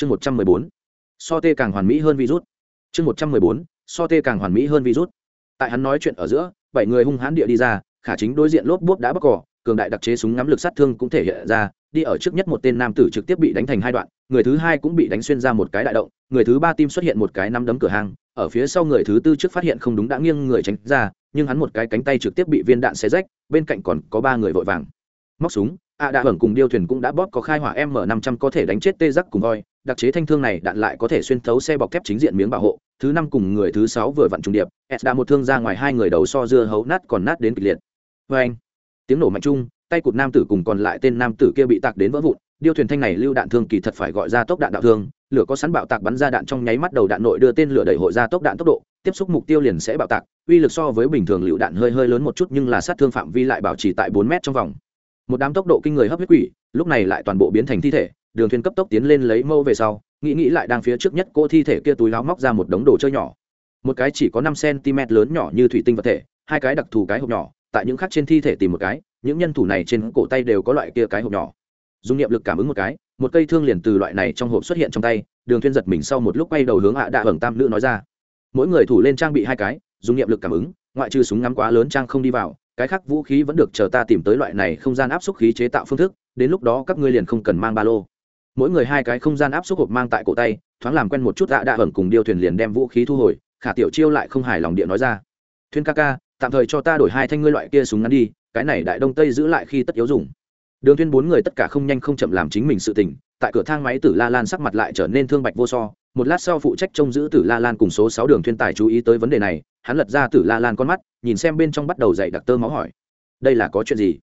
chương một trăm mười bốn. So tê càng hoàn mỹ hơn virus. Chương một trăm mười bốn. So tê càng hoàn mỹ hơn virus. Tại hắn nói chuyện ở giữa, bảy người hung hãn địa đi ra, khả chính đối diện lốp bốp đã bóc cỏ, cường đại đặc chế súng ngắm lực sát thương cũng thể hiện ra, đi ở trước nhất một tên nam tử trực tiếp bị đánh thành hai đoạn, người thứ hai cũng bị đánh xuyên ra một cái đại động, người thứ ba tim xuất hiện một cái năm đấm cửa hàng, ở phía sau người thứ tư trước phát hiện không đúng đã nghiêng người tránh ra, nhưng hắn một cái cánh tay trực tiếp bị viên đạn xé rách, bên cạnh còn có ba người vội vàng. Móc súng À đã hưởng cùng điêu thuyền cũng đã bóp có khai hỏa m năm trăm có thể đánh chết tê giác cùng voi. Đặc chế thanh thương này đạn lại có thể xuyên thấu xe bọc thép chính diện miếng bảo hộ. Thứ năm cùng người thứ sáu vừa vặn trùng điệp. S đã một thương ra ngoài hai người đầu so dưa hấu nát còn nát đến kịch liệt. Vê anh, tiếng nổ mạnh chung, tay cụt nam tử cùng còn lại tên nam tử kia bị tạc đến vỡ vụn. Điêu thuyền thanh này lưu đạn thương kỳ thật phải gọi ra tốc đạn đạo thương. Lửa có sẵn bạo tạc bắn ra đạn trong nháy mắt đầu đạn nội đưa tên lửa đẩy hội ra tốc đạn tốc độ. Tiếp xúc mục tiêu liền sẽ bạo tạc. Uy lực so với bình thường lựu đạn hơi hơi lớn một chút nhưng là sát thương phạm vi lại bảo trì tại bốn mét trong vòng một đám tốc độ kinh người hấp huyết quỷ, lúc này lại toàn bộ biến thành thi thể, đường thuyền cấp tốc tiến lên lấy mâu về sau, nghĩ nghĩ lại đang phía trước nhất cô thi thể kia túi láo móc ra một đống đồ chơi nhỏ. Một cái chỉ có năm cm lớn nhỏ như thủy tinh vật thể, hai cái đặc thù cái hộp nhỏ, tại những khác trên thi thể tìm một cái, những nhân thủ này trên cổ tay đều có loại kia cái hộp nhỏ. Dùng niệm lực cảm ứng một cái, một cây thương liền từ loại này trong hộp xuất hiện trong tay, đường thuyên giật mình sau một lúc quay đầu hướng hạ đạ hưởng tam nữ nói ra. Mỗi người thủ lên trang bị hai cái dùng niệm lực cảm ứng, ngoại trừ súng ngắm quá lớn trang không đi vào cái khác vũ khí vẫn được chờ ta tìm tới loại này không gian áp suất khí chế tạo phương thức, đến lúc đó các ngươi liền không cần mang ba lô. Mỗi người hai cái không gian áp suất hộp mang tại cổ tay, thoáng làm quen một chút đã đạ hưởng cùng điêu thuyền liền đem vũ khí thu hồi, khả tiểu chiêu lại không hài lòng điện nói ra. Thuyên ca ca, tạm thời cho ta đổi hai thanh ngươi loại kia súng ngắn đi, cái này đại đông tây giữ lại khi tất yếu dùng. Đường thuyên bốn người tất cả không nhanh không chậm làm chính mình sự tình, tại cửa thang máy tử la lan sắc mặt lại trở nên thương bạch vô so một lát sau phụ trách trông giữ tử la lan cùng số sáu đường thuyên tài chú ý tới vấn đề này, hắn lật ra tử la lan con mắt, nhìn xem bên trong bắt đầu dậy đặc tơ máu hỏi, đây là có chuyện gì?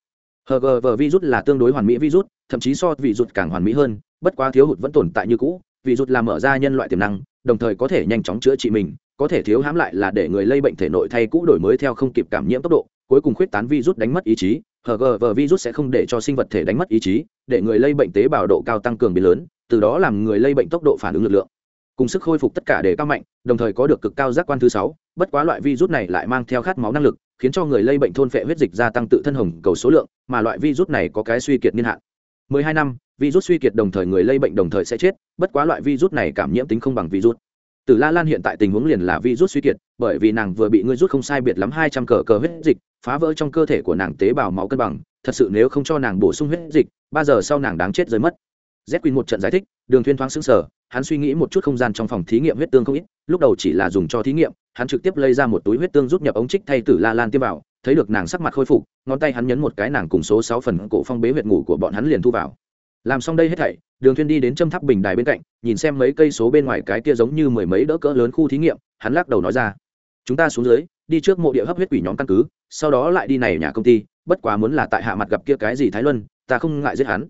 Hgv virus là tương đối hoàn mỹ virus, thậm chí so vị rụt càng hoàn mỹ hơn, bất quá thiếu hụt vẫn tồn tại như cũ, vị rụt là mở ra nhân loại tiềm năng, đồng thời có thể nhanh chóng chữa trị mình, có thể thiếu hãm lại là để người lây bệnh thể nội thay cũ đổi mới theo không kịp cảm nhiễm tốc độ, cuối cùng khuyết tán virus đánh mất ý chí hgv virus sẽ không để cho sinh vật thể đánh mất ý chí, để người lây bệnh tế bào độ cao tăng cường biến lớn, từ đó làm người lây bệnh tốc độ phản ứng lực lượng cùng sức khôi phục tất cả để cao mạnh đồng thời có được cực cao giác quan thứ sáu. Bất quá loại virus này lại mang theo khát máu năng lực khiến cho người lây bệnh thôn phệ huyết dịch gia tăng tự thân hồng cầu số lượng mà loại virus này có cái suy kiệt niên hạn. 12 năm virus suy kiệt đồng thời người lây bệnh đồng thời sẽ chết bất quá loại virus này cảm nhiễm tính không bằng virus. Tử La Lan hiện tại tình huống liền là virus suy kiệt, bởi vì nàng vừa bị ngươi rút không sai biệt lắm hai trăm cờ cờ huyết dịch, phá vỡ trong cơ thể của nàng tế bào máu cân bằng, thật sự nếu không cho nàng bổ sung huyết dịch, ba giờ sau nàng đáng chết rơi mất. Z quy một trận giải thích, Đường Thuyên thoáng sững sờ, hắn suy nghĩ một chút không gian trong phòng thí nghiệm huyết tương không ít, lúc đầu chỉ là dùng cho thí nghiệm, hắn trực tiếp lấy ra một túi huyết tương rút nhập ống trích thay Tử La Lan tiêm vào, thấy được nàng sắc mặt khôi phục, ngón tay hắn nhấn một cái nàng cùng số sáu phần cổ phong bế huyệt ngủ của bọn hắn liền thu vào. Làm xong đây hết thảy, đường thuyên đi đến châm tháp bình đài bên cạnh nhìn xem mấy cây số bên ngoài cái kia giống như mười mấy đỡ cỡ lớn khu thí nghiệm hắn lắc đầu nói ra chúng ta xuống dưới đi trước mộ địa hấp huyết quỷ nhóm căn cứ sau đó lại đi này nhà công ty bất quá muốn là tại hạ mặt gặp kia cái gì thái luân ta không ngại giết hắn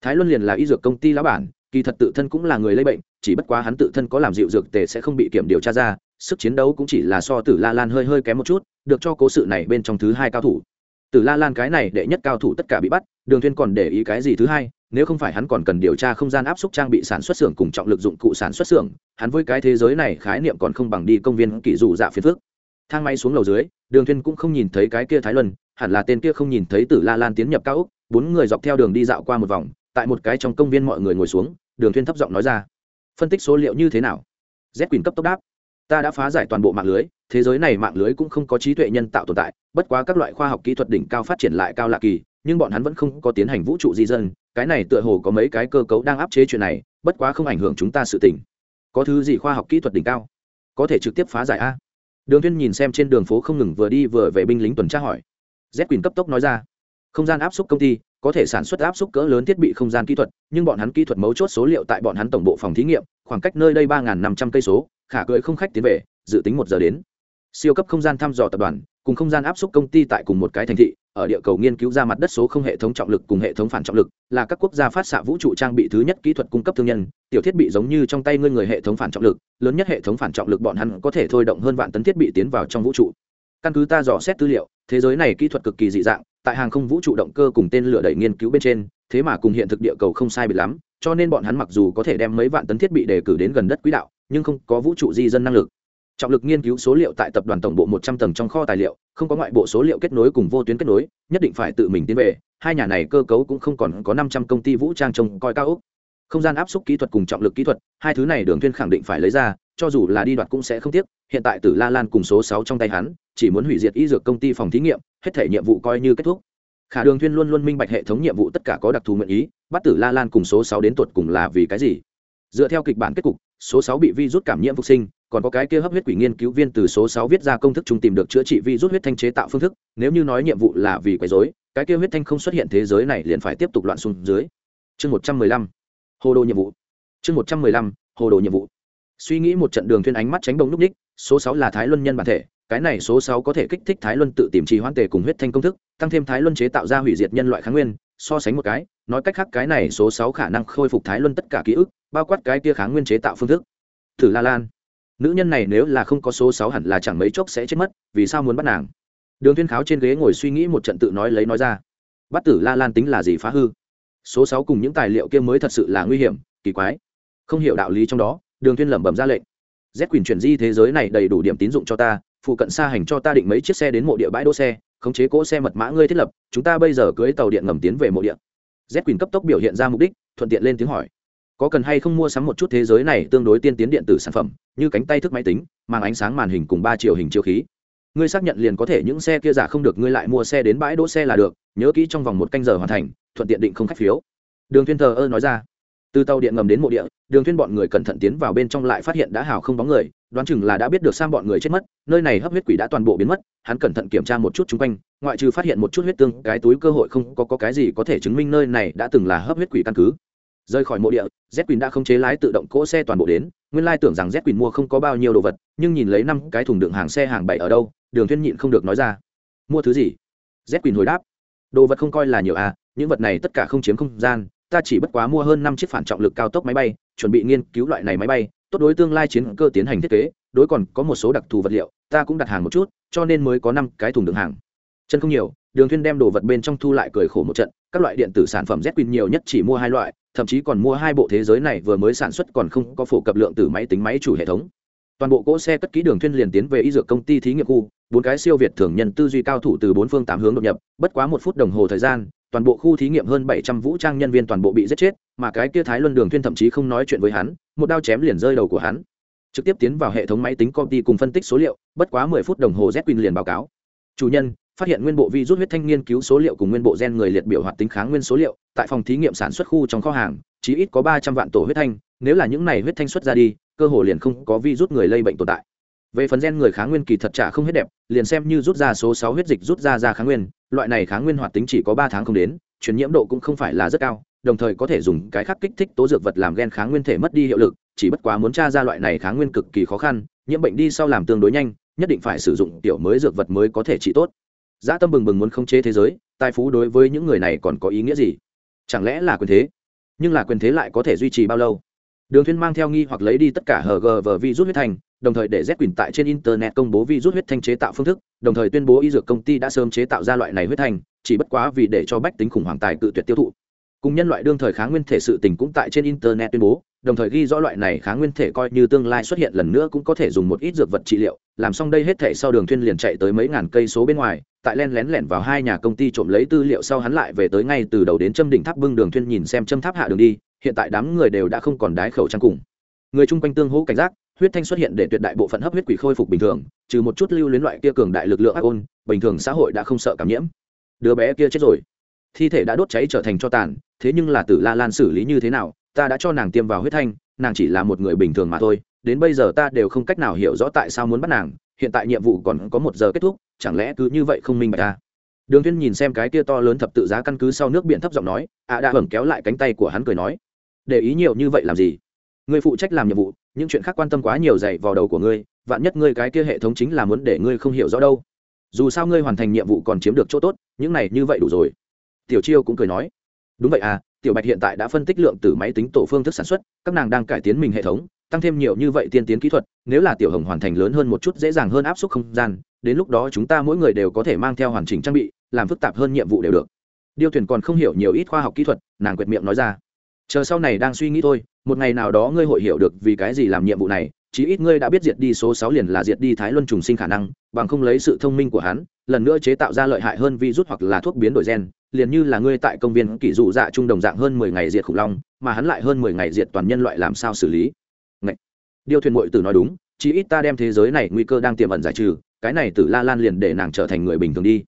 thái luân liền là y dược công ty lão bản, kỳ thật tự thân cũng là người lây bệnh, chỉ bất quá hắn tự thân có làm dịu dược tề sẽ không bị kiểm điều tra ra, sức chiến đấu cũng chỉ là so tử la lan hơi hơi kém một chút, được cho cố sự này bên trong thứ hai cao thủ. Tử la lan cái này đệ nhất cao thủ tất cả bị bắt, đường thuyên còn để ý cái gì thứ hai, nếu không phải hắn còn cần điều tra không gian áp suất trang bị sản xuất xưởng cùng trọng lực dụng cụ sản xuất xưởng, hắn với cái thế giới này khái niệm còn không bằng đi công viên kỷ dụ dạ phiền phước thang máy xuống lầu dưới, đường thuyên cũng không nhìn thấy cái kia thái luân, hẳn là tên kia không nhìn thấy tử la lan tiến nhập cao úc bốn người dọc theo đường đi dạo qua một vòng tại một cái trong công viên mọi người ngồi xuống, đường thuyên thấp giọng nói ra. Phân tích số liệu như thế nào? Z quyền cấp tốc đáp. Ta đã phá giải toàn bộ mạng lưới, thế giới này mạng lưới cũng không có trí tuệ nhân tạo tồn tại, bất quá các loại khoa học kỹ thuật đỉnh cao phát triển lại cao lạ kỳ, nhưng bọn hắn vẫn không có tiến hành vũ trụ di dân, cái này tựa hồ có mấy cái cơ cấu đang áp chế chuyện này, bất quá không ảnh hưởng chúng ta sự tỉnh có thứ gì khoa học kỹ thuật đỉnh cao? Có thể trực tiếp phá giải a? Đường thiên nhìn xem trên đường phố không ngừng vừa đi vừa về binh lính tuần tra hỏi. Z quyền cấp tốc nói ra. Không gian áp suất công ty có thể sản xuất áp suất cỡ lớn thiết bị không gian kỹ thuật, nhưng bọn hắn kỹ thuật mấu chốt số liệu tại bọn hắn tổng bộ phòng thí nghiệm, khoảng cách nơi đây ba năm trăm cây số, khả cưỡi không khách tiến về, dự tính một giờ đến. Siêu cấp không gian thăm dò tập đoàn, cùng không gian áp suất công ty tại cùng một cái thành thị, ở địa cầu nghiên cứu ra mặt đất số không hệ thống trọng lực cùng hệ thống phản trọng lực, là các quốc gia phát xạ vũ trụ trang bị thứ nhất kỹ thuật cung cấp thương nhân, tiểu thiết bị giống như trong tay ngươi người hệ thống phản trọng lực, lớn nhất hệ thống phản trọng lực bọn hắn có thể thôi động hơn vạn tấn thiết bị tiến vào trong vũ trụ. Căn cứ ta dò xét tư liệu, thế giới này kỹ thuật cực kỳ dị dạng tại hàng không vũ trụ động cơ cùng tên lửa đẩy nghiên cứu bên trên, thế mà cùng hiện thực địa cầu không sai biệt lắm, cho nên bọn hắn mặc dù có thể đem mấy vạn tấn thiết bị đề cử đến gần đất quỹ đạo, nhưng không có vũ trụ di dân năng lực. Trọng lực nghiên cứu số liệu tại tập đoàn tổng bộ một trăm tầng trong kho tài liệu, không có ngoại bộ số liệu kết nối cùng vô tuyến kết nối, nhất định phải tự mình tiến về, hai nhà này cơ cấu cũng không còn có năm trăm công ty vũ trang trông coi cao úc. Không gian áp suất kỹ thuật cùng trọng lực kỹ thuật, hai thứ này đường thiên khẳng định phải lấy ra cho dù là đi đoạt cũng sẽ không tiếc, hiện tại tử la lan cùng số sáu trong tay hắn, chỉ muốn hủy diệt y dược công ty phòng thí nghiệm, hết thể nhiệm vụ coi như kết thúc. Khả đường Thuyên luôn luôn minh bạch hệ thống nhiệm vụ tất cả có đặc thù nguyện ý, bắt tử la lan cùng số sáu đến tuột cùng là vì cái gì? Dựa theo kịch bản kết cục, số sáu bị virus cảm nhiễm phục sinh, còn có cái kia hấp huyết quỷ nghiên cứu viên từ số sáu viết ra công thức chung tìm được chữa trị virus huyết thanh chế tạo phương thức, nếu như nói nhiệm vụ là vì quấy rối, cái kia huyết thanh không xuất hiện thế giới này liền phải tiếp tục loạn xuống dưới. Chương một trăm mười lăm, hồ đồ nhiệm vụ. Chương một trăm mười lăm, hồ đồ nhiệm vụ suy nghĩ một trận đường thuyên ánh mắt tránh bông lúc ních, số sáu là thái luân nhân bản thể, cái này số sáu có thể kích thích thái luân tự tìm trì hoãn tề cùng huyết thanh công thức, tăng thêm thái luân chế tạo ra hủy diệt nhân loại kháng nguyên, so sánh một cái, nói cách khác cái này số sáu khả năng khôi phục thái luân tất cả ký ức, bao quát cái kia kháng nguyên chế tạo phương thức. Thử la lan, nữ nhân này nếu là không có số sáu hẳn là chẳng mấy chốc sẽ chết mất, vì sao muốn bắt nàng? Đường thiên kháo trên ghế ngồi suy nghĩ một trận tự nói lấy nói ra. Bắt tử la lan tính là gì phá hư? Số sáu cùng những tài liệu kia mới thật sự là nguy hiểm, kỳ quái. Không hiểu đạo lý trong đó đường Thiên lẩm bẩm ra lệnh. Z quyền chuyển di thế giới này đầy đủ điểm tín dụng cho ta, phụ cận xa hành cho ta định mấy chiếc xe đến mộ địa bãi đỗ xe, khống chế cỗ xe mật mã ngươi thiết lập, chúng ta bây giờ cưới tàu điện ngầm tiến về mộ địa. Z quyền cấp tốc biểu hiện ra mục đích, thuận tiện lên tiếng hỏi. Có cần hay không mua sắm một chút thế giới này tương đối tiên tiến điện tử sản phẩm, như cánh tay thức máy tính mang ánh sáng màn hình cùng ba chiều hình chiếu khí. Ngươi xác nhận liền có thể, những xe kia giả không được, ngươi lại mua xe đến bãi đỗ xe là được, nhớ kỹ trong vòng một canh giờ hoàn thành, thuận tiện định không khách phiếu. Đường thiên thờ ơ nói ra từ tàu điện ngầm đến mộ địa đường Thuyên bọn người cẩn thận tiến vào bên trong lại phát hiện đã hào không bóng người đoán chừng là đã biết được sang bọn người chết mất nơi này hấp huyết quỷ đã toàn bộ biến mất hắn cẩn thận kiểm tra một chút chung quanh ngoại trừ phát hiện một chút huyết tương cái túi cơ hội không có, có cái gì có thể chứng minh nơi này đã từng là hấp huyết quỷ căn cứ. Rời khỏi mộ địa z quỳnh đã không chế lái tự động cỗ xe toàn bộ đến nguyên lai tưởng rằng z quỳnh mua không có bao nhiêu đồ vật nhưng nhìn lấy năm cái thùng đựng hàng xe hàng bảy ở đâu đường Thuyên nhịn không được nói ra. Mua thứ gì? Z quỳnh hồi đáp. Đồ vật không coi là nhiều à những vật này tất cả không chiếm không gian ta chỉ bất quá mua hơn năm chiếc phản trọng lực cao tốc máy bay, chuẩn bị nghiên cứu loại này máy bay, tốt đối tương lai chiến cơ tiến hành thiết kế, đối còn có một số đặc thù vật liệu, ta cũng đặt hàng một chút, cho nên mới có năm cái thùng đựng hàng. Chân không nhiều, đường thiên đem đồ vật bên trong thu lại cười khổ một trận, các loại điện tử sản phẩm z quỳnh nhiều nhất chỉ mua hai loại, thậm chí còn mua hai bộ thế giới này vừa mới sản xuất còn không có phổ cập lượng từ máy tính máy chủ hệ thống. Toàn bộ cỗ xe cất kỹ đường thuyên liền tiến về y dược công ty thí nghiệm khu, bốn cái siêu việt thường nhân tư duy cao thủ từ bốn phương tám hướng đột nhập, bất quá một phút đồng hồ thời gian toàn bộ khu thí nghiệm hơn bảy trăm vũ trang nhân viên toàn bộ bị giết chết, mà cái kia thái luân đường thuyên thậm chí không nói chuyện với hắn, một đao chém liền rơi đầu của hắn. Trực tiếp tiến vào hệ thống máy tính công ty cùng phân tích số liệu, bất quá mười phút đồng hồ z liền báo cáo. Chủ nhân, phát hiện nguyên bộ vi rút huyết thanh nghiên cứu số liệu cùng nguyên bộ gen người liệt biểu hoạt tính kháng nguyên số liệu, tại phòng thí nghiệm sản xuất khu trong kho hàng, chỉ ít có ba trăm vạn tổ huyết thanh, nếu là những này huyết thanh xuất ra đi, cơ hồ liền không có vi rút người lây bệnh tồn tại. Về phần gen người kháng nguyên kỳ thật trả không hết đẹp, liền xem như rút ra số sáu huyết dịch rút ra ra kháng nguyên loại này kháng nguyên hoạt tính chỉ có ba tháng không đến truyền nhiễm độ cũng không phải là rất cao, đồng thời có thể dùng cái khác kích thích tố dược vật làm gen kháng nguyên thể mất đi hiệu lực, chỉ bất quá muốn tra ra loại này kháng nguyên cực kỳ khó khăn, nhiễm bệnh đi sau làm tương đối nhanh, nhất định phải sử dụng tiểu mới dược vật mới có thể trị tốt. Dã tâm bừng bừng muốn khống chế thế giới tài phú đối với những người này còn có ý nghĩa gì? Chẳng lẽ là quyền thế? Nhưng là quyền thế lại có thể duy trì bao lâu? Đường thuyên mang theo nghi hoặc lấy đi tất cả hờ gờ vờ vi rút huyết thành đồng thời để z quỳnh tại trên internet công bố vi rút huyết thanh chế tạo phương thức, đồng thời tuyên bố y dược công ty đã sớm chế tạo ra loại này huyết thanh, chỉ bất quá vì để cho bách tính khủng hoảng tài tự tuyệt tiêu thụ. Cùng nhân loại đương thời kháng nguyên thể sự tình cũng tại trên internet tuyên bố, đồng thời ghi rõ loại này kháng nguyên thể coi như tương lai xuất hiện lần nữa cũng có thể dùng một ít dược vật trị liệu, làm xong đây hết thể sau đường thuyên liền chạy tới mấy ngàn cây số bên ngoài, tại len lén lẻn vào hai nhà công ty trộm lấy tư liệu sau hắn lại về tới ngay từ đầu đến châm đỉnh tháp bưng đường thuyên nhìn xem châm tháp hạ đường đi, hiện tại đám người đều đã không còn đái khẩu trang cùng. Người chung quanh tương hỗ cảnh giác huyết thanh xuất hiện để tuyệt đại bộ phận hấp huyết quỷ khôi phục bình thường, trừ một chút lưu luyến loại kia cường đại lực lượng ác ôn, bình thường xã hội đã không sợ cảm nhiễm. Đứa bé kia chết rồi. Thi thể đã đốt cháy trở thành cho tàn, thế nhưng là tử la lan xử lý như thế nào, ta đã cho nàng tiêm vào huyết thanh, nàng chỉ là một người bình thường mà thôi, đến bây giờ ta đều không cách nào hiểu rõ tại sao muốn bắt nàng, hiện tại nhiệm vụ còn có một giờ kết thúc, chẳng lẽ cứ như vậy không minh bạch ta? Đường thiên nhìn xem cái kia to lớn thập tự giá căn cứ sau nước biển thấp giọng nói, ạ à đã hởng kéo lại cánh tay của hắn cười nói, để ý nhiều như vậy làm gì? Người phụ trách làm nhiệm vụ những chuyện khác quan tâm quá nhiều dạy vào đầu của ngươi, vạn nhất ngươi cái kia hệ thống chính là muốn để ngươi không hiểu rõ đâu. Dù sao ngươi hoàn thành nhiệm vụ còn chiếm được chỗ tốt, những này như vậy đủ rồi. Tiểu chiêu cũng cười nói. Đúng vậy à tiểu bạch hiện tại đã phân tích lượng từ máy tính tổ phương thức sản xuất, các nàng đang cải tiến mình hệ thống, tăng thêm nhiều như vậy tiên tiến kỹ thuật, nếu là tiểu hồng hoàn thành lớn hơn một chút dễ dàng hơn áp suất không gian, đến lúc đó chúng ta mỗi người đều có thể mang theo hoàn chỉnh trang bị, làm phức tạp hơn nhiệm vụ đều được. Điêu thuyền còn không hiểu nhiều ít khoa học kỹ thuật, nàng quệt miệng nói ra. Chờ sau này đang suy nghĩ thôi một ngày nào đó ngươi hội hiểu được vì cái gì làm nhiệm vụ này, chí ít ngươi đã biết diệt đi số sáu liền là diệt đi thái luân trùng sinh khả năng, bằng không lấy sự thông minh của hắn, lần nữa chế tạo ra lợi hại hơn virus hoặc là thuốc biến đổi gen, liền như là ngươi tại công viên kỷ dụ dạ trung đồng dạng hơn mười ngày diệt khủng long, mà hắn lại hơn mười ngày diệt toàn nhân loại làm sao xử lý Ngậy! điêu thuyền mội tử nói đúng, chí ít ta đem thế giới này nguy cơ đang tiềm ẩn giải trừ, cái này tử la lan liền để nàng trở thành người bình thường đi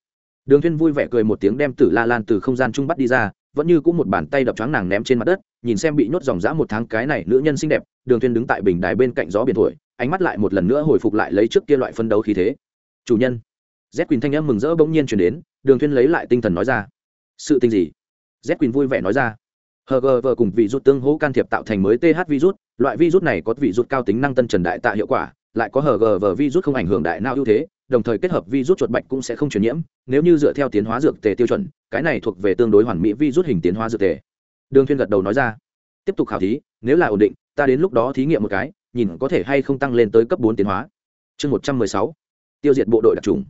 đường thuyên vui vẻ cười một tiếng đem tử la lan từ không gian trung bắt đi ra vẫn như cũng một bàn tay đập choáng nàng ném trên mặt đất, nhìn xem bị nhốt dòng dã một tháng cái này nữ nhân xinh đẹp, đường thuyên đứng tại bình đài bên cạnh gió biển thổi, ánh mắt lại một lần nữa hồi phục lại lấy trước kia loại phân đấu khí thế. Chủ nhân. Z quỳnh thanh âm mừng rỡ bỗng nhiên truyền đến, đường thuyên lấy lại tinh thần nói ra. Sự tình gì? Z quỳnh vui vẻ nói ra. Hg vờ cùng vị rút tương hỗ can thiệp tạo thành mới th virus, loại virus này có vị rút cao tính năng tân trần đại tạ hiệu quả, lại có hg vờ virus không ảnh hưởng đại não ưu thế đồng thời kết hợp virus chuột bạch cũng sẽ không truyền nhiễm, nếu như dựa theo tiến hóa dược tề tiêu chuẩn, cái này thuộc về tương đối hoàn mỹ virus hình tiến hóa dược tề. Đường Thiên gật đầu nói ra. Tiếp tục khảo thí, nếu là ổn định, ta đến lúc đó thí nghiệm một cái, nhìn có thể hay không tăng lên tới cấp bốn tiến hóa. Chương một trăm mười sáu. Tiêu diệt bộ đội đặc trùng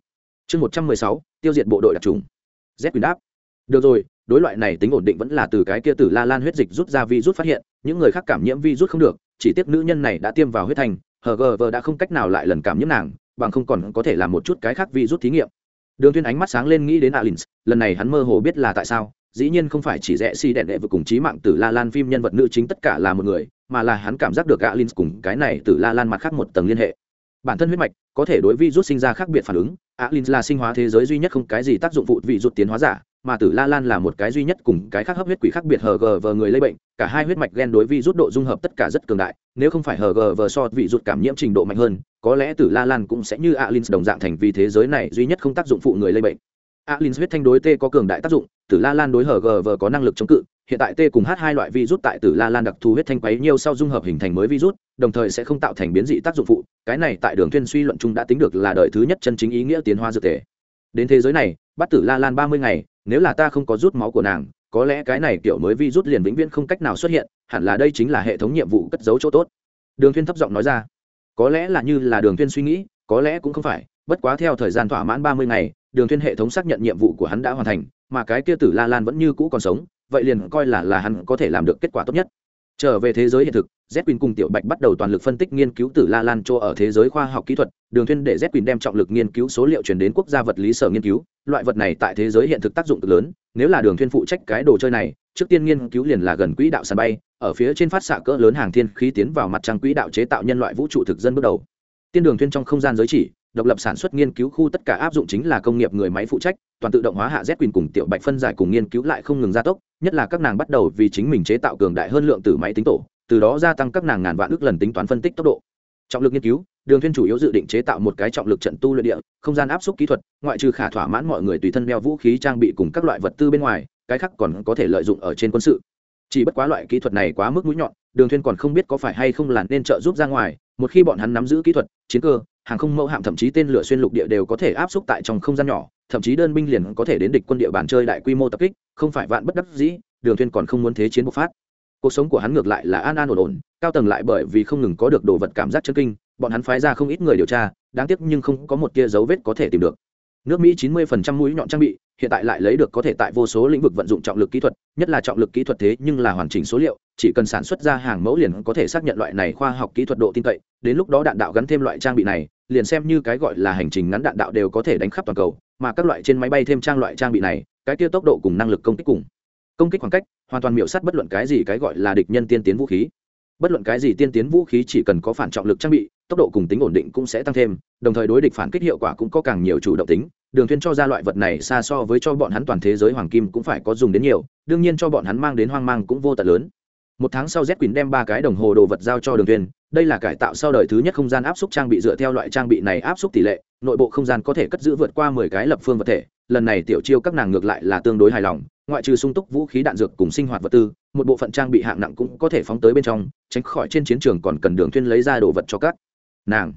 chương một trăm mười sáu, tiêu diệt bộ đội đặc trùng z quyền đáp. Được rồi, đối loại này tính ổn định vẫn là từ cái kia tử la lan huyết dịch rút ra virus phát hiện, những người khác cảm nhiễm virus không được, chỉ tiếc nữ nhân này đã tiêm vào huyết thành HGV đã không cách nào lại lần cảm nhiễm nàng bằng không còn có thể làm một chút cái khác vi rút thí nghiệm. Đường tuyên ánh mắt sáng lên nghĩ đến alins, lần này hắn mơ hồ biết là tại sao, dĩ nhiên không phải chỉ rẽ si đẹn đệ vừa cùng trí mạng tử la lan phim nhân vật nữ chính tất cả là một người, mà là hắn cảm giác được alins cùng cái này tử la lan mặt khác một tầng liên hệ. Bản thân huyết mạch có thể đối vi rút sinh ra khác biệt phản ứng, alins là sinh hóa thế giới duy nhất không cái gì tác dụng phụ vị rút tiến hóa giả mà tử la lan là một cái duy nhất cùng cái khác hấp huyết quỷ khác biệt hờ gờ vờ người lây bệnh, cả hai huyết mạch gen đối vi rút độ dung hợp tất cả rất cường đại, nếu không phải hờ gờ vờ so vị rút cảm nhiễm trình độ mạnh hơn, có lẽ tử la lan cũng sẽ như alin đồng dạng thành vì thế giới này duy nhất không tác dụng phụ người lây bệnh. Alin huyết thanh đối t có cường đại tác dụng, tử la lan đối hờ gờ vờ có năng lực chống cự, hiện tại t cùng h hai loại virus tại tử la lan đặc thù huyết thanh quấy nhiều sau dung hợp hình thành mới virus đồng thời sẽ không tạo thành biến dị tác dụng phụ, cái này tại đường thuyên suy luận chung đã tính được là đời thứ nhất chân chính ý nghĩa tiến hóa dược thể. Đến thế giới này bắt tử la lan ba mươi ngày, nếu là ta không có rút máu của nàng, có lẽ cái này kiểu mới vi rút liền vĩnh viễn không cách nào xuất hiện, hẳn là đây chính là hệ thống nhiệm vụ cất giấu chỗ tốt. Đường Thiên thấp giọng nói ra. Có lẽ là như là đường Thiên suy nghĩ, có lẽ cũng không phải, bất quá theo thời gian thỏa mãn ba mươi ngày, đường Thiên hệ thống xác nhận nhiệm vụ của hắn đã hoàn thành, mà cái kia tử la lan vẫn như cũ còn sống, vậy liền coi là là hắn có thể làm được kết quả tốt nhất trở về thế giới hiện thực z quỳnh cùng tiểu bạch bắt đầu toàn lực phân tích nghiên cứu từ la lan chỗ ở thế giới khoa học kỹ thuật, đường thuyên để z quỳnh đem trọng lực nghiên cứu số liệu truyền đến quốc gia vật lý sở nghiên cứu. Loại vật này tại thế giới hiện thực tác dụng cực lớn, nếu là đường thuyên phụ trách cái đồ chơi này, trước tiên nghiên cứu liền là gần quỹ đạo sân bay, ở phía trên phát xạ cỡ lớn hàng thiên khí tiến vào mặt trăng quỹ đạo chế tạo nhân loại vũ trụ thực dân bước đầu. Tiên đường thuyên trong không gian giới chỉ độc lập sản xuất nghiên cứu khu tất cả áp dụng chính là công nghiệp người máy phụ trách, toàn tự động hóa hạ z quyền cùng tiểu bạch phân giải cùng nghiên cứu lại không ngừng gia tốc, nhất là các nàng bắt đầu vì chính mình chế tạo cường đại hơn lượng tử máy tính tổ, từ đó gia tăng các nàng ngàn vạn ước lần tính toán phân tích tốc độ. Trọng lực nghiên cứu, đường thiên chủ yếu dự định chế tạo một cái trọng lực trận tu luyện địa, không gian áp suất kỹ thuật, ngoại trừ khả thỏa mãn mọi người tùy thân đeo vũ khí trang bị cùng các loại vật tư bên ngoài, cái khác còn có thể lợi dụng ở trên quân sự. Chỉ bất quá loại kỹ thuật này quá mức mũi nhọn, đường thiên còn không biết có phải hay không là nên trợ giúp ra ngoài một khi bọn hắn nắm giữ kỹ thuật, chiến cơ, hàng không mẫu hạm thậm chí tên lửa xuyên lục địa đều có thể áp xúc tại trong không gian nhỏ, thậm chí đơn binh liền có thể đến địch quân địa bàn chơi đại quy mô tập kích, không phải vạn bất đắc dĩ, đường thuyên còn không muốn thế chiến bộc phát. Cuộc sống của hắn ngược lại là an an ổn ổn, cao tầng lại bởi vì không ngừng có được đồ vật cảm giác chân kinh, bọn hắn phái ra không ít người điều tra, đáng tiếc nhưng không có một tia dấu vết có thể tìm được nước mỹ 90% mũi nhọn trang bị, hiện tại lại lấy được có thể tại vô số lĩnh vực vận dụng trọng lực kỹ thuật, nhất là trọng lực kỹ thuật thế nhưng là hoàn chỉnh số liệu, chỉ cần sản xuất ra hàng mẫu liền có thể xác nhận loại này khoa học kỹ thuật độ tin cậy, đến lúc đó đạn đạo gắn thêm loại trang bị này, liền xem như cái gọi là hành trình ngắn đạn đạo đều có thể đánh khắp toàn cầu, mà các loại trên máy bay thêm trang loại trang bị này, cái kia tốc độ cùng năng lực công kích cùng công kích khoảng cách, hoàn toàn miểu sát bất luận cái gì cái gọi là địch nhân tiên tiến vũ khí. Bất luận cái gì tiên tiến vũ khí chỉ cần có phản trọng lực trang bị tốc độ cùng tính ổn định cũng sẽ tăng thêm, đồng thời đối địch phản kích hiệu quả cũng có càng nhiều chủ động tính. Đường thuyên cho ra loại vật này xa so với cho bọn hắn toàn thế giới hoàng kim cũng phải có dùng đến nhiều, đương nhiên cho bọn hắn mang đến hoang mang cũng vô tận lớn. Một tháng sau z quỳnh đem ba cái đồng hồ đồ vật giao cho đường thuyên, đây là cải tạo sau đời thứ nhất không gian áp suất trang bị dựa theo loại trang bị này áp suất tỷ lệ, nội bộ không gian có thể cất giữ vượt qua mười cái lập phương vật thể, lần này tiểu chiêu các nàng ngược lại là tương đối hài lòng, ngoại trừ sung túc vũ khí đạn dược cùng sinh hoạt vật tư, một bộ phận trang bị hạng nặng cũng có thể phóng tới bên trong, tránh khỏi trên chiến trường còn cần đường thuyên lấy ra đồ vật cho các nàng.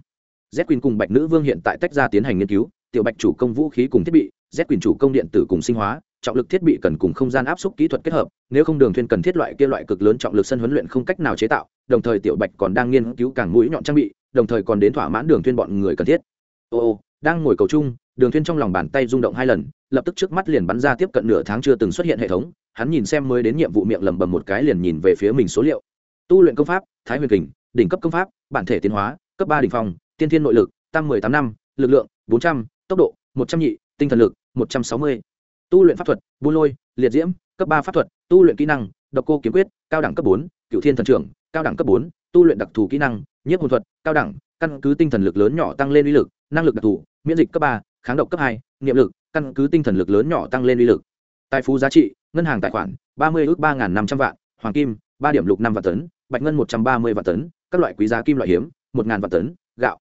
Z Quyền cùng bạch nữ vương hiện tại tách ra tiến hành nghiên cứu, tiểu bạch chủ công vũ khí cùng thiết bị z quyền chủ công điện tử cùng sinh hóa, trọng lực thiết bị cần cùng không gian áp suất kỹ thuật kết hợp, nếu không đường thuyền cần thiết loại kia loại cực lớn trọng lực sân huấn luyện không cách nào chế tạo, đồng thời tiểu bạch còn đang nghiên cứu càng mũi nhọn trang bị, đồng thời còn đến thỏa mãn đường thuyền bọn người cần thiết. Ô ô, đang ngồi cầu chung, đường thuyền trong lòng bàn tay rung động hai lần, lập tức trước mắt liền bắn ra tiếp cận nửa tháng chưa từng xuất hiện hệ thống, hắn nhìn xem mới đến nhiệm vụ miệng lẩm bẩm một cái liền nhìn về phía mình số liệu. Tu luyện công pháp, thái huyền kình, đỉnh cấp công pháp, bản thể tiến hóa cấp ba đỉnh phong, tiên thiên nội lực tăng mười tám năm, lực lượng bốn trăm, tốc độ một trăm nhị, tinh thần lực một trăm sáu mươi. Tu luyện pháp thuật buôn lôi, liệt diễm, cấp ba pháp thuật, tu luyện kỹ năng, độc cô kiếm quyết, cao đẳng cấp bốn cựu thiên thần trưởng, cao đẳng cấp bốn, tu luyện đặc thù kỹ năng, nhiếp hồn thuật, cao đẳng, căn cứ tinh thần lực lớn nhỏ tăng lên uy lực, năng lực đặc thù, miễn dịch cấp ba, kháng độc cấp hai, niệm lực, căn cứ tinh thần lực lớn nhỏ tăng lên uy lực. Tài phú giá trị, ngân hàng tài khoản, ba mươi ước ba năm trăm vạn, hoàng kim, ba điểm lục năm vạn tấn, bạch ngân một trăm ba mươi vạn tấn, các loại quý giá kim loại hiếm một ngàn vạn tấn, gạo.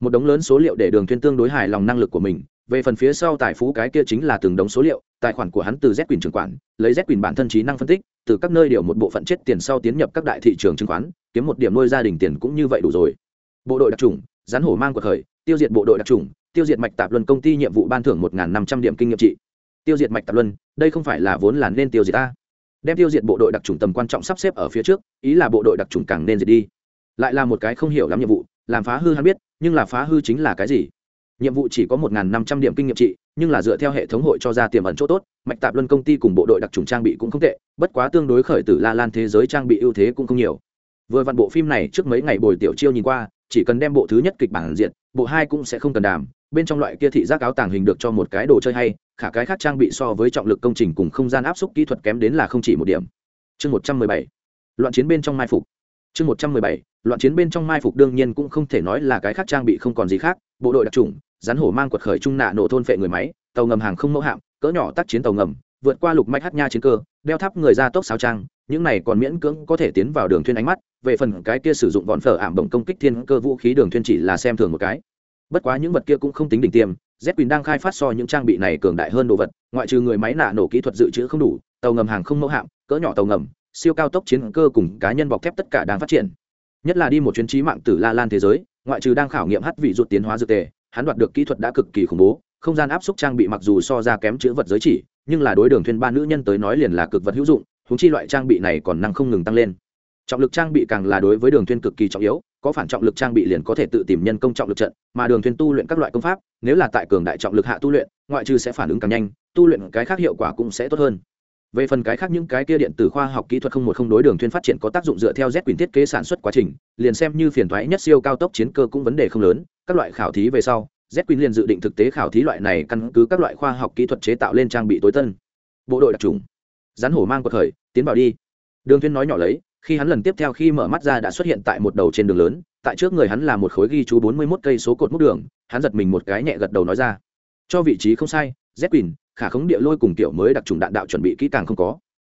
Một đống lớn số liệu để đường thuyên tương đối hài lòng năng lực của mình. Về phần phía sau tài phú cái kia chính là từng đống số liệu, tài khoản của hắn từ z quyền trường quản, lấy z quyền bản thân trí năng phân tích, từ các nơi điều một bộ phận chết tiền sau tiến nhập các đại thị trường chứng khoán, kiếm một điểm nuôi gia đình tiền cũng như vậy đủ rồi. Bộ đội đặc trùng, rắn hổ mang cuộc khởi, tiêu diệt bộ đội đặc trùng, tiêu diệt mạch tạp luân công ty nhiệm vụ ban thưởng một năm trăm điểm kinh nghiệm trị. Tiêu diệt mạch tạp luân, đây không phải là vốn là nên tiêu diệt ta. Đem tiêu diệt bộ đội đặc trùng tầm quan trọng sắp xếp ở phía trước, ý là bộ đội đặc trùng càng nên diệt đi lại là một cái không hiểu lắm nhiệm vụ, làm phá hư hắn biết, nhưng là phá hư chính là cái gì? Nhiệm vụ chỉ có một năm trăm điểm kinh nghiệm trị, nhưng là dựa theo hệ thống hội cho ra tiềm ẩn chỗ tốt, mạch tạp luân công ty cùng bộ đội đặc trùng trang bị cũng không tệ, bất quá tương đối khởi tử la lan thế giới trang bị ưu thế cũng không nhiều. Vừa vặn bộ phim này trước mấy ngày bồi tiểu chiêu nhìn qua, chỉ cần đem bộ thứ nhất kịch bản diện, bộ hai cũng sẽ không cần đàm, bên trong loại kia thị giác áo tàng hình được cho một cái đồ chơi hay, khả cái khác trang bị so với trọng lực công trình cùng không gian áp suất kỹ thuật kém đến là không chỉ một điểm. Chương một trăm mười bảy, loạn chiến bên trong mai phục chương một trăm mười bảy, loạn chiến bên trong mai phục đương nhiên cũng không thể nói là cái khác trang bị không còn gì khác, bộ đội đặc trùng rắn hổ mang quật khởi trung nạ nổ thôn phệ người máy, tàu ngầm hàng không mẫu hạm, cỡ nhỏ tác chiến tàu ngầm, vượt qua lục mạch hát nha chiến cơ, đeo tháp người ra tốc sao trang, những này còn miễn cưỡng có thể tiến vào đường thuyên ánh mắt, về phần cái kia sử dụng vòn phở ảm bổng công kích thiên cơ vũ khí đường thuyên chỉ là xem thường một cái. Bất quá những vật kia cũng không tính đỉnh tiêm z quỳnh đang khai phát so những trang bị này cường đại hơn đồ vật, ngoại trừ người máy nạ nổ kỹ thuật dự trữ không đủ, tàu ngầm hàng không mẫu hạm, cỡ nhỏ tàu ngầm siêu cao tốc chiến cơ cùng cá nhân bọc thép tất cả đang phát triển. Nhất là đi một chuyến trí mạng tử la lan thế giới, ngoại trừ đang khảo nghiệm hát vị ruột tiến hóa dược tề, hắn đoạt được kỹ thuật đã cực kỳ khủng bố, không gian áp suất trang bị mặc dù so ra kém chữ vật giới chỉ, nhưng là đối đường thuyền ba nữ nhân tới nói liền là cực vật hữu dụng húng chi loại trang bị này còn năng không ngừng tăng lên. Trọng lực trang bị càng là đối với đường thuyền cực kỳ trọng yếu, có phản trọng lực trang bị liền có thể tự tìm nhân công trọng lực trận, mà đường thuyền tu luyện các loại công pháp, nếu là tại cường đại trọng lực hạ tu luyện, ngoại trừ sẽ phản ứng càng nhanh, tu luyện cái khác hiệu quả cũng sẽ tốt hơn về phần cái khác những cái kia điện tử khoa học kỹ thuật không một không đối đường thuyên phát triển có tác dụng dựa theo z quyền thiết kế sản xuất quá trình, liền xem như phiền toái nhất siêu cao tốc chiến cơ cũng vấn đề không lớn. Các loại khảo thí về sau, z quyền liền dự định thực tế khảo thí loại này căn cứ các loại khoa học kỹ thuật chế tạo lên trang bị tối tân. Bộ đội đặc trùng. Rắn hổ mang cuộc khởi tiến vào đi. Đường thuyên nói nhỏ lấy, khi hắn lần tiếp theo khi mở mắt ra đã xuất hiện tại một đầu trên đường lớn, tại trước người hắn là một khối ghi chú bốn mươi 41 cây số cột mốc đường, hắn giật mình một cái nhẹ gật đầu nói ra. Cho vị trí không sai z quyền khả khống địa lôi cùng tiểu mới đặc trùng đạn đạo chuẩn bị kỹ càng không có.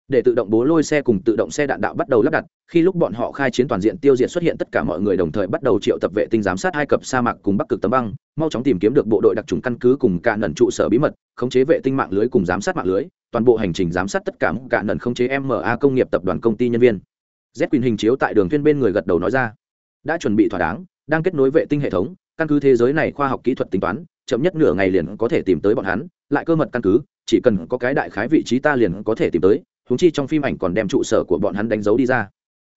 Để tự động bố lôi xe cùng tự động xe đạn đạo bắt đầu lắp đặt, khi lúc bọn họ khai chiến toàn diện tiêu diệt xuất hiện tất cả mọi người đồng thời bắt đầu triệu tập vệ tinh giám sát hai cập sa mạc cùng bắc cực tấm băng, mau chóng tìm kiếm được bộ đội đặc trùng căn cứ cùng cả nần trụ sở bí mật, khống chế vệ tinh mạng lưới cùng giám sát mạng lưới, toàn bộ hành trình giám sát tất cả cả nần khống chế ma công nghiệp tập đoàn công ty nhân viên. Z quyền hình chiếu tại đường thuyên bên người gật đầu nói ra. Đã chuẩn bị thỏa đáng, đang kết nối vệ tinh hệ thống, căn cứ thế giới này khoa học kỹ thuật tính toán, chậm nhất nửa ngày liền có thể tìm tới bọn hắn lại cơ mật căn cứ, chỉ cần có cái đại khái vị trí ta liền có thể tìm tới húng chi trong phim ảnh còn đem trụ sở của bọn hắn đánh dấu đi ra.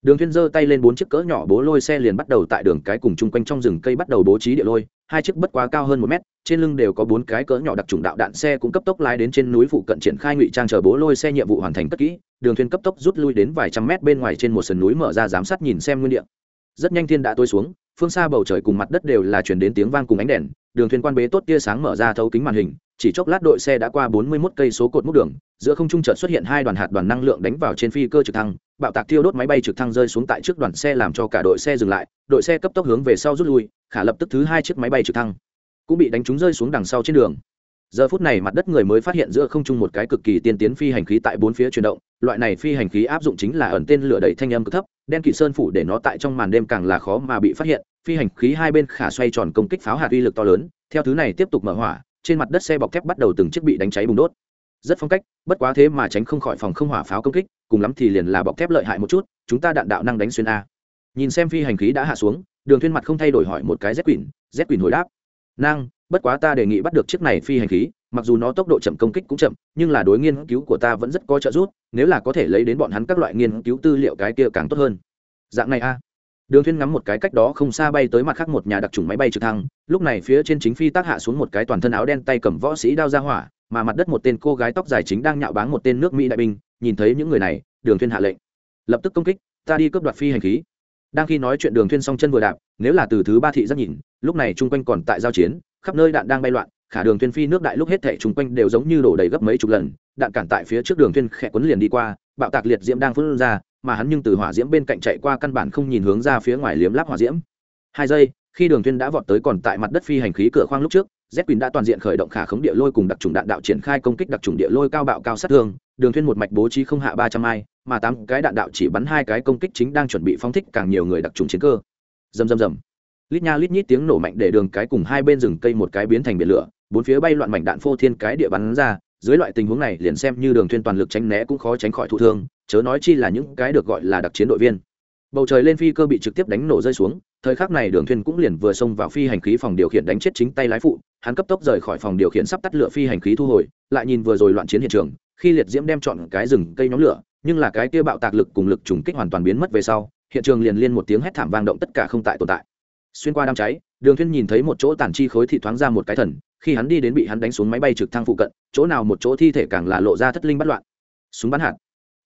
Đường Thiên giơ tay lên bốn chiếc cỡ nhỏ bố lôi xe liền bắt đầu tại đường cái cùng chung quanh trong rừng cây bắt đầu bố trí địa lôi, hai chiếc bất quá cao hơn một mét, trên lưng đều có bốn cái cỡ nhỏ đặc trùng đạo đạn xe cũng cấp tốc lái đến trên núi phụ cận triển khai ngụy trang chờ bố lôi xe nhiệm vụ hoàn thành tất kỹ, đường Thiên cấp tốc rút lui đến vài trăm mét bên ngoài trên một sườn núi mở ra giám sát nhìn xem nguyên địa. Rất nhanh thiên đã tối xuống, phương xa bầu trời cùng mặt đất đều là truyền đến tiếng vang cùng ánh đèn, đường thuyền quan bế tốt tia sáng mở ra thấu kính màn hình chỉ chốc lát đội xe đã qua 41 cây số cột mốc đường, giữa không trung chợt xuất hiện hai đoàn hạt đoàn năng lượng đánh vào trên phi cơ trực thăng, bạo tạc thiêu đốt máy bay trực thăng rơi xuống tại trước đoàn xe làm cho cả đội xe dừng lại, đội xe cấp tốc hướng về sau rút lui, khả lập tức thứ hai chiếc máy bay trực thăng cũng bị đánh trúng rơi xuống đằng sau trên đường. Giờ phút này mặt đất người mới phát hiện giữa không trung một cái cực kỳ tiên tiến phi hành khí tại bốn phía chuyển động, loại này phi hành khí áp dụng chính là ẩn tên lửa đẩy thanh âm cực thấp, đen kỵ sơn phủ để nó tại trong màn đêm càng là khó mà bị phát hiện, phi hành khí hai bên khả xoay tròn công kích pháo hạt uy lực to lớn, theo thứ này tiếp tục mở hỏa trên mặt đất xe bọc thép bắt đầu từng chiếc bị đánh cháy bùng đốt. Rất phong cách, bất quá thế mà tránh không khỏi phòng không hỏa pháo công kích, cùng lắm thì liền là bọc thép lợi hại một chút, chúng ta đạn đạo năng đánh xuyên a. Nhìn xem phi hành khí đã hạ xuống, đường thuyên mặt không thay đổi hỏi một cái z quỷ z quỷ hồi đáp. Năng bất quá ta đề nghị bắt được chiếc này phi hành khí, mặc dù nó tốc độ chậm công kích cũng chậm, nhưng là đối nghiên cứu của ta vẫn rất có trợ giúp, nếu là có thể lấy đến bọn hắn các loại nghiên cứu tư liệu cái kia càng tốt hơn. Dạng này a đường thuyên ngắm một cái cách đó không xa bay tới mặt khác một nhà đặc trùng máy bay trực thăng, lúc này phía trên chính phi tác hạ xuống một cái toàn thân áo đen tay cầm võ sĩ đao ra hỏa, mà mặt đất một tên cô gái tóc dài chính đang nhạo báng một tên nước mỹ đại binh, nhìn thấy những người này, đường thuyên hạ lệnh. Lập tức công kích, ta đi cướp đoạt phi hành khí. Đang khi nói chuyện đường thuyên song chân vừa đạp, nếu là từ thứ ba thị rất nhìn, lúc này trung quanh còn tại giao chiến, khắp nơi đạn đang bay loạn, khả đường thuyên phi nước đại lúc hết thảy chung quanh đều giống như đổ đầy gấp mấy chục lần, đạn cản tại phía trước đường thuyên khẽ quấn liền đi qua, bạo tạc liệt diễm đang phun ra mà hắn nhưng từ hỏa diễm bên cạnh chạy qua căn bản không nhìn hướng ra phía ngoài liếm láp hỏa diễm. Hai giây, khi đường thuyên đã vọt tới còn tại mặt đất phi hành khí cửa khoang lúc trước, z quỳnh đã toàn diện khởi động khả khống địa lôi cùng đặc trùng đạn đạo triển khai công kích đặc trùng địa lôi cao bạo cao sát thương. Đường thuyên một mạch bố trí không hạ ba trăm ai, mà tám cái đạn đạo chỉ bắn hai cái công kích chính đang chuẩn bị phóng thích càng nhiều người đặc trùng chiến cơ. Rầm rầm rầm. Lít nha lít nhít tiếng nổ mạnh để đường cái cùng hai bên rừng cây một cái biến thành biển lửa, bốn phía bay loạn mảnh đạn phô thiên cái địa bắn ra. Dưới loại tình huống này, liền xem như đường thuyên toàn lực tránh né cũng khó tránh khỏi thụ thương chớ nói chi là những cái được gọi là đặc chiến đội viên. Bầu trời lên phi cơ bị trực tiếp đánh nổ rơi xuống, thời khắc này đường thuyền cũng liền vừa xông vào phi hành khí phòng điều khiển đánh chết chính tay lái phụ, hắn cấp tốc rời khỏi phòng điều khiển sắp tắt lửa phi hành khí thu hồi, lại nhìn vừa rồi loạn chiến hiện trường, khi liệt diễm đem chọn cái rừng cây nhóm lửa, nhưng là cái kia bạo tạc lực cùng lực trùng kích hoàn toàn biến mất về sau, hiện trường liền liên một tiếng hét thảm vang động tất cả không tại tồn tại. Xuyên qua đám cháy, đường thuyên nhìn thấy một chỗ tàn chi khối thị thoáng ra một cái thần, khi hắn đi đến bị hắn đánh xuống máy bay trực thăng phụ cận, chỗ nào một chỗ thi thể càng là lộ ra thất linh bất loạn. Súng bắn hạt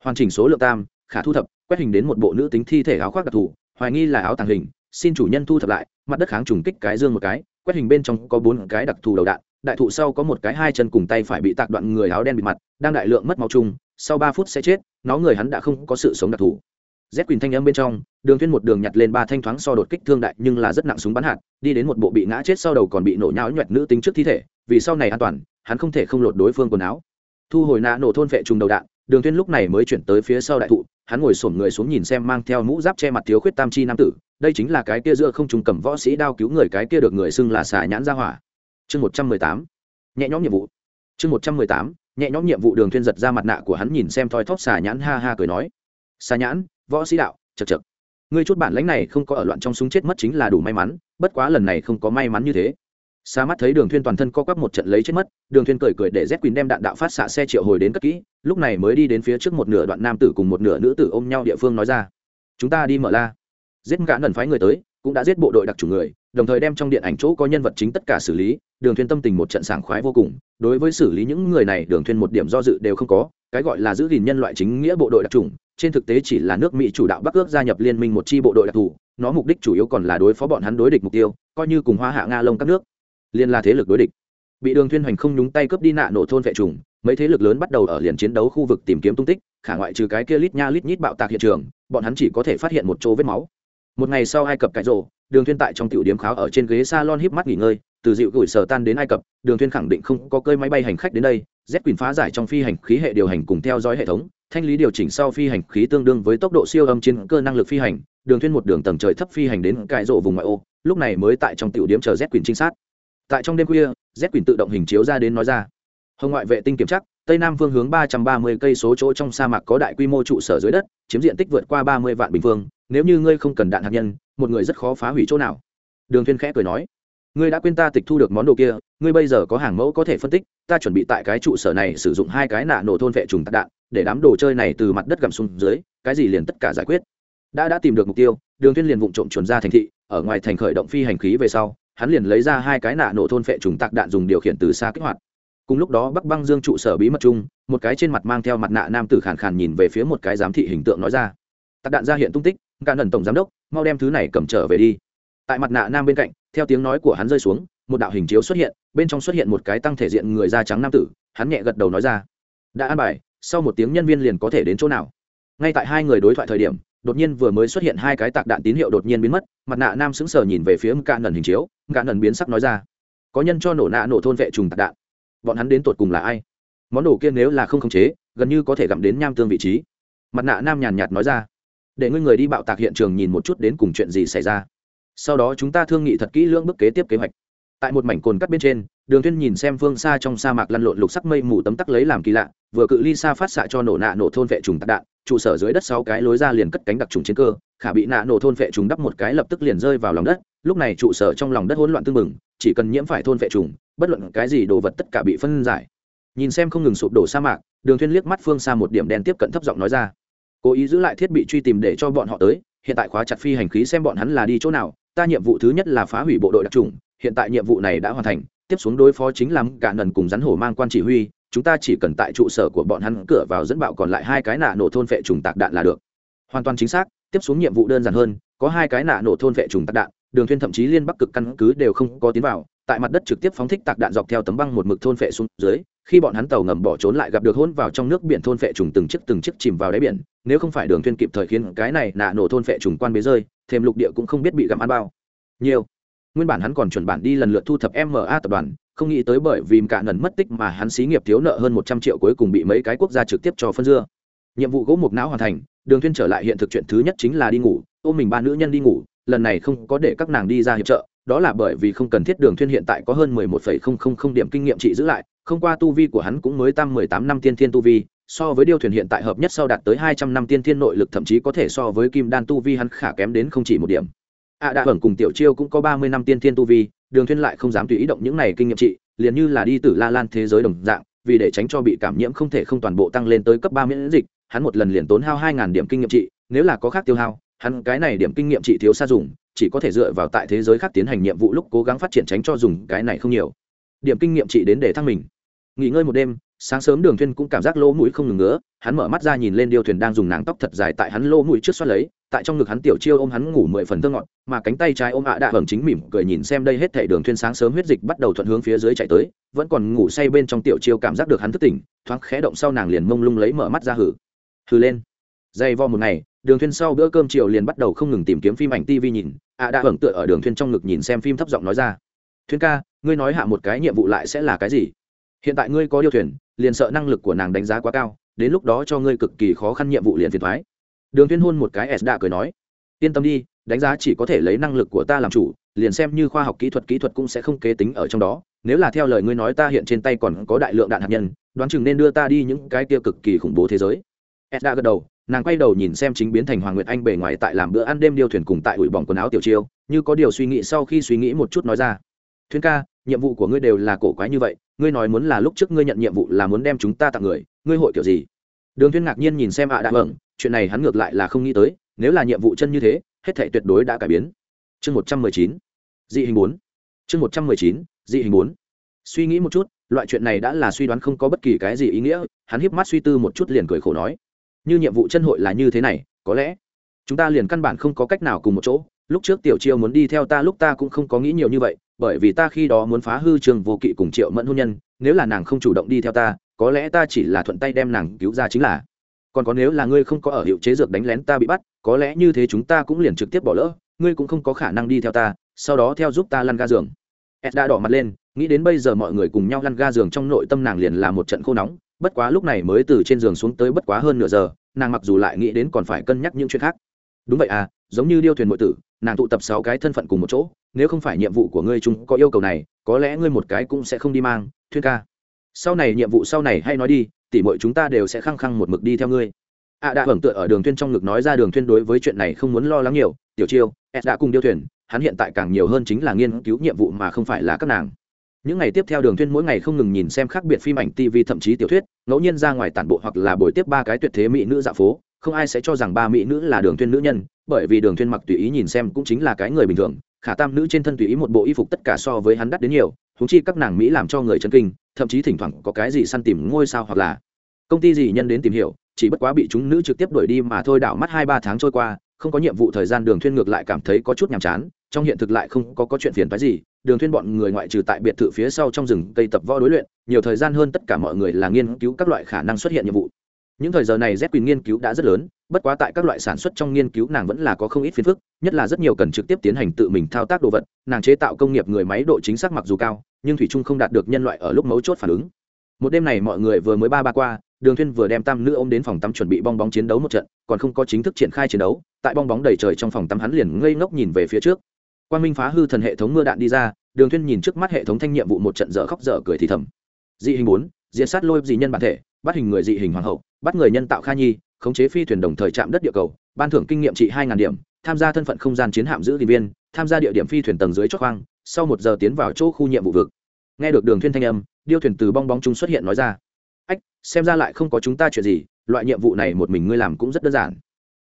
hoàn chỉnh số lượng tam, khả thu thập, quét hình đến một bộ nữ tính thi thể áo khoác đặc thù, hoài nghi là áo tàng hình, xin chủ nhân thu thập lại, mặt đất kháng trùng kích cái dương một cái, quét hình bên trong có bốn cái đặc thù đầu đạn, đại thụ sau có một cái hai chân cùng tay phải bị tạc đoạn người áo đen bị mặt, đang đại lượng mất máu chung, sau ba phút sẽ chết, nó người hắn đã không có sự sống đặc thù. Z quyền thanh âm bên trong, đường thuyên một đường nhặt lên ba thanh thoáng so đột kích thương đại nhưng là rất nặng súng bắn hạt, đi đến một bộ bị ngã chết sau đầu còn bị nổ nhão nhuẹt nữ tính trước thi thể, vì sau này an toàn, hắn không thể không lột đối phương quần áo. Thu hồi nã nổ thôn vệ trùng đầu đạn đường thuyên lúc này mới chuyển tới phía sau đại thụ, hắn ngồi sổm người xuống nhìn xem mang theo mũ giáp che mặt thiếu khuyết tam chi nam tử, đây chính là cái kia giữa không trùng cầm võ sĩ đao cứu người cái kia được người xưng là xà nhãn ra hỏa. Chương một trăm mười tám, nhẹ nhõm nhiệm vụ. Chương một trăm mười tám, nhẹ nhõm nhiệm vụ, đường thuyên giật ra mặt nạ của hắn nhìn xem thoi thóp xà nhãn ha ha cười nói. Xà nhãn, võ sĩ đạo chật chật ngươi chút bản lãnh này không có ở loạn trong súng chết mất chính là đủ may mắn, bất quá lần này không có may mắn như thế xa mắt thấy đường thuyên toàn thân co quắp một trận lấy chết mất, đường thuyên cười cười để z quỳnh đem đạn đạo phát xạ xe triệu hồi đến cất kỹ, lúc này mới đi đến phía trước một nửa đoạn nam tử cùng một nửa nữ tử ôm nhau địa phương nói ra. Chúng ta đi mở la. Giết cả lần phái người tới, cũng đã giết bộ đội đặc chủ người, đồng thời đem trong điện ảnh chỗ có nhân vật chính tất cả xử lý, đường thuyên tâm tình một trận sảng khoái vô cùng. Đối với xử lý những người này, đường thuyên một điểm do dự đều không có, cái gọi là giữ gìn nhân loại chính nghĩa bộ đội đặc trùng trên thực tế chỉ là nước mỹ chủ đạo bắc ước gia nhập liên minh một chi bộ đội đặc thù, nó mục đích chủ yếu còn là đối phó bọn hắn đối địch mục tiêu, coi như cùng hoa hạ nga lông các nước liên là thế lực đối địch. Bị đường thuyên hoành không nhúng tay cướp đi nạ nổ thôn vệ trùng, mấy thế lực lớn bắt đầu ở liền chiến đấu khu vực tìm kiếm tung tích, khả ngoại trừ cái kia lít nha lít nhít bạo tạc hiện trường, bọn hắn chỉ có thể phát hiện một chỗ vết máu. Một ngày sau ai cập cãi rồ, đường thuyên tại trong tiểu điểm kháo ở trên ghế salon híp mắt nghỉ ngơi, từ dịu gửi sở tan đến ai cập, đường thuyên khẳng định không có cơi máy bay hành khách đến đây, z quyền phá giải trong phi hành khí hệ điều hành cùng theo dõi hệ thống, thanh lý điều chỉnh sau phi hành khí tương đương với tốc độ siêu âm trên cơ năng lực phi hành, đường thuyên một đường tầng trời thấp phi hành đến cãi rộ vùng ngoại ô, lúc này mới tại trong tiểu điểm chờ z quyền trinh sát tại trong đêm khuya z quyển tự động hình chiếu ra đến nói ra. Hồng ngoại vệ tinh kiểm chắc, tây nam phương hướng ba trăm ba mươi cây số chỗ trong sa mạc có đại quy mô trụ sở dưới đất chiếm diện tích vượt qua ba mươi vạn bình phương nếu như ngươi không cần đạn hạt nhân một người rất khó phá hủy chỗ nào. Đường thiên khẽ cười nói ngươi đã quên ta tịch thu được món đồ kia ngươi bây giờ có hàng mẫu có thể phân tích ta chuẩn bị tại cái trụ sở này sử dụng hai cái nạ nổ thôn vệ trùng tạc đạn để đám đồ chơi này từ mặt đất gầm xuống dưới cái gì liền tất cả giải quyết. Đã đã tìm được mục tiêu đường thiên liền vụng trộm chuẩn ra thành thị ở ngoài thành khởi động phi hành khí về sau hắn liền lấy ra hai cái nạ nổ thôn phệ trùng tạc đạn dùng điều khiển từ xa kích hoạt. Cùng lúc đó, bắc băng dương trụ sở bí mật chung, một cái trên mặt mang theo mặt nạ nam tử khàn khàn nhìn về phía một cái giám thị hình tượng nói ra. Tạc đạn ra hiện tung tích cạn ẩn tổng giám đốc, mau đem thứ này cầm trở về đi. Tại mặt nạ nam bên cạnh, theo tiếng nói của hắn rơi xuống, một đạo hình chiếu xuất hiện, bên trong xuất hiện một cái tăng thể diện người da trắng nam tử, hắn nhẹ gật đầu nói ra. Đã an bài, sau một tiếng nhân viên liền có thể đến chỗ nào? Ngay tại hai người đối thoại thời điểm đột nhiên vừa mới xuất hiện hai cái tạc đạn tín hiệu đột nhiên biến mất, mặt nạ nam sững sờ nhìn về phía cạn nần hình chiếu cạn nần biến sắc nói ra, có nhân cho nổ nạ nổ thôn vệ trùng tạc đạn. Bọn hắn đến tột cùng là ai? Món đồ kia nếu là không khống chế, gần như có thể gặm đến nham tương vị trí. Mặt nạ nam nhàn nhạt nói ra, để ngươi người đi bạo tạc hiện trường nhìn một chút đến cùng chuyện gì xảy ra. Sau đó chúng ta thương nghị thật kỹ lưỡng bước kế tiếp kế hoạch tại một mảnh cồn cắt bên trên, đường Thuyên nhìn xem phương xa trong sa mạc lăn lộn lục sắc mây mù tấm tắc lấy làm kỳ lạ, vừa cự ly xa phát xạ cho nổ nạ nổ thôn vệ trùng tạc đạn, trụ sở dưới đất sáu cái lối ra liền cất cánh đặc trùng chiến cơ, khả bị nạ nổ thôn vệ trùng đắp một cái lập tức liền rơi vào lòng đất, lúc này trụ sở trong lòng đất hỗn loạn tương mừng chỉ cần nhiễm phải thôn vệ trùng, bất luận cái gì đồ vật tất cả bị phân giải. Nhìn xem không ngừng sụp đổ sa mạc, đường thuyên liếc mắt phương xa một điểm đen tiếp cận thấp giọng nói ra. Cố ý giữ lại thiết bị truy tìm để cho bọn họ tới, hiện tại khóa chặt phi hành khí xem bọn hắn là đi chỗ nào, ta nhiệm vụ thứ nhất là phá hủy bộ đội đặc trùng hiện tại nhiệm vụ này đã hoàn thành, tiếp xuống đối phó chính là cả nần cùng rắn hổ mang quan chỉ huy, chúng ta chỉ cần tại trụ sở của bọn hắn cửa vào dẫn bạo còn lại hai cái nạ nổ thôn vệ trùng tạc đạn là được. Hoàn toàn chính xác, tiếp xuống nhiệm vụ đơn giản hơn, có hai cái nạ nổ thôn vệ trùng tạc đạn, đường thuyên thậm chí liên bắc cực căn cứ đều không có tiến vào, tại mặt đất trực tiếp phóng thích tạc đạn dọc theo tấm băng một mực thôn vệ xuống dưới, khi bọn hắn tàu ngầm bỏ trốn lại gặp được hôn vào trong nước biển thôn vệ trùng từng chiếc từng chiếc chìm vào đáy biển, nếu không phải đường thuyên kịp thời khiến cái này nạ nổ thôn vệ trùng quan bế rơi, thêm lục địa cũng không biết bị gặm ăn bao. Nhiều nguyên bản hắn còn chuẩn bản đi lần lượt thu thập ma tập đoàn, không nghĩ tới bởi vì cả nần mất tích mà hắn xí nghiệp thiếu nợ hơn một trăm triệu cuối cùng bị mấy cái quốc gia trực tiếp cho phân dưa. Nhiệm vụ gỗ mục não hoàn thành, đường thuyên trở lại hiện thực chuyện thứ nhất chính là đi ngủ, ôm mình ba nữ nhân đi ngủ, lần này không có để các nàng đi ra hiệp trợ, đó là bởi vì không cần thiết đường thuyên hiện tại có hơn mười một phẩy không không không điểm kinh nghiệm trị giữ lại, không qua tu vi của hắn cũng mới tam mười tám năm tiên thiên tu vi, so với điêu thuyền hiện tại hợp nhất sau đạt tới hai trăm năm tiên thiên nội lực thậm chí có thể so với kim đan tu vi hắn khả kém đến không chỉ một điểm ạ à đã hưởng cùng tiểu chiêu cũng có ba mươi năm tiên thiên tu vi, đường thuyên lại không dám tùy ý động những này kinh nghiệm trị, liền như là đi từ la lan thế giới đồng dạng, vì để tránh cho bị cảm nhiễm không thể không toàn bộ tăng lên tới cấp ba miễn dịch, hắn một lần liền tốn hao hai điểm kinh nghiệm trị, nếu là có khác tiêu hao, hắn cái này điểm kinh nghiệm trị thiếu xa dùng, chỉ có thể dựa vào tại thế giới khác tiến hành nhiệm vụ lúc cố gắng phát triển tránh cho dùng cái này không nhiều. Điểm kinh nghiệm trị đến để thăng mình. Nghỉ ngơi một đêm sáng sớm đường thuyên cũng cảm giác lỗ mũi không ngừng ngứa, hắn mở mắt ra nhìn lên điêu thuyền đang dùng nàng tóc thật dài tại hắn lỗ mũi trước xoát lấy, tại trong ngực hắn tiểu chiêu ôm hắn ngủ mười phần thơ ngọt, mà cánh tay trái ôm ạ đạ hưởng chính mỉm cười nhìn xem đây hết thảy đường thuyên sáng sớm huyết dịch bắt đầu thuận hướng phía dưới chạy tới, vẫn còn ngủ say bên trong tiểu chiêu cảm giác được hắn thức tỉnh, thoáng khẽ động sau nàng liền mông lung lấy mở mắt ra hử. Hừ lên. Dày vo một ngày, đường thuyên sau bữa cơm chiều liền bắt đầu không ngừng tìm kiếm phim ảnh tv nhìn, ạ đạ hưởng tựa ở đường thuyên trong ngực nhìn xem phim thấp giọng nói ra. Thuyên ca, ngươi nói hạ một cái nhiệm vụ lại sẽ là cái gì? Hiện tại ngươi có điêu thuyền, liền sợ năng lực của nàng đánh giá quá cao, đến lúc đó cho ngươi cực kỳ khó khăn nhiệm vụ liền phiền thoái. Đường tuyên hôn một cái s đã cười nói. Yên tâm đi, đánh giá chỉ có thể lấy năng lực của ta làm chủ, liền xem như khoa học kỹ thuật kỹ thuật cũng sẽ không kế tính ở trong đó. Nếu là theo lời ngươi nói ta hiện trên tay còn có đại lượng đạn hạt nhân, đoán chừng nên đưa ta đi những cái kia cực kỳ khủng bố thế giới. S đã gật đầu, nàng quay đầu nhìn xem chính biến thành hoàng nguyệt anh bề ngoài tại làm bữa ăn đêm điêu thuyền cùng tại ủi bỏng quần áo tiểu chiêu, như có điều suy nghĩ sau khi suy nghĩ một chút nói ra. Thuyên ca nhiệm vụ của ngươi đều là cổ quái như vậy, ngươi nói muốn là lúc trước ngươi nhận nhiệm vụ là muốn đem chúng ta tặng người, ngươi hội kiểu gì? Đường thiên ngạc nhiên nhìn xem ạ à đã vâng chuyện này hắn ngược lại là không nghĩ tới, nếu là nhiệm vụ chân như thế, hết thảy tuyệt đối đã cải biến. Chương một trăm mười chín, dị hình bốn. Chương một trăm mười chín, dị hình bốn. Suy nghĩ một chút, loại chuyện này đã là suy đoán không có bất kỳ cái gì ý nghĩa, hắn híp mắt suy tư một chút liền cười khổ nói. Như nhiệm vụ chân hội là như thế này, có lẽ chúng ta liền căn bản không có cách nào cùng một chỗ, lúc trước tiểu chiêu muốn đi theo ta lúc ta cũng không có nghĩ nhiều như vậy bởi vì ta khi đó muốn phá hư trường vô kỵ cùng triệu mẫn hôn nhân, nếu là nàng không chủ động đi theo ta, có lẽ ta chỉ là thuận tay đem nàng cứu ra chính là. Còn có nếu là ngươi không có ở hiệu chế dược đánh lén ta bị bắt, có lẽ như thế chúng ta cũng liền trực tiếp bỏ lỡ, ngươi cũng không có khả năng đi theo ta, sau đó theo giúp ta lăn ga giường. Ed đã đỏ mặt lên, nghĩ đến bây giờ mọi người cùng nhau lăn ga giường trong nội tâm nàng liền là một trận khô nóng, bất quá lúc này mới từ trên giường xuống tới bất quá hơn nửa giờ, nàng mặc dù lại nghĩ đến còn phải cân nhắc những chuyện khác. Đúng vậy à giống như điêu thuyền nội tử, nàng tụ tập sáu cái thân phận cùng một chỗ, nếu không phải nhiệm vụ của ngươi chúng có yêu cầu này, có lẽ ngươi một cái cũng sẽ không đi mang thuyên ca. Sau này nhiệm vụ sau này hay nói đi tỉ mọi chúng ta đều sẽ khăng khăng một mực đi theo ngươi. Ạ à đã hưởng tựa ở đường thuyên trong ngực nói ra đường thuyên đối với chuyện này không muốn lo lắng nhiều, tiểu chiêu ed đã cùng điêu thuyền, hắn hiện tại càng nhiều hơn chính là nghiên cứu nhiệm vụ mà không phải là các nàng. Những ngày tiếp theo đường thuyên mỗi ngày không ngừng nhìn xem khác biệt phim ảnh tv thậm chí tiểu thuyết, ngẫu nhiên ra ngoài tản bộ hoặc là buổi tiếp ba cái tuyệt thế mỹ nữ dạ phố, không ai sẽ cho rằng ba mỹ nữ là đường thuyên nữ nhân bởi vì đường thuyên mặc tùy ý nhìn xem cũng chính là cái người bình thường, khả tam nữ trên thân tùy ý một bộ y phục tất cả so với hắn đắt đến nhiều thúng chi các nàng mỹ làm cho người chân kinh, thậm chí thỉnh thoảng có cái gì săn tìm ngôi sao hoặc là công ty gì nhân đến tìm hiểu, chỉ bất quá bị chúng nữ trực tiếp đuổi đi mà thôi đảo mắt hai ba tháng trôi qua, không có nhiệm vụ thời gian đường thuyên ngược lại cảm thấy có chút nhàm chán, trong hiện thực lại không có có chuyện phiền phức gì, đường thuyên bọn người ngoại trừ tại biệt thự phía sau trong rừng cây tập võ đối luyện, nhiều thời gian hơn tất cả mọi người là nghiên cứu các loại khả năng xuất hiện nhiệm vụ. Những thời giờ này z quyền nghiên cứu đã rất lớn bất quá tại các loại sản xuất trong nghiên cứu nàng vẫn là có không ít phiền phức, nhất là rất nhiều cần trực tiếp tiến hành tự mình thao tác đồ vật, nàng chế tạo công nghiệp người máy độ chính xác mặc dù cao, nhưng thủy trung không đạt được nhân loại ở lúc mấu chốt phản ứng. Một đêm này mọi người vừa mới ba ba qua, đường thuyên vừa đem tam nữ ôm đến phòng tắm chuẩn bị bong bóng chiến đấu một trận, còn không có chính thức triển khai chiến đấu, tại bong bóng đầy trời trong phòng tắm hắn liền ngây ngốc nhìn về phía trước. Quan minh phá hư thần hệ thống mưa đạn đi ra, đường thuyên nhìn trước mắt hệ thống thanh nhiệm vụ một trận dở khóc dở cười thì thầm. Dị hình bốn, diệt sát lôi dị nhân bản thể, bắt hình người dị hình hoàng hậu, bắt người nhân tạo kha nhi khống chế phi thuyền đồng thời chạm đất địa cầu, ban thưởng kinh nghiệm trị hai điểm, tham gia thân phận không gian chiến hạm giữ điện viên, tham gia địa điểm phi thuyền tầng dưới chót khoang, sau một giờ tiến vào chỗ khu nhiệm vụ vực. Nghe được đường thuyên thanh âm, điêu thuyền từ bong bóng trung xuất hiện nói ra. Ách, xem ra lại không có chúng ta chuyện gì, loại nhiệm vụ này một mình ngươi làm cũng rất đơn giản.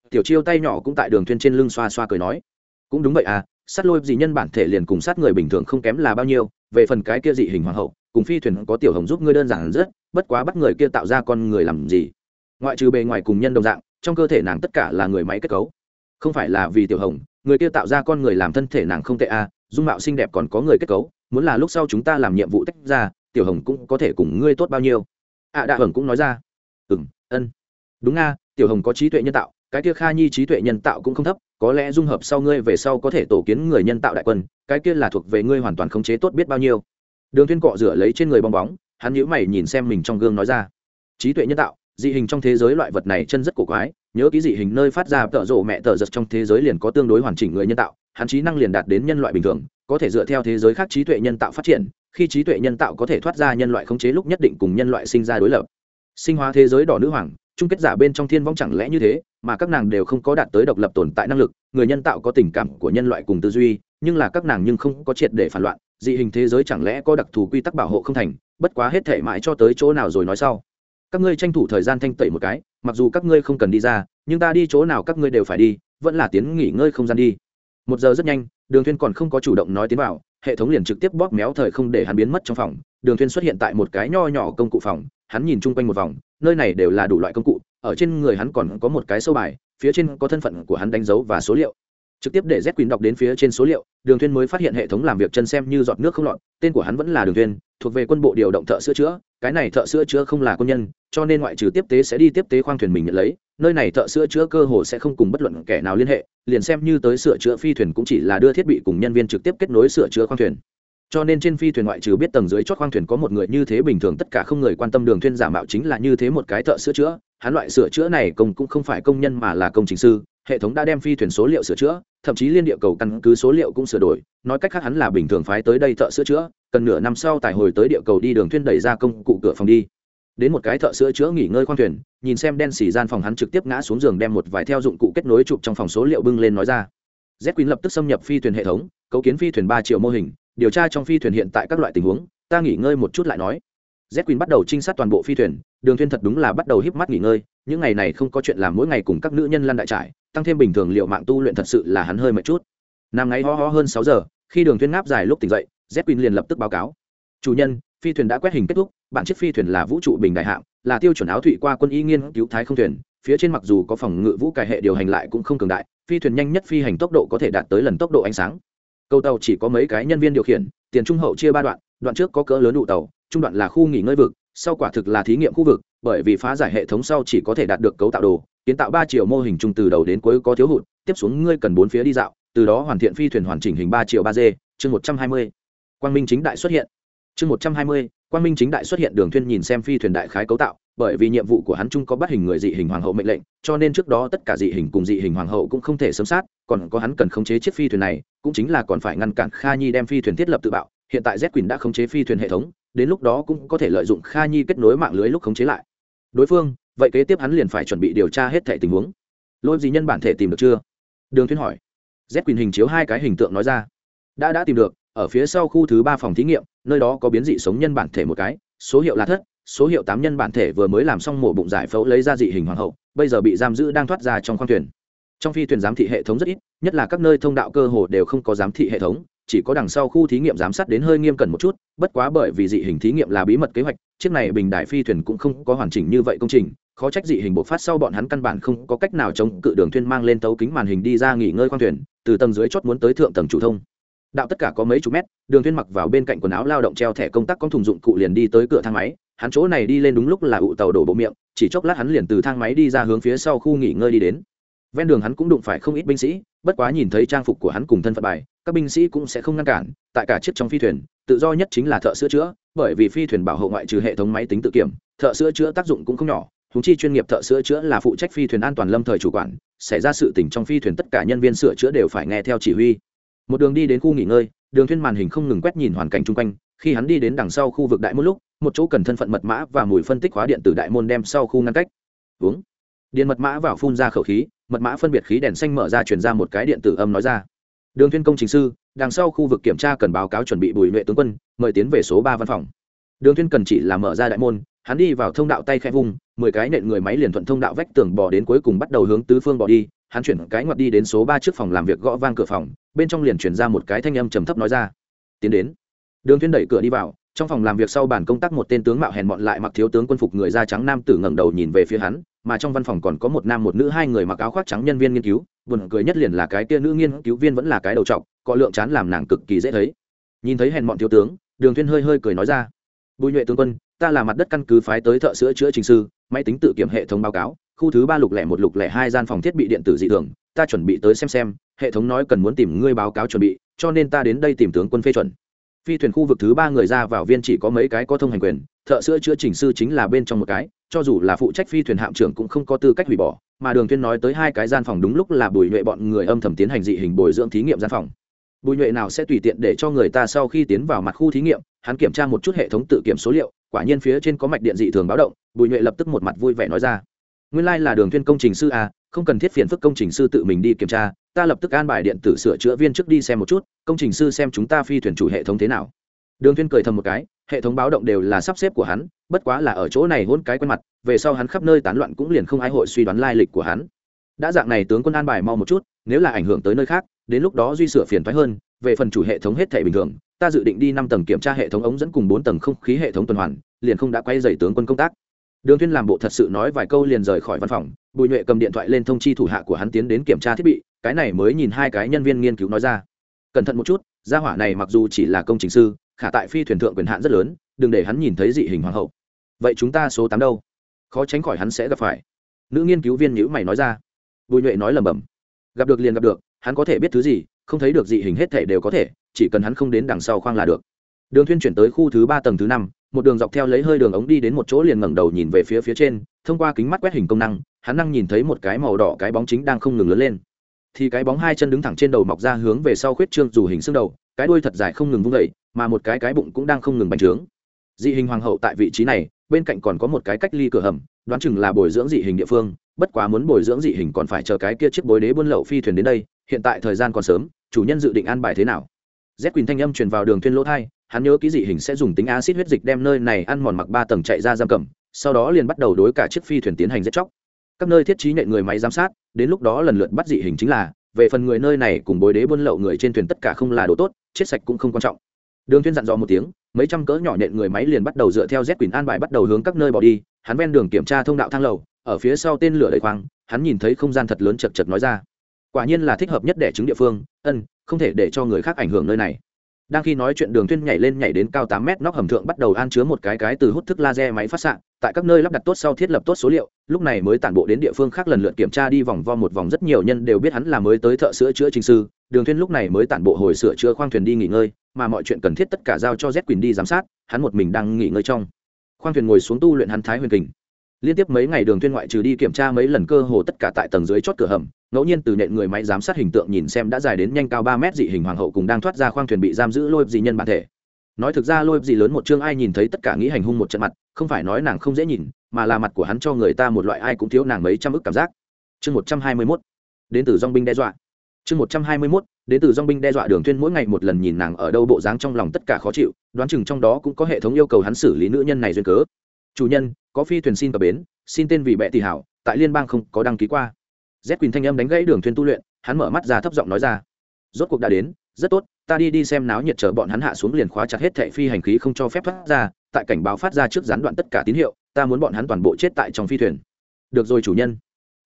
Tiểu chiêu tay nhỏ cũng tại đường thuyên trên lưng xoa xoa cười nói. Cũng đúng vậy à sát lôi dị nhân bản thể liền cùng sát người bình thường không kém là bao nhiêu, về phần cái kia dị hình hoàng hậu, cùng phi thuyền có tiểu hồng giúp ngươi đơn giản rất, bất quá bắt người kia tạo ra con người làm gì? Ngoại trừ bề ngoài cùng nhân đồng dạng trong cơ thể nàng tất cả là người máy kết cấu. Không phải là vì tiểu hồng người kia tạo ra con người làm thân thể nàng không tệ a dung mạo xinh đẹp còn có người kết cấu muốn là lúc sau chúng ta làm nhiệm vụ tách ra tiểu hồng cũng có thể cùng ngươi tốt bao nhiêu. Ạ à, đạ hồng cũng nói ra. Ừ m ân. Đúng nga tiểu hồng có trí tuệ nhân tạo cái kia kha nhi trí tuệ nhân tạo cũng không thấp có lẽ dung hợp sau ngươi về sau có thể tổ kiến người nhân tạo đại quân cái kia là thuộc về ngươi hoàn toàn khống chế tốt biết bao nhiêu. Đường thiên cọ rửa lấy trên người bong bóng hắn nhíu mày nhìn xem mình trong gương nói ra. Trí tuệ nhân tạo dị hình trong thế giới loại vật này chân rất cổ quái, nhớ ký dị hình nơi phát ra tợ rộ mẹ tợ giật trong thế giới liền có tương đối hoàn chỉnh người nhân tạo, hắn trí năng liền đạt đến nhân loại bình thường, có thể dựa theo thế giới khác trí tuệ nhân tạo phát triển, khi trí tuệ nhân tạo có thể thoát ra nhân loại khống chế lúc nhất định cùng nhân loại sinh ra đối lập. Sinh hóa thế giới đỏ nữ hoàng, chung kết giả bên trong thiên vong chẳng lẽ như thế, mà các nàng đều không có đạt tới độc lập tồn tại năng lực, người nhân tạo có tình cảm của nhân loại cùng tư duy, nhưng là các nàng nhưng không có triệt để phản loạn, dị hình thế giới chẳng lẽ có đặc thù quy tắc bảo hộ không thành, bất quá hết thể mãi cho tới chỗ nào rồi nói sau các ngươi tranh thủ thời gian thanh tẩy một cái, mặc dù các ngươi không cần đi ra, nhưng ta đi chỗ nào các ngươi đều phải đi, vẫn là tiến nghỉ ngơi không gian đi. Một giờ rất nhanh, đường thuyên còn không có chủ động nói tiến vào, hệ thống liền trực tiếp bóp méo thời không để hắn biến mất trong phòng. Đường thuyên xuất hiện tại một cái nho nhỏ công cụ phòng, hắn nhìn chung quanh một vòng, nơi này đều là đủ loại công cụ, ở trên người hắn còn có một cái sâu bài, phía trên có thân phận của hắn đánh dấu và số liệu. Trực tiếp để z quỳnh đọc đến phía trên số liệu, đường thuyên mới phát hiện hệ thống làm việc chân xem như giọt nước không lọt, tên của hắn vẫn là đường thuyên thuộc về quân bộ điều động thợ sửa chữa, cái này thợ sửa chữa không là quân nhân, cho nên ngoại trừ tiếp tế sẽ đi tiếp tế khoang thuyền mình nhận lấy, nơi này thợ sửa chữa cơ hồ sẽ không cùng bất luận kẻ nào liên hệ, liền xem như tới sửa chữa phi thuyền cũng chỉ là đưa thiết bị cùng nhân viên trực tiếp kết nối sửa chữa khoang thuyền. Cho nên trên phi thuyền ngoại trừ biết tầng dưới chót khoang thuyền có một người như thế bình thường tất cả không người quan tâm đường thuyền giả mạo chính là như thế một cái thợ sửa chữa, hắn loại sửa chữa này công cũng không phải công nhân mà là công trình sư hệ thống đã đem phi thuyền số liệu sửa chữa, thậm chí liên địa cầu căn cứ số liệu cũng sửa đổi. Nói cách khác hắn là bình thường phái tới đây thợ sửa chữa, cần nửa năm sau tài hồi tới địa cầu đi đường thuyên đẩy ra công cụ cửa phòng đi. Đến một cái thợ sửa chữa nghỉ ngơi khoang thuyền, nhìn xem đen xì gian phòng hắn trực tiếp ngã xuống giường đem một vài theo dụng cụ kết nối chụp trong phòng số liệu bưng lên nói ra. Z quyến lập tức xâm nhập phi thuyền hệ thống, cấu kiến phi thuyền ba triệu mô hình, điều tra trong phi thuyền hiện tại các loại tình huống, ta nghỉ ngơi một chút lại nói. Z quyến bắt đầu trinh sát toàn bộ phi thuyền, đường thuyên thật đúng là bắt đầu híp mắt nghỉ ngơi những ngày này không có chuyện làm mỗi ngày cùng các nữ nhân lăn đại trải, tăng thêm bình thường liệu mạng tu luyện thật sự là hắn hơi mệt chút. Nằm ngáy ho ho hơn sáu giờ, khi đường thuyên ngáp dài lúc tỉnh dậy z quyến liền lập tức báo cáo. Chủ nhân, phi thuyền đã quét hình kết thúc, bản chiếc phi thuyền là vũ trụ bình đại hạng, là tiêu chuẩn áo thụy qua quân y nghiên cứu thái không thuyền, phía trên mặc dù có phòng ngự vũ cải hệ điều hành lại cũng không cường đại, phi thuyền nhanh nhất phi hành tốc độ có thể đạt tới lần tốc độ ánh sáng. Cầu tàu chỉ có mấy cái nhân viên điều khiển, tiền trung hậu chia ba đoạn đoạn trước có cỡ lớn đủ tàu, trung đoạn là khu nghỉ ngơi vực sau quả thực là thí nghiệm khu vực, bởi vì phá giải hệ thống sau chỉ có thể đạt được cấu tạo đồ, kiến tạo ba triệu mô hình chung từ đầu đến cuối có thiếu hụt, tiếp xuống ngươi cần bốn phía đi dạo, từ đó hoàn thiện phi thuyền hoàn chỉnh hình ba triệu ba d, chương một trăm hai mươi. Quang minh chính đại xuất hiện. Chương một trăm hai mươi, quang minh chính đại xuất hiện đường thuyên nhìn xem phi thuyền đại khái cấu tạo, bởi vì nhiệm vụ của hắn chung có bắt hình người dị hình hoàng hậu mệnh lệnh, cho nên trước đó tất cả dị hình cùng dị hình hoàng hậu cũng không thể sớm sát, còn có hắn cần khống chế chiếc phi thuyền này, cũng chính là còn phải ngăn cản kha nhi đem phi thuyền thiết lập tự bạo, hiện tại z quỳnh đã khống chế phi thuyền hệ thống đến lúc đó cũng có thể lợi dụng kha nhi kết nối mạng lưới lúc khống chế lại. Đối phương, vậy kế tiếp hắn liền phải chuẩn bị điều tra hết thẻ tình huống. Lôi gì nhân bản thể tìm được chưa? Đường thuyên hỏi. Z quyền hình chiếu hai cái hình tượng nói ra. Đã đã tìm được, ở phía sau khu thứ ba phòng thí nghiệm, nơi đó có biến dị sống nhân bản thể một cái, số hiệu là thất, số hiệu tám nhân bản thể vừa mới làm xong mổ bụng giải phẫu lấy ra dị hình hoàng hậu, bây giờ bị giam giữ đang thoát ra trong khoang thuyền. Trong phi thuyền giám thị hệ thống rất ít, nhất là các nơi thông đạo cơ hồ đều không có giám thị hệ thống chỉ có đằng sau khu thí nghiệm giám sát đến hơi nghiêm cẩn một chút, bất quá bởi vì dị hình thí nghiệm là bí mật kế hoạch, chiếc này bình đại phi thuyền cũng không có hoàn chỉnh như vậy công trình, khó trách dị hình bộc phát sau bọn hắn căn bản không có cách nào chống cự đường thuyên mang lên tấu kính màn hình đi ra nghỉ ngơi khoang thuyền, từ tầng dưới chót muốn tới thượng tầng chủ thông. Đạo tất cả có mấy chục mét, đường thuyên mặc vào bên cạnh quần áo lao động treo thẻ công tác con thùng dụng cụ liền đi tới cửa thang máy, hắn chỗ này đi lên đúng lúc là ụ tàu đổ bộ miệng, chỉ chốc lát hắn liền từ thang máy đi ra hướng phía sau khu nghỉ ngơi đi đến ven đường hắn cũng đụng phải không ít binh sĩ, bất quá nhìn thấy trang phục của hắn cùng thân phận bài, các binh sĩ cũng sẽ không ngăn cản, tại cả chiếc trong phi thuyền, tự do nhất chính là thợ sửa chữa, bởi vì phi thuyền bảo hộ ngoại trừ hệ thống máy tính tự kiểm, thợ sửa chữa tác dụng cũng không nhỏ húng chi chuyên nghiệp thợ sửa chữa là phụ trách phi thuyền an toàn lâm thời chủ quản, xảy ra sự tình trong phi thuyền tất cả nhân viên sửa chữa đều phải nghe theo chỉ huy. Một đường đi đến khu nghỉ ngơi, đường thuyên màn hình không ngừng quét nhìn hoàn cảnh chung quanh, khi hắn đi đến đằng sau khu vực đại môn lúc, một chỗ cần thân phận mật mã và mùi phân tích hóa điện tử đại môn đem sau khu ngăn cách. Uống. Điện mật mã vào phun ra khẩu khí mật mã phân biệt khí đèn xanh mở ra truyền ra một cái điện tử âm nói ra. Đường Thiên công trình sư, đằng sau khu vực kiểm tra cần báo cáo chuẩn bị bùi nhuệ tướng quân, mời tiến về số ba văn phòng. Đường Thiên cần chỉ là mở ra đại môn, hắn đi vào thông đạo tay khẽ vùng mười cái nện người máy liền thuận thông đạo vách tường bò đến cuối cùng bắt đầu hướng tứ phương bò đi, hắn chuyển cái ngoặt đi đến số ba trước phòng làm việc gõ vang cửa phòng, bên trong liền chuyển ra một cái thanh âm trầm thấp nói ra. Tiến đến. Đường Thiên đẩy cửa đi vào trong phòng làm việc sau bàn công tác một tên tướng mạo hèn mọn lại mặc thiếu tướng quân phục người da trắng nam tử ngẩng đầu nhìn về phía hắn, mà trong văn phòng còn có một nam một nữ hai người mặc áo khoác trắng nhân viên nghiên cứu, buồn cười nhất liền là cái kia nữ nghiên cứu viên vẫn là cái đầu trọc, có lượng chán làm nàng cực kỳ dễ thấy. Nhìn thấy hèn mọn thiếu tướng, đường thiên hơi hơi cười nói ra, bùi nhuệ tướng quân, ta là mặt đất căn cứ phái tới thợ sữa chữa trình sư, máy tính tự kiểm hệ thống báo cáo, khu thứ ba lục lẻ một lục lẻ hai gian phòng thiết bị điện tử dị thường, ta chuẩn bị tới xem xem, hệ thống nói cần muốn tìm ngươi báo cáo chuẩn bị, cho nên ta đến đây tìm tướng quân phê chuẩn phi thuyền khu vực thứ ba người ra vào viên chỉ có mấy cái có thông hành quyền thợ sữa chữa chỉnh sư chính là bên trong một cái cho dù là phụ trách phi thuyền hạm trưởng cũng không có tư cách hủy bỏ mà đường Thuyên nói tới hai cái gian phòng đúng lúc là bùi nhuệ bọn người âm thầm tiến hành dị hình bồi dưỡng thí nghiệm gian phòng. Bùi nhuệ nào sẽ tùy tiện để cho người ta sau khi tiến vào mặt khu thí nghiệm hắn kiểm tra một chút hệ thống tự kiểm số liệu quả nhiên phía trên có mạch điện dị thường báo động bùi nhuệ lập tức một mặt vui vẻ nói ra. Nguyên lai là đường Thuyên công trình sư à, không cần thiết phiền phức công trình sư tự mình đi kiểm tra ta lập tức an bài điện tử sửa chữa viên trước đi xem một chút, công trình sư xem chúng ta phi thuyền chủ hệ thống thế nào. Đường thiên cười thầm một cái, hệ thống báo động đều là sắp xếp của hắn, bất quá là ở chỗ này hôn cái quen mặt, về sau hắn khắp nơi tán loạn cũng liền không ai hội suy đoán lai lịch của hắn. Đã dạng này tướng quân an bài mau một chút, nếu là ảnh hưởng tới nơi khác, đến lúc đó duy sửa phiền thoái hơn, về phần chủ hệ thống hết thể bình thường, ta dự định đi năm tầng kiểm tra hệ thống ống dẫn cùng bốn tầng không khí hệ thống tuần hoàn, liền không đã quay dày tướng quân công tác. Đường thiên làm bộ thật sự nói vài câu liền rời khỏi văn phòng, bùi nhuệ cầm điện thoại lên thông chi thủ hạ của hắn tiến đến kiểm tra thiết bị cái này mới nhìn hai cái nhân viên nghiên cứu nói ra. Cẩn thận một chút, gia hỏa này mặc dù chỉ là công trình sư, khả tại phi thuyền thượng quyền hạn rất lớn, đừng để hắn nhìn thấy dị hình hoàng hậu. Vậy chúng ta số tám đâu? Khó tránh khỏi hắn sẽ gặp phải. Nữ nghiên cứu viên nhữ mày nói ra. Bùi nhuệ nói lầm bầm gặp được liền gặp được, hắn có thể biết thứ gì, không thấy được dị hình hết thể đều có thể, chỉ cần hắn không đến đằng sau khoang là được. Đường thuyên chuyển tới khu thứ ba tầng thứ năm, một đường dọc theo lấy hơi đường ống đi đến một chỗ liền ngẩng đầu nhìn về phía phía trên, thông qua kính mắt quét hình công năng, hắn năng nhìn thấy một cái màu đỏ cái bóng chính đang không ngừng lớn lên thì cái bóng hai chân đứng thẳng trên đầu mọc ra hướng về sau khuyết trương dù hình xương đầu, cái đuôi thật dài không ngừng vung vẩy mà một cái cái bụng cũng đang không ngừng bành trướng. Dị hình hoàng hậu tại vị trí này, bên cạnh còn có một cái cách ly cửa hầm, đoán chừng là bồi dưỡng dị hình địa phương, bất quá muốn bồi dưỡng dị hình còn phải chờ cái kia chiếc bối đế buôn lậu phi thuyền đến đây, hiện tại thời gian còn sớm, chủ nhân dự định an bài thế nào? Z quỳnh thanh âm truyền vào đường thuyên lỗ thai, hắn nhớ ký dị hình sẽ dùng tính axit huyết dịch đem nơi này ăn mòn mặc ba tầng chạy ra giam cầm, sau đó liền bắt đầu đối cả chiếc phi thuyền tiến hành giết chóc các nơi thiết trí nhện người máy giám sát, đến lúc đó lần lượt bắt dị hình chính là, về phần người nơi này cùng bối đế buôn lậu người trên thuyền tất cả không là đồ tốt, chết sạch cũng không quan trọng. Đường thuyên dặn dò một tiếng, mấy trăm cỡ nhỏ nhện người máy liền bắt đầu dựa theo z quỳnh an bài bắt đầu hướng các nơi bỏ đi, hắn ven đường kiểm tra thông đạo thang lầu, ở phía sau tên lửa đầy khoang, hắn nhìn thấy không gian thật lớn chật chật nói ra. Quả nhiên là thích hợp nhất để chứng địa phương, ân, không thể để cho người khác ảnh hưởng nơi này đang khi nói chuyện đường thuyên nhảy lên nhảy đến cao tám mét, nóc hầm thượng bắt đầu an chứa một cái cái từ hút thức laser máy phát xạ tại các nơi lắp đặt tốt sau thiết lập tốt số liệu, lúc này mới tản bộ đến địa phương khác lần lượt kiểm tra đi vòng vo một vòng. Rất nhiều nhân đều biết hắn là mới tới thợ sửa chữa trình sư. Đường thuyên lúc này mới tản bộ hồi sửa chữa khoang thuyền đi nghỉ ngơi, mà mọi chuyện cần thiết tất cả giao cho z Quỳnh đi giám sát. Hắn một mình đang nghỉ ngơi trong. Khoang thuyền ngồi xuống tu luyện hắn thái huyền kình liên tiếp mấy ngày đường thuyên ngoại trừ đi kiểm tra mấy lần cơ hồ tất cả tại tầng dưới chót cửa hầm, ngẫu nhiên từ nện người máy giám sát hình tượng nhìn xem đã dài đến nhanh cao ba mét dị hình hoàng hậu cùng đang thoát ra khoang thuyền bị giam giữ lôi dị nhân bản thể. Nói thực ra lôi dị lớn một chương ai nhìn thấy tất cả nghĩ hành hung một trận mặt, không phải nói nàng không dễ nhìn, mà là mặt của hắn cho người ta một loại ai cũng thiếu nàng mấy trăm ức cảm giác. Chương một trăm hai mươi 121 đến từ dong binh đe dọa. Chương một trăm hai mươi 121 đến từ dong binh đe dọa đường thuyên mỗi ngày một lần nhìn nàng ở đâu bộ dáng trong lòng tất cả khó chịu, đoán chừng trong đó cũng có hệ thống yêu cầu hắn xử lý nữ nhân này duyên cớ chủ nhân, có phi thuyền xin cập bến, xin tên vì bệ tỷ hảo, tại liên bang không có đăng ký qua. Z quỳnh thanh âm đánh gãy đường thuyền tu luyện, hắn mở mắt ra thấp giọng nói ra. Rốt cuộc đã đến, rất tốt, ta đi đi xem náo nhiệt chờ bọn hắn hạ xuống liền khóa chặt hết thệ phi hành khí không cho phép thoát ra, tại cảnh báo phát ra trước gián đoạn tất cả tín hiệu, ta muốn bọn hắn toàn bộ chết tại trong phi thuyền. Được rồi chủ nhân.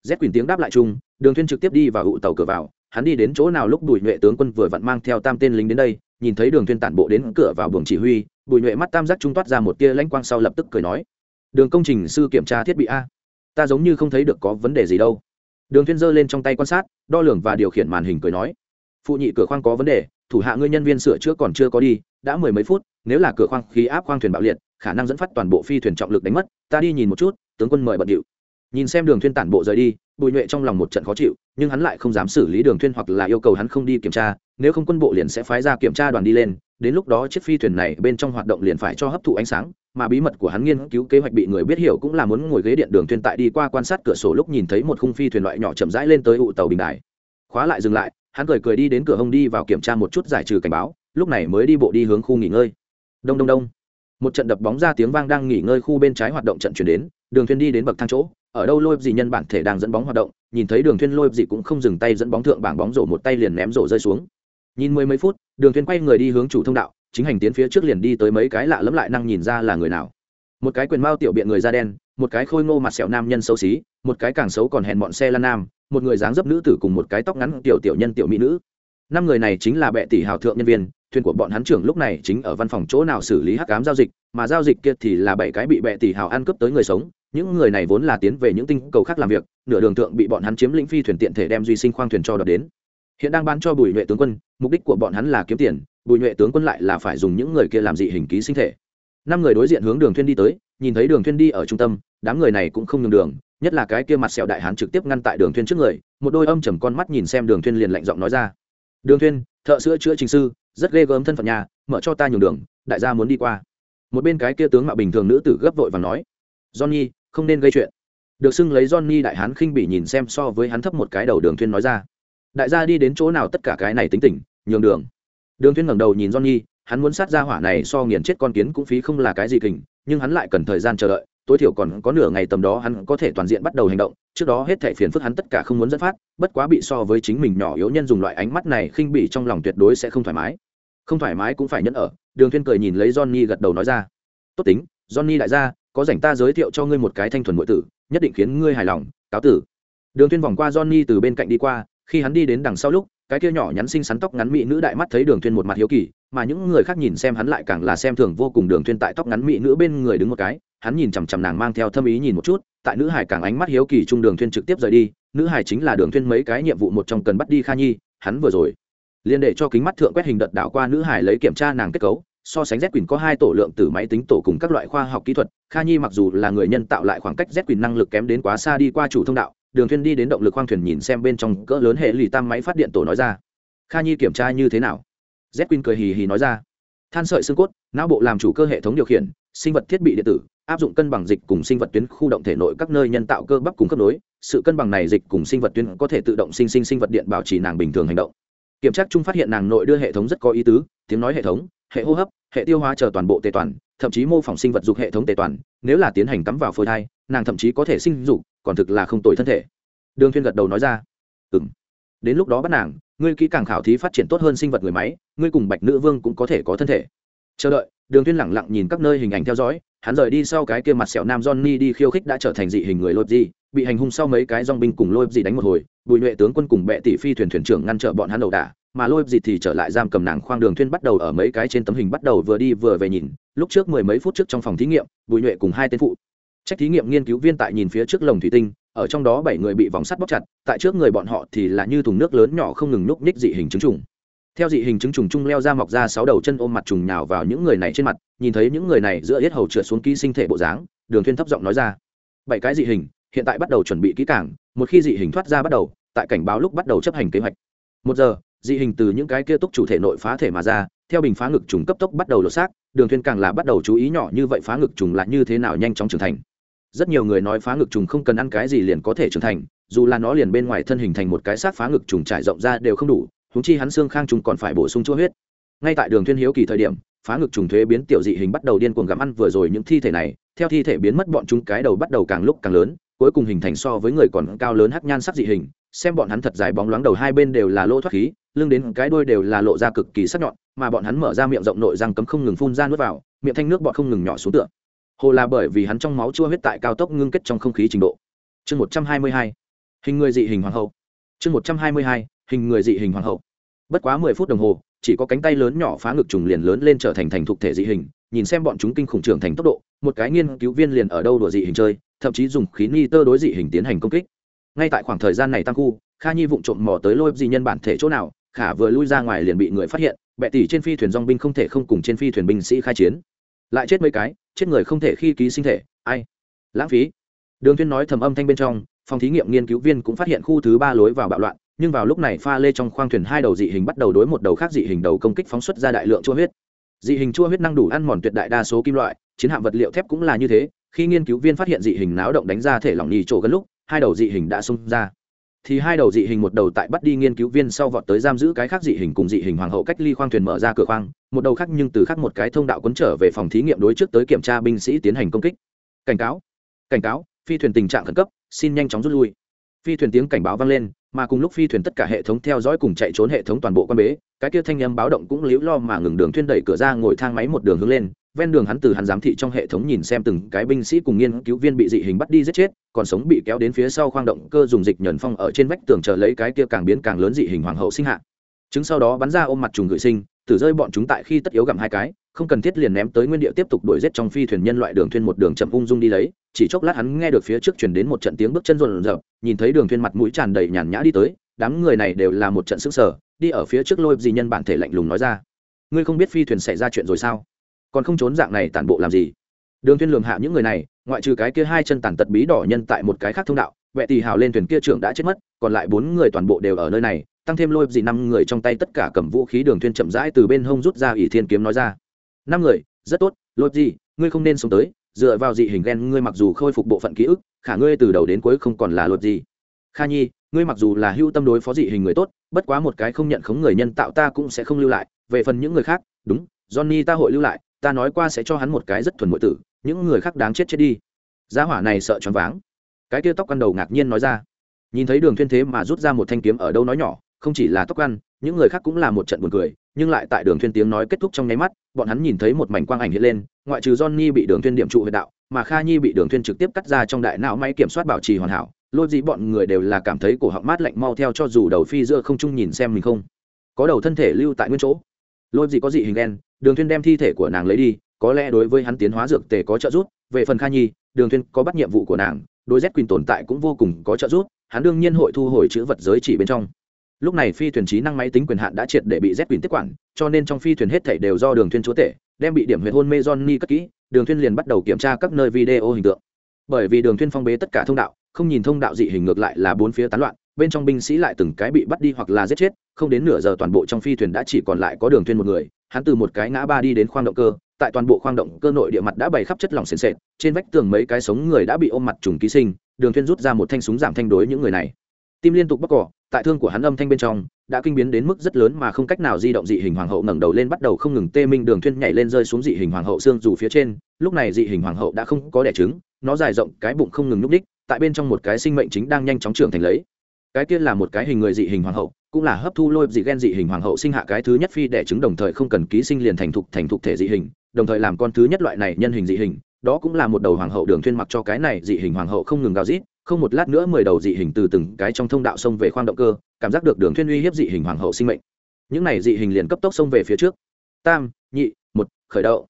Z quỳnh tiếng đáp lại chung, đường thuyên trực tiếp đi vào hụ tàu cửa vào, hắn đi đến chỗ nào lúc bùi nhuệ tướng quân vừa vặn mang theo tam tên lính đến đây, nhìn thấy đường thuyên tản bộ đến cửa vào buồng chỉ huy, bùi nhuệ mắt tam giác trung toát ra một tia lãnh quang sau lập tức cười nói đường công trình sư kiểm tra thiết bị a. Ta giống như không thấy được có vấn đề gì đâu. Đường thiên giơ lên trong tay quan sát, đo lường và điều khiển màn hình cười nói. Phụ nhị cửa khoang có vấn đề, thủ hạ ngươi nhân viên sửa chữa còn chưa có đi, đã mười mấy phút, nếu là cửa khoang khí áp khoang thuyền bạo liệt, khả năng dẫn phát toàn bộ phi thuyền trọng lực đánh mất, ta đi nhìn một chút, tướng quân mời bận điệu. Nhìn xem đường thuyên tản bộ rời đi, bùi nhuệ trong lòng một trận khó chịu, nhưng hắn lại không dám xử lý đường thuyên hoặc là yêu cầu hắn không đi kiểm tra, nếu không quân bộ liền sẽ phái ra kiểm tra đoàn đi lên đến lúc đó chiếc phi thuyền này bên trong hoạt động liền phải cho hấp thụ ánh sáng, mà bí mật của hắn nghiên cứu kế hoạch bị người biết hiểu cũng là muốn ngồi ghế điện đường thuyền tại đi qua quan sát cửa sổ lúc nhìn thấy một khung phi thuyền loại nhỏ chậm rãi lên tới ụ tàu bình đài. Khóa lại dừng lại, hắn cười cười đi đến cửa hông đi vào kiểm tra một chút giải trừ cảnh báo, lúc này mới đi bộ đi hướng khu nghỉ ngơi. Đông đông đông. Một trận đập bóng ra tiếng vang đang nghỉ ngơi khu bên trái hoạt động trận chuyển đến, đường thuyền đi đến bậc thang chỗ, ở đâu lôi gì nhân bản thể đang dẫn bóng hoạt động, nhìn thấy đường thuyền lôi gì cũng không dừng tay dẫn bóng thượng bảng bóng rổ một tay liền ném rổ rơi xuống nhìn mười mấy phút, đường thuyền quay người đi hướng chủ thông đạo, chính hành tiến phía trước liền đi tới mấy cái lạ lẫm lại năng nhìn ra là người nào. Một cái quyền mao tiểu biện người da đen, một cái khôi ngô mặt sẹo nam nhân xấu xí, một cái càng xấu còn hèn bọn xe lan nam, một người dáng dấp nữ tử cùng một cái tóc ngắn tiểu tiểu nhân tiểu mỹ nữ. Năm người này chính là bệ tỷ hào thượng nhân viên, thuyền của bọn hắn trưởng lúc này chính ở văn phòng chỗ nào xử lý hắc ám giao dịch, mà giao dịch kia thì là bảy cái bị bệ tỷ hào ăn cướp tới người sống, những người này vốn là tiến về những tinh cầu khác làm việc, nửa đường thượng bị bọn hắn chiếm lĩnh phi thuyền tiện thể đem duy sinh khoang thuyền cho đợt đến hiện đang bán cho bùi nhuệ tướng quân, mục đích của bọn hắn là kiếm tiền, bùi nhuệ tướng quân lại là phải dùng những người kia làm dị hình ký sinh thể. Năm người đối diện hướng đường thuyên đi tới, nhìn thấy đường thuyên đi ở trung tâm, đám người này cũng không nhường đường, nhất là cái kia mặt sẹo đại hán trực tiếp ngăn tại đường thuyên trước người, một đôi âm trầm con mắt nhìn xem đường thuyên liền lạnh giọng nói ra. Đường thuyên thợ sữa chữa trình sư, rất ghê gớm thân phận nhà, mở cho ta nhường đường, đại gia muốn đi qua. Một bên cái kia tướng mạo bình thường nữ tử gấp vội và nói. Johnny, không nên gây chuyện. Được xưng lấy johnny đại hán khinh bỉ nhìn xem so với hắn thấp một cái đầu đường thuyên nói ra đại gia đi đến chỗ nào tất cả cái này tính tỉnh nhường đường. Đường thuyên ngẩng đầu nhìn johnny, hắn muốn sát ra hỏa này so nghiền chết con kiến cũng phí không là cái gì kình, nhưng hắn lại cần thời gian chờ đợi, tối thiểu còn có nửa ngày tầm đó hắn có thể toàn diện bắt đầu hành động, trước đó hết thảy phiền phức hắn tất cả không muốn dẫn phát, bất quá bị so với chính mình nhỏ yếu nhân dùng loại ánh mắt này khinh bỉ trong lòng tuyệt đối sẽ không thoải mái. Không thoải mái cũng phải nhẫn ở, đường thuyên cười nhìn lấy johnny gật đầu nói ra. Tốt tính, johnny đại gia, có rảnh ta giới thiệu cho ngươi một cái thanh thuần nội tử, nhất định khiến ngươi hài lòng, cáo tử. Đường thuyên vòng qua johnny từ bên cạnh đi qua khi hắn đi đến đằng sau lúc, cái kia nhỏ nhắn xinh xắn tóc ngắn mỹ nữ đại mắt thấy đường thuyên một mặt hiếu kỳ, mà những người khác nhìn xem hắn lại càng là xem thường vô cùng đường thuyên tại tóc ngắn mỹ nữ bên người đứng một cái, hắn nhìn chằm chằm nàng mang theo thâm ý nhìn một chút, tại nữ hải càng ánh mắt hiếu kỳ trung đường thuyên trực tiếp rời đi, nữ hải chính là đường thuyên mấy cái nhiệm vụ một trong cần bắt đi kha nhi, hắn vừa rồi. Liên để cho kính mắt thượng quét hình đợt đảo qua nữ hải lấy kiểm tra nàng kết cấu, so sánh z quyền có hai tổ lượng từ máy tính tổ cùng các loại khoa học kỹ thuật, kha nhi mặc dù là người nhân tạo lại khoảng cách z quyền năng lực kém đến quá xa đi qua chủ thông đạo đường thuyên đi đến động lực khoang thuyền nhìn xem bên trong cỡ lớn hệ lì tam máy phát điện tổ nói ra. Kha nhi kiểm tra như thế nào? Z quyên cười hì hì nói ra. Than sợi xương cốt, não bộ làm chủ cơ hệ thống điều khiển, sinh vật thiết bị điện tử, áp dụng cân bằng dịch cùng sinh vật tuyến khu động thể nội các nơi nhân tạo cơ bắp cùng cấp nối. Sự cân bằng này dịch cùng sinh vật tuyến có thể tự động sinh sinh sinh vật điện bảo trì nàng bình thường hành động. Kiểm tra chung phát hiện nàng nội đưa hệ thống rất có ý tứ, tiếng nói hệ thống, hệ hô hấp, hệ tiêu hóa chờ toàn bộ tề toàn, thậm chí mô phỏng sinh vật dục hệ thống tề toàn, nếu là tiến hành cắm vào phôi thai nàng thậm chí có thể sinh dục, còn thực là không tồi thân thể. Đường Thiên gật đầu nói ra. Ừm. Đến lúc đó bắt nàng, ngươi kỹ càng khảo thí phát triển tốt hơn sinh vật người máy, ngươi cùng bạch nữ vương cũng có thể có thân thể. Chờ đợi, đường Thiên lẳng lặng nhìn các nơi hình ảnh theo dõi, hắn rời đi sau cái kia mặt sẹo nam johnny đi khiêu khích đã trở thành dị hình người lôi gì bị hành hung sau mấy cái dòng binh cùng lôi gì đánh một hồi, bùi nhuệ tướng quân cùng bệ tỷ phi thuyền thuyền trưởng ngăn trở bọn hắn đầu đả, mà lôi gì thì trở lại giam cầm nàng khoang đường thuyên bắt đầu ở mấy cái trên tấm hình bắt đầu vừa đi vừa về nhìn. Lúc trước mười mấy phút trước trong phòng thí nghiệm, bùi nhuệ cùng hai tên phụ trách thí nghiệm nghiên cứu viên tại nhìn phía trước lồng thủy tinh, ở trong đó bảy người bị vòng sắt bóc chặt, tại trước người bọn họ thì là như thùng nước lớn nhỏ không ngừng núp ních dị hình trứng trùng. Theo dị hình trứng trùng chung leo ra mọc ra sáu đầu chân ôm mặt trùng nhào vào những người này trên mặt, nhìn thấy những người này giữa yết hầu trượt xuống ký sinh thể bộ dáng, đường thuyên thấp giọng nói ra, bảy cái dị hình, hiện tại bắt đầu chuẩn bị kỹ càng, một khi dị hình thoát ra bắt đầu, tại cảnh báo lúc bắt đầu chấp hành kế hoạch. Một giờ, dị hình từ những cái kia túc chủ thể nội phá thể mà ra, theo bình phá ngực trùng cấp tốc bắt đầu lột xác, đường thuyên càng là bắt đầu chú ý nhỏ như vậy phá ngực trùng là như thế nào nhanh chóng trưởng thành rất nhiều người nói phá ngực trùng không cần ăn cái gì liền có thể trưởng thành, dù là nó liền bên ngoài thân hình thành một cái xác phá ngực trùng trải rộng ra đều không đủ húng chi hắn xương khang trùng còn phải bổ sung chỗ huyết. Ngay tại đường thiên hiếu kỳ thời điểm, phá ngực trùng thuế biến tiểu dị hình bắt đầu điên cuồng gặm ăn vừa rồi những thi thể này, theo thi thể biến mất bọn chúng cái đầu bắt đầu càng lúc càng lớn, cuối cùng hình thành so với người còn cao lớn hắc nhan sắc dị hình, xem bọn hắn thật dài bóng loáng đầu hai bên đều là lỗ thoát khí, lưng đến cái đuôi đều là lộ ra cực kỳ sắc nhọn, mà bọn hắn mở ra miệng rộng nội răng cấm không ngừng phun ra nuốt vào, miệng thanh nước bọn không ngừng nhỏ xuống tựa hồ là bởi vì hắn trong máu chua huyết tại cao tốc ngưng kết trong không khí trình độ. Chương một trăm hai mươi hai, hình người dị hình hoàng hậu. Chương một trăm hai mươi hai, hình người dị hình hoàng hậu. Bất quá mười phút đồng hồ, chỉ có cánh tay lớn nhỏ phá ngực trùng liền lớn lên trở thành thành thục thể dị hình, nhìn xem bọn chúng kinh khủng trưởng thành tốc độ, một cái nghiên cứu viên liền ở đâu đùa dị hình chơi, thậm chí dùng khí ni tơ đối dị hình tiến hành công kích. Ngay tại khoảng thời gian này tăng khu, kha nhi vụng trộm mò tới lôi dị nhân bản thể chỗ nào, khả vừa lui ra ngoài liền bị người phát hiện, bệ tỷ trên phi thuyền dong binh không thể không cùng trên phi thuyền binh sĩ khai chiến lại chết mấy cái, chết người không thể khi ký sinh thể, ai? Lãng phí. Đường Thiên nói thầm âm thanh bên trong, phòng thí nghiệm nghiên cứu viên cũng phát hiện khu thứ ba lối vào bạo loạn, nhưng vào lúc này pha lê trong khoang thuyền hai đầu dị hình bắt đầu đối một đầu khác dị hình đầu công kích phóng xuất ra đại lượng chua huyết. Dị hình chua huyết năng đủ ăn mòn tuyệt đại đa số kim loại, chiến hạm vật liệu thép cũng là như thế, khi nghiên cứu viên phát hiện dị hình náo động đánh ra thể lỏng nhì chỗ gần lúc, hai đầu dị hình đã xông ra thì hai đầu dị hình một đầu tại bắt đi nghiên cứu viên sau vọt tới giam giữ cái khác dị hình cùng dị hình hoàng hậu cách ly khoang thuyền mở ra cửa khoang, một đầu khác nhưng từ khác một cái thông đạo quấn trở về phòng thí nghiệm đối trước tới kiểm tra binh sĩ tiến hành công kích. Cảnh cáo cảnh cáo, phi thuyền tình trạng khẩn cấp, xin nhanh chóng rút lui. Phi thuyền tiếng cảnh báo vang lên, mà cùng lúc phi thuyền tất cả hệ thống theo dõi cùng chạy trốn hệ thống toàn bộ quan bế, cái kia thanh âm báo động cũng liễu lo mà ngừng đường thuyên đẩy cửa ra ngồi thang máy một đường hướng lên ven đường hắn từ hắn giám thị trong hệ thống nhìn xem từng cái binh sĩ cùng nghiên cứu viên bị dị hình bắt đi giết chết, còn sống bị kéo đến phía sau khoang động cơ dùng dịch nhẫn phong ở trên vách tường chờ lấy cái kia càng biến càng lớn dị hình hoàng hậu sinh hạ. Chứng sau đó bắn ra ôm mặt trùng gửi sinh, tử rơi bọn chúng tại khi tất yếu gặm hai cái, không cần thiết liền ném tới nguyên địa tiếp tục đuổi giết trong phi thuyền nhân loại đường thuyền một đường chậm ung dung đi lấy, chỉ chốc lát hắn nghe được phía trước truyền đến một trận tiếng bước chân rộn rợp nhìn thấy đường thuyền mặt mũi tràn đầy nhàn nhã đi tới, đám người này đều là một trận sức sờ, đi ở phía trước lôi gì nhân bản thể lạnh lùng nói ra, ngươi không biết phi thuyền xảy ra chuyện rồi sao? Còn không trốn dạng này tản bộ làm gì? Đường thiên lường hạ những người này, ngoại trừ cái kia hai chân tàn tật bí đỏ nhân tại một cái khác thông đạo vệ tỷ hào lên thuyền kia trưởng đã chết mất, còn lại bốn người toàn bộ đều ở nơi này, tăng thêm lôi gì năm người trong tay tất cả cầm vũ khí đường thiên chậm rãi từ bên hông rút ra ỷ thiên kiếm nói ra. Năm người, rất tốt, lôi gì ngươi không nên sống tới, dựa vào dị hình ghen ngươi mặc dù khôi phục bộ phận ký ức, khả ngươi từ đầu đến cuối không còn là lôi gì kha nhi, ngươi mặc dù là hưu tâm đối phó dị hình người tốt, bất quá một cái không nhận khống người nhân tạo ta cũng sẽ không lưu lại, về phần những người khác, đúng, johnny ta hội lưu lại ta nói qua sẽ cho hắn một cái rất thuần nội tử, những người khác đáng chết chết đi. Giá hỏa này sợ choáng váng. Cái kia tóc ăn đầu ngạc nhiên nói ra. Nhìn thấy đường thuyên thế mà rút ra một thanh kiếm ở đâu nói nhỏ, không chỉ là tóc ăn, những người khác cũng là một trận buồn cười, nhưng lại tại đường thuyên tiếng nói kết thúc trong nháy mắt, bọn hắn nhìn thấy một mảnh quang ảnh hiện lên, ngoại trừ johnny bị đường thuyên điểm trụ huyệt đạo, mà kha nhi bị đường thuyên trực tiếp cắt ra trong đại não máy kiểm soát bảo trì hoàn hảo, lôi dĩ bọn người đều là cảm thấy cổ họng mát lạnh mau theo cho dù đầu phi giữa không trung nhìn xem mình không. Có đầu thân thể lưu tại nguyên chỗ. Lôi dĩ có dị hình đen đường thuyên đem thi thể của nàng lấy đi, có lẽ đối với hắn tiến hóa dược tề có trợ giúp, về phần kha nhi, đường thuyên có bắt nhiệm vụ của nàng, đối z Quỳnh tồn tại cũng vô cùng có trợ giúp, hắn đương nhiên hội thu hồi chữ vật giới chỉ bên trong. Lúc này phi thuyền trí năng máy tính quyền hạn đã triệt để bị z Quỳnh tiếp quản, cho nên trong phi thuyền hết thảy đều do đường thuyên chúa tể, đem bị điểm huyệt hôn mê johnny cất kỹ, đường thuyên liền bắt đầu kiểm tra các nơi video hình tượng. Bởi vì đường thuyên phong bế tất cả thông đạo, không nhìn thông đạo dị hình ngược lại là bốn phía tán loạn bên trong binh sĩ lại từng cái bị bắt đi hoặc là giết chết, không đến nửa giờ toàn bộ trong phi thuyền đã chỉ còn lại có đường thuyên một người, hắn từ một cái ngã ba đi đến khoang động cơ, tại toàn bộ khoang động cơ nội địa mặt đã bày khắp chất lỏng sền sệt, trên vách tường mấy cái sống người đã bị ôm mặt trùng ký sinh, đường thuyên rút ra một thanh súng giảm thanh đối những người này. Tim liên tục bóc cỏ, tại thương của hắn âm thanh bên trong, đã kinh biến đến mức rất lớn mà không cách nào di động dị hình hoàng hậu ngẩng đầu lên bắt đầu không ngừng tê minh, đường thuyên nhảy lên rơi xuống dị hình hoàng hậu xương dù phía trên, lúc này dị hình hoàng hậu đã không có đẻ trứng, nó dài rộng, cái bụng không ngừng núp đích tại bên trong một cái sinh mệnh chính đang nhanh chóng trưởng thành lấy cái kia là một cái hình người dị hình hoàng hậu, cũng là hấp thu lôi dị gen dị hình hoàng hậu sinh hạ cái thứ nhất phi đẻ trứng đồng thời không cần ký sinh liền thành thục thành thục thể dị hình, đồng thời làm con thứ nhất loại này nhân hình dị hình, đó cũng là một đầu hoàng hậu đường thuyên mặc cho cái này dị hình hoàng hậu không ngừng gào rít, không một lát nữa mười đầu dị hình từ từng cái trong thông đạo xông về khoang động cơ, cảm giác được đường thuyên uy hiếp dị hình hoàng hậu sinh mệnh. Những này dị hình liền cấp tốc xông về phía trước. Tam, nhị, một, khởi động.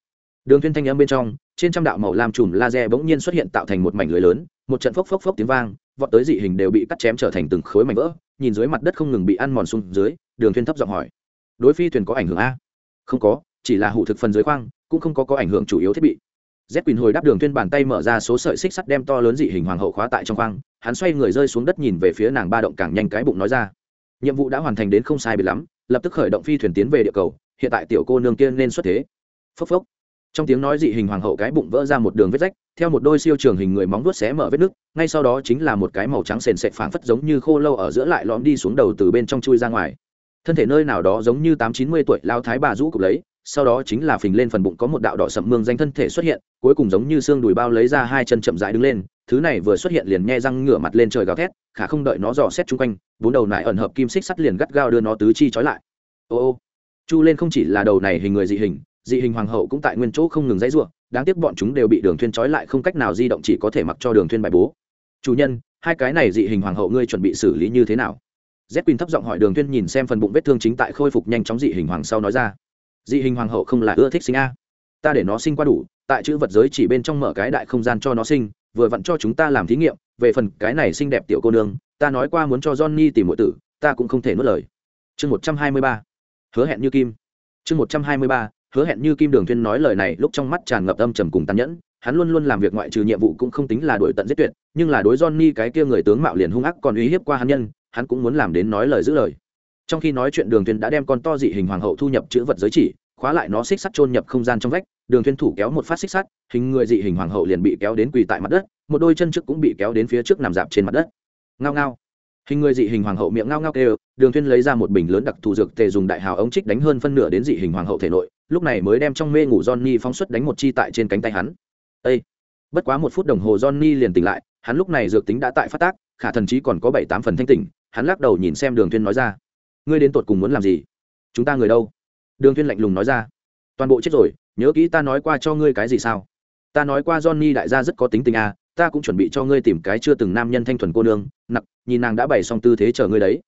Đường thuyên thanh âm bên trong, trên trăm đạo màu lam chùm laser bỗng nhiên xuất hiện tạo thành một mảnh lưới lớn, một trận phốc phốc phốc tiếng vang vọt tới dị hình đều bị cắt chém trở thành từng khối mảnh vỡ, nhìn dưới mặt đất không ngừng bị ăn mòn xuống dưới, đường thuyên thấp giọng hỏi. Đối phi thuyền có ảnh hưởng a? Không có, chỉ là hụ thực phần dưới khoang, cũng không có có ảnh hưởng chủ yếu thiết bị. Z quỳnh hồi đáp đường tuyên bàn tay mở ra số sợi xích sắt đem to lớn dị hình hoàng hậu khóa tại trong khoang, hắn xoay người rơi xuống đất nhìn về phía nàng ba động càng nhanh cái bụng nói ra. Nhiệm vụ đã hoàn thành đến không sai biệt lắm, lập tức khởi động phi thuyền tiến về địa cầu, hiện tại tiểu cô nương kia nên xuất thế. Phốc phốc trong tiếng nói dị hình hoàng hậu cái bụng vỡ ra một đường vết rách, theo một đôi siêu trường hình người móng vuốt xé mở vết nứt, ngay sau đó chính là một cái màu trắng sền sệt phảng phất giống như khô lâu ở giữa lại lõm đi xuống đầu từ bên trong chui ra ngoài. Thân thể nơi nào đó giống như tám chín mươi tuổi lao thái bà rũ cục lấy, sau đó chính là phình lên phần bụng có một đạo đỏ sậm mương danh thân thể xuất hiện, cuối cùng giống như xương đùi bao lấy ra hai chân chậm rãi đứng lên, thứ này vừa xuất hiện liền nhe răng ngửa mặt lên trời gào thét, khả không đợi nó dò xét chung quanh, bốn đầu nải ẩn hợp kim xích sắt liền gắt gao đưa nó tứ chi trói lại. Ô ô, chu lên không chỉ là đầu này hình người dị hình dị hình hoàng hậu cũng tại nguyên chỗ không ngừng dãy rủa, đáng tiếc bọn chúng đều bị Đường Thuyên trói lại không cách nào di động chỉ có thể mặc cho Đường Thuyên bài bố. "Chủ nhân, hai cái này dị hình hoàng hậu ngươi chuẩn bị xử lý như thế nào?" Z Queen thấp giọng hỏi Đường Thuyên nhìn xem phần bụng vết thương chính tại khôi phục nhanh chóng dị hình hoàng sau nói ra. "Dị hình hoàng hậu không là ưa thích sinh a. Ta để nó sinh qua đủ, tại chữ vật giới chỉ bên trong mở cái đại không gian cho nó sinh, vừa vặn cho chúng ta làm thí nghiệm, về phần cái này xinh đẹp tiểu cô nương, ta nói qua muốn cho Johnny tìm muội tử, ta cũng không thể nuốt lời." Chương 123. Hứa hẹn như kim. Chương 123 hứa hẹn như kim đường thuyên nói lời này, lúc trong mắt tràn ngập âm trầm cùng tàn nhẫn, hắn luôn luôn làm việc ngoại trừ nhiệm vụ cũng không tính là đuổi tận giết tuyệt, nhưng là đối johnny cái kia người tướng mạo liền hung ác còn uy hiếp qua hắn nhân, hắn cũng muốn làm đến nói lời giữ lời. Trong khi nói chuyện đường thiên đã đem con to dị hình hoàng hậu thu nhập chữ vật giới chỉ, khóa lại nó xích sắt chôn nhập không gian trong vách, đường thiên thủ kéo một phát xích sắt, hình người dị hình hoàng hậu liền bị kéo đến quỳ tại mặt đất, một đôi chân trước cũng bị kéo đến phía trước nằm dạp trên mặt đất. Ngao ngao. Hình người dị hình hoàng hậu miệng ngao ngao kêu, đường thiên lấy ra một bình lớn đặc thù dược tề dùng đại hào ống trích đánh hơn phân nửa đến dị hình hoàng hậu thể nội lúc này mới đem trong mê ngủ johnny phóng xuất đánh một chi tại trên cánh tay hắn. Ê! bất quá một phút đồng hồ johnny liền tỉnh lại, hắn lúc này dược tính đã tại phát tác, khả thần chí còn có bảy tám phần thanh tỉnh, hắn lắc đầu nhìn xem đường thuyên nói ra, ngươi đến tụt cùng muốn làm gì? Chúng ta người đâu? Đường thuyên lạnh lùng nói ra, toàn bộ chết rồi, nhớ kỹ ta nói qua cho ngươi cái gì sao? Ta nói qua johnny đại gia rất có tính tình à ta cũng chuẩn bị cho ngươi tìm cái chưa từng nam nhân thanh thuần cô nương, nặc, nhìn nàng đã bày xong tư thế chờ ngươi đấy.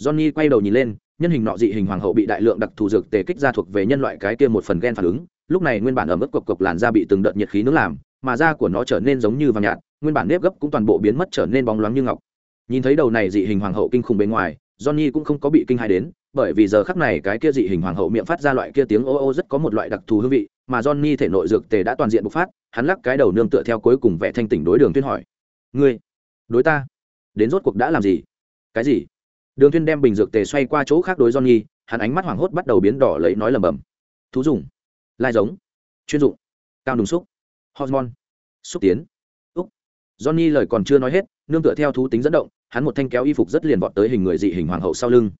Johnny quay đầu nhìn lên nhân hình nọ dị hình hoàng hậu bị đại lượng đặc thù dược tề kích ra thuộc về nhân loại cái kia một phần gen phản ứng. Lúc này nguyên bản ở mức cộc cộc làn da bị từng đợt nhiệt khí nướng làm, mà da của nó trở nên giống như vàng nhạt, nguyên bản nếp gấp cũng toàn bộ biến mất trở nên bóng loáng như ngọc. Nhìn thấy đầu này dị hình hoàng hậu kinh khủng bên ngoài, johnny cũng không có bị kinh hại đến, bởi vì giờ khắc này cái kia dị hình hoàng hậu miệng phát ra loại kia tiếng ô ô rất có một loại đặc thù hương vị, mà johnny thể nội dược tề đã toàn diện bộc phát, hắn lắc cái đầu nương tựa theo cuối cùng vẻ thanh tỉnh đối đường tuyên hỏi. Ngươi, đối ta, đến rốt cuộc đã làm gì? Cái gì? Đường thiên đem bình dược tề xoay qua chỗ khác đối johnny, hắn ánh mắt hoảng hốt bắt đầu biến đỏ lấy nói lầm bầm. Thú dùng. Lai giống. Chuyên dụng. Cao đùng xúc. Hormone. Xúc tiến. Úc. Johnny lời còn chưa nói hết, nương tựa theo thú tính dẫn động, hắn một thanh kéo y phục rất liền vọt tới hình người dị hình hoàng hậu sau lưng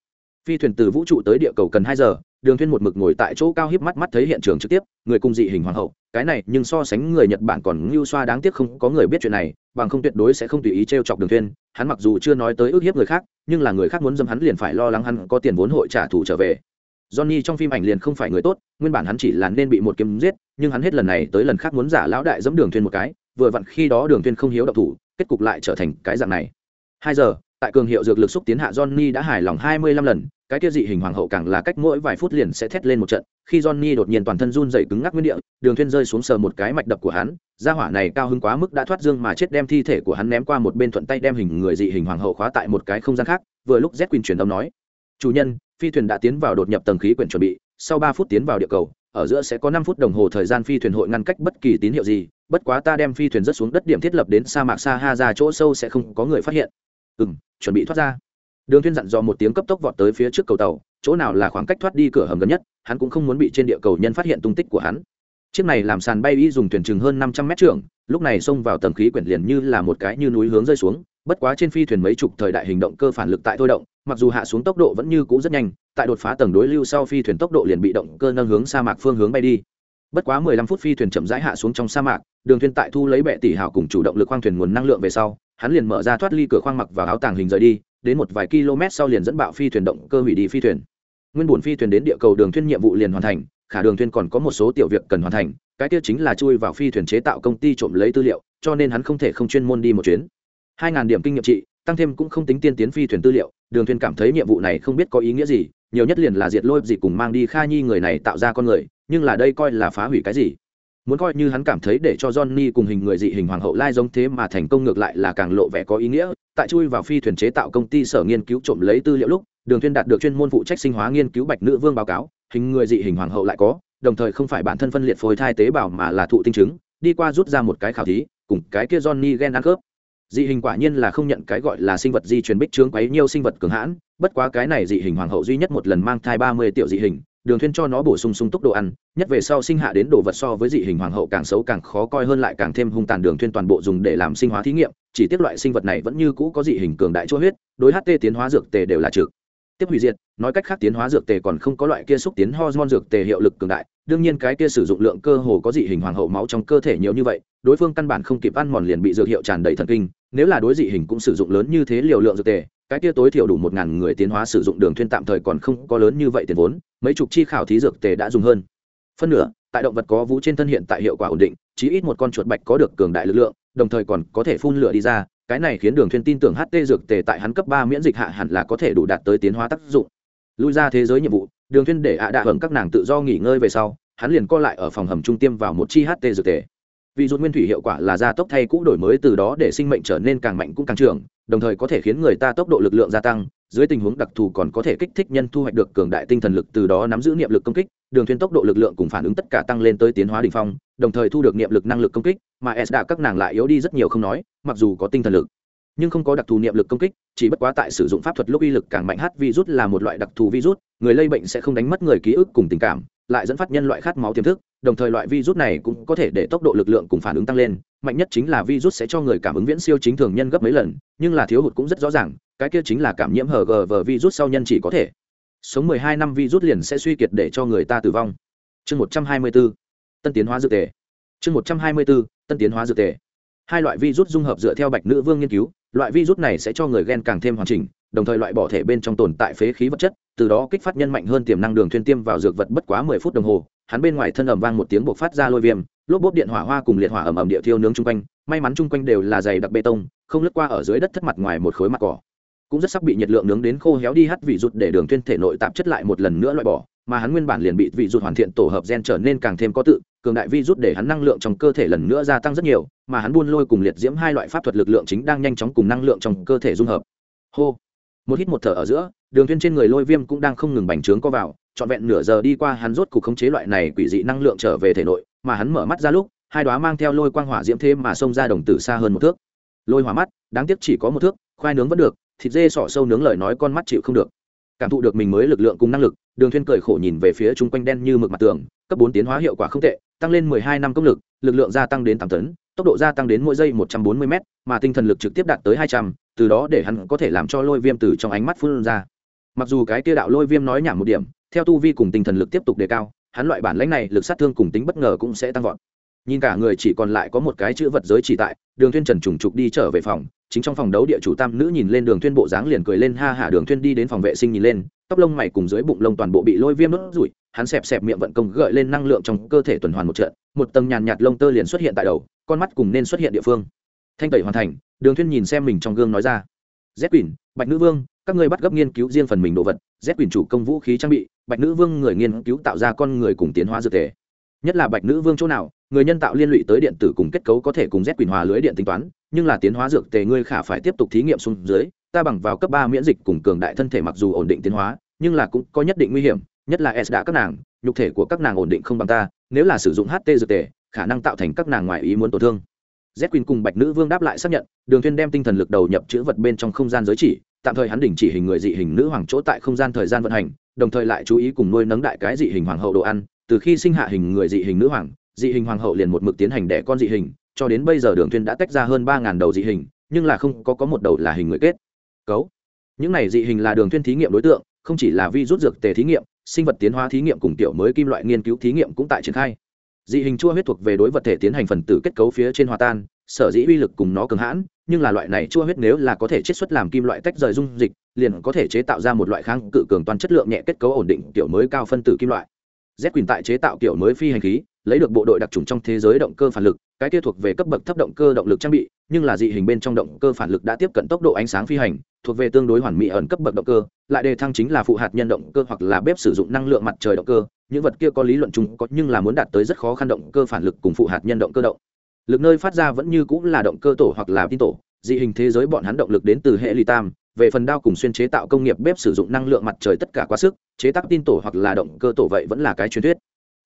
phi thuyền từ vũ trụ tới địa cầu cần hai giờ đường thuyên một mực ngồi tại chỗ cao híp mắt mắt thấy hiện trường trực tiếp người cùng dị hình hoàng hậu cái này nhưng so sánh người nhật bản còn ngưu xoa đáng tiếc không có người biết chuyện này bằng không tuyệt đối sẽ không tùy ý treo chọc đường thuyên hắn mặc dù chưa nói tới ước hiếp người khác nhưng là người khác muốn dâm hắn liền phải lo lắng hắn có tiền vốn hội trả thù trở về Johnny trong phim ảnh liền không phải người tốt, nguyên bản hắn chỉ là nên bị một kiếm giết, nhưng hắn hết lần này tới lần khác muốn giả lão đại giẫm Đường Thuyên một cái, vừa vặn khi đó Đường Thuyên không hiếu động thủ, kết cục lại trở thành cái dạng này. Hai giờ, tại cường hiệu dược lực xúc tiến hạ Johnny đã hài lòng 25 lần, cái kia dị hình hoàng hậu càng là cách mỗi vài phút liền sẽ thét lên một trận, khi Johnny đột nhiên toàn thân run rẩy cứng ngắc nguyên địa, Đường Thuyên rơi xuống sờ một cái mạch đập của hắn, gia hỏa này cao hứng quá mức đã thoát dương mà chết đem thi thể của hắn ném qua một bên thuận tay đem hình người dị hình hoàng hậu khóa tại một cái không gian khác, vừa lúc Z Quinn truyền âm nói: "Chủ nhân, phi thuyền đã tiến vào đột nhập tầng khí quyển chuẩn bị, sau 3 phút tiến vào địa cầu, ở giữa sẽ có 5 phút đồng hồ thời gian phi thuyền hội ngăn cách bất kỳ tín hiệu gì, bất quá ta đem phi thuyền rất xuống đất điểm thiết lập đến sa mạc Sahara chỗ sâu sẽ không có người phát hiện." Ừm, chuẩn bị thoát ra đường thiên dặn dò một tiếng cấp tốc vọt tới phía trước cầu tàu, chỗ nào là khoảng cách thoát đi cửa hầm gần nhất, hắn cũng không muốn bị trên địa cầu nhân phát hiện tung tích của hắn. Chiếc này làm sàn bay y dùng thuyền chừng hơn năm trăm mét trưởng, lúc này xông vào tầng khí quyển liền như là một cái như núi hướng rơi xuống, bất quá trên phi thuyền mấy chục thời đại hình động cơ phản lực tại thôi động, mặc dù hạ xuống tốc độ vẫn như cũ rất nhanh, tại đột phá tầng đối lưu sau phi thuyền tốc độ liền bị động cơ nâng hướng sa mạc phương hướng bay đi. Bất quá mười lăm phút phi thuyền chậm rãi hạ xuống trong sa mạc, đường thuyền tại thu lấy bệ tỷ hào cùng chủ động lực khoang thuyền nguồn năng lượng về sau, hắn liền mở ra thoát ly cửa khoang mặc và áo tàng hình rời đi đến một vài km sau liền dẫn bạo phi thuyền động cơ hủy đi phi thuyền nguyên bổn phi thuyền đến địa cầu đường thuyên nhiệm vụ liền hoàn thành, khả đường thuyên còn có một số tiểu việc cần hoàn thành, cái tiêu chính là chui vào phi thuyền chế tạo công ty trộm lấy tư liệu, cho nên hắn không thể không chuyên môn đi một chuyến hai ngàn điểm kinh nghiệm trị, tăng thêm cũng không tính tiên tiến phi thuyền tư liệu, đường thuyên cảm thấy nhiệm vụ này không biết có ý nghĩa gì, nhiều nhất liền là diệt lôi gì cùng mang đi kha nhi người này tạo ra con người, nhưng là đây coi là phá hủy cái gì muốn coi như hắn cảm thấy để cho Johnny cùng hình người dị hình hoàng hậu lai giống thế mà thành công ngược lại là càng lộ vẻ có ý nghĩa. Tại chui vào phi thuyền chế tạo công ty sở nghiên cứu trộm lấy tư liệu lúc, Đường Thuyên đạt được chuyên môn phụ trách sinh hóa nghiên cứu Bạch Nữ Vương báo cáo, hình người dị hình hoàng hậu lại có, đồng thời không phải bản thân phân liệt phôi thai tế bào mà là thụ tinh chứng, đi qua rút ra một cái khảo thí, cùng cái kia Johnny gen ăn cướp. Dị hình quả nhiên là không nhận cái gọi là sinh vật di truyền bích trướng quấy nhiều sinh vật cường hãn, bất quá cái này dị hình hoàng hậu duy nhất một lần mang thai 30 tiểu dị hình, đường thuyên cho nó bổ sung sung túc đồ ăn, nhất về sau sinh hạ đến đồ vật so với dị hình hoàng hậu càng xấu càng khó coi hơn lại càng thêm hung tàn. Đường thuyên toàn bộ dùng để làm sinh hóa thí nghiệm, chỉ tiếc loại sinh vật này vẫn như cũ có dị hình cường đại chỗ huyết, đối ht tiến hóa dược tề đều là trực. Tiếp hủy diệt, nói cách khác tiến hóa dược tề còn không có loại kia xúc tiến hormone dược tề hiệu lực cường đại, đương nhiên cái kia sử dụng lượng cơ hồ có dị hình hoàng hậu máu trong cơ thể nhiều như vậy, đối phương căn bản không kịp ăn mòn liền bị dược hiệu tràn đầy thần kinh, nếu là đối dị hình cũng sử dụng lớn như thế liều lượng dược tề cái kia tối thiểu đủ một ngàn người tiến hóa sử dụng đường thuyên tạm thời còn không có lớn như vậy tiền vốn, mấy chục chi khảo thí dược tề đã dùng hơn. Phân nửa, tại động vật có vú trên thân hiện tại hiệu quả ổn định, chí ít một con chuột bạch có được cường đại lực lượng, đồng thời còn có thể phun lửa đi ra, cái này khiến đường thuyên tin tưởng ht dược tề tại hắn cấp ba miễn dịch hạ hẳn là có thể đủ đạt tới tiến hóa tác dụng. Lui ra thế giới nhiệm vụ, đường thuyên để ạ à đạ hưởng các nàng tự do nghỉ ngơi về sau, hắn liền co lại ở phòng hầm trung tiêm vào một chi ht dược tề vì rút nguyên thủy hiệu quả là gia tốc thay cũ đổi mới từ đó để sinh mệnh trở nên càng mạnh cũng càng trưởng, đồng thời có thể khiến người ta tốc độ lực lượng gia tăng, dưới tình huống đặc thù còn có thể kích thích nhân thu hoạch được cường đại tinh thần lực từ đó nắm giữ niệm lực công kích, đường thuyên tốc độ lực lượng cùng phản ứng tất cả tăng lên tới tiến hóa đỉnh phong, đồng thời thu được niệm lực năng lực công kích, mà s đã các nàng lại yếu đi rất nhiều không nói, mặc dù có tinh thần lực. Nhưng không có đặc thù niệm lực công kích, chỉ bất quá tại sử dụng pháp thuật lúc uy lực càng mạnh hát virus là một loại đặc thù virus, người lây bệnh sẽ không đánh mất người ký ức cùng tình cảm, lại dẫn phát nhân loại khát máu tiềm thức đồng thời loại virus này cũng có thể để tốc độ lực lượng cùng phản ứng tăng lên. Mạnh nhất chính là virus sẽ cho người cảm ứng viễn siêu chính thường nhân gấp mấy lần, nhưng là thiếu hụt cũng rất rõ ràng, cái kia chính là cảm nhiễm HGV virus sau nhân chỉ có thể. Sống 12 năm virus liền sẽ suy kiệt để cho người ta tử vong. Chương 124 tân tiến hóa dược tề. Chương 124 tân tiến hóa dược tề. Hai loại virus dung hợp dựa theo bạch nữ vương nghiên cứu, loại virus này sẽ cho người gen càng thêm hoàn chỉnh, đồng thời loại bỏ thể bên trong tồn tại phế khí vật chất, từ đó kích phát nhân mạnh hơn tiềm năng đường thuyên tiêm vào dược vật bất quá mười phút đồng hồ hắn bên ngoài thân ầm vang một tiếng bộc phát ra lôi viêm, lốp bốp điện hỏa hoa cùng liệt hỏa ầm ầm địa thiêu nướng chung quanh, may mắn chung quanh đều là dày đặc bê tông, không lướt qua ở dưới đất thất mặt ngoài một khối mặt cỏ. Cũng rất sắp bị nhiệt lượng nướng đến khô héo đi hắt vị rụt để đường tuyên thể nội tạp chất lại một lần nữa loại bỏ, mà hắn nguyên bản liền bị vị rụt hoàn thiện tổ hợp gen trở nên càng thêm có tự, cường đại vi rút để hắn năng lượng trong cơ thể lần nữa gia tăng rất nhiều, mà hắn buôn lôi cùng liệt diễm hai loại pháp thuật lực lượng chính đang nhanh chóng cùng năng lượng trong cơ thể dung hợp. Hô. Một hít một thở ở giữa, đường tuyên trên người lôi viêm cũng đang không ngừng bành trướng co vào trọn vẹn nửa giờ đi qua hắn rốt cục khống chế loại này quỷ dị năng lượng trở về thể nội, mà hắn mở mắt ra lúc, hai đóa mang theo lôi quang hỏa diễm thế mà xông ra đồng tử xa hơn một thước. Lôi hỏa mắt, đáng tiếc chỉ có một thước, khoai nướng vẫn được, thịt dê sọ sâu nướng lời nói con mắt chịu không được. Cảm thụ được mình mới lực lượng cùng năng lực, đường thuyên cười khổ nhìn về phía chung quanh đen như mực mặt tường, cấp bốn tiến hóa hiệu quả không tệ, tăng lên mười hai năm công lực lực lượng gia tăng đến tám tấn, tốc độ gia tăng đến mỗi giây một trăm bốn mươi m mà tinh thần lực trực tiếp đạt tới hai trăm, từ đó để hắn có thể làm cho lôi viêm từ trong ánh mắt phun ra. Mặc dù cái tia đạo lôi viêm nói nhảm một điểm theo tu vi cùng tinh thần lực tiếp tục đề cao, hắn loại bản lãnh này lực sát thương cùng tính bất ngờ cũng sẽ tăng vọt. Nhìn cả người chỉ còn lại có một cái chữ vật giới chỉ tại, đường thuyên trần trùng trục đi trở về phòng, chính trong phòng đấu địa chủ tam nữ nhìn lên đường thuyên bộ dáng liền cười lên, ha hả đường thuyên đi đến phòng vệ sinh nhìn lên, tóc lông mày cùng dưới bụng lông toàn bộ bị lôi viêm đốt rủi hắn sẹp sẹp miệng vận công gợi lên năng lượng trong cơ thể tuần hoàn một trận, một tầng nhàn nhạt lông tơ liền xuất hiện tại đầu, con mắt cùng nên xuất hiện địa phương. Thanh tẩy hoàn thành, đường thuyên nhìn xem mình trong gương nói ra z quỷ bạch nữ vương các ngươi bắt gấp nghiên cứu riêng phần mình đồ vật, z quyền chủ công vũ khí trang bị, bạch nữ vương người nghiên cứu tạo ra con người cùng tiến hóa dược thể. Nhất là bạch nữ vương chỗ nào, người nhân tạo liên lụy tới điện tử cùng kết cấu có thể cùng z quyền hòa lưới điện tính toán, nhưng là tiến hóa dược tề ngươi khả phải tiếp tục thí nghiệm xuống dưới, ta bằng vào cấp ba miễn dịch cùng cường đại thân thể mặc dù ổn định tiến hóa, nhưng là cũng có nhất định nguy hiểm, nhất là s đã các nàng, nhục thể của các nàng ổn định không bằng ta, nếu là sử dụng ht dược tề khả năng tạo thành các nàng ngoài ý muốn tổn thương. Z quỳnh cùng bạch nữ vương đáp lại xác nhận, đường thuyên đem tinh thần lực đầu nhập chữ vật bên trong không gian giới chỉ tạm thời hắn đình chỉ hình người dị hình nữ hoàng chỗ tại không gian thời gian vận hành, đồng thời lại chú ý cùng nuôi nấng đại cái dị hình hoàng hậu đồ ăn, từ khi sinh hạ hình người dị hình nữ hoàng, dị hình hoàng hậu liền một mực tiến hành đẻ con dị hình, cho đến bây giờ đường thuyên đã tách ra hơn ba ngàn đầu dị hình, nhưng là không có có một đầu là hình người kết. Cấu. Những này dị hình là đường thuyên thí nghiệm đối tượng, không chỉ là vi rút dược tề thí nghiệm, sinh vật tiến hóa thí nghiệm cùng tiểu mới kim loại nghiên cứu thí nghiệm cũng tại triển khai. Dị hình chua huyết thuộc về đối vật thể tiến hành phần tử kết cấu phía trên hòa tan, sở dĩ uy lực cùng nó cường hãn nhưng là loại này chua huyết nếu là có thể chiết xuất làm kim loại tách rời dung dịch, liền có thể chế tạo ra một loại kháng cự cường toàn chất lượng nhẹ kết cấu ổn định tiểu mới cao phân tử kim loại. Z quyền tại chế tạo kiểu mới phi hành khí, lấy được bộ đội đặc trùng trong thế giới động cơ phản lực, cái kia thuộc về cấp bậc thấp động cơ động lực trang bị, nhưng là dị hình bên trong động cơ phản lực đã tiếp cận tốc độ ánh sáng phi hành, thuộc về tương đối hoàn mỹ ẩn cấp bậc động cơ, lại đề thăng chính là phụ hạt nhân động cơ hoặc là bếp sử dụng năng lượng mặt trời động cơ, những vật kia có lý luận chung có nhưng là muốn đạt tới rất khó khăn động cơ phản lực cùng phụ hạt nhân động cơ động lực nơi phát ra vẫn như cũng là động cơ tổ hoặc là tin tổ, dị hình thế giới bọn hắn động lực đến từ hệ ly tam, về phần đao cùng xuyên chế tạo công nghiệp bếp sử dụng năng lượng mặt trời tất cả quá sức, chế tác tin tổ hoặc là động cơ tổ vậy vẫn là cái truyền thuyết.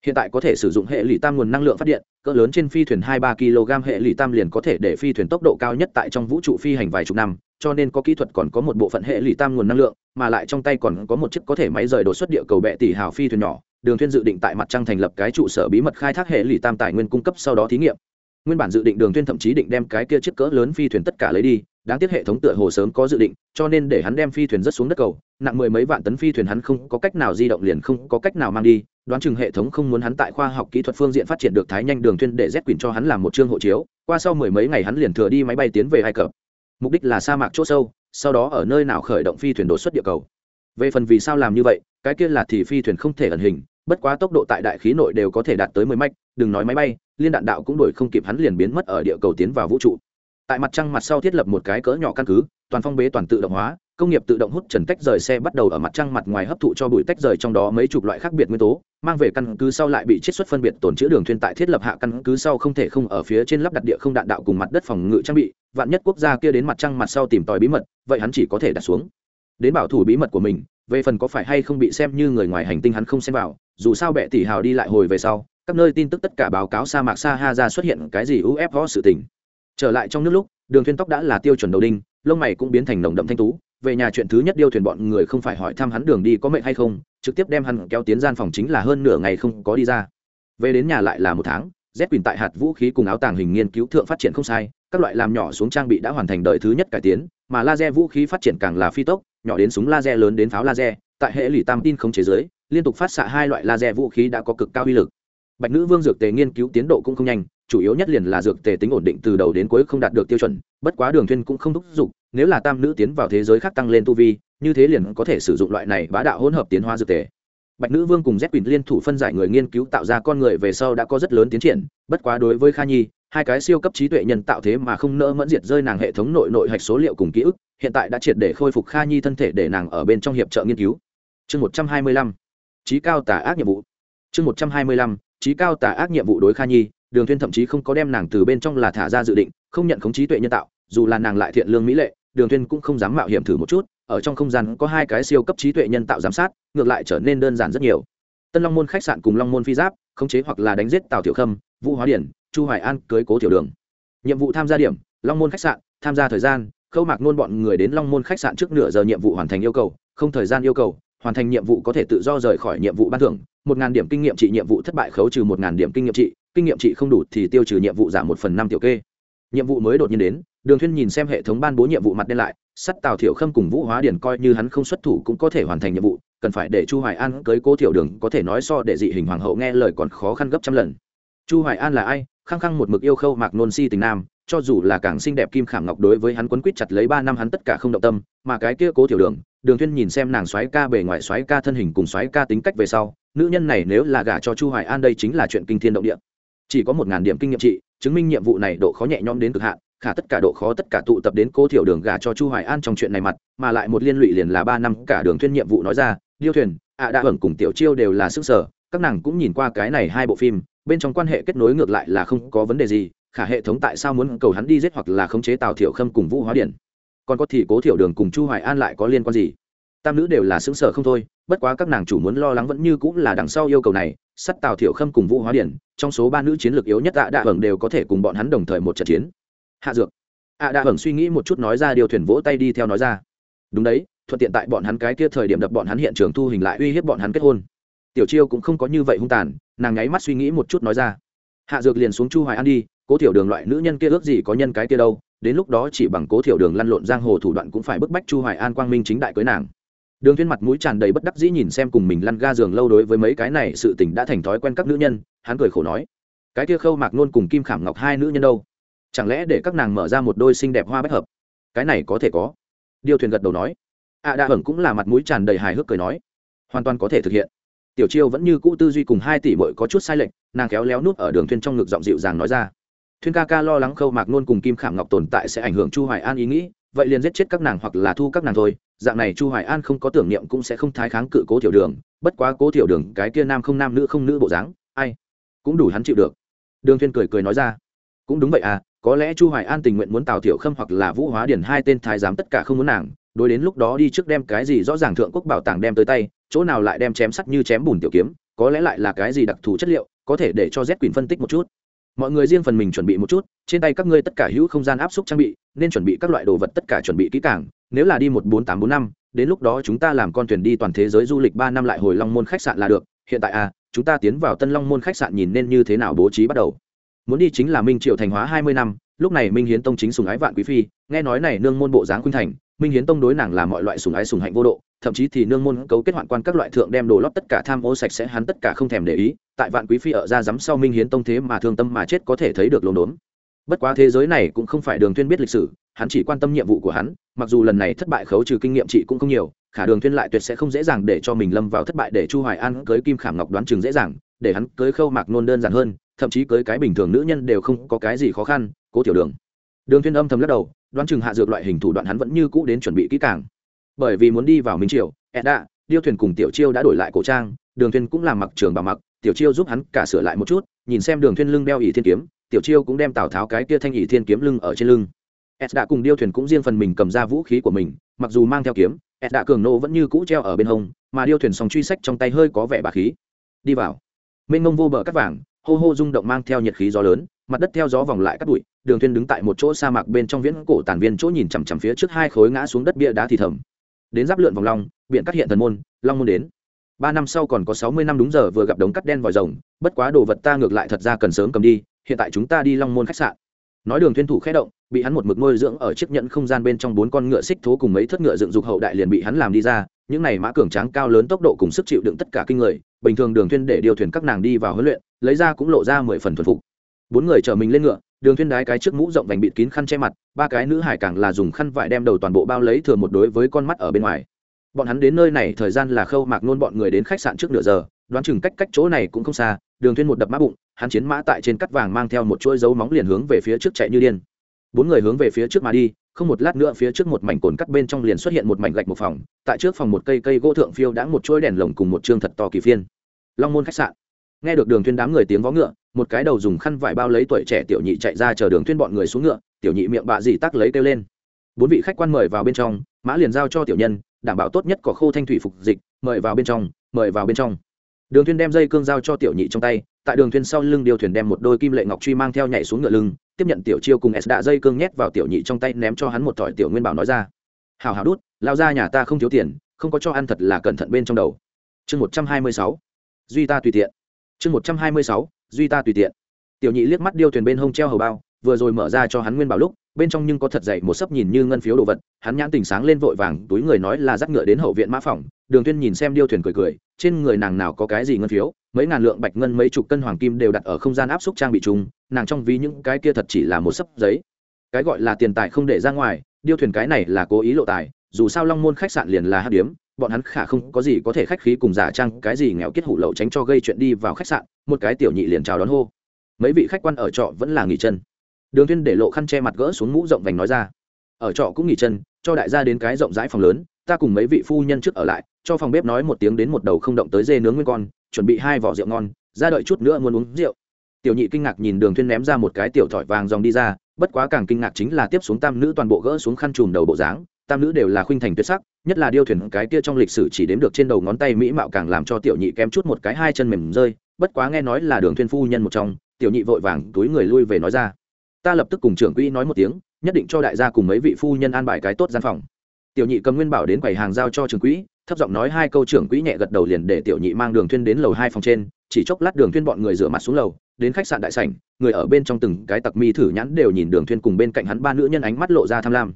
Hiện tại có thể sử dụng hệ lụy tam nguồn năng lượng phát điện, cỡ lớn trên phi thuyền hai ba kg, hệ lụy tam liền có thể để phi thuyền tốc độ cao nhất tại trong vũ trụ phi hành vài chục năm, cho nên có kỹ thuật còn có một bộ phận hệ lụy tam nguồn năng lượng, mà lại trong tay còn có một chiếc có thể máy rời đột xuất địa cầu bệ tỷ hào phi thuyền nhỏ, đường thuyên dự định tại mặt trăng thành lập cái trụ sở bí mật khai thác hệ lụy tam tài nguyên cung cấp sau đó thí nghiệm nguyên bản dự định đường thuyên thậm chí định đem cái kia chiếc cỡ lớn phi thuyền tất cả lấy đi, đáng tiếc hệ thống tựa hồ sớm có dự định, cho nên để hắn đem phi thuyền rất xuống đất cầu, nặng mười mấy vạn tấn phi thuyền hắn không có cách nào di động liền không có cách nào mang đi, đoán chừng hệ thống không muốn hắn tại khoa học kỹ thuật phương diện phát triển được thái nhanh đường thuyên để z quyền cho hắn làm một chương hộ chiếu, qua sau mười mấy ngày hắn liền thừa đi máy bay tiến về ai cập. Mục đích là sa mạc chỗ sâu, sau đó ở nơi nào khởi động phi thuyền đột xuất địa cầu. Về phần vì sao làm như vậy, cái kia là thì phi thuyền không thể ẩn hình, bất quá tốc độ tại đại khí nội đều có thể đạt tới mười mạch đừng nói máy bay, liên đạn đạo cũng đổi không kịp hắn liền biến mất ở địa cầu tiến vào vũ trụ. Tại mặt trăng mặt sau thiết lập một cái cỡ nhỏ căn cứ, toàn phong bế toàn tự động hóa, công nghiệp tự động hút trần tách rời xe bắt đầu ở mặt trăng mặt ngoài hấp thụ cho bụi tách rời trong đó mấy chục loại khác biệt nguyên tố, mang về căn cứ sau lại bị chiết xuất phân biệt tồn chữ đường thuyền tại thiết lập hạ căn cứ sau không thể không ở phía trên lắp đặt địa không đạn đạo cùng mặt đất phòng ngự trang bị, vạn nhất quốc gia kia đến mặt trăng mặt sau tìm tòi bí mật, vậy hắn chỉ có thể đặt xuống. Đến bảo thủ bí mật của mình, về phần có phải hay không bị xem như người ngoài hành tinh hắn không xem vào, dù sao bệ tỷ hào đi lại hồi về sau các nơi tin tức tất cả báo cáo sa mạc sa ha ra xuất hiện cái gì ufo sự tình. Trở lại trong nước lúc, đường thuyên tóc đã là tiêu chuẩn đầu đinh, lông mày cũng biến thành nồng đậm thanh tú. Về nhà chuyện thứ nhất điêu thuyền bọn người không phải hỏi thăm hắn đường đi có mệnh hay không, trực tiếp đem hắn kéo tiến gian phòng chính là hơn nửa ngày không có đi ra. Về đến nhà lại là một tháng, z quyền tại hạt vũ khí cùng áo tàng hình nghiên cứu thượng phát triển không sai, các loại làm nhỏ xuống trang bị đã hoàn thành đời thứ nhất cải tiến, mà laser vũ khí phát triển càng là phi tốc, nhỏ đến súng laser lớn đến pháo laser, tại hệ lụy tam tin không chế giới, liên tục phát xạ hai loại laser vũ khí đã có cực cao uy lực bạch nữ vương dược tề nghiên cứu tiến độ cũng không nhanh, chủ yếu nhất liền là dược tề tính ổn định từ đầu đến cuối không đạt được tiêu chuẩn, bất quá đường thuyên cũng không thúc giục, nếu là tam nữ tiến vào thế giới khác tăng lên tu vi, như thế liền có thể sử dụng loại này bá đạo hỗn hợp tiến hóa dược tề. Bạch nữ vương cùng z quỳnh liên thủ phân giải người nghiên cứu tạo ra con người về sau đã có rất lớn tiến triển, bất quá đối với kha nhi, hai cái siêu cấp trí tuệ nhân tạo thế mà không nỡ mẫn diệt rơi nàng hệ thống nội nội hạch số liệu cùng ký ức, hiện tại đã triệt để khôi phục kha nhi thân thể để nàng ở bên trong hiệp trợ nghiên cứu. Chương một trăm hai mươi lăm. Trí cao tả ác nhiệm vụ. Chương một trăm hai mươi lăm trí cao tà ác nhiệm vụ đối kha nhi, đường thuyên thậm chí không có đem nàng từ bên trong là thả ra dự định, không nhận khống trí tuệ nhân tạo, dù là nàng lại thiện lương mỹ lệ, đường thuyên cũng không dám mạo hiểm thử một chút, ở trong không gian có hai cái siêu cấp trí tuệ nhân tạo giám sát, ngược lại trở nên đơn giản rất nhiều. Tân long môn khách sạn cùng long môn phi giáp, khống chế hoặc là đánh giết tào tiểu khâm, vũ hóa điển, chu hoài an, cưới cố tiểu đường. Nhiệm vụ tham gia điểm, long môn khách sạn, tham gia thời gian, khâu mạc nôn bọn người đến long môn khách sạn trước nửa giờ nhiệm vụ hoàn thành yêu cầu, không thời gian yêu cầu, hoàn thành nhiệm vụ có thể tự do rời khỏi nhiệm vụ ban thưởng một ngàn điểm kinh nghiệm trị nhiệm vụ thất bại khấu trừ một ngàn điểm kinh nghiệm trị, kinh nghiệm trị không đủ thì tiêu trừ nhiệm vụ giảm một phần năm tiểu kê. Nhiệm vụ mới đột nhiên đến, đường thuyên nhìn xem hệ thống ban bố nhiệm vụ mặt đen lại, sắt tào thiểu khâm cùng vũ hóa điển coi như hắn không xuất thủ cũng có thể hoàn thành nhiệm vụ, cần phải để chu hoài an cưới cô thiểu đường có thể nói so để dị hình hoàng hậu nghe lời còn khó khăn gấp trăm lần. Chu hoài an là ai? Khăng khăng một mực yêu khâu mạc nôn si tình nam, cho dù là càng xinh đẹp kim khảm ngọc đối với hắn quấn quýt chặt lấy ba năm hắn tất cả không động tâm, mà cái kia cố tiểu đường đường thuyên nhìn xem nàng xoáy ca bề ngoài xoáy ca thân hình cùng xoáy ca tính cách về sau nữ nhân này nếu là gả cho chu hoài an đây chính là chuyện kinh thiên động địa. Chỉ có một ngàn điểm kinh nghiệm trị, chứng minh nhiệm vụ này độ khó nhẹ nhõm đến cực hạn, khả tất cả độ khó tất cả tụ tập đến cố thiểu đường gả cho chu hoài an trong chuyện này mặt, mà lại một liên lụy liền là ba năm cả đường thuyên nhiệm vụ nói ra, điêu thuyền, ạ đã ẩn cùng tiểu chiêu đều là sức sở, các nàng cũng nhìn qua cái này hai bộ phim, bên trong quan hệ kết nối ngược lại là không có vấn đề gì, khả hệ thống tại sao muốn cầu hắn đi giết hoặc là khống chế tào thiểu khâm cùng vũ hóa điển. Còn có thì cố thiểu đường cùng chu hoài an lại có liên quan gì? Tam nữ đều là xứng sở không thôi, bất quá các nàng chủ muốn lo lắng vẫn như cũng là đằng sau yêu cầu này, sắt tào thiểu khâm cùng vũ hóa điển, trong số ba nữ chiến lược yếu nhất ạ đạ hưởng đều có thể cùng bọn hắn đồng thời một trận chiến. Hạ dược. ạ đạ hưởng suy nghĩ một chút nói ra điều thuyền vỗ tay đi theo nói ra. Đúng đấy, thuận tiện tại bọn hắn cái kia thời điểm đập bọn hắn hiện trường thu hình lại uy hiếp bọn hắn kết hôn. Tiểu chiêu cũng không có như vậy hung tàn, nàng nháy mắt suy nghĩ một chút nói ra. Hạ dược liền xuống chu hoài an đi, cố tiểu đường loại nữ nhân kia ước gì có nhân cái kia đâu, đến lúc đó chỉ bằng cố tiểu đường lăn lộn giang hồ thủ đoạn cũng phải bức bách chu hoài an quang minh chính đại cưới nàng đường thiên mặt mũi tràn đầy bất đắc dĩ nhìn xem cùng mình lăn ga giường lâu đối với mấy cái này sự tình đã thành thói quen các nữ nhân, hắn cười khổ nói, cái kia khâu mạc nôn cùng kim khảm ngọc hai nữ nhân đâu? Chẳng lẽ để các nàng mở ra một đôi xinh đẹp hoa bách hợp? Cái này có thể có. Điều thuyền gật đầu nói. Ạ à đa hưởng cũng là mặt mũi tràn đầy hài hước cười nói, hoàn toàn có thể thực hiện. Tiểu chiêu vẫn như cũ tư duy cùng hai tỷ bội có chút sai lệch, nàng kéo léo nuốt ở đường thuyên trong ngực giọng dịu dàng nói ra thuyên ca ca lo lắng khâu mạc nôn cùng kim khảm ngọc tồn tại sẽ ảnh hưởng chu hoài an ý nghĩ vậy liền giết chết các nàng hoặc là thu các nàng thôi. Dạng này chu hoài an không có tưởng niệm cũng sẽ không thái kháng cự cố tiểu đường, bất quá cố tiểu đường cái kia nam không nam nữ không nữ bộ dáng, ai cũng đủ hắn chịu được. Đường thiên cười cười nói ra, cũng đúng vậy à có lẽ chu hoài an tình nguyện muốn tào tiểu khâm hoặc là vũ hóa điển hai tên thái giám tất cả không muốn nàng, đối đến lúc đó đi trước đem cái gì rõ ràng thượng quốc bảo tàng đem tới tay, chỗ nào lại đem chém sắt như chém bùn tiểu kiếm, có lẽ lại là cái gì đặc thù chất liệu, có thể để cho z quỳnh phân tích một chút mọi người riêng phần mình chuẩn bị một chút, trên tay các ngươi tất cả hữu không gian áp suất trang bị, nên chuẩn bị các loại đồ vật tất cả chuẩn bị kỹ càng. Nếu là đi một bốn tám bốn năm, đến lúc đó chúng ta làm con thuyền đi toàn thế giới du lịch ba năm lại hồi long môn khách sạn là được. Hiện tại à chúng ta tiến vào tân long môn khách sạn nhìn nên như thế nào bố trí bắt đầu. Muốn đi chính là minh triệu thành hóa hai mươi năm, lúc này minh hiến tông chính sùng ái vạn quý phi, nghe nói này nương môn bộ dáng khuynh thành minh hiến tông đối nàng là mọi loại sùng ái sùng hạnh vô độ, thậm chí thì nương môn cấu kết hoạn quan các loại thượng đem đồ lót tất cả tham ô sạch sẽ hắn tất cả không thèm để ý, tại vạn quý phi ở ra dám sau minh hiến tông thế mà thương tâm mà chết có thể thấy được lồn đốn. Bất quá thế giới này cũng không phải đường thuyên biết lịch sử, hắn chỉ quan tâm nhiệm vụ của hắn, mặc dù lần này thất bại khấu trừ kinh nghiệm trị cũng không nhiều, khả đường thuyên lại tuyệt sẽ không dễ dàng để cho mình lâm vào thất bại để chu hoài an cưới kim khảm ngọc đoán chừng dễ dàng, để hắn cưới khâu mạc nôn đơn giản hơn, thậm chí cưới cái bình thường nữ nhân đều không có cái gì khó khăn, cố tiểu đường đường Thiên âm thầm lắc đầu, đoán chừng hạ dược loại hình thủ đoạn hắn vẫn như cũ đến chuẩn bị kỹ càng. Bởi vì muốn đi vào minh triều, edda, điêu thuyền cùng tiểu chiêu đã đổi lại cổ trang, đường Thiên cũng làm mặc trường bà mặc, tiểu chiêu giúp hắn cả sửa lại một chút, nhìn xem đường Thiên lưng đeo ỷ thiên kiếm, tiểu chiêu cũng đem tào tháo cái kia thanh ỷ thiên kiếm lưng ở trên lưng. Edda cùng điêu thuyền cũng riêng phần mình cầm ra vũ khí của mình, mặc dù mang theo kiếm, edda cường nô vẫn như cũ treo ở bên hông, mà điêu thuyền song truy sách trong tay hơi có vẻ bà khí. Đi vào. Mênh mông vô bờ cắt vàng, hô hô rung động mang theo nhiệt khí gió lớn, mặt đất theo gió vòng lại cắt bụi đường thuyên đứng tại một chỗ sa mạc bên trong viễn cổ tàn viên chỗ nhìn chằm chằm phía trước hai khối ngã xuống đất bia đá thì thầm. Đến giáp lượn vòng long biện cắt hiện thần môn, long môn đến. Ba năm sau còn có sáu mươi năm đúng giờ vừa gặp đống cắt đen vòi rồng, bất quá đồ vật ta ngược lại thật ra cần sớm cầm đi, hiện tại chúng ta đi long môn khách sạn. Nói đường thuyên thủ khẽ động, bị hắn một mực nuôi dưỡng ở chiếc nhẫn không gian bên trong bốn con ngựa xích thố cùng mấy thất ngựa dựng dục hậu đại liền bị hắn làm đi ra, những này mã cường tráng cao lớn tốc độ cùng sức chịu đựng tất cả kinh người, bình thường đường thuyên để điều thuyền các nàng đi vào huấn luyện, lấy ra cũng lộ ra mười phần thuần phục. Bốn người chở mình lên ngựa đường Thiên đái cái trước mũ rộng vành bịt kín khăn che mặt, ba cái nữ hải càng là dùng khăn vải đem đầu toàn bộ bao lấy thừa một đối với con mắt ở bên ngoài. Bọn hắn đến nơi này thời gian là khâu mạc nôn bọn người đến khách sạn trước nửa giờ, đoán chừng cách cách chỗ này cũng không xa, đường Thiên một đập mã bụng, hắn chiến mã tại trên cắt vàng mang theo một chuỗi dấu móng liền hướng về phía trước chạy như điên. Bốn người hướng về phía trước mà đi, không một lát nữa phía trước một mảnh cồn cắt bên trong liền xuất hiện một mảnh gạch một phòng, tại trước phòng một cây cây gỗ thượng phiêu đã một chuỗi đèn lồng cùng một trương thật to kỳ phiên. Long môn khách sạn nghe được đường thuyên đám người tiếng vó ngựa, một cái đầu dùng khăn vải bao lấy tuổi trẻ tiểu nhị chạy ra chờ đường thuyên bọn người xuống ngựa, tiểu nhị miệng bạ gì tắc lấy kêu lên. Bốn vị khách quan mời vào bên trong, mã liền giao cho tiểu nhân, đảm bảo tốt nhất có khô thanh thủy phục dịch, mời vào bên trong, mời vào bên trong. Đường thuyên đem dây cương giao cho tiểu nhị trong tay, tại đường thuyên sau lưng điều thuyền đem một đôi kim lệ ngọc truy mang theo nhảy xuống ngựa lưng, tiếp nhận tiểu chiêu cùng s đạ dây cương nhét vào tiểu nhị trong tay ném cho hắn một thỏi tiểu nguyên bảo nói ra. Hào hào đút, lao ra nhà ta không thiếu tiền, không có cho ăn thật là cẩn thận bên trong đầu. Chương một trăm hai mươi sáu. Duy ta tùy tiện chương một trăm hai mươi sáu, duy ta tùy tiện. Tiểu nhị liếc mắt điêu thuyền bên hông treo hầu bao, vừa rồi mở ra cho hắn nguyên bảo lúc, bên trong nhưng có thật dày một sấp nhìn như ngân phiếu đồ vật, hắn nhãn tình sáng lên vội vàng, túi người nói là dắt ngựa đến hậu viện mã phòng, đường tuyên nhìn xem điêu thuyền cười cười, trên người nàng nào có cái gì ngân phiếu, mấy ngàn lượng bạch ngân mấy chục cân hoàng kim đều đặt ở không gian áp suất trang bị chung, nàng trong ví những cái kia thật chỉ là một sấp giấy. Cái gọi là tiền tài không để ra ngoài, điêu thuyền cái này là cố ý lộ tài, dù sao long môn khách sạn liền là hát điếm bọn hắn khả không có gì có thể khách khí cùng giả trang cái gì nghèo kết hủ lậu tránh cho gây chuyện đi vào khách sạn, một cái tiểu nhị liền chào đón hô. Mấy vị khách quan ở trọ vẫn là nghỉ chân. Đường thiên để lộ khăn che mặt gỡ xuống mũ rộng vành nói ra. Ở trọ cũng nghỉ chân, cho đại gia đến cái rộng rãi phòng lớn, ta cùng mấy vị phu nhân trước ở lại, cho phòng bếp nói một tiếng đến một đầu không động tới dê nướng nguyên con, chuẩn bị hai vỏ rượu ngon, ra đợi chút nữa muốn uống rượu. Tiểu nhị kinh ngạc nhìn đường thiên ném ra một cái tiểu thỏi vàng dòng đi ra, bất quá càng kinh ngạc chính là tiếp xuống tam nữ toàn bộ gỡ xuống khăn trùm đầu bộ dáng tam nữ đều là khuynh thành tuyệt sắc, nhất là điêu thuyền cái kia trong lịch sử chỉ đếm được trên đầu ngón tay mỹ mạo càng làm cho tiểu nhị kém chút một cái hai chân mềm rơi, bất quá nghe nói là đường thuyên phu nhân một trong, tiểu nhị vội vàng túi người lui về nói ra. Ta lập tức cùng trưởng quỹ nói một tiếng, nhất định cho đại gia cùng mấy vị phu nhân an bài cái tốt gian phòng. Tiểu nhị cầm nguyên bảo đến quầy hàng giao cho trưởng quỹ, thấp giọng nói hai câu trưởng quỹ nhẹ gật đầu liền để tiểu nhị mang đường thuyên đến lầu hai phòng trên, chỉ chốc lát đường thuyên bọn người rửa mặt xuống lầu, đến khách sạn đại sảnh, người ở bên trong từng cái tặc mi thử nhãn đều nhìn đường thuyên cùng bên cạnh hắn ba nữ nhân ánh mắt lộ ra tham lam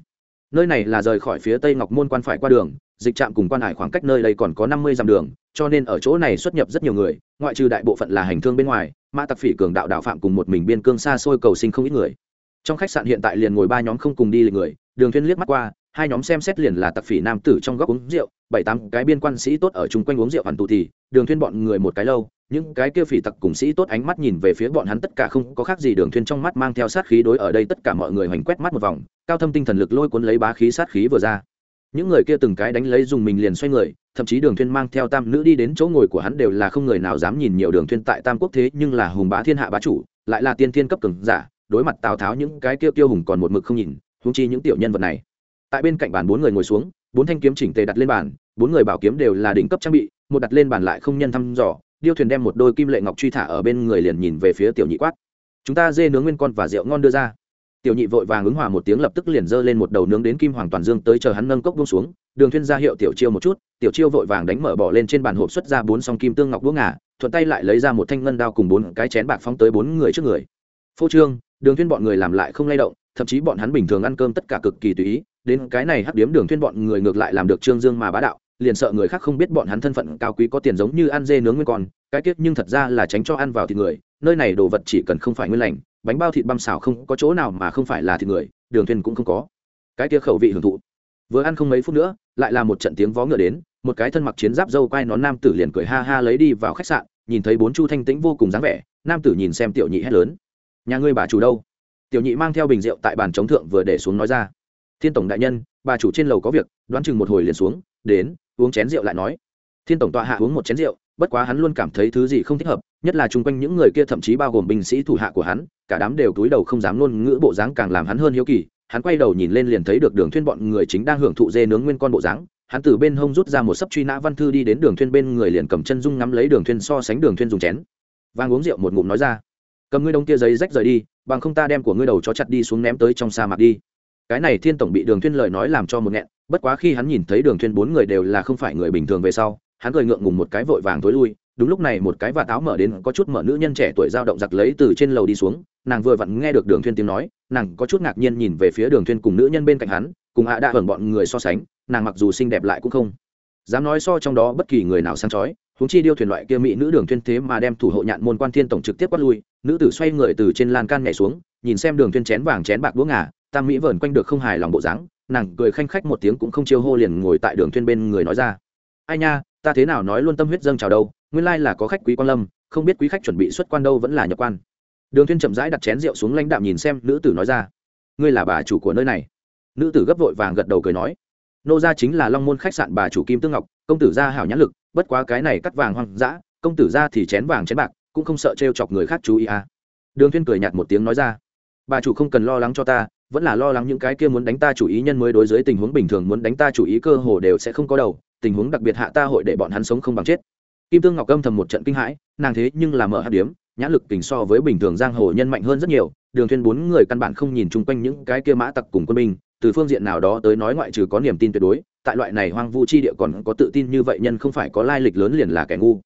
nơi này là rời khỏi phía tây ngọc môn quan phải qua đường, dịch trạm cùng quan hải khoảng cách nơi đây còn có năm mươi dặm đường, cho nên ở chỗ này xuất nhập rất nhiều người, ngoại trừ đại bộ phận là hành thương bên ngoài, mã tặc phỉ cường đạo đạo phạm cùng một mình biên cương xa xôi cầu sinh không ít người. Trong khách sạn hiện tại liền ngồi ba nhóm không cùng đi lịch người, đường thuyên liếc mắt qua, hai nhóm xem xét liền là tặc phỉ nam tử trong góc uống rượu, bảy tám cái biên quan sĩ tốt ở chung quanh uống rượu hoàn tụ thì, đường thuyên bọn người một cái lâu những cái kia phỉ tặc cùng sĩ tốt ánh mắt nhìn về phía bọn hắn tất cả không có khác gì đường thuyên trong mắt mang theo sát khí đối ở đây tất cả mọi người hoành quét mắt một vòng, cao thâm tinh thần lực lôi cuốn lấy bá khí sát khí vừa ra. Những người kia từng cái đánh lấy dùng mình liền xoay người, thậm chí đường thuyên mang theo tam nữ đi đến chỗ ngồi của hắn đều là không người nào dám nhìn nhiều đường thuyên tại tam quốc thế, nhưng là hùng bá thiên hạ bá chủ, lại là tiên thiên cấp cường giả, đối mặt tào tháo những cái kia tiêu hùng còn một mực không nhìn, huống chi những tiểu nhân vật này. Tại bên cạnh bàn bốn người ngồi xuống, bốn thanh kiếm chỉnh tề đặt lên bàn, bốn người bảo kiếm đều là đỉnh cấp trang bị, một đặt lên bàn lại không nhân thăm dò điêu thuyền đem một đôi kim lệ ngọc truy thả ở bên người liền nhìn về phía tiểu nhị quát. Chúng ta dê nướng nguyên con và rượu ngon đưa ra. Tiểu nhị vội vàng ứng hòa một tiếng lập tức liền giơ lên một đầu nướng đến kim hoàng toàn dương tới chờ hắn nâng cốc buông xuống. Đường thuyên ra hiệu tiểu chiêu một chút, tiểu chiêu vội vàng đánh mở bỏ lên trên bàn hộp xuất ra bốn song kim tương ngọc đũa ngà, thuận tay lại lấy ra một thanh ngân đao cùng bốn cái chén bạc phóng tới bốn người trước người. Phô trương, đường thuyên bọn người làm lại không lay động, thậm chí bọn hắn bình thường ăn cơm tất cả cực kỳ tùy ý, đến cái này hấp điếm đường thuyên bọn người ngược lại làm được trương dương mà bá đạo liền sợ người khác không biết bọn hắn thân phận cao quý có tiền giống như ăn dê nướng nguyên con, cái tiết nhưng thật ra là tránh cho ăn vào thịt người, nơi này đồ vật chỉ cần không phải nguyên lành, bánh bao thịt băm xào không có chỗ nào mà không phải là thịt người, đường thuyền cũng không có. Cái kia khẩu vị hưởng thụ. Vừa ăn không mấy phút nữa, lại là một trận tiếng vó ngựa đến, một cái thân mặc chiến giáp dâu quai nón nam tử liền cười ha ha lấy đi vào khách sạn, nhìn thấy bốn chu thanh tĩnh vô cùng dáng vẻ, nam tử nhìn xem tiểu nhị hét lớn. Nhà ngươi bà chủ đâu? Tiểu nhị mang theo bình rượu tại bàn chống thượng vừa để xuống nói ra. Thiên tổng đại nhân, bà chủ trên lầu có việc, đoán chừng một hồi liền xuống, đến uống chén rượu lại nói. Thiên tổng tọa hạ uống một chén rượu, bất quá hắn luôn cảm thấy thứ gì không thích hợp, nhất là chung quanh những người kia thậm chí bao gồm binh sĩ thủ hạ của hắn, cả đám đều túi đầu không dám luôn ngữ bộ dáng càng làm hắn hơn hiếu kỳ, hắn quay đầu nhìn lên liền thấy được đường thuyên bọn người chính đang hưởng thụ dê nướng nguyên con bộ dáng, hắn từ bên hông rút ra một sấp truy nã văn thư đi đến đường thuyên bên người liền cầm chân dung ngắm lấy đường thuyên so sánh đường thuyên dùng chén. Vang uống rượu một ngụm nói ra, cầm ngươi đông kia giấy rách rời đi, bằng không ta đem của ngươi đầu chó chặt đi xuống ném tới trong sa mạc đi. Cái này thiên tổng bị đường thuyên lời nói làm cho một nghẹn bất quá khi hắn nhìn thấy đường thuyên bốn người đều là không phải người bình thường về sau, hắn cười ngượng ngùng một cái vội vàng tối lui. Đúng lúc này một cái vạt áo mở đến, có chút mở nữ nhân trẻ tuổi dao động giặc lấy từ trên lầu đi xuống. Nàng vừa vặn nghe được đường thuyên tiếng nói, nàng có chút ngạc nhiên nhìn về phía đường thuyên cùng nữ nhân bên cạnh hắn, cùng hạ đã hưởng bọn người so sánh, nàng mặc dù xinh đẹp lại cũng không dám nói so trong đó bất kỳ người nào sáng chói. Huống chi điêu thuyền loại kia mỹ nữ đường thuyên thế mà đem thủ hộ nhạn môn quan thiên tổng trực tiếp quát lui, nữ tử xoay người từ trên lan can nhảy xuống, nhìn xem đường thuyên chén vàng chén bạc đũa ngà, tam mỹ vờn quanh được không hài lòng bộ dáng nàng cười khanh khách một tiếng cũng không chiêu hô liền ngồi tại đường thuyên bên người nói ra. Ai nha, ta thế nào nói luôn tâm huyết dâng chào đâu, nguyên lai là có khách quý quan lâm, không biết quý khách chuẩn bị xuất quan đâu vẫn là nhập quan. Đường thuyên chậm rãi đặt chén rượu xuống lãnh đạm nhìn xem nữ tử nói ra. Ngươi là bà chủ của nơi này. Nữ tử gấp vội vàng gật đầu cười nói. Nô gia chính là long môn khách sạn bà chủ kim tương ngọc, công tử gia hảo nhãn lực, bất quá cái này cắt vàng hoang dã, công tử gia thì chén vàng chén bạc, cũng không sợ trêu chọc người khác chú ý à. Đường thiên cười nhạt một tiếng nói ra. Bà chủ không cần lo lắng cho ta vẫn là lo lắng những cái kia muốn đánh ta chủ ý nhân mới đối với tình huống bình thường muốn đánh ta chủ ý cơ hồ đều sẽ không có đầu, tình huống đặc biệt hạ ta hội để bọn hắn sống không bằng chết. Kim tương ngọc âm thầm một trận kinh hãi, nàng thế nhưng là mở hạt điếm, nhãn lực tình so với bình thường giang hồ nhân mạnh hơn rất nhiều, đường thuyên bốn người căn bản không nhìn chung quanh những cái kia mã tặc cùng quân binh, từ phương diện nào đó tới nói ngoại trừ có niềm tin tuyệt đối, tại loại này hoang vu chi địa còn có tự tin như vậy nhân không phải có lai lịch lớn liền là kẻ ngu.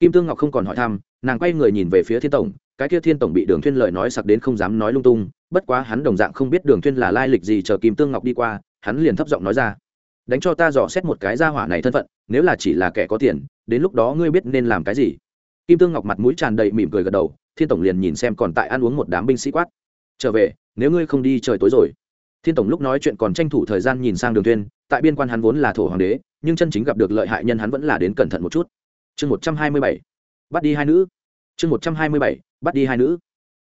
Kim tương ngọc không còn hỏi thăm, nàng quay người nhìn về phía thiên tổng cái kia thiên tổng bị đường thuyên lời nói sặc đến không dám nói lung tung, bất quá hắn đồng dạng không biết đường thuyên là lai lịch gì, chờ kim tương ngọc đi qua, hắn liền thấp giọng nói ra, đánh cho ta dò xét một cái gia hỏa này thân phận, nếu là chỉ là kẻ có tiền, đến lúc đó ngươi biết nên làm cái gì? Kim tương ngọc mặt mũi tràn đầy mỉm cười gật đầu, thiên tổng liền nhìn xem còn tại ăn uống một đám binh sĩ quát, trở về, nếu ngươi không đi trời tối rồi. Thiên tổng lúc nói chuyện còn tranh thủ thời gian nhìn sang đường Thuyên. tại biên quan hắn vốn là thổ hoàng đế, nhưng chân chính gặp được lợi hại nhân hắn vẫn là đến cẩn thận một chút. Chương một trăm hai mươi bảy, bắt đi hai nữ chương một trăm hai mươi bảy, bắt đi hai nữ.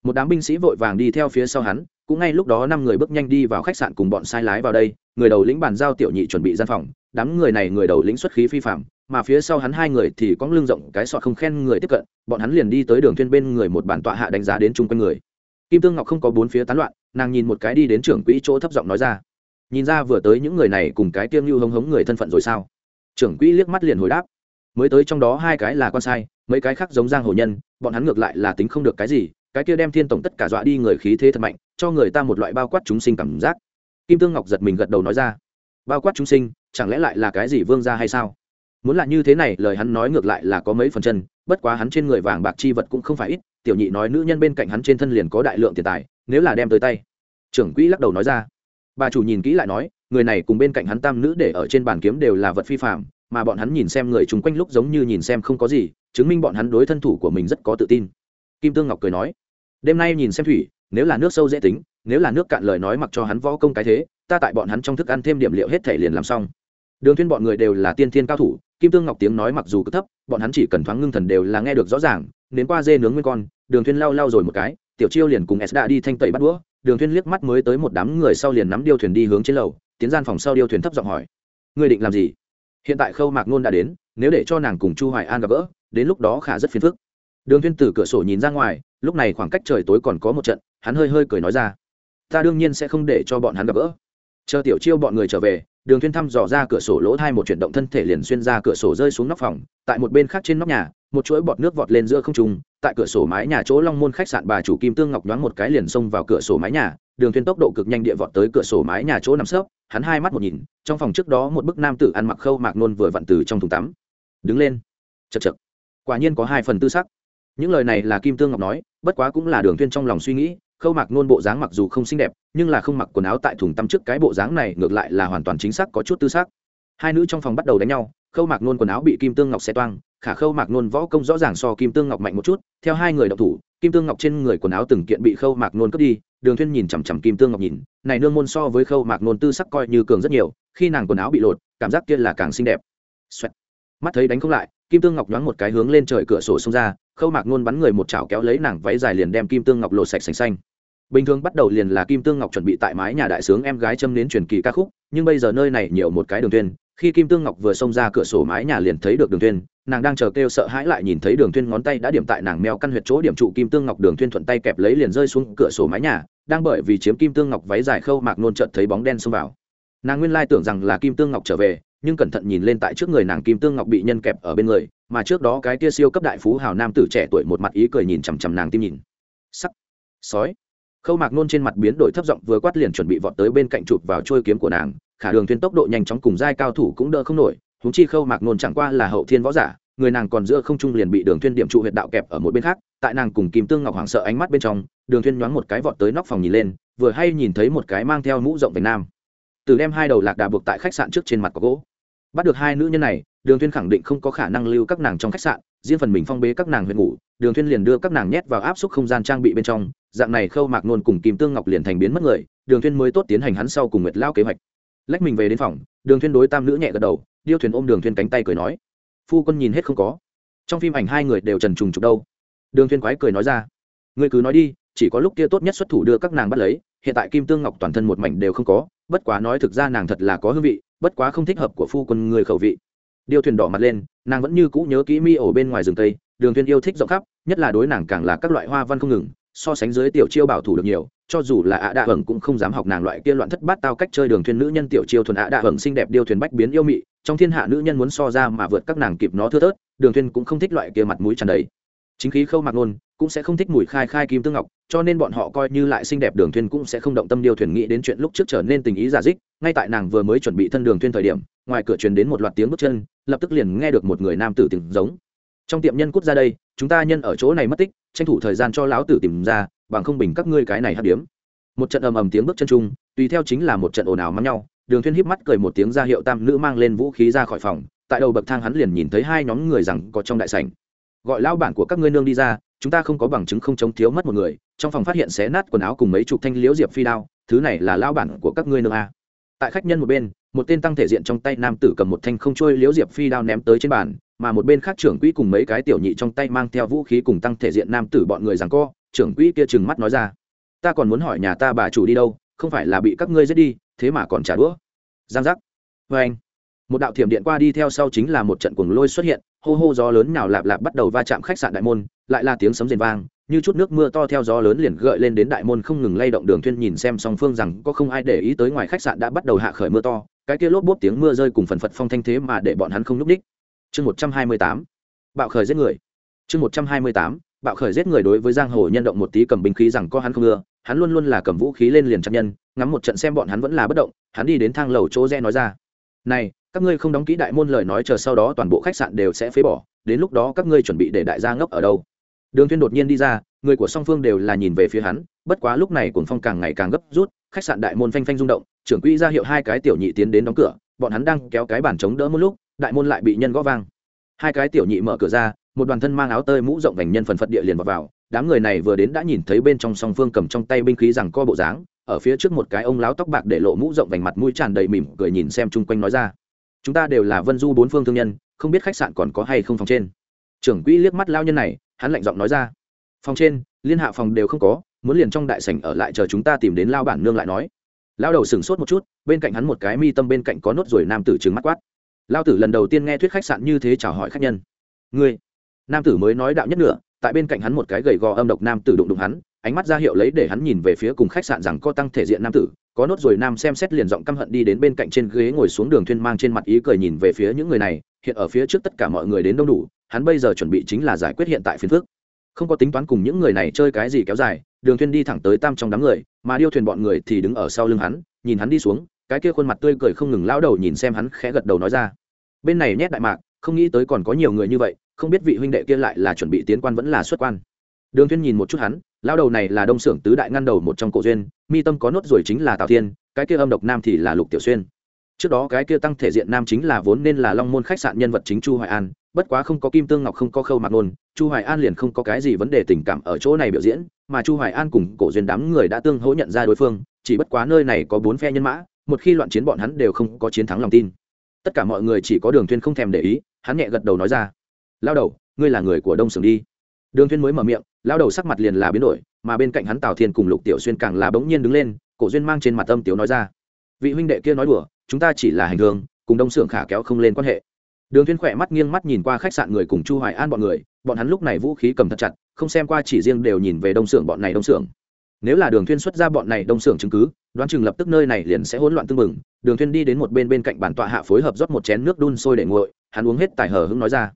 Một đám binh sĩ vội vàng đi theo phía sau hắn, cũng ngay lúc đó năm người bước nhanh đi vào khách sạn cùng bọn sai lái vào đây, người đầu lĩnh bàn giao tiểu nhị chuẩn bị gian phòng, đám người này người đầu lĩnh xuất khí phi phạm, mà phía sau hắn hai người thì có lưng rộng cái sọt không khen người tiếp cận, bọn hắn liền đi tới đường thuyên bên người một bản tọa hạ đánh giá đến chung quanh người. Kim tương ngọc không có bốn phía tán loạn, nàng nhìn một cái đi đến trưởng quỹ chỗ thấp giọng nói ra, nhìn ra vừa tới những người này cùng cái tiêm lưu hống hống người thân phận rồi sao? Trưởng quỹ liếc mắt liền hồi đáp, mới tới trong đó hai cái là con sai mấy cái khác giống giang hồ nhân, bọn hắn ngược lại là tính không được cái gì, cái kia đem thiên tổng tất cả dọa đi người khí thế thật mạnh, cho người ta một loại bao quát chúng sinh cảm giác. Kim tương ngọc giật mình gật đầu nói ra, bao quát chúng sinh, chẳng lẽ lại là cái gì vương gia hay sao? Muốn là như thế này, lời hắn nói ngược lại là có mấy phần chân, bất quá hắn trên người vàng bạc chi vật cũng không phải ít, tiểu nhị nói nữ nhân bên cạnh hắn trên thân liền có đại lượng tiền tài, nếu là đem tới tay. Trưởng quỹ lắc đầu nói ra, bà chủ nhìn kỹ lại nói, người này cùng bên cạnh hắn tam nữ để ở trên bàn kiếm đều là vật phi phạm mà bọn hắn nhìn xem người chung quanh lúc giống như nhìn xem không có gì chứng minh bọn hắn đối thân thủ của mình rất có tự tin. Kim tương ngọc cười nói, đêm nay nhìn xem thủy, nếu là nước sâu dễ tính, nếu là nước cạn lời nói mặc cho hắn võ công cái thế, ta tại bọn hắn trong thức ăn thêm điểm liệu hết thể liền làm xong. Đường Thuyên bọn người đều là tiên thiên cao thủ, kim tương ngọc tiếng nói mặc dù cứ thấp, bọn hắn chỉ cần thoáng ngưng thần đều là nghe được rõ ràng Nến qua dê nướng nguyên con, đường Thuyên lau lau rồi một cái, tiểu chiêu liền cùng s đã đi thanh tẩy bắt đũa, đường Thuyên liếc mắt mới tới một đám người sau liền nắm điêu thuyền đi hướng trên lầu, tiến gian phòng sau điêu thuyền thấp giọng hỏi, ngươi định làm gì? Hiện tại khâu mạc nôn đã đến, nếu để cho nàng cùng chu hoài an gặp gỡ đến lúc đó khả rất phiền phức. Đường thiên từ cửa sổ nhìn ra ngoài, lúc này khoảng cách trời tối còn có một trận, hắn hơi hơi cười nói ra. Ta đương nhiên sẽ không để cho bọn hắn gặp gỡ. Chờ tiểu chiêu bọn người trở về, đường thiên thăm dò ra cửa sổ lỗ thai một chuyển động thân thể liền xuyên ra cửa sổ rơi xuống nóc phòng, tại một bên khác trên nóc nhà, một chuỗi bọt nước vọt lên giữa không trung, tại cửa sổ mái nhà chỗ long môn khách sạn bà chủ kim tương ngọc nhoáng một cái liền xông vào cửa sổ mái nhà, đường thiên tốc độ cực nhanh địa vọt tới cửa sổ mái nhà chỗ nằm sấp, hắn hai mắt một nhìn, trong phòng trước đó một bức nam tử ăn mặc khâu mạc nôn vừa vặn từ trong thùng tắm. Đứng lên. Chật chật quả nhiên có hai phần tư sắc những lời này là kim tương ngọc nói, bất quá cũng là đường thiên trong lòng suy nghĩ, khâu mạc nôn bộ dáng mặc dù không xinh đẹp, nhưng là không mặc quần áo tại thùng tắm trước cái bộ dáng này ngược lại là hoàn toàn chính xác có chút tư sắc. hai nữ trong phòng bắt đầu đánh nhau, khâu mạc nôn quần áo bị kim tương ngọc xe toang, khả khâu mạc nôn võ công rõ ràng so kim tương ngọc mạnh một chút, theo hai người động thủ, kim tương ngọc trên người quần áo từng kiện bị khâu mạc nôn cướp đi, đường thuyên nhìn chằm chằm kim tương ngọc nhìn, này nương môn so với khâu mạc nôn tư sắc coi như cường rất nhiều, khi nàng quần áo bị lột, cảm giác kia là càng xinh đẹp Xoẹt. mắt thấy đánh không lại kim tương ngọc nhoáng một cái hướng lên trời cửa sổ xông ra, khâu mạc nôn bắn người một chảo kéo lấy nàng váy dài liền đem kim tương ngọc lột sạch sành xanh. Bình thường bắt đầu liền là kim tương ngọc chuẩn bị tại mái nhà đại sướng em gái châm đến truyền kỳ ca khúc, nhưng bây giờ nơi này nhiều một cái đường tuyên khi kim tương ngọc vừa xông ra cửa sổ mái nhà liền thấy được đường tuyên nàng đang chờ kêu sợ hãi lại nhìn thấy đường tuyên ngón tay đã điểm tại nàng mèo căn huyệt chỗ điểm trụ kim tương ngọc đường tuyên thuận tay kẹp lấy liền rơi xuống cửa sổ mái nhà, đang bởi vì chiếm kim tương ngọc váy dài khâu mạc nôn chợt thấy bóng đen xông vào. Nàng nguyên lai tưởng rằng là kim tương ngọc trở về nhưng cẩn thận nhìn lên tại trước người nàng kim tương ngọc bị nhân kẹp ở bên người, mà trước đó cái kia siêu cấp đại phú hào nam tử trẻ tuổi một mặt ý cười nhìn chằm chằm nàng tim nhìn. Sắc. Sói. Khâu mạc nôn trên mặt biến đổi thấp giọng vừa quát liền chuẩn bị vọt tới bên cạnh chụp vào trôi kiếm của nàng, khả đường thuyên tốc độ nhanh chóng cùng giai cao thủ cũng đỡ không nổi, huống chi khâu mạc nôn chẳng qua là hậu thiên võ giả, người nàng còn giữa không trung liền bị đường thuyên điểm trụ huyệt đạo kẹp ở một bên khác, tại nàng cùng kim tương ngọc hoảng sợ ánh mắt bên trong, đường thuyên nhoáng một cái vọt tới nóc phòng nhìn lên, vừa hay nhìn thấy một cái mang theo mũ rộng về nam từ đem hai đầu lạc đà buộc tại khách sạn trước trên mặt có gỗ. Bắt được hai nữ nhân này, đường Thuyên khẳng định không có khả năng lưu các nàng trong khách sạn, riêng phần mình phong bế các nàng huyện ngủ, đường Thuyên liền đưa các nàng nhét vào áp suất không gian trang bị bên trong, dạng này khâu mạc nôn cùng kim tương ngọc liền thành biến mất người, đường Thuyên mới tốt tiến hành hắn sau cùng nguyệt lao kế hoạch. Lách mình về đến phòng, đường Thuyên đối tam nữ nhẹ gật đầu, điêu thuyền ôm đường Thuyên cánh tay cười nói, phu quân nhìn hết không có. Trong phim ảnh hai người đều trần trùng trục đâu. Đường Thuyên quái cười nói ra, ngươi cứ nói đi, chỉ có lúc kia tốt nhất xuất thủ đưa các nàng bắt lấy hiện tại kim tương ngọc toàn thân một mảnh đều không có, bất quá nói thực ra nàng thật là có hương vị, bất quá không thích hợp của phu quân người khẩu vị. Điêu thuyền đỏ mặt lên, nàng vẫn như cũ nhớ kỹ mi ổ bên ngoài rừng tây đường thuyền yêu thích rộng khắp, nhất là đối nàng càng là các loại hoa văn không ngừng, so sánh dưới tiểu chiêu bảo thủ được nhiều, cho dù là ạ đạ hưởng cũng không dám học nàng loại kia loạn thất bát tao cách chơi đường thuyền nữ nhân tiểu chiêu thuần ạ đạ hưởng xinh đẹp điêu thuyền bách biến yêu mị, trong thiên hạ nữ nhân muốn so ra mà vượt các nàng kịp nó thưa thớt, đường thuyền cũng không thích loại kia mặt mũi tràn đầy chính khí khâu mặc nôn cũng sẽ không thích mùi khai khai kim tương ngọc, cho nên bọn họ coi như lại xinh đẹp đường thuyền cũng sẽ không động tâm điều thuyền nghĩ đến chuyện lúc trước trở nên tình ý giả dích, ngay tại nàng vừa mới chuẩn bị thân đường thuyền thời điểm, ngoài cửa truyền đến một loạt tiếng bước chân, lập tức liền nghe được một người nam tử tiếng giống. Trong tiệm nhân cút ra đây, chúng ta nhân ở chỗ này mất tích, tranh thủ thời gian cho lão tử tìm ra, bằng không bình các ngươi cái này hạt điếm. Một trận ầm ầm tiếng bước chân chung, tùy theo chính là một trận ồn ào mắm nhau, đường thuyên híp mắt cười một tiếng ra hiệu tam nữ mang lên vũ khí ra khỏi phòng, tại đầu bậc thang hắn liền nhìn thấy hai nhóm người rằng có trong đại sảnh gọi lão bản của các ngươi nương đi ra, chúng ta không có bằng chứng không chống thiếu mất một người, trong phòng phát hiện xé nát quần áo cùng mấy chục thanh liễu diệp phi đao, thứ này là lão bản của các ngươi nương a. Tại khách nhân một bên, một tên tăng thể diện trong tay nam tử cầm một thanh không trôi liễu diệp phi đao ném tới trên bàn, mà một bên khác trưởng quỹ cùng mấy cái tiểu nhị trong tay mang theo vũ khí cùng tăng thể diện nam tử bọn người rằng co, trưởng quỹ kia trừng mắt nói ra. Ta còn muốn hỏi nhà ta bà chủ đi đâu, không phải là bị các ngươi giết đi, thế mà còn trả đũa. Giang giác. Vê anh một đạo thiểm điện qua đi theo sau chính là một trận cuồng lôi xuất hiện hô hô gió lớn nào lạp lạp bắt đầu va chạm khách sạn đại môn, lại là tiếng sấm rền vang, như chút nước mưa to theo gió lớn liền gợi lên đến đại môn không ngừng lay động đường thuyên nhìn xem song phương rằng có không ai để ý tới ngoài khách sạn đã bắt đầu hạ khởi mưa to, cái kia lốp bốp tiếng mưa rơi cùng phần phật phong thanh thế mà để bọn hắn không núp đích chương một trăm hai mươi tám, bạo khởi giết người. Chương một trăm hai mươi tám, bạo khởi giết người đối với giang hồ nhân động một tí cầm binh khí rằng có hắn không ưa, hắn luôn luôn là cầm vũ khí lên liền chặt nhân, ngắm một trận xem bọn hắn vẫn là bất động, hắn đi đến thang lầu chỗ rẽ nói ra. Này các ngươi không đóng kỹ đại môn lời nói chờ sau đó toàn bộ khách sạn đều sẽ phế bỏ đến lúc đó các ngươi chuẩn bị để đại gia ngốc ở đâu? Đường thiên đột nhiên đi ra người của song phương đều là nhìn về phía hắn bất quá lúc này cuồng phong càng ngày càng gấp rút khách sạn đại môn phanh phanh rung động trưởng quỹ ra hiệu hai cái tiểu nhị tiến đến đóng cửa bọn hắn đang kéo cái bàn chống đỡ một lúc đại môn lại bị nhân gõ vang. Hai cái tiểu nhị mở cửa ra một đoàn thân mang áo tơi mũ rộng vành nhân phần phật địa liền vào, vào đám người này vừa đến đã nhìn thấy bên trong song phương cầm trong tay binh khí rằng co bộ dáng ở phía trước một cái ông láo tóc bạc để lộ mũ rộng vành mặt mũi tràn đầy mỉm cười nhìn xem chung quanh nói ra chúng ta đều là vân du bốn phương thương nhân, không biết khách sạn còn có hay không phòng trên. Trưởng quỹ liếc mắt lao nhân này, hắn lạnh giọng nói ra. Phòng trên, liên hạ phòng đều không có, muốn liền trong đại sảnh ở lại chờ chúng ta tìm đến lao bản nương lại nói. Lao đầu sửng sốt một chút, bên cạnh hắn một cái mi tâm bên cạnh có nốt ruồi nam tử trừng mắt quát. Lao tử lần đầu tiên nghe thuyết khách sạn như thế chào hỏi khách nhân. Ngươi. Nam tử mới nói đạo nhất nữa tại bên cạnh hắn một cái gầy gò âm độc nam tử đụng đụng hắn, ánh mắt ra hiệu lấy để hắn nhìn về phía cùng khách sạn rằng có tăng thể diện nam tử có nốt rồi nam xem xét liền giọng căm hận đi đến bên cạnh trên ghế ngồi xuống đường thuyên mang trên mặt ý cười nhìn về phía những người này, hiện ở phía trước tất cả mọi người đến đông đủ, hắn bây giờ chuẩn bị chính là giải quyết hiện tại phiền phức. Không có tính toán cùng những người này chơi cái gì kéo dài, đường thuyên đi thẳng tới tam trong đám người, mà điêu thuyền bọn người thì đứng ở sau lưng hắn, nhìn hắn đi xuống, cái kia khuôn mặt tươi cười không ngừng lão đầu nhìn xem hắn khẽ gật đầu nói ra. Bên này nhét đại mạc, không nghĩ tới còn có nhiều người như vậy, không biết vị huynh đệ kia lại là chuẩn bị tiến quan vẫn là xuất quan đường Thiên nhìn một chút hắn, lão đầu này là đông xưởng tứ đại ngăn đầu một trong cổ duyên, mi tâm có nốt ruồi chính là tào thiên, cái kia âm độc nam thì là lục tiểu xuyên. Trước đó cái kia tăng thể diện nam chính là vốn nên là long môn khách sạn nhân vật chính chu hoài an, bất quá không có kim tương ngọc, không có khâu mạc nôn, chu hoài an liền không có cái gì vấn đề tình cảm ở chỗ này biểu diễn, mà chu hoài an cùng cổ duyên đám người đã tương hỗ nhận ra đối phương, chỉ bất quá nơi này có bốn phe nhân mã, một khi loạn chiến bọn hắn đều không có chiến thắng lòng tin. Tất cả mọi người chỉ có đường thuyên không thèm để ý, hắn nhẹ gật đầu nói ra lao đầu, ngươi là người của đông sưởng đi. Đường thuyên mới mở miệng lao đầu sắc mặt liền là biến đổi, mà bên cạnh hắn tào thiên cùng lục tiểu xuyên càng là bỗng nhiên đứng lên, cổ duyên mang trên mặt âm tiếu nói ra. Vị huynh đệ kia nói đùa, chúng ta chỉ là hành hương cùng đông sưởng khả kéo không lên quan hệ. Đường thiên khỏe mắt nghiêng mắt nhìn qua khách sạn người cùng chu hoài an bọn người, bọn hắn lúc này vũ khí cầm thật chặt, không xem qua chỉ riêng đều nhìn về đông sưởng bọn này đông sưởng. Nếu là đường thiên xuất ra bọn này đông sưởng chứng cứ, đoán chừng lập tức nơi này liền sẽ hỗn loạn tương mừng đường thiên đi đến một bên bên cạnh bàn tọa hạ phối hợp rót một chén nước đun sôi để nguội, hắn uống hết tài hở hứng nói ra.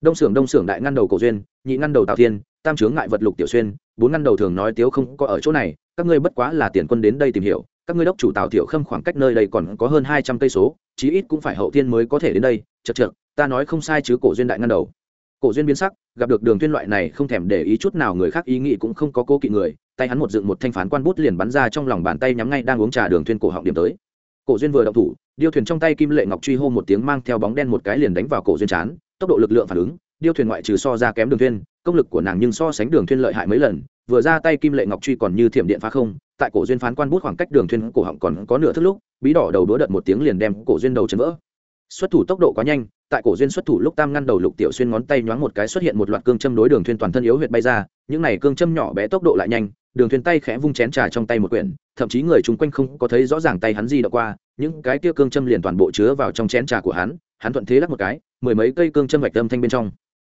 Đông xưởng đông xưởng đại ngăn đầu cổ duyên, nhị ngăn đầu tào thiên tam chướng ngại vật lục tiểu xuyên, bốn ngăn đầu thường nói tiếu không có ở chỗ này, các ngươi bất quá là tiền quân đến đây tìm hiểu, các ngươi đốc chủ tào tiểu khâm khoảng cách nơi đây còn có hơn hai trăm cây số, chí ít cũng phải hậu thiên mới có thể đến đây chật chật ta nói không sai chứ cổ duyên đại ngăn đầu cổ duyên biến sắc, gặp được đường tuyên loại này không thèm để ý chút nào người khác ý nghĩ cũng không có cố kỵ người, tay hắn một dựng một thanh phán quan bút liền bắn ra trong lòng bàn tay nhắm ngay đang uống trà đường tuyên cổ họng điểm tới cổ duyên vừa động thủ, điêu thuyền trong tay kim lệ ngọc truy hô một tiếng mang theo bóng đen một cái liền đánh vào cổ duyên chán, tốc độ lực lượng phản ứng, điêu thuyền ngoại trừ so ra kém đường thiên công lực của nàng nhưng so sánh đường thuyên lợi hại mấy lần, vừa ra tay kim lệ ngọc truy còn như thiểm điện phá không, tại cổ duyên phán quan bút khoảng cách đường thuyên cổ họng còn có nửa thước lúc, bí đỏ đầu đũa đợt một tiếng liền đem cổ duyên đầu chấn vỡ. Xuất thủ tốc độ quá nhanh, tại cổ duyên xuất thủ lúc tam ngăn đầu lục tiểu xuyên ngón tay nhoáng một cái xuất hiện một loạt cương châm đối đường thuyên toàn thân yếu huyệt bay ra, những này cương châm nhỏ bé tốc độ lại nhanh, đường thiên tay khẽ vung chén trà trong tay một quyển, thậm chí người chung quanh không có thấy rõ ràng tay hắn di động qua, những cái kia cương châm liền toàn bộ chứa vào trong chén trà của hắn hắn thuận thế lắc một cái, mười mấy cây cương châm vạch âm thanh bên trong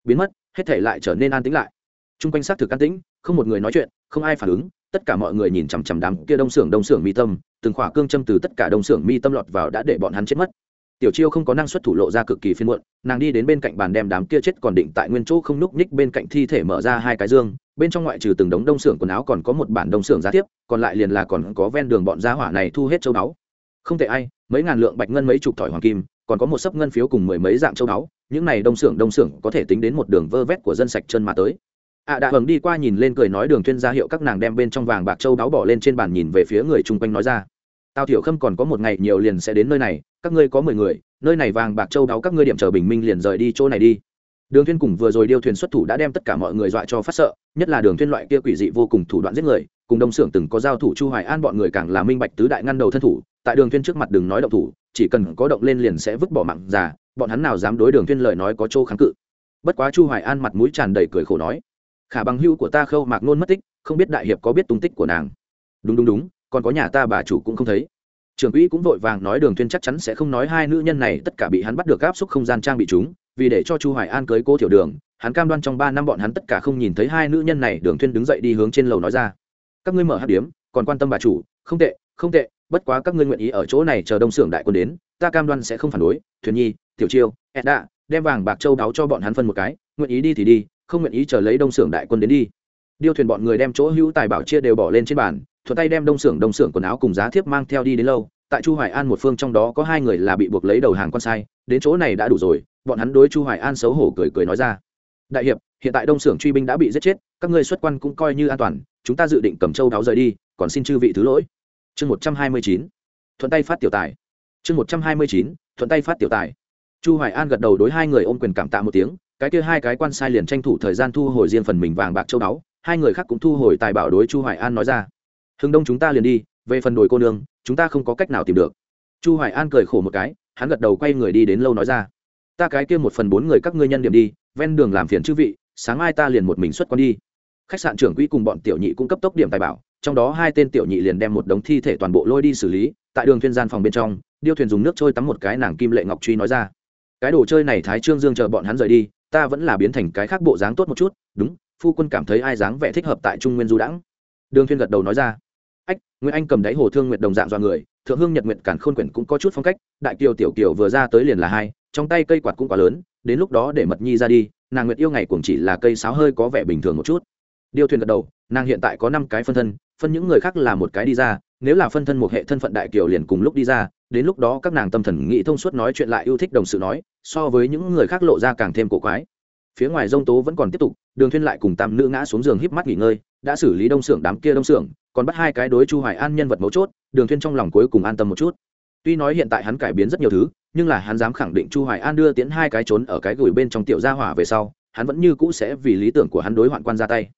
biến mất, hết thể lại trở nên an tĩnh lại chung quanh xác thực an tĩnh, không một người nói chuyện, không ai phản ứng, tất cả mọi người nhìn chằm chằm đám kia đông xưởng đông xưởng mi tâm, từng khỏa cương châm từ tất cả đông xưởng mi tâm lọt vào đã để bọn hắn chết mất tiểu chiêu không có năng suất thủ lộ ra cực kỳ phiên muộn, nàng đi đến bên cạnh bàn đem đám kia chết còn định tại nguyên chỗ không núc ních bên cạnh thi thể mở ra hai cái dương, bên trong ngoại trừ từng đống đông xưởng quần áo còn có một bản đông xưởng giá tiếp, còn lại liền là còn có ven đường bọn gia hỏa này thu hết châu đáo. không thể ai, mấy ngàn lượng bạch ngân mấy chục thỏi hoàng kim, còn có một sấp ngân phiếu cùng mười mấy dạng châu đáo những này đông xưởng đông xưởng có thể tính đến một đường vơ vét của dân sạch chân mà tới. Ạ à đã hầm đi qua nhìn lên cười nói đường tuyên ra hiệu các nàng đem bên trong vàng bạc châu báu bỏ lên trên bàn nhìn về phía người chung quanh nói ra. Tao thiểu khâm còn có một ngày nhiều liền sẽ đến nơi này, các ngươi có mười người, nơi này vàng bạc châu đáo các ngươi điểm chờ bình minh liền rời đi chỗ này đi. Đường thuyên cùng vừa rồi điêu thuyền xuất thủ đã đem tất cả mọi người dọa cho phát sợ, nhất là đường thuyên loại kia quỷ dị vô cùng thủ đoạn giết người, cùng đông sưởng từng có giao thủ chu hoài an bọn người càng là minh bạch tứ đại ngăn đầu thân thủ, tại đường thuyên trước mặt đừng nói động thủ, chỉ cần có động lên liền sẽ vứt bỏ mạng già bọn hắn nào dám đối đường Thiên lời nói có chỗ kháng cự. Bất quá chu hoài an mặt mũi tràn đầy cười khổ nói, khả bằng hưu của ta khâu mạc nôn mất tích, không biết đại hiệp có biết tung tích của nàng. Đúng đúng đúng, còn có nhà ta bà chủ cũng không thấy. Trưởng quỹ cũng vội vàng nói đường tuyên chắc chắn sẽ không nói hai nữ nhân này tất cả bị hắn bắt được áp xúc không gian trang bị chúng, vì để cho chu hoài an cưới cô tiểu đường, hắn cam đoan trong ba năm bọn hắn tất cả không nhìn thấy hai nữ nhân này, đường tuyên đứng dậy đi hướng trên lầu nói ra, các ngươi mở hát điếm, còn quan tâm bà chủ, không tệ không tệ, bất quá các ngươi nguyện ý ở chỗ này chờ đông xưởng đại quân đến ta cam đoan sẽ không phản đối, thuyền nhi, tiểu chiêu, edda, đem vàng bạc châu đáo cho bọn hắn phân một cái, nguyện ý đi thì đi, không nguyện ý chờ lấy đông xưởng đại quân đến đi. Điêu thuyền bọn người đem chỗ hữu tài bảo chia đều bỏ lên trên bàn, thuận tay đem đông xưởng đông xưởng quần áo cùng giá thiếp mang theo đi đến lâu. Tại chu hoài an một phương trong đó có hai người là bị buộc lấy đầu hàng quan sai, đến chỗ này đã đủ rồi, bọn hắn đối chu hoài an xấu hổ cười cười nói ra. Đại hiệp, hiện tại đông xưởng truy binh đã bị giết chết, các ngươi xuất quan cũng coi như an toàn, chúng ta dự định cầm châu đáo rời đi, còn xin chư vị thứ lỗi. Chương 129 thuận tay phát tiểu tài chương 129 thuận tay phát tiểu tài. Chu hoài an gật đầu đối hai người ôm quyền cảm tạ một tiếng, cái kia hai cái quan sai liền tranh thủ thời gian thu hồi riêng phần mình vàng bạc châu đáo hai người khác cũng thu hồi tài bảo đối chu hoài an nói ra. Hưng đông chúng ta liền đi, về phần đồi cô nương, chúng ta không có cách nào tìm được. Chu hoài an cười khổ một cái, hắn gật đầu quay người đi đến lâu nói ra. Ta cái kia một phần bốn người các ngươi nhân điểm đi, ven đường làm phiền chư vị, sáng mai ta liền một mình xuất con đi. Khách sạn trưởng quỹ cùng bọn tiểu nhị cũng cấp tốc điểm tài bảo, trong đó hai tên tiểu nhị liền đem một đống thi thể toàn bộ lôi đi xử lý, tại đường Thiên gian phòng bên trong điêu thuyền dùng nước trôi tắm một cái nàng kim lệ ngọc truy nói ra. Cái đồ chơi này thái trương dương chờ bọn hắn rời đi, ta vẫn là biến thành cái khác bộ dáng tốt một chút, đúng, phu quân cảm thấy ai dáng vẻ thích hợp tại trung nguyên du đãng. Đường thuyền gật đầu nói ra. Ách nguyễn anh cầm đáy hồ thương nguyệt đồng dạng dọa người, thượng hương nhật nguyệt cản khôn quyển cũng có chút phong cách, đại kiều tiểu kiều vừa ra tới liền là hai, trong tay cây quạt cũng quá lớn, đến lúc đó để mật nhi ra đi, nàng nguyệt yêu ngày cũng chỉ là cây sáo hơi có vẻ bình thường một chút. Điêu thuyền gật đầu, nàng hiện tại có năm cái phân thân, phân những người khác là một cái đi ra, nếu là phân thân một hệ thân phận đại kiều liền cùng lúc đi ra đến lúc đó các nàng tâm thần nghĩ thông suốt nói chuyện lại yêu thích đồng sự nói, so với những người khác lộ ra càng thêm cổ quái. Phía ngoài dông tố vẫn còn tiếp tục, đường thuyên lại cùng tam nữ ngã xuống giường híp mắt nghỉ ngơi, đã xử lý đông sưởng đám kia đông sưởng còn bắt hai cái đối chu hoài an nhân vật mấu chốt, đường thuyên trong lòng cuối cùng an tâm một chút. Tuy nói hiện tại hắn cải biến rất nhiều thứ, nhưng là hắn dám khẳng định chu hoài an đưa tiến hai cái trốn ở cái gửi bên trong tiểu gia hỏa về sau, hắn vẫn như cũ sẽ vì lý tưởng của hắn đối hoạn quan ra tay.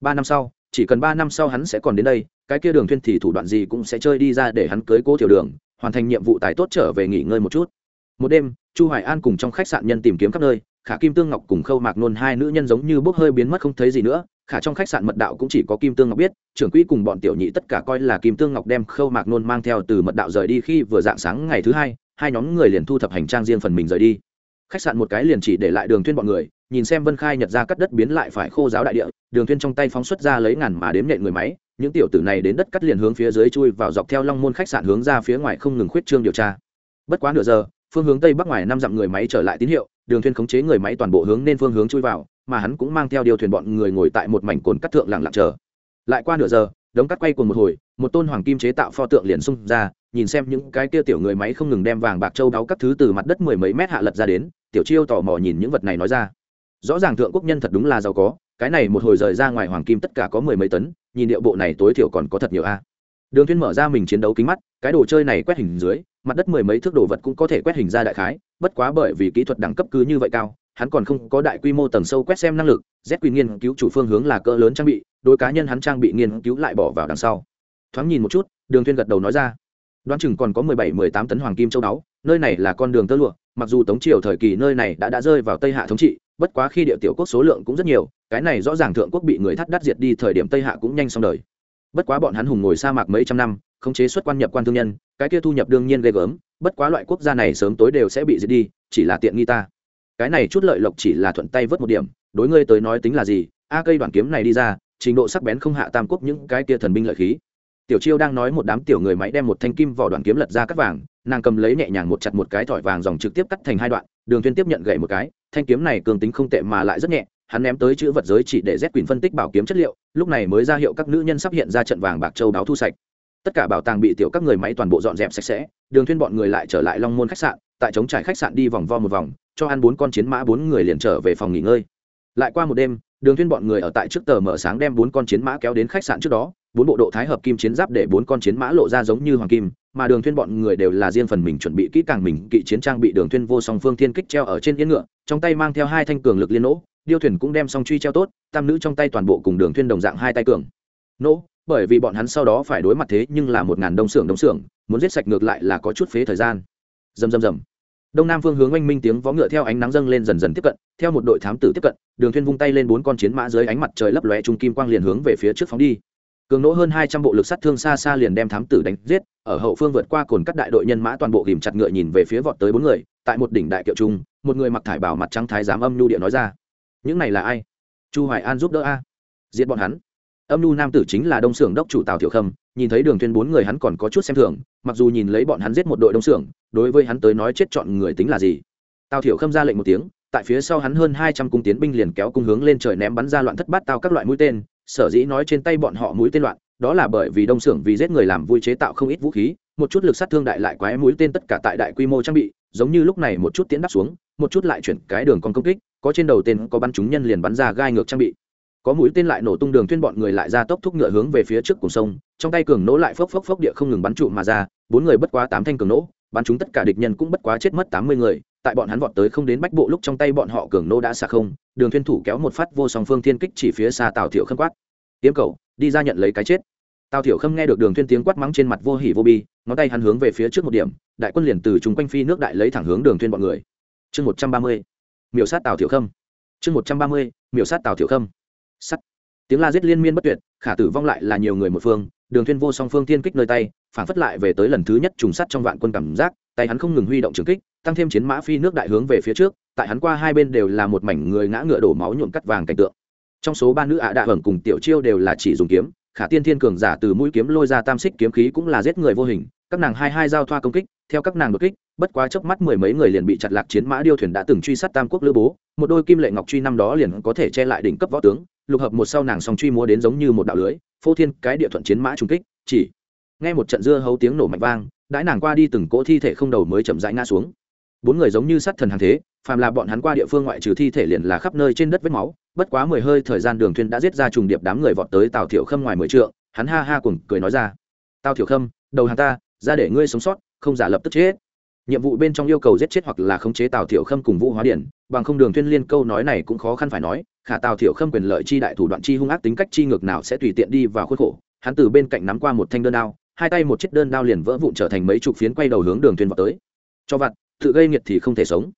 Ba năm sau, chỉ cần ba năm sau hắn sẽ còn đến đây, cái kia đường thuyên thì thủ đoạn gì cũng sẽ chơi đi ra để hắn cưới cố tiểu đường hoàn thành nhiệm vụ tài tốt trở về nghỉ ngơi một chút. Một đêm, chu hoài an cùng trong khách sạn nhân tìm kiếm khắp nơi, khả kim tương ngọc cùng khâu mạc nôn hai nữ nhân giống như bốc hơi biến mất không thấy gì nữa, khả trong khách sạn mật đạo cũng chỉ có kim tương ngọc biết, trưởng quỹ cùng bọn tiểu nhị tất cả coi là kim tương ngọc đem khâu mạc nôn mang theo từ mật đạo rời đi khi vừa dạng sáng ngày thứ hai hai nhóm người liền thu thập hành trang riêng phần mình rời đi. Khách sạn một cái liền chỉ để lại đường Thuyên bọn người, nhìn xem vân khai nhật ra cắt đất biến lại phải khô giáo đại địa, đường Thuyên trong tay phóng xuất ra lấy ngàn mà đếm nhện người máy những tiểu tử này đến đất cắt liền hướng phía dưới chui vào dọc theo long môn khách sạn hướng ra phía ngoài không ngừng khuyết trương điều tra. Bất quá nửa giờ, phương hướng tây bắc ngoài năm dặm người máy trở lại tín hiệu, đường thuyền khống chế người máy toàn bộ hướng nên phương hướng chui vào, mà hắn cũng mang theo điều thuyền bọn người ngồi tại một mảnh cồn cắt thượng lặng lặng chờ. Lại qua nửa giờ, đống cắt quay cuồng một hồi, một tôn hoàng kim chế tạo pho tượng liền xung ra, nhìn xem những cái kia tiểu người máy không ngừng đem vàng bạc châu đáo các thứ từ mặt đất mười mấy mét hạ lật ra đến, tiểu chiêu tò mò nhìn những vật này nói ra rõ ràng thượng quốc nhân thật đúng là giàu có, cái này một hồi rời ra ngoài hoàng kim tất cả có mười mấy tấn, nhìn điệu bộ này tối thiểu còn có thật nhiều a. Đường thuyên mở ra mình chiến đấu kính mắt, cái đồ chơi này quét hình dưới, mặt đất mười mấy thước đồ vật cũng có thể quét hình ra đại khái, bất quá bởi vì kỹ thuật đẳng cấp cứ như vậy cao, hắn còn không có đại quy mô tầng sâu quét xem năng lực, z quy nghiên cứu chủ phương hướng là cỡ lớn trang bị, đối cá nhân hắn trang bị nghiên cứu lại bỏ vào đằng sau. Thoáng nhìn một chút, đường thuyên gật đầu nói ra. Đoán chừng còn có mười bảy, mười tám tấn hoàng kim châu đáo, nơi này là con đường tơ lụa, mặc dù tống triều thời kỳ nơi này đã đã rơi vào tây hạ thống trị bất quá khi địa tiểu quốc số lượng cũng rất nhiều, cái này rõ ràng thượng quốc bị người thắt đắt diệt đi thời điểm tây hạ cũng nhanh xong đời. Bất quá bọn hắn hùng ngồi sa mạc mấy trăm năm, khống chế xuất quan nhập quan thương nhân, cái kia thu nhập đương nhiên ghê gớm, bất quá loại quốc gia này sớm tối đều sẽ bị diệt đi, chỉ là tiện nghi ta. Cái này chút lợi lộc chỉ là thuận tay vớt một điểm, đối ngươi tới nói tính là gì, a cây đoàn kiếm này đi ra, trình độ sắc bén không hạ tam quốc những cái kia thần binh lợi khí tiểu chiêu đang nói một đám tiểu người máy đem một thanh kim vỏ đoạn kiếm lật ra cắt vàng nàng cầm lấy nhẹ nhàng một chặt một cái thỏi vàng dòng trực tiếp cắt thành hai đoạn đường thuyên tiếp nhận gậy một cái thanh kiếm này cường tính không tệ mà lại rất nhẹ hắn ném tới chữ vật giới chỉ để Z Quỷ phân tích bảo kiếm chất liệu, lúc này mới ra hiệu các nữ nhân sắp hiện ra trận vàng bạc châu đáo thu sạch. Tất cả bảo tàng bị tiểu các người máy toàn bộ dọn dẹp sạch sẽ, Đường Thuyên bọn người lại trở lại Long Môn khách sạn, tại chống trải khách sạn đi vòng vo một vòng, cho ăn bốn con chiến mã bốn người liền trở về phòng nghỉ ngơi. Lại qua một đêm, Đường Thuyên bọn người ở tại trước tờ mở sáng đem bốn con chiến mã kéo đến khách sạn trước đó, bốn bộ độ thái hợp kim chiến giáp để bốn con chiến mã lộ ra giống như hoàng kim, mà Đường Thuyên bọn người đều là riêng phần mình chuẩn bị kỹ càng mình kỵ chiến trang bị Đường Thuyên vô song phương thiên kích treo ở trên yên ngựa, trong tay mang theo hai thanh cường lực liên nỗ, điêu thuyền cũng đem song truy treo tốt tam nữ trong tay toàn bộ cùng đường thuyên đồng dạng hai tay cường nỗ bởi vì bọn hắn sau đó phải đối mặt thế nhưng là một ngàn đông sưởng đông sưởng, muốn giết sạch ngược lại là có chút phế thời gian. Rầm rầm rầm. Đông nam phương hướng oanh minh tiếng vó ngựa theo ánh nắng dâng lên dần dần tiếp cận theo một đội thám tử tiếp cận đường thuyên vung tay lên bốn con chiến mã dưới ánh mặt trời lấp lóe trung kim quang liền hướng về phía trước phóng đi cường nỗ hơn hai trăm bộ lực sát thương xa xa liền đem thám tử đánh giết, ở hậu phương vượt qua cồn cắt đại đội nhân mã toàn bộ ghìm chặt ngựa nhìn về phía vọt tới bốn người, tại một đỉnh đại kiệu trung, một người mặc thải bảo mặt trắng thái giám âm nhu địa nói ra, những này là ai? Chu hoài an giúp đỡ a. Diệt bọn hắn. Âm nu nam tử chính là đông xưởng đốc chủ tào tiểu khâm, nhìn thấy đường tuyên bốn người hắn còn có chút xem thường, mặc dù nhìn lấy bọn hắn giết một đội đông xưởng đối với hắn tới nói chết chọn người tính là gì? Tào tiểu khâm ra lệnh một tiếng, tại phía sau hắn hơn 200 cung tiến binh liền kéo cung hướng lên trời ném bắn ra loạn thất bát tao các loại mũi tên sở dĩ nói trên tay bọn họ mũi tên loạn, đó là bởi vì đông xưởng vì giết người làm vui chế tạo không ít vũ khí, một chút lực sát thương đại lại quái mũi tên tất cả tại đại quy mô trang bị, giống như lúc này một chút tiến đáp xuống, một chút lại chuyển cái đường con công kích, có trên đầu tên có bắn chúng nhân liền bắn ra gai ngược trang bị. Có mũi tên lại nổ tung đường tuyên bọn người lại ra tốc thúc ngựa hướng về phía trước cùng sông, trong tay cường nỗ lại phốc phốc phốc địa không ngừng bắn trụ mà ra, bốn người bất quá tám thanh cường nỗ, bắn chúng tất cả địch nhân cũng bất quá chết mất tám mươi người tại bọn hắn vọt tới không đến bách bộ lúc trong tay bọn họ cường nô đã xa không, đường thuyên thủ kéo một phát vô song phương thiên kích chỉ phía xa tào thiệu khâm quát. Tiêm cầu đi ra nhận lấy cái chết. Tào thiệu khâm nghe được đường thuyên tiếng quát mắng trên mặt vô hỉ vô bi, ngón tay hắn hướng về phía trước một điểm, đại quân liền từ chúng quanh phi nước đại lấy thẳng hướng đường thuyên bọn người. Chương một trăm ba mươi, miểu sát tào thiểu khâm. Chương một trăm ba mươi, miểu sát tào thiểu khâm. Sắt. Tiếng la giết liên miên bất tuyệt, khả tử vong lại là nhiều người một phương, đường thuyên vô song phương thiên kích nơi tay, phản phất lại về tới lần thứ nhất trùng sát trong vạn quân cảm giác tay hắn không ngừng huy động trường kích, tăng thêm chiến mã phi nước đại hướng về phía trước, tại hắn qua hai bên đều là một mảnh người ngã ngựa đổ máu nhuộm cắt vàng cảnh tượng. Trong số ba nữ ạ đạ hưởng cùng tiểu chiêu đều là chỉ dùng kiếm, khả tiên thiên cường giả từ mũi kiếm lôi ra tam xích kiếm khí cũng là giết người vô hình, các nàng hai hai giao thoa công kích, theo các nàng đột kích, bất quá chớp mắt mười mấy người liền bị chặt lạc chiến mã điêu thuyền đã từng truy sát tam quốc lữ bố, một đôi kim lệ ngọc truy năm đó liền có thể che lại đỉnh cấp võ tướng, lục hợp một sau nàng song truy múa đến giống như một đạo lưới, phô thiên cái địa thuận chiến mã trung kích, chỉ nghe một trận dưa hấu tiếng nổ mạnh vang đãi nàng qua đi từng cỗ thi thể không đầu mới chậm rãi ngã xuống. Bốn người giống như sát thần hàng thế, phàm là bọn hắn qua địa phương ngoại trừ thi thể liền là khắp nơi trên đất vết máu, bất quá mười hơi thời gian đường thuyền đã giết ra trùng điệp đám người vọt tới tào thiểu khâm ngoài mười trượng, hắn ha ha cùng cười nói ra, tào thiểu khâm, đầu hàng ta, ra để ngươi sống sót, không giả lập tức chết. Nhiệm vụ bên trong yêu cầu giết chết hoặc là khống chế tào thiểu khâm cùng vũ hóa điển, bằng không đường tuyên liên câu nói này cũng khó khăn phải nói, khả tào thiểu khâm quyền lợi chi đại thủ đoạn chi hung ác tính cách chi ngược nào sẽ tùy tiện đi vào khuất khổ, hắn từ bên cạnh nắm qua một thanh đơn đao hai tay một chiếc đơn đao liền vỡ vụn trở thành mấy chục phiến quay đầu hướng đường tuyên vào tới. Cho vặt, tự gây nghiệt thì không thể sống.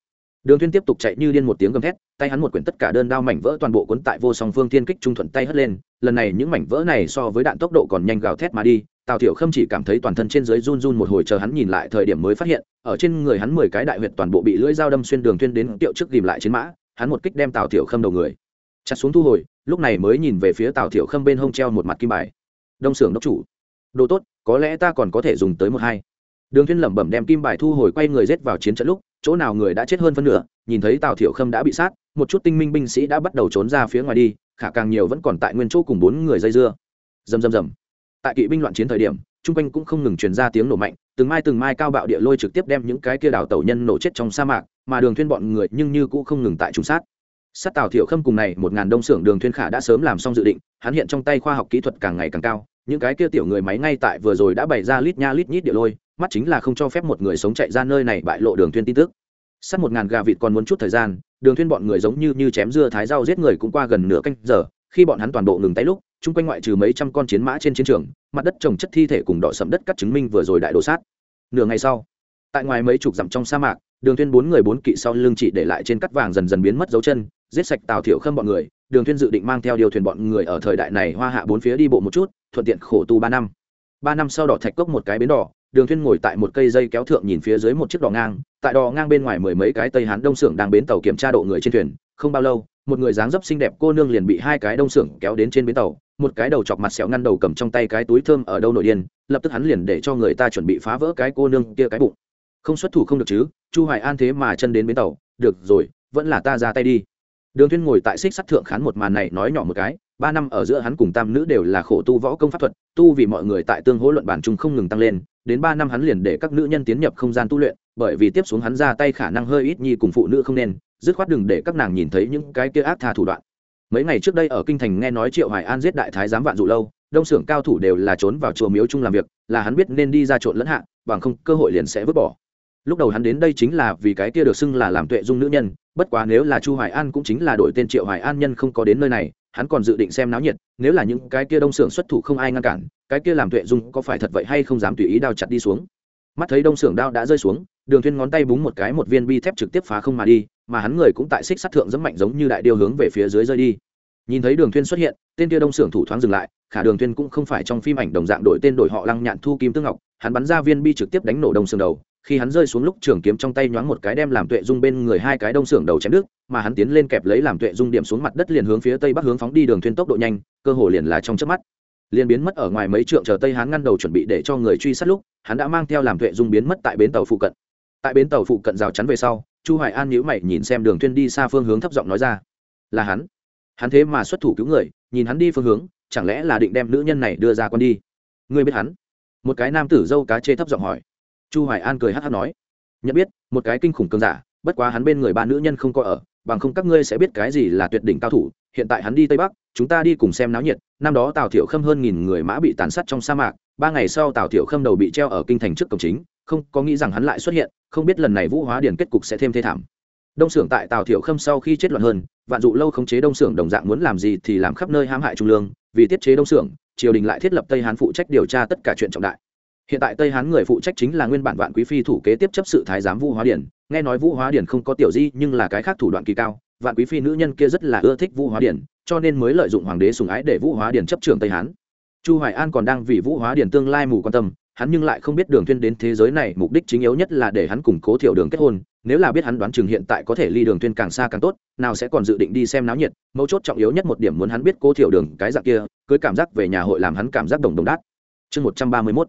Đường tuyên tiếp tục chạy như điên một tiếng gầm thét, tay hắn một quyển tất cả đơn đao mảnh vỡ toàn bộ cuốn tại vô song phương thiên kích trung thuận tay hất lên, lần này những mảnh vỡ này so với đạn tốc độ còn nhanh gào thét mà đi, tào thiểu khâm chỉ cảm thấy toàn thân trên dưới run run một hồi chờ hắn nhìn lại thời điểm mới phát hiện, ở trên người hắn mười cái đại huyệt toàn bộ bị lưỡi dao đâm xuyên đường tuyên đến tiệu trước ghìm lại chiến mã, hắn một kích đem tào thiểu khâm đầu người chặt xuống thu hồi, lúc này mới nhìn về phía tào thiểu khâm bên hông treo một mặt kim bài. Đông xưởng đốc chủ. Đồ tốt có lẽ ta còn có thể dùng tới một hai. Đường thiên lẩm bẩm đem kim bài thu hồi quay người rết vào chiến trận lúc, chỗ nào người đã chết hơn phân nửa, nhìn thấy tào thiểu khâm đã bị sát, một chút tinh minh binh sĩ đã bắt đầu trốn ra phía ngoài đi, khả càng nhiều vẫn còn tại nguyên chỗ cùng bốn người dây dưa. Rầm rầm rầm. Tại kỵ binh loạn chiến thời điểm, chung quanh cũng không ngừng truyền ra tiếng nổ mạnh, từng mai từng mai cao bạo địa lôi trực tiếp đem những cái kia đảo tàu nhân nổ chết trong sa mạc, mà đường thuyên bọn người nhưng như cũng không ngừng tại trùng sát. Sát tào thiểu khâm cùng này một ngàn đông xưởng đường thuyên khả đã sớm làm xong dự định, hắn hiện trong tay khoa học kỹ thuật càng ngày càng cao những cái kia tiểu người máy ngay tại vừa rồi đã bày ra lít nha lít nhít địa lôi, mắt chính là không cho phép một người sống chạy ra nơi này bại lộ đường thuyên tin tức. Sát một ngàn gà vịt còn muốn chút thời gian, đường thuyên bọn người giống như như chém dưa thái rau giết người cũng qua gần nửa canh giờ, khi bọn hắn toàn bộ ngừng tay lúc, chung quanh ngoại trừ mấy trăm con chiến mã trên chiến trường, mặt đất trồng chất thi thể cùng đỏ sậm đất cắt chứng minh vừa rồi đại đổ sát. Nửa ngày sau, tại ngoài mấy chục dặm trong sa mạc, đường thuyên bốn người bốn kỵ sau lưng chỉ để lại trên cắt vàng dần dần biến mất dấu chân, giết sạch tào thiểu khâm bọn người, đường thuyên dự định mang theo điều thuyền bọn người ở thời đại này hoa hạ bốn phía đi bộ một chút thuận tiện khổ tu ba năm. Ba năm sau đỏ thạch cốc một cái bến đỏ, đường thuyên ngồi tại một cây dây kéo thượng nhìn phía dưới một chiếc đò ngang, tại đò ngang bên ngoài mười mấy cái tây hán đông sưởng đang bến tàu kiểm tra độ người trên thuyền, không bao lâu, một người dáng dấp xinh đẹp cô nương liền bị hai cái đông sưởng kéo đến trên bến tàu, một cái đầu chọc mặt sẹo ngăn đầu cầm trong tay cái túi thơm ở đâu nội điên, lập tức hắn liền để cho người ta chuẩn bị phá vỡ cái cô nương kia cái bụng. Không xuất thủ không được chứ, chu hoài an thế mà chân đến bến tàu, được rồi, vẫn là ta ra tay đi đường thuyên ngồi tại xích sắt thượng khán một màn này nói nhỏ một cái, ba năm ở giữa hắn cùng tam nữ đều là khổ tu võ công pháp thuật, tu vì mọi người tại tương hỗ luận bản chung không ngừng tăng lên, đến ba năm hắn liền để các nữ nhân tiến nhập không gian tu luyện, bởi vì tiếp xuống hắn ra tay khả năng hơi ít nhi cùng phụ nữ không nên, dứt khoát đừng để các nàng nhìn thấy những cái kia ác tha thủ đoạn. Mấy ngày trước đây ở kinh thành nghe nói triệu hoài an giết đại thái giám vạn dụ lâu, đông xưởng cao thủ đều là trốn vào chùa miếu chung làm việc, là hắn biết nên đi ra trộn lẫn hạ, bằng không cơ hội liền sẽ vứt bỏ. Lúc đầu hắn đến đây chính là vì cái kia được xưng là làm tuệ dung nữ nhân bất quá nếu là chu hoài an cũng chính là đổi tên triệu hoài an nhân không có đến nơi này, hắn còn dự định xem náo nhiệt, nếu là những cái kia đông xưởng xuất thủ không ai ngăn cản, cái kia làm tuệ dung có phải thật vậy hay không dám tùy ý đao chặt đi xuống. Mắt thấy đông xưởng đao đã rơi xuống, đường thuyên ngón tay búng một cái một viên bi thép trực tiếp phá không mà đi, mà hắn người cũng tại xích sắt thượng dẫm mạnh giống như đại điêu hướng về phía dưới rơi đi. Nhìn thấy đường thuyên xuất hiện, tên kia đông xưởng thủ thoáng dừng lại, khả đường thuyên cũng không phải trong phim ảnh đồng dạng đổi tên đổi họ lăng nhạn thu kim tương ngọc, hắn bắn ra viên bi trực tiếp đánh nổ đông xưởng đầu khi hắn rơi xuống lúc trường kiếm trong tay nhoáng một cái đem làm tuệ dung bên người hai cái đông xưởng đầu chém đứt, mà hắn tiến lên kẹp lấy làm tuệ dung điểm xuống mặt đất liền hướng phía tây bắc hướng phóng đi đường thuyên tốc độ nhanh, cơ hồ liền là trong chớp mắt. Liền biến mất ở ngoài mấy trượng chờ tây hắn ngăn đầu chuẩn bị để cho người truy sát lúc, hắn đã mang theo làm tuệ dung biến mất tại bến tàu phụ cận. Tại bến tàu phụ cận rào chắn về sau, chu hoài an nhíu mày nhìn xem đường thuyên đi xa phương hướng thấp giọng nói ra, là hắn. Hắn thế mà xuất thủ cứu người, nhìn hắn đi phương hướng, chẳng lẽ là định đem nữ nhân này đưa ra con đi? Ngươi biết hắn? Một cái nam tử dâu cá chê thấp giọng hỏi chu hoài an cười hát hát nói, nhận biết, một cái kinh khủng cường giả, bất quá hắn bên người ba nữ nhân không có ở, bằng không các ngươi sẽ biết cái gì là tuyệt đỉnh cao thủ. Hiện tại hắn đi tây bắc, chúng ta đi cùng xem náo nhiệt. Năm đó tào thiểu khâm hơn nghìn người mã bị tàn sát trong sa mạc, ba ngày sau tào thiểu khâm đầu bị treo ở kinh thành trước cổng chính, không có nghĩ rằng hắn lại xuất hiện, không biết lần này vũ hóa điển kết cục sẽ thêm thê thảm. Đông xưởng tại tào thiểu khâm sau khi chết loạn hơn, vạn dụ lâu khống chế đông xưởng đồng dạng muốn làm gì thì làm khắp nơi hãm hại trung lương, vì tiết chế đông xưởng triều đình lại thiết lập tây hán phụ trách điều tra tất cả chuyện trọng đại hiện tại tây hán người phụ trách chính là nguyên bản vạn quý phi thủ kế tiếp chấp sự thái giám vũ hóa điển. Nghe nói vũ hóa điển không có tiểu di, nhưng là cái khác thủ đoạn kỳ cao. Vạn quý phi nữ nhân kia rất là ưa thích vũ hóa điển, cho nên mới lợi dụng hoàng đế sùng ái để vũ hóa điển chấp trường tây hán. Chu hoài an còn đang vì vũ hóa điển tương lai mù quan tâm, hắn nhưng lại không biết đường thuyên đến thế giới này, mục đích chính yếu nhất là để hắn củng cố thiểu đường kết hôn. Nếu là biết hắn đoán chừng hiện tại có thể ly đường thuyên càng xa càng tốt, nào sẽ còn dự định đi xem náo nhiệt. Mấu chốt trọng yếu nhất một điểm muốn hắn biết cố thiểu đường cái dạng kia, cưới cảm giác về nhà hội làm hắn cảm giác đồng đồng đát. Chương 131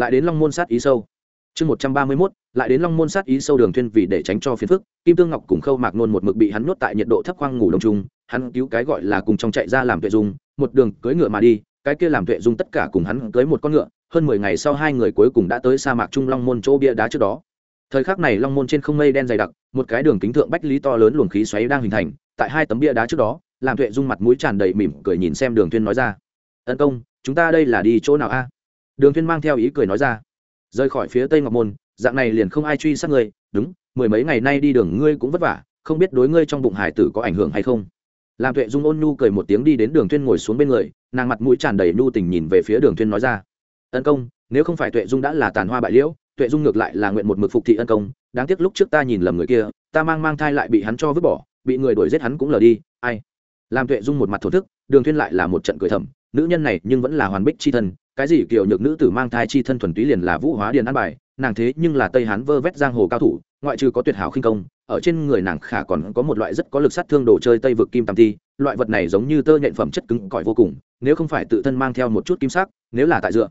lại đến long môn sát ý sâu. Chương 131 lại đến long môn sát ý sâu đường thuyên vì để tránh cho phiền phức, kim tương ngọc cùng khâu mạc nôn một mực bị hắn nuốt tại nhiệt độ thấp khoang ngủ đông trung, hắn cứu cái gọi là cùng trong chạy ra làm tuệ dung, một đường cưỡi ngựa mà đi, cái kia làm tuệ dung tất cả cùng hắn cưới một con ngựa, hơn mười ngày sau hai người cuối cùng đã tới sa mạc trung long môn chỗ bia đá trước đó. Thời khắc này long môn trên không mây đen dày đặc, một cái đường kính thượng bách lý to lớn luồng khí xoáy đang hình thành, tại hai tấm bia đá trước đó, làm tuệ dung mặt mũi tràn đầy mỉm cười nhìn xem đường thuyên nói ra, tấn công, chúng ta đây là đi chỗ nào a? Đường Thiên mang theo ý cười nói ra. Rời khỏi phía tây ngọc môn, dạng này liền không ai truy sát ngươi, đúng, mười mấy ngày nay đi đường ngươi cũng vất vả, không biết đối ngươi trong bụng hải tử có ảnh hưởng hay không. Làm tuệ dung ôn nhu cười một tiếng đi đến đường Thiên ngồi xuống bên người, nàng mặt mũi tràn đầy nhu tình nhìn về phía đường Thiên nói ra. Ân công, nếu không phải tuệ dung đã là tàn hoa bại liễu, tuệ dung ngược lại là nguyện một mực phục thị ân công, đáng tiếc lúc trước ta nhìn lầm người kia, ta mang mang thai lại bị hắn cho vứt bỏ, bị người đuổi giết hắn cũng lờ đi, ai? Làm tuệ dung một mặt thổ thức, đường Thiên lại là một trận cười thầm, nữ nhân này nhưng vẫn là hoàn bích chi thân cái gì kiểu nhược nữ tử mang thai chi thân thuần túy liền là vũ hóa điền an bài, nàng thế nhưng là tây hán vơ vét giang hồ cao thủ, ngoại trừ có tuyệt hảo khinh công, ở trên người nàng khả còn có một loại rất có lực sát thương đồ chơi tây vực kim tam ti loại vật này giống như tơ nhện phẩm chất cứng cỏi vô cùng, nếu không phải tự thân mang theo một chút kim sắc, nếu là tại dựa,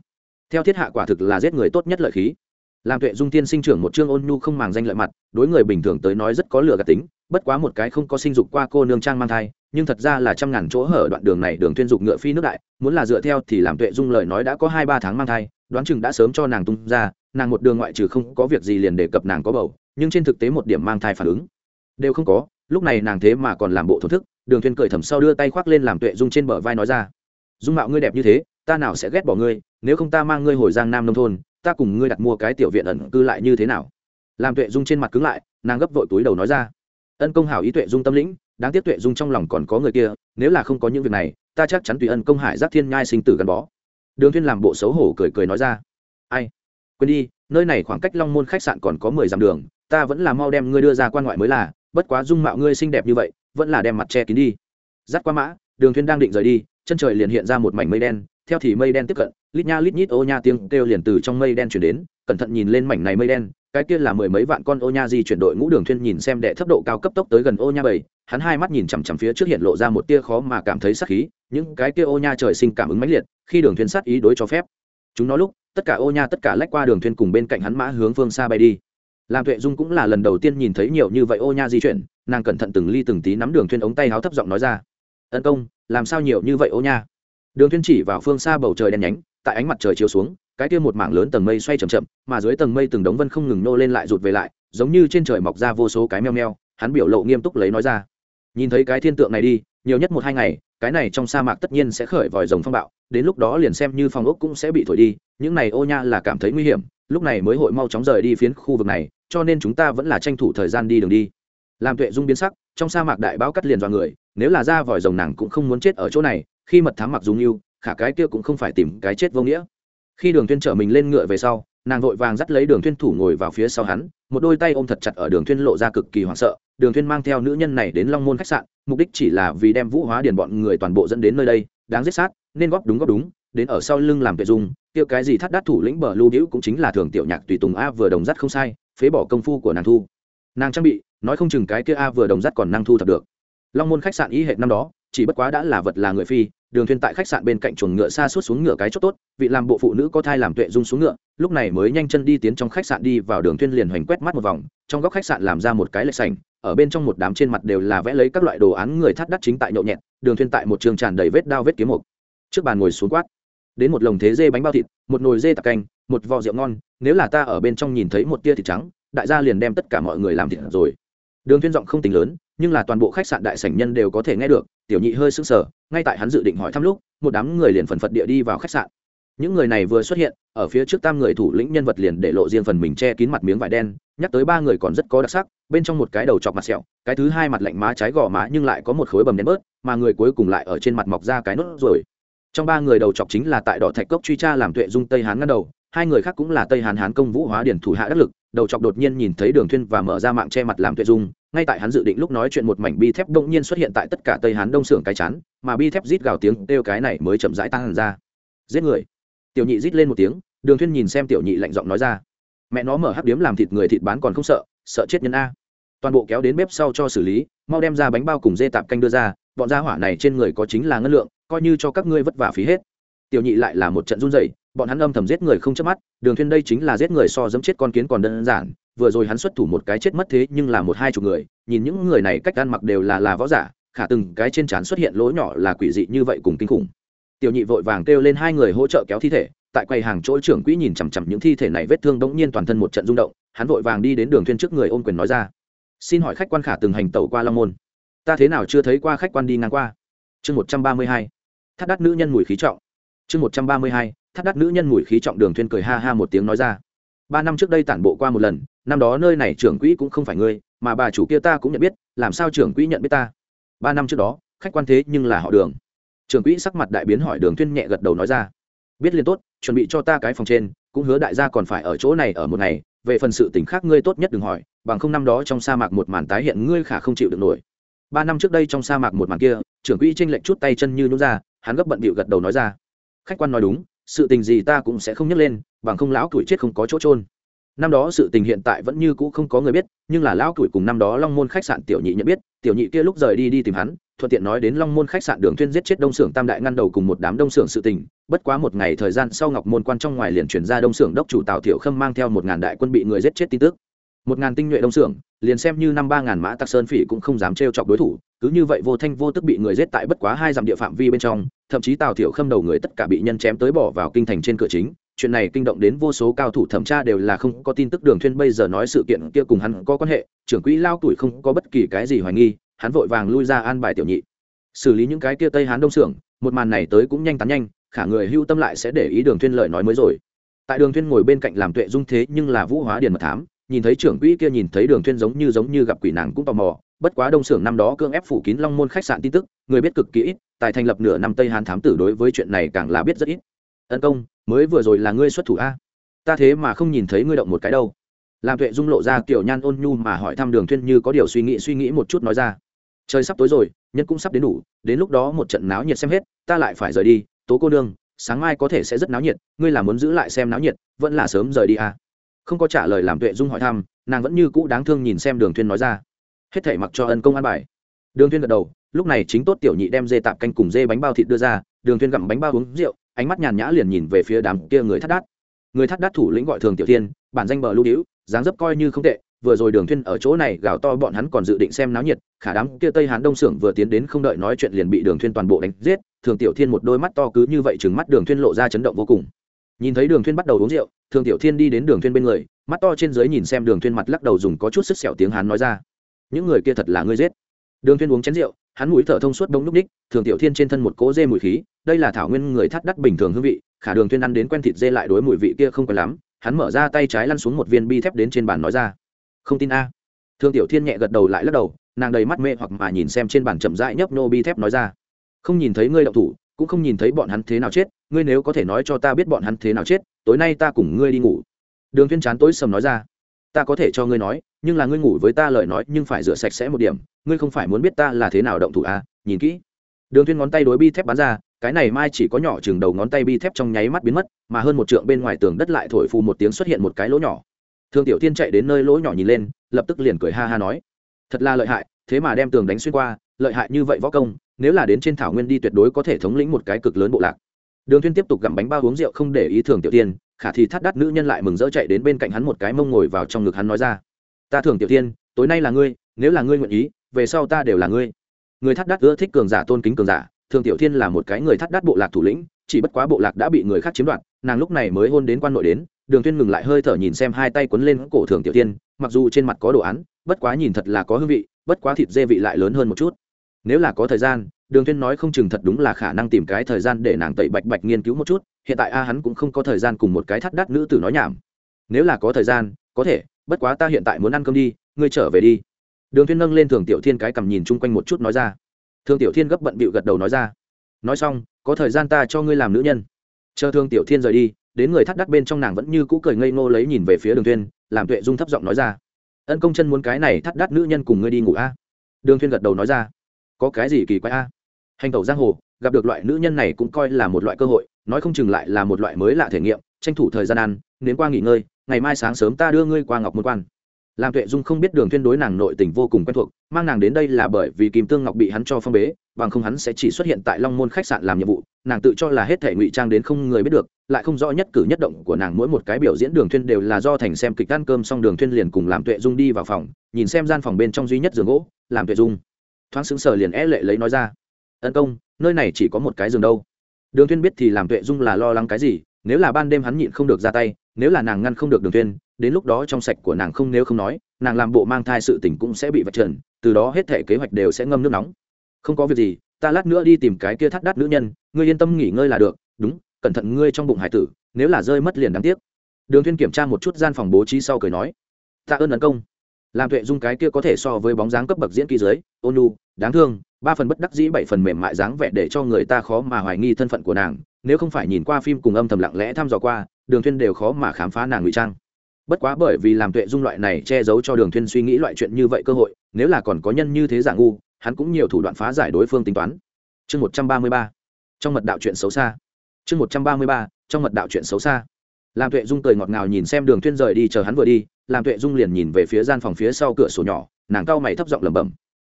theo thiết hạ quả thực là giết người tốt nhất lợi khí. Làm tuệ dung tiên sinh trưởng một chương ôn nhu không màng danh lợi mặt, đối người bình thường tới nói rất có lửa gạt tính bất quá một cái không có sinh dục qua cô nương trang mang thai, nhưng thật ra là trăm ngàn chỗ hở đoạn đường này đường thuyên dục ngựa phi nước đại, muốn là dựa theo thì làm tuệ dung lời nói đã có hai ba tháng mang thai, đoán chừng đã sớm cho nàng tung ra, nàng một đường ngoại trừ không có việc gì liền đề cập nàng có bầu, nhưng trên thực tế một điểm mang thai phản ứng đều không có, lúc này nàng thế mà còn làm bộ thổ thức, đường thuyên cười thầm sau đưa tay khoác lên làm tuệ dung trên bờ vai nói ra, dung mạo ngươi đẹp như thế, ta nào sẽ ghét bỏ ngươi, nếu không ta mang ngươi hồi giang nam nông thôn, ta cùng ngươi đặt mua cái tiểu viện ẩn cư lại như thế nào? Làm tuệ dung trên mặt cứng lại, nàng gấp vội túi đầu nói ra ân công hảo ý tuệ dung tâm lĩnh, đáng tiếc tuệ dung trong lòng còn có người kia, nếu là không có những việc này, ta chắc chắn tùy ân công hải giác thiên nhai sinh tử gắn bó. Đường Thiên làm bộ xấu hổ cười cười nói ra. Ai? Quên đi, nơi này khoảng cách long môn khách sạn còn có mười dặm đường, ta vẫn là mau đem ngươi đưa ra quan ngoại mới là, bất quá dung mạo ngươi xinh đẹp như vậy, vẫn là đem mặt che kín đi. Dắt qua mã, đường Thiên đang định rời đi, chân trời liền hiện ra một mảnh mây đen, theo thì mây đen tiếp cận, lít nha lít nhít ô nha tiếng kêu liền từ trong mây đen chuyển đến cẩn thận nhìn lên mảnh này mây đen, cái kia là mười mấy vạn con ô nha di chuyển đội ngũ đường thuyên nhìn xem đệ thấp độ cao cấp tốc tới gần ô nha bảy hắn hai mắt nhìn chằm chằm phía trước hiện lộ ra một tia khó mà cảm thấy sát khí, những cái kia ô nha trời sinh cảm ứng mãnh liệt, khi đường thuyên sát ý đối cho phép. Chúng nó lúc, tất cả ô nha tất cả lách qua đường thuyên cùng bên cạnh hắn mã hướng phương xa bay đi. Làm tuệ dung cũng là lần đầu tiên nhìn thấy nhiều như vậy ô nha di chuyển, nàng cẩn thận từng ly từng tí nắm đường thuyên ống tay háo thấp giọng nói ra ân công, làm sao nhiều như vậy ô nha? Đường thuyên chỉ vào phương xa bầu trời đen nhánh, tại ánh mặt trời chiếu xuống cái kia một mảng lớn tầng mây xoay chậm chậm, mà dưới tầng mây từng đống vân không ngừng nô lên lại rụt về lại, giống như trên trời mọc ra vô số cái meo meo, hắn biểu lộ nghiêm túc lấy nói ra. Nhìn thấy cái thiên tượng này đi, nhiều nhất một hai ngày, cái này trong sa mạc tất nhiên sẽ khởi vòi rồng phong bạo, đến lúc đó liền xem như phong ốc cũng sẽ bị thổi đi, những này ô nha là cảm thấy nguy hiểm, lúc này mới hội mau chóng rời đi phiến khu vực này, cho nên chúng ta vẫn là tranh thủ thời gian đi đường đi. Làm tuệ dung biến sắc, trong sa mạc đại báo cắt liền dọa người, nếu là ra vòi rồng nàng cũng không muốn chết ở chỗ này, khi mật thám mặc dùng yêu khả cái kia cũng không phải tìm cái chết vô nghĩa khi đường Thuyên trở mình lên ngựa về sau, nàng vội vàng dắt lấy đường Thuyên thủ ngồi vào phía sau hắn, một đôi tay ôm thật chặt ở đường Thuyên lộ ra cực kỳ hoảng sợ. Đường Thuyên mang theo nữ nhân này đến long môn khách sạn, mục đích chỉ là vì đem vũ hóa điền bọn người toàn bộ dẫn đến nơi đây, đáng giết sát, nên góp đúng góp đúng, đến ở sau lưng làm vệ dung tiêu cái gì thắt đắt thủ lĩnh bờ lưu diễu cũng chính là thường tiểu nhạc tùy tùng a vừa đồng dắt không sai, phế bỏ công phu của nàng thu. Nàng trang bị, nói không chừng cái kia a vừa đồng dắt còn năng thu thập được. Long môn khách sạn ý hệ năm đó, chỉ bất quá đã là vật là người phi đường thuyên tại khách sạn bên cạnh chuồng ngựa xa suốt xuống ngựa cái chốt tốt, vị làm bộ phụ nữ có thai làm tuệ dung xuống ngựa, lúc này mới nhanh chân đi tiến trong khách sạn đi vào đường thuyên liền hoành quét mắt một vòng, trong góc khách sạn làm ra một cái lệch sảnh, ở bên trong một đám trên mặt đều là vẽ lấy các loại đồ án người thắt đắt chính tại nhậu nhẹt, đường thuyên tại một trường tràn đầy vết đao vết kiếm mục. Trước bàn ngồi xuống quát, đến một lồng thế dê bánh bao thịt, một nồi dê tạc canh, một vò rượu ngon, nếu là ta ở bên trong nhìn thấy một tia thịt trắng, đại gia liền đem tất cả mọi người làm thịt rồi. Đường thuyên giọng không tính lớn nhưng là toàn bộ khách sạn đại sảnh nhân đều có thể nghe được, tiểu nhị hơi sững sờ, ngay tại hắn dự định hỏi thăm lúc, một đám người liền phần phật địa đi vào khách sạn. Những người này vừa xuất hiện, ở phía trước tam người thủ lĩnh nhân vật liền để lộ riêng phần mình che kín mặt miếng vải đen, nhắc tới ba người còn rất có đặc sắc, bên trong một cái đầu chọc mặt sẹo, cái thứ hai mặt lạnh má trái gò má nhưng lại có một khối bầm đen bớt, mà người cuối cùng lại ở trên mặt mọc ra cái nốt rồi trong ba người đầu chọc chính là tại đỏ thạch cốc truy tra làm tuệ dung tây hán ngăn đầu, hai người khác cũng là tây hán hán công vũ hóa điển thủ hạ đắc lực đầu chọc đột nhiên nhìn thấy đường thuyên và mở ra mạng che mặt làm tuệ dung, ngay tại hắn dự định lúc nói chuyện một mảnh bi thép đông nhiên xuất hiện tại tất cả tây hán đông sưởng cái chán, mà bi thép rít gào tiếng kêu cái này mới chậm rãi tăng ra. Giết người. Tiểu nhị rít lên một tiếng, đường thuyên nhìn xem tiểu nhị lạnh giọng nói ra. Mẹ nó mở hấp điếm làm thịt người thịt bán còn không sợ sợ chết nhân a. Toàn bộ kéo đến bếp sau cho xử lý, mau đem ra bánh bao cùng dê tạp canh đưa ra, bọn gia hỏa này trên người có chính là ngân lượng, coi như cho các ngươi vất vả phí hết. Tiểu nhị lại là một trận run rẩy bọn hắn âm thầm giết người không chớp mắt, đường thuyên đây chính là giết người so dẫm chết con kiến còn đơn giản, vừa rồi hắn xuất thủ một cái chết mất thế nhưng là một hai chục người, nhìn những người này cách ăn mặc đều là là võ giả, khả từng cái trên trán xuất hiện lỗ nhỏ là quỷ dị như vậy cùng kinh khủng. Tiểu nhị vội vàng kêu lên hai người hỗ trợ kéo thi thể, tại quầy hàng chỗ trưởng quỹ nhìn chằm chằm những thi thể này vết thương đống nhiên toàn thân một trận rung động, hắn vội vàng đi đến đường thuyên trước người ôm quyền nói ra. Xin hỏi khách quan khả từng hành tẩu qua long môn? Ta thế nào chưa thấy qua khách quan đi ngang qua? Chương một trăm ba mươi hai. Thắt đắt nữ nhân mùi khí trọng. Chương một trăm ba mươi hai thắt đắt nữ nhân mùi khí trọng đường thuyên cười ha ha một tiếng nói ra. Ba năm trước đây tản bộ qua một lần, năm đó nơi này trưởng quỹ cũng không phải ngươi, mà bà chủ kia ta cũng nhận biết, làm sao trưởng quỹ nhận biết ta? Ba năm trước đó, khách quan thế nhưng là họ đường. Trưởng quỹ sắc mặt đại biến hỏi đường thuyên nhẹ gật đầu nói ra. Biết liền tốt, chuẩn bị cho ta cái phòng trên, cũng hứa đại gia còn phải ở chỗ này ở một ngày, về phần sự tình khác ngươi tốt nhất đừng hỏi, bằng không năm đó trong sa mạc một màn tái hiện ngươi khả không chịu được nổi. Ba năm trước đây trong sa mạc một màn kia, trưởng quỹ tranh lệnh chút tay chân như nhún ra, hắn gấp bận bịu gật đầu nói ra. Khách quan nói đúng sự tình gì ta cũng sẽ không nhắc lên, bằng không lão tuổi chết không có chỗ trôn năm đó sự tình hiện tại vẫn như cũ không có người biết, nhưng là lão tuổi cùng năm đó long môn khách sạn tiểu nhị nhận biết, tiểu nhị kia lúc rời đi đi tìm hắn, thuận tiện nói đến long môn khách sạn đường thuyên giết chết đông Sưởng tam đại ngăn đầu cùng một đám đông Sưởng sự tình. Bất quá một ngày thời gian sau ngọc môn quan trong ngoài liền chuyển ra đông Sưởng đốc chủ tào thiểu khâm mang theo một ngàn đại quân bị người giết chết tin tức một ngàn tinh nhuệ đông xưởng, liền xem như năm ba ngàn mã tặc sơn phỉ cũng không dám trêu chọc đối thủ, cứ như vậy vô thanh vô tức bị người giết tại bất quá hai dặm địa phạm vi bên trong, thậm chí tào thiểu khâm đầu người tất cả bị nhân chém tới bỏ vào kinh thành trên cửa chính. Chuyện này kinh động đến vô số cao thủ thẩm tra đều là không có tin tức đường thuyên bây giờ nói sự kiện kia cùng hắn có quan hệ, trưởng quỹ lao tuổi không có bất kỳ cái gì hoài nghi, hắn vội vàng lui ra an bài tiểu nhị. Xử lý những cái kia tây hán đông xưởng, một màn này tới cũng nhanh tán nhanh, khả người hưu tâm lại sẽ để ý đường thuyên lời nói mới rồi. Tại đường thuyên ngồi bên cạnh làm tuệ dung thế nhưng là vũ hóa điền mật thám nhìn thấy trưởng quỹ kia nhìn thấy đường thuyên giống như giống như gặp quỷ nàng cũng tò mò, bất quá đông xưởng năm đó cương ép phủ kín long môn khách sạn tin tức, người biết cực kỳ ít tại thành lập nửa năm tây hán thám tử đối với chuyện này càng là biết rất ít. Ân công, mới vừa rồi là ngươi xuất thủ a? Ta thế mà không nhìn thấy ngươi động một cái đâu. Làm tuệ dung lộ ra kiểu nhan ôn nhu mà hỏi thăm đường thuyên như có điều suy nghĩ suy nghĩ một chút nói ra. Trời sắp tối rồi, nhân cũng sắp đến đủ, đến lúc đó một trận náo nhiệt xem hết, ta lại phải rời đi, tố cô nương, sáng mai có thể sẽ rất náo nhiệt, ngươi là muốn giữ lại xem náo nhiệt, vẫn là sớm rời đi à không có trả lời làm tuệ dung hỏi thăm, nàng vẫn như cũ đáng thương nhìn xem đường thuyên nói ra. Hết thảy mặc cho ân công an bài. Đường thuyên gật đầu, lúc này chính tốt tiểu nhị đem dê tạp canh cùng dê bánh bao thịt đưa ra, đường thuyên gặm bánh bao uống rượu, ánh mắt nhàn nhã liền nhìn về phía đám kia người thắt đát. Người thắt đát thủ lĩnh gọi thường tiểu thiên, bản danh bờ lưu hữu dáng dấp coi như không tệ, vừa rồi đường thuyên ở chỗ này gào to bọn hắn còn dự định xem náo nhiệt, khả đám kia tây hán đông sưởng vừa tiến đến không đợi nói chuyện liền bị đường thuyên toàn bộ đánh giết, thường tiểu thiên một đôi mắt to cứ như vậy trừng mắt đường thuyên lộ ra chấn động vô cùng. Nhìn thấy đường thuyên bắt đầu uống rượu thường tiểu thiên đi đến đường thiên bên người, mắt to trên dưới nhìn xem đường thiên mặt lắc đầu dùng có chút sức sẹo tiếng hán nói ra. Những người kia thật là ngươi giết. Đường thiên uống chén rượu, hắn mũi thở thông suốt đông lúc ních, thường tiểu thiên trên thân một cỗ dê mùi khí, đây là thảo nguyên người thắt đắt bình thường hương vị, khả đường thiên ăn đến quen thịt dê lại đối mùi vị kia không quen lắm, hắn mở ra tay trái lăn xuống một viên bi thép đến trên bàn nói ra. Không tin a. Thương tiểu thiên nhẹ gật đầu lại lắc đầu, nàng đầy mắt mê hoặc mà nhìn xem trên bàn chậm rãi nhấp nô bi thép nói ra. Không nhìn thấy ngươi động thủ cũng không nhìn thấy bọn hắn thế nào chết, ngươi nếu có thể nói cho ta biết bọn hắn thế nào chết, tối nay ta cùng ngươi đi ngủ. Đường Viên chán tối sầm nói ra, ta có thể cho ngươi nói, nhưng là ngươi ngủ với ta lời nói, nhưng phải rửa sạch sẽ một điểm, ngươi không phải muốn biết ta là thế nào động thủ à nhìn kỹ. Đường Viên ngón tay đối bi thép bắn ra, cái này mai chỉ có nhỏ chừng đầu ngón tay bi thép trong nháy mắt biến mất, mà hơn một trượng bên ngoài tường đất lại thổi phù một tiếng xuất hiện một cái lỗ nhỏ. Thương tiểu thiên chạy đến nơi lỗ nhỏ nhìn lên, lập tức liền cười ha ha nói, thật là lợi hại, thế mà đem tường đánh xuyên qua, lợi hại như vậy võ công nếu là đến trên thảo nguyên đi tuyệt đối có thể thống lĩnh một cái cực lớn bộ lạc. Đường thiên tiếp tục gặm bánh bao uống rượu không để ý thường tiểu tiên khả thì thắt đắt nữ nhân lại mừng rỡ chạy đến bên cạnh hắn một cái mông ngồi vào trong ngực hắn nói ra. Ta thường tiểu tiên tối nay là ngươi nếu là ngươi nguyện ý về sau ta đều là ngươi. Người thắt đắt ưa thích cường giả tôn kính cường giả thường tiểu tiên là một cái người thắt đắt bộ lạc thủ lĩnh chỉ bất quá bộ lạc đã bị người khác chiếm đoạt nàng lúc này mới hôn đến quan nội đến đường thiên ngừng lại hơi thở nhìn xem hai tay quấn lên cổ thường tiểu tiên, mặc dù trên mặt có đồ án bất quá nhìn thật là có hương vị bất quá thịt dê vị lại lớn hơn một chút nếu là có thời gian, đường thiên nói không chừng thật đúng là khả năng tìm cái thời gian để nàng tẩy bạch bạch nghiên cứu một chút, hiện tại a hắn cũng không có thời gian cùng một cái thắt đắt nữ tử nói nhảm. Nếu là có thời gian, có thể, bất quá ta hiện tại muốn ăn cơm đi, ngươi trở về đi. Đường thiên nâng lên thường tiểu thiên cái cầm nhìn chung quanh một chút nói ra. Thường tiểu thiên gấp bận bịu gật đầu nói ra. Nói xong, có thời gian ta cho ngươi làm nữ nhân. Chờ thương tiểu thiên rời đi, đến người thắt đắt bên trong nàng vẫn như cũ cười ngây ngô lấy nhìn về phía đường thiên làm tuệ dung thấp giọng nói ra. Ân công chân muốn cái này thắt đắt nữ nhân cùng ngươi đi ngủ a. Đường thiên gật đầu nói ra có cái gì kỳ quái a? Hành tẩu giang hồ, gặp được loại nữ nhân này cũng coi là một loại cơ hội, nói không chừng lại là một loại mới lạ thể nghiệm, tranh thủ thời gian ăn đến qua nghỉ ngơi, ngày mai sáng sớm ta đưa ngươi qua ngọc môn quan. Làm tuệ dung không biết đường tuyên đối nàng nội tình vô cùng quen thuộc, mang nàng đến đây là bởi vì kim tương ngọc bị hắn cho phong bế, bằng không hắn sẽ chỉ xuất hiện tại long môn khách sạn làm nhiệm vụ, nàng tự cho là hết thể ngụy trang đến không người biết được, lại không rõ nhất cử nhất động của nàng mỗi một cái biểu diễn đường Thuyên đều là do thành xem kịch ăn cơm xong đường Thuyên liền cùng làm tuệ dung đi vào phòng, nhìn xem gian phòng bên trong duy nhất giường gỗ làm tuệ dung thoáng sững sờ liền é lệ lấy nói ra. Tấn công, nơi này chỉ có một cái giường đâu. Đường thiên biết thì làm tuệ dung là lo lắng cái gì, nếu là ban đêm hắn nhịn không được ra tay, nếu là nàng ngăn không được đường thiên đến lúc đó trong sạch của nàng không nếu không nói, nàng làm bộ mang thai sự tình cũng sẽ bị vạch trần, từ đó hết thể kế hoạch đều sẽ ngâm nước nóng. Không có việc gì, ta lát nữa đi tìm cái kia thắt đắt nữ nhân, ngươi yên tâm nghỉ ngơi là được, đúng, cẩn thận ngươi trong bụng hải tử, nếu là rơi mất liền đáng tiếc. Đường thiên kiểm tra một chút gian phòng bố trí sau cười nói, ta ơn ấn công làm tuệ dung cái kia có thể so với bóng dáng cấp bậc diễn kỳ dưới ôn u, đáng thương ba phần bất đắc dĩ bảy phần mềm mại dáng vẻ để cho người ta khó mà hoài nghi thân phận của nàng nếu không phải nhìn qua phim cùng âm thầm lặng lẽ thăm dò qua đường Thuyên đều khó mà khám phá nàng ngụy trang. Bất quá bởi vì làm tuệ dung loại này che giấu cho đường Thuyên suy nghĩ loại chuyện như vậy cơ hội nếu là còn có nhân như thế giả ngu hắn cũng nhiều thủ đoạn phá giải đối phương tính toán. Chương một trăm ba mươi ba trong mật đạo chuyện xấu xa. Chương một trăm ba mươi ba trong mật đạo chuyện xấu xa. Làm tuệ dung cười ngọt ngào nhìn xem đường Thuyên rời đi chờ hắn vừa đi làm tuệ dung liền nhìn về phía gian phòng phía sau cửa sổ nhỏ, nàng cao mày thấp giọng lẩm bẩm.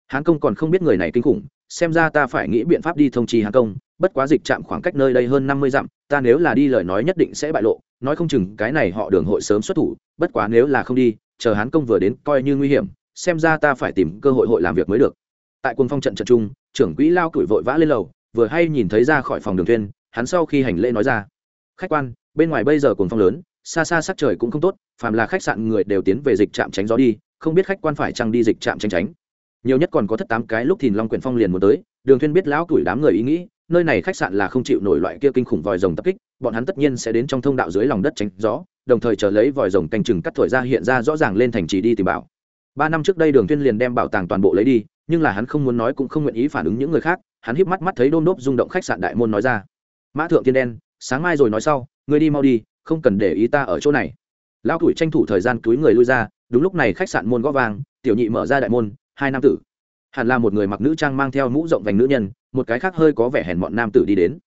Hán công còn không biết người này kinh khủng, xem ra ta phải nghĩ biện pháp đi thông trì hán công, bất quá dịch chạm khoảng cách nơi đây hơn năm mươi dặm, ta nếu là đi lời nói nhất định sẽ bại lộ, nói không chừng cái này họ đường hội sớm xuất thủ, bất quá nếu là không đi, chờ hán công vừa đến coi như nguy hiểm, xem ra ta phải tìm cơ hội hội làm việc mới được. Tại quân phong trận trận trung trưởng quỹ lao tuổi vội vã lên lầu, vừa hay nhìn thấy ra khỏi phòng đường thuyên hắn sau khi hành lễ nói ra, khách quan, bên ngoài bây giờ cuồng phong lớn xa xa sắc trời cũng không tốt, phàm là khách sạn người đều tiến về dịch trạm tránh gió đi, không biết khách quan phải chăng đi dịch trạm tránh tránh. Nhiều nhất còn có thất tám cái lúc thìn long quyển phong liền muốn tới, đường thuyên biết lão tuổi đám người ý nghĩ, nơi này khách sạn là không chịu nổi loại kia kinh khủng vòi rồng tập kích, bọn hắn tất nhiên sẽ đến trong thông đạo dưới lòng đất tránh gió, đồng thời chờ lấy vòi rồng canh chừng cắt thổi ra hiện ra rõ ràng lên thành trì đi tìm bảo. Ba năm trước đây đường thuyên liền đem bảo tàng toàn bộ lấy đi, nhưng là hắn không muốn nói cũng không nguyện ý phản ứng những người khác, hắn híp mắt mắt thấy đôn đốp rung động khách sạn đại môn nói ra. Mã thượng tiên đen, sáng mai rồi nói sau, ngươi đi mau đi không cần để ý ta ở chỗ này. Lão tuổi tranh thủ thời gian túi người lui ra, đúng lúc này khách sạn môn gõ vàng tiểu nhị mở ra đại môn, hai nam tử. Hẳn là một người mặc nữ trang mang theo mũ rộng vành nữ nhân, một cái khác hơi có vẻ hèn mọn nam tử đi đến.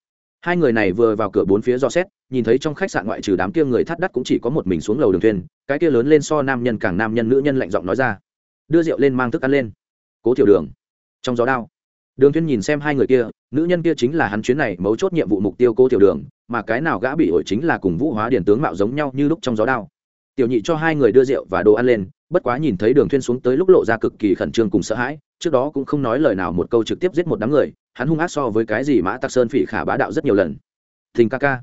Hai người này vừa vào cửa bốn phía do xét, nhìn thấy trong khách sạn ngoại trừ đám kia người thắt đắt cũng chỉ có một mình xuống lầu đường thuyền, cái kia lớn lên so nam nhân càng nam nhân nữ nhân lạnh giọng nói ra. Đưa rượu lên mang thức ăn lên. Cố tiểu đường, trong gió đao đường thuyên nhìn xem hai người kia, nữ nhân kia chính là hắn chuyến này mấu chốt nhiệm vụ mục tiêu cố tiểu đường, mà cái nào gã bị ổi chính là cùng vũ hóa điển tướng mạo giống nhau như lúc trong gió đao. Tiểu nhị cho hai người đưa rượu và đồ ăn lên, bất quá nhìn thấy đường thuyên xuống tới lúc lộ ra cực kỳ khẩn trương cùng sợ hãi, trước đó cũng không nói lời nào một câu trực tiếp giết một đám người, hắn hung ác so với cái gì mã tắc sơn phỉ khả bá đạo rất nhiều lần. Thình ca ca,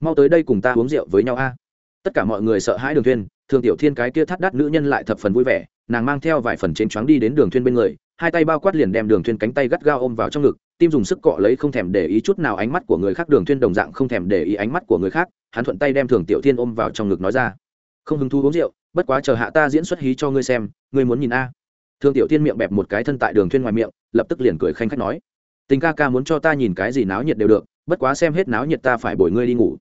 mau tới đây cùng ta uống rượu với nhau a. Tất cả mọi người sợ hãi đường thuyên thường tiểu thiên cái kia thắt đắt nữ nhân lại thập phần vui vẻ, nàng mang theo vài phần trên choáng đi đến đường thuyên bên người hai tay bao quát liền đem đường thuyên cánh tay gắt gao ôm vào trong ngực, tim dùng sức cọ lấy không thèm để ý chút nào ánh mắt của người khác, đường thuyên đồng dạng không thèm để ý ánh mắt của người khác, hắn thuận tay đem thường tiểu thiên ôm vào trong ngực nói ra. Không hứng thú uống rượu, bất quá chờ hạ ta diễn xuất hí cho ngươi xem, ngươi muốn nhìn a. Thường tiểu thiên miệng bẹp một cái thân tại đường thuyên ngoài miệng, lập tức liền cười khanh khách nói. Tình ca ca muốn cho ta nhìn cái gì náo nhiệt đều được, bất quá xem hết náo nhiệt ta phải bồi ngươi đi ngủ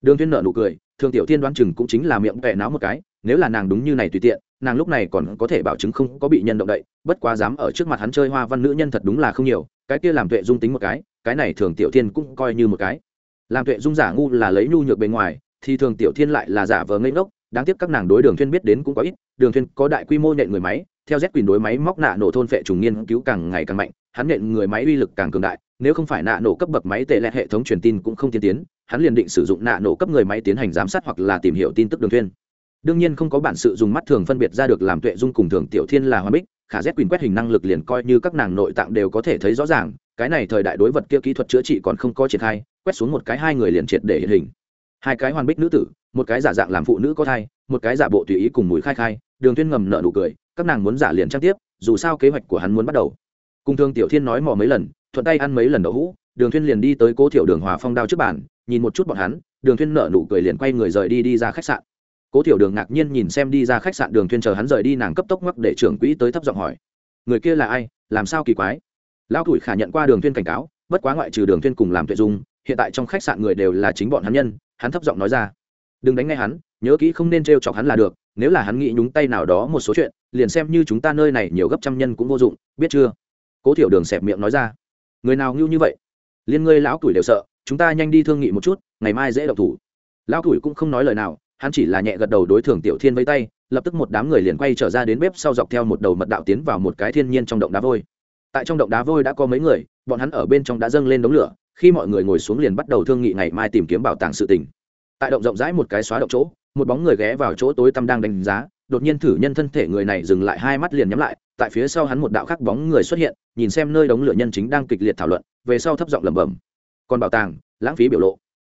đường Thiên nở nụ cười thường tiểu thiên đoán chừng cũng chính là miệng vẽ náo một cái, nếu là nàng đúng như này tùy tiện, nàng lúc này còn có thể bảo chứng không có bị nhân động đậy, bất quá dám ở trước mặt hắn chơi hoa văn nữ nhân thật đúng là không nhiều, cái kia làm tuệ dung tính một cái cái này thường tiểu thiên cũng coi như một cái. Làm tuệ dung giả ngu là lấy nhu nhược bề ngoài, thì thường tiểu thiên lại là giả vờ ngây ngốc, đáng tiếc các nàng đối đường Thiên biết đến cũng có ít, đường Thiên có đại quy mô nhện người máy, theo z quyền đối máy móc nạ nổ thôn phệ trùng nghiên cứu càng ngày càng mạnh, hắn nhện người máy uy lực càng cường đại nếu không phải nạ nổ cấp bậc máy tệ lệ hệ thống truyền tin cũng không tiên tiến, hắn liền định sử dụng nạ nổ cấp người máy tiến hành giám sát hoặc là tìm hiểu tin tức đường thuyên. Đương nhiên không có bản sự dùng mắt thường phân biệt ra được làm tuệ dung cùng thường tiểu thiên là hoa bích, khả z quyền quét hình năng lực liền coi như các nàng nội tạng đều có thể thấy rõ ràng, cái này thời đại đối vật kia kỹ thuật chữa trị còn không có triển khai, quét xuống một cái hai người liền triệt để hiện hình. Hai cái hoàn bích nữ tử, một cái giả dạng làm phụ nữ có thai, một cái giả bộ tùy ý cùng mùi khai khai, đường Thuyên ngầm nợ nụ cười, các nàng muốn giả liền trang tiếp, dù sao kế hoạch của hắn muốn bắt đầu. Cùng thương tiểu thiên nói mò mấy lần thuận tay ăn mấy lần đậu hũ, đường thiên liền đi tới cố thiểu đường hòa phong đao trước bàn, nhìn một chút bọn hắn, đường thiên nở nụ cười liền quay người rời đi đi ra khách sạn. Cố thiểu đường ngạc nhiên nhìn xem đi ra khách sạn, đường thiên chờ hắn rời đi nàng cấp tốc ngoắc để trưởng quỹ tới thấp giọng hỏi. Người kia là ai? Làm sao kỳ quái? Lão tuổi khả nhận qua đường thiên cảnh cáo, bất quá ngoại trừ đường thiên cùng làm tuệ dung, hiện tại trong khách sạn người đều là chính bọn hắn nhân, hắn thấp giọng nói ra. Đừng đánh ngay hắn, nhớ kỹ không nên trêu chọc hắn là được, nếu là hắn nghĩ nhúng tay nào đó một số chuyện, liền xem như chúng ta nơi này nhiều gấp trăm nhân cũng vô dụng, biết chưa? Cố thiểu đường xẹp miệng nói ra người nào ngưu như vậy? Liên ngươi lão tuổi đều sợ, chúng ta nhanh đi thương nghị một chút, ngày mai dễ độc thủ. Lão tuổi cũng không nói lời nào, hắn chỉ là nhẹ gật đầu đối thường tiểu thiên với tay, lập tức một đám người liền quay trở ra đến bếp sau dọc theo một đầu mật đạo tiến vào một cái thiên nhiên trong động đá vôi. Tại trong động đá vôi đã có mấy người, bọn hắn ở bên trong đã dâng lên đống lửa, khi mọi người ngồi xuống liền bắt đầu thương nghị ngày mai tìm kiếm bảo tàng sự tình. Tại động rộng rãi một cái xóa động chỗ, một bóng người ghé vào chỗ tối tăm đang đánh giá đột nhiên thử nhân thân thể người này dừng lại hai mắt liền nhắm lại, tại phía sau hắn một đạo khắc bóng người xuất hiện, nhìn xem nơi đống lửa nhân chính đang kịch liệt thảo luận, về sau thấp giọng lẩm bẩm. Còn bảo tàng, lãng phí biểu lộ.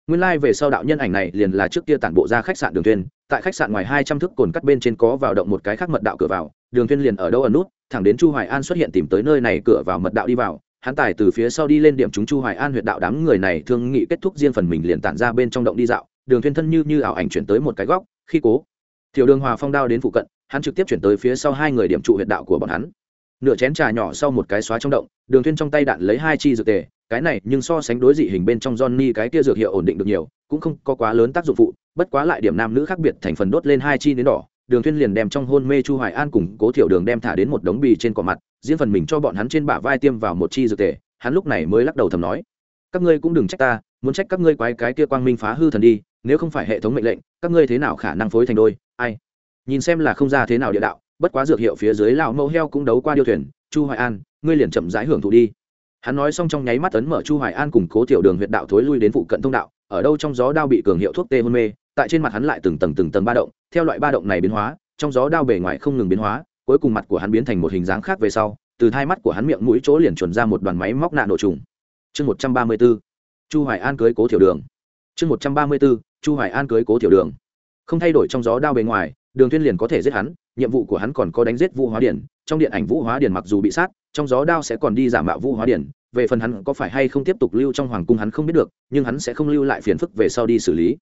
Nguyên lai、like、về sau đạo nhân ảnh này liền là trước kia tản bộ ra khách sạn đường thuyền, tại khách sạn ngoài hai trăm thước cồn cắt bên trên có vào động một cái khác mật đạo cửa vào, đường thuyền liền ở đâu ở nút, thẳng đến chu hoài an xuất hiện tìm tới nơi này cửa vào mật đạo đi vào, hắn tài từ phía sau đi lên điểm chúng chu hoài an huyện đạo đám người này thương nghị kết thúc riêng phần mình liền tản ra bên trong động đi dạo, đường thuyền thân như như ảo ảnh chuyển tới một cái góc, khi cố thiểu đường hòa phong đao đến phụ cận hắn trực tiếp chuyển tới phía sau hai người điểm trụ huyệt đạo của bọn hắn. Nửa chén trà nhỏ sau một cái xóa trong động đường Thuyên trong tay đạn lấy hai chi dược tề cái này nhưng so sánh đối dị hình bên trong Johnny cái kia dược hiệu ổn định được nhiều, cũng không có quá lớn tác dụng phụ, bất quá lại điểm nam nữ khác biệt thành phần đốt lên hai chi đến đỏ, Đường Thuyên liền đem trong hôn mê Chu Hoài An cùng Cố Thiểu Đường đem thả đến một đống bì trên cỏ mặt, diễn phần mình cho bọn hắn trên bả vai tiêm vào một chi dược tề, hắn lúc này mới lắc đầu thầm nói: "Các ngươi cũng đừng trách ta, muốn trách các ngươi quái cái kia quang minh phá hư thần đi, nếu không phải hệ thống mệnh lệnh, các ngươi thế nào khả năng phối thành đôi, ai?" Nhìn xem là không ra thế nào địa đạo, bất quá dược hiệu phía dưới lão mẫu heo cũng đấu qua điêu thuyền, Chu Hoài An, ngươi liền chậm rãi hưởng thụ đi hắn nói xong trong nháy mắt ấn mở chu hoài an cùng cố tiểu đường huyện đạo thối lui đến phụ cận thông đạo ở đâu trong gió đao bị cường hiệu thuốc tê hôn mê tại trên mặt hắn lại từng tầng từng tầng ba động theo loại ba động này biến hóa trong gió đao bề ngoài không ngừng biến hóa cuối cùng mặt của hắn biến thành một hình dáng khác về sau từ hai mắt của hắn miệng mũi chỗ liền chuẩn ra một đoàn máy móc nạn nổ trùng chương một trăm ba mươi 134 chu hoài an cưới cố tiểu đường. Chương một trăm ba mươi 134 chu hoài an cưới cố tiểu đường. Không thay đổi trong gió đao bề ngoài, đường tuyên liền có thể giết hắn, nhiệm vụ của hắn còn có đánh giết vũ hóa điển. Trong điện ảnh vũ hóa điển mặc dù bị sát, trong gió đao sẽ còn đi giả mạo vũ hóa điển. Về phần hắn có phải hay không tiếp tục lưu trong hoàng cung hắn không biết được, nhưng hắn sẽ không lưu lại phiền phức về sau đi xử lý.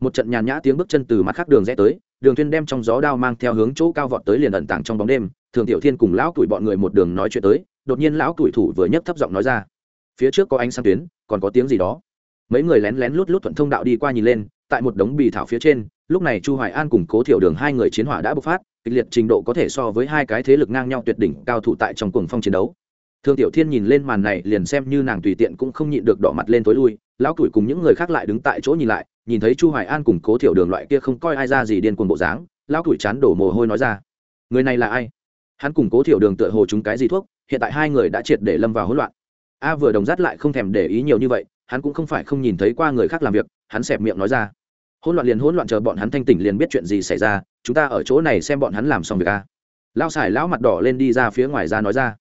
Một trận nhàn nhã tiếng bước chân từ mặt khác đường rẽ tới, đường tuyên đem trong gió đao mang theo hướng chỗ cao vọt tới liền ẩn tàng trong bóng đêm. Thường tiểu thiên cùng lão tuổi bọn người một đường nói chuyện tới, đột nhiên lão tuổi thủ vừa nhấc thấp giọng nói ra. Phía trước có ánh sáng tuyến còn có tiếng gì đó. Mấy người lén lén lút lút thuận thông đạo đi qua nhìn lên, tại một đống bì thảo phía trên, lúc này chu hoài an cùng cố thiểu đường hai người chiến hỏa đã bộc phát, kịch liệt trình độ có thể so với hai cái thế lực ngang nhau tuyệt đỉnh cao thủ tại trong cuồng phong chiến đấu. Thương tiểu thiên nhìn lên màn này, liền xem như nàng tùy tiện cũng không nhịn được đỏ mặt lên tối lui, lão tuổi cùng những người khác lại đứng tại chỗ nhìn lại, nhìn thấy chu hoài an cùng cố thiểu đường loại kia không coi ai ra gì điên cuồng bộ dáng, lão tuổi chán đổ mồ hôi nói ra. Người này là ai? Hắn cùng cố thiểu đường tựa hồ chúng cái gì thuốc, hiện tại hai người đã triệt để lâm vào hỗn loạn a vừa đồng dắt lại không thèm để ý nhiều như vậy, hắn cũng không phải không nhìn thấy qua người khác làm việc, hắn xẹp miệng nói ra. Hỗn loạn liền hỗn loạn chờ bọn hắn thanh tỉnh liền biết chuyện gì xảy ra, chúng ta ở chỗ này xem bọn hắn làm xong việc a. Lao xài lão mặt đỏ lên đi ra phía ngoài ra nói ra.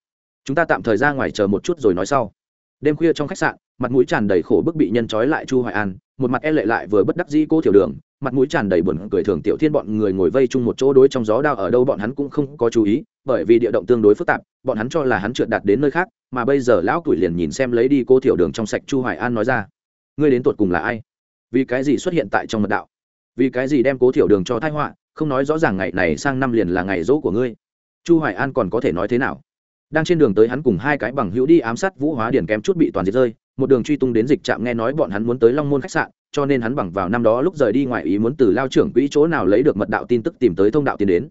Chúng ta tạm thời ra ngoài chờ một chút rồi nói sau. Đêm khuya trong khách sạn, mặt mũi tràn đầy khổ bức bị nhân trói lại chu hoài an một mặt e lệ lại vừa bất đắc dĩ cô tiểu đường, mặt mũi tràn đầy buồn cười thường tiểu thiên bọn người ngồi vây chung một chỗ đối trong gió đao ở đâu bọn hắn cũng không có chú ý, bởi vì địa động tương đối phức tạp, bọn hắn cho là hắn trượt đạt đến nơi khác, mà bây giờ lão tuổi liền nhìn xem lấy đi cô tiểu đường trong sạch chu hoài an nói ra, ngươi đến tuột cùng là ai? Vì cái gì xuất hiện tại trong mật đạo? Vì cái gì đem cố tiểu đường cho thái họa, không nói rõ ràng ngày này sang năm liền là ngày dỗ của ngươi? Chu hoài an còn có thể nói thế nào? Đang trên đường tới hắn cùng hai cái bằng hữu đi ám sát vũ hóa điển kém chút bị toàn diệt rơi một đường truy tung đến dịch trạm nghe nói bọn hắn muốn tới long môn khách sạn, cho nên hắn bằng vào năm đó lúc rời đi ngoài ý muốn từ lao trưởng quỹ chỗ nào lấy được mật đạo tin tức tìm tới thông đạo tiến đến.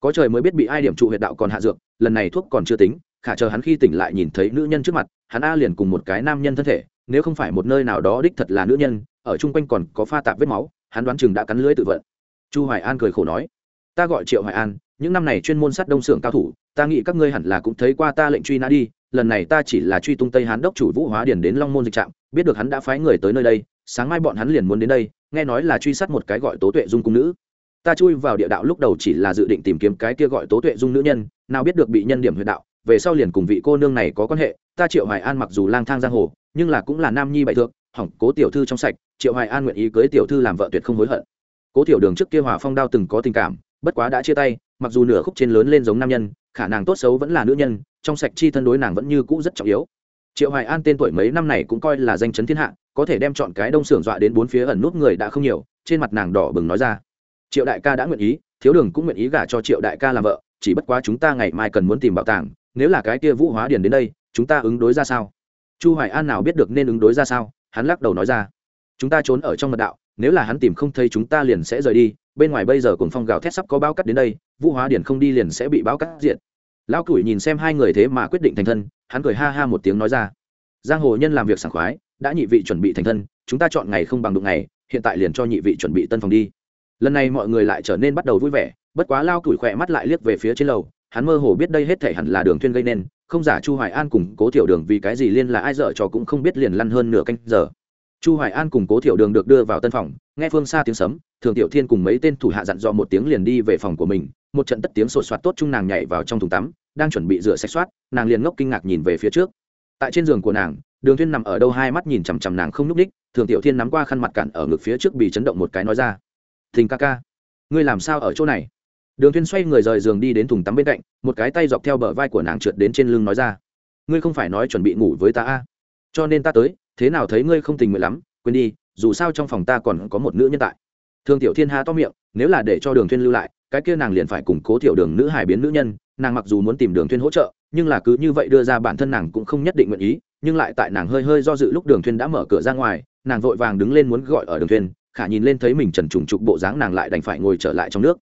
Có trời mới biết bị ai điểm trụ huyệt đạo còn hạ dược, lần này thuốc còn chưa tính, khả chờ hắn khi tỉnh lại nhìn thấy nữ nhân trước mặt, hắn a liền cùng một cái nam nhân thân thể, nếu không phải một nơi nào đó đích thật là nữ nhân, ở chung quanh còn có pha tạp vết máu, hắn đoán chừng đã cắn lưỡi tự vận. Chu hoài an cười khổ nói, ta gọi triệu hoài an, những năm này chuyên môn sát đông xưởng cao thủ, ta nghĩ các ngươi hẳn là cũng thấy qua ta lệnh truy nã đi lần này ta chỉ là truy tung tây hán đốc chủ vũ hóa điển đến long môn dịch trạm, biết được hắn đã phái người tới nơi đây, sáng mai bọn hắn liền muốn đến đây, nghe nói là truy sát một cái gọi tố tuệ dung cung nữ. Ta chui vào địa đạo lúc đầu chỉ là dự định tìm kiếm cái kia gọi tố tuệ dung nữ nhân, nào biết được bị nhân điểm huyện đạo, về sau liền cùng vị cô nương này có quan hệ, ta triệu hoài an mặc dù lang thang giang hồ, nhưng là cũng là nam nhi bại thượng hỏng cố tiểu thư trong sạch, triệu hoài an nguyện ý cưới tiểu thư làm vợ tuyệt không hối hận. Cố tiểu đường trước kia hòa phong đao từng có tình cảm, bất quá đã chia tay, mặc dù nửa khúc trên lớn lên giống nam nhân, khả năng tốt xấu vẫn là nữ nhân trong sạch chi thân đối nàng vẫn như cũ rất trọng yếu. Triệu hoài an tên tuổi mấy năm này cũng coi là danh chấn thiên hạ, có thể đem chọn cái đông xưởng dọa đến bốn phía ẩn nút người đã không nhiều, trên mặt nàng đỏ bừng nói ra. Triệu đại ca đã nguyện ý, thiếu đường cũng nguyện ý gả cho triệu đại ca làm vợ, chỉ bất quá chúng ta ngày mai cần muốn tìm bảo tàng, nếu là cái kia vũ hóa điền đến đây, chúng ta ứng đối ra sao? Chu hoài an nào biết được nên ứng đối ra sao, hắn lắc đầu nói ra. Chúng ta trốn ở trong mật đạo, nếu là hắn tìm không thấy chúng ta liền sẽ rời đi, bên ngoài bây giờ cùng phong gào thét sắp có báo cắt đến đây, vũ hóa điển không đi liền sẽ bị báo cắt diện lão cửi nhìn xem hai người thế mà quyết định thành thân, hắn cười ha ha một tiếng nói ra. Giang hồ nhân làm việc sảng khoái, đã nhị vị chuẩn bị thành thân, chúng ta chọn ngày không bằng đụng ngày, hiện tại liền cho nhị vị chuẩn bị tân phòng đi. Lần này mọi người lại trở nên bắt đầu vui vẻ, bất quá lao cửi khỏe mắt lại liếc về phía trên lầu, hắn mơ hồ biết đây hết thể hẳn là đường thuyên gây nên, không giả chu hoài an cùng cố tiểu đường vì cái gì liên là ai dở cho cũng không biết liền lăn hơn nửa canh giờ. Chu hoài an cùng cố tiểu đường được đưa vào tân phòng, nghe phương xa tiếng sấm thường tiểu thiên cùng mấy tên thủ hạ dặn dò một tiếng liền đi về phòng của mình, một trận tất tiếng sột soạt tốt chung nàng nhảy vào trong thùng tắm, đang chuẩn bị rửa sạch soát, nàng liền ngốc kinh ngạc nhìn về phía trước. Tại trên giường của nàng, đường thiên nằm ở đâu hai mắt nhìn chằm chằm nàng không nhúc đích thường tiểu thiên nắm qua khăn mặt cản ở ngực phía trước bị chấn động một cái nói ra, thình ca ca, ngươi làm sao ở chỗ này? Đường thiên xoay người rời giường đi đến thùng tắm bên cạnh, một cái tay dọc theo bờ vai của nàng trượt đến trên lưng nói ra, ngươi không phải nói chuẩn bị ngủ với ta a? Cho nên ta tới, thế nào thấy ngươi không tình nguyện lắm, quên đi, dù sao trong phòng ta còn có một nữ nhân tại thương tiểu thiên há to miệng, nếu là để cho đường thuyên lưu lại, cái kia nàng liền phải củng cố tiểu đường nữ hải biến nữ nhân, nàng mặc dù muốn tìm đường thuyên hỗ trợ, nhưng là cứ như vậy đưa ra bản thân nàng cũng không nhất định nguyện ý, nhưng lại tại nàng hơi hơi do dự lúc đường thuyên đã mở cửa ra ngoài, nàng vội vàng đứng lên muốn gọi ở đường thuyên, khả nhìn lên thấy mình trần trùng trục bộ dáng nàng lại đành phải ngồi trở lại trong nước.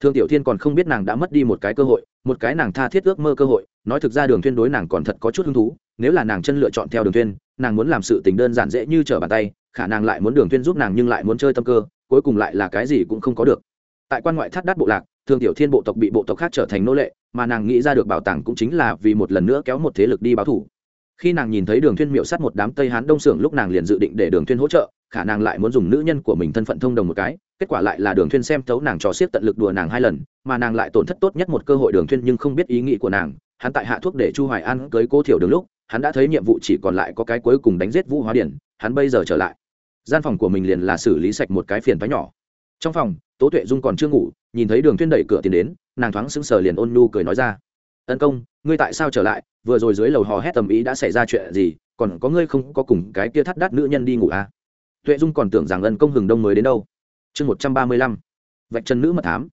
Thương tiểu thiên còn không biết nàng đã mất đi một cái cơ hội, một cái nàng tha thiết ước mơ cơ hội, nói thực ra đường thuyên đối nàng còn thật có chút hứng thú, nếu là nàng chân lựa chọn theo đường thuyên, nàng muốn làm sự tình đơn giản dễ như trở bàn tay, khả năng lại muốn đường thuyên giúp nàng nhưng lại muốn chơi tâm cơ cuối cùng lại là cái gì cũng không có được. Tại quan ngoại thác đát bộ lạc, thương tiểu thiên bộ tộc bị bộ tộc khác trở thành nô lệ, mà nàng nghĩ ra được bảo tàng cũng chính là vì một lần nữa kéo một thế lực đi báo thủ. Khi nàng nhìn thấy đường thuyên miệu sát một đám tây hán đông sưởng lúc nàng liền dự định để đường thuyên hỗ trợ, khả năng lại muốn dùng nữ nhân của mình thân phận thông đồng một cái, kết quả lại là đường thuyên xem thấu nàng trò xiết tận lực đùa nàng hai lần, mà nàng lại tổn thất tốt nhất một cơ hội đường thuyên nhưng không biết ý nghĩ của nàng, hắn tại hạ thuốc để chu hoài an cưới cô thiểu đường lúc, hắn đã thấy nhiệm vụ chỉ còn lại có cái cuối cùng đánh giết vũ hóa điển, hắn bây giờ trở lại gian phòng của mình liền là xử lý sạch một cái phiền toái nhỏ. Trong phòng, tố tuệ dung còn chưa ngủ, nhìn thấy đường thuyên đẩy cửa tiến đến, nàng thoáng sững sờ liền ôn nhu cười nói ra. Ân công, ngươi tại sao trở lại? Vừa rồi dưới lầu hò hét tầm ý đã xảy ra chuyện gì? Còn có ngươi không có cùng cái kia thắt đắt nữ nhân đi ngủ à? Tuệ dung còn tưởng rằng ân công hừng đông mới đến đâu. Chương một trăm ba mươi lăm, vạch chân nữ mật thám.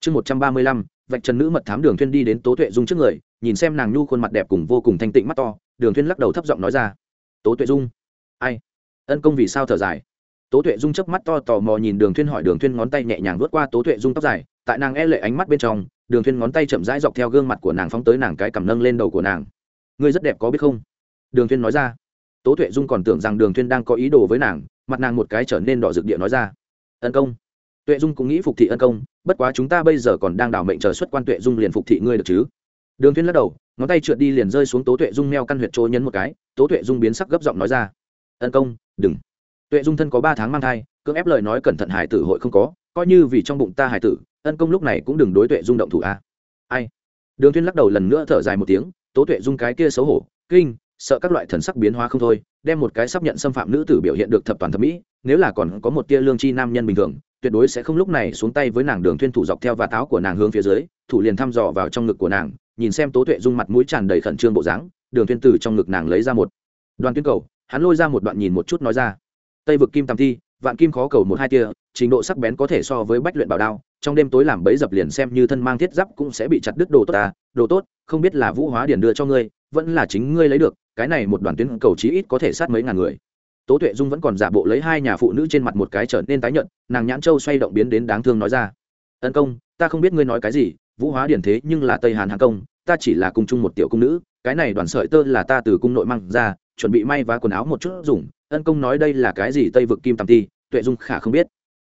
Chương một trăm ba mươi lăm, vạch chân nữ mật thám đường thuyên đi đến tố tuệ dung trước người, nhìn xem nàng nhu khuôn mặt đẹp cùng vô cùng thanh tịnh mắt to, đường thuyên lắc đầu thấp giọng nói ra. Tố tuệ dung, ai? Ân công vì sao thở dài? Tố tuệ dung chớp mắt to tò mò nhìn đường thuyên hỏi, đường thuyên ngón tay nhẹ nhàng vớt qua tố tuệ dung tóc dài, tại nàng e lệ ánh mắt bên trong, đường thuyên ngón tay chậm rãi dọc theo gương mặt của nàng phóng tới nàng cái cầm nâng lên đầu của nàng. Ngươi rất đẹp có biết không? Đường thuyên nói ra. Tố tuệ dung còn tưởng rằng đường thuyên đang có ý đồ với nàng, mặt nàng một cái trở nên đỏ rực địa nói ra. Ân công. Tuệ dung cũng nghĩ phục thị ân công, bất quá chúng ta bây giờ còn đang đảo mệnh chờ xuất quan tuệ dung liền phục thị ngươi được chứ? Đường thuyên lắc đầu, ngón tay trượt đi liền rơi xuống tố tuệ dung meo căn huyệt chỗ nhấn một cái, tố tuệ dung biến sắc gấp giọng nói ra ân công, đừng. Tuệ dung thân có ba tháng mang thai, cưỡng ép lời nói cẩn thận hải tử hội không có, coi như vì trong bụng ta hải tử ân công lúc này cũng đừng đối tuệ dung động thủ a. Ai? Đường thuyên lắc đầu lần nữa thở dài một tiếng, tố tuệ dung cái kia xấu hổ, kinh, sợ các loại thần sắc biến hóa không thôi, đem một cái sắp nhận xâm phạm nữ tử biểu hiện được thập toàn thẩm mỹ, nếu là còn có một tia lương chi nam nhân bình thường, tuyệt đối sẽ không lúc này xuống tay với nàng đường thuyên thủ dọc theo và táo của nàng hướng phía dưới, thủ liền thăm dò vào trong ngực của nàng, nhìn xem tố tuệ dung mặt mũi tràn đầy khẩn trương bộ dáng, đường thuyên từ trong ngực nàng lấy ra một đoàn tuyên cầu hắn lôi ra một đoạn nhìn một chút nói ra. Tây vực kim tam thi, vạn kim khó cầu một hai tia, trình độ sắc bén có thể so với bách luyện bảo đao, trong đêm tối làm bấy dập liền xem như thân mang thiết giáp cũng sẽ bị chặt đứt đồ tốt ta, đồ tốt, không biết là vũ hóa điển đưa cho ngươi, vẫn là chính ngươi lấy được, cái này một đoàn tuyến cầu chí ít có thể sát mấy ngàn người. Tố tuệ dung vẫn còn giả bộ lấy hai nhà phụ nữ trên mặt một cái trở nên tái nhợt, nàng nhãn châu xoay động biến đến đáng thương nói ra. Tấn công, ta không biết ngươi nói cái gì, vũ hóa điển thế nhưng là tây hàn hàng công, ta chỉ là cung chung một tiểu cung nữ, cái này đoàn sợi tơ là ta từ cung nội mang ra chuẩn bị may và quần áo một chút dùng, ân công nói đây là cái gì tây vực kim tầm ti tuệ dung khả không biết.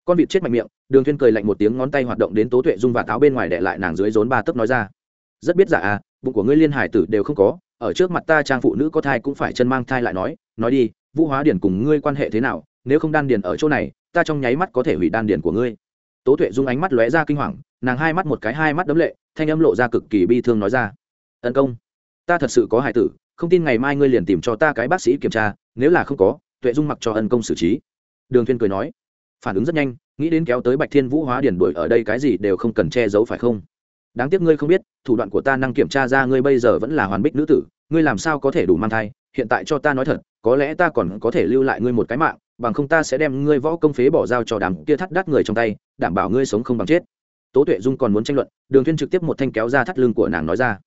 Con vịt chết mạnh miệng, đường Thiên cười lạnh một tiếng ngón tay hoạt động đến tố tuệ dung và táo bên ngoài để lại nàng dưới rốn ba tấc nói ra. Rất biết giả à bụng của ngươi liên hải tử đều không có, ở trước mặt ta trang phụ nữ có thai cũng phải chân mang thai lại nói nói đi, vũ hóa điển cùng ngươi quan hệ thế nào, nếu không đan điền ở chỗ này, ta trong nháy mắt có thể hủy đan điền của ngươi. Tố tuệ dung ánh mắt lóe ra kinh hoàng, nàng hai mắt một cái hai mắt đấm lệ, thanh âm lộ ra cực kỳ bi thương nói ra. Tấn công, ta thật sự có hải tử không tin ngày mai ngươi liền tìm cho ta cái bác sĩ kiểm tra, nếu là không có, tuệ dung mặc cho ân công xử trí. Đường Thiên cười nói. Phản ứng rất nhanh, nghĩ đến kéo tới bạch thiên vũ hóa điển đuổi ở đây cái gì đều không cần che giấu phải không? Đáng tiếc ngươi không biết, thủ đoạn của ta năng kiểm tra ra ngươi bây giờ vẫn là hoàn bích nữ tử, ngươi làm sao có thể đủ mang thai, hiện tại cho ta nói thật, có lẽ ta còn có thể lưu lại ngươi một cái mạng, bằng không ta sẽ đem ngươi võ công phế bỏ giao cho đám kia thắt đắt người trong tay, đảm bảo ngươi sống không bằng chết. Tố tuệ dung còn muốn tranh luận, đường Thiên trực tiếp một thanh kéo ra thắt lưng của nàng nói ra.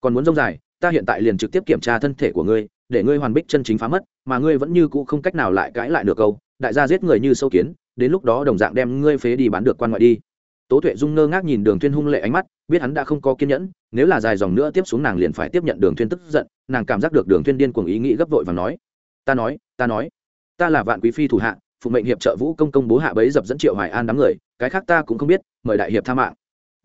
Còn muốn rông dài ta hiện tại liền trực tiếp kiểm tra thân thể của ngươi, để ngươi hoàn bích chân chính phá mất, mà ngươi vẫn như cũ không cách nào lại cãi lại được câu, đại gia giết người như sâu kiến, đến lúc đó đồng dạng đem ngươi phế đi bán được quan ngoại đi. Tố tuệ dung ngơ ngác nhìn đường thuyên hung lệ ánh mắt, biết hắn đã không có kiên nhẫn, nếu là dài dòng nữa tiếp xuống nàng liền phải tiếp nhận đường thuyên tức giận, nàng cảm giác được đường thuyên điên cuồng ý nghĩ gấp vội và nói, ta nói ta nói, ta là vạn quý phi thủ hạ, phụ mệnh hiệp trợ vũ công công bố hạ bấy dập dẫn triệu hoài an đám người, cái khác ta cũng không biết, mời đại hiệp tha mạng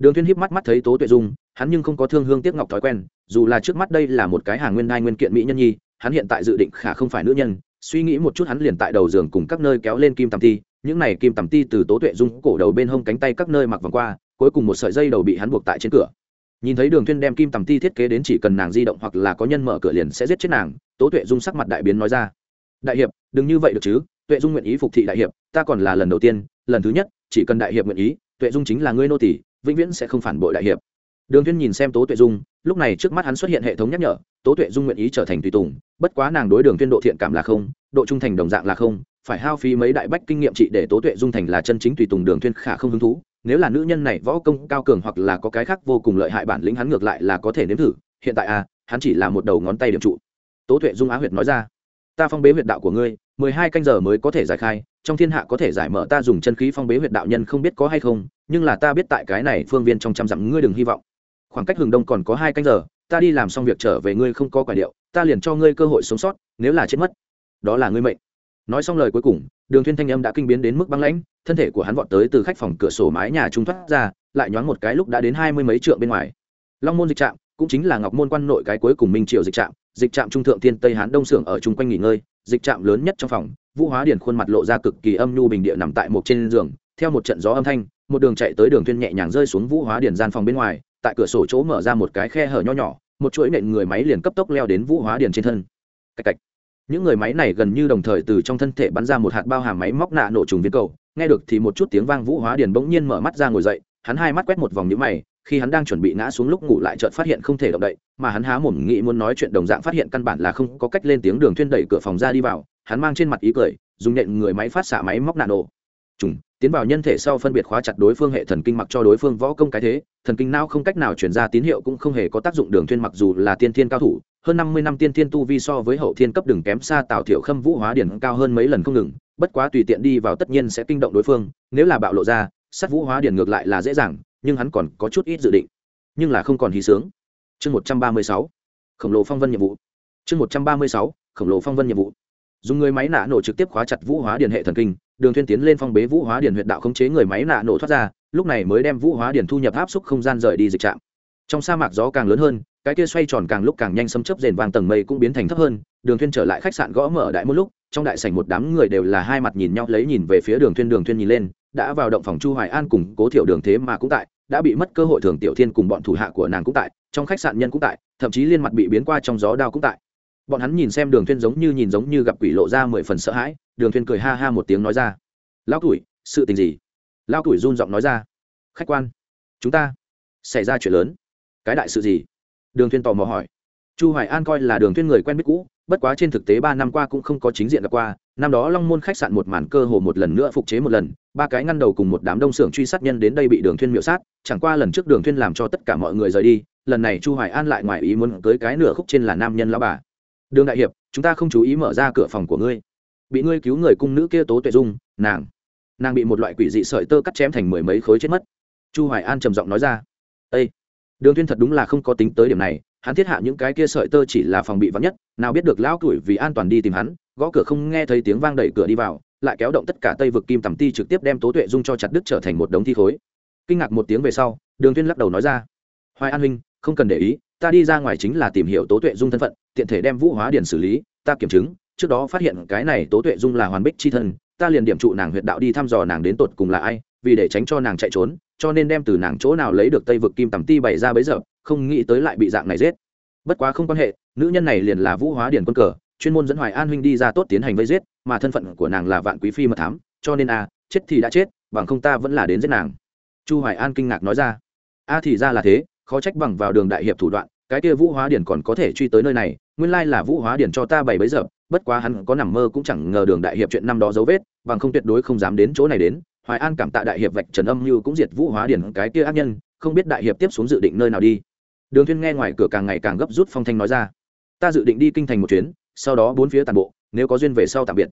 đường thuyên híp mắt mắt thấy tố tuệ dung, hắn nhưng không có thương hương tiếc ngọc thói quen, dù là trước mắt đây là một cái hàng nguyên đai nguyên kiện mỹ nhân nhi, hắn hiện tại dự định khả không phải nữ nhân, suy nghĩ một chút hắn liền tại đầu giường cùng các nơi kéo lên kim tầm ti, những này kim tầm ti từ tố tuệ dung cổ đầu bên hông cánh tay các nơi mặc vòng qua, cuối cùng một sợi dây đầu bị hắn buộc tại trên cửa. Nhìn thấy đường thuyên đem kim tầm ti thiết kế đến chỉ cần nàng di động hoặc là có nhân mở cửa liền sẽ giết chết nàng, tố tuệ dung sắc mặt đại biến nói ra. Đại hiệp, đừng như vậy được chứ, tuệ dung nguyện ý phục thị đại hiệp, ta còn là lần đầu tiên, lần thứ nhất, chỉ cần đại hiệp nguyện ý, tuệ dung chính là ngươi nô tỳ vĩnh viễn sẽ không phản bội đại hiệp. Đường Thiên nhìn xem tố tuệ dung, lúc này trước mắt hắn xuất hiện hệ thống nhắc nhở, tố tuệ dung nguyện ý trở thành tùy tùng, bất quá nàng đối đường Thiên độ thiện cảm là không, độ trung thành đồng dạng là không, phải hao phí mấy đại bách kinh nghiệm trị để tố tuệ dung thành là chân chính tùy tùng đường Thiên khả không hứng thú, nếu là nữ nhân này võ công cao cường hoặc là có cái khác vô cùng lợi hại bản lĩnh hắn ngược lại là có thể nếm thử, hiện tại à hắn chỉ là một đầu ngón tay điểm trụ. Tố tuệ dung á huyệt nói ra, ta phong bế huyệt đạo của ngươi, mười hai canh giờ mới có thể giải khai trong thiên hạ có thể giải mở ta dùng chân khí phong bế huyệt đạo nhân không biết có hay không, nhưng là ta biết tại cái này phương viên trong trăm dặm ngươi đừng hy vọng. Khoảng cách hừng đông còn có hai canh giờ, ta đi làm xong việc trở về ngươi không có quả điệu, ta liền cho ngươi cơ hội sống sót, nếu là chết mất. Đó là ngươi mệnh. Nói xong lời cuối cùng, đường thiên thanh âm đã kinh biến đến mức băng lãnh, thân thể của hắn vọt tới từ khách phòng cửa sổ mái nhà trung thoát ra, lại nhoáng một cái lúc đã đến hai mươi mấy trượng bên ngoài. Long môn dịch trạm, cũng chính là ngọc môn quan nội cái cuối cùng minh triều dịch trạm dịch trạm trung thượng thiên tây hán đông sưởng ở chung quanh nghỉ ngơi, dịch trạm lớn nhất trong phòng vũ hóa điển khuôn mặt lộ ra cực kỳ âm nhu bình địa nằm tại một trên giường, theo một trận gió âm thanh, một đường chạy tới đường thuyên nhẹ nhàng rơi xuống vũ hóa điển gian phòng bên ngoài, tại cửa sổ chỗ mở ra một cái khe hở nho nhỏ, một chuỗi nện người máy liền cấp tốc leo đến vũ hóa điển trên thân. Cạch cạch. Những người máy này gần như đồng thời từ trong thân thể bắn ra một hạt bao hàm máy móc nạ nổ trùng viên cầu, nghe được thì một chút tiếng vang vũ hóa điển bỗng nhiên mở mắt ra ngồi dậy, hắn hai mắt quét một vòng nhíu mày, khi hắn đang chuẩn bị ngã xuống lúc ngủ lại chợt phát hiện không thể động đậy, mà hắn há mồm nghĩ muốn nói chuyện đồng dạng phát hiện căn bản là không có cách lên tiếng đường thuyên đẩy cửa phòng ra đi vào hắn mang trên mặt ý cười, dùng nện người máy phát xạ máy móc nạn nổ trùng, tiến vào nhân thể sau phân biệt khóa chặt đối phương hệ thần kinh mặc cho đối phương võ công cái thế, thần kinh não không cách nào truyền ra tín hiệu cũng không hề có tác dụng đường thuyên mặc dù là tiên thiên cao thủ, hơn năm mươi năm tiên thiên tu vi so với hậu thiên cấp đừng kém xa tào thiểu khâm vũ hóa điển cao hơn mấy lần không ngừng, bất quá tùy tiện đi vào tất nhiên sẽ kinh động đối phương, nếu là bạo lộ ra, sát vũ hóa điển ngược lại là dễ dàng, nhưng hắn còn có chút ít dự định. Nhưng là không còn hí sướng. Chương một trăm ba mươi sáu, khổng lồ phong vân nhiệm vụ. Chương một trăm ba mươi sáu, khổng lồ phong vân nhiệm vụ dùng người máy nạ nổ trực tiếp khóa chặt vũ hóa điện hệ thần kinh, đường thuyên tiến lên phong bế vũ hóa điện huyện đạo khống chế người máy nạ nổ thoát ra, lúc này mới đem vũ hóa điện thu nhập áp xúc không gian rời đi dịch trạm. Trong sa mạc gió càng lớn hơn, cái kia xoay tròn càng lúc càng nhanh xâm chấp rền vàng tầng mây cũng biến thành thấp hơn, đường thuyên trở lại khách sạn gõ mở đại một lúc, trong đại sảnh một đám người đều là hai mặt nhìn nhau lấy nhìn về phía đường thuyên đường thuyên nhìn lên, đã vào động phòng chu hoài an cùng cố thiểu đường thế mà cũng tại, đã bị mất cơ hội thường tiểu thiên cùng bọn thủ hạ của nàng cũng tại, trong khách sạn nhân cũng tại, thậm chí liên mặt bị biến qua trong gió đao cũng tại bọn hắn nhìn xem đường thuyên giống như nhìn giống như gặp quỷ lộ ra mười phần sợ hãi, đường thuyên cười ha ha một tiếng nói ra. Lão tuổi, sự tình gì? Lão tuổi run giọng nói ra. Khách quan, chúng ta xảy ra chuyện lớn. Cái đại sự gì? Đường thuyên tò mò hỏi. Chu hoài an coi là đường thuyên người quen biết cũ, bất quá trên thực tế ba năm qua cũng không có chính diện gặp qua. Năm đó long môn khách sạn một màn cơ hồ một lần nữa phục chế một lần, ba cái ngăn đầu cùng một đám đông xưởng truy sát nhân đến đây bị đường thuyên miệu sát, chẳng qua lần trước đường thuyên làm cho tất cả mọi người rời đi, lần này chu hoài an lại ngoài ý muốn tới cái nửa khúc trên là nam nhân lão bà đường đại hiệp, chúng ta không chú ý mở ra cửa phòng của ngươi. Bị ngươi cứu người cung nữ kia tố tuệ dung, nàng nàng bị một loại quỷ dị sợi tơ cắt chém thành mười mấy khối chết mất. Chu hoài an trầm giọng nói ra. Ây đường Thiên thật đúng là không có tính tới điểm này, hắn thiết hạ những cái kia sợi tơ chỉ là phòng bị vắng nhất, nào biết được lão tuổi vì an toàn đi tìm hắn, gõ cửa không nghe thấy tiếng vang đẩy cửa đi vào, lại kéo động tất cả tây vực kim tầm ti trực tiếp đem tố tuệ dung cho chặt đứt trở thành một đống thi khối. Kinh ngạc một tiếng về sau, đường tuyên lắc đầu nói ra. Hoài an huynh, không cần để ý ta đi ra ngoài chính là tìm hiểu tố tuệ dung thân phận, tiện thể đem vũ hóa điển xử lý, ta kiểm chứng, trước đó phát hiện cái này tố tuệ dung là hoàn bích chi thân, ta liền điểm trụ nàng huyện đạo đi thăm dò nàng đến tột cùng là ai, vì để tránh cho nàng chạy trốn, cho nên đem từ nàng chỗ nào lấy được tây vực kim tầm ti bày ra bấy giờ, không nghĩ tới lại bị dạng này giết. Bất quá không quan hệ, nữ nhân này liền là vũ hóa điển quân cờ, chuyên môn dẫn hoài an huynh đi ra tốt tiến hành vây giết, mà thân phận của nàng là vạn quý phi mật thám, cho nên a chết thì đã chết, bằng không ta vẫn là đến giết nàng. Chu hoài an kinh ngạc nói ra. A thì ra là thế khó trách bằng vào đường đại hiệp thủ đoạn, cái kia vũ hóa điển còn có thể truy tới nơi này, nguyên lai là vũ hóa điển cho ta bày bấy giờ, bất quá hắn có nằm mơ cũng chẳng ngờ đường đại hiệp chuyện năm đó dấu vết, bằng không tuyệt đối không dám đến chỗ này đến. Hoài an cảm tạ đại hiệp vạch trần âm như cũng diệt vũ hóa điển cái kia ác nhân, không biết đại hiệp tiếp xuống dự định nơi nào đi. Đường thiên nghe ngoài cửa càng ngày càng gấp rút phong thanh nói ra. Ta dự định đi kinh thành một chuyến, sau đó bốn phía toàn bộ, nếu có duyên về sau tạm biệt.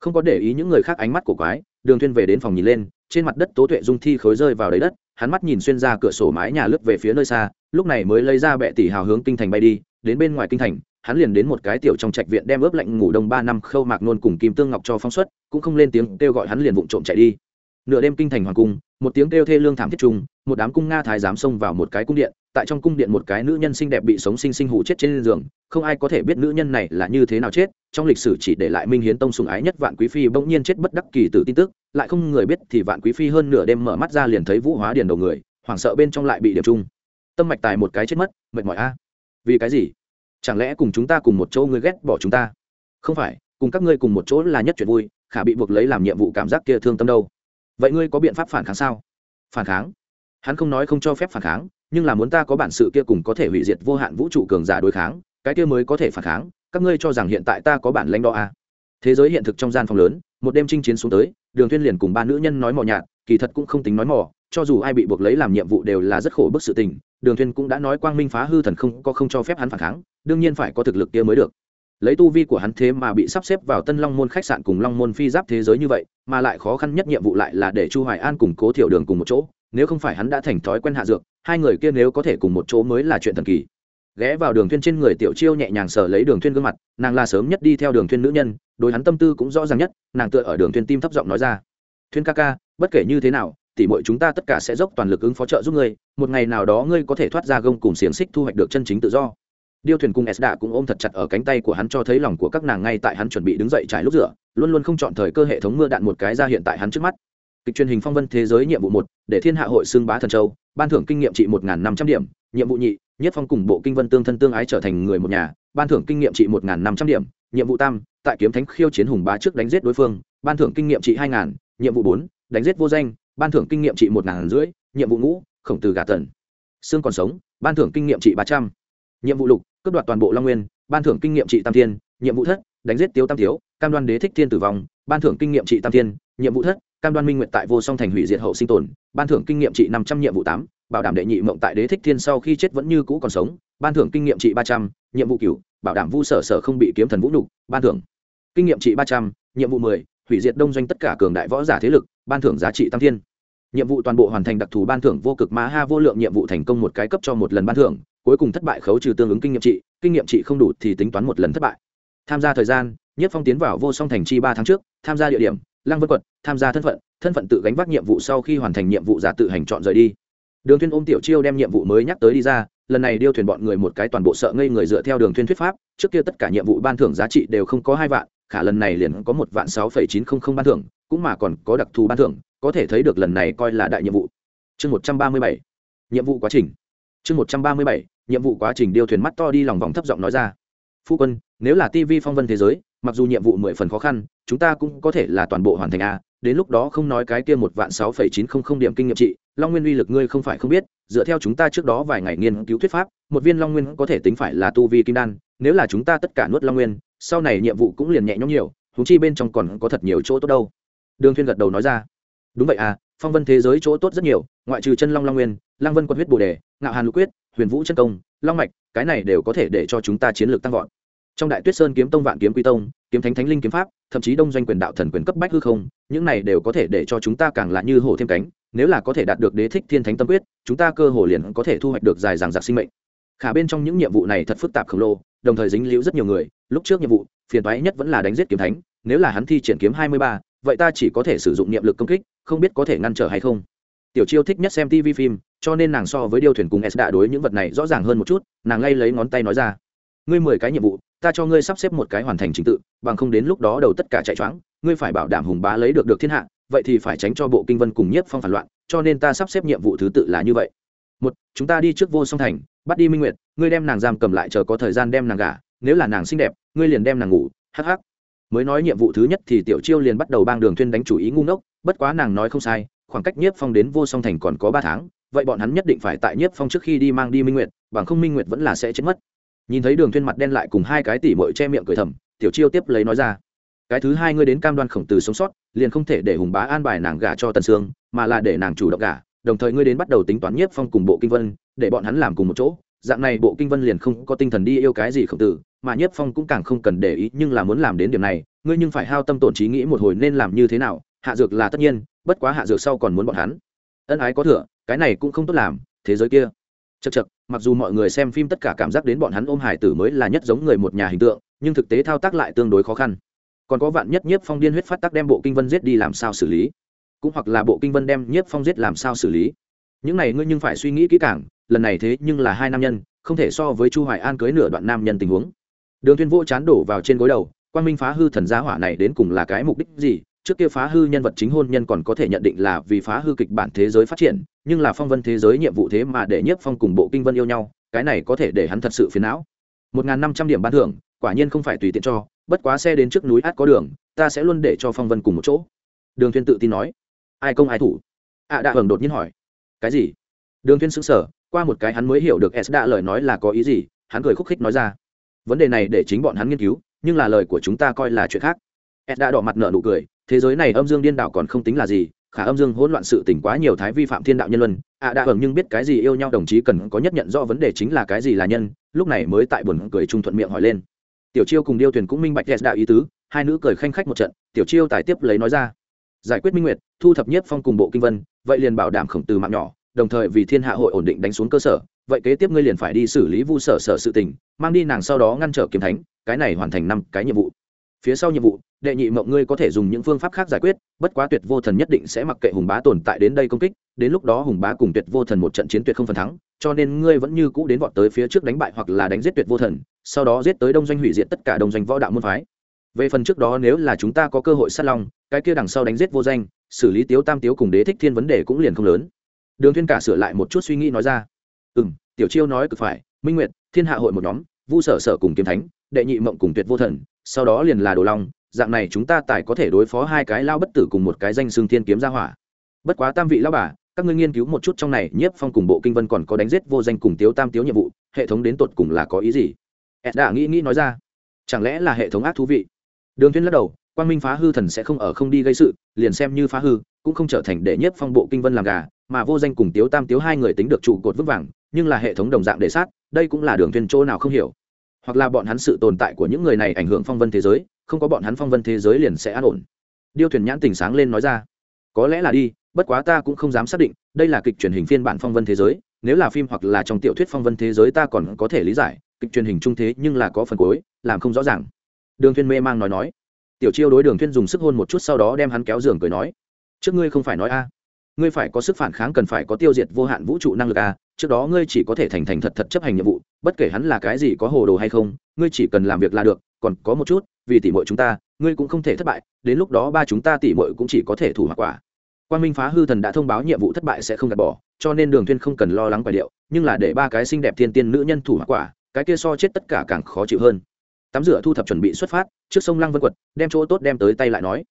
Không có để ý những người khác ánh mắt của quái, đường thiên về đến phòng nhìn lên, trên mặt đất tố tuệ dung thi khối rơi vào đấy đất hắn mắt nhìn xuyên ra cửa sổ mái nhà lướt về phía nơi xa, lúc này mới lấy ra bệ tỷ hào hướng kinh thành bay đi, đến bên ngoài kinh thành, hắn liền đến một cái tiểu trong trạch viện đem ướp lạnh ngủ đông ba năm khâu mạc nôn cùng kim tương ngọc cho phóng xuất, cũng không lên tiếng kêu gọi hắn liền vụng trộm chạy đi. Nửa đêm kinh thành hoàng cung, một tiếng kêu thê lương thảm thiết trùng, một đám cung nga thái giám xông vào một cái cung điện tại trong cung điện một cái nữ nhân xinh đẹp bị sống sinh sinh hụ chết trên giường, không ai có thể biết nữ nhân này là như thế nào chết, trong lịch sử chỉ để lại minh hiến tông sùng ái nhất vạn quý phi bỗng nhiên chết bất đắc kỳ từ tin tức, lại không người biết thì vạn quý phi hơn nửa đêm mở mắt ra liền thấy vũ hóa điền đầu người, hoảng sợ bên trong lại bị điểm chung tâm mạch tài một cái chết mất, mệt mỏi a. Vì cái gì? Chẳng lẽ cùng chúng ta cùng một chỗ ngươi ghét bỏ chúng ta? Không phải, cùng các ngươi cùng một chỗ là nhất chuyện vui, khả bị buộc lấy làm nhiệm vụ cảm giác kia thương tâm đâu. Vậy ngươi có biện pháp phản kháng sao? Phản kháng? Hắn không nói không cho phép phản kháng nhưng là muốn ta có bản sự kia cùng có thể hủy diệt vô hạn vũ trụ cường giả đối kháng, cái kia mới có thể phản kháng, các ngươi cho rằng hiện tại ta có bản lãnh đó à. thế giới hiện thực trong gian phòng lớn, một đêm chinh chiến xuống tới, đường tuyên liền cùng ba nữ nhân nói mò nhạt, kỳ thật cũng không tính nói mò, cho dù ai bị buộc lấy làm nhiệm vụ đều là rất khổ bức sự tình, đường tuyên cũng đã nói quang minh phá hư thần không có không cho phép hắn phản kháng, đương nhiên phải có thực lực kia mới được lấy tu vi của hắn thế mà bị sắp xếp vào tân long môn khách sạn cùng long môn phi giáp thế giới như vậy, mà lại khó khăn nhất nhiệm vụ lại là để chu hoài an cùng cố thiểu đường cùng một chỗ nếu không phải hắn đã thành thói quen hạ dược, hai người kia nếu có thể cùng một chỗ mới là chuyện thần kỳ. Ghé vào đường thuyên trên người tiểu chiêu nhẹ nhàng sờ lấy đường thuyên gương mặt, nàng là sớm nhất đi theo đường thuyên nữ nhân, đối hắn tâm tư cũng rõ ràng nhất, nàng tựa ở đường thuyên tim thấp giọng nói ra. Thuyên ca ca, bất kể như thế nào, tỷ muội chúng ta tất cả sẽ dốc toàn lực ứng phó trợ giúp ngươi, một ngày nào đó ngươi có thể thoát ra gông cùng xiềng xích thu hoạch được chân chính tự do. Điêu thuyền cùng esda cũng ôm thật chặt ở cánh tay của hắn cho thấy lòng của các nàng ngay tại hắn chuẩn bị đứng dậy trải lúc rửa, luôn luôn không chọn thời cơ hệ thống mưa đạn một cái ra hiện tại hắn trước mắt kịch truyền hình phong vân thế giới nhiệm vụ một, để thiên hạ hội xưng bá thần châu, ban thưởng kinh nghiệm trị một năm trăm điểm, nhiệm vụ nhị, nhất phong cùng bộ kinh vân tương thân tương ái trở thành người một nhà, ban thưởng kinh nghiệm trị một năm trăm điểm, nhiệm vụ tam, tại kiếm thánh khiêu chiến hùng bá trước đánh giết đối phương, ban thưởng kinh nghiệm trị hai ngàn nhiệm vụ bốn, đánh giết vô danh, ban thưởng kinh nghiệm trị một ngàn rưỡi nhiệm vụ ngũ, khổng tử gà tần. Xương còn sống, ban thưởng kinh nghiệm trị ba trăm. Nhiệm vụ lục, cướp đoạt toàn bộ long nguyên, ban thưởng kinh nghiệm trị tam thiên, nhiệm vụ thất, đánh giết tiêu tam thiếu, cam đoan đế thích thiên tử vong, ban thưởng kinh nghiệm trị tam thiên, nhiệm vụ thất cam đoan minh nguyện tại vô song thành hủy diệt hậu sinh tồn, ban thưởng kinh nghiệm trị năm trăm nhiệm vụ tám, bảo đảm đệ nhị mộng tại đế thích thiên sau khi chết vẫn như cũ còn sống, ban thưởng kinh nghiệm trị ba trăm, nhiệm vụ cửu, bảo đảm vu sở sở không bị kiếm thần vũ nhục, ban thưởng kinh nghiệm trị ba trăm, nhiệm vụ mười, hủy diệt đông doanh tất cả cường đại võ giả thế lực, ban thưởng giá trị tam thiên. Nhiệm vụ toàn bộ hoàn thành đặc thù ban thưởng vô cực má ha vô lượng nhiệm vụ thành công một cái cấp cho một lần ban thưởng, cuối cùng thất bại khấu trừ tương ứng kinh nghiệm trị, kinh nghiệm trị không đủ thì tính toán một lần thất bại. Tham gia thời gian, nhất phong tiến vào vô song thành chi ba tháng trước, tham gia địa điểm lăng vân quật, tham gia thân phận thân phận tự gánh vác nhiệm vụ sau khi hoàn thành nhiệm vụ giả tự hành chọn rời đi. Đường thuyên ôm tiểu chiêu đem nhiệm vụ mới nhắc tới đi ra lần này điêu thuyền bọn người một cái toàn bộ sợ ngây người dựa theo đường thuyên thuyết pháp trước kia tất cả nhiệm vụ ban thưởng giá trị đều không có hai vạn khả lần này liền có một vạn sáu phẩy chín không không ban thưởng cũng mà còn có đặc thù ban thưởng có thể thấy được lần này coi là đại nhiệm vụ. Chương một trăm ba mươi bảy nhiệm vụ quá trình. Chương một trăm ba mươi bảy nhiệm vụ quá trình điêu thuyền mắt to đi lòng vòng thấp giọng nói ra. Phu quân nếu là tv phong vân thế giới mặc dù nhiệm vụ mười phần khó khăn chúng ta cũng có thể là toàn bộ hoàn thành a, đến lúc đó không nói cái kia một vạn sáu phẩy chín không không điểm kinh nghiệm trị, long nguyên uy lực ngươi không phải không biết, dựa theo chúng ta trước đó vài ngày nghiên cứu thuyết pháp, một viên long nguyên có thể tính phải là tu vi kim đan, nếu là chúng ta tất cả nuốt long nguyên, sau này nhiệm vụ cũng liền nhẹ nhõm nhiều húng chi bên trong còn có thật nhiều chỗ tốt đâu. Đường Thiên gật đầu nói ra. Đúng vậy à phong vân thế giới chỗ tốt rất nhiều, ngoại trừ chân long long nguyên lang vân quân huyết bồ đề, ngạo hàn lục quyết, huyền vũ chân công, long mạch, cái này đều có thể để cho chúng ta chiến lược tăng vọt. Trong đại tuyết sơn kiếm tông vạn kiếm quy tông, kiếm thánh thánh linh kiếm pháp thậm chí đông doanh quyền đạo thần quyền cấp bách hư không, những này đều có thể để cho chúng ta càng lạ như hổ thêm cánh, nếu là có thể đạt được đế thích thiên thánh tâm quyết, chúng ta cơ hồ liền có thể thu hoạch được dài dàng dạc sinh mệnh. Khả bên trong những nhiệm vụ này thật phức tạp khổng lồ, đồng thời dính liễu rất nhiều người, lúc trước nhiệm vụ, phiền toái nhất vẫn là đánh giết kiếm thánh, nếu là hắn thi triển kiếm hai mươi ba, vậy ta chỉ có thể sử dụng niệm lực công kích, không biết có thể ngăn trở hay không. Tiểu chiêu thích nhất xem tv phim, cho nên nàng so với điêu thuyền cùng s đã đối những vật này rõ ràng hơn một chút, nàng lay lấy ngón tay nói ra. Ngươi mười cái nhiệm vụ ta cho ngươi sắp xếp một cái hoàn thành trình tự, bằng không đến lúc đó đầu tất cả chạy choáng, ngươi phải bảo đảm hùng bá lấy được được thiên hạ, vậy thì phải tránh cho bộ kinh vân cùng nhiếp phong phản loạn, cho nên ta sắp xếp nhiệm vụ thứ tự là như vậy. Một, chúng ta đi trước vô song thành, bắt đi minh nguyệt, ngươi đem nàng giam cầm lại chờ có thời gian đem nàng gả, nếu là nàng xinh đẹp, ngươi liền đem nàng ngủ hh mới nói nhiệm vụ thứ nhất thì tiểu chiêu liền bắt đầu bang đường thuyên đánh chủ ý ngu ngốc, bất quá nàng nói không sai, khoảng cách nhiếp phong đến vô song thành còn có ba tháng, vậy bọn hắn nhất định phải tại nhiếp phong trước khi đi mang đi minh nguyệt, bằng không minh nguyệt vẫn là sẽ chết mất nhìn thấy đường thuyên mặt đen lại cùng hai cái tỉ mội che miệng cười thầm, tiểu chiêu tiếp lấy nói ra, cái thứ hai ngươi đến cam đoan khổng tử sống sót, liền không thể để hùng bá an bài nàng gả cho tần sương, mà là để nàng chủ động gả, đồng thời ngươi đến bắt đầu tính toán nhiếp phong cùng bộ kinh vân, để bọn hắn làm cùng một chỗ. Dạng này bộ kinh vân liền không có tinh thần đi yêu cái gì khổng tử, mà nhiếp phong cũng càng không cần để ý, nhưng là muốn làm đến điểm này, ngươi nhưng phải hao tâm tổn trí nghĩ một hồi nên làm như thế nào, hạ dược là tất nhiên, bất quá hạ dược sau còn muốn bọn hắn. Ân ái có thừa, cái này cũng không tốt làm, thế giới kia. Chật chật mặc dù mọi người xem phim tất cả cảm giác đến bọn hắn ôm hải tử mới là nhất giống người một nhà hình tượng, nhưng thực tế thao tác lại tương đối khó khăn. Còn có vạn nhất nhiếp phong điên huyết phát tác đem bộ kinh vân giết đi làm sao xử lý? Cũng hoặc là bộ kinh vân đem nhiếp phong giết làm sao xử lý? Những này ngươi nhưng phải suy nghĩ kỹ càng, lần này thế nhưng là hai nam nhân, không thể so với chu hoài an cưới nửa đoạn nam nhân tình huống. Đường tuyên vô chán đổ vào trên gối đầu quan minh phá hư thần gia hỏa này đến cùng là cái mục đích gì? Trước kia phá hư nhân vật chính hôn nhân còn có thể nhận định là vì phá hư kịch bản thế giới phát triển, nhưng là phong vân thế giới nhiệm vụ thế mà để nhiếp phong cùng bộ kinh vân yêu nhau, cái này có thể để hắn thật sự phiền não. Một n g h n năm trăm điểm ban thưởng, quả nhiên không phải tùy tiện cho, bất quá xe đến trước núi át có đường, ta sẽ luôn để cho phong vân cùng một chỗ. Đường Thiên tự tin nói. Ai công ai thủ? Ạ à đạ hưởng đột nhiên hỏi. Cái gì? Đường Thiên sững sờ, qua một cái hắn mới hiểu được s đã lời nói là có ý gì, hắn cười khúc khích nói ra. Vấn đề này để chính bọn hắn nghiên cứu, nhưng là lời của chúng ta coi là chuyện khác. S đã đỏ mặt nở nụ cười thế giới này âm dương điên đảo còn không tính là gì, khả âm dương hỗn loạn sự tỉnh quá nhiều thái vi phạm thiên đạo nhân luân, ạ à đã hưởng nhưng biết cái gì yêu nhau đồng chí cần có nhất nhận rõ vấn đề chính là cái gì là nhân, lúc này mới tại buồn cười trung thuận miệng hỏi lên. Tiểu chiêu cùng điêu thuyền cũng minh bạch đẹp đạo ý tứ, hai nữ cười khanh khách một trận, tiểu chiêu tài tiếp lấy nói ra. Giải quyết minh nguyệt, thu thập nhất phong cùng bộ kinh vân, vậy liền bảo đảm khổng từ mạng nhỏ, đồng thời vì thiên hạ hội ổn định đánh xuống cơ sở, vậy kế tiếp ngươi liền phải đi xử lý vu sở sở sự tình, mang đi nàng sau đó ngăn trở kiếm thánh, cái này hoàn thành năm cái nhiệm vụ phía sau nhiệm vụ, đệ nhị mộng ngươi có thể dùng những phương pháp khác giải quyết, bất quá tuyệt vô thần nhất định sẽ mặc kệ hùng bá tồn tại đến đây công kích, đến lúc đó hùng bá cùng tuyệt vô thần một trận chiến tuyệt không phần thắng, cho nên ngươi vẫn như cũ đến vọt tới phía trước đánh bại hoặc là đánh giết tuyệt vô thần, sau đó giết tới đông doanh hủy diệt tất cả đông doanh võ đạo môn phái. Về phần trước đó nếu là chúng ta có cơ hội sát long, cái kia đằng sau đánh giết vô danh, xử lý tiếu tam tiếu cùng đế thích thiên vấn đề cũng liền không lớn. Đường thiên cả sửa lại một chút suy nghĩ nói ra. Ừ tiểu chiêu nói cực phải, minh nguyệt, thiên hạ hội một nhóm, vu sở sở cùng kiếm thánh, đệ nhị mộng cùng tuyệt vô thần sau đó liền là đồ long, dạng này chúng ta tài có thể đối phó hai cái lao bất tử cùng một cái danh xương thiên kiếm ra hỏa. Bất quá tam vị lao bà, các ngươi nghiên cứu một chút trong này, nhiếp phong cùng bộ kinh vân còn có đánh giết vô danh cùng tiếu tam tiếu nhiệm vụ, hệ thống đến tột cùng là có ý gì? Ed đã nghĩ nghĩ nói ra. Chẳng lẽ là hệ thống ác thú vị? Đường thiên lắc đầu, quang minh phá hư thần sẽ không ở không đi gây sự, liền xem như phá hư, cũng không trở thành để nhiếp phong bộ kinh vân làm gà, mà vô danh cùng tiếu tam tiếu hai người tính được trụ cột vững vàng, nhưng là hệ thống đồng dạng để sát, đây cũng là đường thiên chỗ nào không hiểu hoặc là bọn hắn sự tồn tại của những người này ảnh hưởng phong vân thế giới, không có bọn hắn phong vân thế giới liền sẽ an ổn. Điêu thuyền nhãn tình sáng lên nói ra, có lẽ là đi, bất quá ta cũng không dám xác định, đây là kịch truyền hình phiên bản phong vân thế giới, nếu là phim hoặc là trong tiểu thuyết phong vân thế giới ta còn có thể lý giải, kịch truyền hình trung thế nhưng là có phần cuối, làm không rõ ràng. Đường thuyên mê mang nói nói. Tiểu chiêu đối đường thuyên dùng sức hôn một chút sau đó đem hắn kéo giường cười nói, trước ngươi không phải nói a, ngươi phải có sức phản kháng cần phải có tiêu diệt vô hạn vũ trụ năng lực a trước đó ngươi chỉ có thể thành thành thật thật chấp hành nhiệm vụ, bất kể hắn là cái gì có hồ đồ hay không, ngươi chỉ cần làm việc là được, còn có một chút, vì tỉ muội chúng ta, ngươi cũng không thể thất bại, đến lúc đó ba chúng ta tỉ muội cũng chỉ có thể thủ hoặc quả. Quan minh phá hư thần đã thông báo nhiệm vụ thất bại sẽ không gạt bỏ, cho nên đường thuyên không cần lo lắng quả điệu, nhưng là để ba cái xinh đẹp thiên tiên nữ nhân thủ hoặc quả, cái kia so chết tất cả càng khó chịu hơn. Tắm rửa thu thập chuẩn bị xuất phát, trước sông lăng vân quật, đem chỗ tốt đem tới tay lại nói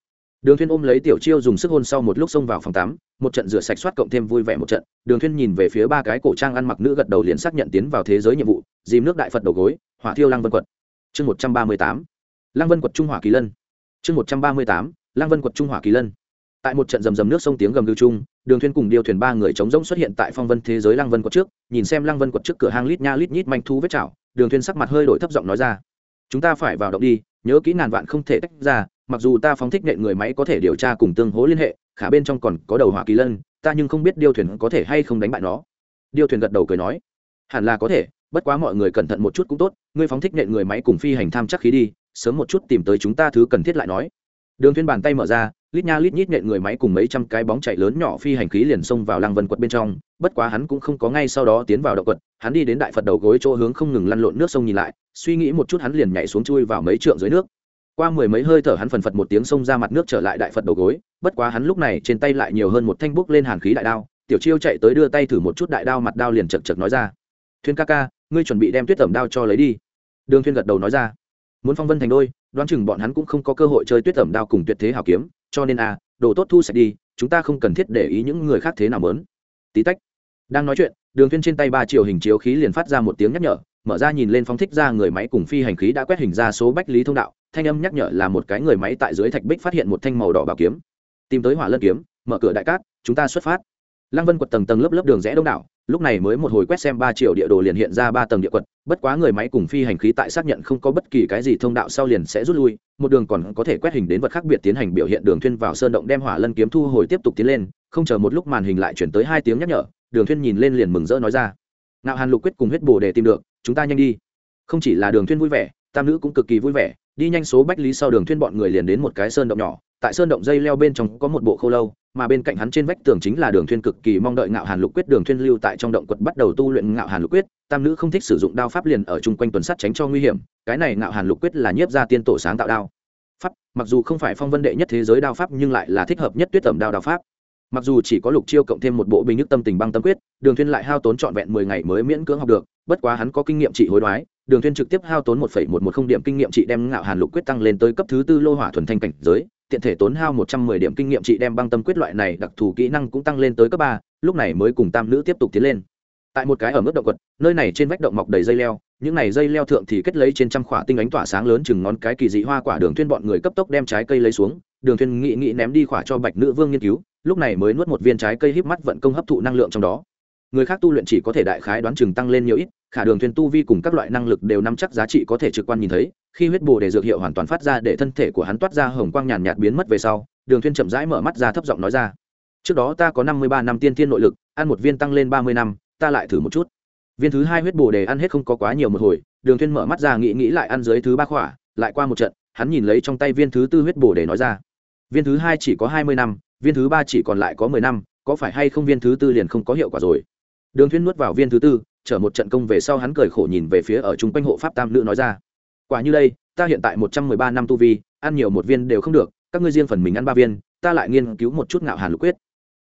đường thuyên ôm lấy tiểu chiêu dùng sức hôn sau một lúc xông vào phòng tắm, một trận rửa sạch soát cộng thêm vui vẻ một trận. Đường thuyên nhìn về phía ba cái cổ trang ăn mặc nữ gật đầu liền xác nhận tiến vào thế giới nhiệm vụ, dìm nước đại phật đầu gối, hỏa thiêu lăng vân quật. Chương một trăm ba mươi tám, lăng vân quật trung hỏa kỳ lân. Chương một trăm ba mươi tám, lăng vân quật trung hỏa kỳ lân. Tại một trận rầm rầm nước sông tiếng gầm gừ chung, đường thuyên cùng điêu thuyền ba người chống rỗng xuất hiện tại phong vân thế giới lăng vân quật trước, nhìn xem lăng vân quật trước cửa hang lít nha lít nhít manh thu vết chảo, đường thuyên sắc mặt hơi đổi thấp giọng nói ra, chúng ta phải vào động đi, nhớ kỹ ngàn vạn không thể tách ra mặc dù ta phóng thích nện người máy có thể điều tra cùng tương hố liên hệ, khả bên trong còn có đầu hỏa kỳ lân, ta nhưng không biết điêu thuyền có thể hay không đánh bại nó. Điêu thuyền gật đầu cười nói, hẳn là có thể, bất quá mọi người cẩn thận một chút cũng tốt, ngươi phóng thích nện người máy cùng phi hành tham chắc khí đi, sớm một chút tìm tới chúng ta thứ cần thiết lại nói. Đường thuyên bàn tay mở ra, lít nha lít nhít nện người máy cùng mấy trăm cái bóng chạy lớn nhỏ phi hành khí liền xông vào lăng vân quật bên trong, bất quá hắn cũng không có ngay sau đó tiến vào động quật, hắn đi đến đại phật đầu gối chỗ hướng không ngừng lăn lộn nước sông nhìn lại, suy nghĩ một chút hắn liền nhảy xuống chui vào mấy trượng dưới nước qua mười mấy hơi thở hắn phần phật một tiếng xông ra mặt nước trở lại đại phật đầu gối, bất quá hắn lúc này trên tay lại nhiều hơn một thanh bút lên hàn khí đại đao. Tiểu chiêu chạy tới đưa tay thử một chút đại đao mặt đao liền chật chật nói ra. Thuyên ca ca, ngươi chuẩn bị đem tuyết tẩm đao cho lấy đi. Đường thuyên gật đầu nói ra. Muốn phong vân thành đôi, đoán chừng bọn hắn cũng không có cơ hội chơi tuyết tẩm đao cùng tuyệt thế hảo kiếm, cho nên à đồ tốt thu sạch đi, chúng ta không cần thiết để ý những người khác thế nào mớn tí tách. Đang nói chuyện, đường thuyên trên tay ba chiều hình chiếu khí liền phát ra một tiếng nhắc nhở mở ra nhìn lên phóng thích ra người máy cùng phi hành khí đã quét hình ra số bách lý thông đạo, thanh âm nhắc nhở là một cái người máy tại dưới thạch bích phát hiện một thanh màu đỏ bảo kiếm. Tìm tới hỏa lân kiếm, mở cửa đại cát, chúng ta xuất phát. Lăng vân quật tầng tầng lớp lớp đường rẽ đông đảo, lúc này mới một hồi quét xem ba triệu địa đồ liền hiện ra ba tầng địa quật, bất quá người máy cùng phi hành khí tại xác nhận không có bất kỳ cái gì thông đạo sau liền sẽ rút lui, một đường còn có thể quét hình đến vật khác biệt tiến hành biểu hiện đường thuyên vào sơn động đem hỏa lân kiếm thu hồi tiếp tục tiến lên, không chờ một lúc màn hình lại chuyển tới hai tiếng nhắc nhở, đường thuyên nhìn lên liền mừng rỡ nói ra. Ngạo hàn lục quyết cùng huyết bổ để tìm được chúng ta nhanh đi. Không chỉ là đường thuyên vui vẻ, tam nữ cũng cực kỳ vui vẻ. Đi nhanh số bách lý sau đường thuyên bọn người liền đến một cái sơn động nhỏ. Tại sơn động dây leo bên trong có một bộ khô lâu, mà bên cạnh hắn trên vách tường chính là đường thuyên cực kỳ mong đợi ngạo hàn lục quyết đường thuyên lưu tại trong động quật bắt đầu tu luyện ngạo hàn lục quyết. Tam nữ không thích sử dụng đao pháp liền ở chung quanh tuần sát tránh cho nguy hiểm. Cái này ngạo hàn lục quyết là nhiếp gia tiên tổ sáng tạo đao pháp. Mặc dù không phải phong vân đệ nhất thế giới đao pháp nhưng lại là thích hợp nhất tuyết tẩm đao đao pháp mặc dù chỉ có lục chiêu cộng thêm một bộ bình nước tâm tình băng tâm quyết, đường thuyên lại hao tốn trọn vẹn mười ngày mới miễn cưỡng học được, bất quá hắn có kinh nghiệm trị hối đoái, đường thuyên trực tiếp hao tốn một một một không điểm kinh nghiệm trị đem ngạo hàn lục quyết tăng lên tới cấp thứ tư lô hỏa thuần thanh cảnh giới, tiện thể tốn hao một trăm mười điểm kinh nghiệm trị đem băng tâm quyết loại này đặc thù kỹ năng cũng tăng lên tới cấp ba, lúc này mới cùng tam nữ tiếp tục tiến lên. Tại một cái ở mức động quật, nơi này trên vách động mọc đầy dây leo, những này dây leo thượng thì kết lấy trên trăm khỏa tinh ánh tỏa sáng lớn chừng ngón cái kỳ dị hoa quả đường thuyên bọn người cấp tốc đem trái cây lấy xuống, đường thuyên nghĩ nghĩ ném đi khỏa cho bạch nữ vương nghiên cứu lúc này mới nuốt một viên trái cây híp mắt vận công hấp thụ năng lượng trong đó. Người khác tu luyện chỉ có thể đại khái đoán chừng tăng lên nhiều ít, khả đường thuyên tu vi cùng các loại năng lực đều nắm chắc giá trị có thể trực quan nhìn thấy, khi huyết bồ đề dược hiệu hoàn toàn phát ra để thân thể của hắn toát ra hồng quang nhàn nhạt biến mất về sau, đường thiên chậm rãi mở mắt ra thấp giọng nói ra. Trước đó ta có năm mươi ba năm tiên thiên nội lực, ăn một viên tăng lên ba mươi năm, ta lại thử một chút. Viên thứ hai huyết bồ đề ăn hết không có quá nhiều một hồi, đường thuyên mở mắt ra nghĩ nghĩ lại ăn dưới thứ ba khỏa, lại qua một trận, hắn nhìn lấy trong tay viên thứ tư huyết bồ đề nói ra. Viên thứ hai chỉ có hai mươi năm viên thứ ba chỉ còn lại có mười năm, có phải hay không viên thứ tư liền không có hiệu quả rồi? Đường thuyên nuốt vào viên thứ tư, chở một trận công về sau hắn cười khổ nhìn về phía ở trung quanh hộ pháp tam nữ nói ra. Quả như đây, ta hiện tại một trăm mười ba năm tu vi, ăn nhiều một viên đều không được, các ngươi riêng phần mình ăn ba viên, ta lại nghiên cứu một chút ngạo hàn lục quyết.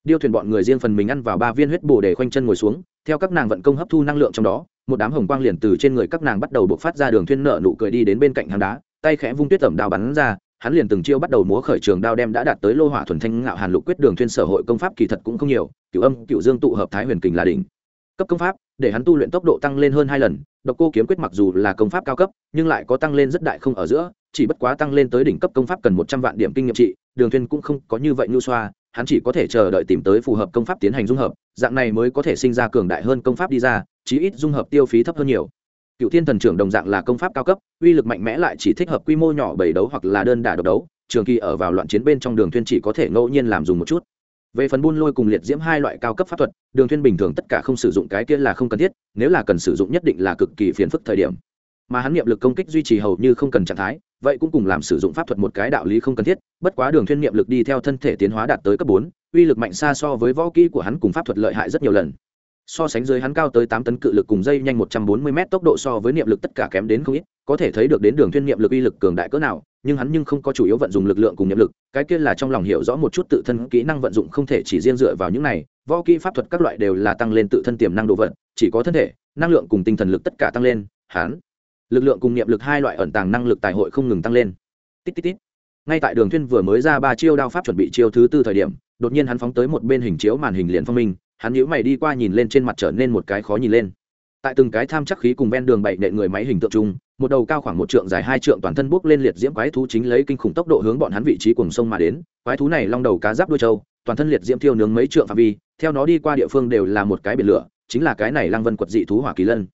Điêu thuyền bọn người riêng phần mình ăn vào ba viên huyết bổ để khoanh chân ngồi xuống, theo các nàng vận công hấp thu năng lượng trong đó, một đám hồng quang liền từ trên người các nàng bắt đầu bộc phát ra đường thuyên nợ nụ cười đi đến bên cạnh hang đá, tay khẽ vung tuyết tẩm đao bắn ra hắn liền từng chiêu bắt đầu múa khởi trường đao đem đã đạt tới lô hỏa thuần thanh ngạo hàn lục quyết đường thuyên sở hội công pháp kỳ thật cũng không nhiều, cửu âm, cửu dương tụ hợp thái huyền kình là đỉnh. Cấp công pháp, để hắn tu luyện tốc độ tăng lên hơn hai lần, độc cô kiếm quyết mặc dù là công pháp cao cấp, nhưng lại có tăng lên rất đại không ở giữa, chỉ bất quá tăng lên tới đỉnh cấp công pháp cần một trăm vạn điểm kinh nghiệm trị, đường thuyên cũng không có như vậy nhu xoa, hắn chỉ có thể chờ đợi tìm tới phù hợp công pháp tiến hành dung hợp, dạng này mới có thể sinh ra cường đại hơn công pháp đi ra, chí ít dung hợp tiêu phí thấp hơn nhiều cựu thiên thần trưởng đồng dạng là công pháp cao cấp, uy lực mạnh mẽ lại chỉ thích hợp quy mô nhỏ bảy đấu hoặc là đơn đả độc đấu, trường kỳ ở vào loạn chiến bên trong đường thuyên chỉ có thể ngẫu nhiên làm dùng một chút. Về phần buôn lôi cùng liệt diễm hai loại cao cấp pháp thuật, đường thuyên bình thường tất cả không sử dụng cái kia là không cần thiết, nếu là cần sử dụng nhất định là cực kỳ phiền phức thời điểm. Mà hắn niệm lực công kích duy trì hầu như không cần trạng thái, vậy cũng cùng làm sử dụng pháp thuật một cái đạo lý không cần thiết, bất quá đường thuyên niệm lực đi theo thân thể tiến hóa đạt tới cấp bốn, uy lực mạnh xa so với võ kỹ của hắn cùng pháp thuật lợi hại rất nhiều lần so sánh dưới hắn cao tới tám tấn cự lực cùng dây nhanh một trăm bốn mươi m tốc độ so với niệm lực tất cả kém đến không ít, có thể thấy được đến đường thiên niệm lực uy lực cường đại cỡ nào, nhưng hắn nhưng không có chủ yếu vận dụng lực lượng cùng niệm lực, cái kia là trong lòng hiểu rõ một chút tự thân kỹ năng vận dụng không thể chỉ riêng dựa vào những này, võ kỹ pháp thuật các loại đều là tăng lên tự thân tiềm năng độ vận chỉ có thân thể, năng lượng cùng tinh thần lực tất cả tăng lên, hắn, lực lượng cùng niệm lực hai loại ẩn tàng năng lực tài hội không ngừng tăng lên. Tít tít tít. Ngay tại đường thiên vừa mới ra ba chiêu đao pháp chuẩn bị chiêu thứ tư thời điểm, đột nhiên hắn phóng tới một bên hình chiếu màn hình liền phong minh hắn nhíu mày đi qua nhìn lên trên mặt trở nên một cái khó nhìn lên. Tại từng cái tham chắc khí cùng ven đường bảy nệ người máy hình tượng chung, một đầu cao khoảng một trượng dài hai trượng toàn thân bốc lên liệt diễm quái thú chính lấy kinh khủng tốc độ hướng bọn hắn vị trí cùng sông mà đến. Quái thú này long đầu cá giáp đuôi trâu, toàn thân liệt diễm thiêu nướng mấy trượng phạm vi, theo nó đi qua địa phương đều là một cái biển lửa, chính là cái này lăng vân quật dị thú hỏa kỳ lân.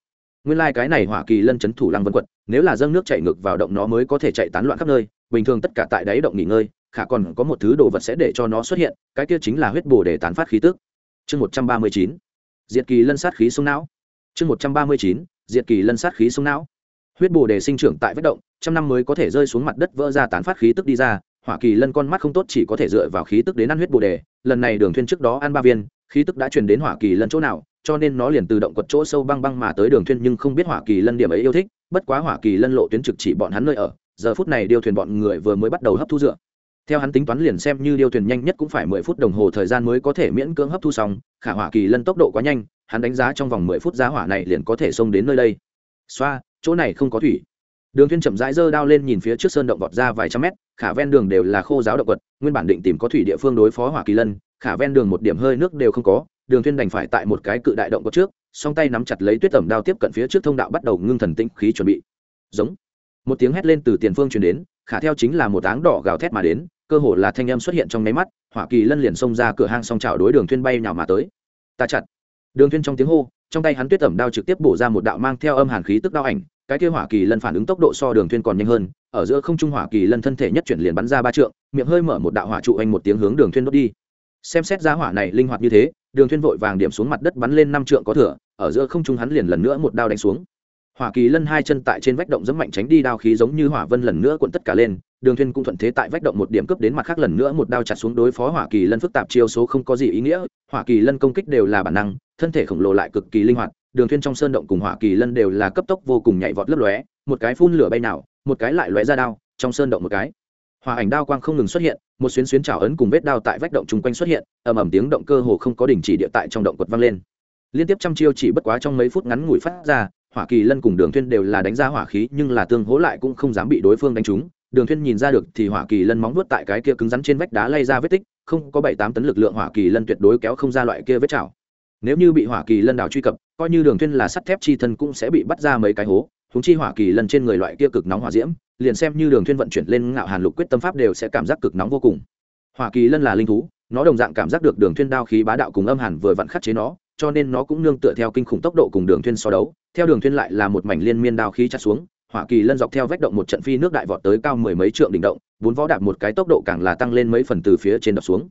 Nguyên lai cái này hỏa kỳ lân chấn thủ lăng vân quật, nếu là dâng nước chảy ngược vào động nó mới có thể chạy tán loạn khắp nơi, bình thường tất cả tại đáy động nghỉ ngơi, khả còn có một thứ đồ vật sẽ để cho nó xuất hiện, cái kia chính là huyết bổ để tán phát khí tức chương một trăm ba mươi chín, diệt kỳ lân sát khí sông não. Chương một trăm ba mươi chín, diệt kỳ lân sát khí sông não. Huyết bồ đề sinh trưởng tại vết động, trăm năm mới có thể rơi xuống mặt đất vỡ ra tán phát khí tức đi ra, hỏa kỳ lân con mắt không tốt chỉ có thể dựa vào khí tức đến ăn huyết bồ đề. Lần này đường thuyên trước đó ăn ba viên, khí tức đã truyền đến hỏa kỳ lân chỗ nào, cho nên nó liền tự động quật chỗ sâu băng băng mà tới đường thuyên nhưng không biết hỏa kỳ lân điểm ấy yêu thích, bất quá hỏa kỳ lân lộ tuyến trực chỉ bọn hắn nơi ở. Giờ phút này điều thuyền bọn người vừa mới bắt đầu hấp thu dựa theo hắn tính toán liền xem như điêu thuyền nhanh nhất cũng phải mười phút đồng hồ thời gian mới có thể miễn cưỡng hấp thu xong, khả hỏa kỳ lân tốc độ quá nhanh, hắn đánh giá trong vòng mười phút giá hỏa này liền có thể xông đến nơi đây. Xoa, chỗ này không có thủy. Đường thuyên chậm rãi dơ đao lên nhìn phía trước sơn động vọt ra vài trăm mét, khả ven đường đều là khô giáo động vật, nguyên bản định tìm có thủy địa phương đối phó hỏa kỳ lân, khả ven đường một điểm hơi nước đều không có, đường thuyên đành phải tại một cái cự đại động có trước, song tay nắm chặt lấy tuyết tẩm đao tiếp cận phía trước thông đạo bắt đầu ngưng thần tĩnh khí chuẩn bị. Giống. Một tiếng hét lên từ tiền phương truyền đến, khả theo chính là một áng đỏ gào thét mà đến cơ hồ là thanh âm xuất hiện trong nháy mắt, hỏa kỳ lân liền xông ra cửa hang song chảo đối đường thuyên bay nhào mà tới. Ta chặt. Đường thuyên trong tiếng hô, trong tay hắn tuyết tẩm đao trực tiếp bổ ra một đạo mang theo âm hàn khí tức đao ảnh, cái kia hỏa kỳ lân phản ứng tốc độ so đường thuyên còn nhanh hơn, ở giữa không trung hỏa kỳ lân thân thể nhất chuyển liền bắn ra ba trượng, miệng hơi mở một đạo hỏa trụ anh một tiếng hướng đường thuyên đốt đi. Xem xét giá hỏa này linh hoạt như thế, đường thuyên vội vàng điểm xuống mặt đất bắn lên năm trượng có thừa, ở giữa không trung hắn liền lần nữa một đao đánh xuống. Hỏa kỳ lân hai chân tại trên vách động dẫm mạnh tránh đi đao khí giống như hỏa vân lần nữa cuộn tất cả lên đường thuyên cũng thuận thế tại vách động một điểm cướp đến mặt khác lần nữa một đao chặt xuống đối phó hỏa kỳ lân phức tạp chiêu số không có gì ý nghĩa. Hỏa kỳ lân công kích đều là bản năng, thân thể khổng lồ lại cực kỳ linh hoạt. Đường thuyên trong sơn động cùng hỏa kỳ lân đều là cấp tốc vô cùng nhảy vọt lấp lóe, một cái phun lửa bay nào, một cái lại lóe ra đao, trong sơn động một cái. Hòa ảnh đao quang không ngừng xuất hiện, một xuyến xuyến trào ấn cùng vết đao tại vách động chung quanh xuất hiện, ầm ầm tiếng động cơ hồ không có đình chỉ địa tại trong động quật vang lên. Liên tiếp trăm chiêu chỉ bất quá trong mấy phút ngắn ngủi phát ra, hỏa kỳ lân cùng đường thuyên đều là đánh ra hỏa khí, nhưng là tương hỗ lại cũng không dám bị đối phương đánh trúng đường thuyên nhìn ra được thì hỏa kỳ lân móng vuốt tại cái kia cứng rắn trên vách đá lay ra vết tích, không có bảy tám tấn lực lượng hỏa kỳ lân tuyệt đối kéo không ra loại kia vết chảo. Nếu như bị hỏa kỳ lân đảo truy cập, coi như đường thuyên là sắt thép chi thân cũng sẽ bị bắt ra mấy cái hố chúng chi hỏa kỳ lân trên người loại kia cực nóng hỏa diễm, liền xem như đường thuyên vận chuyển lên ngạo hàn lục quyết tâm pháp đều sẽ cảm giác cực nóng vô cùng. Hỏa kỳ lân là linh thú, nó đồng dạng cảm giác được đường thuyên đao khí bá đạo cùng âm hàn vừa vặn khắc chế nó, cho nên nó cũng nương tựa theo kinh khủng tốc độ cùng đường thuyên so đấu, theo đường thuyên lại là một mảnh liên miên đao khí chặt xuống hỏa kỳ lân dọc theo vách động một trận phi nước đại vọt tới cao mười mấy trượng đỉnh động, bốn võ đạp một cái tốc độ càng là tăng lên mấy phần từ phía trên đập xuống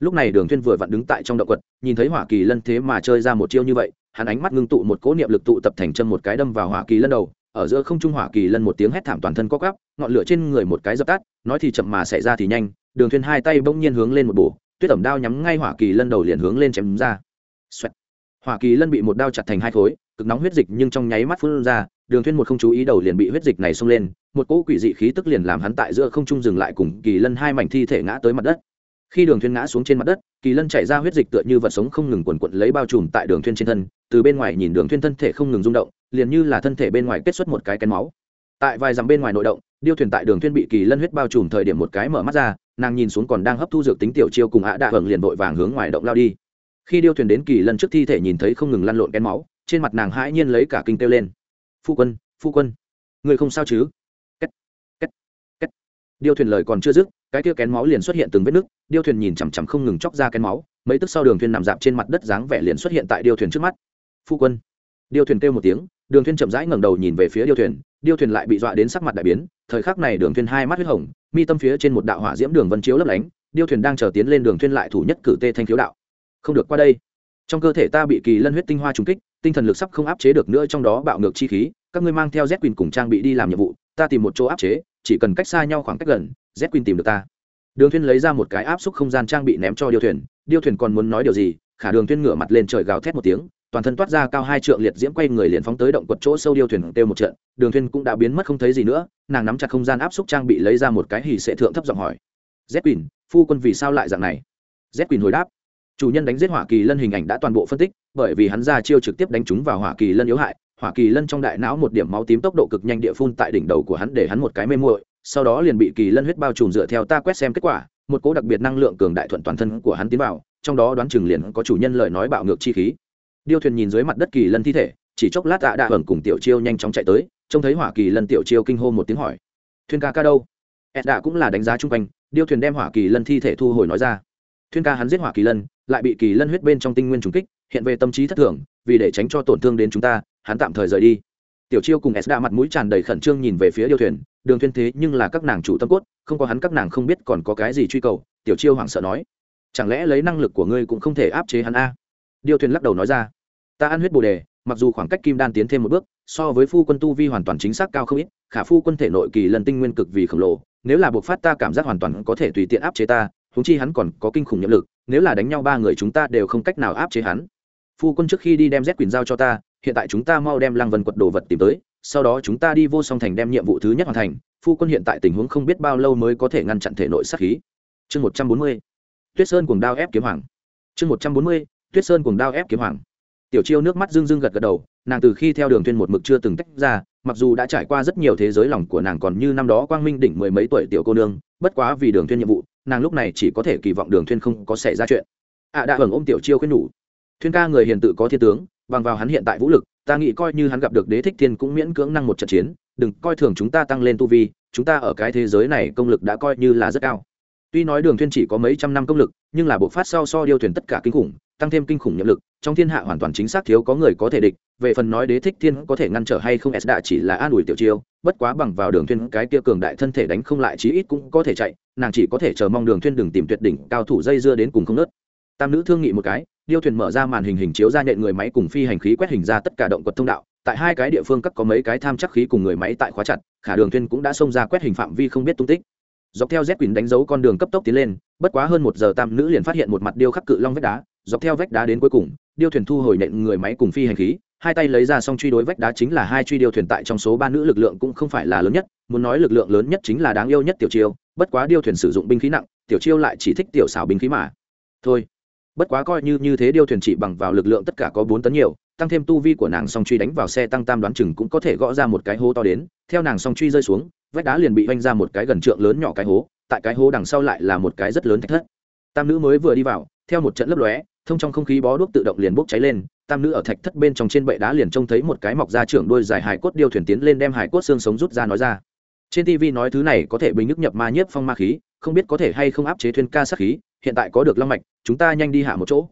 lúc này đường thuyên vừa vặn đứng tại trong động quật, nhìn thấy hỏa kỳ lân thế mà chơi ra một chiêu như vậy, hắn ánh mắt ngưng tụ một cỗ niệm lực tụ tập thành chân một cái đâm vào hỏa kỳ lân đầu, ở giữa không trung hỏa kỳ lân một tiếng hét thảm toàn thân co quắp, ngọn lửa trên người một cái dập tắt, nói thì chậm mà xảy ra thì nhanh, đường thuyên hai tay bỗng nhiên hướng lên một bổ, tuyết ẩm đao nhắm ngay hỏa kỳ lân đầu liền hướng lên chém ra Xoẹt. hỏa kỳ lân bị một đao chặt thành hai khối, cực nóng huyết dịch nhưng trong nháy mắt phun ra đường thuyên một không chú ý đầu liền bị huyết dịch này xông lên, một cỗ quỷ dị khí tức liền làm hắn tại giữa không trung dừng lại cùng kỳ lân hai mảnh thi thể ngã tới mặt đất. Khi đường thuyên ngã xuống trên mặt đất, kỳ lân chảy ra huyết dịch tựa như vật sống không ngừng cuộn cuộn lấy bao trùm tại đường thuyên trên thân, từ bên ngoài nhìn đường thuyên thân thể không ngừng rung động, liền như là thân thể bên ngoài kết xuất một cái kén máu. Tại vài dặm bên ngoài nội động, điêu thuyền tại đường thuyên bị kỳ lân huyết bao trùm thời điểm một cái mở mắt ra, nàng nhìn xuống còn đang hấp thu dược tính tiểu chiêu cùng ạ đạ hưởng liền vội vàng hướng ngoài động lao đi. Khi điêu thuyền đến kỳ lân trước thi thể nhìn thấy không ngừng lăn lộn kén máu, trên mặt nàng hãi nhiên lấy cả kinh tiêu lên phu quân phu quân. Người không sao chứ? Kết, kết, kết. điêu thuyền lời còn chưa dứt cái kia kén máu liền xuất hiện từng vết nứt. Điêu thuyền nhìn chằm chằm không ngừng chóc ra kén máu mấy tức sau đường thuyền nằm dạp trên mặt đất dáng vẻ liền xuất hiện tại điêu thuyền trước mắt. Phu quân. Điêu thuyền kêu một tiếng đường thuyền chậm rãi ngẩng đầu nhìn về phía điêu thuyền điêu thuyền lại bị dọa đến sắc mặt đại biến. Thời khắc này đường thuyền hai mắt huyết hồng mi tâm phía trên một đạo hỏa diễm đường vân chiếu lấp lánh điêu thuyền đang chờ tiến lên đường thuyền lại thủ nhất cử tê thanh thiếu đạo. Không được qua đây. Trong cơ thể ta bị kỳ lân huyết tinh hoa trùng kích tinh thần lực sắp không áp chế được nữa trong đó bạo ngược chi khí, các ngươi mang theo z quỳnh cùng trang bị đi làm nhiệm vụ, ta tìm một chỗ áp chế, chỉ cần cách xa nhau khoảng cách gần, z quỳnh tìm được ta. Đường thuyên lấy ra một cái áp xúc không gian trang bị ném cho điêu thuyền điêu thuyền còn muốn nói điều gì, khả đường thuyên ngửa mặt lên trời gào thét một tiếng, toàn thân toát ra cao hai trượng liệt diễm quay người liền phóng tới động quật chỗ sâu điêu thuyền kêu một trận, đường thuyên cũng đã biến mất không thấy gì nữa, nàng nắm chặt không gian áp xúc trang bị lấy ra một cái hì sẽ thượng thấp giọng hỏi, z quỳnh phu quân vì sao lại dạng này? Z quỳnh hồi đáp chủ nhân đánh giết hỏa kỳ lân hình ảnh đã toàn bộ phân tích, bởi vì hắn ra chiêu trực tiếp đánh trúng vào hỏa kỳ lân yếu hại. Hỏa kỳ lân trong đại não một điểm máu tím tốc độ cực nhanh địa phun tại đỉnh đầu của hắn để hắn một cái mê muội, sau đó liền bị kỳ lân huyết bao trùm dựa theo ta quét xem kết quả, một cố đặc biệt năng lượng cường đại thuận toàn thân của hắn tiến vào, trong đó đoán chừng liền có chủ nhân lời nói bạo ngược chi khí. Điêu thuyền nhìn dưới mặt đất kỳ lân thi thể, chỉ chốc lát tạ đạ hởn cùng tiểu chiêu nhanh chóng chạy tới, trông thấy hỏa kỳ lân tiểu chiêu kinh hô một tiếng hỏi, thuyền ca ca đâu? Ed đạ cũng là đánh giá chung quanh, điêu thuyền đem hỏa kỳ lân thi thể thu hồi nói ra, thuyền ca hắn giết hỏa kỳ lân lại bị kỳ lân huyết bên trong tinh nguyên trùng kích, hiện về tâm trí thất thường, vì để tránh cho tổn thương đến chúng ta, hắn tạm thời rời đi. Tiểu chiêu cùng s đã mặt mũi tràn đầy khẩn trương nhìn về phía điêu thuyền, đường thuyền thế nhưng là các nàng chủ tâm cốt, không có hắn các nàng không biết còn có cái gì truy cầu, tiểu chiêu hoảng sợ nói. Chẳng lẽ lấy năng lực của ngươi cũng không thể áp chế hắn a? Điêu thuyền lắc đầu nói ra. Ta ăn huyết bồ đề, mặc dù khoảng cách kim đan tiến thêm một bước, so với phu quân tu vi hoàn toàn chính xác cao không ít, khả phu quân thể nội kỳ lần tinh nguyên cực vì khổng lồ, nếu là buộc phát ta cảm giác hoàn toàn có thể tùy tiện áp chế ta húng chi hắn còn có kinh khủng nhiệm lực nếu là đánh nhau ba người chúng ta đều không cách nào áp chế hắn. Phu quân trước khi đi đem z quyền giao cho ta, hiện tại chúng ta mau đem lăng vân quật đồ vật tìm tới, sau đó chúng ta đi vô song thành đem nhiệm vụ thứ nhất hoàn thành, phu quân hiện tại tình huống không biết bao lâu mới có thể ngăn chặn thể nội sát khí. Chương một trăm bốn mươi, tuyết sơn cùng đao ép kiếm hoàng. Chương một trăm bốn mươi, tuyết sơn cùng đao ép kiếm hoàng. Tiểu chiêu nước mắt rưng rưng gật gật đầu, nàng từ khi theo đường thuyên một mực chưa từng tách ra mặc dù đã trải qua rất nhiều thế giới lòng của nàng còn như năm đó quang minh đỉnh mười mấy tuổi tiểu cô nương, bất quá vì đường Thuyên nhiệm vụ, nàng lúc này chỉ có thể kỳ vọng đường Thuyên không có xảy ra chuyện. Ạ à đã hưởng ôm tiểu chiêu khuyên nhủ. Thuyên ca người hiền tự có thiên tướng, bằng vào hắn hiện tại vũ lực, ta nghĩ coi như hắn gặp được đế thích thiên cũng miễn cưỡng năng một trận chiến, đừng coi thường chúng ta tăng lên tu vi, chúng ta ở cái thế giới này công lực đã coi như là rất cao. Tuy nói đường thuyên chỉ có mấy trăm năm công lực, nhưng là bộ phát sau so điêu thuyền tất cả kinh khủng tăng thêm kinh khủng nhiệm lực, trong thiên hạ hoàn toàn chính xác thiếu có người có thể địch, về phần nói đế thích thiên có thể ngăn trở hay không, s đã chỉ là an ủi tiểu chiêu, bất quá bằng vào đường thuyên cái kia cường đại thân thể đánh không lại chí ít cũng có thể chạy, nàng chỉ có thể chờ mong đường thuyên đừng tìm tuyệt đỉnh, cao thủ dây dưa đến cùng không nớt. Tam nữ thương nghị một cái, điêu thuyền mở ra màn hình hình chiếu ra nhện người máy cùng phi hành khí quét hình ra tất cả động quật thông đạo, tại hai cái địa phương các có mấy cái tham chắc khí cùng người máy tại khóa chặt, khả đường thuyên cũng đã xông ra quét hình phạm vi không biết tung tích. Dọc theo z quỳnh đánh dấu con đường cấp tốc tiến lên, bất quá hơn một giờ tam nữ liền phát hiện một mặt điêu khắc cự long vách đá dọc theo vách đá đến cuối cùng, điêu thuyền thu hồi nện người máy cùng phi hành khí, hai tay lấy ra xong truy đối vách đá chính là hai truy điêu thuyền tại trong số ba nữ lực lượng cũng không phải là lớn nhất, muốn nói lực lượng lớn nhất chính là đáng yêu nhất tiểu chiêu, bất quá điêu thuyền sử dụng binh khí nặng, tiểu chiêu lại chỉ thích tiểu xảo binh khí mà. Thôi, bất quá coi như như thế điêu thuyền chỉ bằng vào lực lượng tất cả có bốn tấn nhiều, tăng thêm tu vi của nàng song truy đánh vào xe tăng tam đoán chừng cũng có thể gõ ra một cái hố to đến, theo nàng song truy rơi xuống, vách đá liền bị oanh ra một cái gần trượng lớn nhỏ cái hố, tại cái hố đằng sau lại là một cái rất lớn thách thất. Tam nữ mới vừa đi vào, theo một trận lấp lóe thông trong không khí bó đuốc tự động liền bốc cháy lên, tam nữ ở thạch thất bên trong trên bệ đá liền trông thấy một cái mọc ra trưởng đôi dài hải cốt điêu thuyền tiến lên đem hải cốt xương sống rút ra nói ra. Trên tv nói thứ này có thể bình nhức nhập ma nhiếp phong ma khí, không biết có thể hay không áp chế thuyền ca sát khí, hiện tại có được long mạch, chúng ta nhanh đi hạ một chỗ.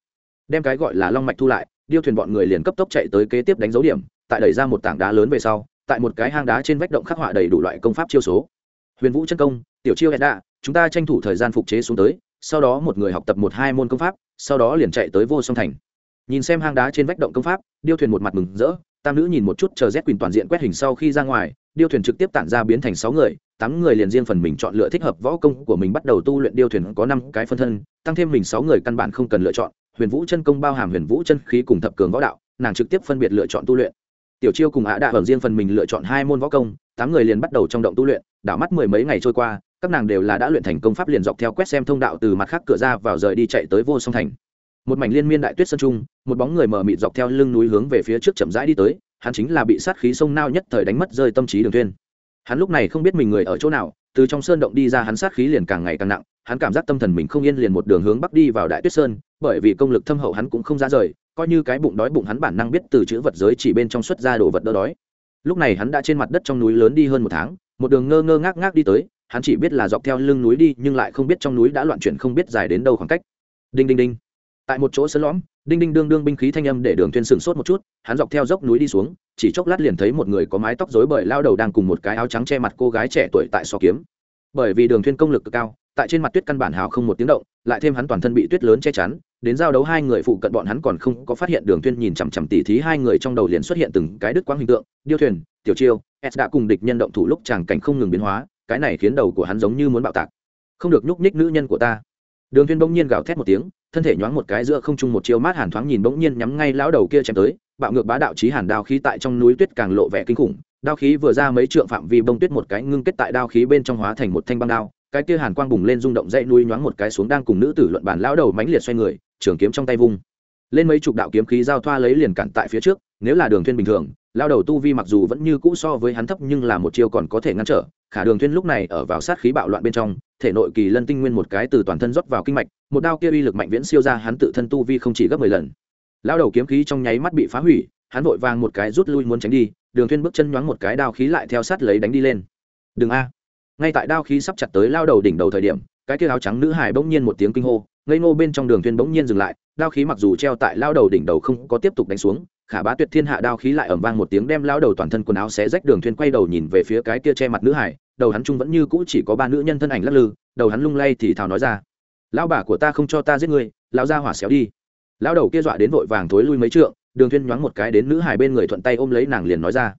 Đem cái gọi là long mạch thu lại, điêu thuyền bọn người liền cấp tốc chạy tới kế tiếp đánh dấu điểm, tại đẩy ra một tảng đá lớn về sau, tại một cái hang đá trên vách động khắc họa đầy đủ loại công pháp chiêu số. Huyền vũ chân công, tiểu chiêu hẹn đạ, chúng ta tranh thủ thời gian phục chế xuống tới, sau đó một người học tập một hai môn công pháp sau đó liền chạy tới vô song thành. Nhìn xem hang đá trên vách động công pháp, điêu thuyền một mặt mừng rỡ, tam nữ nhìn một chút chờ rét quỳnh toàn diện quét hình sau khi ra ngoài, điêu thuyền trực tiếp tản ra biến thành sáu người, tám người liền riêng phần mình chọn lựa thích hợp võ công của mình bắt đầu tu luyện điêu thuyền có năm cái phân thân, tăng thêm mình sáu người căn bản không cần lựa chọn, huyền vũ chân công bao hàm huyền vũ chân khí cùng thập cường võ đạo, nàng trực tiếp phân biệt lựa chọn tu luyện. Tiểu chiêu cùng ạ đạ ở riêng phần mình lựa chọn hai môn võ công, tám người liền bắt đầu trong động tu luyện, đảo mắt mười mấy ngày trôi qua các nàng đều là đã luyện thành công pháp liền dọc theo quét xem thông đạo từ mặt khác cửa ra vào rời đi chạy tới vô song thành. Một mảnh liên miên đại tuyết sơn trung, một bóng người mờ mịt dọc theo lưng núi hướng về phía trước chậm rãi đi tới, hắn chính là bị sát khí sông nao nhất thời đánh mất rơi tâm trí đường thuyên hắn lúc này không biết mình người ở chỗ nào, từ trong sơn động đi ra hắn sát khí liền càng ngày càng nặng, hắn cảm giác tâm thần mình không yên liền một đường hướng bắc đi vào đại tuyết sơn, bởi vì công lực thâm hậu hắn cũng không ra rời, coi như cái bụng đói bụng hắn bản năng biết từ chữ vật giới chỉ bên trong xuất ra đồ vật đỡ đói. Lúc này hắn đã trên mặt đất trong núi lớn đi hơn một tháng, một đường ngơ ngơ ngác ngác đi tới hắn chỉ biết là dọc theo lưng núi đi nhưng lại không biết trong núi đã loạn chuyển không biết dài đến đâu khoảng cách. Đinh đinh đinh. Tại một chỗ sân lõm, đinh đinh đương đương binh khí thanh âm để đường thuyên sừng sốt một chút, hắn dọc theo dốc núi đi xuống, chỉ chốc lát liền thấy một người có mái tóc rối bời lao đầu đang cùng một cái áo trắng che mặt cô gái trẻ tuổi tại so kiếm. Bởi vì đường thuyên công lực cực cao, tại trên mặt tuyết căn bản hào không một tiếng động, lại thêm hắn toàn thân bị tuyết lớn che chắn, đến giao đấu hai người phụ cận bọn hắn còn không có phát hiện đường Thuyên nhìn chằm chằm tỉ thí hai người trong đầu liền xuất hiện từng cái đứt quang hình tượng, điêu thuyền, tiểu chiêu, s đã cùng địch nhân động thủ lúc chàng cảnh không ngừng biến hóa cái này khiến đầu của hắn giống như muốn bạo tạc. Không được nhúc nhích nữ nhân của ta. Đường Thiên bỗng nhiên gào thét một tiếng, thân thể nhoáng một cái giữa không trung một chiêu mát hàn thoáng nhìn bỗng nhiên nhắm ngay lão đầu kia chém tới, bạo ngược bá đạo chí hàn đao khí tại trong núi tuyết càng lộ vẻ kinh khủng, đao khí vừa ra mấy trượng phạm vi bông tuyết một cái ngưng kết tại đao khí bên trong hóa thành một thanh băng đao, cái kia hàn quang bùng lên rung động dãy núi nhoáng một cái xuống đang cùng nữ tử luận bàn lão đầu mãnh liệt xoay người, trường kiếm trong tay vung. Lên mấy chục đạo kiếm khí giao thoa lấy liền cản tại phía trước, nếu là đường Thiên bình thường lão đầu tu vi mặc dù vẫn như cũ so với hắn thấp nhưng là một chiêu còn có thể ngăn trở, khả đường thuyên lúc này ở vào sát khí bạo loạn bên trong, thể nội kỳ lân tinh nguyên một cái từ toàn thân rót vào kinh mạch, một đao kia uy lực mạnh viễn siêu ra hắn tự thân tu vi không chỉ gấp mười lần. Lão đầu kiếm khí trong nháy mắt bị phá hủy, hắn vội vàng một cái rút lui muốn tránh đi, đường thuyên bước chân nhoáng một cái đao khí lại theo sát lấy đánh đi lên. Đừng a. Ngay tại đao khí sắp chặt tới lao đầu đỉnh đầu thời điểm, cái kia áo trắng nữ hài bỗng nhiên một tiếng kinh hô, ngây ngô bên trong đường thuyên bỗng nhiên dừng lại, đao khí mặc dù treo tại lao đầu đỉnh đầu không có tiếp tục đánh xuống khả bá tuyệt thiên hạ đao khí lại ầm vang một tiếng đem lao đầu toàn thân quần áo xé rách đường thuyên quay đầu nhìn về phía cái kia che mặt nữ hài đầu hắn trung vẫn như cũ chỉ có ba nữ nhân thân ảnh lắc lư, đầu hắn lung lay thì thào nói ra, lão bà của ta không cho ta giết ngươi, lão gia hỏa xéo đi. Lão đầu kia dọa đến vội vàng thối lui mấy trượng, đường thuyên nhoáng một cái đến nữ hài bên người thuận tay ôm lấy nàng liền nói ra,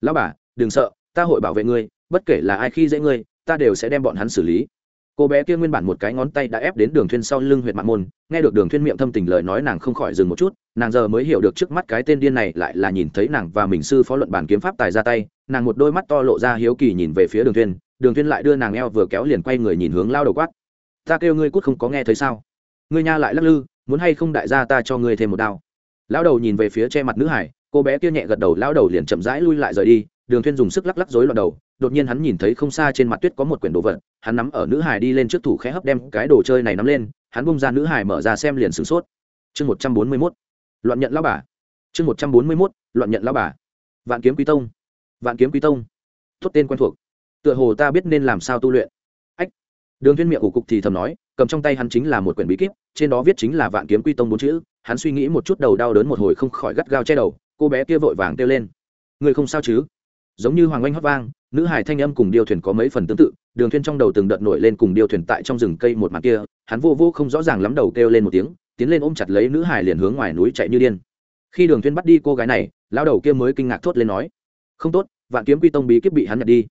lão bà, đừng sợ, ta hội bảo vệ ngươi, bất kể là ai khi dễ ngươi, ta đều sẽ đem bọn hắn xử lý cô bé kia nguyên bản một cái ngón tay đã ép đến đường thuyên sau lưng huyệt mạng môn, nghe được đường thuyên miệng thâm tình lời nói nàng không khỏi dừng một chút, nàng giờ mới hiểu được trước mắt cái tên điên này lại là nhìn thấy nàng và mình sư phó luận bản kiếm pháp tài ra tay, nàng một đôi mắt to lộ ra hiếu kỳ nhìn về phía đường thuyên đường thuyên lại đưa nàng eo vừa kéo liền quay người nhìn hướng lao đầu quát. Ta kêu ngươi cút không có nghe thấy sao? Ngươi nha lại lắc lư, muốn hay không đại gia ta cho ngươi thêm một đao? Lão đầu nhìn về phía che mặt nữ hải, cô bé kia nhẹ gật đầu, Lão đầu liền chậm rãi lui lại rời đi, đường thuyên dùng sức lắc lắc rối loạn đầu đột nhiên hắn nhìn thấy không xa trên mặt tuyết có một quyển đồ vật, hắn nắm ở nữ hải đi lên trước thủ khẽ hấp đem cái đồ chơi này nắm lên, hắn bung ra nữ hải mở ra xem liền sửng sốt. Chương một trăm bốn mươi mốt, loạn nhận lao bà. Chương một trăm bốn mươi mốt, loạn nhận lao bà. Vạn kiếm quý tông, vạn kiếm quý tông. Thốt tên quen thuộc. Tựa hồ ta biết nên làm sao tu luyện. Ách. Đường Viên miệng của cục thì thầm nói, cầm trong tay hắn chính là một quyển bí kíp, trên đó viết chính là vạn kiếm quy tông bốn chữ. Hắn suy nghĩ một chút đầu đau đớn một hồi không khỏi gắt gao che đầu, cô bé kia vội vàng kêu lên. Người không sao chứ? Giống như hoàng oanh hót vang nữ hải thanh âm cùng điêu thuyền có mấy phần tương tự, đường thuyền trong đầu từng đợt nổi lên cùng điêu thuyền tại trong rừng cây một mặt kia, hắn vô vô không rõ ràng lắm đầu kêu lên một tiếng, tiến lên ôm chặt lấy nữ hải liền hướng ngoài núi chạy như điên. Khi đường thuyền bắt đi cô gái này, lão đầu kia mới kinh ngạc thốt lên nói, không tốt, vạn kiếm quy tông bí kíp bị hắn nhặt đi.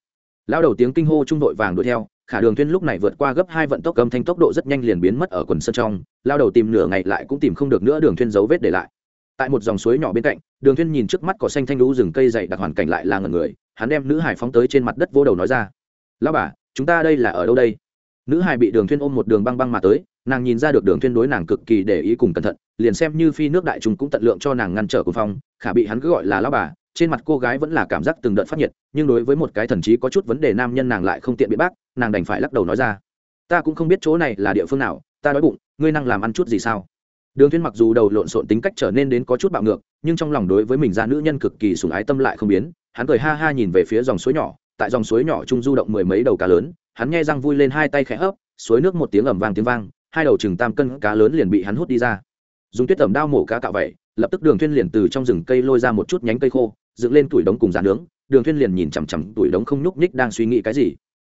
Lão đầu tiếng kinh hô trung đội vàng đuổi theo, khả đường thuyên lúc này vượt qua gấp hai vận tốc âm thanh tốc độ rất nhanh liền biến mất ở quần sân trong lao đầu tìm nửa ngày lại cũng tìm không được nữa đường thuyên dấu vết để lại tại một dòng suối nhỏ bên cạnh, đường thiên nhìn trước mắt cỏ xanh thanh lũ rừng cây dày đặc hoàn cảnh lại là ngẩn người, hắn đem nữ hải phóng tới trên mặt đất vô đầu nói ra. Lão bà, chúng ta đây là ở đâu đây? Nữ hải bị đường thiên ôm một đường băng băng mà tới, nàng nhìn ra được đường thiên đối nàng cực kỳ để ý cùng cẩn thận, liền xem như phi nước đại trùng cũng tận lượng cho nàng ngăn trở cùng phong, khả bị hắn cứ gọi là lão bà, trên mặt cô gái vẫn là cảm giác từng đợt phát nhiệt, nhưng đối với một cái thần trí có chút vấn đề nam nhân nàng lại không tiện bị bác, nàng đành phải lắc đầu nói ra. Ta cũng không biết chỗ này là địa phương nào, ta đói bụng, ngươi năng làm ăn chút gì sao? Đường thuyên mặc dù đầu lộn xộn tính cách trở nên đến có chút bạo ngược, nhưng trong lòng đối với mình ra nữ nhân cực kỳ sủng ái tâm lại không biến, hắn cười ha ha nhìn về phía dòng suối nhỏ, tại dòng suối nhỏ trung du động mười mấy đầu cá lớn, hắn nghe răng vui lên hai tay khẽ hấp suối nước một tiếng ầm vang tiếng vang, hai đầu chừng tam cân cá lớn liền bị hắn hút đi ra. Dùng tuyết tẩm đao mổ cá cạo vậy, lập tức đường thuyên liền từ trong rừng cây lôi ra một chút nhánh cây khô, dựng lên tuổi đống cùng giàn nướng, đường thuyên liền nhìn chằm chằm tuổi đống không nhúc nhích đang suy nghĩ cái gì.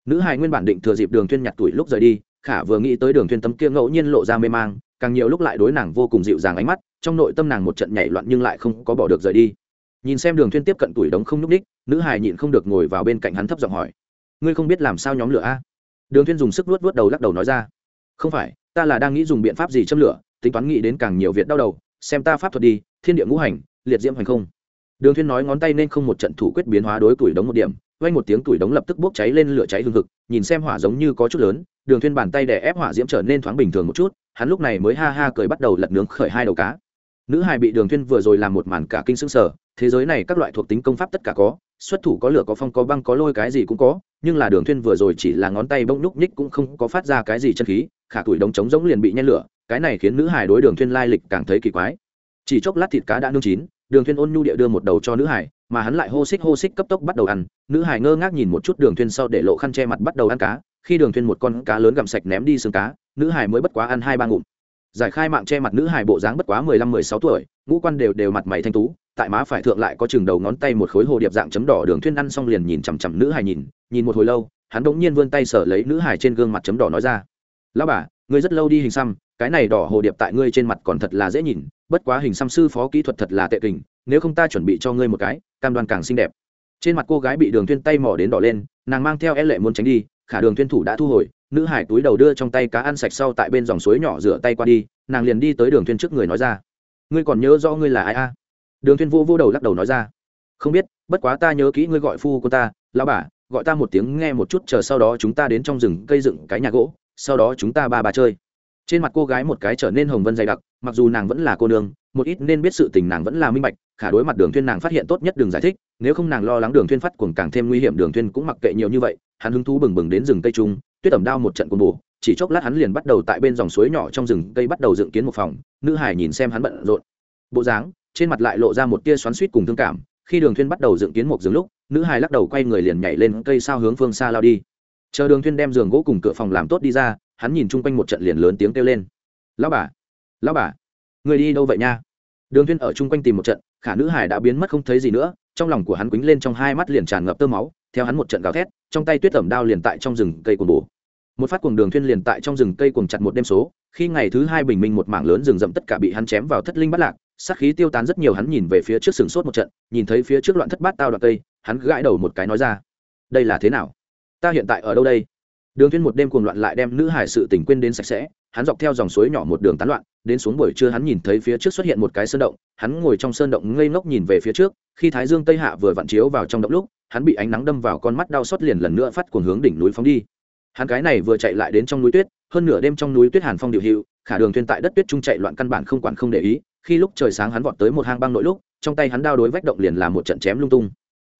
Nữ hài nguyên bản định thừa dịp đường thuyên nhặt tuổi lúc rời đi khả vừa nghĩ tới đường thuyên tâm kia ngẫu nhiên lộ ra mê mang càng nhiều lúc lại đối nàng vô cùng dịu dàng ánh mắt trong nội tâm nàng một trận nhảy loạn nhưng lại không có bỏ được rời đi. Nhìn xem đường thuyên tiếp cận tuổi đống không nhúc đích, nữ hài nhịn không được ngồi vào bên cạnh hắn thấp giọng hỏi ngươi không biết làm sao nhóm lửa a? Đường thuyên dùng sức vuốt vuốt đầu lắc đầu nói ra không phải ta là đang nghĩ dùng biện pháp gì châm lửa tính toán nghĩ đến càng nhiều việc đau đầu xem ta pháp thuật đi thiên địa ngũ hành liệt diễm hành không. Đường thuyên nói ngón tay nên không một trận thủ quyết biến hóa đối tuổi đống một điểm vang một tiếng tuổi đống lập tức bốc cháy lên lửa cháy hừng hực, nhìn xem hỏa giống như có chút lớn, đường thuyên bàn tay đè ép hỏa diễm trở nên thoáng bình thường một chút, hắn lúc này mới ha ha cười bắt đầu lật nướng khởi hai đầu cá. Nữ hài bị đường thuyên vừa rồi làm một màn cả kinh sững sờ, thế giới này các loại thuộc tính công pháp tất cả có, xuất thủ có lửa có phong có băng có lôi cái gì cũng có, nhưng là đường thuyên vừa rồi chỉ là ngón tay bỗng núc nhích cũng không có phát ra cái gì chân khí, khả tuổi đống trống giống liền bị nhen lửa, cái này khiến nữ hài đối đường thuyên lai lịch càng thấy kỳ quái. Chỉ chốc lát thịt cá đã nướng chín, đường thuyên ôn nhu địa đưa một đầu cho nữ hải mà hắn lại hô xích hô xích cấp tốc bắt đầu ăn. Nữ hải ngơ ngác nhìn một chút đường thuyên sau để lộ khăn che mặt bắt đầu ăn cá. Khi đường thuyên một con cá lớn gặm sạch ném đi xương cá, nữ hải mới bất quá ăn hai ba ngụm. Giải khai mạng che mặt nữ hải bộ dáng bất quá mười lăm, mười sáu tuổi, ngũ quan đều đều mặt mày thanh tú, tại má phải thượng lại có chừng đầu ngón tay một khối hồ điệp dạng chấm đỏ đường thuyên ăn xong liền nhìn chằm chằm nữ hải nhìn nhìn một hồi lâu, hắn đống nhiên vươn tay sờ lấy nữ hải trên gương mặt chấm đỏ nói ra, lão bà, ngươi rất lâu đi hình xăm, cái này đỏ hồ điệp tại ngươi trên mặt còn thật là dễ nhìn, bất quá hình xăm sư phó kỹ thuật thật là tệ kình nếu không ta chuẩn bị cho ngươi một cái, cam đoan càng xinh đẹp. Trên mặt cô gái bị đường tuyên tay mỏ đến đỏ lên, nàng mang theo e lệ muốn tránh đi, khả đường tuyên thủ đã thu hồi, nữ hải túi đầu đưa trong tay cá ăn sạch sau tại bên dòng suối nhỏ rửa tay qua đi, nàng liền đi tới đường tuyên trước người nói ra. Ngươi còn nhớ rõ ngươi là ai a? Đường tuyên vô vô đầu lắc đầu nói ra. Không biết, bất quá ta nhớ kỹ ngươi gọi phu của ta, lão bà, gọi ta một tiếng nghe một chút chờ sau đó chúng ta đến trong rừng cây dựng cái nhà gỗ, sau đó chúng ta ba bà chơi. Trên mặt cô gái một cái trở nên hồng vân dày đặc, mặc dù nàng vẫn là cô nương, một ít nên biết sự tình nàng vẫn là minh bạch khả đối mặt đường thuyên nàng phát hiện tốt nhất đừng giải thích, nếu không nàng lo lắng đường thuyên phát cuồng càng thêm nguy hiểm, đường thuyên cũng mặc kệ nhiều như vậy, hắn hứng thú bừng bừng đến rừng cây trung, tuyết ẩm đao một trận cuồng bổ, chỉ chốc lát hắn liền bắt đầu tại bên dòng suối nhỏ trong rừng cây bắt đầu dựng kiến một phòng, nữ hải nhìn xem hắn bận rộn. Bộ dáng, trên mặt lại lộ ra một tia xoắn xuýt cùng thương cảm, khi đường thuyên bắt đầu dựng kiến một giường lúc, nữ hải lắc đầu quay người liền nhảy lên cây sao hướng phương xa lao đi. Chờ đường thuyên đem giường gỗ cùng cửa phòng làm tốt đi ra, hắn nhìn chung quanh một trận liền lớn tiếng kêu lên. Lão bà lão bà, người đi đâu vậy nha? Đường thuyên ở chung quanh tìm một trận khả nữ hải đã biến mất không thấy gì nữa, trong lòng của hắn quýnh lên trong hai mắt liền tràn ngập tơ máu, theo hắn một trận gào thét, trong tay tuyết tẩm đao liền tại trong rừng cây cuồng bổ. Một phát cuồng đường thuyên liền tại trong rừng cây cuồng chặt một đêm số, khi ngày thứ hai bình minh một mảng lớn rừng rậm tất cả bị hắn chém vào thất linh bắt lạc, sát khí tiêu tán rất nhiều hắn nhìn về phía trước sừng sốt một trận, nhìn thấy phía trước loạn thất bát tao đoạn cây, hắn gãi đầu một cái nói ra, đây là thế nào? Ta hiện tại ở đâu đây? Đường thuyên một đêm cuồng loạn lại đem nữ hải sự tình quên đến sạch sẽ, hắn dọc theo dòng suối nhỏ một đường tán loạn, đến xuống buổi trưa hắn nhìn thấy phía trước xuất hiện một cái sơn động, hắn ngồi trong sơn động ngây ngốc nhìn về phía trước, khi thái dương tây hạ vừa vặn chiếu vào trong động lúc, hắn bị ánh nắng đâm vào con mắt đau xót liền lần nữa phát cuồng hướng đỉnh núi phóng đi. Hắn cái này vừa chạy lại đến trong núi tuyết, hơn nửa đêm trong núi tuyết hàn phong điều hiệu, khả đường thuyên tại đất tuyết trung chạy loạn căn bản không quản không để ý, khi lúc trời sáng hắn vọt tới một hang băng nội lúc, trong tay hắn đao đối vách động liền làm một trận chém lung tung.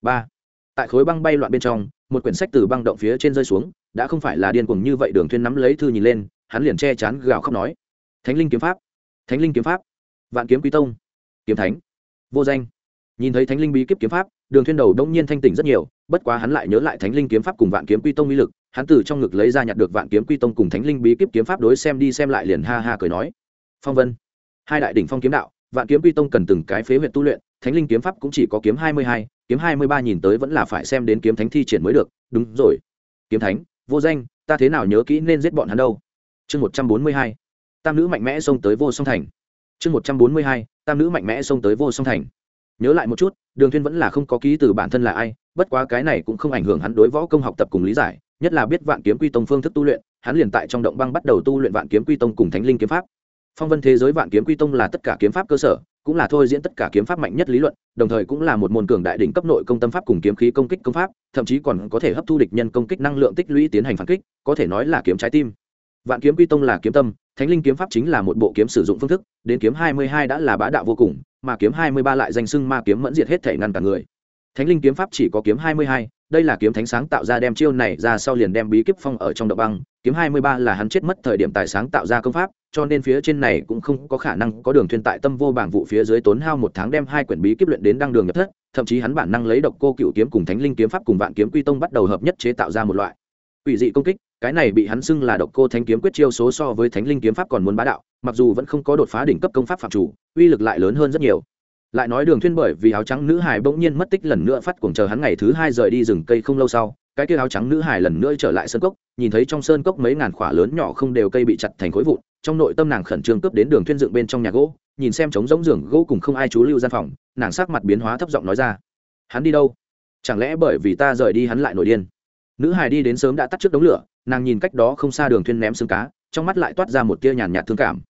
Ba. Tại khối băng bay loạn bên trong, một quyển sách từ băng động phía trên rơi xuống đã không phải là điên cuồng như vậy đường thuyên nắm lấy thư nhìn lên, hắn liền che chắn gào khóc nói. Thánh linh kiếm pháp, thánh linh kiếm pháp, vạn kiếm quý tông, kiếm thánh, vô danh. Nhìn thấy thánh linh bí kíp kiếm pháp, đường thuyên đầu đông nhiên thanh tỉnh rất nhiều, bất quá hắn lại nhớ lại thánh linh kiếm pháp cùng vạn kiếm quy tông uy lực, hắn từ trong ngực lấy ra nhặt được vạn kiếm quy tông cùng thánh linh bí kíp kiếm pháp đối xem đi xem lại liền ha ha cười nói. Phong vân, hai đại đỉnh phong kiếm đạo, vạn kiếm quy tông cần từng cái phế huyệt tu luyện, thánh linh kiếm pháp cũng chỉ có kiếm hai mươi hai, kiếm hai mươi ba nhìn tới vẫn là phải xem đến kiếm thánh thi triển mới được. Đúng rồi. Kiếm thánh vô danh, ta thế nào nhớ kỹ nên giết bọn hắn đâu? Chương một trăm bốn mươi hai, tam nữ mạnh mẽ xông tới vô song thành. Chương một trăm bốn mươi hai, tam nữ mạnh mẽ xông tới vô song thành. Nhớ lại một chút, đường thuyên vẫn là không có ký từ bản thân là ai, bất quá cái này cũng không ảnh hưởng hắn đối võ công học tập cùng lý giải, nhất là biết vạn kiếm quy tông phương thức tu luyện, hắn liền tại trong động băng bắt đầu tu luyện vạn kiếm quy tông cùng thánh linh kiếm pháp. Phong vân thế giới vạn kiếm quy tông là tất cả kiếm pháp cơ sở cũng là thôi diễn tất cả kiếm pháp mạnh nhất lý luận, đồng thời cũng là một môn cường đại đỉnh cấp nội công tâm pháp cùng kiếm khí công kích công pháp, thậm chí còn có thể hấp thu địch nhân công kích năng lượng tích lũy tiến hành phản kích, có thể nói là kiếm trái tim. Vạn kiếm quy tông là kiếm tâm, thánh linh kiếm pháp chính là một bộ kiếm sử dụng phương thức, đến kiếm hai mươi hai đã là bá đạo vô cùng, mà kiếm hai mươi ba lại danh xưng ma kiếm mẫn diệt hết thể ngăn cả người. Thánh linh kiếm pháp chỉ có kiếm hai mươi hai đây là kiếm thánh sáng tạo ra đem chiêu này ra sau liền đem bí kíp phong ở trong động băng, kiếm hai mươi ba là hắn chết mất thời điểm tài sáng tạo ra công pháp, cho nên phía trên này cũng không có khả năng có đường thuyên tại tâm vô bảng vụ phía dưới tốn hao một tháng đem hai quyển bí kíp luyện đến đăng đường nhập thất, thậm chí hắn bản năng lấy độc cô cựu kiếm cùng thánh linh kiếm pháp cùng vạn kiếm quy tông bắt đầu hợp nhất chế tạo ra một loại. Quỷ dị công kích, cái này bị hắn xưng là độc cô thánh kiếm quyết chiêu số so với thánh linh kiếm pháp còn muốn bá đạo, mặc dù vẫn không có đột phá đỉnh cấp công pháp phạm chủ, uy lực lại lớn hơn rất nhiều lại nói đường thuyên bởi vì áo trắng nữ hải bỗng nhiên mất tích lần nữa phát cuồng chờ hắn ngày thứ hai rời đi rừng cây không lâu sau, cái kia áo trắng nữ hải lần nữa trở lại sơn cốc, nhìn thấy trong sơn cốc mấy ngàn khỏa lớn nhỏ không đều cây bị chặt thành khối vụn, trong nội tâm nàng khẩn trương cướp đến đường thuyên dựng bên trong nhà gỗ, nhìn xem trống rỗng giường gỗ cùng không ai chú lưu gian phòng, nàng sắc mặt biến hóa thấp giọng nói ra, hắn đi đâu? Chẳng lẽ bởi vì ta rời đi hắn lại nổi điên? Nữ hải đi đến sớm đã tắt trước đống lửa, nàng nhìn cách đó không xa đường thuyên ném xương cá, trong mắt lại toát ra một tia nhàn nhạt thương cảm.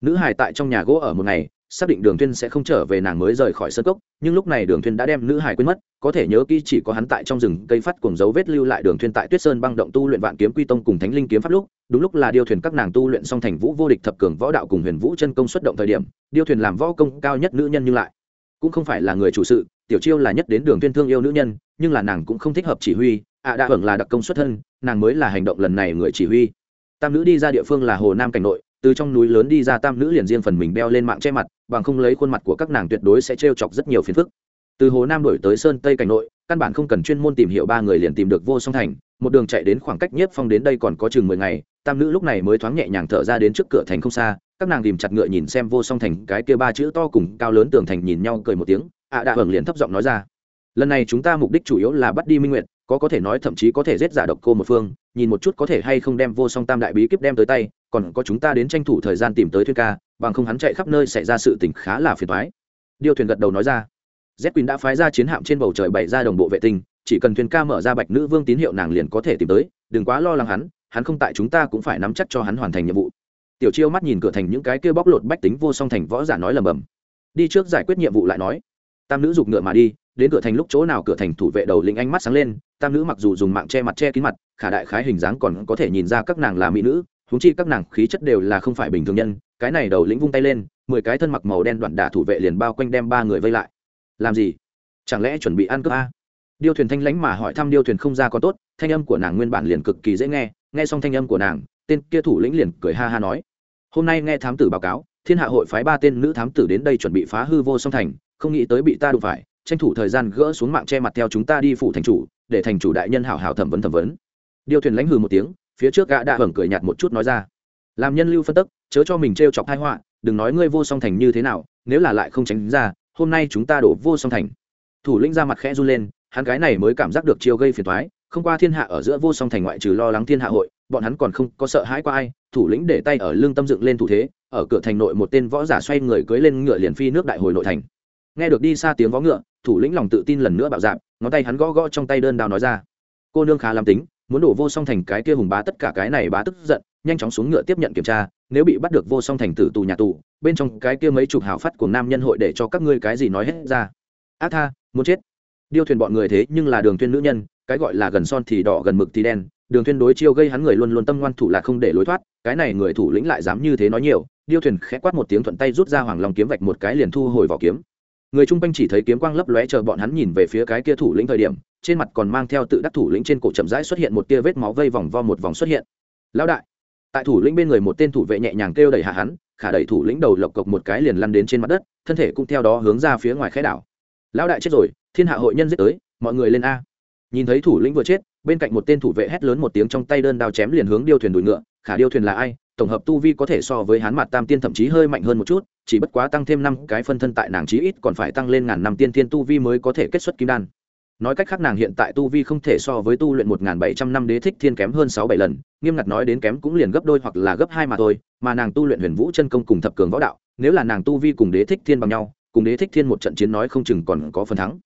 Nữ hải tại trong nhà gỗ ở một ngày xác định đường thuyên sẽ không trở về nàng mới rời khỏi sân cốc, nhưng lúc này đường thuyên đã đem nữ hải quên mất, có thể nhớ kỹ chỉ có hắn tại trong rừng cây phát cùng dấu vết lưu lại đường thuyên tại tuyết sơn băng động tu luyện vạn kiếm quy tông cùng thánh linh kiếm pháp lúc, đúng lúc là điêu thuyền các nàng tu luyện xong thành vũ vô địch thập cường võ đạo cùng huyền vũ chân công xuất động thời điểm, điêu thuyền làm võ công cao nhất nữ nhân nhưng lại cũng không phải là người chủ sự, tiểu chiêu là nhất đến đường thuyên thương yêu nữ nhân, nhưng là nàng cũng không thích hợp chỉ huy, ạ à đã hưởng là đặc công xuất thân, nàng mới là hành động lần này người chỉ huy. Tam nữ đi ra địa phương là hồ nam cảnh nội, từ trong núi lớn đi ra tam nữ liền riêng phần mình đeo lên mạng che mặt bằng không lấy khuôn mặt của các nàng tuyệt đối sẽ trêu chọc rất nhiều phiền phức. Từ hồ nam đổi tới sơn tây cảnh nội, căn bản không cần chuyên môn tìm hiểu ba người liền tìm được vô song thành, một đường chạy đến khoảng cách nhiếp phong đến đây còn có chừng mười ngày, tam nữ lúc này mới thoáng nhẹ nhàng thở ra đến trước cửa thành không xa, các nàng tìm chặt ngựa nhìn xem vô song thành, cái kia ba chữ to cùng cao lớn tường thành nhìn nhau cười một tiếng, ạ à đã hưởng liền thấp giọng nói ra, lần này chúng ta mục đích chủ yếu là bắt đi minh nguyệt, có có thể nói thậm chí có thể giết giả độc cô một phương nhìn một chút có thể hay không đem vô song tam đại bí kíp đem tới tay, còn có chúng ta đến tranh thủ thời gian tìm tới thuyền ca, bằng không hắn chạy khắp nơi xảy ra sự tình khá là phiền thoái điêu thuyền gật đầu nói ra. Z quỳnh đã phái ra chiến hạm trên bầu trời bày ra đồng bộ vệ tinh, chỉ cần thuyền ca mở ra bạch nữ vương tín hiệu nàng liền có thể tìm tới, đừng quá lo lắng hắn hắn không tại chúng ta cũng phải nắm chắc cho hắn hoàn thành nhiệm vụ. Tiểu chiêu mắt nhìn cửa thành những cái kia bóc lột bách tính vô song thành võ giả nói lầm bầm. Đi trước giải quyết nhiệm vụ lại nói. Tam nữ giục ngựa mà đi, đến cửa thành lúc chỗ nào cửa thành thủ vệ đầu lĩnh ánh mắt sáng lên, tam nữ mặc dù dùng mạng che mặt che kín mặt khả đại khái hình dáng còn có thể nhìn ra các nàng là mỹ nữ húng chi các nàng khí chất đều là không phải bình thường nhân, cái này đầu lĩnh vung tay lên, mười cái thân mặc màu đen đoạn đả thủ vệ liền bao quanh đem ba người vây lại. Làm gì? Chẳng lẽ chuẩn bị ăn cướp a? Điêu thuyền thanh lãnh mà hỏi thăm điêu thuyền không ra có tốt, thanh âm của nàng nguyên bản liền cực kỳ dễ nghe nghe xong thanh âm của nàng, tên kia thủ lĩnh liền cười ha ha nói. Hôm nay nghe thám tử báo cáo, thiên hạ hội phái ba tên nữ thám tử đến đây chuẩn bị phá hư vô song thành, không nghĩ tới bị ta đụng phải, tranh thủ thời gian gỡ xuống mạng che mặt theo chúng ta đi phủ thành chủ, để thành chủ đại nhân hảo hảo thẩm vấn thẩm vấn điêu thuyền lãnh hừ một tiếng, phía trước gã đã hởng cười nhạt một chút nói ra. Làm nhân lưu phân tức, chớ cho mình t chọc hai họa, đừng nói ngươi vô song thành như thế nào, nếu là lại không tránh ra, hôm nay chúng ta đổ vô song thành. Thủ lĩnh ra mặt khẽ run lên, hắn cái này mới cảm giác được chiêu gây phiền thoái không qua thiên hạ ở giữa vô song thành ngoại trừ lo lắng thiên hạ hội, bọn hắn còn không có sợ hãi qua ai, thủ lĩnh để tay ở lương tâm dựng lên thủ thế, ở cửa thành nội một tên võ giả xoay người cưới lên ngựa liền phi nước đại hồi nội thành. Nghe được đi xa tiếng vó ngựa, thủ lĩnh lòng tự tin lần nữa bạo dạp ngón tay hắn gõ gõ trong tay đơn đao nói ra. Cô nương khá làm tính muốn đổ vô song thành cái kia hùng bá tất cả cái này bá tức giận, nhanh chóng xuống ngựa tiếp nhận kiểm tra, nếu bị bắt được vô song thành tử tù nhà tù, bên trong cái kia mấy chục hào phát của nam nhân hội để cho các ngươi cái gì nói hết ra. Ác tha, muốn chết. Điêu thuyền bọn người thế nhưng là đường tuyên nữ nhân, cái gọi là gần son thì đỏ, gần mực thì đen, đường tuyên đối chiêu gây hắn người luôn luôn tâm ngoan thủ là không để lối thoát, cái này người thủ lĩnh lại dám như thế nói nhiều, điêu thuyền khẽ quát một tiếng thuận tay rút ra hoàng long kiếm vạch một cái liền thu hồi vỏ kiếm. Người trung quanh chỉ thấy kiếm quang lấp lóe chờ bọn hắn nhìn về phía cái kia thủ lĩnh thời điểm trên mặt còn mang theo tự đắc thủ lĩnh trên cổ chậm rãi xuất hiện một tia vết máu vây vòng vo một vòng xuất hiện. Lão đại, tại thủ lĩnh bên người một tên thủ vệ nhẹ nhàng kêu đẩy hạ hắn, khả đẩy thủ lĩnh đầu lộc cộc một cái liền lăn đến trên mặt đất, thân thể cũng theo đó hướng ra phía ngoài khẽ đảo. Lão đại chết rồi, thiên hạ hội nhân giết tới, mọi người lên a. Nhìn thấy thủ lĩnh vừa chết, bên cạnh một tên thủ vệ hét lớn một tiếng trong tay đơn đao chém liền hướng điêu thuyền đuổi ngựa, khả điêu thuyền là ai, tổng hợp tu vi có thể so với hán mặt tam tiên thậm chí hơi mạnh hơn một chút, chỉ bất quá tăng thêm năm cái phân thân tại nàng chí ít còn phải tăng lên ngàn năm tiên tiên tu vi mới có thể kết xuất kim đan nói cách khác nàng hiện tại tu vi không thể so với tu luyện một ngàn bảy trăm năm đế thích thiên kém hơn sáu bảy lần, nghiêm ngặt nói đến kém cũng liền gấp đôi hoặc là gấp hai mà thôi, mà nàng tu luyện huyền vũ chân công cùng thập cường võ đạo, nếu là nàng tu vi cùng đế thích thiên bằng nhau, cùng đế thích thiên một trận chiến nói không chừng còn có phần thắng.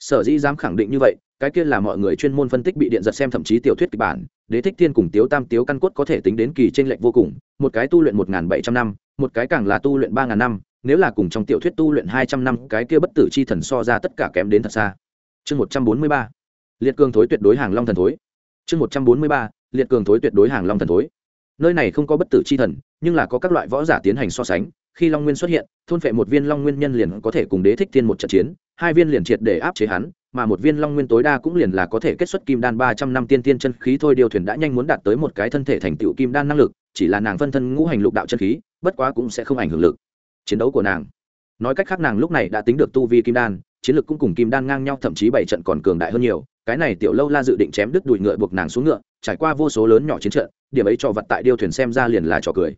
Sở dĩ dám khẳng định như vậy, cái kia là mọi người chuyên môn phân tích bị điện giật xem thậm chí tiểu thuyết kịch bản, đế thích thiên cùng tiếu tam tiếu căn cốt có thể tính đến kỳ t r ê n lệch vô cùng, một cái tu luyện một n g h n bảy trăm năm, một cái càng là tu luyện ba năm, nếu là cùng trong tiểu thuyết tu luyện hai trăm năm, cái kia bất tử chi thần so ra tất cả kém đến thật xa chương một trăm bốn mươi ba, liệt cường thối tuyệt đối hàng long thần thối. chương một trăm bốn mươi ba, liệt cường thối tuyệt đối hàng long thần thối. nơi này không có bất tử c h i thần, nhưng là có các loại võ giả tiến hành so sánh. khi long nguyên xuất hiện, thôn phệ một viên long nguyên nhân liền có thể cùng đế thích thiên một trận chiến, hai viên liền triệt để áp chế hắn, mà một viên long nguyên tối đa cũng liền là có thể kết xuất kim đan ba trăm năm tiên tiên chân khí thôi. điều thuyền đã nhanh muốn đạt tới một cái thân thể thành tựu kim đan năng lực, chỉ là nàng phân thân ngũ hành lục đạo chân khí, bất quá cũng sẽ không ảnh hưởng lực chiến đấu của nàng. nói cách khác nàng lúc này đã tính được tu vi kim đan chiến lực cũng cùng kim đan ngang nhau, thậm chí bảy trận còn cường đại hơn nhiều. Cái này tiểu lâu la dự định chém đứt đùi ngựa buộc nàng xuống ngựa, trải qua vô số lớn nhỏ chiến trận, điểm ấy cho vật tại điêu thuyền xem ra liền là trò cười.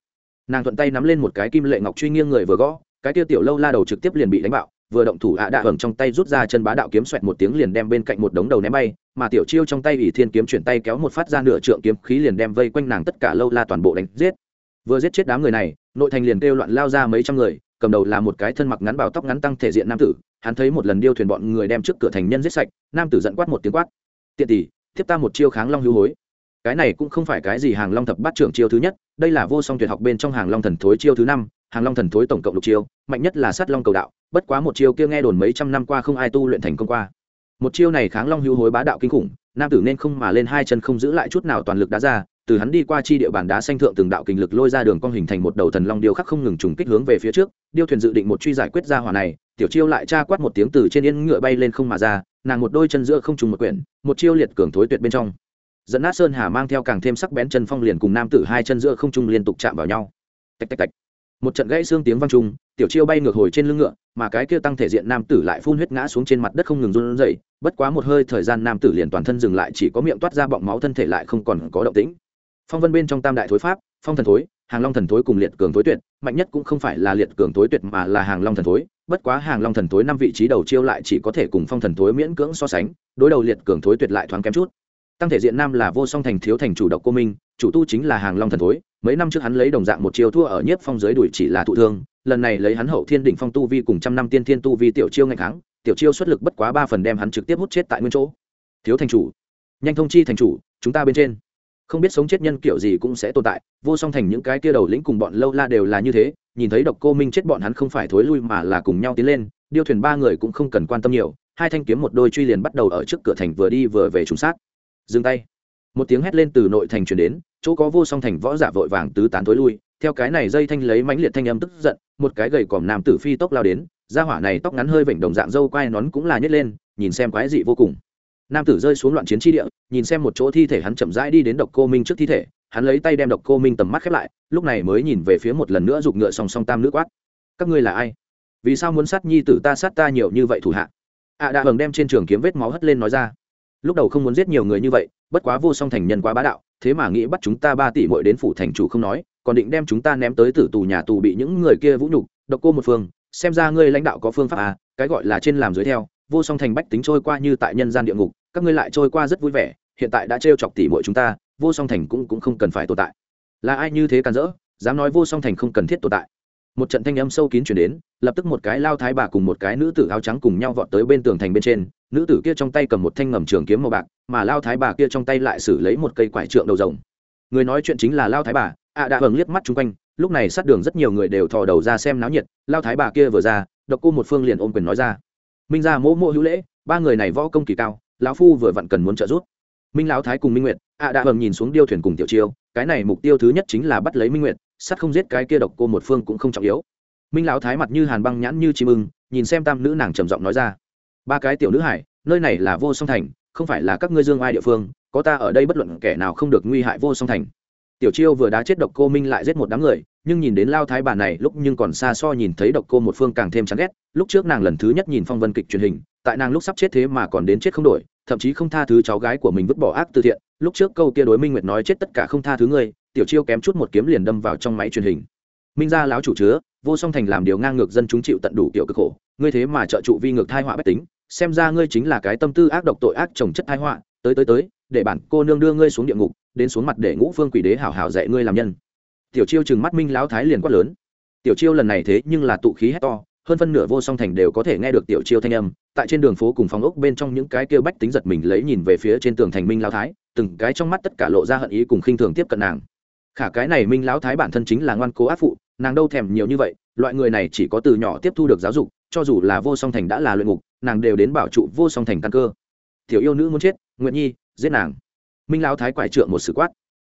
Nàng thuận tay nắm lên một cái kim lệ ngọc truy nghiêng người vừa gõ, cái kia tiểu lâu la đầu trực tiếp liền bị đánh bạo, vừa động thủ ạ đạ hưởng trong tay rút ra chân bá đạo kiếm xoẹt một tiếng liền đem bên cạnh một đống đầu ném bay, mà tiểu chiêu trong tay ỷ thiên kiếm chuyển tay kéo một phát ra nửa trượng kiếm khí liền đem vây quanh nàng tất cả lâu la toàn bộ đánh giết. Vừa giết chết đám người này, nội thành liền kêu loạn lao ra mấy trăm người, cầm đầu là một cái thân mặc ngắn bào tóc ngắn tăng thể diện nam tử hắn thấy một lần điêu thuyền bọn người đem trước cửa thành nhân giết sạch, nam tử giận quát một tiếng quát. Tiện tỷ, thiếp ta một chiêu kháng long hữu hối. Cái này cũng không phải cái gì hàng long thập bát trưởng chiêu thứ nhất, đây là vô song tuyệt học bên trong hàng long thần thối chiêu thứ năm, hàng long thần thối tổng cộng lục chiêu, mạnh nhất là sát long cầu đạo, bất quá một chiêu kia nghe đồn mấy trăm năm qua không ai tu luyện thành công qua. Một chiêu này kháng long hữu hối bá đạo kinh khủng, nam tử nên không mà lên hai chân không giữ lại chút nào toàn lực đá ra từ hắn đi qua chi địa bàn đá xanh thượng từng đạo kinh lực lôi ra đường con hình thành một đầu thần long điêu khắc không ngừng trùng kích hướng về phía trước, điêu thuyền dự định một truy giải quyết ra hỏa này, tiểu chiêu lại tra quát một tiếng từ trên yên ngựa bay lên không mà ra, nàng một đôi chân giữa không trùng một quyển, một chiêu liệt cường thối tuyệt bên trong. Dẫn nát sơn hà mang theo càng thêm sắc bén chân phong liền cùng nam tử hai chân giữa không trung liên tục chạm vào nhau. Tạch tạch tạch. Một trận gãy xương tiếng vang trung tiểu chiêu bay ngược hồi trên lưng ngựa, mà cái kia tăng thể diện nam tử lại phun huyết ngã xuống trên mặt đất không ngừng run rẩy, bất quá một hơi thời gian nam tử liền toàn thân dừng lại, chỉ có miệng toát ra bọng máu thân thể lại không còn có động tĩnh phong vân bên trong tam đại thối pháp, phong thần thối, hàng long thần thối cùng liệt cường thối tuyệt, mạnh nhất cũng không phải là liệt cường thối tuyệt mà là hàng long thần thối, bất quá hàng long thần thối năm vị trí đầu chiêu lại chỉ có thể cùng phong thần thối miễn cưỡng so sánh, đối đầu liệt cường thối tuyệt lại thoáng kém chút. Tăng thể diện nam là vô song thành thiếu thành chủ độc cô minh, chủ tu chính là hàng long thần thối, mấy năm trước hắn lấy đồng dạng một chiêu thua ở nhiếp phong giới đuổi chỉ là thụ thương, lần này lấy hắn hậu thiên đỉnh phong tu vi cùng trăm năm tiên thiên tu vi tiểu chiêu ngày tháng tiểu chiêu xuất lực bất quá ba phần đem hắn trực tiếp hút chết tại nguyên chỗ. Thiếu thành chủ, nhanh thông chi thành chủ, chúng ta bên trên không biết sống chết nhân kiểu gì cũng sẽ tồn tại, vô song thành những cái kia đầu lĩnh cùng bọn lâu la đều là như thế, nhìn thấy độc cô minh chết bọn hắn không phải thối lui mà là cùng nhau tiến lên, điêu thuyền ba người cũng không cần quan tâm nhiều, hai thanh kiếm một đôi truy liền bắt đầu ở trước cửa thành vừa đi vừa về trùng sát. Dừng tay. Một tiếng hét lên từ nội thành truyền đến, chỗ có vô song thành võ giả vội vàng tứ tán thối lui, theo cái này dây thanh lấy mãnh liệt thanh âm tức giận, một cái gầy còm nam tử phi tốc lao đến ra hỏa này tóc ngắn hơi vểnh đồng dạng dâu quai nón cũng là nhét lên, nhìn xem quái dị vô cùng nam tử rơi xuống loạn chiến tri địa, nhìn xem một chỗ thi thể hắn chậm rãi đi đến độc cô minh trước thi thể, hắn lấy tay đem độc cô minh tầm mắt khép lại, lúc này mới nhìn về phía một lần nữa giục ngựa song song tam nữ quát. Các ngươi là ai? Vì sao muốn sát nhi tử ta sát ta nhiều như vậy thủ hạ? Ạ à đã hồng đem trên trường kiếm vết máu hất lên nói ra. Lúc đầu không muốn giết nhiều người như vậy, bất quá vô song thành nhân quá bá đạo, thế mà nghĩ bắt chúng ta ba tỷ mội đến phủ thành chủ không nói, còn định đem chúng ta ném tới tử tù nhà tù bị những người kia vũ nhục, độc cô một phương, xem ra ngươi lãnh đạo có phương pháp à cái gọi là trên làm dưới theo, vô song thành bách tính trôi qua như tại nhân gian địa ngục các ngươi lại trôi qua rất vui vẻ, hiện tại đã trêu chọc tỉ muội chúng ta, vô song thành cũng cũng không cần phải tồn tại. Là ai như thế càn rỡ, dám nói vô song thành không cần thiết tồn tại. Một trận thanh âm sâu kín chuyển đến, lập tức một cái lao thái bà cùng một cái nữ tử áo trắng cùng nhau vọt tới bên tường thành bên trên, nữ tử kia trong tay cầm một thanh ngầm trường kiếm màu bạc, mà lao thái bà kia trong tay lại xử lấy một cây quải trượng đầu rồng. Người nói chuyện chính là lao thái bà, ạ à đã hờn liếc mắt chung quanh, lúc này sát đường rất nhiều người đều thò đầu ra xem náo nhiệt, lao thái bà kia vừa ra, độc cô một phương liền ôm quyền nói ra. Minh ra mỗ mỗ hữu lễ, ba người này võ công kỳ cao lão phu vừa vặn cần muốn trợ giúp. Minh lão thái cùng minh nguyệt, ạ à đã hầm nhìn xuống điêu thuyền cùng tiểu chiêu, cái này mục tiêu thứ nhất chính là bắt lấy minh nguyệt, sắt không giết cái kia độc cô một phương cũng không trọng yếu. Minh lão thái mặt như hàn băng nhãn như chim ưng, nhìn xem tam nữ nàng trầm giọng nói ra. Ba cái tiểu nữ hải, nơi này là vô song thành, không phải là các ngươi dương ai địa phương, có ta ở đây bất luận kẻ nào không được nguy hại vô song thành. Tiểu chiêu vừa đá chết độc cô minh lại giết một đám người, nhưng nhìn đến lao thái bà này lúc nhưng còn xa so nhìn thấy độc cô một phương càng thêm chán ghét, lúc trước nàng lần thứ nhất nhìn phong vân kịch truyền hình, tại nàng lúc sắp chết thế mà còn đến chết không đổi thậm chí không tha thứ cháu gái của mình vứt bỏ ác từ thiện. Lúc trước câu kia đối minh nguyệt nói chết tất cả không tha thứ ngươi, tiểu chiêu kém chút một kiếm liền đâm vào trong máy truyền hình. Minh gia láo chủ chứa, vô song thành làm điều ngang ngược dân chúng chịu tận đủ kiểu cực khổ. Ngươi thế mà trợ trụ vi ngược thai họa bách tính. Xem ra ngươi chính là cái tâm tư ác độc tội ác trồng chất thai họa. Tới tới tới, để bản cô nương đưa ngươi xuống địa ngục, đến xuống mặt để ngũ phương quỷ đế hảo hảo dạy ngươi làm nhân. Tiểu chiêu chừng mắt minh lão thái liền quát lớn. Tiểu chiêu lần này thế nhưng là tụ khí hét to, hơn phân nửa vô song thành đều có thể nghe được tiểu chiêu thanh âm tại trên đường phố cùng phòng ốc bên trong những cái kêu bách tính giật mình lấy nhìn về phía trên tường thành minh lão thái, từng cái trong mắt tất cả lộ ra hận ý cùng khinh thường tiếp cận nàng. Khả cái này minh lão thái bản thân chính là ngoan cố ác phụ, nàng đâu thèm nhiều như vậy, loại người này chỉ có từ nhỏ tiếp thu được giáo dục, cho dù là vô song thành đã là luyện ngục, nàng đều đến bảo trụ vô song thành căn cơ. Tiểu yêu nữ muốn chết nguyện nhi, giết nàng. Minh lão thái quải trượng một sự quát.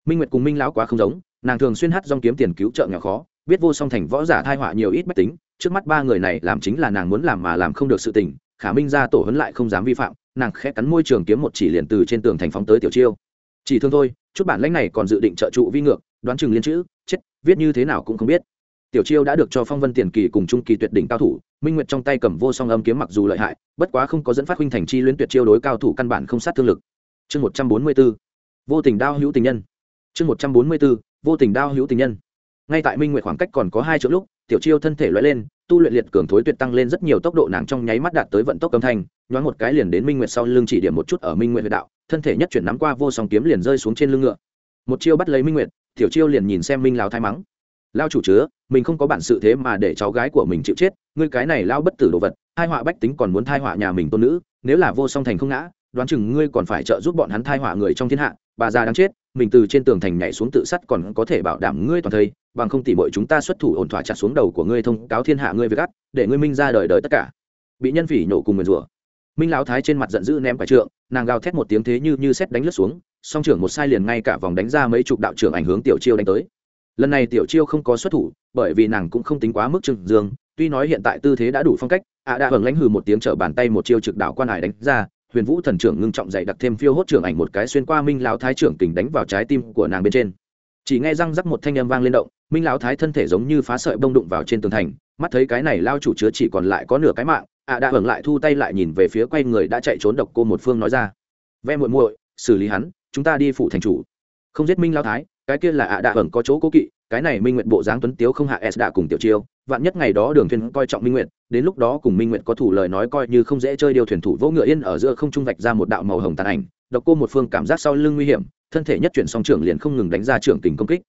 Minh nguyệt cùng minh lão quá không giống, nàng thường xuyên hát dòng kiếm tiền cứu trợ nghèo khó, biết vô song thành võ giả thai họa nhiều ít bách tính, trước mắt ba người này làm chính là nàng muốn làm mà làm không được sự tình khả minh ra tổ hấn lại không dám vi phạm, nàng khẽ cắn môi trường kiếm một chỉ liền từ trên tường thành phóng tới tiểu chiêu. Chỉ thương thôi, chút bản lãnh này còn dự định trợ trụ vi ngược, đoán chừng liên chữ, chết, viết như thế nào cũng không biết. Tiểu chiêu đã được cho phong vân tiền kỳ cùng trung kỳ tuyệt đỉnh cao thủ, minh nguyệt trong tay cầm vô song âm kiếm mặc dù lợi hại, bất quá không có dẫn phát huynh thành chi luyến tuyệt chiêu đối cao thủ căn bản không sát thương lực. Chương một trăm bốn mươi b ố vô tình đao hữu tình nhân. Chương một trăm bốn mươi b ố vô tình đao hữu tình nhân. Ngay tại minh nguyệt khoảng cách còn có hai chỗ lúc, tiểu chiêu thân thể loại lên tu luyện liệt cường thối tuyệt tăng lên rất nhiều tốc độ nàng trong nháy mắt đạt tới vận tốc âm thanh, nhoáng một cái liền đến minh nguyệt sau lưng chỉ điểm một chút ở minh nguyệt huyệt đạo, thân thể nhất chuyển nắm qua vô song kiếm liền rơi xuống trên lưng ngựa. Một chiêu bắt lấy minh nguyệt, tiểu chiêu liền nhìn xem minh lao thay mắng. Lao chủ chứa, mình không có bản sự thế mà để cháu gái của mình chịu chết, ngươi cái này lao bất tử đồ vật hai họa bách tính còn muốn thai họa nhà mình tôn nữ, nếu là vô song thành không ngã, đoán chừng ngươi còn phải trợ giúp bọn hắn thai họa người trong thiên hạ bà già đáng chết, mình từ trên tường thành nhảy xuống tự sát còn có thể bảo đảm ngươi toàn thây, bằng không tỉ mọi chúng ta xuất thủ ổn thỏa chặt xuống đầu của ngươi thông cáo thiên hạ ngươi với gắt, để ngươi minh ra đời đời tất cả. Bị nhân phỉ nổ cùng nguyền rủa. Minh lão thái trên mặt giận dữ ném phải trượng, nàng gào thét một tiếng thế như như xét đánh lướt xuống, song trưởng một sai liền ngay cả vòng đánh ra mấy chục đạo trưởng ảnh hướng tiểu chiêu đánh tới. Lần này tiểu chiêu không có xuất thủ, bởi vì nàng cũng không tính quá mức trừng dương, tuy nói hiện tại tư thế đã đủ phong cách, ạ đã hưởng lãnh hừ một tiếng trở bàn tay một chiêu trực đạo quan hải đánh ra huyền vũ thần trưởng ngưng trọng dạy đặt thêm phiêu hốt trưởng ảnh một cái xuyên qua minh lão thái trưởng kình đánh vào trái tim của nàng bên trên. Chỉ nghe răng rắc một thanh âm vang lên động, minh lão thái thân thể giống như phá sợi bông đụng vào trên tường thành, mắt thấy cái này lao chủ chứa chỉ còn lại có nửa cái mạng, ạ đã hưởng lại thu tay lại nhìn về phía quay người đã chạy trốn độc cô một phương nói ra. Ve muội muội, xử lý hắn, chúng ta đi phụ thành chủ. Không giết minh lao thái, cái kia là ạ đã hưởng có chỗ cố kỵ, cái này minh nguyện bộ dáng tuấn tiếu không hạ s đã cùng tiểu chiêu vạn nhất ngày đó đường thuyền coi trọng minh nguyện đến lúc đó cùng minh nguyện có thủ lời nói coi như không dễ chơi điều thuyền thủ vỗ ngựa yên ở giữa không trung vạch ra một đạo màu hồng tàn ảnh, độc cô một phương cảm giác sau lưng nguy hiểm, thân thể nhất chuyển song trưởng liền không ngừng đánh ra trưởng tình công kích.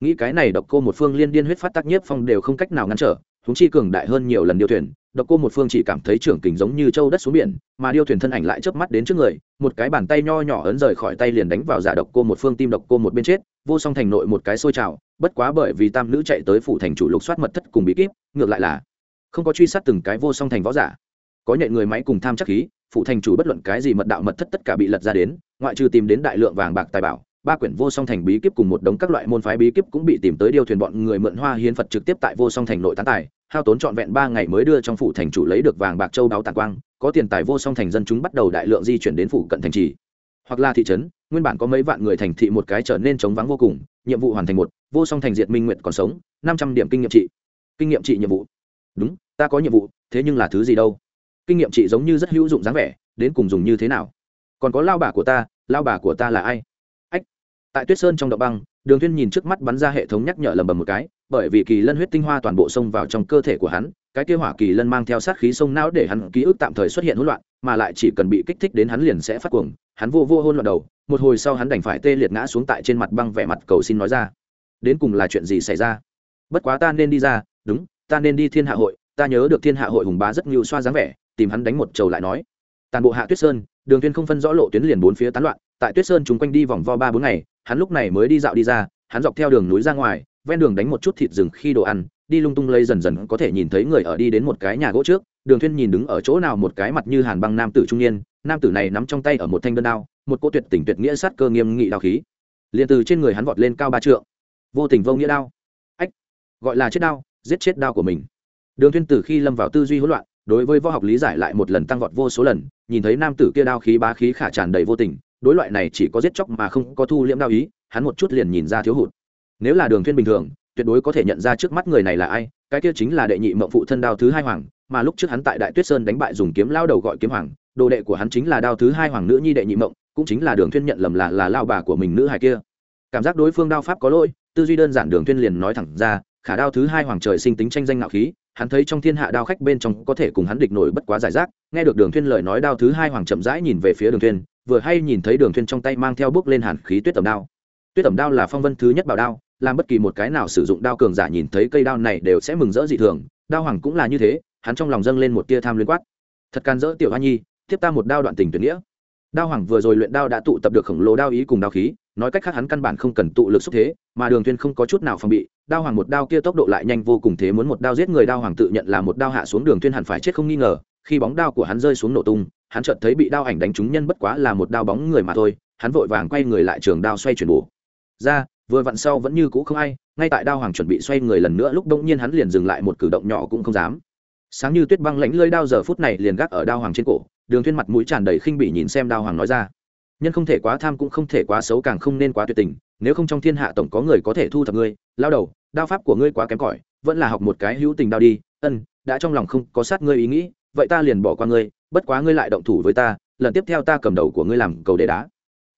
Nghĩ cái này độc cô một phương liên điên huyết phát tác nhiếp phong đều không cách nào ngăn trở húng chi cường đại hơn nhiều lần điêu thuyền, độc cô một phương chỉ cảm thấy trưởng kình giống như châu đất xuống biển, mà điêu thuyền thân ảnh lại chớp mắt đến trước người, một cái bàn tay nho nhỏ ấn rời khỏi tay liền đánh vào giả độc cô một phương tim độc cô một bên chết, vô song thành nội một cái sôi trào bất quá bởi vì tam nữ chạy tới phủ thành chủ lục soát mật thất cùng bí kíp, ngược lại là không có truy sát từng cái vô song thành võ giả. Có nhện người máy cùng tham chắc khí phụ thành chủ bất luận cái gì mật đạo mật thất tất cả bị lật ra đến, ngoại trừ tìm đến đại lượng vàng bạc tài bảo, ba quyển vô song thành bí kíp cùng một đống các loại môn phái bí kíp cũng bị tìm tới điêu thuyền bọn người mượn hoa hiến phật trực tiếp tại vô song thành nội tán tài, hao tốn trọn vẹn ba ngày mới đưa trong phủ thành chủ lấy được vàng bạc châu đáo tàn quang, có tiền tài vô song thành dân chúng bắt đầu đại lượng di chuyển đến phủ cận thành trì. Hoặc là thị trấn, nguyên bản có mấy vạn người thành thị một cái trở nên chống vắng vô cùng, nhiệm vụ hoàn thành một vô song thành diệt minh nguyện còn sống, năm trăm điểm kinh nghiệm trị. Kinh nghiệm trị nhiệm vụ. Đúng, ta có nhiệm vụ, thế nhưng là thứ gì đâu? Kinh nghiệm trị giống như rất hữu dụng dáng vẻ, đến cùng dùng như thế nào? Còn có lao bà của ta, lao bà của ta là ai? Ách, tại tuyết sơn trong động băng, đường thiên nhìn trước mắt bắn ra hệ thống nhắc nhở lầm bầm một cái, bởi vì kỳ lân huyết tinh hoa toàn bộ xông vào trong cơ thể của hắn, cái kia hỏa kỳ lân mang theo sát khí sông não để hắn ký ức tạm thời xuất hiện hỗn loạn, mà lại chỉ cần bị kích thích đến hắn liền sẽ phát cuồng, hắn vô vô hôn loạn đầu, một hồi sau hắn đành phải tê liệt ngã xuống tại trên mặt băng vẻ mặt cầu xin nói ra đến cùng là chuyện gì xảy ra? Bất quá ta nên đi ra, đúng, ta nên đi thiên hạ hội, ta nhớ được thiên hạ hội hùng bá rất nhiều xoa dáng vẻ, tìm hắn đánh một trầu lại nói. Toàn bộ hạ tuyết sơn, đường tuyên không phân rõ lộ tuyến liền bốn phía tán loạn, tại tuyết sơn chúng quanh đi vòng vo ba bốn ngày, hắn lúc này mới đi dạo đi ra, hắn dọc theo đường núi ra ngoài, ven đường đánh một chút thịt rừng khi đồ ăn, đi lung tung lây dần dần có thể nhìn thấy người ở đi đến một cái nhà gỗ trước, đường thuyên nhìn đứng ở chỗ nào một cái mặt như hàn băng nam tử trung niên, nam tử này nắm trong tay ở một thanh đơn đao, một cô tuyệt tình tuyệt nghĩa sát cơ nghiêm nghị đao khí. Liền từ trên người hắn vọt lên cao ba trượng vô tình vô nghĩa đao ách, gọi là chết đao giết chết đao của mình. Đường Thiên tử khi lâm vào tư duy hỗn loạn, đối với võ học lý giải lại một lần tăng vọt vô số lần, nhìn thấy nam tử kia đao khí bá khí khả tràn đầy vô tình, đối loại này chỉ có giết chóc mà không có thu liễm đao ý, hắn một chút liền nhìn ra thiếu hụt. Nếu là đường Thiên bình thường, tuyệt đối có thể nhận ra trước mắt người này là ai, cái kia chính là đệ nhị mộng phụ thân đao thứ hai hoàng, mà lúc trước hắn tại đại tuyết sơn đánh bại dùng kiếm lao đầu gọi kiếm hoàng, đồ đệ của hắn chính là đao thứ hai hoàng nữ nhi đệ nhị mộng, cũng chính là đường Thiên nhận lầm là là lao bà của mình nữ hài kia. Cảm giác đối phương đao pháp có lỗi tư duy đơn giản đường thuyên liền nói thẳng ra, khả đao thứ hai hoàng trời sinh tính tranh danh ngạo khí, hắn thấy trong thiên hạ đao khách bên trong có thể cùng hắn địch nổi bất quá giải rác, nghe được đường thuyên lời nói đao thứ hai hoàng chậm rãi nhìn về phía đường thuyên, vừa hay nhìn thấy đường thuyên trong tay mang theo bước lên hàn khí tuyết tầm đao. Tuyết tầm đao là phong vân thứ nhất bảo đao, làm bất kỳ một cái nào sử dụng đao cường giả nhìn thấy cây đao này đều sẽ mừng rỡ dị thường, đao hoàng cũng là như thế, hắn trong lòng dâng lên một tia tham liên quát. Thật can dỡ tiểu hoa nhi, tiếp ta một đao đoạn tình tuyệt nghĩa. Đao hoàng vừa rồi luyện đao đã tụ tập được khổng lồ đao ý cùng đao khí nói cách khác hắn căn bản không cần tụ lực xúc thế, mà đường tuyên không có chút nào phòng bị, đao hoàng một đao kia tốc độ lại nhanh vô cùng thế muốn một đao giết người đao hoàng tự nhận là một đao hạ xuống đường tuyên hẳn phải chết không nghi ngờ, khi bóng đao của hắn rơi xuống nổ tung, hắn chợt thấy bị đao ảnh đánh trúng nhân bất quá là một đao bóng người mà thôi, hắn vội vàng quay người lại trường đao xoay chuyển bổ. Ra, vừa vặn sau vẫn như cũ không ai, ngay tại đao hoàng chuẩn bị xoay người lần nữa lúc đông nhiên hắn liền dừng lại một cử động nhỏ cũng không dám. Sáng như tuyết băng lãnh lưỡi đao giờ phút này liền gác ở đao hoàng trên cổ, đường thuyên mặt mũi tràn đầy khinh bỉ nhìn xem đao hoàng nói ra nhân không thể quá tham cũng không thể quá xấu càng không nên quá tuyệt tình, nếu không trong thiên hạ tổng có người có thể thu thập ngươi, lao đầu, đao pháp của ngươi quá kém cỏi, vẫn là học một cái hữu tình đao đi, ân, đã trong lòng không có sát ngươi ý nghĩ, vậy ta liền bỏ qua ngươi, bất quá ngươi lại động thủ với ta, lần tiếp theo ta cầm đầu của ngươi làm cầu để đá.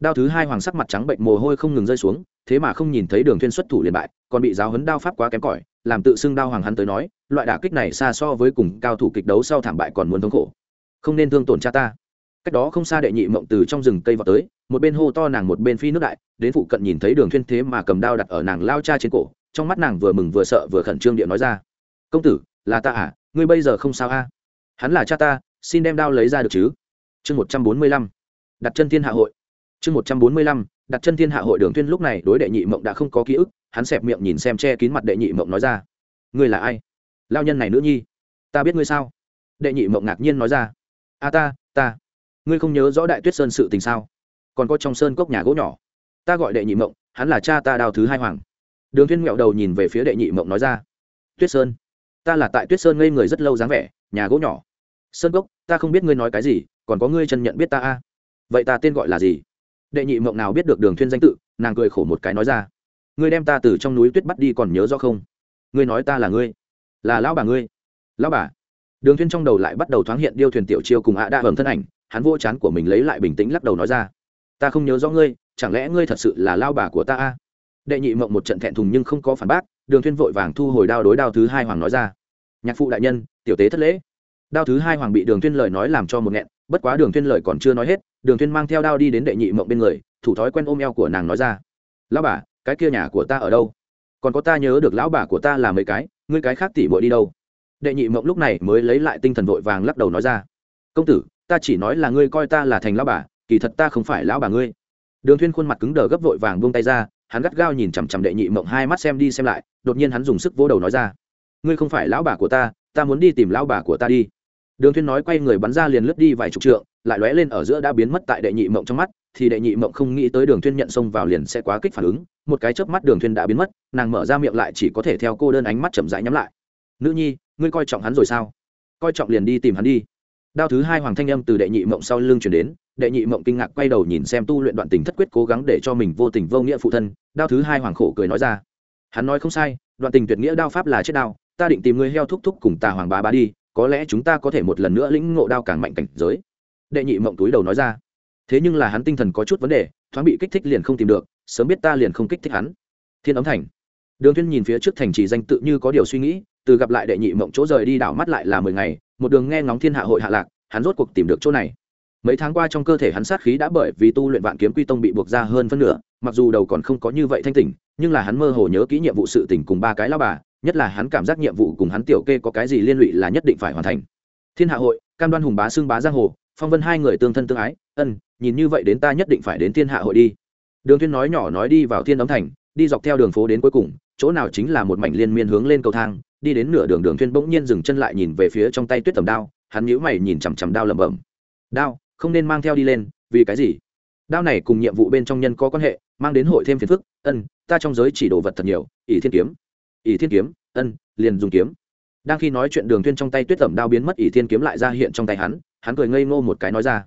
Đao thứ hai hoàng sắc mặt trắng bệnh mồ hôi không ngừng rơi xuống, thế mà không nhìn thấy đường thuyên xuất thủ liền bại, còn bị giáo huấn đao pháp quá kém cỏi, làm tự xưng đao hoàng hắn tới nói, loại đả kích này xa so với cùng cao thủ kịch đấu sau thảm bại còn muốn thống khổ. Không nên thương tổn cha ta cách đó không xa đệ nhị mộng từ trong rừng cây vào tới, một bên hô to nàng một bên phi nước đại, đến phụ cận nhìn thấy đường thuyên thế mà cầm đao đặt ở nàng lao cha trên cổ, trong mắt nàng vừa mừng vừa sợ vừa khẩn trương địa nói ra, công tử, là ta à? Ngươi bây giờ không sao a? Hắn là cha ta, xin đem đao lấy ra được chứ? Chương một trăm bốn mươi lăm, đặt chân thiên hạ hội. Chương một trăm bốn mươi lăm, đặt chân thiên hạ hội đường thiên lúc này đối đệ nhị mộng đã không có ký ức, hắn xẹp miệng nhìn xem che kín mặt đệ nhị mộng nói ra, ngươi là ai? Lao nhân này nữ nhi, ta biết ngươi sao? Đệ nhị mộng ngạc nhiên nói ra, a ta ta ngươi không nhớ rõ đại tuyết sơn sự tình sao? Còn có trong sơn cốc nhà gỗ nhỏ. Ta gọi đệ nhị mộng, hắn là cha ta đào thứ hai hoàng. Đường thiên nghẹo đầu nhìn về phía đệ nhị mộng nói ra, tuyết sơn, ta là tại tuyết sơn ngây người rất lâu dáng vẻ, nhà gỗ nhỏ. Sơn cốc, ta không biết ngươi nói cái gì, còn có ngươi chân nhận biết ta a. Vậy ta tên gọi là gì? Đệ nhị mộng nào biết được đường thiên danh tự, nàng cười khổ một cái nói ra, ngươi đem ta từ trong núi tuyết bắt đi còn nhớ rõ không? Ngươi nói ta là ngươi, là lão bà ngươi. Lão bà? Đường thiên trong đầu lại bắt đầu thoáng hiện điêu thuyền tiểu chiêu cùng ạ đa hầm thân ảnh hắn vô chán của mình lấy lại bình tĩnh lắc đầu nói ra, ta không nhớ rõ ngươi, chẳng lẽ ngươi thật sự là lão bà của ta a? Đệ nhị mộng một trận thẹn thùng nhưng không có phản bác, đường thuyên vội vàng thu hồi đao đối đao thứ hai hoàng nói ra, nhạc phụ đại nhân, tiểu tế thất lễ. Đao thứ hai hoàng bị đường thuyên lời nói làm cho một nghẹn, bất quá đường thuyên lời còn chưa nói hết, đường thuyên mang theo đao đi đến đệ nhị mộng bên người, thủ thói quen ôm eo của nàng nói ra, lão bà, cái kia nhà của ta ở đâu? Còn có ta nhớ được lão bà của ta là mấy cái, ngươi cái khác tỷ muội đi đâu? Đệ nhị mộng lúc này mới lấy lại tinh thần vội vàng lắc đầu nói ra, công tử ta chỉ nói là ngươi coi ta là thành lão bà, kỳ thật ta không phải lão bà ngươi. Đường thuyên khuôn mặt cứng đờ gấp vội vàng buông tay ra, hắn gắt gao nhìn chằm chằm đệ nhị mộng hai mắt xem đi xem lại, đột nhiên hắn dùng sức vỗ đầu nói ra, ngươi không phải lão bà của ta ta muốn đi tìm lão bà của ta đi. Đường thuyên nói quay người bắn ra liền lướt đi vài chục trượng, lại lóe lên ở giữa đã biến mất tại đệ nhị mộng trong mắt, thì đệ nhị mộng không nghĩ tới đường thuyên nhận xông vào liền sẽ quá kích phản ứng, một cái chớp mắt đường thuyên đã biến mất, nàng mở ra miệng lại chỉ có thể theo cô đơn ánh mắt chậm rãi nhắm lại. Nữ nhi, ngươi coi trọng hắn rồi sao? Coi trọng liền đi tìm hắn đi đao thứ hai hoàng thanh âm từ đệ nhị mộng sau lưng truyền đến, đệ nhị mộng kinh ngạc quay đầu nhìn xem tu luyện đoạn tình thất quyết cố gắng để cho mình vô tình vô nghĩa phụ thân, đao thứ hai hoàng khổ cười nói ra. Hắn nói không sai, đoạn tình tuyệt nghĩa đao pháp là chết đao, ta định tìm người heo thúc thúc cùng tà hoàng bá bá đi, có lẽ chúng ta có thể một lần nữa lĩnh ngộ đao càng mạnh cảnh giới. Đệ nhị mộng túi đầu nói ra. Thế nhưng là hắn tinh thần có chút vấn đề, thoáng bị kích thích liền không tìm được, sớm biết ta liền không kích thích hắn. Thiên ấm thành. Đường thiên nhìn phía trước thành trì danh tự như có điều suy nghĩ từ gặp lại đệ nhị mộng chỗ rời đi đảo mắt lại là mười ngày, một đường nghe ngóng thiên hạ hội hạ lạc, hắn rốt cuộc tìm được chỗ này. Mấy tháng qua trong cơ thể hắn sát khí đã bởi vì tu luyện vạn kiếm quy tông bị buộc ra hơn phân nửa, mặc dù đầu còn không có như vậy thanh tỉnh, nhưng là hắn mơ hồ nhớ kỹ nhiệm vụ sự tỉnh cùng ba cái lao bà, nhất là hắn cảm giác nhiệm vụ cùng hắn tiểu kê có cái gì liên lụy là nhất định phải hoàn thành. Thiên hạ hội, cam đoan hùng bá xương bá giang hồ, phong vân hai người tương thân tương ái, ân, nhìn như vậy đến ta nhất định phải đến thiên hạ hội đi. Đường thiên nói nhỏ nói đi vào thiên ấm thành, đi dọc theo đường phố đến cuối cùng, chỗ nào chính là một mảnh liên miên hướng lên cầu thang đi đến nửa đường đường thiên bỗng nhiên dừng chân lại nhìn về phía trong tay tuyết tầm đao, hắn nhíu mày nhìn chằm chằm đao lẩm bẩm. Đao, không nên mang theo đi lên, vì cái gì? Đao này cùng nhiệm vụ bên trong nhân có quan hệ, mang đến hội thêm phiền phức, ân, ta trong giới chỉ đồ vật thật nhiều, ỷ thiên kiếm. Ỷ thiên kiếm, ân, liền dùng kiếm. Đang khi nói chuyện đường Thuyên trong tay tuyết tẩm đao biến mất, ỷ thiên kiếm lại ra hiện trong tay hắn hắn cười ngây ngô một cái nói ra.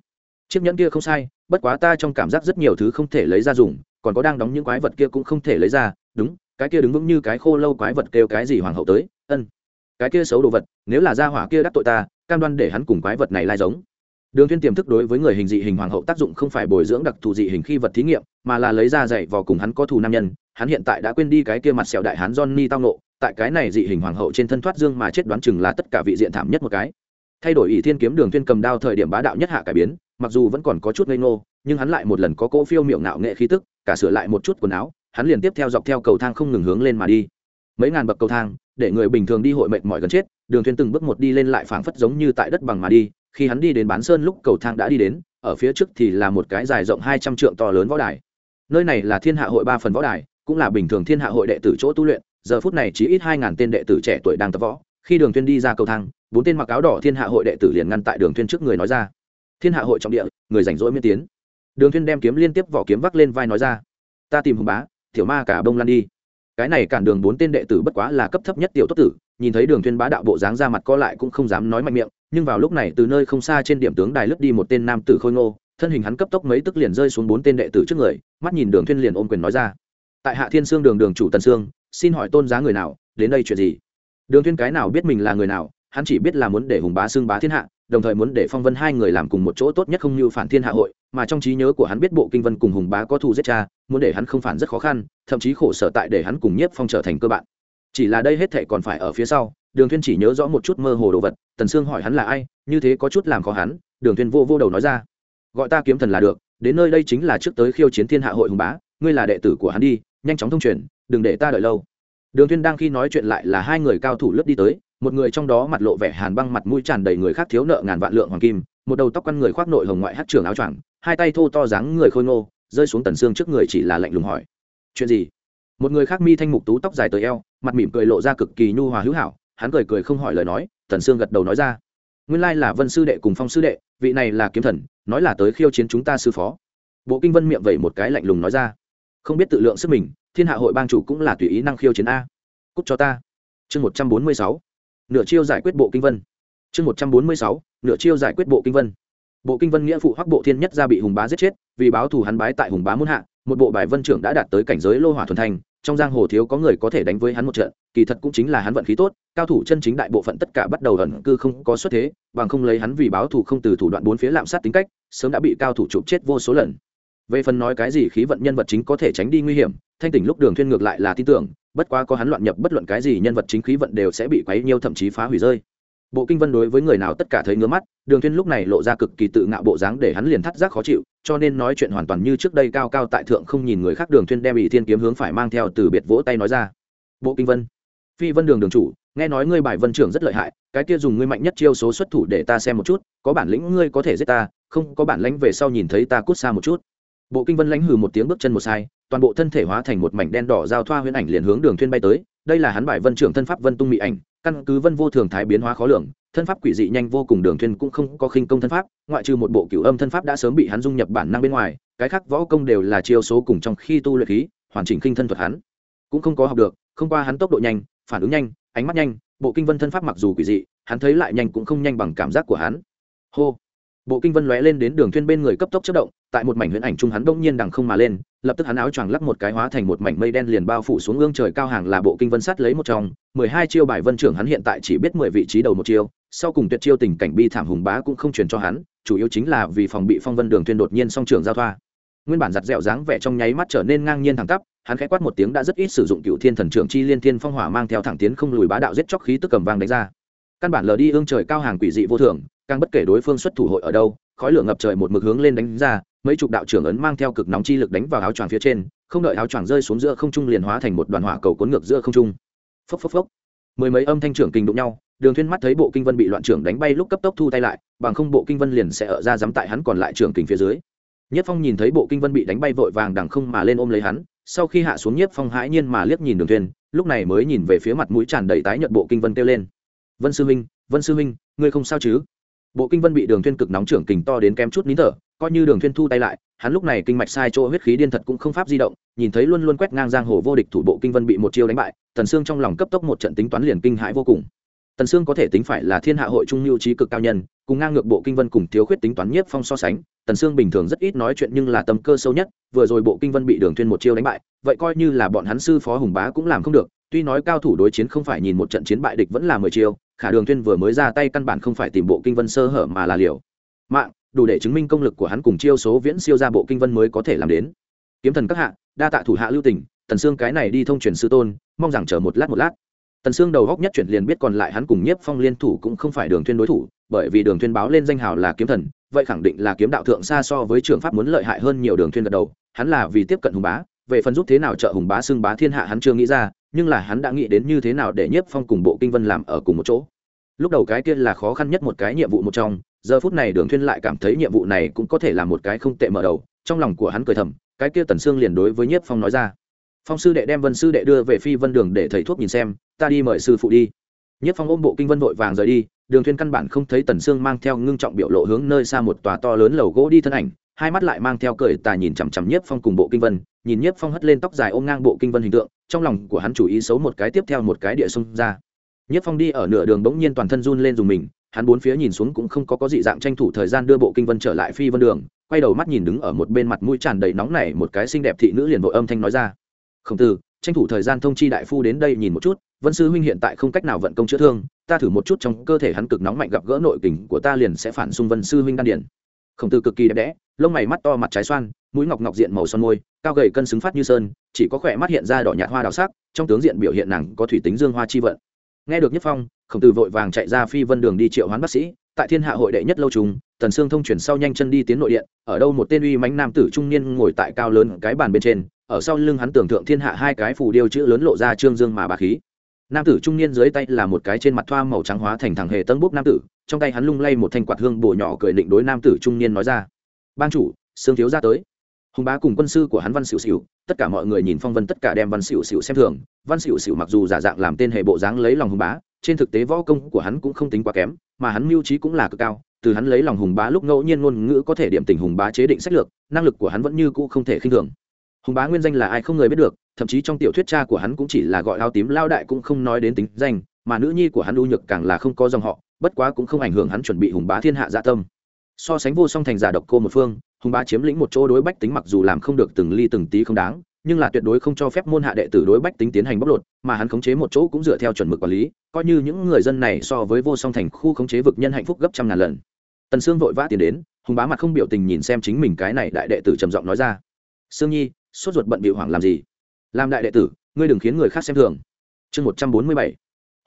Chiếc nhẫn kia không sai, bất quá ta trong cảm giác rất nhiều thứ không thể lấy ra dùng, còn có đang đóng những quái vật kia cũng không thể lấy ra, đúng, cái kia đứng vững như cái khô lâu quái vật kêu cái gì hoàng hậu tới ân. Cái kia xấu đồ vật, nếu là gia hỏa kia đắc tội ta, cam đoan để hắn cùng quái vật này lai giống. Đường thiên tiềm thức đối với người hình dị hình hoàng hậu tác dụng không phải bồi dưỡng đặc thù dị hình khi vật thí nghiệm, mà là lấy ra dạy vào cùng hắn có thù nam nhân. Hắn hiện tại đã quên đi cái kia mặt sẹo đại hán johnny tao nộ tại cái này dị hình hoàng hậu trên thân thoát dương mà chết đoán chừng là tất cả vị diện thảm nhất một cái. Thay đổi ỷ thiên kiếm đường thiên cầm đao thời điểm bá đạo nhất hạ cải biến, mặc dù vẫn còn có chút ngây ngô, nhưng hắn lại một lần có cỗ phiêu miệng ngạo nghệ khí tức, cả sửa lại một chút quần áo, hắn liền tiếp theo dọc theo cầu thang không ngừng hướng lên mà đi. Mấy ngàn bậc cầu thang để người bình thường đi hội mệnh mỏi gần chết, đường thiên từng bước một đi lên lại phảng phất giống như tại đất bằng mà đi, khi hắn đi đến bán sơn lúc cầu thang đã đi đến, ở phía trước thì là một cái dài rộng hai trăm trượng to lớn võ đài. Nơi này là thiên hạ hội ba phần võ đài, cũng là bình thường thiên hạ hội đệ tử chỗ tu luyện, giờ phút này chỉ ít hai ngàn tên đệ tử trẻ tuổi đang tập võ. Khi đường thuyền đi ra cầu thang, bốn tên mặc áo đỏ thiên hạ hội đệ tử liền ngăn tại đường thuyền trước người nói ra. Thiên hạ hội trọng địa, người rảnh rỗi miên tiến. Đường thuyền đem kiếm liên tiếp vỏ kiếm vác lên vai nói ra. Ta tìm hùng bá, tiểu ma cả bông lan đi cái này cản đường bốn tên đệ tử bất quá là cấp thấp nhất tiểu tốt tử, nhìn thấy đường thiên bá đạo bộ dáng ra mặt co lại cũng không dám nói mạnh miệng, nhưng vào lúc này từ nơi không xa trên điểm tướng đài lướt đi một tên nam tử khôi ngô, thân hình hắn cấp tốc mấy tức liền rơi xuống bốn tên đệ tử trước người, mắt nhìn đường thiên liền ôm quyền nói ra. Tại hạ thiên sương đường đường chủ tần sương, xin hỏi tôn giá người nào, đến đây chuyện gì? Đường thiên cái nào biết mình là người nào, hắn chỉ biết là muốn để hùng bá xương bá thiên hạ đồng thời muốn để phong vân hai người làm cùng một chỗ tốt nhất không như phản thiên hạ hội, mà trong trí nhớ của hắn biết bộ kinh vân cùng hùng bá có thù giết cha, muốn để hắn không phản rất khó khăn, thậm chí khổ sở tại để hắn cùng nhiếp phong trở thành cơ bạn. Chỉ là đây hết thệ còn phải ở phía sau, đường thuyên chỉ nhớ rõ một chút mơ hồ đồ vật, tần sương hỏi hắn là ai, như thế có chút làm khó hắn, đường thuyên vô vô đầu nói ra. Gọi ta kiếm thần là được, đến nơi đây chính là trước tới khiêu chiến thiên hạ hội hùng bá, ngươi là đệ tử của hắn đi, nhanh chóng thông truyền, đừng để ta đợi lâu. Đường thuyên đang khi nói chuyện lại là hai người cao thủ lướt đi tới một người trong đó mặt lộ vẻ hàn băng mặt mũi tràn đầy người khác thiếu nợ ngàn vạn lượng hoàng kim, một đầu tóc quăn người khoác nội hồng ngoại hất trưởng áo choàng, hai tay thô to dáng người khôi ngô, rơi xuống tần xương trước người chỉ là lạnh lùng hỏi. Chuyện gì? Một người khác mi thanh mục tú tóc dài tới eo, mặt mỉm cười lộ ra cực kỳ nhu hòa hữu hảo, hắn cười cười không hỏi lời nói, tần xương gật đầu nói ra. Nguyên lai là vân sư đệ cùng phong sư đệ, vị này là kiếm thần, nói là tới khiêu chiến chúng ta sư phó. Bộ kinh vân miệng vẩy một cái lạnh lùng nói ra. Không biết tự lượng sức mình, thiên hạ hội bang chủ cũng là tùy ý năng khiêu chiến a. Cút cho ta. Chương một trăm bốn mươi sáu nửa chiêu giải quyết bộ kinh vân. Chương một trăm bốn mươi sáu, nửa chiêu giải quyết bộ kinh vân. Bộ kinh vân nghĩa phụ hoắc bộ thiên nhất ra bị hùng bá giết chết, vì báo thù hắn bái tại hùng bá muôn hạ, một bộ bài vân trưởng đã đạt tới cảnh giới lô hỏa thuần thành, trong giang hồ thiếu có người có thể đánh với hắn một trận, kỳ thật cũng chính là hắn vận khí tốt, cao thủ chân chính đại bộ phận tất cả bắt đầu ẩn cư không có xuất thế, bằng không lấy hắn vì báo thù không từ thủ đoạn bốn phía lạm sát tính cách, sớm đã bị cao thủ chụp chết vô số lần. Về phần nói cái gì khí vận nhân vật chính có thể tránh đi nguy hiểm thanh tỉnh lúc đường thuyên ngược lại là tin tưởng, bất quá có hắn loạn nhập bất luận cái gì nhân vật chính khí vận đều sẽ bị quấy nhiêu thậm chí phá hủy rơi. Bộ kinh vân đối với người nào tất cả thấy ngứa mắt, đường thiên lúc này lộ ra cực kỳ tự ngạo bộ dáng để hắn liền thắt giác khó chịu, cho nên nói chuyện hoàn toàn như trước đây cao cao tại thượng không nhìn người khác đường thiên đem ỷ thiên kiếm hướng phải mang theo từ biệt vỗ tay nói ra. Bộ kinh vân, phi vân đường đường chủ, nghe nói ngươi bài vân trưởng rất lợi hại, cái kia dùng ngươi mạnh nhất chiêu số xuất thủ để ta xem một chút, có bản lĩnh ngươi có thể giết ta, không có bản lĩnh về sau nhìn thấy ta cút xa một chút bộ kinh vân lãnh hừ một tiếng bước chân một sai, toàn bộ thân thể hóa thành một mảnh đen đỏ giao thoa huyễn ảnh liền hướng đường thuyên bay tới. Đây là hắn bài vân trưởng thân pháp vân tung mị ảnh, căn cứ vân vô thường thái biến hóa khó lường, thân pháp quỷ dị nhanh vô cùng đường thuyên cũng không có khinh công thân pháp, ngoại trừ một bộ cửu âm thân pháp đã sớm bị hắn dung nhập bản năng bên ngoài, cái khác võ công đều là chiêu số cùng trong khi tu luyện khí, hoàn chỉnh kinh thân thuật hắn. Cũng không có học được, không qua hắn tốc độ nhanh, phản ứng nhanh, ánh mắt nhanh, bộ kinh vân thân pháp mặc dù quỷ dị, hắn thấy lại nhanh cũng không nhanh bằng cảm giác của hắn. Hô! Bộ kinh vân lóe lên đến đường thuyên bên người cấp tốc chớp động tại một mảnh huyễn ảnh trung hắn bỗng nhiên đằng không mà lên, lập tức hắn áo choàng lắc một cái hóa thành một mảnh mây đen liền bao phủ xuống ương trời cao hàng là bộ kinh vân sát lấy một trong, mười hai chiêu bài vân trưởng hắn hiện tại chỉ biết mười vị trí đầu một chiêu, sau cùng tuyệt chiêu tình cảnh bi thảm hùng bá cũng không truyền cho hắn, chủ yếu chính là vì phòng bị phong vân đường thuyên đột nhiên song trường giao thoa. Nguyên bản giặt dẻo dáng vẻ trong nháy mắt trở nên ngang nhiên thẳng tắp, hắn khẽ quát một tiếng đã rất ít sử dụng cựu thiên thần trưởng chi liên thiên phong hỏa mang theo thẳng tiến không lùi bá đạo giết chóc khí tức cầm vang đánh ra. Căn bản lờ đi ương trời cao hàng quỷ dị vô thường, càng bất kể đối phương xuất thủ hội ở đâu, khói lửa ngập trời một mực hướng lên đánh ra mấy chục đạo trưởng ấn mang theo cực nóng chi lực đánh vào áo choàng phía trên, không đợi áo choàng rơi xuống giữa không trung liền hóa thành một đoàn hỏa cầu cuốn ngược giữa không trung. Phốc phốc phốc. Mười mấy âm thanh trưởng kình đụng nhau, đường thuyên mắt thấy bộ kinh vân bị loạn trưởng đánh bay lúc cấp tốc thu tay lại, bằng không bộ kinh vân liền sẽ ở ra dám tại hắn còn lại trưởng kình phía dưới. Nhất phong nhìn thấy bộ kinh vân bị đánh bay vội vàng đằng không mà lên ôm lấy hắn, sau khi hạ xuống nhất phong hãi nhiên mà liếc nhìn đường thuyên lúc này mới nhìn về phía mặt mũi tràn đầy tái nhợt bộ kinh vân kêu lên. Vân sư huynh, vân sư huynh, ngươi không sao chứ? Bộ kinh vân bị đường thuyên cực nóng trưởng kình to đến kém chút nín thở coi như đường thuyên thu tay lại, hắn lúc này kinh mạch sai chỗ huyết khí điên thật cũng không pháp di động, nhìn thấy luôn luôn quét ngang giang hồ vô địch thủ bộ kinh vân bị một chiêu đánh bại, tần sương trong lòng cấp tốc một trận tính toán liền kinh hãi vô cùng. Tần sương có thể tính phải là thiên hạ hội trung lưu trí cực cao nhân, cùng ngang ngược bộ kinh vân cùng thiếu khuyết tính toán nhiếp phong so sánh, tần sương bình thường rất ít nói chuyện nhưng là tâm cơ sâu nhất, vừa rồi bộ kinh vân bị đường thuyên một chiêu đánh bại, vậy coi như là bọn hắn sư phó hùng bá cũng làm không được, tuy nói cao thủ đối chiến không phải nhìn một trận chiến bại địch vẫn là mười chiêu, khả đường thuyên vừa mới ra tay căn bản không phải tìm bộ kinh vân sơ hở mà là liều. Mạng đủ để chứng minh công lực của hắn cùng chiêu số viễn siêu ra bộ kinh vân mới có thể làm đến. Kiếm thần các hạ, đa tạ thủ hạ lưu tình, tần sương cái này đi thông truyền sư tôn, mong rằng chờ một lát một lát. Tần sương đầu góc nhất chuyển liền biết còn lại hắn cùng nhiếp phong liên thủ cũng không phải đường thuyên đối thủ, bởi vì đường thuyên báo lên danh hào là kiếm thần, vậy khẳng định là kiếm đạo thượng xa so với trường pháp muốn lợi hại hơn nhiều đường thuyên gật đầu, hắn là vì tiếp cận hùng bá, về phần giúp thế nào trợ hùng bá xưng bá thiên hạ hắn chưa nghĩ ra, nhưng là hắn đã nghĩ đến như thế nào để nhiếp phong cùng bộ kinh vân làm ở cùng một chỗ. Lúc đầu cái kia là khó khăn nhất một cái nhiệm vụ một trong giờ phút này đường thuyên lại cảm thấy nhiệm vụ này cũng có thể là một cái không tệ mở đầu. Trong lòng của hắn cười thầm, cái kia tần sương liền đối với nhiếp phong nói ra. Phong sư đệ đem vân sư đệ đưa về phi vân đường để thầy thuốc nhìn xem, ta đi mời sư phụ đi. Nhiếp phong ôm bộ kinh vân vội vàng rời đi, đường thuyên căn bản không thấy tần sương mang theo ngưng trọng biểu lộ hướng nơi xa một tòa to lớn lầu gỗ đi thân ảnh, hai mắt lại mang theo cười tà nhìn chằm chằm nhiếp phong cùng bộ kinh vân, nhìn nhiếp phong hất lên tóc dài ôm ngang bộ kinh vân hình tượng, trong lòng của hắn chủ ý xấu một cái tiếp theo một cái địa xung ra. Nhiếp phong đi ở nửa đường bỗng nhiên toàn thân run lên dùng mình hắn bốn phía nhìn xuống cũng không có có dị dạng tranh thủ thời gian đưa bộ kinh vân trở lại phi vân đường, quay đầu mắt nhìn đứng ở một bên mặt mũi tràn đầy nóng này một cái xinh đẹp thị nữ liền vội âm thanh nói ra. Không từ tranh thủ thời gian thông chi đại phu đến đây nhìn một chút, vân sư huynh hiện tại không cách nào vận công chữa thương, ta thử một chút trong cơ thể hắn cực nóng mạnh gặp gỡ nội kình của ta liền sẽ phản xung vân sư huynh đan điển. Khổng tử cực kỳ đẹp đẽ, lông mày mắt to mặt trái xoan, mũi ngọc ngọc diện màu son môi, cao gầy cân xứng phát như sơn, chỉ có khỏe mắt hiện ra đỏ nhạt hoa đào sắc, trong tướng diện biểu hiện nàng có thủy tính dương hoa chi vận. Nghe được nhất phong khổng tử vội vàng chạy ra phi vân đường đi triệu hoán bác sĩ, tại thiên hạ hội đệ nhất lâu trùng, tần sương thông chuyển sau nhanh chân đi tiến nội điện, ở đâu một tên uy mánh nam tử trung niên ngồi tại cao lớn cái bàn bên trên, ở sau lưng hắn tưởng tượng thiên hạ hai cái phù điêu chữ lớn lộ ra trương dương mà bà khí. Nam tử trung niên dưới tay là một cái trên mặt thoa màu trắng hóa thành thằng hề tân bút nam tử, trong tay hắn lung lay một thanh quạt hương bổ nhỏ cười định đối nam tử trung niên nói ra, ban chủ, sương thiếu ra tới. Hùng bá cùng quân sư của hắn văn xỉu xỉu tất cả mọi người nhìn phong vân tất cả đem văn xỉu xỉu xem thường. Văn xỉu xỉu mặc dù giả dạng làm tên hệ bộ dáng lấy lòng hùng bá trên thực tế võ công của hắn cũng không tính quá kém, mà hắn mưu trí cũng là cực cao, từ hắn lấy lòng hùng bá lúc ngẫu nhiên ngôn ngữ có thể điểm tình hùng bá chế định sách lược, năng lực của hắn vẫn như cũ không thể khinh thường. Hùng bá nguyên danh là ai không người biết được, thậm chí trong tiểu thuyết cha của hắn cũng chỉ là gọi áo tím lao đại cũng không nói đến tính danh, mà nữ nhi của hắn u nhược càng là không có dòng họ, bất quá cũng không ảnh hưởng hắn chuẩn bị hùng bá thiên hạ dạ tâm. So sánh vô song thành giả độc cô một phương, hùng bá chiếm lĩnh một chỗ đối bách tính mặc dù làm không được từng ly từng tí không đáng nhưng là tuyệt đối không cho phép môn hạ đệ tử đối bách tính tiến hành bóc lột, mà hắn khống chế một chỗ cũng dựa theo chuẩn mực quản lý, coi như những người dân này so với vô song thành khu khống chế vực nhân hạnh phúc gấp trăm ngàn lần. Tần sương vội vã tiến đến, hùng bá mặt không biểu tình nhìn xem chính mình cái này đại đệ tử trầm giọng nói ra. Sương nhi, sốt ruột bận bị hoảng làm gì? Làm đại đệ tử, ngươi đừng khiến người khác xem thường. Chương một trăm bốn mươi bảy,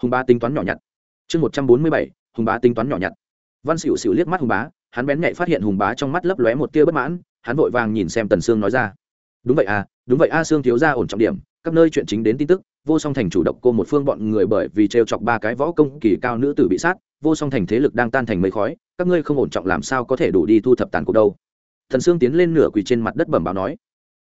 hùng bá tính toán nhỏ nhặt. Chương một trăm bốn mươi bảy, hùng bá tính toán nhỏ nhặt. Văn xỉu xỉu liếc mắt hùng bá, hắn bén nhạy phát hiện hùng bá trong mắt lấp lóe một tia bất mãn, hắn vội vàng nhìn xem tần sương nói ra đúng vậy à đúng vậy a à, sương thiếu ra ổn trọng điểm các nơi chuyện chính đến tin tức vô song thành chủ động cô một phương bọn người bởi vì t chọc ba cái võ công kỳ cao nữ tử bị sát vô song thành thế lực đang tan thành mây khói các ngươi không ổn trọng làm sao có thể đủ đi thu thập tàn cuộc đâu. Thần sương tiến lên nửa quỳ trên mặt đất bẩm báo nói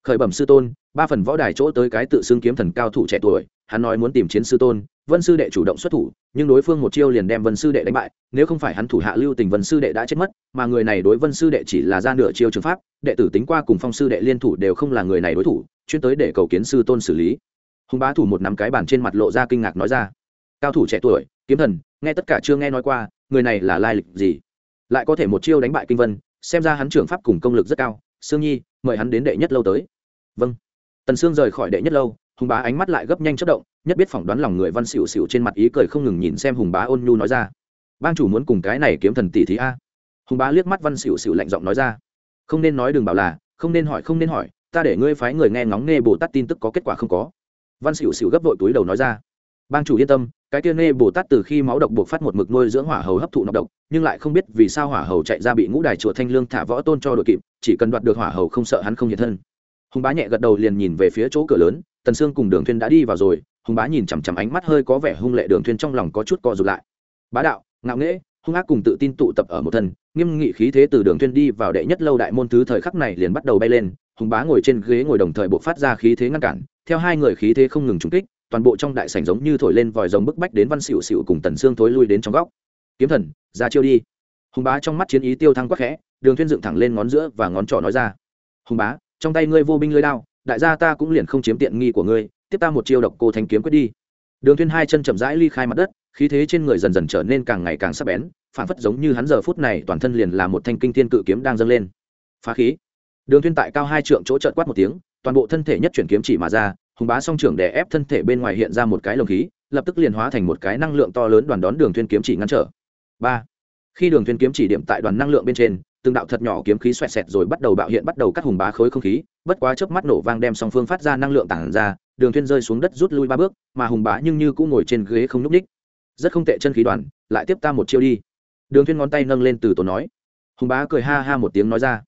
khởi bẩm sư tôn ba phần võ đài chỗ tới cái tự xưng kiếm thần cao thủ trẻ tuổi hắn nói muốn tìm chiến sư tôn vân sư đệ chủ động xuất thủ nhưng đối phương một chiêu liền đem vân sư đệ đánh bại nếu không phải hắn thủ hạ lưu tình vân sư đệ đã chết mất mà người này đối vân sư đệ chỉ là ra nửa chiêu trường pháp, đệ tử tính qua cùng phong sư đệ liên thủ đều không là người này đối thủ, chuyên tới để cầu kiến sư tôn xử lý. Hùng bá thủ một nắm cái bàn trên mặt lộ ra kinh ngạc nói ra, cao thủ trẻ tuổi, kiếm thần, nghe tất cả chưa nghe nói qua, người này là lai lịch gì? Lại có thể một chiêu đánh bại kinh vân, xem ra hắn trưởng pháp cùng công lực rất cao, sương nhi, mời hắn đến đệ nhất lâu tới. Vâng. Tần sương rời khỏi đệ nhất lâu, hùng bá ánh mắt lại gấp nhanh chất động, nhất biết phỏng đoán lòng người văn xỉu xỉu trên mặt ý cười không ngừng nhìn xem hùng bá ôn nhu nói ra, bang chủ muốn cùng cái này kiếm thần tỷ thí a? Hùng bá liếc mắt văn xỉu xỉu lạnh giọng nói ra. Không nên nói đừng bảo là, không nên hỏi, không nên hỏi, ta để ngươi phái người nghe ngóng nghe bồ tát tin tức có kết quả không có. Văn xỉu xỉu gấp vội túi đầu nói ra. Bang chủ yên tâm, cái tiên nghe bồ tát từ khi máu độc buộc phát một mực nuôi dưỡng hỏa hầu hấp thụ nọc độc, nhưng lại không biết vì sao hỏa hầu chạy ra bị ngũ đài chùa thanh lương thả võ tôn cho đội kịp, chỉ cần đoạt được hỏa hầu không sợ hắn không hiện thân. Hùng bá nhẹ gật đầu liền nhìn về phía chỗ cửa lớn, tần sương cùng đường thuyên đã đi vào rồi, hùng bá nhìn chằm chằm ánh mắt hơi có vẻ hung lệ đường thuyên trong lòng có chút co rụt lại. Bá đạo, ngạo nghễ hung ác cùng tự tin tụ tập ở một thân, nghiêm nghị khí thế từ đường thuyên đi vào đệ nhất lâu đại môn thứ thời khắc này liền bắt đầu bay lên, hùng bá ngồi trên ghế ngồi đồng thời bộc phát ra khí thế ngăn cản, theo hai người khí thế không ngừng trúng kích, toàn bộ trong đại sảnh giống như thổi lên vòi rồng bức bách đến văn xỉu xỉu cùng tần xương thối lui đến trong góc. Kiếm thần, ra chiêu đi. Hùng bá trong mắt chiến ý tiêu thăng quắc khẽ, đường thuyên dựng thẳng lên ngón giữa và ngón trỏ nói ra. Hùng bá, trong tay ngươi vô binh lưỡi đao, đại gia ta cũng liền không chiếm tiện nghi của ngươi, tiếp ta một chiêu độc cô thanh kiếm quyết đi. Đường thuyên hai chân chậm rãi ly khai mặt đất khí thế trên người dần dần trở nên càng ngày càng sắc bén, phản phất giống như hắn giờ phút này toàn thân liền là một thanh kinh thiên cự kiếm đang dâng lên. Phá khí. Đường thuyên tại cao hai trượng chỗ trợn quát một tiếng, toàn bộ thân thể nhất chuyển kiếm chỉ mà ra, hùng bá song trưởng đè ép thân thể bên ngoài hiện ra một cái lồng khí, lập tức liền hóa thành một cái năng lượng to lớn đoàn đón đường thiên kiếm chỉ ngăn trở. Ba. Khi đường thiên kiếm chỉ điểm tại đoàn năng lượng bên trên, từng đạo thật nhỏ kiếm khí xoẹt xẹt rồi bắt đầu bạo hiện bắt đầu cắt hùng bá khối không khí, bất quá chớp mắt nổ vang đem song phương phát ra năng lượng tản ra, đường thuyên rơi xuống đất rút lui ba bước, mà hùng bá nhưng như cũng ngồi trên ghế không núp đích rất không tệ chân khí đoàn, lại tiếp ta một chiêu đi. Đường thiên ngón tay nâng lên từ tổ nói. Hùng bá cười ha ha một tiếng nói ra.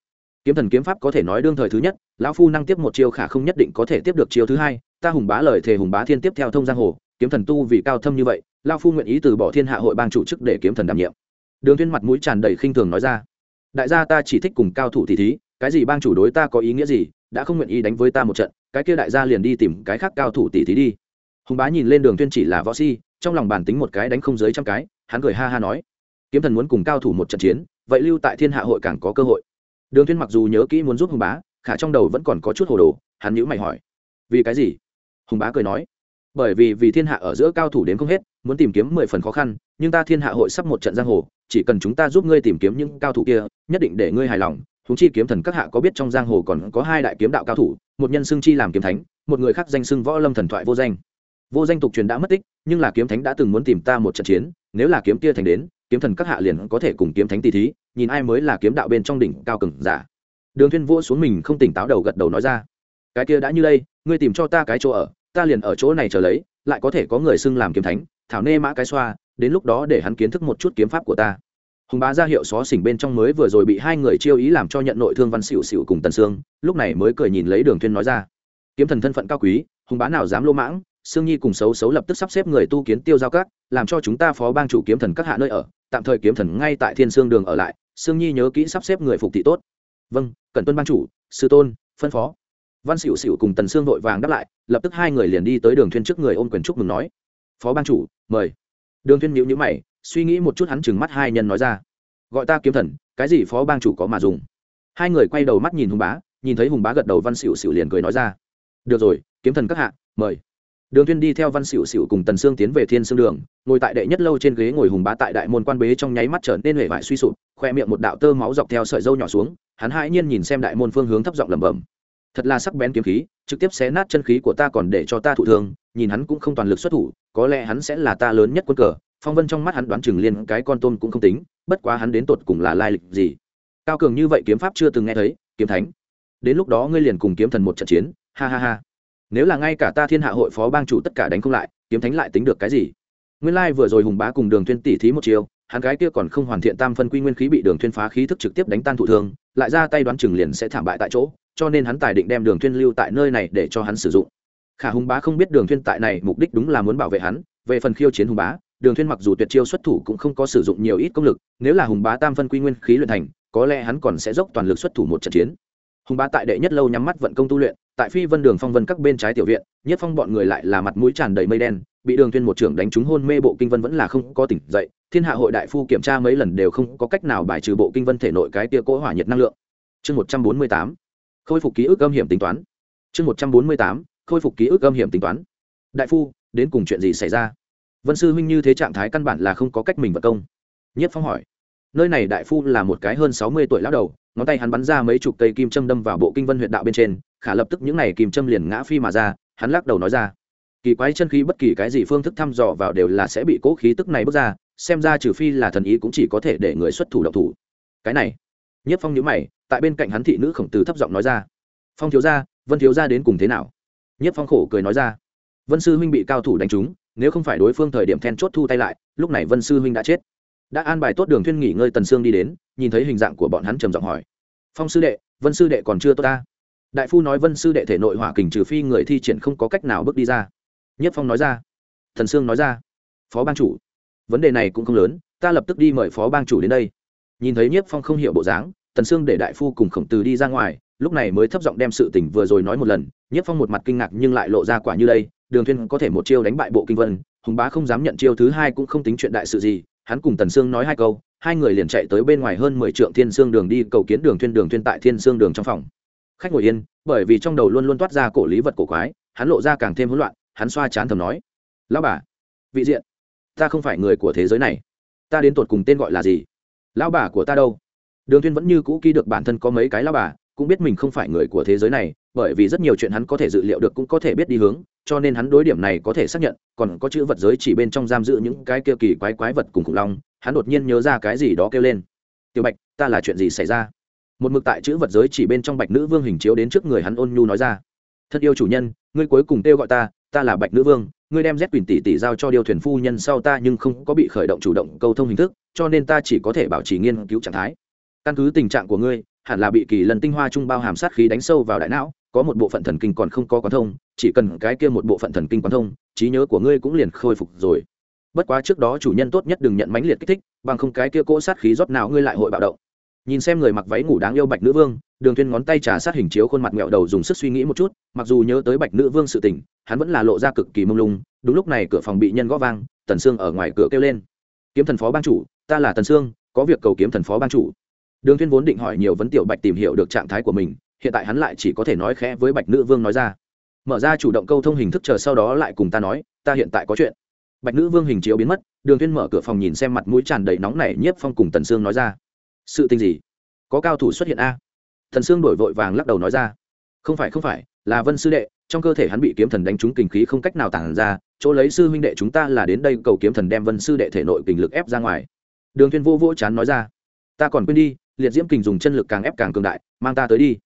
Kiếm thần kiếm pháp có thể nói đương thời thứ nhất, lão phu năng tiếp một chiêu khả không nhất định có thể tiếp được chiêu thứ hai, ta hùng bá lời thề hùng bá thiên tiếp theo thông giang hồ, kiếm thần tu vì cao thâm như vậy, lão phu nguyện ý từ bỏ thiên hạ hội bang chủ chức để kiếm thần đảm nhiệm. Đường thiên mặt mũi tràn đầy khinh thường nói ra. Đại gia ta chỉ thích cùng cao thủ tỷ thí, cái gì bang chủ đối ta có ý nghĩa gì, đã không nguyện ý đánh với ta một trận, cái kia đại gia liền đi tìm cái khác cao thủ tỷ thí đi hùng bá nhìn lên đường Tuyên chỉ là võ si, trong lòng bản tính một cái đánh không dưới trăm cái, hắn cười ha ha nói, kiếm thần muốn cùng cao thủ một trận chiến, vậy lưu tại thiên hạ hội càng có cơ hội. Đường Tuyên mặc dù nhớ kỹ muốn giúp hùng bá, khả trong đầu vẫn còn có chút hồ đồ, hắn nhíu mày hỏi, vì cái gì? Hùng bá cười nói, bởi vì vì thiên hạ ở giữa cao thủ đến không hết, muốn tìm kiếm mười phần khó khăn, nhưng ta thiên hạ hội sắp một trận giang hồ, chỉ cần chúng ta giúp ngươi tìm kiếm những cao thủ kia, nhất định để ngươi hài lòng. Chúng chi kiếm thần các hạ có biết trong giang hồ còn có hai đại kiếm đạo cao thủ, một nhân xưng chi làm kiếm thánh, một người khác danh xưng võ lâm thần thoại vô danh vô danh tục truyền đã mất tích, nhưng là kiếm thánh đã từng muốn tìm ta một trận chiến, nếu là kiếm kia thành đến, kiếm thần các hạ liền có thể cùng kiếm thánh tỷ thí, nhìn ai mới là kiếm đạo bên trong đỉnh cao cường giả. Đường thiên vỗ xuống mình không tỉnh táo đầu gật đầu nói ra, cái kia đã như đây, ngươi tìm cho ta cái chỗ ở, ta liền ở chỗ này chờ lấy, lại có thể có người xưng làm kiếm thánh, thảo nê mã cái xoa, đến lúc đó để hắn kiến thức một chút kiếm pháp của ta. Hùng bá ra hiệu xó xỉnh bên trong mới vừa rồi bị hai người chiêu ý làm cho nhận nội thương văn xỉu xỉu cùng tần sương, lúc này mới cười nhìn lấy đường thiên nói ra, kiếm thần thân phận cao quý, hùng bá nào dám lô mãng sương nhi cùng xấu xấu lập tức sắp xếp người tu kiến tiêu giao các, làm cho chúng ta phó bang chủ kiếm thần các hạ nơi ở, tạm thời kiếm thần ngay tại thiên sương đường ở lại, sương nhi nhớ kỹ sắp xếp người phục thị tốt. Vâng cần tuân bang chủ, sư tôn, phân phó. Văn xỉu xỉu cùng tần sương vội vàng đáp lại, lập tức hai người liền đi tới đường thuyên trước người ôm quyền chúc mừng nói. Phó bang chủ, mời. Đường thuyên nhíu nhíu mày, suy nghĩ một chút hắn chừng mắt hai nhân nói ra. Gọi ta kiếm thần, cái gì phó bang chủ có mà dùng? Hai người quay đầu mắt nhìn hùng bá, nhìn thấy hùng bá gật đầu, văn xỉu xỉu liền cười nói ra. Được rồi, kiếm thần các hạ, mời đường tuyên đi theo văn xỉu xỉu cùng tần sương tiến về thiên sương đường, ngồi tại đệ nhất lâu trên ghế ngồi hùng bá tại đại môn quan bế trong nháy mắt trở nên hể vải suy sụp, khoe miệng một đạo tơ máu dọc theo sợi dâu nhỏ xuống, hắn hãi nhiên nhìn xem đại môn phương hướng thấp giọng lẩm bẩm. Thật là sắc bén kiếm khí, trực tiếp xé nát chân khí của ta còn để cho ta thụ thương, nhìn hắn cũng không toàn lực xuất thủ, có lẽ hắn sẽ là ta lớn nhất quân cờ. Phong vân trong mắt hắn đoán chừng liên cái con tôm cũng không tính, bất quá hắn đến tột cùng là lai lịch gì? Cao cường như vậy kiếm pháp chưa từng nghe thấy, kiếm thánh. Đến lúc đó ngươi liền cùng kiếm thần một trận chiến, ha ha ha nếu là ngay cả ta thiên hạ hội phó bang chủ tất cả đánh không lại, kiếm thánh lại tính được cái gì? Nguyên lai vừa rồi hùng bá cùng đường Thuyên tỉ thí một chiều hắn gái kia còn không hoàn thiện tam phân quy nguyên khí bị đường thuyên phá khí thức trực tiếp đánh tan thụ thương, lại ra tay đoán chừng liền sẽ thảm bại tại chỗ, cho nên hắn tài định đem đường thuyên lưu tại nơi này để cho hắn sử dụng. Khả hùng bá không biết đường thuyên tại này mục đích đúng là muốn bảo vệ hắn, về phần khiêu chiến hùng bá, đường thuyên mặc dù tuyệt chiêu xuất thủ cũng không có sử dụng nhiều ít công lực, nếu là hùng bá tam phân quy nguyên khí luyện thành, có lẽ hắn còn sẽ dốc toàn lực xuất thủ một trận chiến. Hùng bá tại đệ nhất lâu nhắm mắt vận công tu luyện tại phi vân đường phong vân các bên trái tiểu viện, nhất phong bọn người lại là mặt mũi tràn đầy mây đen, bị đường tuyên một trưởng đánh trúng hôn mê bộ kinh vân vẫn là không có tỉnh dậy, thiên hạ hội đại phu kiểm tra mấy lần đều không có cách nào bài trừ bộ kinh vân thể nội cái tia cỗ hỏa nhiệt năng lượng. Chương một trăm bốn mươi tám, khôi phục ký ức âm hiểm tính toán. Chương một trăm bốn mươi tám, khôi phục ký ức âm hiểm tính toán. Đại phu, đến cùng chuyện gì xảy ra? Vân sư huynh như thế trạng thái căn bản là không có cách mình vật công. Nhất phong hỏi. Nơi này đại phu là một cái hơn sáu mươi tuổi lão đầu, ngón tay hắn bắn ra mấy chục cây kim châm đâm vào bộ kinh vân huyện đạo bên trên khả lập tức những này kìm châm liền ngã phi mà ra, hắn lắc đầu nói ra. Kỳ quái chân khí bất kỳ cái gì phương thức thăm dò vào đều là sẽ bị cố khí tức này bước ra, xem ra trừ phi là thần ý cũng chỉ có thể để người xuất thủ độc thủ. Cái này, nhất phong nhữ mày, tại bên cạnh hắn thị nữ khổng tử thấp giọng nói ra. Phong thiếu gia, vân thiếu gia đến cùng thế nào? Nhất phong khổ cười nói ra. Vân sư huynh bị cao thủ đánh trúng, nếu không phải đối phương thời điểm then chốt thu tay lại, lúc này vân sư huynh đã chết. Đã an bài tốt đường thuyên nghỉ ngơi tần sương đi đến, nhìn thấy hình dạng của bọn hắn trầm giọng hỏi. Phong sư đệ, vân sư đệ còn chưa tốt ta đại phu nói vân sư đệ thể nội hỏa kình trừ phi người thi triển không có cách nào bước đi ra. Nhất phong nói ra. Thần sương nói ra. Phó Ban chủ. Vấn đề này cũng không lớn, ta lập tức đi mời phó bang chủ đến đây. Nhìn thấy nhiếp phong không hiểu bộ dáng, thần sương để đại phu cùng khổng tử đi ra ngoài, lúc này mới thấp giọng đem sự tình vừa rồi nói một lần. Nhiếp phong một mặt kinh ngạc nhưng lại lộ ra quả như đây, đường thuyên có thể một chiêu đánh bại bộ kinh vân, hùng bá không dám nhận chiêu thứ hai cũng không tính chuyện đại sự gì, hắn cùng tần sương nói hai câu, hai người liền chạy tới bên ngoài hơn mười trượng thiên sương đường đi cầu kiến đường thuyên đường thuyên tại thiên sương đường trong phòng khách ngồi yên, bởi vì trong đầu luôn luôn toát ra cổ lý vật cổ quái, hắn lộ ra càng thêm hỗn loạn, hắn xoa chán thầm nói, lão bà, vị diện, ta không phải người của thế giới này. Ta đến tột cùng tên gọi là gì? Lão bà của ta đâu? Đường thuyên vẫn như cũ ký được bản thân có mấy cái lão bà, cũng biết mình không phải người của thế giới này, bởi vì rất nhiều chuyện hắn có thể dự liệu được cũng có thể biết đi hướng, cho nên hắn đối điểm này có thể xác nhận, còn có chữ vật giới chỉ bên trong giam giữ những cái kia kỳ quái quái vật cùng khủng long, hắn đột nhiên nhớ ra cái gì đó kêu lên. Tiểu bạch, ta là chuyện gì xảy ra? Một mực tại chữ vật giới chỉ bên trong bạch nữ vương hình chiếu đến trước người hắn ôn nhu nói ra. Thân yêu chủ nhân, ngươi cuối cùng kêu gọi ta ta là bạch nữ vương, ngươi đem z quyền tỷ tỷ giao cho điều thuyền phu nhân sau ta nhưng không có bị khởi động chủ động câu thông hình thức, cho nên ta chỉ có thể bảo trì nghiên cứu trạng thái. Căn cứ tình trạng của ngươi, hẳn là bị kỳ lần tinh hoa trung bao hàm sát khí đánh sâu vào đại não, có một bộ phận thần kinh còn không có quán thông, chỉ cần cái kia một bộ phận thần kinh quán thông, trí nhớ của ngươi cũng liền khôi phục rồi. Bất quá trước đó chủ nhân tốt nhất đừng nhận mãnh liệt kích thích, bằng không cái kia cỗ sát khí rót nào ngươi lại hội bạo động nhìn xem người mặc váy ngủ đáng yêu bạch nữ vương, đường thuyên ngón tay trà sát hình chiếu khuôn mặt mẹo đầu dùng sức suy nghĩ một chút, mặc dù nhớ tới bạch nữ vương sự tình, hắn vẫn là lộ ra cực kỳ mông lung, đúng lúc này cửa phòng bị nhân gõ vang, tần sương ở ngoài cửa kêu lên. Kiếm thần phó ban chủ, ta là tần sương, có việc cầu kiếm thần phó ban chủ. Đường thuyên vốn định hỏi nhiều vấn tiểu bạch tìm hiểu được trạng thái của mình, hiện tại hắn lại chỉ có thể nói khẽ với bạch nữ vương nói ra. Mở ra chủ động câu thông hình thức chờ sau đó lại cùng ta nói, ta hiện tại có chuyện. Bạch nữ vương hình chiếu biến mất, đường thuyên mở cửa phòng nhìn xem mặt mũi tràn đầy nóng nảy nhiếp phong cùng tần sương nói ra sự tình gì? Có cao thủ xuất hiện a? Thần sương đổi vội vàng lắc đầu nói ra. Không phải không phải, là vân sư đệ, trong cơ thể hắn bị kiếm thần đánh trúng kinh khí không cách nào tản ra, chỗ lấy sư huynh đệ chúng ta là đến đây cầu kiếm thần đem vân sư đệ thể nội kình lực ép ra ngoài. Đường thiên vô vỗ chán nói ra. Ta còn quên đi, liệt diễm kình dùng chân lực càng ép càng cường đại, mang ta tới đi.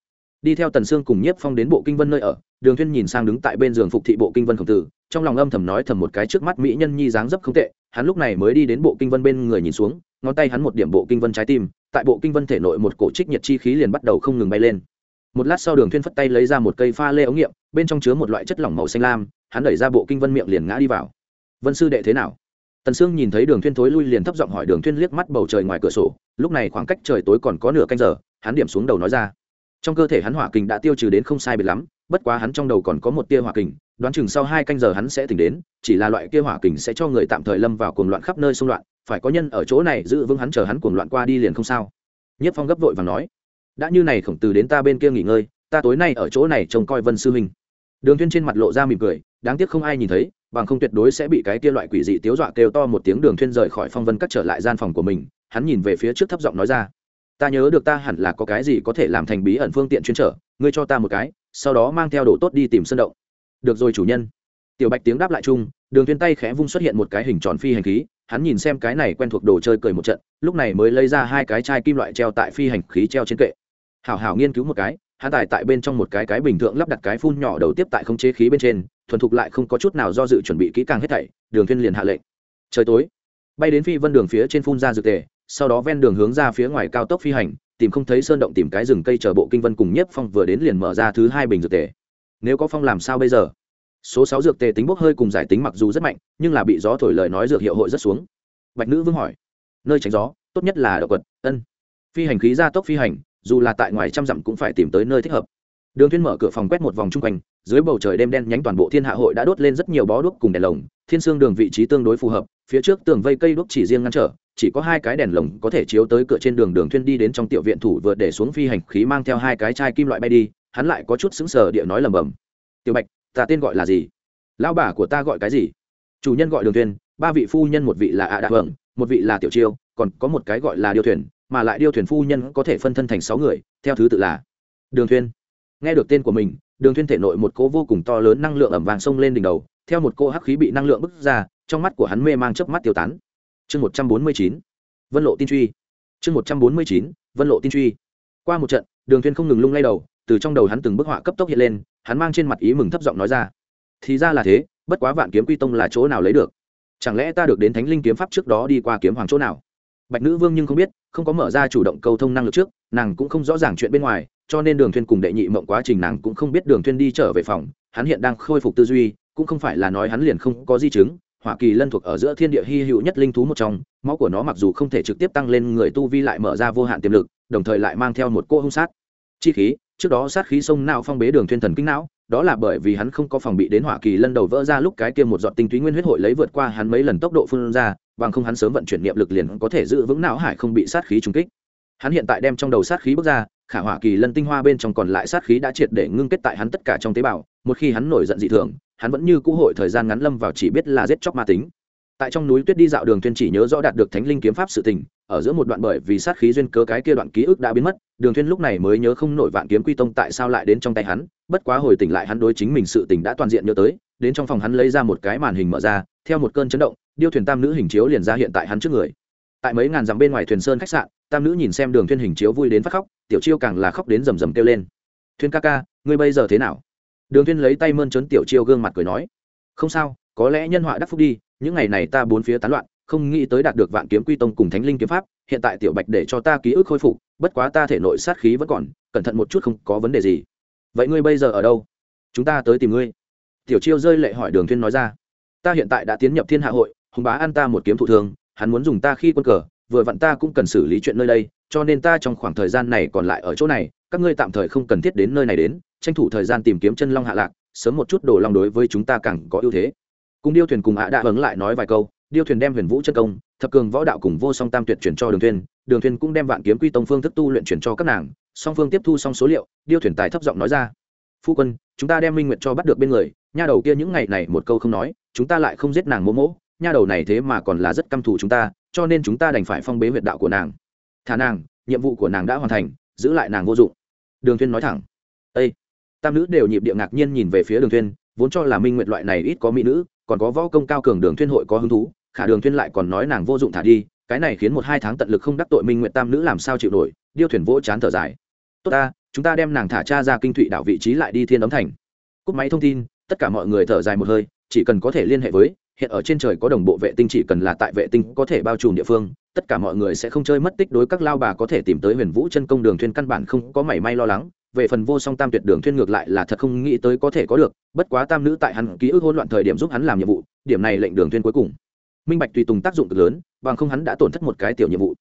Đi theo tần sương cùng nhiếp phong đến bộ kinh vân nơi ở, đường thiên nhìn sang đứng tại bên giường phục thị bộ kinh vân khổng tử, trong lòng âm thầm nói thầm một cái trước mắt mỹ nhân nhi dáng dấp không tệ, hắn lúc này mới đi đến bộ kinh vân bên người nhìn xuống ngón tay hắn một điểm bộ kinh vân trái tim, tại bộ kinh vân thể nội một cổ trích nhiệt chi khí liền bắt đầu không ngừng bay lên. Một lát sau đường thuyên phất tay lấy ra một cây pha lê ống nghiệm, bên trong chứa một loại chất lỏng màu xanh lam, hắn đẩy ra bộ kinh vân miệng liền ngã đi vào. Vân sư đệ thế nào? Tần sương nhìn thấy đường thuyên thối lui liền thấp giọng hỏi đường thuyên liếc mắt bầu trời ngoài cửa sổ, lúc này khoảng cách trời tối còn có nửa canh giờ, hắn điểm xuống đầu nói ra trong cơ thể hắn hỏa kình đã tiêu trừ đến không sai biệt lắm, bất quá hắn trong đầu còn có một tia hỏa kình, đoán chừng sau hai canh giờ hắn sẽ tỉnh đến, chỉ là loại kia hỏa kình sẽ cho người tạm thời lâm vào cuồng loạn khắp nơi xung loạn, phải có nhân ở chỗ này giữ vững hắn chờ hắn cuồng loạn qua đi liền không sao. Nhất phong gấp vội và nói, đã như này khổng tử đến ta bên kia nghỉ ngơi, ta tối nay ở chỗ này trông coi vân sư huynh. Đường thuyên trên mặt lộ ra mỉm cười, đáng tiếc không ai nhìn thấy, bằng không tuyệt đối sẽ bị cái kia loại quỷ dị tiếu dọa kêu to một tiếng đường thuyên rời khỏi phong vân cắt trở lại gian phòng của mình, hắn nhìn về phía trước thấp giọng nói ra ta nhớ được ta hẳn là có cái gì có thể làm thành bí ẩn phương tiện chuyên trở, ngươi cho ta một cái, sau đó mang theo đồ tốt đi tìm sân động. Được rồi chủ nhân. Tiểu bạch tiếng đáp lại chung, đường tuyên tay khẽ vung xuất hiện một cái hình tròn phi hành khí, hắn nhìn xem cái này quen thuộc đồ chơi cười một trận, lúc này mới lấy ra hai cái chai kim loại treo tại phi hành khí treo trên kệ. Hảo hảo nghiên cứu một cái, hắn tài tại bên trong một cái cái bình thường lắp đặt cái phun nhỏ đầu tiếp tại không chế khí bên trên, thuần thục lại không có chút nào do dự chuẩn bị kỹ càng hết thảy, đường tuyên liền hạ lệnh. Trời tối, bay đến phi vân đường phía trên phun ra dược tề sau đó ven đường hướng ra phía ngoài cao tốc phi hành, tìm không thấy sơn động tìm cái rừng cây chờ bộ kinh vân cùng nhiếp phong vừa đến liền mở ra thứ hai bình dược tề. Nếu có phong làm sao bây giờ? Số sáu dược tề tính bốc hơi cùng giải tính mặc dù rất mạnh, nhưng là bị gió thổi lời nói dược hiệu hội rất xuống. Bạch nữ vương hỏi, nơi tránh gió, tốt nhất là động quật, ân. Phi hành khí ra tốc phi hành, dù là tại ngoài trăm dặm cũng phải tìm tới nơi thích hợp. Đường thiên mở cửa phòng quét một vòng chung quanh, dưới bầu trời đêm đen nhánh toàn bộ thiên hạ hội đã đốt lên rất nhiều bó đuốc cùng đèn lồng, thiên sương đường vị trí tương đối phù hợp, phía trước tường vây cây đuốc chỉ riêng ngăn trở chỉ có hai cái đèn lồng có thể chiếu tới cửa trên đường đường thuyên đi đến trong tiểu viện thủ vừa để xuống phi hành khí mang theo hai cái chai kim loại bay đi, hắn lại có chút sững sờ địa nói lầm bầm. Tiểu bạch, ta tên gọi là gì? Lão bà của ta gọi cái gì? Chủ nhân gọi đường thuyên, ba vị phu nhân một vị là ạ à đạ một vị là tiểu chiêu, còn có một cái gọi là điêu thuyền, mà lại điêu thuyền phu nhân có thể phân thân thành sáu người, theo thứ tự là đường thuyên. Nghe được tên của mình, đường thuyên thể nội một cỗ vô cùng to lớn năng lượng ẩm vàng xông lên đỉnh đầu, theo một cỗ hắc khí bị năng lượng bức ra, trong mắt của hắn mê mang chớp mắt tiêu tán chương một trăm bốn mươi chín, vân lộ tin truy. Chương một trăm bốn mươi chín, vân lộ tin truy. Qua một trận, đường thuyên không ngừng lung lay đầu, từ trong đầu hắn từng bức họa cấp tốc hiện lên, hắn mang trên mặt ý mừng thấp giọng nói ra. Thì ra là thế, bất quá vạn kiếm quy tông là chỗ nào lấy được? Chẳng lẽ ta được đến thánh linh kiếm pháp trước đó đi qua kiếm hoàng chỗ nào? Bạch nữ vương nhưng không biết, không có mở ra chủ động cầu thông năng lực trước, nàng cũng không rõ ràng chuyện bên ngoài, cho nên đường thuyên cùng đệ nhị mộng quá trình nàng cũng không biết đường thuyên đi trở về phòng, hắn hiện đang khôi phục tư duy, cũng không phải là nói hắn liền không có di chứng hỏa kỳ lân thuộc ở giữa thiên địa hy hữu nhất linh thú một trong, máu của nó mặc dù không thể trực tiếp tăng lên, người tu vi lại mở ra vô hạn tiềm lực, đồng thời lại mang theo một cô hung sát chi khí. Trước đó sát khí sông nào phong bế đường thiên thần kinh não, đó là bởi vì hắn không có phòng bị đến hỏa kỳ lân đầu vỡ ra lúc cái kia một giọt tinh túy nguyên huyết hội lấy vượt qua hắn mấy lần tốc độ phun ra, bằng không hắn sớm vận chuyển niệm lực liền có thể giữ vững não hải không bị sát khí trúng kích. Hắn hiện tại đem trong đầu sát khí bước ra, khả hỏa kỳ lân tinh hoa bên trong còn lại sát khí đã triệt để ngưng kết tại hắn tất cả trong tế bào, một khi hắn nổi giận dị thường hắn vẫn như cũ hội thời gian ngắn lâm vào chỉ biết là giết chóc ma tính. Tại trong núi tuyết đi dạo đường tuyên chỉ nhớ rõ đạt được thánh linh kiếm pháp sự tình, ở giữa một đoạn bởi vì sát khí duyên cớ cái kia đoạn ký ức đã biến mất, đường tuyên lúc này mới nhớ không nổi vạn kiếm quy tông tại sao lại đến trong tay hắn, bất quá hồi tỉnh lại hắn đối chính mình sự tình đã toàn diện nhớ tới, đến trong phòng hắn lấy ra một cái màn hình mở ra, theo một cơn chấn động, điêu thuyền tam nữ hình chiếu liền ra hiện tại hắn trước người. Tại mấy ngàn dặm bên ngoài thuyền sơn khách sạn, tam nữ nhìn xem đường thuyên hình chiếu vui đến phát khóc, tiểu chiêu càng là khóc đến rầm rầm kêu lên. Thuyên ca ca, ngươi bây giờ thế nào? Đường Thiên lấy tay mơn trớn tiểu chiêu gương mặt cười nói, không sao, có lẽ nhân họa đắc phúc đi, những ngày này ta bốn phía tán loạn, không nghĩ tới đạt được vạn kiếm quy tông cùng thánh linh kiếm pháp, hiện tại tiểu bạch để cho ta ký ức khôi phục, bất quá ta thể nội sát khí vẫn còn, cẩn thận một chút không có vấn đề gì. Vậy ngươi bây giờ ở đâu? Chúng ta tới tìm ngươi. Tiểu chiêu rơi lệ hỏi đường Thiên nói ra, ta hiện tại đã tiến nhập thiên hạ hội, hùng bá ăn ta một kiếm thụ thương, hắn muốn dùng ta khi quân cờ, vừa vặn ta cũng cần xử lý chuyện nơi đây, cho nên ta trong khoảng thời gian này còn lại ở chỗ này, các ngươi tạm thời không cần thiết đến nơi này đến tranh thủ thời gian tìm kiếm chân long hạ lạc, sớm một chút đổ long đối với chúng ta càng có ưu thế. Cùng điêu thuyền cùng hạ đã vắng lại nói vài câu, điêu thuyền đem huyền vũ chân công, thập cường võ đạo cùng vô song tam tuyệt chuyển cho đường thuyền đường thuyền cũng đem vạn kiếm quy tông phương thức tu luyện chuyển cho các nàng, song phương tiếp thu xong số liệu, điêu thuyền tài thấp giọng nói ra. Phu quân, chúng ta đem minh nguyệt cho bắt được bên người, nha đầu kia những ngày này một câu không nói, chúng ta lại không giết nàng mỗ mỗ, nha đầu này thế mà còn là rất căm thù chúng ta, cho nên chúng ta đành phải phong bế huyệt đạo của nàng. Thả nàng, nhiệm vụ của nàng đã hoàn thành, giữ lại nàng vô dụng. Đường thuyên nói thẳng. Ây tam nữ đều nhịp địa ngạc nhiên nhìn về phía đường thuyên, vốn cho là minh nguyệt loại này ít có mỹ nữ, còn có võ công cao cường đường thuyên hội có hứng thú, khả đường thuyên lại còn nói nàng vô dụng thả đi, cái này khiến một hai tháng tận lực không đắc tội minh nguyệt tam nữ làm sao chịu nổi, điêu thuyền vỗ chán thở dài. Tốt ta, chúng ta đem nàng thả cha ra kinh thụy đảo vị trí lại đi thiên ấm thành. Cúp máy thông tin, tất cả mọi người thở dài một hơi, chỉ cần có thể liên hệ với, hiện ở trên trời có đồng bộ vệ tinh chỉ cần là tại vệ tinh có thể bao trùm địa phương, tất cả mọi người sẽ không chơi mất tích đối các lao bà có thể tìm tới huyền vũ chân công đường thuyên căn bản không có mảy may lo lắng về phần vô song tam tuyệt đường thuyên ngược lại là thật không nghĩ tới có thể có được, bất quá tam nữ tại hắn ký ức hỗn loạn thời điểm giúp hắn làm nhiệm vụ, điểm này lệnh đường thuyên cuối cùng. Minh bạch tùy tùng tác dụng cực lớn, bằng không hắn đã tổn thất một cái tiểu nhiệm vụ.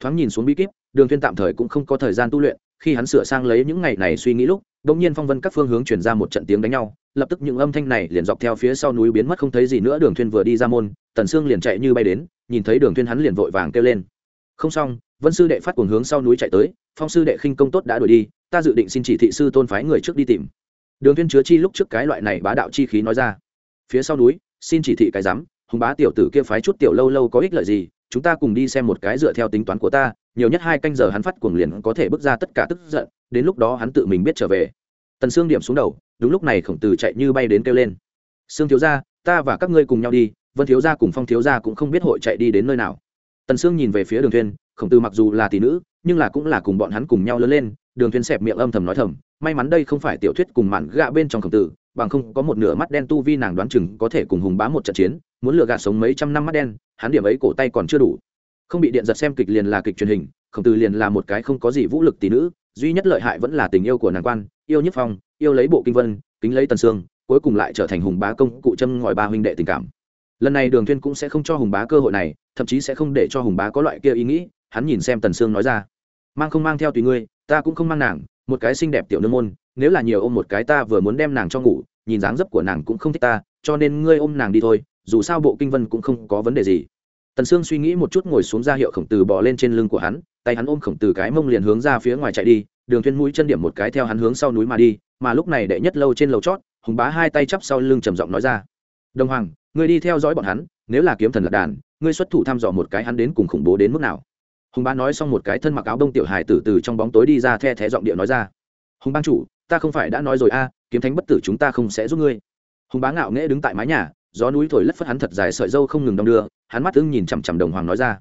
Thoáng nhìn xuống bí kíp, đường thuyên tạm thời cũng không có thời gian tu luyện, khi hắn sửa sang lấy những ngày này suy nghĩ lúc, đột nhiên phong vân các phương hướng truyền ra một trận tiếng đánh nhau, lập tức những âm thanh này liền dọc theo phía sau núi biến mất không thấy gì nữa, đường thuyên vừa đi ra môn, tần sương liền chạy như bay đến, nhìn thấy đường thuyên hắn liền vội vàng kêu lên. Không xong, vân sư đệ phát cuồng hướng sau núi chạy tới, phong sư đệ khinh công tốt đã đuổi đi ta dự định xin chỉ thị sư tôn phái người trước đi tìm. Đường thiên chứa chi lúc trước cái loại này bá đạo chi khí nói ra. Phía sau núi, xin chỉ thị cái dám hùng bá tiểu tử kia phái chút tiểu lâu lâu có ích lợi gì, chúng ta cùng đi xem một cái dựa theo tính toán của ta, nhiều nhất hai canh giờ hắn phát cuồng liền có thể bước ra tất cả tức giận, đến lúc đó hắn tự mình biết trở về. Tần sương điểm xuống đầu, đúng lúc này khổng tử chạy như bay đến kêu lên. Sương thiếu gia, ta và các ngươi cùng nhau đi, vân thiếu gia cùng phong thiếu gia cũng không biết hội chạy đi đến nơi nào. Tần sương nhìn về phía đường thuyên khổng tử mặc dù là tỷ nữ, nhưng là cũng là cùng bọn hắn cùng nhau lớn lên đường thuyên xẹp miệng âm thầm nói thầm, may mắn đây không phải tiểu thuyết cùng mạn gạ bên trong khổng tử, bằng không có một nửa mắt đen tu vi nàng đoán chừng có thể cùng hùng bá một trận chiến, muốn lừa gạt sống mấy trăm năm mắt đen, hắn điểm ấy cổ tay còn chưa đủ. Không bị điện giật xem kịch liền là kịch truyền hình, khổng tử liền là một cái không có gì vũ lực tỷ nữ, duy nhất lợi hại vẫn là tình yêu của nàng quan, yêu nhất phong, yêu lấy bộ kinh vân, kính lấy tần sương, cuối cùng lại trở thành hùng bá công cụ châm ngòi ba huynh đệ tình cảm. Lần này đường thuyên cũng sẽ không cho hùng bá cơ hội này, thậm chí sẽ không để cho hùng bá có loại kia ý nghĩ. Hắn nhìn xem tần sương nói ra mang không mang theo tùy ngươi, ta cũng không mang nàng, một cái xinh đẹp tiểu nương môn, nếu là nhiều ôm một cái ta vừa muốn đem nàng cho ngủ, nhìn dáng dấp của nàng cũng không thích ta, cho nên ngươi ôm nàng đi thôi, dù sao bộ kinh vân cũng không có vấn đề gì. Tần sương suy nghĩ một chút ngồi xuống ra hiệu khổng tử bò lên trên lưng của hắn, tay hắn ôm khổng tử cái mông liền hướng ra phía ngoài chạy đi, đường thuyên mũi chân điểm một cái theo hắn hướng sau núi mà đi, mà lúc này đệ nhất lâu trên lầu chót, hùng bá hai tay chắp sau lưng trầm giọng nói ra. Đồng hoàng, ngươi đi theo dõi bọn hắn, nếu là kiếm thần lạc đàn, ngươi xuất thủ thăm dò một cái hắn đến cùng khủng bố đến mức nào? Hùng bá nói xong một cái thân mặc áo đông tiểu hài từ từ trong bóng tối đi ra, the thé giọng điệu nói ra. Hùng bang chủ, ta không phải đã nói rồi a, kiếm thánh bất tử chúng ta không sẽ giúp ngươi. Hùng bá ngạo nghễ đứng tại mái nhà, gió núi thổi lất phất hắn thật dài sợi dâu không ngừng đong đưa, hắn mắt ưng nhìn chằm chằm đồng hoàng nói ra.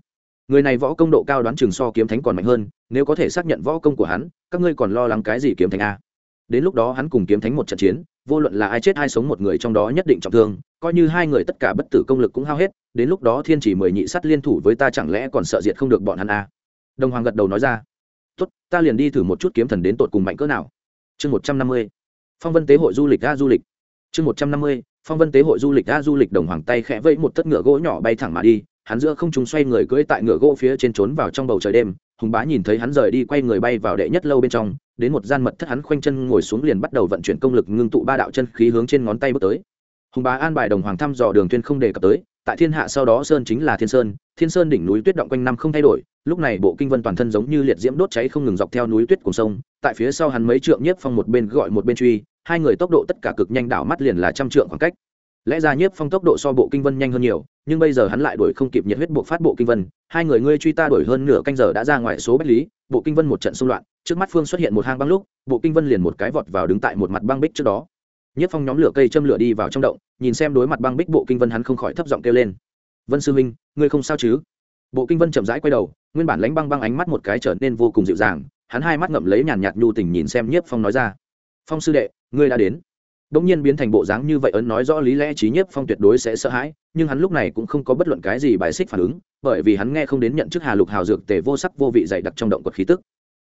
Người này võ công độ cao đoán chừng so kiếm thánh còn mạnh hơn, nếu có thể xác nhận võ công của hắn, các ngươi còn lo lắng cái gì kiếm thánh a? Đến lúc đó hắn cùng kiếm thánh một trận chiến, vô luận là ai chết ai sống một người trong đó nhất định trọng thương, coi như hai người tất cả bất tử công lực cũng hao hết đến lúc đó thiên chỉ mười nhị sắt liên thủ với ta chẳng lẽ còn sợ diệt không được bọn hắn à? đồng hoàng gật đầu nói ra. Tốt, ta liền đi thử một chút kiếm thần đến tột cùng mạnh cỡ nào. Chương một trăm năm mươi. Phong vân tế hội du lịch Ra du lịch. Chương một trăm năm mươi, phong vân tế hội du lịch Ra du lịch, đồng hoàng tay khẽ vẫy một tất ngựa gỗ nhỏ bay thẳng mà đi, hắn giữa không trung xoay người cưỡi tại ngựa gỗ phía trên trốn vào trong bầu trời đêm, hùng bá nhìn thấy hắn rời đi quay người bay vào đệ nhất lâu bên trong, đến một gian mật thất hắn khoanh chân ngồi xuống liền bắt đầu vận chuyển công lực ngưng tụ ba đạo chân khí hướng trên ngón tay bước tới. Hùng bá an bài đồng hoàng thăm dò đường tuyên không đề cập tới tại thiên hạ sau đó sơn chính là thiên sơn thiên sơn đỉnh núi tuyết động quanh năm không thay đổi, lúc này bộ kinh vân toàn thân giống như liệt diễm đốt cháy không ngừng dọc theo núi tuyết cùng sông, tại phía sau hắn mấy trượng nhiếp phong một bên gọi một bên truy, hai người tốc độ tất cả cực nhanh đảo mắt liền là trăm trượng khoảng cách. Lẽ ra nhiếp phong tốc độ so bộ kinh vân nhanh hơn nhiều, nhưng bây giờ hắn lại đuổi không kịp nhiệt huyết bộ phát bộ kinh vân, hai người ngươi truy ta đuổi hơn nửa canh giờ đã ra ngoài số bách lý, bộ kinh vân một trận xung loạn, trước mắt phương xuất hiện một hang băng lúc, bộ kinh vân liền một cái vọt vào đứng tại một mặt băng bích trước đó nhất phong nhóm lửa cây châm lửa đi vào trong động nhìn xem đối mặt băng bích bộ kinh vân hắn không khỏi thấp giọng kêu lên. Vân sư minh ngươi không sao chứ? Bộ kinh vân chậm rãi quay đầu nguyên bản lánh băng băng ánh mắt một cái trở nên vô cùng dịu dàng hắn hai mắt ngậm lấy nhàn nhạt nhu tình nhìn xem nhiếp phong nói ra. Phong sư đệ ngươi đã đến. Đống nhiên biến thành bộ dáng như vậy ấn nói rõ lý lẽ trí nhiếp phong tuyệt đối sẽ sợ hãi, nhưng hắn lúc này cũng không có bất luận cái gì bài xích phản ứng, bởi vì hắn nghe không đến nhận chức Hà Lục Hào dược tề vô sắc vô vị dày đặc trong động quật khí tức.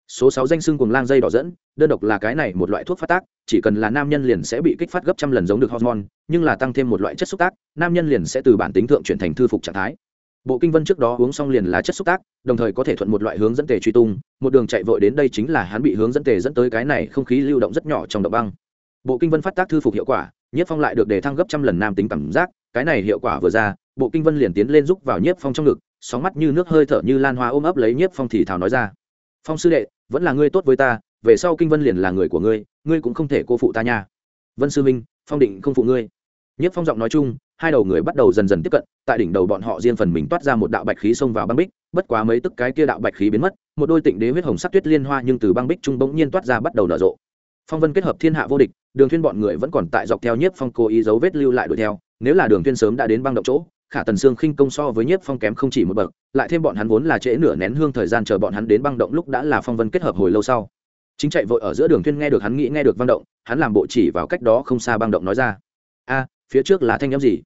Số sáu danh xưng cuồng lang dây đỏ dẫn, đơn độc là cái này một loại thuốc phát tác, chỉ cần là nam nhân liền sẽ bị kích phát gấp trăm lần giống được hormone, nhưng là tăng thêm một loại chất xúc tác, nam nhân liền sẽ từ bản tính thượng chuyển thành thư phục trạng thái. Bộ kinh vân trước đó uống xong liền là chất xúc tác, đồng thời có thể thuận một loại hướng dẫn tề truy tung, một đường chạy vội đến đây chính là hắn bị hướng dẫn tề dẫn tới cái này không khí lưu động rất nhỏ trong động băng. Bộ kinh vân phát tác thư phục hiệu quả, nhiếp phong lại được đề thăng gấp trăm lần nam tính cảm giác cái này hiệu quả vừa ra bộ kinh vân liền tiến lên giúp vào nhiếp phong trong ngực sóng mắt như nước hơi thở như lan hoa ôm ấp lấy nhiếp phong thì thào nói ra phong sư đệ vẫn là ngươi tốt với ta, về sau kinh vân liền là người của ngươi ngươi cũng không thể cô phụ ta nha. Vân sư minh, phong định không phụ ngươi. Nhất phong giọng nói chung, hai đầu người bắt đầu dần dần tiếp cận, tại đỉnh đầu bọn họ riêng phần mình toát ra một đạo bạch khí xông vào băng bích, bất quá mấy tức cái kia đạo bạch khí biến mất, một đôi tịnh đế huyết hồng sắc tuyết liên hoa nhưng từ băng bích trung bỗng nhiên toát ra bắt đầu nở rộ. Phong vân kết hợp thiên hạ vô địch, đường thiên bọn người vẫn còn tại dọc theo nhiếp phong cố ý dấu vết lưu lại đuổi theo, nếu là đường thiên sớm đã đến băng động chỗ khả tần sương khinh công so với nhiếp phong kém không chỉ một bậc, lại thêm bọn hắn vốn là trễ nửa nén hương thời gian chờ bọn hắn đến băng động lúc đã là phong vân kết hợp hồi lâu sau. Chính chạy vội ở giữa đường thuyên nghe được hắn nghĩ nghe được băng động, hắn làm bộ chỉ vào cách đó không xa băng động nói ra. A, phía trước là thanh âm gì?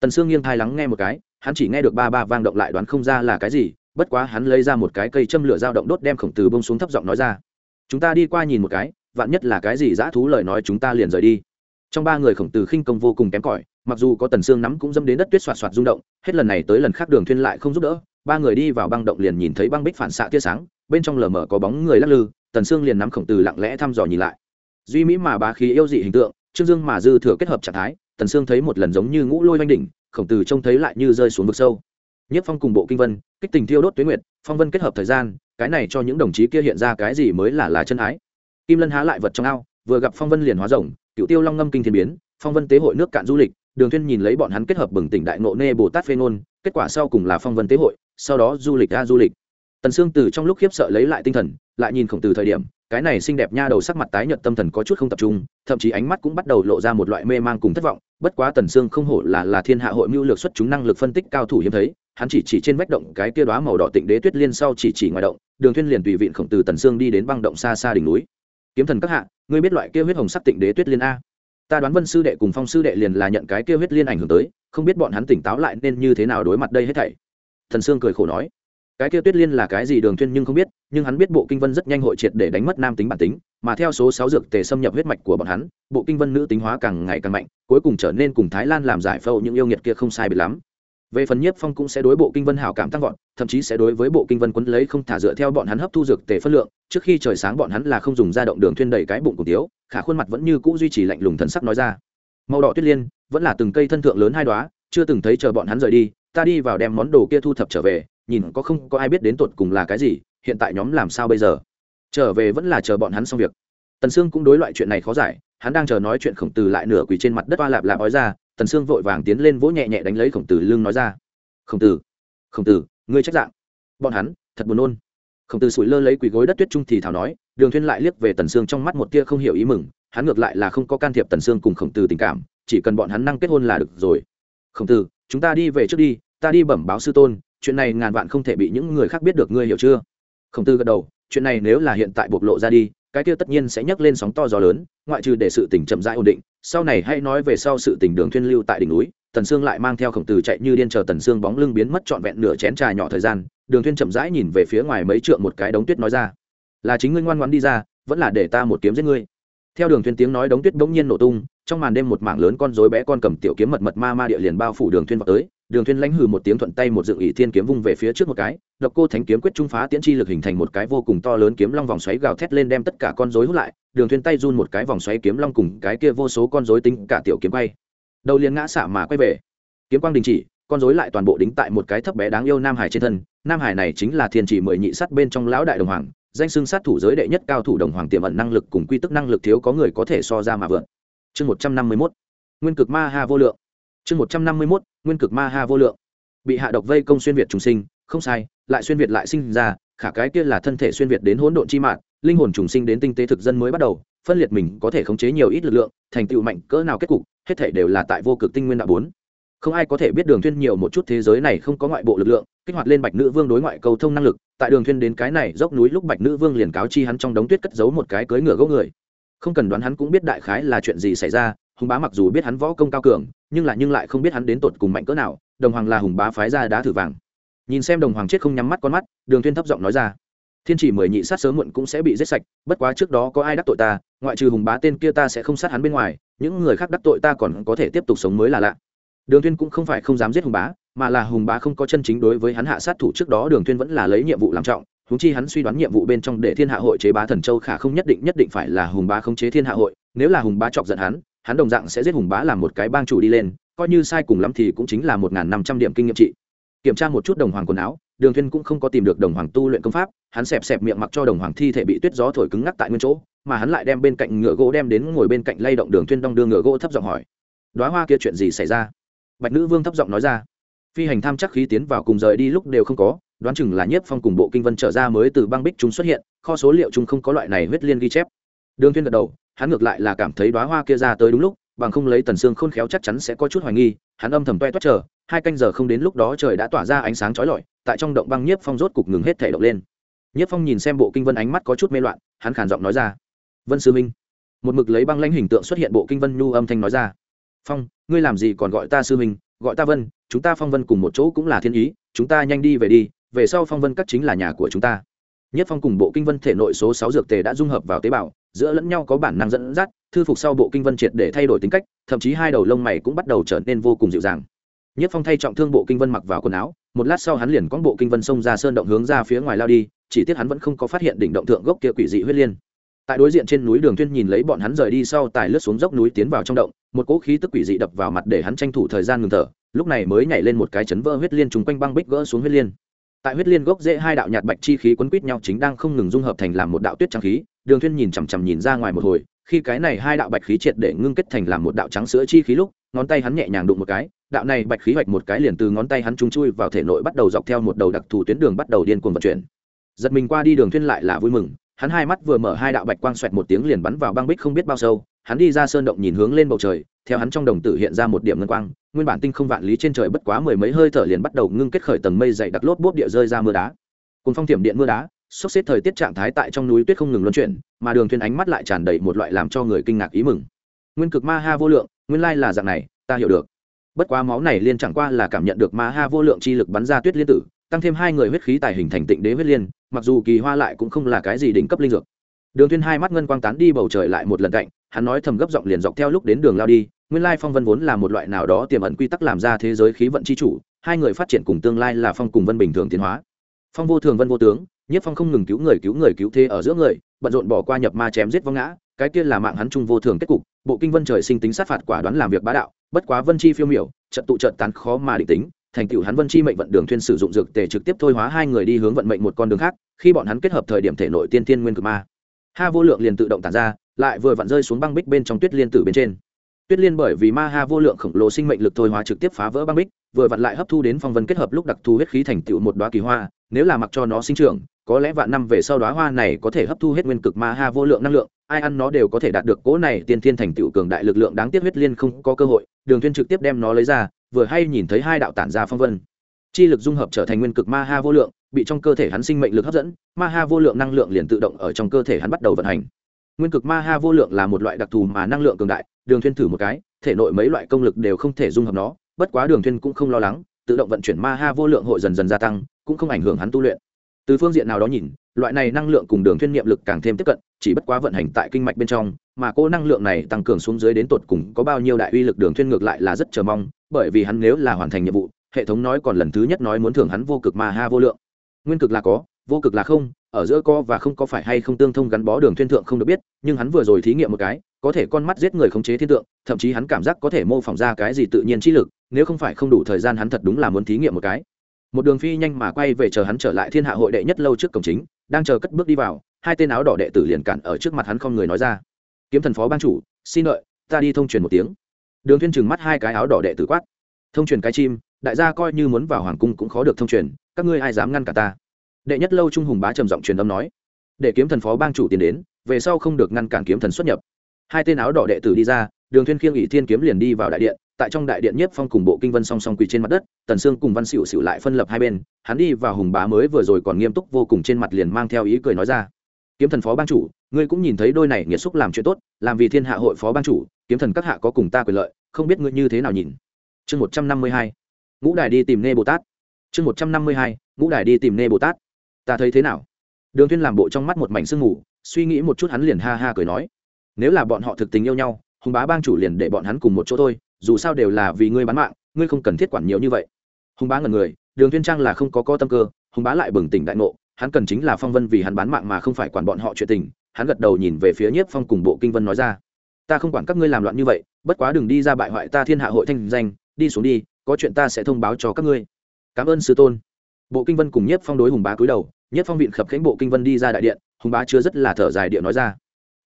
Tần sương nghiêng thai lắng nghe một cái, hắn chỉ nghe được ba ba vang động lại đoán không ra là cái gì, bất quá hắn lấy ra một cái cây châm lửa dao động đốt đem khổng tử bông xuống thấp giọng nói ra. Chúng ta đi qua nhìn một cái, vạn nhất là cái gì dã thú lời nói chúng ta liền rời đi. Trong ba người khổng tử khinh công vô cùng kém cỏi mặc dù có tần xương nắm cũng dâm đến đất tuyết xoạt xoạt rung động, hết lần này tới lần khác đường thuyên lại không giúp đỡ, ba người đi vào băng động liền nhìn thấy băng bích phản xạ tia sáng, bên trong lờ mờ có bóng người lắc lư, tần xương liền nắm khổng tử lặng lẽ thăm dò nhìn lại. Duy mỹ mà bá khí yêu dị hình tượng, trương dương mà dư thừa kết hợp trạng thái, tần xương thấy một lần giống như ngũ lôi vanh đỉnh, khổng tử trông thấy lại như rơi xuống vực sâu. Nhất phong cùng bộ kinh vân, kích tình thiêu đốt tuyết nguyệt, phong vân kết hợp thời gian, cái này cho những đồng chí kia hiện ra cái gì mới là lá chân ái. Kim lân há lại vật trong ao, vừa gặp phong vân liền hóa rồng, cựu tiêu long ngâm kinh thiên biến, phong vân tế hội nước cạn du lịch đường thuyên nhìn lấy bọn hắn kết hợp bừng tỉnh đại ngộ nê bồ tát phê ngôn, kết quả sau cùng là phong vân tế hội, sau đó du lịch ra du lịch. Tần sương từ trong lúc khiếp sợ lấy lại tinh thần, lại nhìn khổng tử thời điểm, cái này xinh đẹp nha đầu sắc mặt tái nhợt tâm thần có chút không tập trung, thậm chí ánh mắt cũng bắt đầu lộ ra một loại mê mang cùng thất vọng, bất quá tần sương không hổ là là thiên hạ hội mưu lược xuất chúng năng lực phân tích cao thủ hiếm thấy, hắn chỉ chỉ trên vách động cái kia đóa màu đỏ tịnh đế tuyết liên sau chỉ chỉ ngoài động, đường thuyên liền tùy viện khổng tử tần sương đi đến băng động xa xa đỉnh núi. Kiếm thần các hạ, ngươi biết loại kia huyết hồng sắc tịnh đế tuyết liên a? Ta đoán vân sư đệ cùng phong sư đệ liền là nhận cái kia huyết liên ảnh hưởng tới, không biết bọn hắn tỉnh táo lại nên như thế nào đối mặt đây hết thảy. Thần sương cười khổ nói. Cái kia tuyết liên là cái gì đường thuyên nhưng không biết, nhưng hắn biết bộ kinh vân rất nhanh hội triệt để đánh mất nam tính bản tính, mà theo số sáu dược tề xâm nhập huyết mạch của bọn hắn, bộ kinh vân nữ tính hóa càng ngày càng mạnh, cuối cùng trở nên cùng thái lan làm giải phẫu những yêu nghiệt kia không sai biệt lắm về phần nhiếp phong cũng sẽ đối bộ kinh vân hảo cảm tăng vọt, thậm chí sẽ đối với bộ kinh vân quấn lấy không thả dựa theo bọn hắn hấp thu dược tề phân lượng, trước khi trời sáng bọn hắn là không dùng ra động đường thuyên đầy cái bụng của tiếu, khả khuôn mặt vẫn như cũ duy trì lạnh lùng thần sắc nói ra. Màu đỏ tuyết liên, vẫn là từng cây thân thượng lớn hai đóa, chưa từng thấy chờ bọn hắn rời đi, ta đi vào đem món đồ kia thu thập trở về, nhìn có không có ai biết đến tột cùng là cái gì, hiện tại nhóm làm sao bây giờ? Trở về vẫn là chờ bọn hắn xong việc. Tần sương cũng đối loại chuyện này khó giải, hắn đang chờ nói chuyện khổng tử lại nửa quỳ trên mặt đất oa lạp lạp ói ra tần sương vội vàng tiến lên vỗ nhẹ nhẹ đánh lấy khổng tử lưng nói ra. Khổng tử khổng tử, ngươi trách dạng. Bọn hắn, thật buồn nôn. Khổng tử sủi lơ lấy quỳ gối đất tuyết trung thì thảo nói, đường thuyên lại liếc về tần sương trong mắt một tia không hiểu ý mừng, hắn ngược lại là không có can thiệp tần sương cùng khổng tử tình cảm, chỉ cần bọn hắn năng kết hôn là được rồi. Khổng tử, chúng ta đi về trước đi, ta đi bẩm báo sư tôn, chuyện này ngàn vạn không thể bị những người khác biết được, ngươi hiểu chưa? Khổng tử gật đầu, chuyện này nếu là hiện tại bộc lộ ra đi, cái kia tất nhiên sẽ nhấc lên sóng to gió lớn, ngoại trừ để sự tình chậm rãi ổn định sau này hãy nói về sau sự tình đường thuyên lưu tại đỉnh núi, tần sương lại mang theo khổng tử chạy như điên chờ tần sương bóng lưng biến mất trọn vẹn nửa chén trà nhỏ thời gian, đường thuyên chậm rãi nhìn về phía ngoài mấy trượng một cái đống tuyết nói ra. Là chính ngươi ngoan ngoãn đi ra, vẫn là để ta một kiếm giết ngươi. Theo đường thuyên tiếng nói đống tuyết bỗng nhiên nổ tung, trong màn đêm một mảng lớn con rối bé con cầm tiểu kiếm mật mật ma ma địa liền bao phủ đường thuyên vào tới đường thuyên lãnh hừ một tiếng thuận tay một dựng ỷ thiên kiếm vung về phía trước một cái, độc cô thánh kiếm quyết trung phá tiễn chi lực hình thành một cái vô cùng to lớn kiếm long vòng xoáy gào thét lên đem tất cả con rối hút lại, đường thuyên tay run một cái vòng xoáy kiếm long cùng cái kia vô số con rối tính cả tiểu kiếm bay. Đầu liền ngã xả mà quay về. Kiếm quang đình chỉ, con rối lại toàn bộ đính tại một cái thấp bé đáng yêu nam hải trên thân, nam hải này chính là thiên chỉ mười nhị sắt bên trong lão đại đồng hoàng, danh xưng sát thủ giới đệ nhất cao thủ đồng hoàng tiềm ẩn năng lực cùng quy tức năng lực thiếu có người có thể so ra mà vượng. chương một trăm năm mươi mốt. Nguyên cực ma ha vô lượng chương một trăm năm mươi mốt, nguyên cực ma ha vô lượng. Bị hạ độc vây công xuyên việt trùng sinh, không sai, lại xuyên việt lại sinh ra, khả cái kia là thân thể xuyên việt đến hỗn độn chi mạng linh hồn trùng sinh đến tinh tế thực dân mới bắt đầu, phân liệt mình có thể khống chế nhiều ít lực lượng, thành tựu mạnh cỡ nào kết cục, hết thể đều là tại vô cực tinh nguyên đạo bốn. Không ai có thể biết đường thuyên nhiều một chút thế giới này không có ngoại bộ lực lượng, kích hoạt lên bạch nữ vương đối ngoại cầu thông năng lực, tại đường thuyên đến cái này dốc núi lúc bạch nữ vương liền cáo chi hắn trong đống tuyết cất giấu một cái cưới ngựa gỗ người. Không cần đoán hắn cũng biết đại khái là chuyện gì xảy ra hùng bá mặc dù biết hắn võ công cao cường, nhưng lại nhưng lại không biết hắn đến tột cùng mạnh cỡ nào, đồng hoàng là hùng bá phái ra đá thử vàng. Nhìn xem đồng hoàng chết không nhắm mắt con mắt, đường thuyên thấp giọng nói ra, thiên chỉ mười nhị sát sớm muộn cũng sẽ bị giết sạch, bất quá trước đó có ai đắc tội ta, ngoại trừ hùng bá tên kia ta sẽ không sát hắn bên ngoài, những người khác đắc tội ta còn có thể tiếp tục sống mới là lạ. Đường thuyên cũng không phải không dám giết hùng bá, mà là hùng bá không có chân chính đối với hắn hạ sát thủ trước đó, đường thuyên vẫn là lấy nhiệm vụ làm trọng chúng chi hắn suy đoán nhiệm vụ bên trong để thiên hạ hội chế bá thần châu khả không nhất định nhất định phải là hùng bá không chế thiên hạ hội, nếu là hùng bá chọc giận hắn hắn đồng dạng sẽ giết hùng bá làm một cái bang chủ đi lên, coi như sai cùng lắm thì cũng chính là một năm trăm điểm kinh nghiệm trị. Kiểm tra một chút đồng hoàng quần áo, đường Thiên cũng không có tìm được đồng hoàng tu luyện công pháp, hắn xẹp xẹp miệng mặc cho đồng hoàng thi thể bị tuyết gió thổi cứng ngắc tại nguyên chỗ, mà hắn lại đem bên cạnh ngựa gỗ đem đến ngồi bên cạnh lay động đường Thiên đong đưa ngựa gỗ thấp giọng hỏi, đóa hoa kia chuyện gì xảy ra? Bạch nữ vương thấp giọng nói ra, phi hành tham chắc khí tiến vào cùng rời đi lúc đều không có, đoán chừng là nhiếp phong cùng bộ kinh vân trở ra mới từ băng bích chúng xuất hiện, kho số liệu chúng không có loại này huyết liên ghi chép. Đường Thiên gật đầu hắn ngược lại là cảm thấy đóa hoa kia ra tới đúng lúc, bằng không lấy tần xương khôn khéo chắc chắn sẽ có chút hoài nghi, hắn âm thầm toe toét chờ, hai canh giờ không đến lúc đó trời đã tỏa ra ánh sáng chói lọi, tại trong động băng nhiếp phong rốt cục ngừng hết thể động lên. Nhiếp phong nhìn xem bộ kinh vân ánh mắt có chút mê loạn, hắn khàn giọng nói ra, vân sư minh. Một mực lấy băng lãnh hình tượng xuất hiện bộ kinh vân nhu âm thanh nói ra, phong, ngươi làm gì còn gọi ta sư minh, gọi ta vân, chúng ta phong vân cùng một chỗ cũng là thiên ý, chúng ta nhanh đi về đi, về sau phong vân các chính là nhà của chúng ta. Nhất phong cùng bộ kinh vân thể nội số sáu dược tề đã dung hợp vào tế bào giữa lẫn nhau có bản năng dẫn dắt, thư phục sau bộ kinh vân triệt để thay đổi tính cách, thậm chí hai đầu lông mày cũng bắt đầu trở nên vô cùng dịu dàng. Nhất phong thay trọng thương bộ kinh vân mặc vào quần áo, một lát sau hắn liền có bộ kinh vân xông ra sơn động hướng ra phía ngoài lao đi, chỉ tiếc hắn vẫn không có phát hiện đỉnh động thượng gốc kia quỷ dị huyết liên. Tại đối diện trên núi đường thuyên nhìn lấy bọn hắn rời đi sau tài lướt xuống dốc núi tiến vào trong động, một cỗ khí tức quỷ dị đập vào mặt để hắn tranh thủ thời gian ngừng thở, lúc này mới nhảy lên một cái chấn vỡ huyết liên trùng quanh băng bích gỡ xuống huyết liên. Tại huyết liên gốc dễ hai đạo nhạt bạch chi khí quấn quít nhau chính đang không ngừng dung hợp thành làm một đạo tuyết trắng khí đường thuyên nhìn chằm chằm nhìn ra ngoài một hồi, khi cái này hai đạo bạch khí triệt để ngưng kết thành làm một đạo trắng sữa chi khí lúc, ngón tay hắn nhẹ nhàng đụng một cái, đạo này bạch khí hoạch một cái liền từ ngón tay hắn trung chui vào thể nội bắt đầu dọc theo một đầu đặc thù tuyến đường bắt đầu điên cuồng vận chuyển. Giật mình qua đi đường thuyên lại là vui mừng, hắn hai mắt vừa mở hai đạo bạch quang xoẹt một tiếng liền bắn vào băng bích không biết bao sâu, hắn đi ra sơn động nhìn hướng lên bầu trời, theo hắn trong đồng tử hiện ra một điểm ngân quang, nguyên bản tinh không vạn lý trên trời bất quá mười mấy hơi thở liền bắt đầu ngưng kết khởi tầng mây dày đặc lốp bốp địa rơi ra mưa đá. Cùng phong thiểm điện mưa đá sốc xếp thời tiết trạng thái tại trong núi tuyết không ngừng luân chuyển, mà đường thuyền ánh mắt lại tràn đầy một loại làm cho người kinh ngạc ý mừng. Nguyên cực ma ha vô lượng, nguyên lai là dạng này, ta hiểu được. Bất quá máu này liên chẳng qua là cảm nhận được ma ha vô lượng chi lực bắn ra tuyết liên tử, tăng thêm hai người huyết khí tài hình thành tịnh đế huyết liên, mặc dù kỳ hoa lại cũng không là cái gì đỉnh cấp linh dược. Đường thiên hai mắt ngân quang tán đi bầu trời lại một lần cạnh, hắn nói thầm gấp giọng liền dọc theo lúc đến đường lao đi, nguyên lai phong vân vốn là một loại nào đó tiềm ẩn quy tắc làm ra thế giới khí vận chi chủ, hai người phát triển cùng tương lai là phong cùng vân bình thường tiến hóa phong vô thường vân vô tướng, nhất phong không ngừng cứu người cứu người, cứu thế ở giữa người, bận rộn bỏ qua nhập ma chém giết vong ngã, cái kia là mạng hắn trung vô thường kết cục, bộ kinh vân trời sinh tính sát phạt quả đoán làm việc bá đạo, bất quá vân chi phiêu miểu trận tụ trận tán khó mà định tính, thành tựu hắn vân chi mệnh vận đường thuyên sử dụng dược tề trực tiếp thôi hóa hai người đi hướng vận mệnh một con đường khác, khi bọn hắn kết hợp thời điểm thể nội tiên tiên nguyên cực ma. Ha vô lượng liền tự động tản ra, lại vừa vặn rơi xuống băng bích bên trong tuyết liên tử bên trên. Tuyết liên bởi vì ma ha vô lượng khổng lồ sinh mệnh lực thôi hóa trực tiếp phá vỡ băng bích, vừa vặn lại hấp thu đến phong vân kết hợp lúc đặc thù huyết khí thành tựu một đóa kỳ hoa nếu là mặc cho nó sinh trưởng, có lẽ vạn năm về sau đóa hoa này có thể hấp thu hết nguyên cực ma ha vô lượng năng lượng, ai ăn nó đều có thể đạt được cỗ này tiên thiên thành tựu cường đại lực lượng đáng tiếc huyết liên không có cơ hội. Đường thiên trực tiếp đem nó lấy ra, vừa hay nhìn thấy hai đạo tản ra phong vân. Chi lực dung hợp trở thành nguyên cực ma ha vô lượng, bị trong cơ thể hắn sinh mệnh lực hấp dẫn, ma ha vô lượng năng lượng liền tự động ở trong cơ thể hắn bắt đầu vận hành. Nguyên cực ma ha vô lượng là một loại đặc thù mà năng lượng cường đại, đường thiên thử một cái, thể nội mấy loại công lực đều không thể dung hợp nó, bất quá đường thiên cũng không lo lắng, tự động vận chuyển ma ha vô lượng hội dần dần gia tăng cũng không ảnh hưởng hắn tu luyện. Từ phương diện nào đó nhìn, loại này năng lượng cùng đường thiên niệm lực càng thêm tiếp cận, chỉ bất quá vận hành tại kinh mạch bên trong, mà cô năng lượng này tăng cường xuống dưới đến tột cùng có bao nhiêu đại uy lực đường thiên ngược lại là rất chờ mong, bởi vì hắn nếu là hoàn thành nhiệm vụ, hệ thống nói còn lần thứ nhất nói muốn thưởng hắn vô cực mà ha vô lượng. Nguyên cực là có, vô cực là không, ở giữa có và không có phải hay không tương thông gắn bó đường thiên thượng không được biết, nhưng hắn vừa rồi thí nghiệm một cái, có thể con mắt giết người khống chế thiên tượng, thậm chí hắn cảm giác có thể mô phỏng ra cái gì tự nhiên trí lực, nếu không phải không đủ thời gian hắn thật đúng là muốn thí nghiệm một cái một đường phi nhanh mà quay về chờ hắn trở lại thiên hạ hội đệ nhất lâu trước cổng chính, đang chờ cất bước đi vào, hai tên áo đỏ đệ tử liền cản ở trước mặt hắn không người nói ra. Kiếm thần phó ban chủ, xin lợi ta đi thông truyền một tiếng. Đường thiên trừng mắt hai cái áo đỏ đệ tử quát. Thông truyền cái chim, đại gia coi như muốn vào hoàng cung cũng khó được thông truyền, các ngươi ai dám ngăn cả ta? Đệ nhất lâu trung hùng bá trầm giọng truyền âm nói. Để kiếm thần phó bang chủ tiến đến, về sau không được ngăn cản kiếm thần xuất nhập. Hai tên áo đỏ đệ tử đi ra, đường thiên khiêng ỷ thiên kiếm liền đi vào đại điện tại trong đại điện nhất phong cùng bộ kinh vân song song quỳ trên mặt đất, tần sương cùng văn xỉu xỉu lại phân lập hai bên, hắn đi vào hùng bá mới vừa rồi còn nghiêm túc vô cùng trên mặt liền mang theo ý cười nói ra. Kiếm thần phó bang chủ, ngươi cũng nhìn thấy đôi này nghiệt xúc làm chuyện tốt, làm vì thiên hạ hội phó bang chủ, kiếm thần các hạ có cùng ta quyền lợi, không biết ngươi như thế nào nhìn. Chương một trăm năm mươi hai, ngũ đài đi tìm nê bồ tát. Chương một trăm năm mươi hai, ngũ đài đi tìm nê bồ tát. Ta thấy thế nào? Đường thiên làm bộ trong mắt một mảnh sương mù, suy nghĩ một chút hắn liền ha ha cười nói. Nếu là bọn họ thực tình yêu nhau, hùng bá bang chủ liền để bọn hắn cùng một chỗ thôi dù sao đều là vì ngươi bán mạng, ngươi không cần thiết quản nhiều như vậy. Hùng bá ngần người, đường thiên trang là không có có tâm cơ, hùng bá lại bừng tỉnh đại ngộ, hắn cần chính là phong vân vì hắn bán mạng mà không phải quản bọn họ chuyện tình, hắn gật đầu nhìn về phía nhiếp phong cùng bộ kinh vân nói ra. Ta không quản các ngươi làm loạn như vậy, bất quá đừng đi ra bại hoại ta thiên hạ hội thanh danh, đi xuống đi, có chuyện ta sẽ thông báo cho các ngươi. Cảm ơn sư tôn. Bộ kinh vân cùng nhiếp phong đối hùng bá cúi đầu, nhiếp phong vịn khập khánh bộ kinh vân đi ra đại điện, hùng bá chưa rất là thở dài điện nói ra.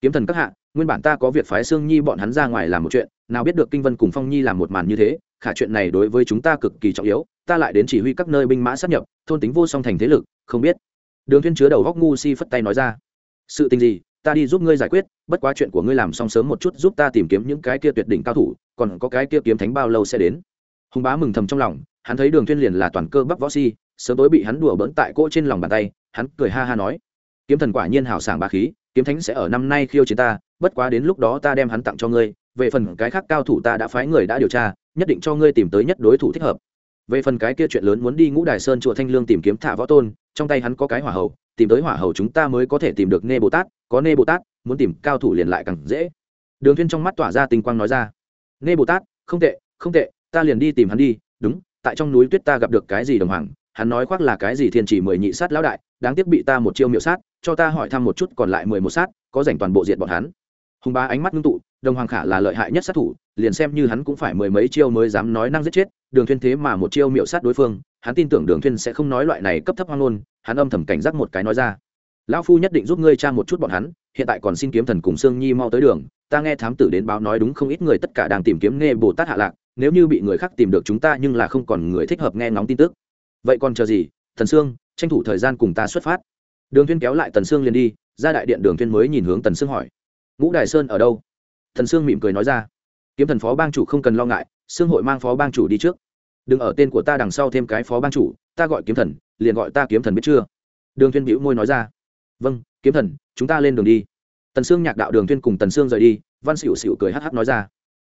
Kiếm thần các hạ, nguyên bản ta có việc phái xương nhi bọn hắn ra ngoài làm một chuyện nào biết được kinh vân cùng phong nhi làm một màn như thế, khả chuyện này đối với chúng ta cực kỳ trọng yếu, ta lại đến chỉ huy các nơi binh mã sát nhập, thôn tính vô song thành thế lực, không biết. Đường thiên chứa đầu góc ngu si phất tay nói ra. Sự tình gì, ta đi giúp ngươi giải quyết, bất quá chuyện của ngươi làm xong sớm một chút giúp ta tìm kiếm những cái kia tuyệt đỉnh cao thủ, còn có cái kia kiếm thánh bao lâu sẽ đến. Hùng bá mừng thầm trong lòng, hắn thấy đường thiên liền là toàn cơ bắp võ si, sớm tối bị hắn đùa bỡn tại cỗ trên lòng bàn tay, hắn cười ha ha nói. Kiếm thần quả nhiên hào sảng bá khí, kiếm thánh sẽ ở năm nay khiêu chiến ta, bất quá đến lúc đó ta đem hắn tặng cho ngươi về phần cái khác cao thủ ta đã phái người đã điều tra, nhất định cho ngươi tìm tới nhất đối thủ thích hợp. Về phần cái kia chuyện lớn muốn đi ngũ đài sơn chùa thanh lương tìm kiếm thả võ tôn, trong tay hắn có cái hỏa hầu, tìm tới hỏa hầu chúng ta mới có thể tìm được nê bồ tát, có nê bồ tát, muốn tìm cao thủ liền lại càng dễ. Đường thiên trong mắt tỏa ra tinh quang nói ra, nê bồ tát, không tệ không tệ, ta liền đi tìm hắn đi, đúng, tại trong núi tuyết ta gặp được cái gì đồng hoàng, hắn nói khoác là cái gì thiên chỉ mười nhị sát lão đại, đáng tiếc bị ta một chiêu miệu sát, cho ta hỏi thăm một chút còn lại mười một sát, có dành toàn bộ diện bọn hắn. Hùng bá ánh mắt ngưng tụ đồng hoàng khả là lợi hại nhất sát thủ, liền xem như hắn cũng phải mười mấy chiêu mới dám nói năng giết chết, đường thuyên thế mà một chiêu miệu sát đối phương, hắn tin tưởng đường thuyên sẽ không nói loại này cấp thấp hoang ngôn, hắn âm thầm cảnh giác một cái nói ra. Lão phu nhất định giúp ngươi tra một chút bọn hắn, hiện tại còn xin kiếm thần cùng sương nhi mau tới đường, ta nghe thám tử đến báo nói đúng không ít người tất cả đang tìm kiếm nghe bồ tát hạ lạc, nếu như bị người khác tìm được chúng ta nhưng là không còn người thích hợp nghe ngóng tin tức. Vậy còn chờ gì, thần sương, tranh thủ thời gian cùng ta xuất phát. Đường thuyên kéo lại tần sương liền đi, ra đại điện đường thuyên mới nhìn hướng tần sương hỏi. Ngũ đài sơn ở đâu? Thần sương mỉm cười nói ra. Kiếm thần phó bang chủ không cần lo ngại sương hội mang phó bang chủ đi trước. Đừng ở tên của ta đằng sau thêm cái phó bang chủ ta gọi kiếm thần liền gọi ta kiếm thần biết chưa? Đường Thiên bĩu môi nói ra. Vâng kiếm thần chúng ta lên đường đi. Tần sương nhạc đạo đường Thiên cùng tần sương rời đi văn xỉu xỉu cười hắc hắc nói ra.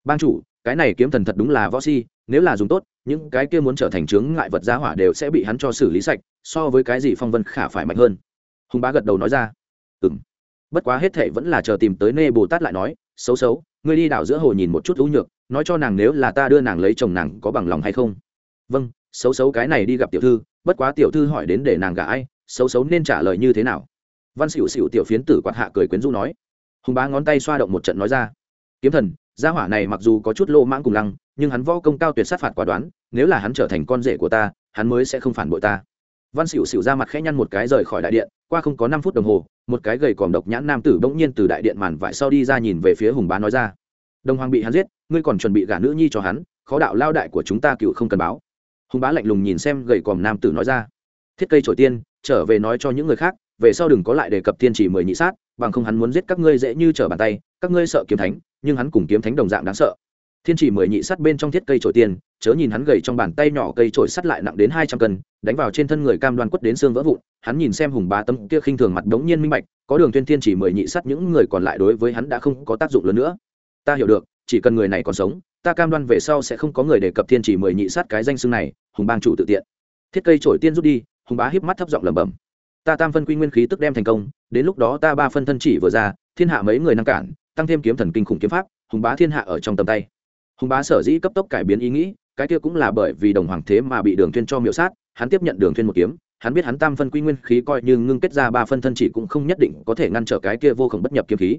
Bang chủ cái này kiếm thần thật đúng là võ si nếu là dùng tốt những cái kia muốn trở thành chướng ngại vật giá hỏa đều sẽ bị hắn cho xử lý sạch so với cái gì phong vân khả phải mạnh hơn. Hùng bá gật đầu nói ra. Ừm, bất quá hết thệ vẫn là chờ tìm tới nê bồ tát lại nói xấu xấu, ngươi đi đảo giữa hồ nhìn một chút ưu nhược, nói cho nàng nếu là ta đưa nàng lấy chồng nàng có bằng lòng hay không? Vâng xấu xấu cái này đi gặp tiểu thư, bất quá tiểu thư hỏi đến để nàng gả ai, xấu xấu nên trả lời như thế nào? Văn xỉu xỉu tiểu phiến tử quạt hạ cười quyến rũ nói. Hùng bá ngón tay xoa động một trận nói ra. Kiếm thần, gia hỏa này mặc dù có chút lô mãng cùng lăng, nhưng hắn võ công cao tuyệt sát phạt quả đoán, nếu là hắn trở thành con rể của ta, hắn mới sẽ không phản bội ta. Văn xỉu xỉu ra mặt khẽ nhăn một cái rời khỏi đại điện, qua không có năm phút đồng hồ một cái gầy còm độc nhãn nam tử bỗng nhiên từ đại điện màn vải sau đi ra nhìn về phía hùng bá nói ra. Đồng hoàng bị hắn giết, ngươi còn chuẩn bị gả nữ nhi cho hắn, khó đạo lao đại của chúng ta cựu không cần báo. Hùng bá lạnh lùng nhìn xem gầy còm nam tử nói ra. Thiết cây trổi tiên, trở về nói cho những người khác, về sau đừng có lại đề cập tiên chỉ mười nhị sát, bằng không hắn muốn giết các ngươi dễ như trở bàn tay, các ngươi sợ kiếm thánh, nhưng hắn cùng kiếm thánh đồng dạng đáng sợ thiên chỉ mười nhị sắt bên trong thiết cây trổi tiền, chớ nhìn hắn gầy trong bàn tay nhỏ cây trổi sắt lại nặng đến hai trăm cân đánh vào trên thân người cam đoan quất đến xương vỡ vụn hắn nhìn xem hùng bá tấm kia khinh thường mặt đống nhiên minh bạch có đường tuyên thiên chỉ mười nhị sắt những người còn lại đối với hắn đã không có tác dụng lớn nữa. Ta hiểu được chỉ cần người này còn sống ta cam đoan về sau sẽ không có người đề cập thiên chỉ mười nhị sắt cái danh xưng này hùng bang chủ tự tiện. Thiết cây trổi tiên rút đi hùng bá híp mắt thấp giọng lẩm bẩm. Ta tam phân quy nguyên khí tức đem thành công đến lúc đó ta ba phân thân chỉ vừa ra thiên hạ mấy người năng cản tăng thêm kiếm thần kinh khủng kiếm pháp hùng bá thiên hạ ở trong tầm tay hùng bá sở dĩ cấp tốc cải biến ý nghĩ, cái kia cũng là bởi vì đồng hoàng thế mà bị đường thuyên cho miệu sát, hắn tiếp nhận đường thuyên một kiếm, hắn biết hắn tam phân quy nguyên khí coi như ngưng kết ra ba phân thân chỉ cũng không nhất định có thể ngăn trở cái kia vô cùng bất nhập kiếm khí.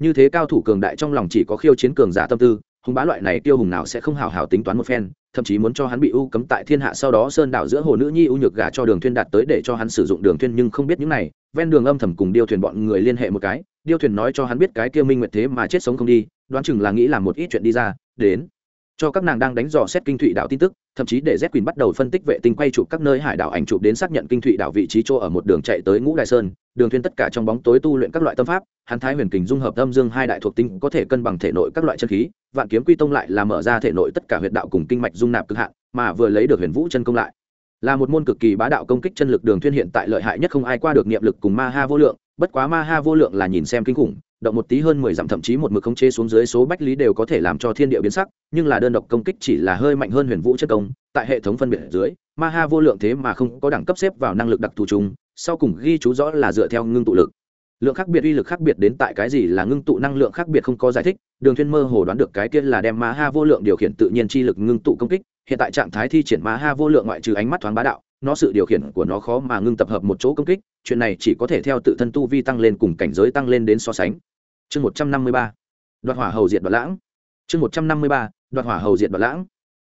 Như thế cao thủ cường đại trong lòng chỉ có khiêu chiến cường giả tâm tư, hùng bá loại này tiêu hùng nào sẽ không hào hào tính toán một phen, thậm chí muốn cho hắn bị u cấm tại thiên hạ sau đó sơn đảo giữa hồ nữ nhi u nhược gả cho đường thuyên đạt tới để cho hắn sử dụng đường thuyên nhưng không biết những này, ven đường âm thầm cùng điêu thuyền bọn người liên hệ một cái, điêu thuyền nói cho hắn biết cái kia minh nguyệt thế mà chết sống không đi đoán chừng là nghĩ làm một ít chuyện đi ra, đến. Cho các nàng đang đánh dò xét kinh thụy đảo tin tức, thậm chí để z quỳnh bắt đầu phân tích vệ tinh quay chụp các nơi hải đảo ảnh chụp đến xác nhận kinh thụy đảo vị trí chỗ ở một đường chạy tới ngũ đại sơn, đường thuyên tất cả trong bóng tối tu luyện các loại tâm pháp, hắn thái huyền kình dung hợp âm dương hai đại thuộc tinh có thể cân bằng thể nội các loại chân khí, vạn kiếm quy tông lại là mở ra thể nội tất cả huyệt đạo cùng kinh mạch dung nạp cực hạn, mà vừa lấy được huyền vũ chân công lại. Là một môn cực kỳ bá đạo công kích chân lực đường thuyên hiện tại lợi hại nhất không ai qua được niệm lực cùng ma ha vô lượng, bất quá ma ha vô lượng là nhìn xem kinh khủng động một tí hơn mười dặm, thậm chí một mực khống chế xuống dưới số bách lý đều có thể làm cho thiên địa biến sắc, nhưng là đơn độc công kích chỉ là hơi mạnh hơn huyền vũ chất công, tại hệ thống phân biệt dưới, ma ha vô lượng thế mà không có đẳng cấp xếp vào năng lực đặc thù chung, sau cùng ghi chú rõ là dựa theo ngưng tụ lực. Lượng khác biệt uy lực khác biệt đến tại cái gì là ngưng tụ năng lượng khác biệt không có giải thích, đường thiên mơ hồ đoán được cái kia là đem ma ha vô lượng điều khiển tự nhiên chi lực ngưng tụ công kích, hiện tại trạng thái thi triển ma ha vô lượng ngoại trừ ánh mắt thoáng bá đạo, nó sự điều khiển của nó khó mà ngưng tập hợp một chỗ công kích, chuyện này chỉ có thể theo tự thân tu vi tăng lên cùng cảnh giới tăng lên đến so sánh chương một trăm năm mươi ba, đoạt hỏa hầu diệt đoạt lãng. Chương một trăm năm mươi ba, đoạt hỏa hầu diệt đoạt lãng.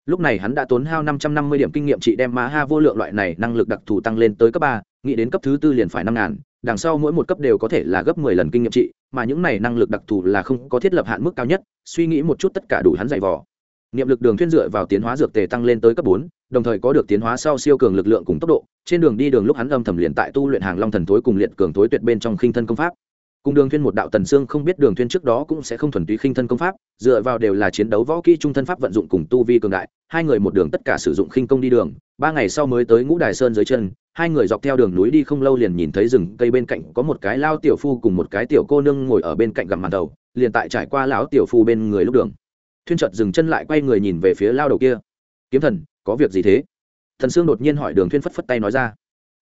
Lúc này hắn đã tốn hao năm trăm năm mươi điểm kinh nghiệm trị đem ma ha vô lượng loại này năng lực đặc thù tăng lên tới cấp ba, nghĩ đến cấp thứ tư liền phải năm ngàn, đằng sau mỗi một cấp đều có thể là gấp mười lần kinh nghiệm trị, mà những này năng lực đặc thù là không có thiết lập hạn mức cao nhất, suy nghĩ một chút tất cả đủ hắn dày vò. Niệm lực đường thuyên dựa vào tiến hóa dược tề tăng lên tới cấp bốn, đồng thời có được tiến hóa sau siêu cường lực lượng cùng tốc độ, trên đường đi đường lúc hắn âm thầm liền tại tu luyện hàng long thần thối cùng liệt cường thối tuyệt bên trong khinh thân công pháp cùng đường thuyên một đạo tần xương không biết đường thuyên trước đó cũng sẽ không thuần túy khinh thân công pháp, dựa vào đều là chiến đấu võ kỹ trung thân pháp vận dụng cùng tu vi cường đại, hai người một đường tất cả sử dụng khinh công đi đường, ba ngày sau mới tới ngũ đài sơn dưới chân, hai người dọc theo đường núi đi không lâu liền nhìn thấy rừng cây bên cạnh có một cái lao tiểu phu cùng một cái tiểu cô nương ngồi ở bên cạnh gặm màn đầu, liền tại trải qua lão tiểu phu bên người lúc đường. Thuyên chợt dừng chân lại quay người nhìn về phía lao đầu kia. Kiếm thần, có việc gì thế? Thần sương đột nhiên hỏi đường thuyên phất phất tay nói ra.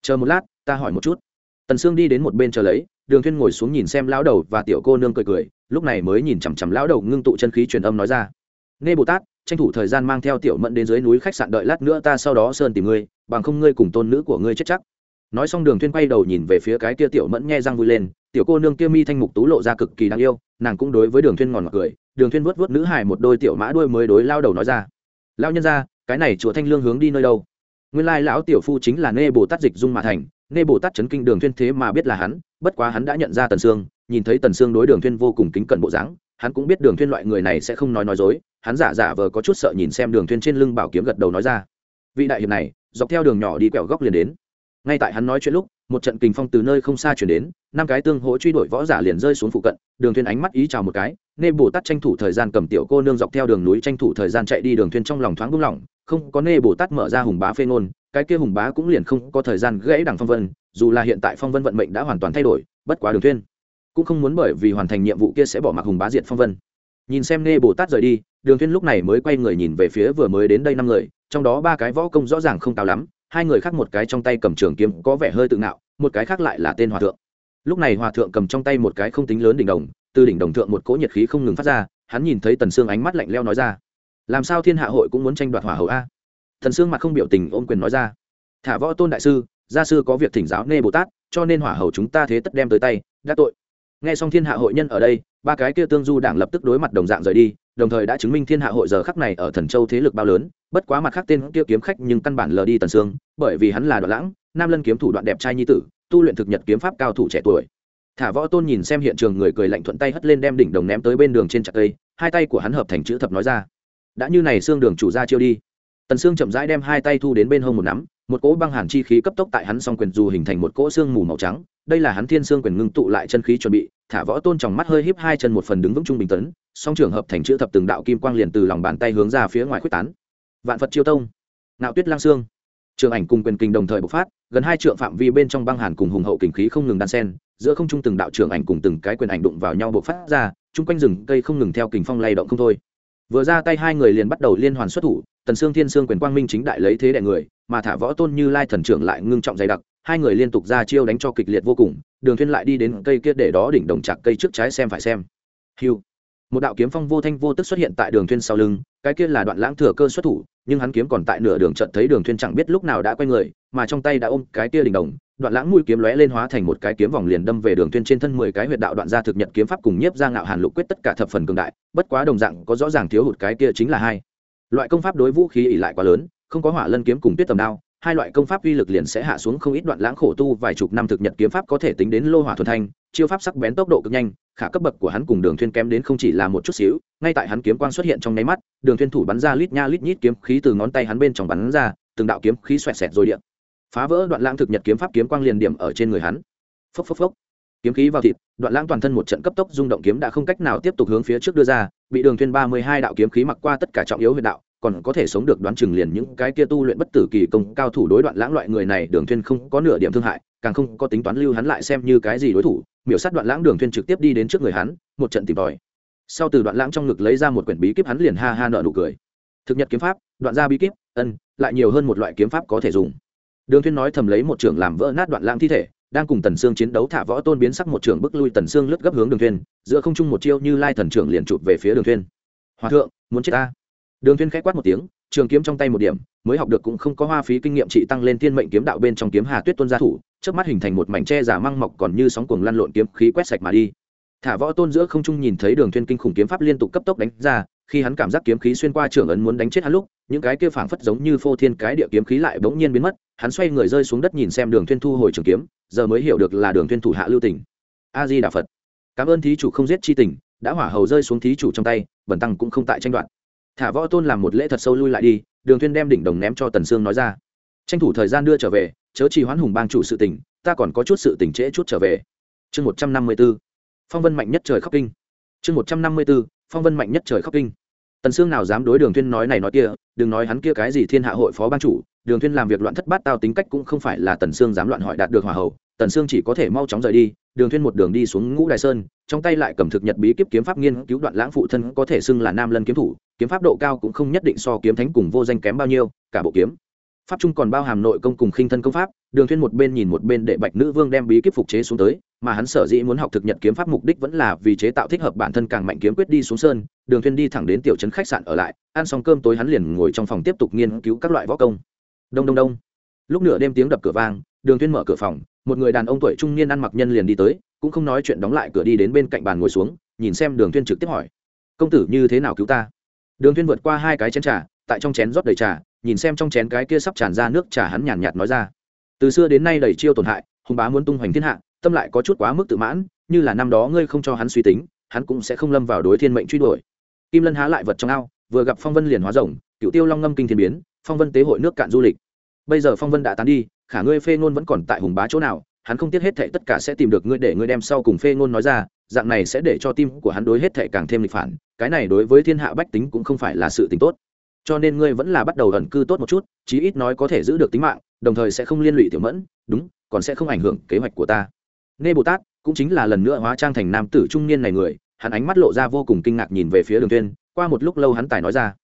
Chờ một lát, ta hỏi một chút. Tần sương đi đến một bên chờ lấy đường thuyên ngồi xuống nhìn xem lão đầu và tiểu cô nương cười cười, lúc này mới nhìn chằm chằm lão đầu ngưng tụ chân khí truyền âm nói ra. Nê bồ tát, tranh thủ thời gian mang theo tiểu mẫn đến dưới núi khách sạn đợi lát nữa ta sau đó sơn tìm ngươi, bằng không ngươi cùng tôn nữ của ngươi chết chắc. Nói xong đường thuyên quay đầu nhìn về phía cái kia tiểu mẫn nghe răng vui lên, tiểu cô nương kia mi thanh mục tú lộ ra cực kỳ đáng yêu, nàng cũng đối với đường thuyên ngòn ngọt cười, đường thuyên vuốt vuốt nữ hài một đôi tiểu mã đuôi mới đối lao đầu nói ra. Lao nhân gia, cái này chùa thanh lương hướng đi nơi đâu? Nguyên lai lão tiểu phu chính là nê bồ tát dịch dung mà thành nê bồ tát chấn kinh đường thiên thế mà biết là hắn, bất quá hắn đã nhận ra tần sương, nhìn thấy tần sương đối đường thiên vô cùng kính cẩn bộ dáng, hắn cũng biết đường thiên loại người này sẽ không nói nói dối, hắn giả giả vờ có chút sợ nhìn xem đường thiên trên lưng bảo kiếm gật đầu nói ra. Vị đại hiệp này, dọc theo đường nhỏ đi quẹo góc liền đến. Ngay tại hắn nói chuyện lúc, một trận kình phong từ nơi không xa chuyển đến, năm cái tương hỗ truy đuổi võ giả liền rơi xuống phụ cận, đường thuyên ánh mắt ý chào một cái nê bồ tát tranh thủ thời gian cầm tiểu cô nương dọc theo đường núi tranh thủ thời gian chạy đi đường thuyên trong lòng thoáng buông lỏng không có nê bồ tát mở ra hùng bá phê ngôn, cái kia hùng bá cũng liền không có thời gian gãy đằng phong vân, dù là hiện tại phong vân vận mệnh đã hoàn toàn thay đổi, bất quá đường thuyên cũng không muốn bởi vì hoàn thành nhiệm vụ kia sẽ bỏ mặc hùng bá diện phong vân. Nhìn xem nê bồ tát rời đi, đường thuyên lúc này mới quay người nhìn về phía vừa mới đến đây năm người, trong đó ba cái võ công rõ ràng không cao lắm, hai người khác một cái trong tay cầm trường kiếm có vẻ hơi tự ngạo, một cái khác lại là tên hòa thượng. Lúc này hòa thượng cầm trong tay một cái không tính lớn đỉnh đồng, từ đỉnh đồng thượng một cỗ nhiệt khí không ngừng phát ra, hắn nhìn thấy tần sương ánh mắt lạnh lẽo nói ra làm sao thiên hạ hội cũng muốn tranh đoạt hỏa hậu a? Thần sương mặt không biểu tình ôm quyền nói ra. Thả võ tôn đại sư, gia sư có việc thỉnh giáo nê bồ tát, cho nên hỏa hầu chúng ta thế tất đem tới tay, đã tội. Nghe xong thiên hạ hội nhân ở đây, ba cái kia tương du đảng lập tức đối mặt đồng dạng rời đi, đồng thời đã chứng minh thiên hạ hội giờ khắc này ở thần châu thế lực bao lớn, bất quá mặt khác tên kia kiếm khách nhưng căn bản lờ đi tần sương, bởi vì hắn là đoạn lãng, nam lân kiếm thủ đoạn đẹp trai nhi tử, tu luyện thực nhật kiếm pháp cao thủ trẻ tuổi. Thả võ tôn nhìn xem hiện trường người cười lạnh thuận tay hất lên đem đỉnh đồng ném tới bên đường trên chặt cây, hai tay của hắn hợp thành chữ thập nói ra đã như này xương đường chủ ra chiêu đi. Tần xương chậm rãi đem hai tay thu đến bên hông một nắm, một cỗ băng hàn chi khí cấp tốc tại hắn song quyền dù hình thành một cỗ xương mù màu trắng. Đây là hắn thiên xương quyền ngưng tụ lại chân khí chuẩn bị, thả võ tôn trong mắt hơi híp hai chân một phần đứng vững trung bình tấn, song trường hợp thành chữ thập từng đạo kim quang liền từ lòng bàn tay hướng ra phía ngoài khuếch tán. Vạn phật chiêu tông nạo tuyết lang xương trường ảnh cùng quyền kinh đồng thời bộc phát, gần hai trượng phạm vi bên trong băng hàn cùng hùng hậu kình khí không ngừng đan sen giữa không trung từng đạo trường ảnh cùng từng cái quyền ảnh đụng vào nhau bộc phát ra, chung quanh rừng cây không ngừng theo kình phong lay động không thôi vừa ra tay hai người liền bắt đầu liên hoàn xuất thủ, tần sương thiên sương quyền quang minh chính đại lấy thế đại người, mà thả võ tôn như lai thần trưởng lại ngưng trọng dày đặc, hai người liên tục ra chiêu đánh cho kịch liệt vô cùng, đường thiên lại đi đến cây kia để đó đỉnh đồng chặt cây trước trái xem phải xem. Hiu. Một đạo kiếm phong vô thanh vô tức xuất hiện tại đường thiên sau lưng, cái kia là đoạn lãng thừa cơ xuất thủ, nhưng hắn kiếm còn tại nửa đường trận thấy đường thiên chẳng biết lúc nào đã quay người, mà trong tay đã ôm cái kia đỉnh đồng đoạn lãng mũi kiếm lóe lên hóa thành một cái kiếm vòng liền đâm về đường tuyên trên thân mười cái huyệt đạo đoạn ra thực nhận kiếm pháp cùng nhiếp ra ngạo hàn lục quyết tất cả thập phần cường đại, bất quá đồng dạng có rõ ràng thiếu hụt cái kia chính là hai. Loại công pháp đối vũ khí ỷ lại quá lớn, không có hỏa lân kiếm cùng tuyết tầm đao, hai loại công pháp uy lực liền sẽ hạ xuống không ít đoạn lãng khổ tu vài chục năm thực nhật kiếm pháp có thể tính đến lô hỏa thuần thanh, chiêu pháp sắc bén tốc độ cực nhanh, khả cấp bậc của hắn cùng đường tuyên kém đến không chỉ là một chút xíu, ngay tại hắn kiếm quang xuất hiện trong nháy mắt, đường tuyên thủ bắn ra lít nha lít nhít kiếm khí từ ngón tay hắn bên trong bắn ra, từng đạo kiếm khí xoẹt xẹt rồi điện phá vỡ đoạn lãng thực nhật kiếm pháp kiếm quang liền điểm ở trên người hắn. Phốc phốc phốc. Kiếm khí vào thịt, đoạn lãng toàn thân một trận cấp tốc rung động kiếm đã không cách nào tiếp tục hướng phía trước đưa ra, bị đường thuyên ba mươi hai đạo kiếm khí mặc qua tất cả trọng yếu huyệt đạo, còn có thể sống được đoán chừng liền những cái kia tu luyện bất tử kỳ công cao thủ đối đoạn lãng loại người này, đường thuyên không có nửa điểm thương hại, càng không có tính toán lưu hắn lại xem như cái gì đối thủ, miểu sát đoạn lãng đường thuyên trực tiếp đi đến trước người hắn, một trận tìm tòi. Sau từ đoạn lãng trong ngực lấy ra một quyển bí kíp hắn liền ha ha nở nụ cười. Thực nhật kiếm pháp, đoạn ra bí kíp, ân, lại nhiều hơn một loại kiếm pháp có thể dùng đường thuyên nói thầm lấy một trường làm vỡ nát đoạn lãng thi thể, đang cùng tần sương chiến đấu thả võ tôn biến sắc một trường bức lui tần sương lướt gấp hướng đường thuyên, giữa không trung một chiêu như lai thần trưởng liền chụp về phía đường thuyên. Hòa thượng, muốn chết ta? Đường thuyên khẽ quát một tiếng, trường kiếm trong tay một điểm, mới học được cũng không có hoa phí kinh nghiệm trị tăng lên thiên mệnh kiếm đạo bên trong kiếm hà tuyết tuôn ra thủ trước mắt hình thành một mảnh tre giả măng mọc còn như sóng cuồng lăn lộn kiếm khí quét sạch mà đi. Thả võ tôn giữa không trung nhìn thấy đường thuyên kinh khủng kiếm pháp liên tục cấp tốc đánh ra khi hắn cảm giác kiếm khí xuyên qua trưởng ấn muốn đánh chết hắn lúc, những cái kia phảng phất giống như phô thiên cái địa kiếm khí lại bỗng nhiên biến mất, hắn xoay người rơi xuống đất nhìn xem đường thuyên thu hồi trường kiếm, giờ mới hiểu được là đường thuyên thủ hạ lưu tình. A di đà phật. Cảm ơn thí chủ không giết chi tình, đã hỏa hầu rơi xuống thí chủ trong tay bẩn tăng cũng không tại tranh đoạt. Thả võ tôn làm một lễ thật sâu lui lại đi, đường thuyên đem đỉnh đồng ném cho tần sương nói ra. Tranh thủ thời gian đưa trở về, chớ trì hoãn hùng bang chủ sự tình, ta còn có chút sự tình trễ chút trở về. Chương một trăm năm mươi 154 phong vân mạnh nhất trời khóc kinh. Chương một trăm năm mươi 154 phong vân mạnh nhất trời khóc kinh. Tần sương nào dám đối đường thuyên nói này nói kia, đừng nói hắn kia cái gì thiên hạ hội phó ban chủ, đường thuyên làm việc loạn thất bát tao tính cách cũng không phải là tần sương dám loạn hỏi đạt được hỏa hậu, tần sương chỉ có thể mau chóng rời đi, đường thuyên một đường đi xuống ngũ đài sơn, trong tay lại cầm thực nhật bí kíp kiếm pháp nghiên cứu đoạn lãng phụ thân có thể xưng là nam lân kiếm thủ, kiếm pháp độ cao cũng không nhất định so kiếm thánh cùng vô danh kém bao nhiêu, cả bộ kiếm pháp trung còn bao hàm nội công cùng khinh thân công pháp, đường thuyên một bên nhìn một bên để bạch nữ vương đem bí kíp phục chế xuống tới, mà hắn sở dĩ muốn học thực nhật kiếm pháp mục đích vẫn là vì chế tạo thích hợp bản thân càng mạnh kiếm quyết đi xuống sơn, đường thuyên đi thẳng đến tiểu trấn khách sạn ở lại, ăn xong cơm tối hắn liền ngồi trong phòng tiếp tục nghiên cứu các loại võ công. Đông đông đông. Lúc nửa đêm tiếng đập cửa vang, đường thuyên mở cửa phòng, một người đàn ông tuổi trung niên ăn mặc nhân liền đi tới, cũng không nói chuyện đóng lại cửa đi đến bên cạnh bàn ngồi xuống, nhìn xem đường thuyên trực tiếp hỏi. Công tử như thế nào cứu ta? Đường thuyên vượt qua hai cái chén trà tại trong chén rót đầy trà, nhìn xem trong chén cái kia sắp tràn ra nước trà hắn nhàn nhạt nói ra. Từ xưa đến nay đầy chiêu tổn hại, hùng bá muốn tung hoành thiên hạ, tâm lại có chút quá mức tự mãn, như là năm đó ngươi không cho hắn suy tính, hắn cũng sẽ không lâm vào đối thiên mệnh truy đuổi. Kim lân há lại vật trong ao, vừa gặp phong vân liền hóa rồng, cựu tiêu long ngâm kinh thiên biến, phong vân tế hội nước cạn du lịch. Bây giờ phong vân đã tán đi, khả ngươi phê ngôn vẫn còn tại hùng bá chỗ nào, hắn không tiếc hết thệ tất cả sẽ tìm được ngươi để ngươi đem sau cùng phê ngôn nói ra, dạng này sẽ để cho tim của hắn đối hết thệ càng thêm lịch phản, cái này đối với thiên hạ bách tính cũng không phải là sự tính tốt cho nên ngươi vẫn là bắt đầu ẩn cư tốt một chút, chí ít nói có thể giữ được tính mạng, đồng thời sẽ không liên lụy tiểu mẫn, đúng, còn sẽ không ảnh hưởng kế hoạch của ta. Nê bồ tát cũng chính là lần nữa hóa trang thành nam tử trung niên này người, hắn ánh mắt lộ ra vô cùng kinh ngạc nhìn về phía đường tuyên, qua một lúc lâu hắn tài nói ra.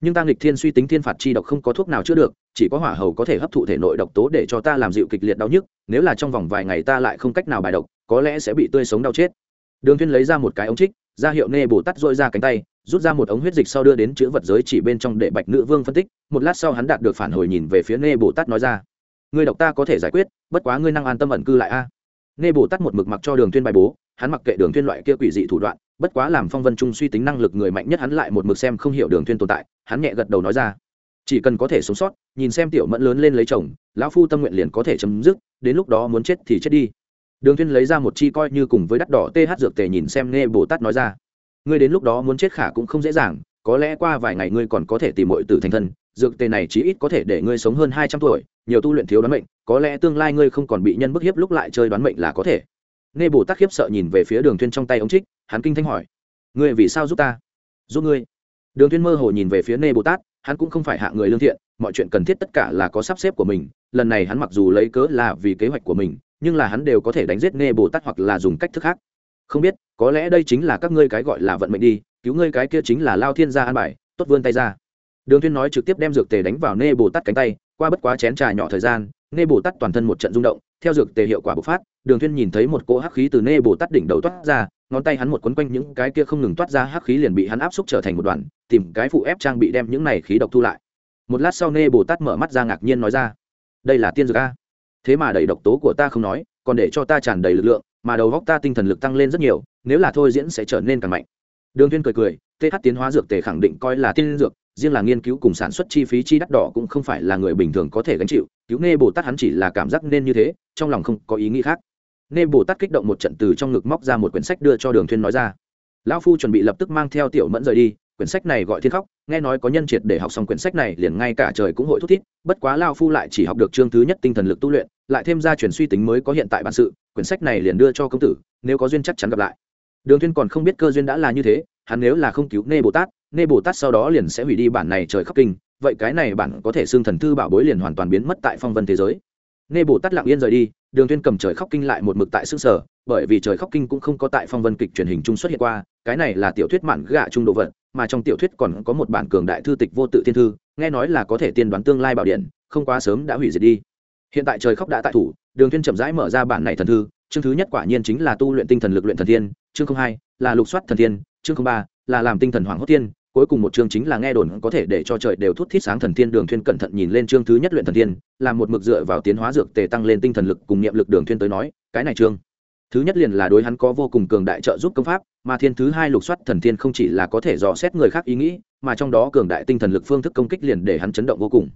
Nhưng tăng lịch thiên suy tính thiên phạt chi độc không có thuốc nào chữa được, chỉ có hỏa hầu có thể hấp thụ thể nội độc tố để cho ta làm dịu kịch liệt đau nhức, nếu là trong vòng vài ngày ta lại không cách nào bài độc, có lẽ sẽ bị tươi sống đau chết. Đường thiên lấy ra một cái ống trích ra hiệu nê bồ tát dội ra cánh tay, rút ra một ống huyết dịch sau đưa đến chữ vật giới chỉ bên trong để bạch nữ vương phân tích, một lát sau hắn đạt được phản hồi nhìn về phía nê bồ tát nói ra người độc ta có thể giải quyết, bất quá ngươi năng an tâm ẩn cư lại a. Nê bồ tát một mực mặc cho đường thiên bài bố, hắn mặc kệ đường thiên loại kia quỷ dị thủ đoạn, bất quá làm phong vân trung suy tính năng lực người mạnh nhất hắn lại một mực xem không hiểu đường thiên tồn tại, hắn nhẹ gật đầu nói ra, chỉ cần có thể sống sót, nhìn xem tiểu mẫn lớn lên lấy chồng, lão phu tâm nguyện liền có thể chấm dứt, đến lúc đó muốn chết thì chết đi đường thiên lấy ra một chi coi như cùng với đắt đỏ th dược tề nhìn xem nghe bồ tát nói ra. Ngươi đến lúc đó muốn chết khả cũng không dễ dàng, có lẽ qua vài ngày ngươi còn có thể tìm mọi tử thành thân, dược tề này chí ít có thể để ngươi sống hơn hai trăm tuổi, nhiều tu luyện thiếu đoán mệnh, có lẽ tương lai ngươi không còn bị nhân bức hiếp lúc lại chơi đoán mệnh là có thể. Nghe bồ tát khiếp sợ nhìn về phía đường thiên trong tay ống trích, hắn kinh thanh hỏi, ngươi vì sao giúp ta? Giúp ngươi? Đường thiên mơ hồ nhìn về phía nê bồ tát, hắn cũng không phải hạ người lương thiện, mọi chuyện cần thiết tất cả là có sắp xếp của mình, lần này hắn mặc dù lấy cớ là vì kế hoạch của mình nhưng là hắn đều có thể đánh giết nghe bồ tát hoặc là dùng cách thức khác. Không biết, có lẽ đây chính là các ngươi cái gọi là vận mệnh đi, cứu ngươi cái kia chính là lao thiên gia an bài, tốt vươn tay ra. Đường thiên nói trực tiếp đem dược tề đánh vào nê bồ tát cánh tay, qua bất quá chén trà nhỏ thời gian nê bồ tát toàn thân một trận rung động, theo dược tề hiệu quả bộc phát, đường thiên nhìn thấy một cỗ hắc khí từ nê bồ tát đỉnh đầu toát ra, ngón tay hắn một quấn quanh những cái kia không ngừng toát ra hắc khí liền bị hắn áp xúc trở thành một đoàn, tìm cái phụ ép trang bị đem những này khí độc thu lại. Một lát sau nê bồ tát mở mắt ra ngạc nhiên nói ra, đây là tiên dược a? Thế mà đầy độc tố của ta không nói, còn để cho ta tràn đầy lực lượng, mà đầu góc ta tinh thần lực tăng lên rất nhiều, nếu là thôi diễn sẽ trở nên càng mạnh. Đường thiên cười cười th tiến hóa dược tề khẳng định coi là tiên dược, riêng là nghiên cứu cùng sản xuất chi phí chi đắt đỏ cũng không phải là người bình thường có thể gánh chịu, cứu nê bồ tát hắn chỉ là cảm giác nên như thế, trong lòng không có ý nghĩ khác. Nghe bồ tát kích động một trận từ trong ngực móc ra một quyển sách đưa cho đường thiên nói ra. Lão phu chuẩn bị lập tức mang theo tiểu mẫn rời đi quyển sách này gọi thiên khóc, nghe nói có nhân triệt để học xong quyển sách này liền ngay cả trời cũng hội thúc thiết bất quá lao phu lại chỉ học được chương thứ nhất tinh thần lực tu luyện, lại thêm ra chuyển suy tính mới có hiện tại bản sự, quyển sách này liền đưa cho công tử, nếu có duyên chắc chắn gặp lại. Đường thiên còn không biết cơ duyên đã là như thế, hắn nếu là không cứu nê bồ tát, nê bồ tát sau đó liền sẽ hủy đi bản này trời khóc kinh, vậy cái này bản có thể xương thần thư bảo bối liền hoàn toàn biến mất tại phong vân thế giới. Nê bồ tát lặng yên rời đi, đường thiên cầm trời khóc kinh lại một mực tại xương sở bởi vì trời khóc kinh cũng không có tại phong vân kịch truyền hình trung xuất hiện qua, cái này là tiểu thuyết mạn gạ trung độ vật mà trong tiểu thuyết còn có một bản cường đại thư tịch vô tự thiên thư, nghe nói là có thể tiên đoán tương lai bảo điện, không quá sớm đã hủy diệt đi. Hiện tại trời khóc đã tại thủ, đường thiên chậm rãi mở ra bản này thần thư, chương thứ nhất quả nhiên chính là tu luyện tinh thần lực luyện thần thiên chương không hai là lục soát thần thiên chương không ba là làm tinh thần hoàng hốt thiên cuối cùng một chương chính là nghe đồn có thể để cho trời đều thút thít sáng thần thiên đường thiên cẩn thận nhìn lên chương thứ nhất luyện thần thiên là một mực dựa vào tiến hóa dược tề tăng lên tinh thần lực cùng niệm lực đường thiên tới nói, cái này chương thứ nhất liền là đối hắn có vô cùng cường đại trợ giúp công pháp, mà thiên thứ hai lục soát thần thiên không chỉ là có thể dò xét người khác ý nghĩ, mà trong đó cường đại tinh thần lực phương thức công kích liền để hắn chấn động vô cùng.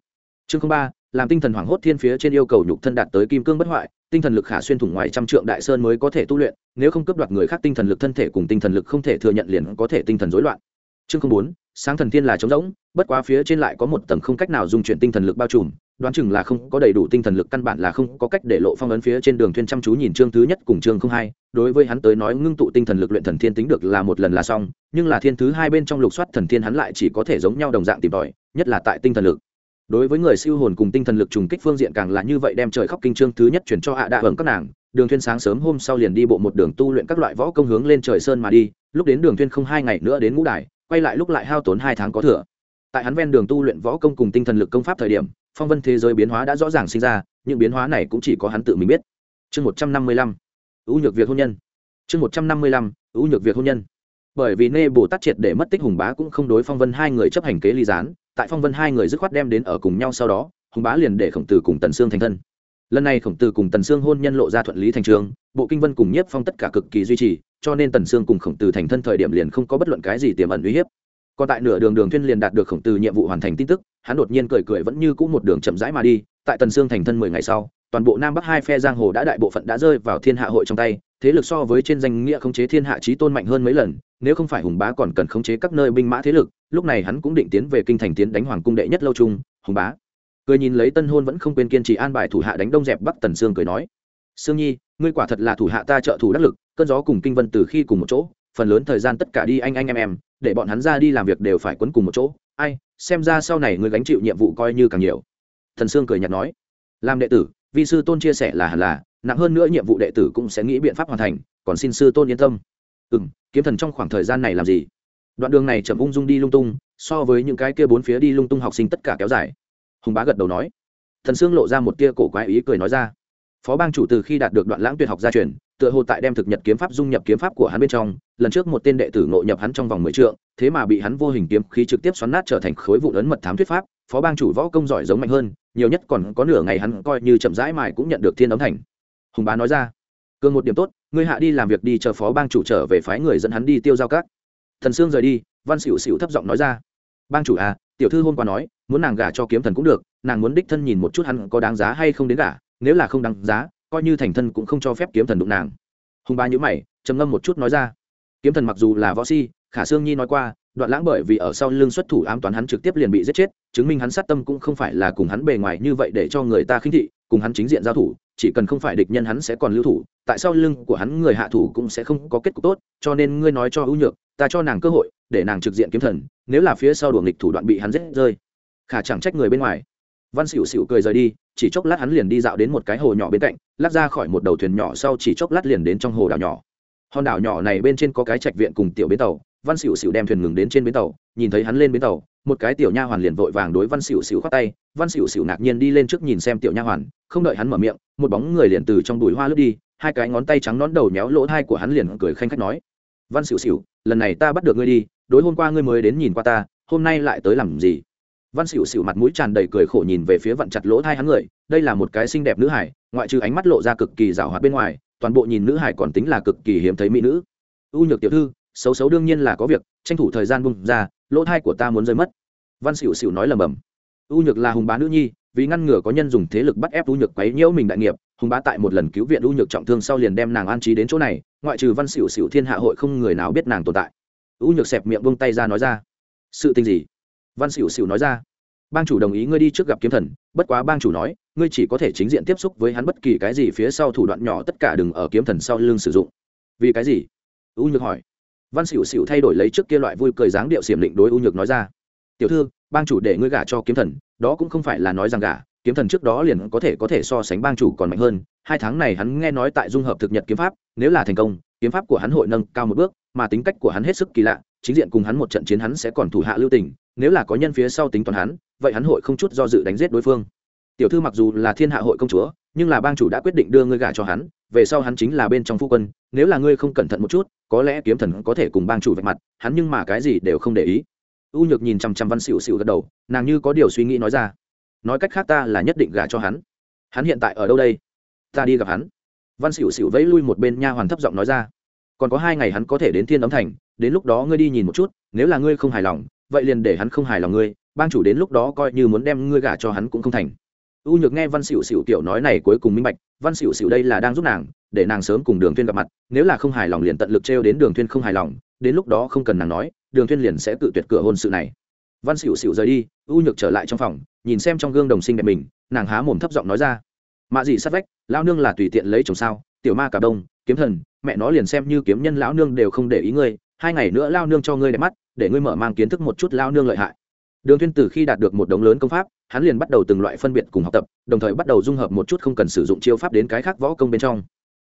Chương ba, làm tinh thần hoảng hốt thiên phía trên yêu cầu nhục thân đạt tới kim cương bất hoại, tinh thần lực khả xuyên thủng ngoài trăm trượng đại sơn mới có thể tu luyện, nếu không cướp đoạt người khác tinh thần lực thân thể cùng tinh thần lực không thể thừa nhận liền có thể tinh thần rối loạn. Chương bốn, sáng thần thiên là trống rỗng, bất quá phía trên lại có một tầng không cách nào dung chuyển tinh thần lực bao trùm đoán chừng là không có đầy đủ tinh thần lực, căn bản là không có cách để lộ phong ấn phía trên đường thuyên chăm chú nhìn chương thứ nhất cùng chương không hai. Đối với hắn tới nói, ngưng tụ tinh thần lực luyện thần thiên tính được là một lần là xong, nhưng là thiên thứ hai bên trong lục soát thần thiên hắn lại chỉ có thể giống nhau đồng dạng tìm tòi, nhất là tại tinh thần lực. Đối với người siêu hồn cùng tinh thần lực trùng kích phương diện càng là như vậy đem trời khóc kinh chương thứ nhất chuyển cho hạ đạ hưởng các nàng. Đường thuyên sáng sớm hôm sau liền đi bộ một đường tu luyện các loại võ công hướng lên trời sơn mà đi, lúc đến đường thuyên không hai ngày nữa đến ngũ đài, quay lại lúc lại hao tốn hai tháng có thừa. Tại hắn ven đường tu luyện võ công cùng tinh thần lực công pháp thời điểm phong vân thế giới biến hóa đã rõ ràng sinh ra, những biến hóa này cũng chỉ có hắn tự mình biết. Chương một trăm năm mươi lăm, ưu nhược việc hôn nhân. Chương một trăm năm mươi lăm, ưu nhược việc hôn nhân. Bởi vì nê bồ tát triệt để mất tích, hùng bá cũng không đối phong vân hai người chấp hành kế ly gián, tại phong vân hai người dứt khoát đem đến ở cùng nhau sau đó, hùng bá liền để khổng tử cùng tần sương thành thân. Lần này khổng tử cùng tần sương hôn nhân lộ ra thuận lý thành trường, bộ kinh vân cùng nhiếp phong tất cả cực kỳ duy trì, cho nên tần sương cùng khổng tử thành thân thời điểm liền không có bất luận cái gì tiềm ẩn uy hiếp còn tại nửa đường đường thuyên liền đạt được khổng tử nhiệm vụ hoàn thành tin tức, hắn đột nhiên cười cười vẫn như cũ một đường chậm rãi mà đi, tại tần Xương thành thân mười ngày sau, toàn bộ nam bắc hai phe giang hồ đã đại bộ phận đã rơi vào thiên hạ hội trong tay, thế lực so với trên danh nghĩa khống chế thiên hạ chí tôn mạnh hơn mấy lần, nếu không phải hùng bá còn cần khống chế các nơi binh mã thế lực, lúc này hắn cũng định tiến về kinh thành tiến đánh hoàng cung đệ nhất lâu trung, hùng bá. Cười nhìn lấy tân hôn vẫn không quên kiên trì an bài thủ hạ đánh đông dẹp bắc tần sương cười nói, sương nhi, ngươi quả thật là thủ hạ ta trợ thủ đắc lực, cơn gió cùng kinh vân từ khi cùng một chỗ phần lớn thời gian tất cả đi anh anh em em, để bọn hắn ra đi làm việc đều phải quấn cùng một chỗ. Ai, xem ra sau này người gánh chịu nhiệm vụ coi như càng nhiều. Thần sương cười nhạt nói. Làm đệ tử, vi sư tôn chia sẻ là hẳn là, nặng hơn nữa nhiệm vụ đệ tử cũng sẽ nghĩ biện pháp hoàn thành, còn xin sư tôn yên tâm. Ừ m kiếm thần trong khoảng thời gian này làm gì? Đoạn đường này chậm ung dung đi lung tung, so với những cái kia bốn phía đi lung tung học sinh tất cả kéo dài. Hùng bá gật đầu nói. Thần sương lộ ra một tia cổ quái ý cười nói ra. Phó bang chủ từ khi đạt được đoạn lãng tuyệt học gia truyền, tựa hồ tại đem thực nhật kiếm pháp dung nhập kiếm pháp của hắn bên trong lần trước một tên đệ tử nội nhập hắn trong vòng mười trượng, thế mà bị hắn vô hình kiếm khí trực tiếp xoắn nát trở thành khối vụn ấn mật thám thuyết pháp, phó bang chủ võ công giỏi giống mạnh hơn, nhiều nhất còn có nửa ngày hắn coi như chậm rãi mài cũng nhận được thiên ấm thành. Hùng bá nói ra, cường một điểm tốt, ngươi hạ đi làm việc đi chờ phó bang chủ trở về phái người dẫn hắn đi tiêu giao các. Thần sương rời đi, văn xỉu xỉu thấp giọng nói ra, bang chủ à tiểu thư hôm qua nói, muốn nàng gả cho kiếm thần cũng được, nàng muốn đích thân nhìn một chút hắn có đáng giá hay không đến gả, nếu là không đáng giá, coi như thành thân cũng không cho phép kiếm thần đụng nàng. Hùng Bá nhíu mày, trầm ngâm một chút nói ra kiếm thần mặc dù là võ si, khả sương nhi nói qua, đoạn lãng bởi vì ở sau lưng xuất thủ ám toán hắn trực tiếp liền bị giết chết, chứng minh hắn sát tâm cũng không phải là cùng hắn bề ngoài như vậy để cho người ta khinh thị, cùng hắn chính diện giao thủ, chỉ cần không phải địch nhân hắn sẽ còn lưu thủ, tại sau lưng của hắn người hạ thủ cũng sẽ không có kết cục tốt, cho nên ngươi nói cho ưu nhược, ta cho nàng cơ hội, để nàng trực diện kiếm thần, nếu là phía sau đuổi nghịch thủ đoạn bị hắn giết rơi. Khả chẳng trách người bên ngoài. Văn xỉu xỉu cười rời đi, chỉ chốc lát hắn liền đi dạo đến một cái hồ nhỏ bên cạnh lắc ra khỏi một đầu thuyền nhỏ sau chỉ chốc lát liền đến trong hồ đảo nhỏ hòn đảo nhỏ này bên trên có cái trạch viện cùng tiểu bến tàu, văn xỉu xỉu đem thuyền ngừng đến trên bến tàu, nhìn thấy hắn lên bến tàu, một cái tiểu nha hoàn liền vội vàng đối văn xỉu xỉu khoác tay, văn xỉu xỉu ngạc nhiên đi lên trước nhìn xem tiểu nha hoàn, không đợi hắn mở miệng, một bóng người liền từ trong bụi hoa lướt đi, hai cái ngón tay trắng nón đầu méo lỗ thai của hắn liền cười khanh khách nói, văn xỉu xỉu lần này ta bắt được ngươi đi, đối hôm qua ngươi mới đến nhìn qua ta, hôm nay lại tới làm gì? Văn xỉu xỉu mặt mũi tràn đầy cười khổ nhìn về phía vặn chặt lỗ thai hắn người, đây là một cái xinh đẹp nữ hải, ngoại trừ ánh mắt lộ ra cực kỳ rào hoạt bên ngoài toàn bộ nhìn nữ hải còn tính là cực kỳ hiếm thấy mỹ nữ. U nhược tiểu thư, xấu xấu đương nhiên là có việc, tranh thủ thời gian bung ra, lỗ thai của ta muốn rơi mất. Văn xỉu xỉu nói lầm bầm u nhược là hùng bá nữ nhi, vì ngăn ngừa có nhân dùng thế lực bắt ép u nhược quấy nhiễu mình đại nghiệp, hùng bá tại một lần cứu viện u nhược trọng thương sau liền đem nàng an trí đến chỗ này, ngoại trừ văn xỉu xỉu thiên hạ hội không người nào biết nàng tồn tại. U nhược xẹp miệng bông tay ra nói ra. Sự tình gì? Văn xỉu xỉu nói ra bang chủ đồng ý ngươi đi trước gặp kiếm thần, bất quá bang chủ nói, ngươi chỉ có thể chính diện tiếp xúc với hắn bất kỳ cái gì phía sau thủ đoạn nhỏ, tất cả đừng ở kiếm thần sau lưng sử dụng. Vì cái gì? U nhược hỏi. Văn xỉu xỉu thay đổi lấy trước kia loại vui cười dáng điệu xiểm định đối u nhược nói ra. Tiểu thư, bang chủ để ngươi gả cho kiếm thần, đó cũng không phải là nói rằng gả, kiếm thần trước đó liền có thể có thể so sánh bang chủ còn mạnh hơn. Hai tháng này hắn nghe nói tại dung hợp thực nhật kiếm pháp, nếu là thành công, kiếm pháp của hắn hội nâng cao một bước, mà tính cách của hắn hết sức kỳ lạ, chính diện cùng hắn một trận chiến hắn sẽ còn thủ hạ lưu tình, nếu là có nhân phía sau tính toán hắn vậy hắn hội không chút do dự đánh giết đối phương. Tiểu thư mặc dù là thiên hạ hội công chúa, nhưng là bang chủ đã quyết định đưa ngươi gả cho hắn, về sau hắn chính là bên trong phu quân, nếu là ngươi không cẩn thận một chút, có lẽ kiếm thần có thể cùng bang chủ vạch mặt, hắn nhưng mà cái gì đều không để ý. U nhược nhìn chằm chằm văn xỉu xỉu gật đầu, nàng như có điều suy nghĩ nói ra. Nói cách khác ta là nhất định gả cho hắn. Hắn hiện tại ở đâu đây? Ta đi gặp hắn. Văn xỉu xỉu vẫy lui một bên nha hoàn thấp giọng nói ra. Còn có hai ngày hắn có thể đến thiên ấm thành, đến lúc đó ngươi đi nhìn một chút, nếu là ngươi không hài lòng, vậy liền để hắn không hài lòng ngươi bang chủ đến lúc đó coi như muốn đem ngươi gả cho hắn cũng không thành. U nhược nghe văn xỉu xỉu tiểu nói này cuối cùng minh bạch, văn xỉu xỉu đây là đang giúp nàng, để nàng sớm cùng đường thuyên gặp mặt, nếu là không hài lòng liền tận lực trêu đến đường thuyên không hài lòng, đến lúc đó không cần nàng nói, đường thuyên liền sẽ tự tuyệt cửa hôn sự này. Văn xỉu xỉu rời đi, u nhược trở lại trong phòng, nhìn xem trong gương đồng sinh đẹp mình, nàng há mồm thấp giọng nói ra, mạ gì sát vách, lão nương là tùy tiện lấy chồng sao, tiểu ma cả đông, kiếm thần, mẹ nó liền xem như kiếm nhân lão nương đều không để ý ngươi, hai ngày nữa lao nương cho ngươi đẹp mắt, để ngươi mở mang kiến thức một chút lao nương lợi hại đường Thiên từ khi đạt được một đống lớn công pháp, hắn liền bắt đầu từng loại phân biệt cùng học tập, đồng thời bắt đầu dung hợp một chút không cần sử dụng chiêu pháp đến cái khác võ công bên trong.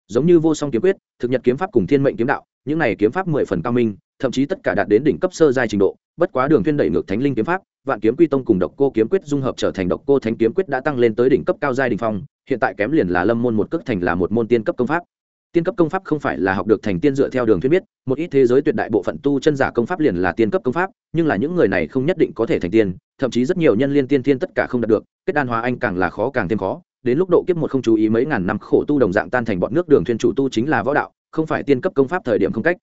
Giống như vô song kiếm quyết, thực nhật kiếm pháp cùng thiên mệnh kiếm đạo, những này kiếm pháp mười phần cao minh, thậm chí tất cả đạt đến đỉnh cấp sơ giai trình độ, bất quá đường Thiên đẩy ngược thánh linh kiếm pháp, vạn kiếm quy tông cùng độc cô kiếm quyết dung hợp trở thành độc cô thánh kiếm quyết đã tăng lên tới đỉnh cấp cao giai đỉnh phong, hiện tại kém liền là lâm môn một cước thành là một môn tiên cấp công pháp tiên cấp công pháp không phải là học được thành tiên dựa theo đường thuyết biết, một ít thế giới tuyệt đại bộ phận tu chân giả công pháp liền là tiên cấp công pháp, nhưng là những người này không nhất định có thể thành tiên, thậm chí rất nhiều nhân liên tiên tiên tất cả không đạt được, kết đan hóa anh càng là khó càng thêm khó, đến lúc độ kiếp một không chú ý mấy ngàn năm khổ tu đồng dạng tan thành bọn nước đường thuyên chủ tu chính là võ đạo, không phải tiên cấp công pháp thời điểm không cách.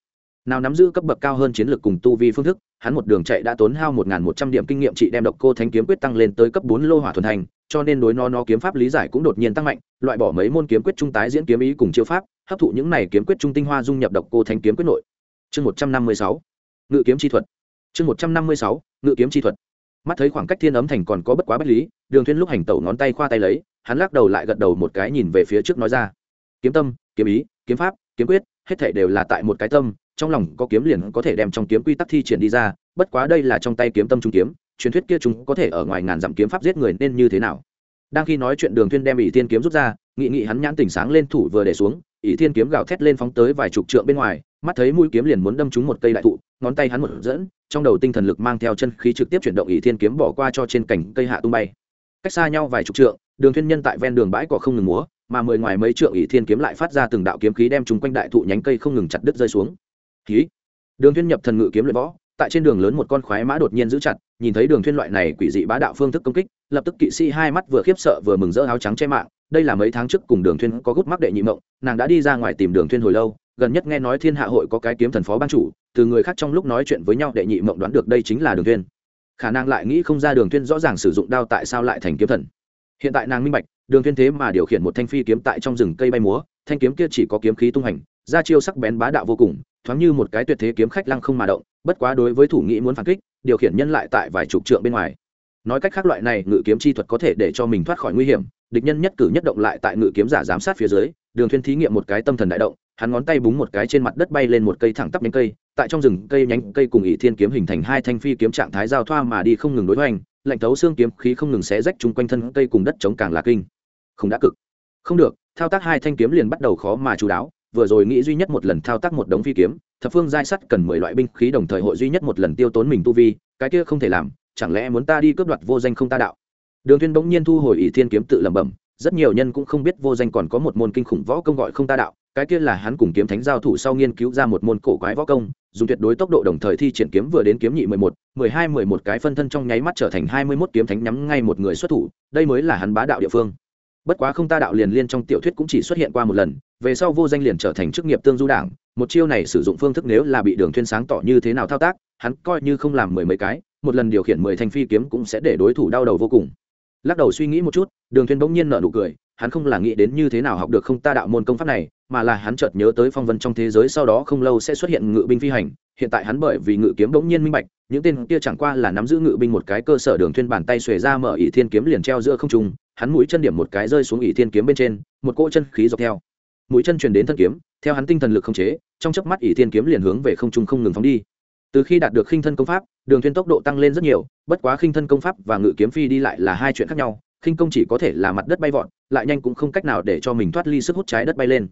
Nào nắm giữ cấp bậc cao hơn chiến lược cùng tu vi phương thức, hắn một đường chạy đã tốn hao một một trăm điểm kinh nghiệm trị đem độc cô thánh kiếm quyết tăng lên tới cấp bốn lô hỏa thuần thành, cho nên đối nó nó kiếm pháp lý giải cũng đột nhiên tăng mạnh, loại bỏ mấy môn kiếm quyết trung tái diễn kiếm ý cùng chiêu pháp hấp thụ những này kiếm quyết trung tinh hoa dung nhập độc cô thánh kiếm quyết nội. Chương một trăm năm mươi sáu. Ngự kiếm chi thuật. Chương một trăm năm mươi sáu. Ngự kiếm chi thuật. Mắt thấy khoảng cách thiên ấm thành còn có bất quá bất lý, đường thuyên lúc hành tẩu ngón tay khoa tay lấy, hắn lắc đầu lại gật đầu một cái nhìn về phía trước nói ra. Kiếm tâm, kiếm ý, kiếm pháp, kiếm quyết, hết thảy đều là tại một cái tâm, trong lòng có kiếm liền có thể đem trong kiếm quy tắc thi triển đi ra, bất quá đây là trong tay kiếm tâm trung kiếm, truyền thuyết kia chúng có thể ở ngoài ngàn dặm kiếm pháp giết người nên như thế nào? Đang khi nói chuyện đường thuyên đem ỷ thiên kiếm rút ra, nghị nghị hắn nhãn tỉnh sáng lên thủ vừa để xuống ỷ thiên kiếm gào thét lên phóng tới vài chục trượng bên ngoài, mắt thấy mũi kiếm liền muốn đâm trúng một cây đại thụ, ngón tay hắn một dẫn, trong đầu tinh thần lực mang theo chân khí trực tiếp chuyển động ỷ thiên kiếm bỏ qua cho trên cành cây hạ tung bay. Cách xa nhau vài chục trượng, đường thiên nhân tại ven đường bãi cỏ không ngừng múa, mà mười ngoài mấy trượng ỷ thiên kiếm lại phát ra từng đạo kiếm khí đem chúng quanh đại thụ nhánh cây không ngừng chặt đứt rơi xuống. Khí. Đường thiên nhập thần ngự kiếm luyện võ, tại trên đường lớn một con khoái mã đột nhiên giữ chặt, nhìn thấy đường thiên loại này quỷ dị bá đạo phương thức công kích, lập tức kỵ sĩ hai mắt vừa khiếp sợ vừa mừng rỡ áo trắng che mạng đây là mấy tháng trước cùng đường thiên có gút mắc đệ nhị mộng, nàng đã đi ra ngoài tìm đường thiên hồi lâu, gần nhất nghe nói thiên hạ hội có cái kiếm thần phó ban chủ, từ người khác trong lúc nói chuyện với nhau đệ nhị mộng đoán được đây chính là đường thiên khả năng lại nghĩ không ra đường thiên rõ ràng sử dụng đao tại sao lại thành kiếm thần. Hiện tại nàng minh bạch, đường thiên thế mà điều khiển một thanh phi kiếm tại trong rừng cây bay múa, thanh kiếm kia chỉ có kiếm khí tung hành ra chiêu sắc bén bá đạo vô cùng, thoáng như một cái tuyệt thế kiếm khách lăng không mà động, bất quá đối với thủ nghĩ muốn phản kích, điều khiển nhân lại tại vài chục trượng bên ngoài. Nói cách khác loại này ngự kiếm chi thuật có thể để cho mình thoát khỏi nguy hiểm địch nhân nhất cử nhất động lại tại ngự kiếm giả giám sát phía dưới, đường thuyên thí nghiệm một cái tâm thần đại động, hắn ngón tay búng một cái trên mặt đất bay lên một cây thẳng tắp nhánh cây, tại trong rừng cây nhánh cây cùng ỷ thiên kiếm hình thành hai thanh phi kiếm trạng thái giao thoa mà đi không ngừng đối hoành, lạnh thấu xương kiếm khí không ngừng xé rách chung quanh thân cây cùng đất chống càng là kinh. Không đã cực. Không được, thao tác hai thanh kiếm liền bắt đầu khó mà chú đáo, vừa rồi nghĩ duy nhất một lần thao tác một đống phi kiếm, thập phương giai sắt cần mười loại binh khí đồng thời hội duy nhất một lần tiêu tốn mình tu vi, cái kia không thể làm, chẳng lẽ muốn ta đi cướp đoạt vô danh không ta đạo? Đường thiên bỗng nhiên thu hồi ỷ thiên kiếm tự lẩm bẩm, rất nhiều nhân cũng không biết vô danh còn có một môn kinh khủng võ công gọi không ta đạo, cái kia là hắn cùng kiếm thánh giao thủ sau nghiên cứu ra một môn cổ quái võ công, dùng tuyệt đối tốc độ đồng thời thi triển kiếm vừa đến kiếm nhị mười một, mười hai mười một cái phân thân trong nháy mắt trở thành hai mươi 21 kiếm thánh nhắm ngay một người xuất thủ, đây mới là hắn bá đạo địa phương. Bất quá không ta đạo liền liên trong tiểu thuyết cũng chỉ xuất hiện qua một lần, về sau vô danh liền trở thành chức nghiệp tương du đảng, một chiêu này sử dụng phương thức nếu là bị đường thuyên sáng tỏ như thế nào thao tác, hắn coi như không làm mười mấy cái, một lần điều khiển mười thanh phi kiếm cũng sẽ để đối thủ đau đầu vô cùng lắc đầu suy nghĩ một chút, đường thuyên bỗng nhiên nở nụ cười, hắn không là nghĩ đến như thế nào học được không ta đạo môn công pháp này, mà là hắn chợt nhớ tới phong vân trong thế giới sau đó không lâu sẽ xuất hiện ngự binh phi hành, hiện tại hắn bởi vì ngự kiếm bỗng nhiên minh bạch, những tên kia chẳng qua là nắm giữ ngự binh một cái cơ sở đường thuyên bàn tay xuề ra mở ỷ thiên kiếm liền treo giữa không trung, hắn mũi chân điểm một cái rơi xuống ỷ thiên kiếm bên trên, một cỗ chân khí dọc theo. Mũi chân truyền đến thân kiếm, theo hắn tinh thần lực không chế, trong chớp mắt ỷ thiên kiếm liền hướng về không trung không ngừng phóng đi từ khi đạt được khinh thân công pháp, đường thuyên tốc độ tăng lên rất nhiều, bất quá khinh thân công pháp và ngự kiếm phi đi lại là hai chuyện khác nhau, khinh công chỉ có thể là mặt đất bay vọt, lại nhanh cũng không cách nào để cho mình thoát ly sức hút trái đất bay lên.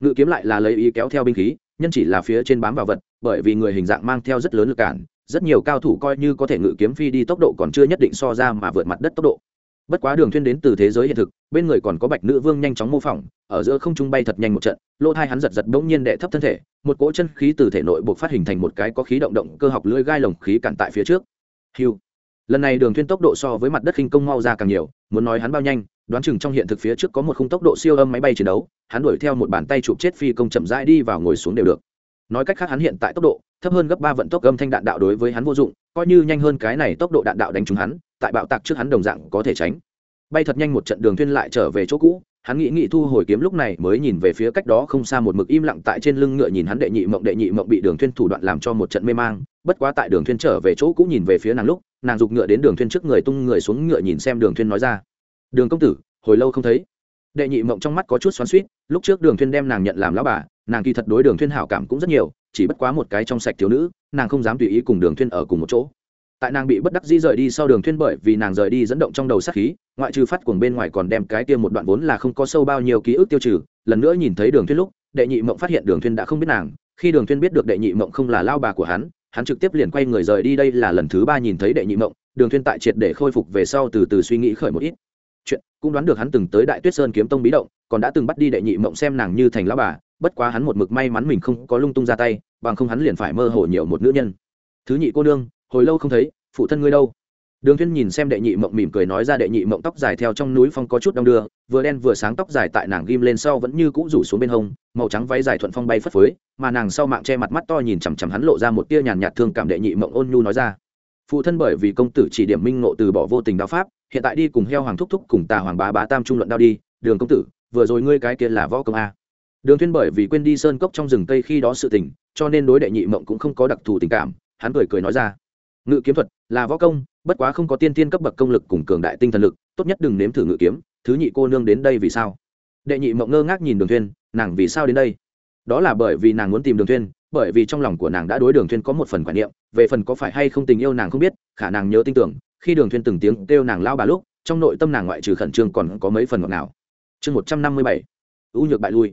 Ngự kiếm lại là lấy ý kéo theo binh khí, nhân chỉ là phía trên bám vào vật, bởi vì người hình dạng mang theo rất lớn lực cản, rất nhiều cao thủ coi như có thể ngự kiếm phi đi tốc độ còn chưa nhất định so ra mà vượt mặt đất tốc độ bất quá đường thuyên đến từ thế giới hiện thực, bên người còn có bạch nữ vương nhanh chóng mô phỏng, ở giữa không trung bay thật nhanh một trận, lỗ thai hắn giật giật bỗng nhiên đệ thấp thân thể, một cỗ chân khí từ thể nội buộc phát hình thành một cái có khí động động cơ học lưỡi gai lồng khí cản tại phía trước. Hiu. Lần này đường thuyên tốc độ so với mặt đất khinh công mau ra càng nhiều, muốn nói hắn bao nhanh, đoán chừng trong hiện thực phía trước có một khung tốc độ siêu âm máy bay chiến đấu, hắn đuổi theo một bàn tay chụp chết phi công chậm rãi đi vào ngồi xuống đều được. Nói cách khác hắn hiện tại tốc độ thấp hơn gấp ba vận tốc âm thanh đạn đạo đối với hắn vô dụng, coi như nhanh hơn cái này tốc độ đạn đạo đánh trúng hắn tại bạo tạc trước hắn đồng dạng có thể tránh. Bay thật nhanh một trận đường thuyên lại trở về chỗ cũ, hắn nghĩ nghĩ thu hồi kiếm lúc này mới nhìn về phía cách đó không xa một mực im lặng tại trên lưng ngựa nhìn hắn đệ nhị mộng đệ nhị mộng bị đường thuyên thủ đoạn làm cho một trận mê mang. Bất quá tại đường thuyên trở về chỗ cũ nhìn về phía nàng lúc, nàng giục ngựa đến đường thuyên trước người tung người xuống ngựa nhìn xem đường thuyên nói ra. Đường công tử, hồi lâu không thấy. Đệ nhị mộng trong mắt có chút xoắn xuýt, lúc trước đường thuyên đem nàng nhận làm lão bà, nàng kỳ thật đối đường thuyên hảo cảm cũng rất nhiều, chỉ bất quá một cái trong sạch thiếu nữ, nàng không dám tùy ý cùng đường thuyên ở cùng một chỗ tại nàng bị bất đắc dĩ rời đi sau đường thuyên bởi vì nàng rời đi dẫn động trong đầu sát khí, ngoại trừ phát cuồng bên ngoài còn đem cái kia một đoạn vốn là không có sâu bao nhiêu ký ức tiêu trừ, lần nữa nhìn thấy đường thuyên lúc, đệ nhị mộng phát hiện đường thuyên đã không biết nàng. Khi đường thuyên biết được đệ nhị mộng không là lao bà của hắn hắn trực tiếp liền quay người rời đi, đây là lần thứ ba nhìn thấy đệ nhị mộng. Đường thuyên tại triệt để khôi phục về sau từ từ suy nghĩ khởi một ít. Chuyện cũng đoán được hắn từng tới đại tuyết sơn kiếm tông bí động, còn đã từng bắt đi đệ nhị mộng xem nàng như thành lão bà, bất quá hắn một mực may mắn mình không có lung tung ra tay, bằng không hắn liền phải mơ hồ nhiều một nữ nhân. Thứ nhị cô nương hồi lâu không thấy, phụ thân ngươi đâu? Đường Thiên nhìn xem đệ nhị mộng mỉm cười nói ra đệ nhị mộng tóc dài theo trong núi phong có chút đông đưa, vừa đen vừa sáng tóc dài tại nàng ghim lên sau vẫn như cũ rủ xuống bên hông, màu trắng váy dài thuận phong bay phất phới, mà nàng sau mạng che mặt mắt to nhìn chằm chằm hắn lộ ra một tia nhàn nhạt thương cảm đệ nhị mộng ôn nhu nói ra. Phụ thân bởi vì công tử chỉ điểm minh ngộ từ bỏ vô tình đạo pháp, hiện tại đi cùng heo hoàng thúc thúc cùng tà hoàng bá bá tam trung luận đao đi, đường công tử, vừa rồi ngươi cái kia là võ công a. Đường Thiên bởi vì quên đi sơn cốc trong rừng tây khi đó sự tình, cho nên đối đệ nhị mộng cũng không có đặc thù tình cảm, hắn cười cười nói ra ngự kiếm thuật là võ công, bất quá không có tiên tiên cấp bậc công lực cùng cường đại tinh thần lực, tốt nhất đừng nếm thử ngự kiếm, thứ nhị cô nương đến đây vì sao? Đệ nhị mộng ngơ ngác nhìn đường thuyên, nàng vì sao đến đây? Đó là bởi vì nàng muốn tìm đường thuyên, bởi vì trong lòng của nàng đã đối đường thuyên có một phần quan niệm, về phần có phải hay không tình yêu nàng không biết, khả năng nhớ tin tưởng, khi đường thuyên từng tiếng kêu nàng lao bà lúc, trong nội tâm nàng ngoại trừ khẩn trương còn có mấy phần ngọt nào chương một trăm năm mươi bảy ưu nhược bại lui.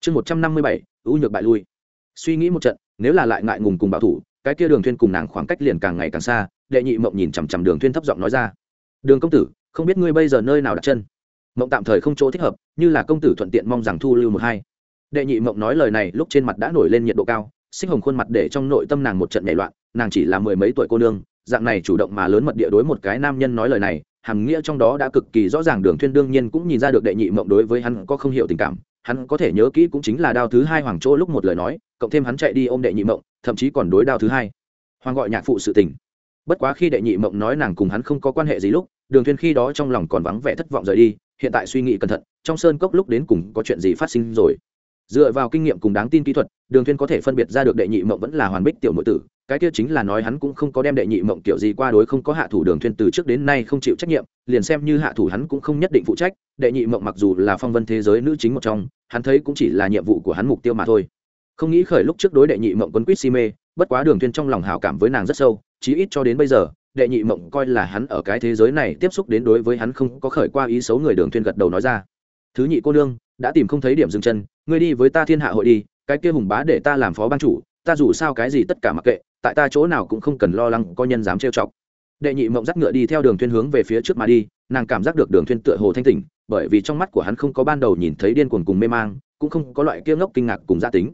Chương một trăm năm mươi bảy ưu nhược bại lui. Suy nghĩ một trận, nếu là lại ngại ngùng cùng bảo thủ cái kia đường thuyên cùng nàng khoảng cách liền càng ngày càng xa, đệ nhị mộng nhìn chằm chằm đường thuyên thấp giọng nói ra, đường công tử, không biết ngươi bây giờ nơi nào đặt chân? Mộng tạm thời không chỗ thích hợp, như là công tử thuận tiện mong rằng thu lưu một hai. Đệ nhị mộng nói lời này lúc trên mặt đã nổi lên nhiệt độ cao sinh hồng khuôn mặt để trong nội tâm nàng một trận nhảy loạn, nàng chỉ là mười mấy tuổi cô nương, dạng này chủ động mà lớn mật địa đối một cái nam nhân nói lời này, hàm nghĩa trong đó đã cực kỳ rõ ràng đường thuyên đương nhiên cũng nhìn ra được đệ nhị mộng đối với hắn có không hiểu tình cảm hắn có thể nhớ kỹ cũng chính là đao thứ hai hoàng chỗ lúc một lời nói, cộng thêm hắn chạy đi ôm đệ nhị mộng, thậm chí còn đối đao thứ hai. Hoàng gọi nhạc phụ sự tình. Bất quá khi đệ nhị mộng nói nàng cùng hắn không có quan hệ gì lúc, đường thuyên khi đó trong lòng còn vắng vẻ thất vọng rời đi, hiện tại suy nghĩ cẩn thận, trong sơn cốc lúc đến cùng có chuyện gì phát sinh rồi. Dựa vào kinh nghiệm cùng đáng tin kỹ thuật, đường thuyên có thể phân biệt ra được đệ nhị mộng vẫn là hoàn bích tiểu nội tử, cái kia chính là nói hắn cũng không có đem đệ nhị mộng kiểu gì qua đối không có hạ thủ đường thuyên từ trước đến nay không chịu trách nhiệm, liền xem như hạ thủ hắn cũng không nhất định phụ trách đệ nhị mộng mặc dù là phong vân thế giới nữ chính một trong, hắn thấy cũng chỉ là nhiệm vụ của hắn mục tiêu mà thôi. Không nghĩ khởi lúc trước đối đệ nhị mộng quấn quýt si mê, bất quá đường thuyên trong lòng hảo cảm với nàng rất sâu, chí ít cho đến bây giờ, đệ nhị mộng coi là hắn ở cái thế giới này tiếp xúc đến đối với hắn không có khởi qua ý xấu người đường thuyên gật đầu nói ra. Thứ nhị cô nương, đã tìm không thấy điểm dừng chân, ngươi đi với ta thiên hạ hội đi, cái kia hùng bá để ta làm phó ban chủ, ta dù sao cái gì tất cả mặc kệ, tại ta chỗ nào cũng không cần lo lắng có nhân dám trêu chọc đệ nhị mộng dắt ngựa đi theo đường thuyên hướng về phía trước mà đi, nàng cảm giác được đường thuyên tựa hồ thanh tỉnh, bởi vì trong mắt của hắn không có ban đầu nhìn thấy điên cuồng cùng mê mang, cũng không có loại kia ngốc kinh ngạc cùng gia tính.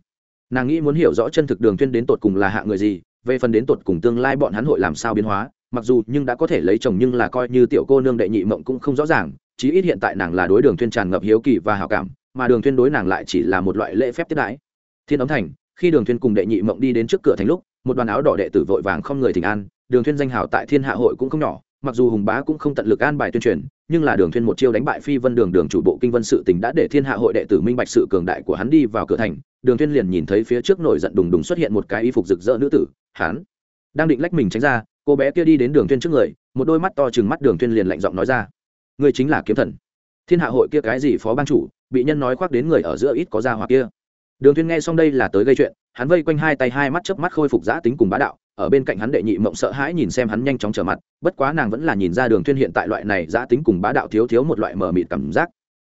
Nàng nghĩ muốn hiểu rõ chân thực đường thuyên đến tột cùng là hạ người gì, về phần đến tột cùng tương lai bọn hắn hội làm sao biến hóa, mặc dù nhưng đã có thể lấy chồng nhưng là coi như tiểu cô nương đệ nhị mộng cũng không rõ ràng, chí ít hiện tại nàng là đối đường thuyên tràn ngập hiếu kỳ và hảo cảm, mà đường thuyên đối nàng lại chỉ là một loại lễ phép tiếp đãi. Thiên ấm thành, khi đường thuyên cùng đệ nhị mộng đi đến trước cửa thành lúc, một đoàn áo đỏ đệ tử vội vàng không người thỉnh an đường thuyên danh hào tại thiên hạ hội cũng không nhỏ, mặc dù hùng bá cũng không tận lực an bài tuyên truyền, nhưng là đường thuyên một chiêu đánh bại phi vân đường đường chủ bộ kinh vân sự tình đã để thiên hạ hội đệ tử minh bạch sự cường đại của hắn đi vào cửa thành. Đường thuyên liền nhìn thấy phía trước nổi giận đùng đùng xuất hiện một cái y phục rực rỡ nữ tử, hắn đang định lách mình tránh ra, cô bé kia đi đến đường thuyên trước người, một đôi mắt to chừng mắt đường thuyên liền lạnh giọng nói ra, ngươi chính là kiếm thần. Thiên hạ hội kia cái gì phó ban chủ, bị nhân nói khoác đến người ở giữa ít có ra hoặc kia. Đường thuyên nghe xong đây là tới gây chuyện, hắn vây quanh hai tay, hai mắt chớp mắt khôi phục giã tính cùng bá đạo ở bên cạnh hắn đệ nhị mộng sợ hãi nhìn xem hắn nhanh chóng trở mặt, bất quá nàng vẫn là nhìn ra đường thuyên hiện tại loại này giã tính cùng bá đạo thiếu thiếu một loại mờ mịt cảm giác.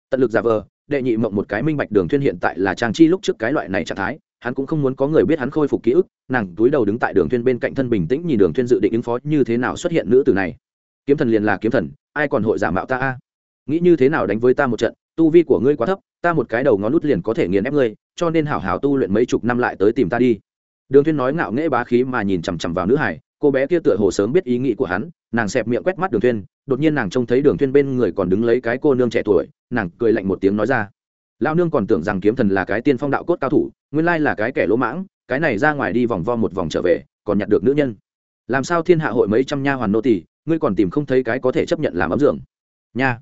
Tận lực giả vờ, đệ nhị mộng một cái minh bạch đường thuyên hiện tại là trang chi lúc trước cái loại này trạng thái, hắn cũng không muốn có người biết hắn khôi phục ký ức, nàng túi đầu đứng tại đường thuyên bên cạnh thân bình tĩnh nhìn đường thuyên dự định ứng phó như thế nào xuất hiện nữ tử này. Kiếm thần liền là kiếm thần, ai còn hội giả mạo ta a? Nghĩ như thế nào đánh với ta một trận, tu vi của ngươi quá thấp, ta một cái đầu ngón nút liền có thể nghiền ép ngươi, cho nên hảo hảo tu luyện mấy chục năm lại tới tìm ta đi đường thuyên nói ngạo nghễ bá khí mà nhìn chằm chằm vào nữ hải, cô bé kia tựa hồ sớm biết ý nghĩ của hắn, nàng xẹp miệng quét mắt đường thuyên, đột nhiên nàng trông thấy đường thuyên bên người còn đứng lấy cái cô nương trẻ tuổi, nàng cười lạnh một tiếng nói ra, lão nương còn tưởng rằng kiếm thần là cái tiên phong đạo cốt cao thủ, nguyên lai là cái kẻ lỗ mãng, cái này ra ngoài đi vòng vo một vòng trở về, còn nhặt được nữ nhân. Làm sao thiên hạ hội mấy trăm nha hoàn nô tỳ, ngươi còn tìm không thấy cái có thể chấp nhận làm ấm dưỡng? Nha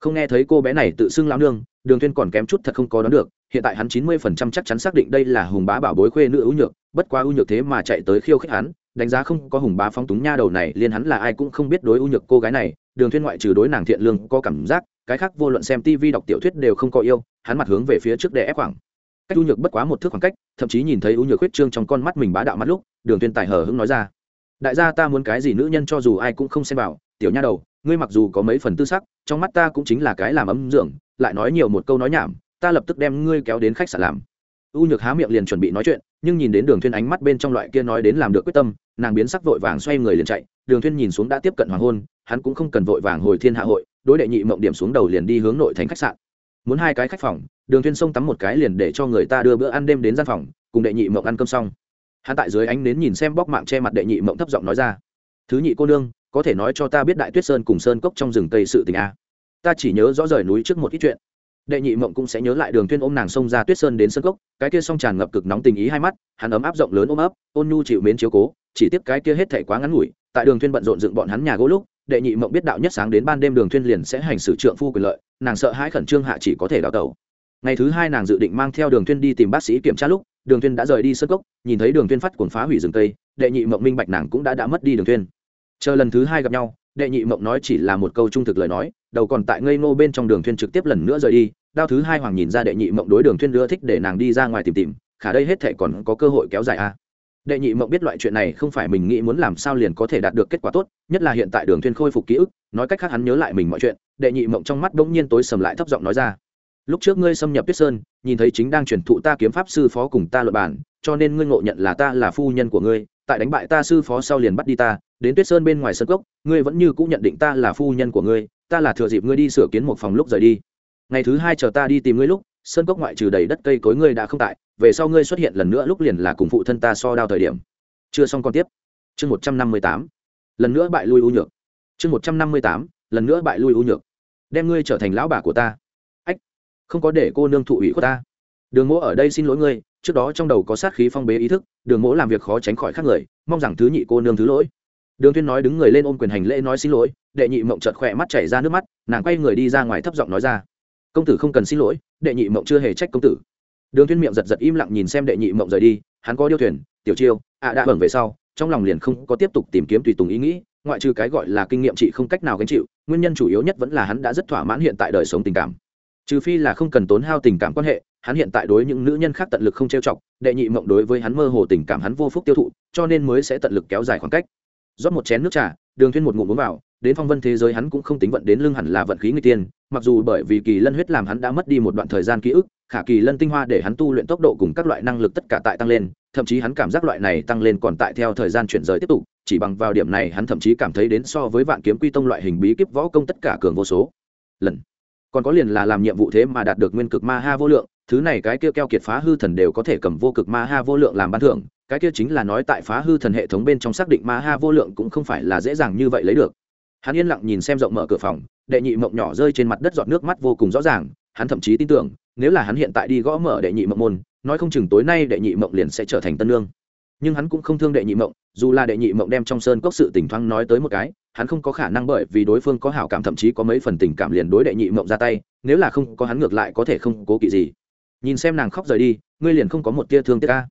không nghe thấy cô bé này tự xưng lão nương, đường thuyên còn kém chút thật không có đoán được, hiện tại hắn chín mươi phần trăm chắc chắn xác định đây là hùng bá bảo bối khuê nữ ưu nhược, bất quá ưu nhược thế mà chạy tới khiêu khích hắn, đánh giá không có hùng bá phóng túng nha đầu này liên hắn là ai cũng không biết đối ưu nhược cô gái này, đường thuyên ngoại trừ đối nàng thiện lương có cảm giác, cái khác vô luận xem tivi đọc tiểu thuyết đều không có yêu, hắn mặt hướng về phía trước để ép khoảng. Cách ưu nhược bất quá một thước khoảng cách, thậm chí nhìn thấy ưu nhược huyết trương trong con mắt mình bá đạo mắt lúc, đường thuyên tài hờ hững nói ra, đại gia ta muốn cái gì nữ nhân cho dù ai cũng không xem vào, tiểu nha đầu ngươi mặc dù có mấy phần tư sắc, trong mắt ta cũng chính là cái làm ấm dưỡng lại nói nhiều một câu nói nhảm, ta lập tức đem ngươi kéo đến khách sạn làm. U nhược há miệng liền chuẩn bị nói chuyện, nhưng nhìn đến đường thuyên ánh mắt bên trong loại kia nói đến làm được quyết tâm, nàng biến sắc vội vàng xoay người liền chạy, đường thuyên nhìn xuống đã tiếp cận hoàng hôn, hắn cũng không cần vội vàng hồi thiên hạ hội, đối đệ nhị mộng điểm xuống đầu liền đi hướng nội thành khách sạn. Muốn hai cái khách phòng, đường thuyên xông tắm một cái liền để cho người ta đưa bữa ăn đêm đến gian phòng, cùng đệ nhị mộng ăn cơm xong. Hắn tại dưới ánh nến nhìn xem bóc mạng che mặt đệ nhị mộng thấp giọng nói ra, thứ nhị cô nương có thể nói cho ta biết đại tuyết sơn cùng sơn cốc trong rừng tây sự tình a. Ta chỉ nhớ rõ rời núi trước một ít chuyện. Đệ nhị mộng cũng sẽ nhớ lại đường tuyên ôm nàng xông ra tuyết sơn đến sơn cốc, cái kia song tràn ngập cực nóng tình ý hai mắt, hắn ấm áp rộng lớn ôm ấp, ôn nhu chịu mến chiếu cố, chỉ tiếp cái kia hết thảy quá ngắn ngủi, tại đường tuyên bận rộn dựng bọn hắn nhà gỗ lúc, đệ nhị mộng biết đạo nhất sáng đến ban đêm đường tuyên liền sẽ hành xử trượng phu quyền lợi, nàng sợ hãi khẩn trương hạ chỉ có thể đào tẩu. Ngày thứ hai nàng dự định mang theo đường tuyên đi tìm bác sĩ kiểm tra lúc, đường tuyên đã rời đi sơn cốc, nhìn thấy đường tuyên phát cuồng phá hủy rừng cây đệ nhị mộng minh bạch nàng cũng đã đã mất đi đường tuyên chờ lần thứ hai gặp nhau, đệ nhị mộng nói chỉ là một câu trung thực lời nói, đầu còn tại ngây ngô bên trong đường thuyên trực tiếp lần nữa rời đi, đao thứ hai hoàng nhìn ra đệ nhị mộng đối đường thuyên đưa thích để nàng đi ra ngoài tìm tìm, khả đây hết thể còn có cơ hội kéo dài à. đệ nhị mộng biết loại chuyện này không phải mình nghĩ muốn làm sao liền có thể đạt được kết quả tốt, nhất là hiện tại đường thuyên khôi phục ký ức, nói cách khác hắn nhớ lại mình mọi chuyện, đệ nhị mộng trong mắt đống nhiên tối sầm lại thấp giọng nói ra lúc trước ngươi xâm nhập tuyết sơn, nhìn thấy chính đang truyền thụ ta kiếm pháp sư phó cùng ta luận bản cho nên ngươi ngộ nhận là ta là phu nhân của ngươi, tại đánh bại ta sư phó sau liền bắt đi ta đến tuyết sơn bên ngoài sân cốc, ngươi vẫn như cũng nhận định ta là phu nhân của ngươi, ta là thừa dịp ngươi đi sửa kiến một phòng lúc rời đi. Ngày thứ hai chờ ta đi tìm ngươi lúc sơn cốc ngoại trừ đầy đất cây cối ngươi đã không tại, về sau ngươi xuất hiện lần nữa lúc liền là cùng phụ thân ta so đao thời điểm. Chưa xong còn tiếp. Chương một trăm năm mươi tám. Lần nữa bại lui u nhược. Chương một trăm năm mươi tám. Lần nữa bại lui u nhược. Đem ngươi trở thành lão bà của ta. Ách, không có để cô nương thụ ủy của ta. Đường mỗ ở đây xin lỗi ngươi, trước đó trong đầu có sát khí phong bế ý thức, đường mỗ làm việc khó tránh khỏi khác người, mong rằng thứ nhị cô nương thứ lỗi đường tuyên nói đứng người lên ôm quyền hành lễ nói xin lỗi, đệ nhị mộng chợt khỏe mắt chảy ra nước mắt, nàng quay người đi ra ngoài thấp giọng nói ra. Công tử không cần xin lỗi, đệ nhị mộng chưa hề trách công tử. Đường tuyên miệng giật giật im lặng nhìn xem đệ nhị mộng rời đi, hắn có điêu thuyền, tiểu chiêu, ạ đã bẩn về sau, trong lòng liền không có tiếp tục tìm kiếm tùy tùng ý nghĩ, ngoại trừ cái gọi là kinh nghiệm chị không cách nào gánh chịu, nguyên nhân chủ yếu nhất vẫn là hắn đã rất thỏa mãn hiện tại đời sống tình cảm. Trừ phi là không cần tốn hao tình cảm quan hệ, hắn hiện tại đối những nữ nhân khác tận lực không trêu chọc, đệ nhị mộng đối với hắn mơ hồ tình cảm hắn vô phúc tiêu thụ, cho nên mới sẽ tận lực kéo dài khoảng cách rót một chén nước trà, đường thuyên một ngụm uống vào, đến phong vân thế giới hắn cũng không tính vận đến lưng hẳn là vận khí người tiên, mặc dù bởi vì kỳ lân huyết làm hắn đã mất đi một đoạn thời gian ký ức, khả kỳ lân tinh hoa để hắn tu luyện tốc độ cùng các loại năng lực tất cả tại tăng lên, thậm chí hắn cảm giác loại này tăng lên còn tại theo thời gian chuyển rời tiếp tục, chỉ bằng vào điểm này hắn thậm chí cảm thấy đến so với vạn kiếm quy tông loại hình bí kíp võ công tất cả cường vô số. Lần. Còn có liền là làm nhiệm vụ thế mà đạt được nguyên cực ma ha vô lượng, thứ này cái kia keo kiệt phá hư thần đều có thể cầm vô cực ma ha vô lượng làm ban thưởng cái kia chính là nói tại phá hư thần hệ thống bên trong xác định ma ha vô lượng cũng không phải là dễ dàng như vậy lấy được. Hắn yên lặng nhìn xem rộng mở cửa phòng, đệ nhị mộng nhỏ rơi trên mặt đất giọt nước mắt vô cùng rõ ràng, hắn thậm chí tin tưởng, nếu là hắn hiện tại đi gõ mở đệ nhị mộng môn, nói không chừng tối nay đệ nhị mộng liền sẽ trở thành tân lương. Nhưng hắn cũng không thương đệ nhị mộng, dù là đệ nhị mộng đem trong sơn cốc sự tình thoáng nói tới một cái, hắn không có khả năng bởi vì đối phương có hảo cảm thậm chí có mấy phần tình cảm liền đối đệ nhị mộng ra tay, nếu là không có hắn ngược lại có thể không cố kỵ gì. Nhìn xem nàng khóc rời đi, ngươi liền không có một tia thương tiếc ca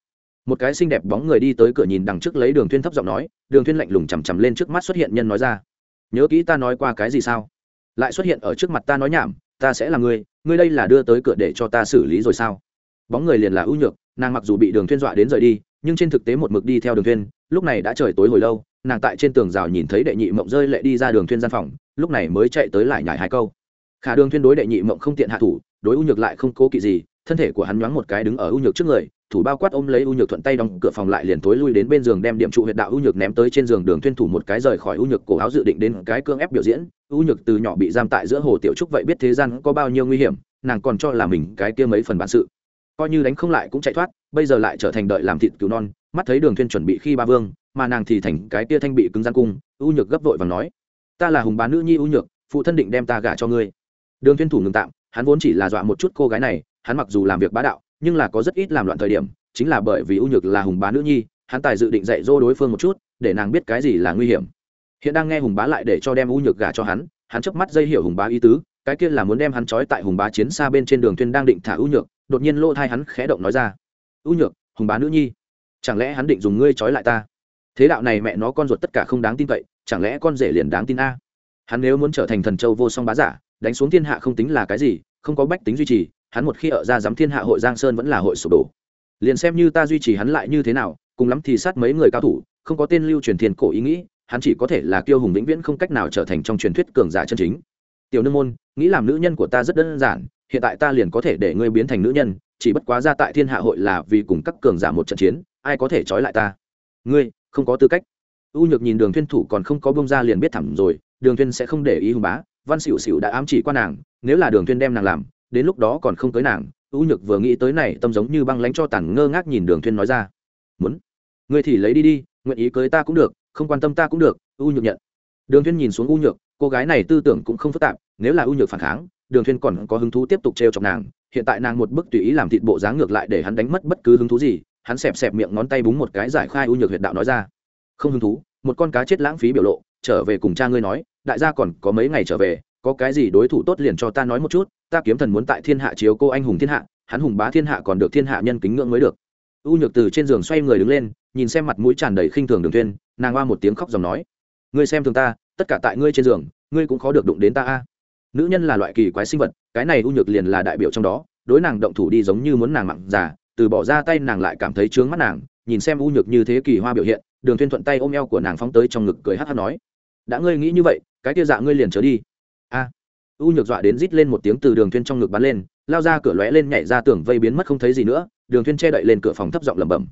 một cái xinh đẹp bóng người đi tới cửa nhìn đằng trước lấy đường thuyên thấp giọng nói, đường thuyên lạnh lùng chằm chằm lên trước mắt xuất hiện nhân nói ra. Nhớ kỹ ta nói qua cái gì sao? Lại xuất hiện ở trước mặt ta nói nhảm, ta sẽ là ngươi ngươi đây là đưa tới cửa để cho ta xử lý rồi sao? Bóng người liền là ưu nhược, nàng mặc dù bị đường thuyên dọa đến rời đi, nhưng trên thực tế một mực đi theo đường thuyên, lúc này đã trời tối hồi lâu, nàng tại trên tường rào nhìn thấy đệ nhị mộng rơi lệ đi ra đường thuyên gian phòng, lúc này mới chạy tới lại nhảy hai câu. Khả đường thuyên đối đệ nhị mộng không tiện hạ thủ, đối ưu nhược lại không cố kỵ gì, thân thể của hắn nhoáng một cái đứng ở ưu nhược trước người thủ bao quát ôm lấy U nhược thuận tay đóng cửa phòng lại liền tối lui đến bên giường đem điểm trụ huyệt đạo U nhược ném tới trên giường đường thuyên thủ một cái rời khỏi U nhược cổ áo dự định đến cái cương ép biểu diễn. U nhược từ nhỏ bị giam tại giữa hồ tiểu trúc vậy biết thế gian có bao nhiêu nguy hiểm, nàng còn cho là mình cái kia mấy phần bản sự. Coi như đánh không lại cũng chạy thoát, bây giờ lại trở thành đợi làm thịt cứu non, mắt thấy đường thuyên chuẩn bị khi ba vương, mà nàng thì thành cái kia thanh bị cứng gian cung, U nhược gấp vội và nói, ta là hùng bá nữ nhi U nhược, phụ thân định đem ta gả cho ngươi. Đường thuyên thủ ngừng tạm, hắn vốn chỉ là dọa một chút cô gái này, hắn mặc dù làm việc bá đạo nhưng là có rất ít làm loạn thời điểm, chính là bởi vì ưu nhược là hùng bá nữ nhi, hắn tài dự định dạy dỗ đối phương một chút, để nàng biết cái gì là nguy hiểm. Hiện đang nghe hùng bá lại để cho đem ưu nhược gả cho hắn hắn chớp mắt dây hiểu hùng bá ý tứ, cái kia là muốn đem hắn trói tại hùng bá chiến xa bên trên đường thuyên đang định thả ưu nhược, đột nhiên lô thai hắn khẽ động nói ra. Ưu nhược, hùng bá nữ nhi, chẳng lẽ hắn định dùng ngươi trói lại ta? Thế đạo này mẹ nó con ruột tất cả không đáng tin cậy, chẳng lẽ con rể liền đáng tin a? Hắn nếu muốn trở thành thần châu vô song bá giả, đánh xuống thiên hạ không tính là cái gì, không có bách tính duy trì hắn một khi ở ra giám thiên hạ hội giang sơn vẫn là hội sụp đổ. Liền xem như ta duy trì hắn lại như thế nào, cùng lắm thì sát mấy người cao thủ, không có tên lưu truyền thiên cổ ý nghĩ, hắn chỉ có thể là kiêu hùng vĩnh viễn không cách nào trở thành trong truyền thuyết cường giả chân chính. Tiểu nương môn, nghĩ làm nữ nhân của ta rất đơn giản, hiện tại ta liền có thể để ngươi biến thành nữ nhân, chỉ bất quá ra tại thiên hạ hội là vì cùng các cường giả một trận chiến, ai có thể trói lại ta? Ngươi, không có tư cách. U nhược nhìn đường thuyên thủ còn không có bông ra liền biết thẳm rồi, đường thuyên sẽ không để ý hùng bá, văn xỉu xỉu đã ám chỉ qua nàng, nếu là đường thuyên đem nàng làm đến lúc đó còn không tới nàng, u nhược vừa nghĩ tới này tâm giống như băng lánh cho tản ngơ ngác nhìn đường thuyên nói ra. Muốn? Ngươi thì lấy đi đi, nguyện ý cưới ta cũng được, không quan tâm ta cũng được, u nhược nhận. Đường thuyên nhìn xuống u nhược, cô gái này tư tưởng cũng không phức tạp, nếu là u nhược phản kháng, đường thuyên còn có hứng thú tiếp tục treo chọc nàng, hiện tại nàng một bức tùy ý làm thịt bộ dáng ngược lại để hắn đánh mất bất cứ hứng thú gì, hắn sẹp sẹp miệng ngón tay búng một cái giải khai u nhược huyệt đạo nói ra. Không hứng thú, một con cá chết lãng phí biểu lộ, trở về cùng cha ngươi nói, đại gia còn có mấy ngày trở về, có cái gì đối thủ tốt liền cho ta nói một chút ta kiếm thần muốn tại thiên hạ chiếu cô anh hùng thiên hạ, hắn hùng bá thiên hạ còn được thiên hạ nhân kính ngưỡng mới được. U nhược từ trên giường xoay người đứng lên, nhìn xem mặt mũi tràn đầy khinh thường đường thuyên nàng oa một tiếng khóc dòng nói, ngươi xem thường ta, tất cả tại ngươi trên giường, ngươi cũng khó được đụng đến ta a. Nữ nhân là loại kỳ quái sinh vật, cái này u nhược liền là đại biểu trong đó, đối nàng động thủ đi giống như muốn nàng mặn già, từ bỏ ra tay nàng lại cảm thấy trướng mắt nàng, nhìn xem u nhược như thế kỳ hoa biểu hiện, đường thuyên thuận tay ôm eo của nàng phóng tới trong ngực cười hắt hắt nói, đã ngươi nghĩ như vậy, cái kia dạ ngươi liền trở đi u nhược dọa đến rít lên một tiếng từ đường thuyên trong ngực bắn lên, lao ra cửa lóe lên nhảy ra tường vây biến mất không thấy gì nữa, đường thuyên che đậy lên cửa phòng thấp giọng lẩm bẩm.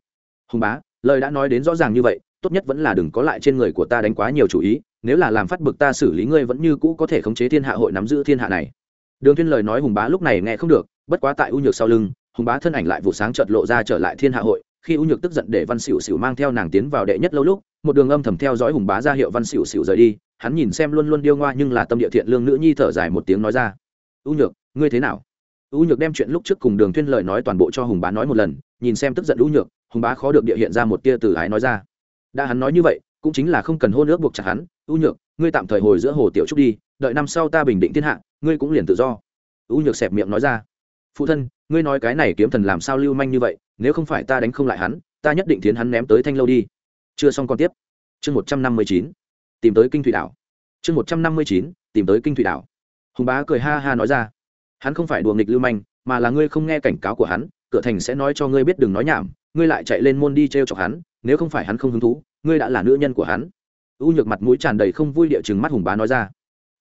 Hùng bá, lời đã nói đến rõ ràng như vậy, tốt nhất vẫn là đừng có lại trên người của ta đánh quá nhiều chủ ý, nếu là làm phát bực ta xử lý ngươi vẫn như cũ có thể khống chế thiên hạ hội nắm giữ thiên hạ này. Đường thuyên lời nói hùng bá lúc này nghe không được, bất quá tại u nhược sau lưng, hùng bá thân ảnh lại vụ sáng chợt lộ ra trở lại thiên hạ hội, khi u nhược tức giận để văn xỉu xỉu mang theo nàng tiến vào đệ nhất lâu lúc, một đường âm thầm theo dõi hùng bá ra hiệu văn xỉu xỉu rời đi hắn nhìn xem luôn luôn điêu ngoa nhưng là tâm địa thiện lương nữ nhi thở dài một tiếng nói ra. U nhược, ngươi thế nào? U nhược đem chuyện lúc trước cùng đường thuyên lời nói toàn bộ cho hùng bá nói một lần, nhìn xem tức giận u nhược, hùng bá khó được địa hiện ra một tia từ ái nói ra. Đã hắn nói như vậy, cũng chính là không cần hôn ước buộc chặt hắn. U nhược, ngươi tạm thời hồi giữa hồ tiểu trúc đi, đợi năm sau ta bình định thiên hạ, ngươi cũng liền tự do. U nhược xẹp miệng nói ra. Phụ thân, ngươi nói cái này kiếm thần làm sao lưu manh như vậy, nếu không phải ta đánh không lại hắn, ta nhất định tiến hắn ném tới thanh lâu đi. Chưa xong còn tiếp. Chương một trăm năm mươi chín tìm tới kinh thủy đảo. Chương một trăm năm mươi chín, tìm tới kinh thủy đảo. Hùng bá cười ha ha nói ra, hắn không phải đùa nghịch lưu manh, mà là ngươi không nghe cảnh cáo của hắn, cửa thành sẽ nói cho ngươi biết đừng nói nhảm, ngươi lại chạy lên môn đi t r e o chọc hắn, nếu không phải hắn không hứng thú, ngươi đã là nữ nhân của hắn. U nhược mặt mũi tràn đầy không vui địa chừng mắt hùng bá nói ra,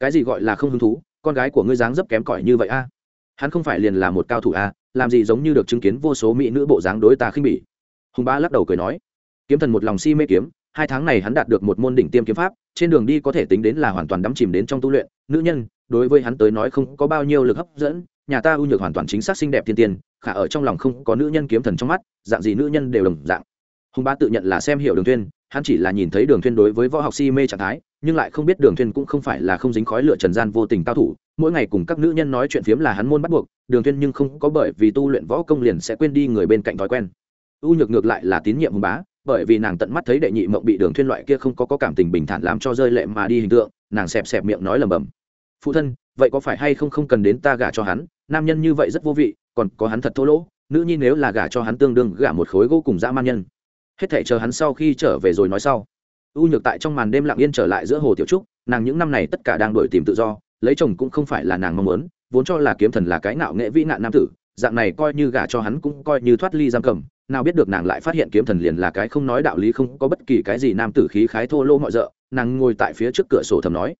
cái gì gọi là không hứng thú, con gái của ngươi dáng dấp kém cỏi như vậy a? Hắn không phải liền là một cao thủ a, làm gì giống như được chứng kiến vô số mỹ nữ bộ dáng đối ta khinh bỉ. Hùng bá lắc đầu cười nói, kiếm thần một lòng si mê kiếm hai tháng này hắn đạt được một môn đỉnh tiêm kiếm pháp, trên đường đi có thể tính đến là hoàn toàn đắm chìm đến trong tu luyện. Nữ nhân, đối với hắn tới nói không có bao nhiêu lực hấp dẫn, nhà ta ưu nhược hoàn toàn chính xác xinh đẹp thiên tiên, khả ở trong lòng không có nữ nhân kiếm thần trong mắt, dạng gì nữ nhân đều đồng dạng. Hùng bá tự nhận là xem hiểu đường thuyên, hắn chỉ là nhìn thấy đường thuyên đối với võ học si mê trạng thái, nhưng lại không biết đường thuyên cũng không phải là không dính khói lửa trần gian vô tình cao thủ. Mỗi ngày cùng các nữ nhân nói chuyện phiếm là hắn môn bắt buộc, đường thuyên nhưng không có bởi vì tu luyện võ công liền sẽ quên đi người bên cạnh thói quen. U nhược ngược lại là tín nhiệm hùng bá bởi vì nàng tận mắt thấy đệ nhị mộng bị đường thuyên loại kia không có có cảm tình bình thản làm cho rơi lệ mà đi hình tượng, nàng xẹp xẹp miệng nói lẩm bẩm. Phụ thân, vậy có phải hay không không cần đến ta gả cho hắn? Nam nhân như vậy rất vô vị, còn có hắn thật thô lỗ, nữ nhi nếu là gả cho hắn tương đương gả một khối gỗ cùng dã man nhân. Hết thảy chờ hắn sau khi trở về rồi nói sau. U nhược tại trong màn đêm lặng yên trở lại giữa hồ tiểu trúc, nàng những năm này tất cả đang đổi tìm tự do, lấy chồng cũng không phải là nàng mong muốn, vốn cho là kiếm thần là cái nạo nghệ vĩ nạn nam tử, dạng này coi như gả cho hắn cũng coi như thoát ly giam cầm nào biết được nàng lại phát hiện kiếm thần liền là cái không nói đạo lý không có bất kỳ cái gì nam tử khí khái thô lỗ mọi rợ, nàng ngồi tại phía trước cửa sổ thầm nói,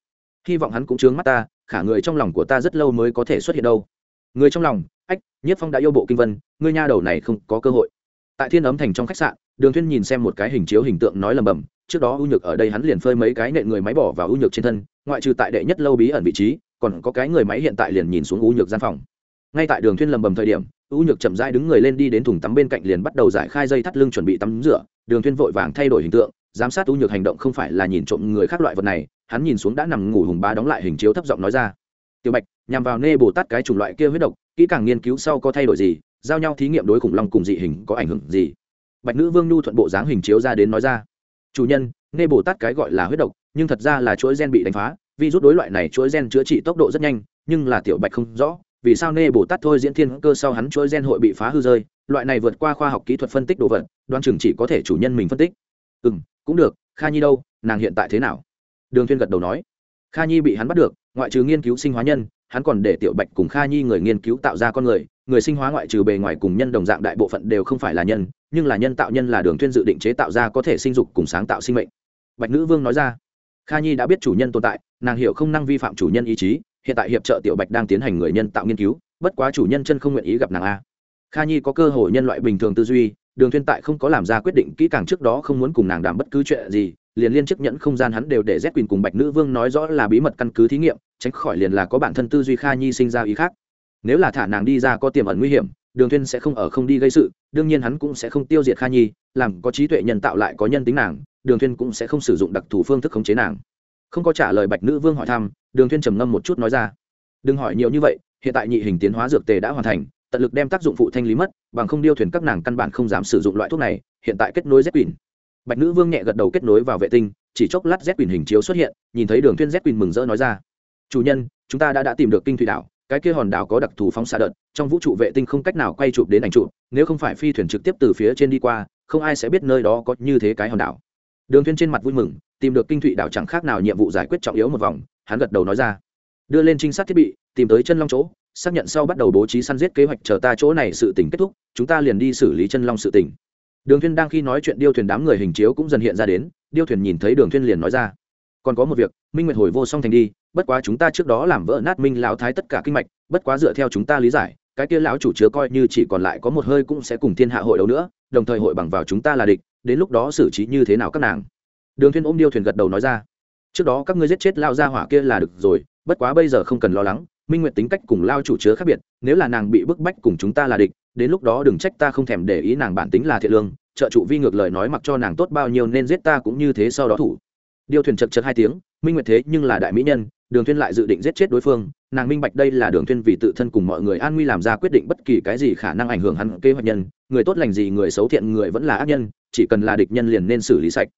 hy vọng hắn cũng chướng mắt ta, khả người trong lòng của ta rất lâu mới có thể xuất hiện đâu. Người trong lòng, ách, nhất phong đã yêu bộ kinh vân, ngươi nha đầu này không có cơ hội. Tại thiên ấm thành trong khách sạn, đường thuyên nhìn xem một cái hình chiếu hình tượng nói lầm bầm, trước đó ưu nhược ở đây hắn liền phơi mấy cái nện người máy bỏ vào ưu nhược trên thân, ngoại trừ tại đệ nhất lâu bí ẩn vị trí, còn có cái người máy hiện tại liền nhìn xuống ưu nhược gian phòng. Ngay tại đường thuyên lầm bầm thời điểm ưu nhược chậm rãi đứng người lên đi đến thùng tắm bên cạnh liền bắt đầu giải khai dây thắt lưng chuẩn bị tắm rửa, đường thuyên vội vàng thay đổi hình tượng, giám sát ưu nhược hành động không phải là nhìn trộm người khác loại vật này, hắn nhìn xuống đã nằm ngủ hùng bá đóng lại hình chiếu thấp giọng nói ra. Tiểu bạch, nhằm vào nê bồ tát cái chủng loại kia huyết độc, kỹ càng nghiên cứu sau có thay đổi gì, giao nhau thí nghiệm đối khủng long cùng dị hình có ảnh hưởng gì? Bạch nữ vương nhu thuận bộ dáng hình chiếu ra đến nói ra. Chủ nhân, nê bồ tát cái gọi là huyết độc, nhưng thật ra là chuỗi gen bị đánh phá, virus rút đối loại này chuỗi gen chữa trị tốc độ rất nhanh, nhưng là tiểu bạch không rõ vì sao nê bồ tát thôi diễn thiên cơ sau hắn chuỗi gen hội bị phá hư rơi, loại này vượt qua khoa học kỹ thuật phân tích đồ vật đoan chừng chỉ có thể chủ nhân mình phân tích. Ừ m cũng được, kha nhi đâu, nàng hiện tại thế nào? Đường thiên gật đầu nói. Kha nhi bị hắn bắt được, ngoại trừ nghiên cứu sinh hóa nhân, hắn còn để tiểu bạch cùng kha nhi người nghiên cứu tạo ra con người người sinh hóa ngoại trừ bề ngoài cùng nhân đồng dạng đại bộ phận đều không phải là nhân, nhưng là nhân tạo nhân là đường thuyên dự định chế tạo ra có thể sinh dục cùng sáng tạo sinh mệnh. Bạch nữ vương nói ra. Kha nhi đã biết chủ nhân tồn tại, nàng hiểu không năng vi phạm chủ nhân ý chí hiện tại hiệp trợ tiểu bạch đang tiến hành người nhân tạo nghiên cứu, bất quá chủ nhân chân không nguyện ý gặp nàng a. Kha nhi có cơ hội nhân loại bình thường tư duy, đường thuyên tại không có làm ra quyết định kỹ càng trước đó không muốn cùng nàng đảm bất cứ chuyện gì, liền liên chức nhẫn không gian hắn đều để z quỳnh cùng bạch nữ vương nói rõ là bí mật căn cứ thí nghiệm, tránh khỏi liền là có bản thân tư duy kha nhi sinh ra ý khác. Nếu là thả nàng đi ra có tiềm ẩn nguy hiểm, đường thuyên sẽ không ở không đi gây sự, đương nhiên hắn cũng sẽ không tiêu diệt kha nhi, làm có trí tuệ nhân tạo lại có nhân tính nàng, đường thuyên cũng sẽ không sử dụng đặc thù phương thức khống chế nàng. Không có trả lời bạch nữ vương hỏi thăm đường thuyên trầm ngâm một chút nói ra. Đừng hỏi nhiều như vậy, hiện tại nhị hình tiến hóa dược tề đã hoàn thành, tận lực đem tác dụng phụ thanh lý mất, bằng không điêu thuyền các nàng căn bản không dám sử dụng loại thuốc này, hiện tại kết nối z quỳnh bạch nữ vương nhẹ gật đầu kết nối vào vệ tinh, chỉ chốc lát z quỳnh hình chiếu xuất hiện, nhìn thấy đường thuyên z quỳnh mừng rỡ nói ra. Chủ nhân, chúng ta đã đã tìm được kinh thủy đảo, cái kia hòn đảo có đặc thù phóng xạ đợt, trong vũ trụ vệ tinh không cách nào quay chụp đến ảnh chụp. nếu không phải phi thuyền trực tiếp từ phía trên đi qua, không ai sẽ biết nơi đó có như thế cái hòn đảo. Đường thuyên trên mặt vui mừng, tìm được kinh thủy đảo chẳng khác nào nhiệm vụ giải quyết trọng yếu một vòng hắn gật đầu nói ra. Đưa lên trinh sát thiết bị, tìm tới chân long chỗ, xác nhận sau bắt đầu bố trí săn giết kế hoạch chờ ta chỗ này sự tình kết thúc, chúng ta liền đi xử lý chân long sự tình. Đường thuyên đang khi nói chuyện điêu thuyền đám người hình chiếu cũng dần hiện ra đến, điêu thuyền nhìn thấy đường thuyên liền nói ra. Còn có một việc, minh nguyệt hồi vô song thành đi, bất quá chúng ta trước đó làm vỡ nát minh lão thái tất cả kinh mạch, bất quá dựa theo chúng ta lý giải, cái kia lão chủ chứa coi như chỉ còn lại có một hơi cũng sẽ cùng thiên hạ hội đấu nữa, đồng thời hội bằng vào chúng ta là địch, đến lúc đó xử trí như thế nào các nàng? Đường thiên ôm điêu thuyền gật đầu nói ra trước đó các ngươi giết chết lao gia hỏa kia là được rồi, bất quá bây giờ không cần lo lắng, minh nguyệt tính cách cùng lao chủ chứa khác biệt, nếu là nàng bị bức bách cùng chúng ta là địch, đến lúc đó đừng trách ta không thèm để ý nàng bản tính là thiện lương, trợ trụ vi ngược lời nói mặc cho nàng tốt bao nhiêu nên giết ta cũng như thế sau đó thủ. Điêu thuyền chật chật hai tiếng, minh nguyệt thế nhưng là đại mỹ nhân, đường thuyên lại dự định giết chết đối phương, nàng minh bạch đây là đường thuyên vì tự thân cùng mọi người an nguy làm ra quyết định bất kỳ cái gì khả năng ảnh hưởng hắn kế hoạch nhân, người tốt lành gì người xấu thiện người vẫn là ác nhân, chỉ cần là địch nhân liền nên xử lý sạch.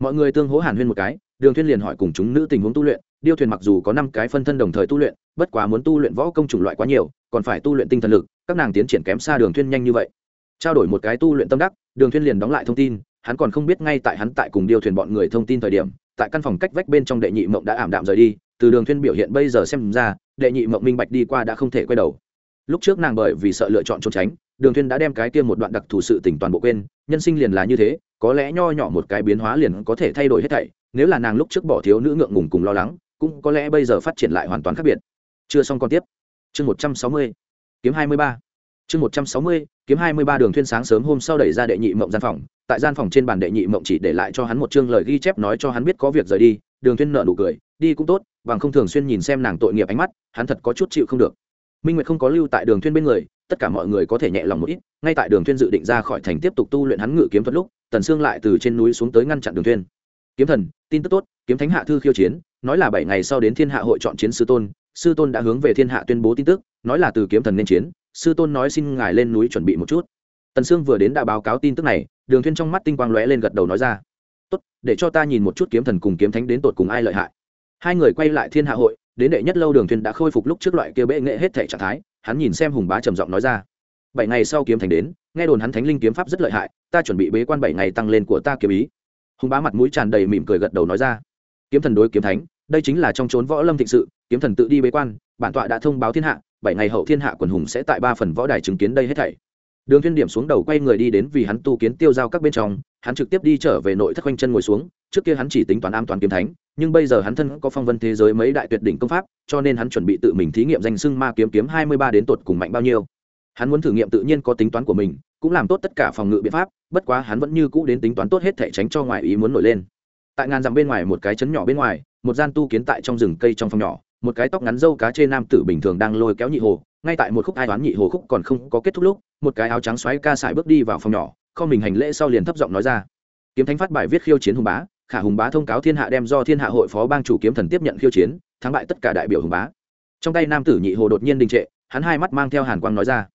Mọi người tương hỗ hàn huyên một cái đường thuyên liền hỏi cùng chúng nữ tình huống tu luyện, điêu thuyền mặc dù có năm cái phân thân đồng thời tu luyện, bất quá muốn tu luyện võ công chủng loại quá nhiều, còn phải tu luyện tinh thần lực, các nàng tiến triển kém xa đường thuyên nhanh như vậy. Trao đổi một cái tu luyện tâm đắc, đường thuyên liền đóng lại thông tin, hắn còn không biết ngay tại hắn tại cùng điêu thuyền bọn người thông tin thời điểm, tại căn phòng cách vách bên trong đệ nhị mộng đã ảm đạm rời đi, từ đường thuyên biểu hiện bây giờ xem ra, đệ nhị mộng minh bạch đi qua đã không thể quay đầu. Lúc trước nàng bởi vì sợ lựa chọn trốn tránh, đường thuyên đã đem cái kia một đoạn đặc thù sự tình toàn bộ quên, nhân sinh liền là như thế, có lẽ nho nhỏ một cái biến hóa liền có thể thay đổi hết thảy nếu là nàng lúc trước bỏ thiếu nữ ngượng ngùng cùng lo lắng, cũng có lẽ bây giờ phát triển lại hoàn toàn khác biệt. Chưa xong còn tiếp. Chương một trăm sáu mươi, kiếm hai mươi ba. Chương một trăm sáu mươi, kiếm hai mươi ba đường thuyên sáng sớm hôm sau đẩy ra đệ nhị mộng gian phòng. Tại gian phòng trên bàn đệ nhị mộng chỉ để lại cho hắn một chương lời ghi chép nói cho hắn biết có việc rời đi. Đường thuyên nở nụ cười, đi cũng tốt, bằng không thường xuyên nhìn xem nàng tội nghiệp ánh mắt, hắn thật có chút chịu không được. Minh nguyệt không có lưu tại đường thuyên bên người, tất cả mọi người có thể nhẹ lòng một ít. Ngay tại đường thuyên dự định ra khỏi thành tiếp tục tu luyện hắn ngự kiếm thuật lúc, tần sương lại từ trên núi xuống tới ngăn chặn đường thuyên kiếm thần, tin tức tốt, kiếm thánh hạ thư khiêu chiến, nói là bảy ngày sau đến thiên hạ hội chọn chiến sư tôn sư tôn đã hướng về thiên hạ tuyên bố tin tức, nói là từ kiếm thần nên chiến, sư tôn nói xin ngài lên núi chuẩn bị một chút. Tần sương vừa đến đã báo cáo tin tức này, đường Thiên trong mắt tinh quang lóe lên gật đầu nói ra. Tốt, để cho ta nhìn một chút kiếm thần cùng kiếm thánh đến tột cùng ai lợi hại. Hai người quay lại thiên hạ hội, đến đệ nhất lâu đường Thiên đã khôi phục lúc trước loại kia bệ nghệ hết thể trạng thái, hắn nhìn xem hùng bá trầm giọng nói ra. Bảy ngày sau kiếm Thánh đến, nghe đồn hắn thánh linh kiếm pháp rất lợi hại, ta chuẩn bị bế quan bảy ngày tăng lên của ta kiếm ý hùng bá mặt mũi tràn đầy mỉm cười gật đầu nói ra kiếm thần đối kiếm thánh đây chính là trong chốn võ lâm thịnh sự kiếm thần tự đi bế quan bản tọa đã thông báo thiên hạ bảy ngày hậu thiên hạ quần hùng sẽ tại ba phần võ đài chứng kiến đây hết thảy đường thiên điểm xuống đầu quay người đi đến vì hắn tu kiến tiêu giao các bên trong hắn trực tiếp đi trở về nội thất quanh chân ngồi xuống trước kia hắn chỉ tính toán am toàn kiếm thánh nhưng bây giờ hắn thân có phong vân thế giới mấy đại tuyệt đỉnh công pháp cho nên hắn chuẩn bị tự mình thí nghiệm danh xưng ma kiếm kiếm hai mươi ba đến tột cùng mạnh bao nhiêu hắn muốn thử nghiệm tự nhiên có tính toán của mình cũng làm tốt tất cả phòng ngự biện pháp, bất quá hắn vẫn như cũ đến tính toán tốt hết thể tránh cho ngoài ý muốn nổi lên. Tại ngàn dặm bên ngoài một cái chấn nhỏ bên ngoài, một gian tu kiến tại trong rừng cây trong phòng nhỏ, một cái tóc ngắn dâu cá chê nam tử bình thường đang lôi kéo nhị hồ, ngay tại một khúc ai đoán nhị hồ khúc còn không có kết thúc lúc, một cái áo trắng xoáy ca sải bước đi vào phòng nhỏ, không mình hành lễ sau liền thấp giọng nói ra. Kiếm thánh phát bài viết khiêu chiến hùng bá, khả hùng bá thông cáo thiên hạ đem do thiên hạ hội phó bang chủ kiếm thần tiếp nhận khiêu chiến, thắng bại tất cả đại biểu hùng bá. Trong tay nam tử nhị hồ đột nhiên đình trệ, hắn hai mắt mang theo hàn quang nói ra.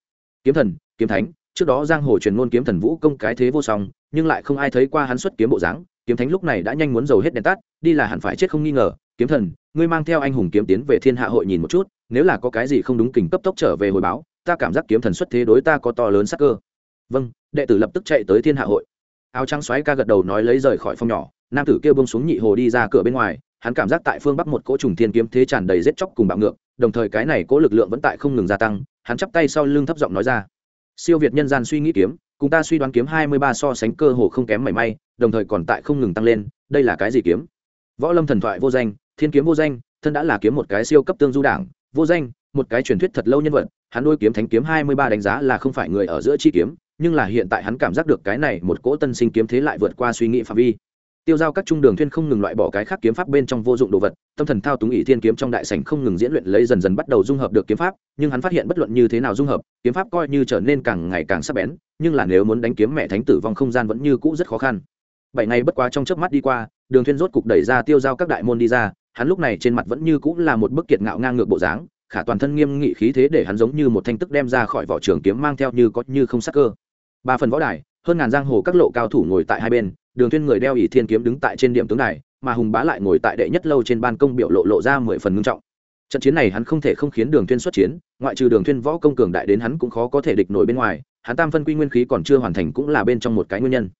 Kiếm thần, kiếm thánh trước đó giang hồ truyền ngôn kiếm thần vũ công cái thế vô song, nhưng lại không ai thấy qua hắn xuất kiếm bộ dáng, kiếm thánh lúc này đã nhanh muốn dầu hết đèn tắt, đi là hẳn phải chết không nghi ngờ, kiếm thần, ngươi mang theo anh hùng kiếm tiến về thiên hạ hội nhìn một chút, nếu là có cái gì không đúng kình cấp tốc trở về hồi báo, ta cảm giác kiếm thần xuất thế đối ta có to lớn sắc cơ. Vâng đệ tử lập tức chạy tới thiên hạ hội. Áo trắng xoáy ca gật đầu nói lấy rời khỏi phòng nhỏ, nam tử kêu bông xuống nhị hồ đi ra cửa bên ngoài, hắn cảm giác tại phương bắc một cỗ trùng thiên kiếm thế tràn đầy rết chóc cùng bạo ngược, đồng thời cái này cỗ lực lượng vẫn tại không ngừng gia tăng, hắn chắp tay sau lưng thấp giọng nói ra siêu việt nhân gian suy nghĩ kiếm, cùng ta suy đoán kiếm hai mươi ba so sánh cơ hồ không kém mảy may, đồng thời còn tại không ngừng tăng lên, đây là cái gì kiếm? Võ lâm thần thoại vô danh, thiên kiếm vô danh, thân đã là kiếm một cái siêu cấp tương du đảng, vô danh, một cái truyền thuyết thật lâu nhân vật, hắn đôi kiếm thánh kiếm hai mươi ba đánh giá là không phải người ở giữa chi kiếm, nhưng là hiện tại hắn cảm giác được cái này một cỗ tân sinh kiếm thế lại vượt qua suy nghĩ phạm vi tiêu giao các trung đường thuyên không ngừng loại bỏ cái khác kiếm pháp bên trong vô dụng đồ vật, tâm thần thao túng ỷ thiên kiếm trong đại sảnh không ngừng diễn luyện lấy dần dần bắt đầu dung hợp được kiếm pháp, nhưng hắn phát hiện bất luận như thế nào dung hợp, kiếm pháp coi như trở nên càng ngày càng sắc bén, nhưng là nếu muốn đánh kiếm mẹ thánh tử vong không gian vẫn như cũ rất khó khăn. Bảy ngày bất quá trong chớp mắt đi qua, đường thuyên rốt cục đẩy ra tiêu giao các đại môn đi ra, hắn lúc này trên mặt vẫn như cũ là một bức kiệt ngạo ngang ngược bộ dáng, khả toàn thân nghiêm nghị khí thế để hắn giống như một thanh tức đem ra khỏi vỏ trường kiếm mang theo như có như không sắc cơ. Ba phần võ đài, hơn ngàn giang hồ các lộ cao thủ ngồi tại hai bên đường thuyên người đeo ỷ thiên kiếm đứng tại trên điểm tướng đài, mà hùng bá lại ngồi tại đệ nhất lâu trên ban công biểu lộ lộ ra mười phần ngưng trọng. Trận chiến này hắn không thể không khiến đường thuyên xuất chiến, ngoại trừ đường thuyên võ công cường đại đến hắn cũng khó có thể địch nổi bên ngoài, hắn tam phân quy nguyên khí còn chưa hoàn thành cũng là bên trong một cái nguyên nhân.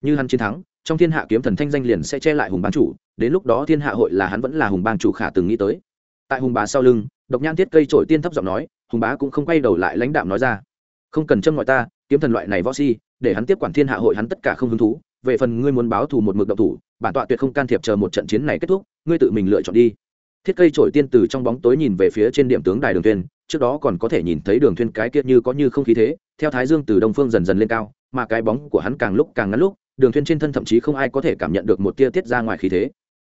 Như hắn chiến thắng, trong thiên hạ kiếm thần thanh danh liền sẽ che lại hùng bá chủ, đến lúc đó thiên hạ hội là hắn vẫn là hùng bang chủ khả từng nghĩ tới. Tại hùng bá sau lưng, độc nhang thiết cây trổi tiên thấp giọng nói, hùng bá cũng không quay đầu lại lãnh đạm nói ra, không cần châm ngoại ta, kiếm thần loại này võ si, để hắn tiếp quản thiên hạ hội hắn tất cả không hứng thú về phần ngươi muốn báo thù một mực độc thủ, bản tọa tuyệt không can thiệp chờ một trận chiến này kết thúc, ngươi tự mình lựa chọn đi. Thiết cây trổi tiên từ trong bóng tối nhìn về phía trên điểm tướng đài đường thuyền, trước đó còn có thể nhìn thấy đường thuyền cái kia như có như không khí thế, theo thái dương từ đông phương dần dần lên cao, mà cái bóng của hắn càng lúc càng ngắn lúc, đường thuyền trên thân thậm chí không ai có thể cảm nhận được một tia tiết ra ngoài khí thế.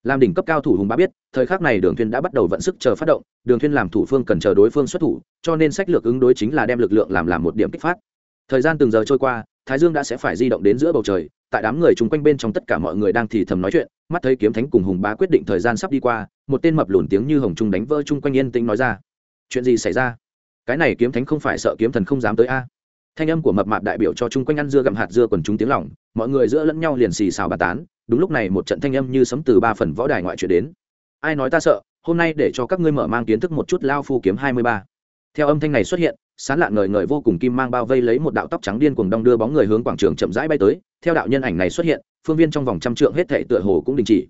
Làm đỉnh cấp cao thủ hùng bá biết, thời khắc này đường thuyên đã bắt đầu vận sức chờ phát động, đường thuyên làm thủ phương cần chờ đối phương xuất thủ, cho nên sách lược ứng đối chính là đem lực lượng làm làm một điểm kích phát. Thời gian từng giờ trôi qua thái dương đã sẽ phải di động đến giữa bầu trời, tại đám người chung quanh bên trong tất cả mọi người đang thì thầm nói chuyện, mắt thấy kiếm thánh cùng hùng bá quyết định thời gian sắp đi qua, một tên mập lùn tiếng như hồng trung đánh vỡ chung quanh yên tĩnh nói ra. Chuyện gì xảy ra? Cái này kiếm thánh không phải sợ kiếm thần không dám tới a? Thanh âm của mập mạp đại biểu cho chung quanh ăn dưa gặm hạt dưa còn chúng tiếng lỏng mọi người giữa lẫn nhau liền xì xào bà tán, đúng lúc này một trận thanh âm như sấm từ ba phần võ đài ngoại chuyển đến. Ai nói ta sợ, hôm nay để cho các ngươi mở mang kiến thức một chút lao phu kiếm hai mươi ba. Theo âm thanh này xuất hiện sán lạ ngời ngời vô cùng kim mang bao vây lấy một đạo tóc trắng điên cuồng đong đưa bóng người hướng quảng trường chậm rãi bay tới. Theo đạo nhân ảnh này xuất hiện, phương viên trong vòng trăm trượng hết thể tựa hồ cũng đình chỉ.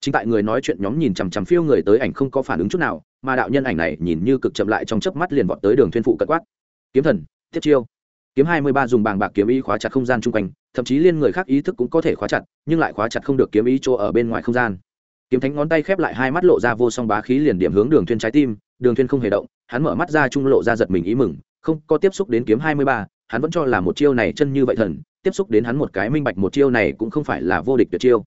Chính tại người nói chuyện nhóm nhìn chằm chằm phiêu người tới ảnh không có phản ứng chút nào, mà đạo nhân ảnh này nhìn như cực chậm lại trong chớp mắt liền vọt tới đường thuyên phụ cận quát. Kiếm thần, thiết chiêu. Kiếm hai mươi ba dùng bàng bạc kiếm ý khóa chặt không gian chung quanh, thậm chí liên người khác ý thức cũng có thể khóa chặt, nhưng lại khóa chặt không được kiếm ý chỗ ở bên ngoài không gian. Kiếm thánh ngón tay khép lại hai mắt lộ ra vô song bá khí liền điểm hướng đường thuyên trái tim, đường thuyên không hề động, hắn mở mắt ra trung lộ ra giật mình ý mừng không có tiếp xúc đến kiếm hai mươi ba, hắn vẫn cho là một chiêu này chân như vậy thần, tiếp xúc đến hắn một cái minh bạch một chiêu này cũng không phải là vô địch tuyệt chiêu.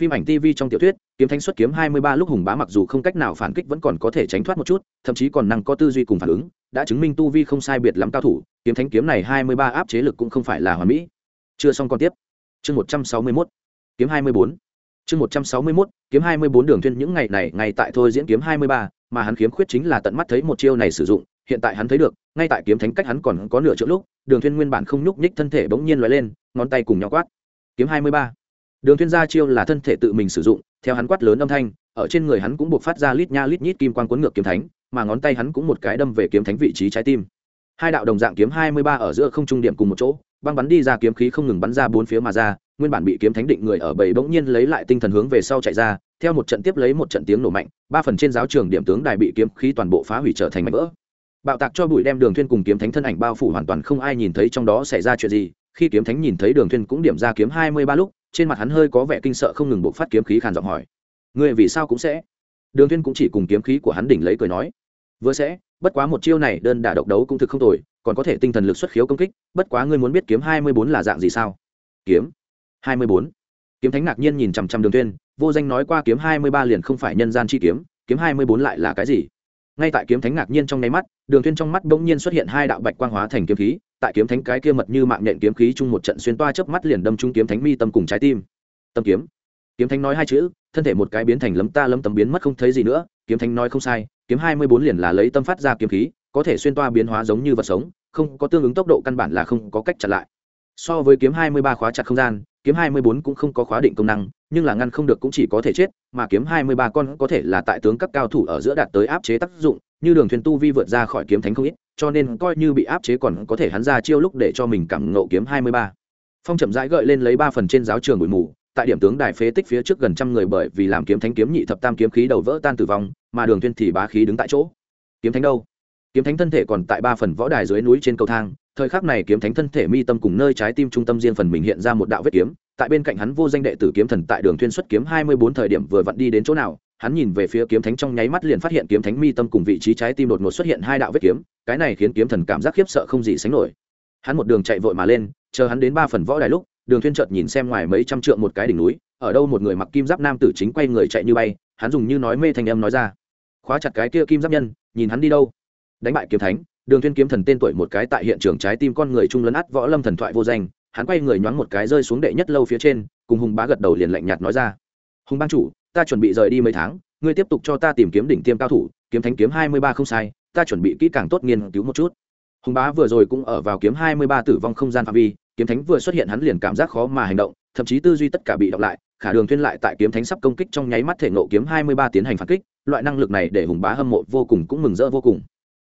Phim ảnh tv trong tiểu thuyết, kiếm thánh xuất kiếm hai mươi ba lúc hùng bá mặc dù không cách nào phản kích vẫn còn có thể tránh thoát một chút, thậm chí còn năng có tư duy cùng phản ứng, đã chứng minh tu vi không sai biệt lắm cao thủ, kiếm thánh kiếm này hai mươi ba áp chế lực cũng không phải là hoàn mỹ. Chưa xong còn tiếp. Chương một trăm sáu mươi mốt. Kiếm hai mươi bốn. Chương một trăm sáu mươi mốt, kiếm hai mươi bốn đường thuyên những ngày này ngay tại thôi diễn kiếm hai mươi ba, mà hắn kiếm khuyết chính là tận mắt thấy một chiêu này sử dụng hiện tại hắn thấy được, ngay tại kiếm thánh cách hắn còn có nửa chỗ lúc, đường thuyên nguyên bản không nhúc nhích thân thể bỗng nhiên lóe lên, ngón tay cùng nhau quát. Kiếm hai mươi ba. Đường thuyên gia chiêu là thân thể tự mình sử dụng, theo hắn quát lớn âm thanh, ở trên người hắn cũng buộc phát ra lít nha lít nhít kim quang cuốn ngược kiếm thánh, mà ngón tay hắn cũng một cái đâm về kiếm thánh vị trí trái tim. Hai đạo đồng dạng kiếm hai mươi ba ở giữa không trung điểm cùng một chỗ, băng bắn đi ra kiếm khí không ngừng bắn ra bốn phía mà ra, nguyên bản bị kiếm thánh định người ở bầy bỗng nhiên lấy lại tinh thần hướng về sau chạy ra, theo một trận tiếp lấy một trận tiếng nổ mạnh, ba phần trên giáo trường điểm tướng đài bị kiếm khí toàn bộ phá hủy trở thành mảnh vỡ bạo tạc cho bụi đem đường thuyên cùng kiếm thánh thân ảnh bao phủ hoàn toàn không ai nhìn thấy trong đó xảy ra chuyện gì. Khi kiếm thánh nhìn thấy đường thuyên cũng điểm ra kiếm hai mươi ba lúc, trên mặt hắn hơi có vẻ kinh sợ không ngừng bộc phát kiếm khí khàn giọng hỏi. Ngươi vì sao cũng sẽ? Đường thuyên cũng chỉ cùng kiếm khí của hắn đỉnh lấy cười nói. Vừa sẽ, bất quá một chiêu này đơn đả độc đấu cũng thực không tồi, còn có thể tinh thần lực xuất khiếu công kích, bất quá ngươi muốn biết kiếm hai mươi bốn là dạng gì sao? Kiếm hai mươi bốn. Kiếm thánh ngạc nhiên nhìn chằm chằm đường thuyên, vô danh nói qua kiếm hai mươi ba liền không phải nhân gian chi kiếm kiếm hai mươi bốn lại là cái gì? Ngay tại kiếm thánh ngạc nhiên trong nháy mắt, đường thuyên trong mắt bỗng nhiên xuất hiện hai đạo bạch quang hóa thành kiếm khí, tại kiếm thánh cái kia mật như mạng nhện kiếm khí chung một trận xuyên toa chớp mắt liền đâm trúng kiếm thánh mi tâm cùng trái tim. Tâm kiếm. Kiếm thánh nói hai chữ, thân thể một cái biến thành lấm ta lấm tấm biến mất không thấy gì nữa, kiếm thánh nói không sai, kiếm hai mươi bốn liền là lấy tâm phát ra kiếm khí, có thể xuyên toa biến hóa giống như vật sống, không có tương ứng tốc độ căn bản là không có cách chặn lại. So với kiếm hai mươi ba khóa chặt không gian, kiếm hai mươi bốn cũng không có khóa định công năng nhưng là ngăn không được cũng chỉ có thể chết, mà kiếm hai mươi ba con có thể là tại tướng các cao thủ ở giữa đạt tới áp chế tác dụng, như đường thuyền tu vi vượt ra khỏi kiếm thánh không ít, cho nên coi như bị áp chế còn có thể hắn ra chiêu lúc để cho mình cảm ngộ kiếm hai mươi ba. Phong chậm rãi gợi lên lấy ba phần trên giáo trường bụi mù, tại điểm tướng đài phế tích phía trước gần trăm người bởi vì làm kiếm thánh kiếm nhị thập tam kiếm khí đầu vỡ tan tử vong, mà đường thuyên thì bá khí đứng tại chỗ. Kiếm thánh đâu? Kiếm thánh thân thể còn tại ba phần võ đài dưới núi trên cầu thang, thời khắc này kiếm thánh thân thể mi tâm cùng nơi trái tim trung tâm riêng phần mình hiện ra một đạo vết kiếm tại bên cạnh hắn vô danh đệ tử kiếm thần tại đường thuyên xuất kiếm hai mươi bốn thời điểm vừa vặn đi đến chỗ nào, hắn nhìn về phía kiếm thánh trong nháy mắt liền phát hiện kiếm thánh mi tâm cùng vị trí trái tim đột ngột xuất hiện hai đạo vết kiếm, cái này khiến kiếm thần cảm giác khiếp sợ không gì sánh nổi. Hắn một đường chạy vội mà lên, chờ hắn đến ba phần võ đài lúc, đường thuyên chợt nhìn xem ngoài mấy trăm trượng một cái đỉnh núi, ở đâu một người mặc kim giáp nam tử chính quay người chạy như bay, hắn dùng như nói mê thành âm nói ra. Khóa chặt cái kia kim giáp nhân, nhìn hắn đi đâu. Đánh bại kiếm thánh, đường thuyên kiếm thần tên tuổi một cái tại hiện trường trái tim con người trung lấn át võ lâm thần thoại vô danh hắn quay người nhoáng một cái rơi xuống đệ nhất lâu phía trên, cùng hùng bá gật đầu liền lạnh nhạt nói ra. Hùng ban chủ, ta chuẩn bị rời đi mấy tháng, ngươi tiếp tục cho ta tìm kiếm đỉnh tiêm cao thủ, kiếm thánh kiếm hai mươi ba không sai, ta chuẩn bị kỹ càng tốt nghiên cứu một chút. Hùng bá vừa rồi cũng ở vào kiếm hai mươi ba tử vong không gian phạm vi, kiếm thánh vừa xuất hiện hắn liền cảm giác khó mà hành động, thậm chí tư duy tất cả bị đọc lại, khả đường thuyên lại tại kiếm thánh sắp công kích trong nháy mắt thể ngộ kiếm hai mươi ba tiến hành phản kích, loại năng lực này để hùng bá hâm mộ vô cùng cũng mừng rỡ vô cùng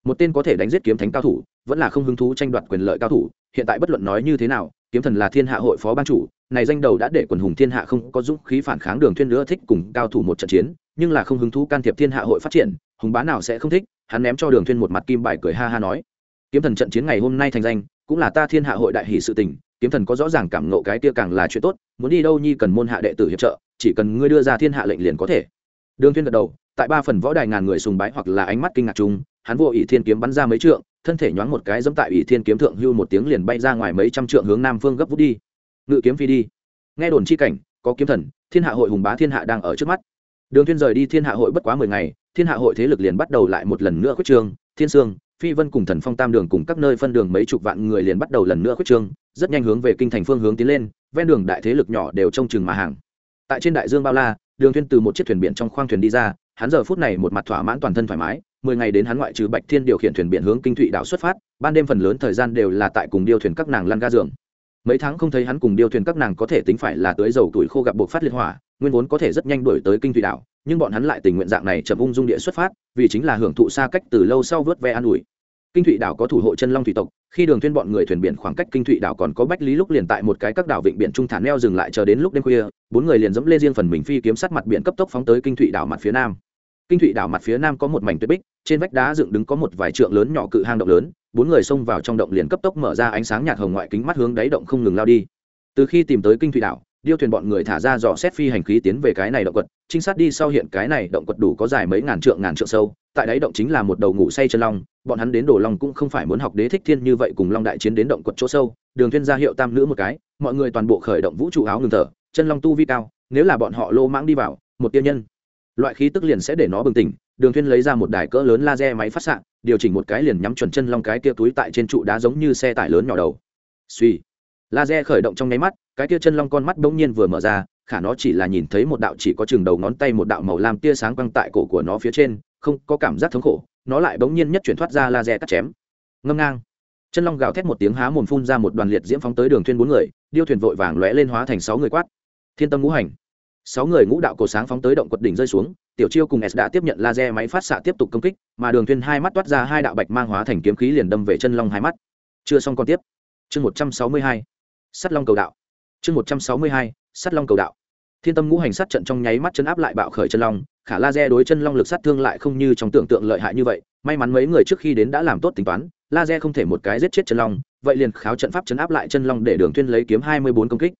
một tên có thể đánh giết kiếm thánh cao thủ, vẫn là không hứng thú tranh đoạt quyền lợi cao thủ, hiện tại bất luận nói như thế nào, kiếm thần là thiên hạ hội phó ban chủ, này danh đầu đã để quần hùng thiên hạ không có dũng khí phản kháng đường thuyên nữa thích cùng cao thủ một trận chiến, nhưng là không hứng thú can thiệp thiên hạ hội phát triển, hùng bá nào sẽ không thích, hắn ném cho đường thuyên một mặt kim bài cười ha ha nói. Kiếm thần trận chiến ngày hôm nay thành danh, cũng là ta thiên hạ hội đại hỷ sự tình, kiếm thần có rõ ràng cảm ngộ cái kia càng là chuyện tốt, muốn đi đâu nhi cần môn hạ đệ tử hiệp trợ, chỉ cần ngươi đưa ra thiên hạ lệnh liền có thể. Đường thuyên gật đầu tại ba phần võ đài ngàn người sùng bái hoặc là ánh mắt kinh ngạc chung, hắn vô ỷ thiên kiếm bắn ra mấy trượng, thân thể nhoáng một cái dẫm tại ỷ thiên kiếm thượng hưu một tiếng liền bay ra ngoài mấy trăm trượng hướng nam phương gấp vút đi. Ngự kiếm phi đi. Nghe đồn chi cảnh, có kiếm thần, thiên hạ hội hùng bá thiên hạ đang ở trước mắt. Đường thiên rời đi thiên hạ hội bất quá mười ngày, thiên hạ hội thế lực liền bắt đầu lại một lần nữa quyết trương, thiên sương, phi vân cùng thần phong tam đường cùng các nơi phân đường mấy chục vạn người liền bắt đầu lần nữa quyết trương, rất nhanh hướng về kinh thành phương hướng tiến lên, ven đường đại thế lực nhỏ đều trông chừng mà hàng. Tại trên đại dương bao la, đường thiên từ một chiếc thuyền biển trong khoang thuyền đi ra hắn giờ phút này một mặt thỏa mãn toàn thân thoải mái, mười ngày đến hắn ngoại trừ bạch thiên điều khiển thuyền biển hướng kinh thụy đảo xuất phát, ban đêm phần lớn thời gian đều là tại cùng điêu thuyền các nàng lăn ga giường. Mấy tháng không thấy hắn cùng điêu thuyền các nàng có thể tính phải là tới dầu tuổi khô gặp buộc phát liên hỏa, nguyên vốn có thể rất nhanh đuổi tới kinh thụy đảo, nhưng bọn hắn lại tình nguyện dạng này chậm ung dung địa xuất phát, vì chính là hưởng thụ xa cách từ lâu sau vớt ve an ủi. Kinh thụy đảo có thủ hộ chân long thủy tộc, khi đường thuyên bọn người thuyền biển khoảng cách kinh thụy đảo còn có bách lý lúc liền tại một cái các đảo vịnh biển trung thản neo dừng lại chờ đến lúc đêm khuya, bốn người liền dẫm lên riêng phần mình phi kiếm sát mặt biển cấp tốc phóng tới kinh thụy đảo mặt phía nam kinh thụy đảo mặt phía nam có một mảnh tuyết bích, trên vách đá dựng đứng có một vài trượng lớn nhỏ cự hang động lớn, bốn người xông vào trong động liền cấp tốc mở ra ánh sáng nhạt hồng ngoại kính mắt hướng đáy động không ngừng lao đi. Từ khi tìm tới kinh thụy đảo, điêu thuyền bọn người thả ra dò xét phi hành khí tiến về cái này động quật, trinh sát đi sau hiện cái này động quật đủ có dài mấy ngàn trượng ngàn trượng sâu, tại đáy động chính là một đầu ngủ say chân long, bọn hắn đến đồ long cũng không phải muốn học đế thích thiên như vậy cùng long đại chiến đến động quật chỗ sâu, đường Thiên ra hiệu tam nữ một cái, mọi người toàn bộ khởi động vũ trụ áo ngừng thở, chân long tu vi cao, nếu là bọn họ lô mãng đi vào, một tiên nhân loại khí tức liền sẽ để nó bừng tỉnh. Đường thuyên lấy ra một đài cỡ lớn laser máy phát xạ, điều chỉnh một cái liền nhắm chuẩn chân long cái kia túi tại trên trụ đá giống như xe tải lớn nhỏ đầu. Suy. Laser khởi động trong nháy mắt, cái kia chân long con mắt bỗng nhiên vừa mở ra, khả nó chỉ là nhìn thấy một đạo chỉ có chừng đầu ngón tay một đạo màu lam tia sáng quăng tại cổ của nó phía trên, không có cảm giác thống khổ, nó lại bỗng nhiên nhất chuyển thoát ra laser cắt chém. Ngâm ngang. Chân long gào thét một tiếng há mồm phun ra một đoàn liệt diễm phóng tới đường thuyên bốn người, điêu thuyền vội vàng lóe lên hóa thành sáu người quát. Thiên tâm ngũ hành sáu người ngũ đạo cổ sáng phóng tới động quật đỉnh rơi xuống, tiểu chiêu cùng s đã tiếp nhận laser máy phát xạ tiếp tục công kích, mà đường thuyên hai mắt toát ra hai đạo bạch mang hóa thành kiếm khí liền đâm về chân long hai mắt. Chưa xong còn tiếp. Chương một trăm sáu mươi hai. Sắt long cầu đạo. Chương một trăm sáu mươi hai. Sắt long cầu đạo. Thiên tâm ngũ hành sát trận trong nháy mắt chân áp lại bạo khởi chân long, khả laser đối chân long lực sát thương lại không như trong tưởng tượng lợi hại như vậy. May mắn mấy người trước khi đến đã làm tốt tính toán, laser không thể một cái giết chết chân long, vậy liền kháo trận pháp chấn áp lại chân long để đường thuyên lấy kiếm hai mươi bốn công kích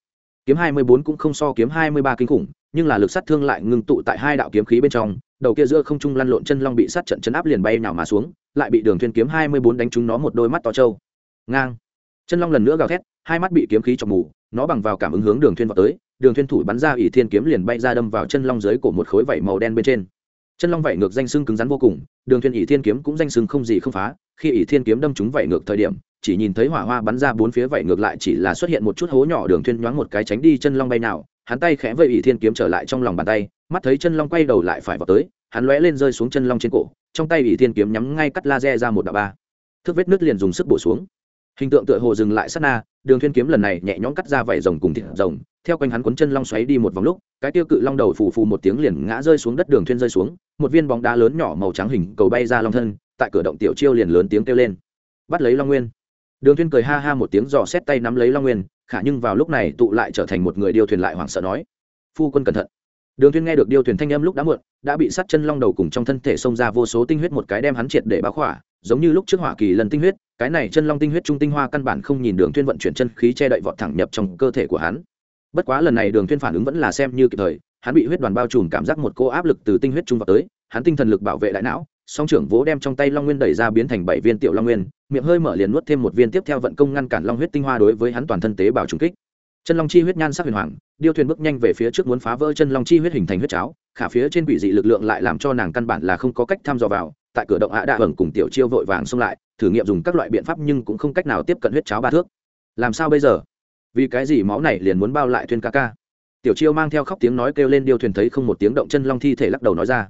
kiếm hai mươi bốn cũng không so kiếm hai mươi ba kinh khủng, nhưng là lực sát thương lại ngưng tụ tại hai đạo kiếm khí bên trong, đầu kia giữa không trung lăn lộn chân long bị sát trận chấn áp liền bay nhào mà xuống, lại bị đường thuyên kiếm hai mươi bốn đánh trúng nó một đôi mắt to trâu. Ngang. Chân long lần nữa gào thét, hai mắt bị kiếm khí chọc mù, nó bằng vào cảm ứng hướng đường thuyên vào tới, đường thuyên thủ bắn ra ỷ thiên kiếm liền bay ra đâm vào chân long dưới cổ một khối vảy màu đen bên trên. Chân long vảy ngược danh xương cứng rắn vô cùng, đường thuyên ỷ thiên kiếm cũng danh xương không gì không phá khi ỷ thiên kiếm đâm trúng vảy ngược thời điểm, chỉ nhìn thấy hỏa hoa bắn ra bốn phía vảy ngược lại chỉ là xuất hiện một chút hố nhỏ đường thuyên nhoáng một cái tránh đi chân long bay nào, hắn tay khẽ vây ỷ thiên kiếm trở lại trong lòng bàn tay, mắt thấy chân long quay đầu lại phải vào tới, hắn lóe lên rơi xuống chân long trên cổ, trong tay ỷ thiên kiếm nhắm ngay cắt laser ra một đạo ba. Thước vết nứt liền dùng sức bổ xuống. Hình tượng tựa hồ dừng lại sát na, đường thuyên kiếm lần này nhẹ nhõm cắt ra vảy rồng cùng thịt rồng, theo quanh hắn cuốn chân long xoáy đi một vòng lúc, cái tiêu cự long đầu phù phù một tiếng liền ngã rơi xuống đất đường thuyên rơi xuống, một viên bóng đá lớn nhỏ màu trắng hình cầu bay ra long thân tại cửa động tiểu chiêu liền lớn tiếng kêu lên. Bắt lấy long nguyên. Đường thiên cười ha ha một tiếng dò xét tay nắm lấy long nguyên, khả nhưng vào lúc này tụ lại trở thành một người điêu thuyền lại hoảng sợ nói. Phu quân cẩn thận. Đường thiên nghe được điêu thuyền thanh âm lúc đã muộn, đã bị sát chân long đầu cùng trong thân thể xông ra vô số tinh huyết một cái đem hắn triệt để bá khỏa, giống như lúc trước hỏa kỳ lần tinh huyết, cái này chân long tinh huyết trung tinh hoa căn bản không nhìn đường thiên vận chuyển chân khí che đậy vọt thẳng nhập trong cơ thể của hắn. Bất quá lần này đường thiên phản ứng vẫn là xem như kịp thời, hắn bị huyết đoàn bao trùm cảm giác một cô áp lực từ tinh huyết trung vào tới, hắn tinh thần lực bảo vệ đại não song trưởng vỗ đem trong tay long nguyên đẩy ra biến thành bảy viên tiểu long nguyên, miệng hơi mở liền nuốt thêm một viên tiếp theo vận công ngăn cản long huyết tinh hoa đối với hắn toàn thân tế bào trùng kích. Chân long chi huyết nhan sắc huyền hoàng, điêu thuyền bước nhanh về phía trước muốn phá vỡ chân long chi huyết hình thành huyết cháo, khả phía trên quỷ dị lực lượng lại làm cho nàng căn bản là không có cách tham dò vào, tại cửa động hạ đạ vầng cùng tiểu chiêu vội vàng xông lại, thử nghiệm dùng các loại biện pháp nhưng cũng không cách nào tiếp cận huyết cháo ba thước. Làm sao bây giờ? Vì cái gì máu này liền muốn bao lại thuyền ca ca? Tiểu chiêu mang theo khóc tiếng nói kêu lên điêu thuyền thấy không một tiếng động chân long thi thể lắc đầu nói ra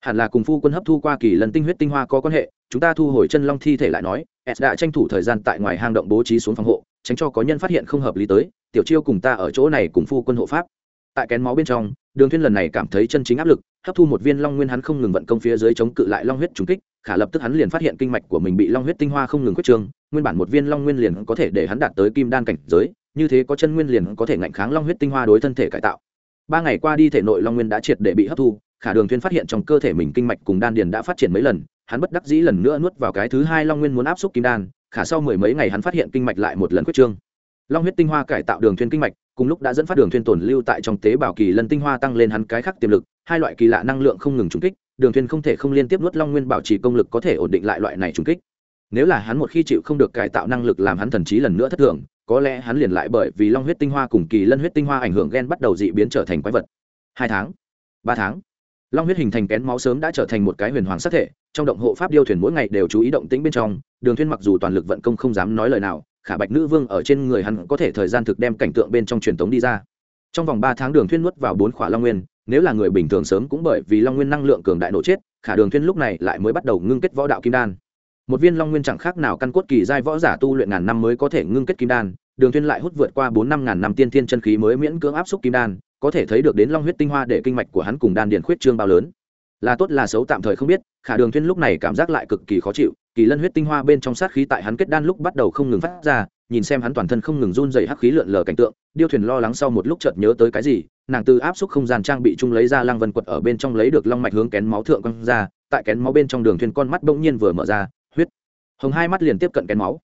hẳn là cùng phu quân hấp thu qua kỳ lần tinh huyết tinh hoa có quan hệ, chúng ta thu hồi chân long thi thể lại nói, s đã tranh thủ thời gian tại ngoài hang động bố trí xuống phòng hộ, tránh cho có nhân phát hiện không hợp lý tới, tiểu chiêu cùng ta ở chỗ này cùng phu quân hộ pháp. Tại kén máu bên trong, đường Thiên lần này cảm thấy chân chính áp lực, hấp thu một viên long nguyên hắn không ngừng vận công phía dưới chống cự lại long huyết trùng kích, khả lập tức hắn liền phát hiện kinh mạch của mình bị long huyết tinh hoa không ngừng quyết trương, nguyên bản một viên long nguyên liền có thể để hắn đạt tới kim đan cảnh giới, như thế có chân nguyên liền có thể ngạnh kháng long huyết tinh hoa đối thân thể cải tạo. Ba ngày qua đi thể nội long nguyên đã triệt để bị hấp thu khả đường thuyên phát hiện trong cơ thể mình kinh mạch cùng đan điền đã phát triển mấy lần, hắn bất đắc dĩ lần nữa nuốt vào cái thứ hai long nguyên muốn áp xúc kim đan, khả sau mười mấy ngày hắn phát hiện kinh mạch lại một lần quyết trương. Long huyết tinh hoa cải tạo đường thuyên kinh mạch, cùng lúc đã dẫn phát đường thuyên tồn lưu tại trong tế bào kỳ lần tinh hoa tăng lên hắn cái khác tiềm lực, hai loại kỳ lạ năng lượng không ngừng trùng kích, đường thuyên không thể không liên tiếp nuốt long nguyên bảo trì công lực có thể ổn định lại loại này trùng kích. Nếu là hắn một khi chịu không được cải tạo năng lực làm hắn thần trí lần nữa thất thường, có lẽ hắn liền lại bởi vì long huyết tinh hoa cùng kỳ lân huyết tinh hoa ảnh hưởng gen bắt đầu dị biến trở thành quái vật. Hai tháng, ba tháng long huyết hình thành kén máu sớm đã trở thành một cái huyền hoàng sắc thể, trong động hộ pháp điêu thuyền mỗi ngày đều chú ý động tĩnh bên trong, đường thuyên mặc dù toàn lực vận công không dám nói lời nào, khả bạch nữ vương ở trên người hắn có thể thời gian thực đem cảnh tượng bên trong truyền tống đi ra. Trong vòng ba tháng đường thuyên nuốt vào bốn khỏa long nguyên, nếu là người bình thường sớm cũng bởi vì long nguyên năng lượng cường đại nổ chết, khả đường thuyên lúc này lại mới bắt đầu ngưng kết võ đạo kim đan. Một viên long nguyên chẳng khác nào căn cốt kỳ giai võ giả tu luyện ngàn năm mới có thể ngưng kết kim đan, đường thuyên lại hút vượt qua bốn năm ngàn năm tiên thiên chân khí mới miễn cưỡng áp xúc kim đan có thể thấy được đến long huyết tinh hoa để kinh mạch của hắn cùng đan điền khuyết trương bao lớn. Là tốt là xấu tạm thời không biết, khả đường thuyên lúc này cảm giác lại cực kỳ khó chịu, kỳ lân huyết tinh hoa bên trong sát khí tại hắn kết đan lúc bắt đầu không ngừng phát ra, nhìn xem hắn toàn thân không ngừng run rẩy hắc khí lượn lờ cảnh tượng, điêu thuyền lo lắng sau một lúc chợt nhớ tới cái gì, nàng từ áp suất không gian trang bị chung lấy ra lăng vân quật ở bên trong lấy được long mạch hướng kén máu thượng quăng ra, tại kén máu bên trong đường thuyền con mắt bỗng nhiên vừa mở ra, huyết. Hồng hai mắt liền tiếp cận kén máu.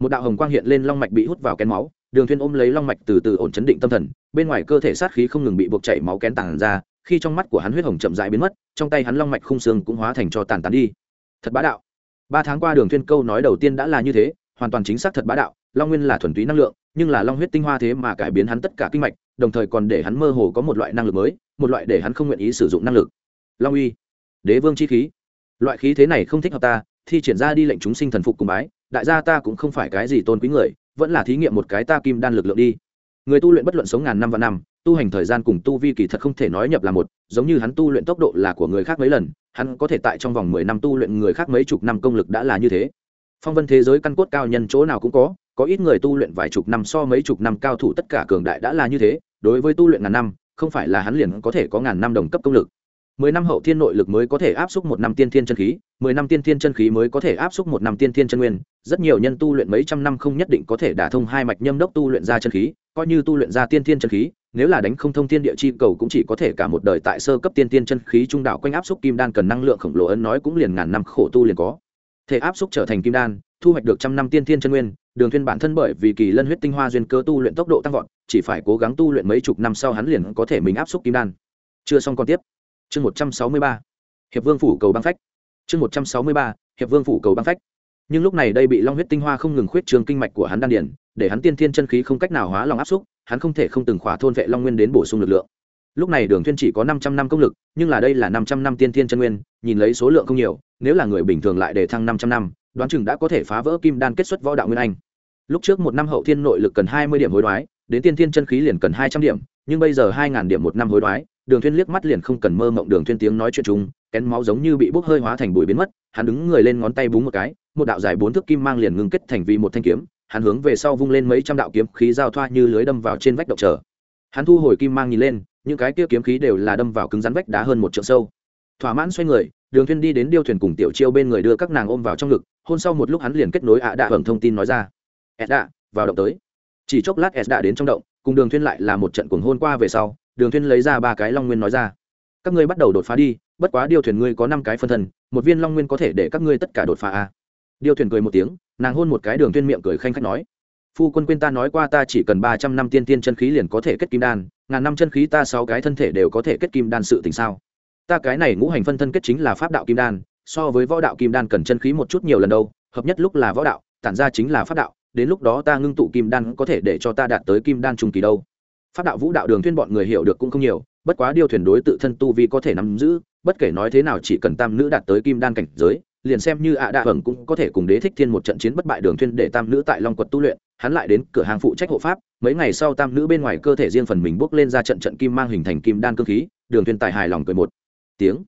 Một đạo hồng quang hiện lên, long mạch bị hút vào kén máu đường Thuyên ôm lấy long mạch từ từ ổn chấn định tâm thần, bên ngoài cơ thể sát khí không ngừng bị buộc chảy máu kén tàng ra, khi trong mắt của hắn huyết hồng chậm rãi biến mất, trong tay hắn long mạch khung xương cũng hóa thành cho tàn tán đi. Thật bá đạo. Ba tháng qua đường thuyên câu nói đầu tiên đã là như thế, hoàn toàn chính xác thật bá đạo, long nguyên là thuần túy năng lượng, nhưng là long huyết tinh hoa thế mà cải biến hắn tất cả kinh mạch, đồng thời còn để hắn mơ hồ có một loại năng lực mới, một loại để hắn không nguyện ý sử dụng năng lực. Long uy. Đế vương chi khí. Loại khí thế này không thích hợp ta, thi triển ra đi lệnh chúng sinh thần phục cùng bái, đại gia ta cũng không phải cái gì tôn quý người vẫn là thí nghiệm một cái ta kim đan lực lượng đi. Người tu luyện bất luận sống ngàn năm và năm, tu hành thời gian cùng tu vi kỳ thật không thể nói nhập là một, giống như hắn tu luyện tốc độ là của người khác mấy lần, hắn có thể tại trong vòng mười năm tu luyện người khác mấy chục năm công lực đã là như thế. Phong vân thế giới căn cốt cao nhân chỗ nào cũng có có ít người tu luyện vài chục năm so mấy chục năm cao thủ tất cả cường đại đã là như thế, đối với tu luyện ngàn năm, không phải là hắn liền có thể có ngàn năm đồng cấp công lực mười năm hậu thiên nội lực mới có thể áp xúc một năm tiên thiên chân khí, mười năm tiên thiên chân khí mới có thể áp xúc một năm tiên thiên chân nguyên. Rất nhiều nhân tu luyện mấy trăm năm không nhất định có thể đả thông hai mạch nhâm đốc tu luyện ra chân khí, coi như tu luyện ra tiên thiên chân khí, nếu là đánh không thông thiên địa chi cầu cũng chỉ có thể cả một đời tại sơ cấp tiên thiên chân khí trung đạo quanh áp xúc kim đan cần năng lượng khổng lồ ấn nói cũng liền ngàn năm khổ tu liền có. Thể áp xúc trở thành kim đan, thu hoạch được trăm năm tiên thiên chân nguyên, đường thiên bản thân bởi vì kỳ lân huyết tinh hoa duyên cơ tu luyện tốc độ tăng vọt, chỉ phải cố gắng tu luyện mấy chục năm sau hắn liền có thể mình áp xúc kim đan. Chưa xong còn tiếp chương một trăm sáu mươi ba. Hiệp vương phủ cầu băng phách. Chương một trăm sáu mươi ba, hiệp vương phủ cầu băng phách. Nhưng lúc này đây bị long huyết tinh hoa không ngừng khuyết trường kinh mạch của hắn đan điển để hắn tiên thiên chân khí không cách nào hóa lòng áp xúc, hắn không thể không từng khỏa thôn vệ long nguyên đến bổ sung lực lượng. Lúc này đường thiên chỉ có 500 năm công lực, nhưng là đây là 500 năm tiên thiên chân nguyên, nhìn lấy số lượng không nhiều, nếu là người bình thường lại để thăng 500 năm, đoán chừng đã có thể phá vỡ kim đan kết xuất võ đạo nguyên anh. Lúc trước một năm hậu thiên nội lực cần 20 điểm hối đoái, đến tiên thiên chân khí liền cần 200 điểm, nhưng bây giờ hai ngàn điểm một năm hối đoái đường thuyên liếc mắt liền không cần mơ mộng đường thuyên tiếng nói chuyện chung, kén máu giống như bị bốc hơi hóa thành bụi biến mất, hắn đứng người lên ngón tay búng một cái, một đạo dài bốn thước kim mang liền ngưng kết thành vì một thanh kiếm, hắn hướng về sau vung lên mấy trăm đạo kiếm khí giao thoa như lưới đâm vào trên vách động trở hắn thu hồi kim mang nhìn lên, những cái kia kiếm khí đều là đâm vào cứng rắn vách đá hơn một trượng sâu. Thỏa mãn xoay người, đường thuyên đi đến điêu thuyền cùng tiểu chiêu bên người đưa các nàng ôm vào trong ngực, hôn sau một lúc hắn liền kết nối ạ đạ hưởng thông tin nói ra. Ed đạ vào động tới. Chỉ chốc lát ed đạ đến trong động, cùng đường thuyên lại là một trận cuồng hôn qua về sau đường thuyên lấy ra ba cái long nguyên nói ra. Các ngươi bắt đầu đột phá đi, bất quá điêu thuyền ngươi có năm cái phân thân, một viên long nguyên có thể để các ngươi tất cả đột phá a điêu thuyền cười một tiếng, nàng hôn một cái đường thuyên miệng cười khanh khách nói. Phu quân quên ta nói qua ta chỉ cần ba trăm năm tiên tiên chân khí liền có thể kết kim đan, ngàn năm chân khí ta sáu cái thân thể đều có thể kết kim đan sự tình sao? Ta cái này ngũ hành phân thân kết chính là pháp đạo kim đan, so với võ đạo kim đan cần chân khí một chút nhiều lần đâu, hợp nhất lúc là võ đạo, tản ra chính là pháp đạo, đến lúc đó ta ngưng tụ kim đan có thể để cho ta đạt tới kim đan trung kỳ đâu pháp đạo vũ đạo đường thuyên bọn người hiểu được cũng không nhiều, bất quá điều thuyền đối tự thân tu vi có thể nắm giữ, bất kể nói thế nào chỉ cần tam nữ đạt tới kim đan cảnh giới, liền xem như ạ à đạ hưởng cũng có thể cùng đế thích thiên một trận chiến bất bại đường thuyên để tam nữ tại long quật tu luyện, hắn lại đến cửa hàng phụ trách hộ pháp, mấy ngày sau tam nữ bên ngoài cơ thể riêng phần mình bước lên ra trận trận kim mang hình thành kim đan cương khí, đường thiên tài hài lòng cười một tiếng.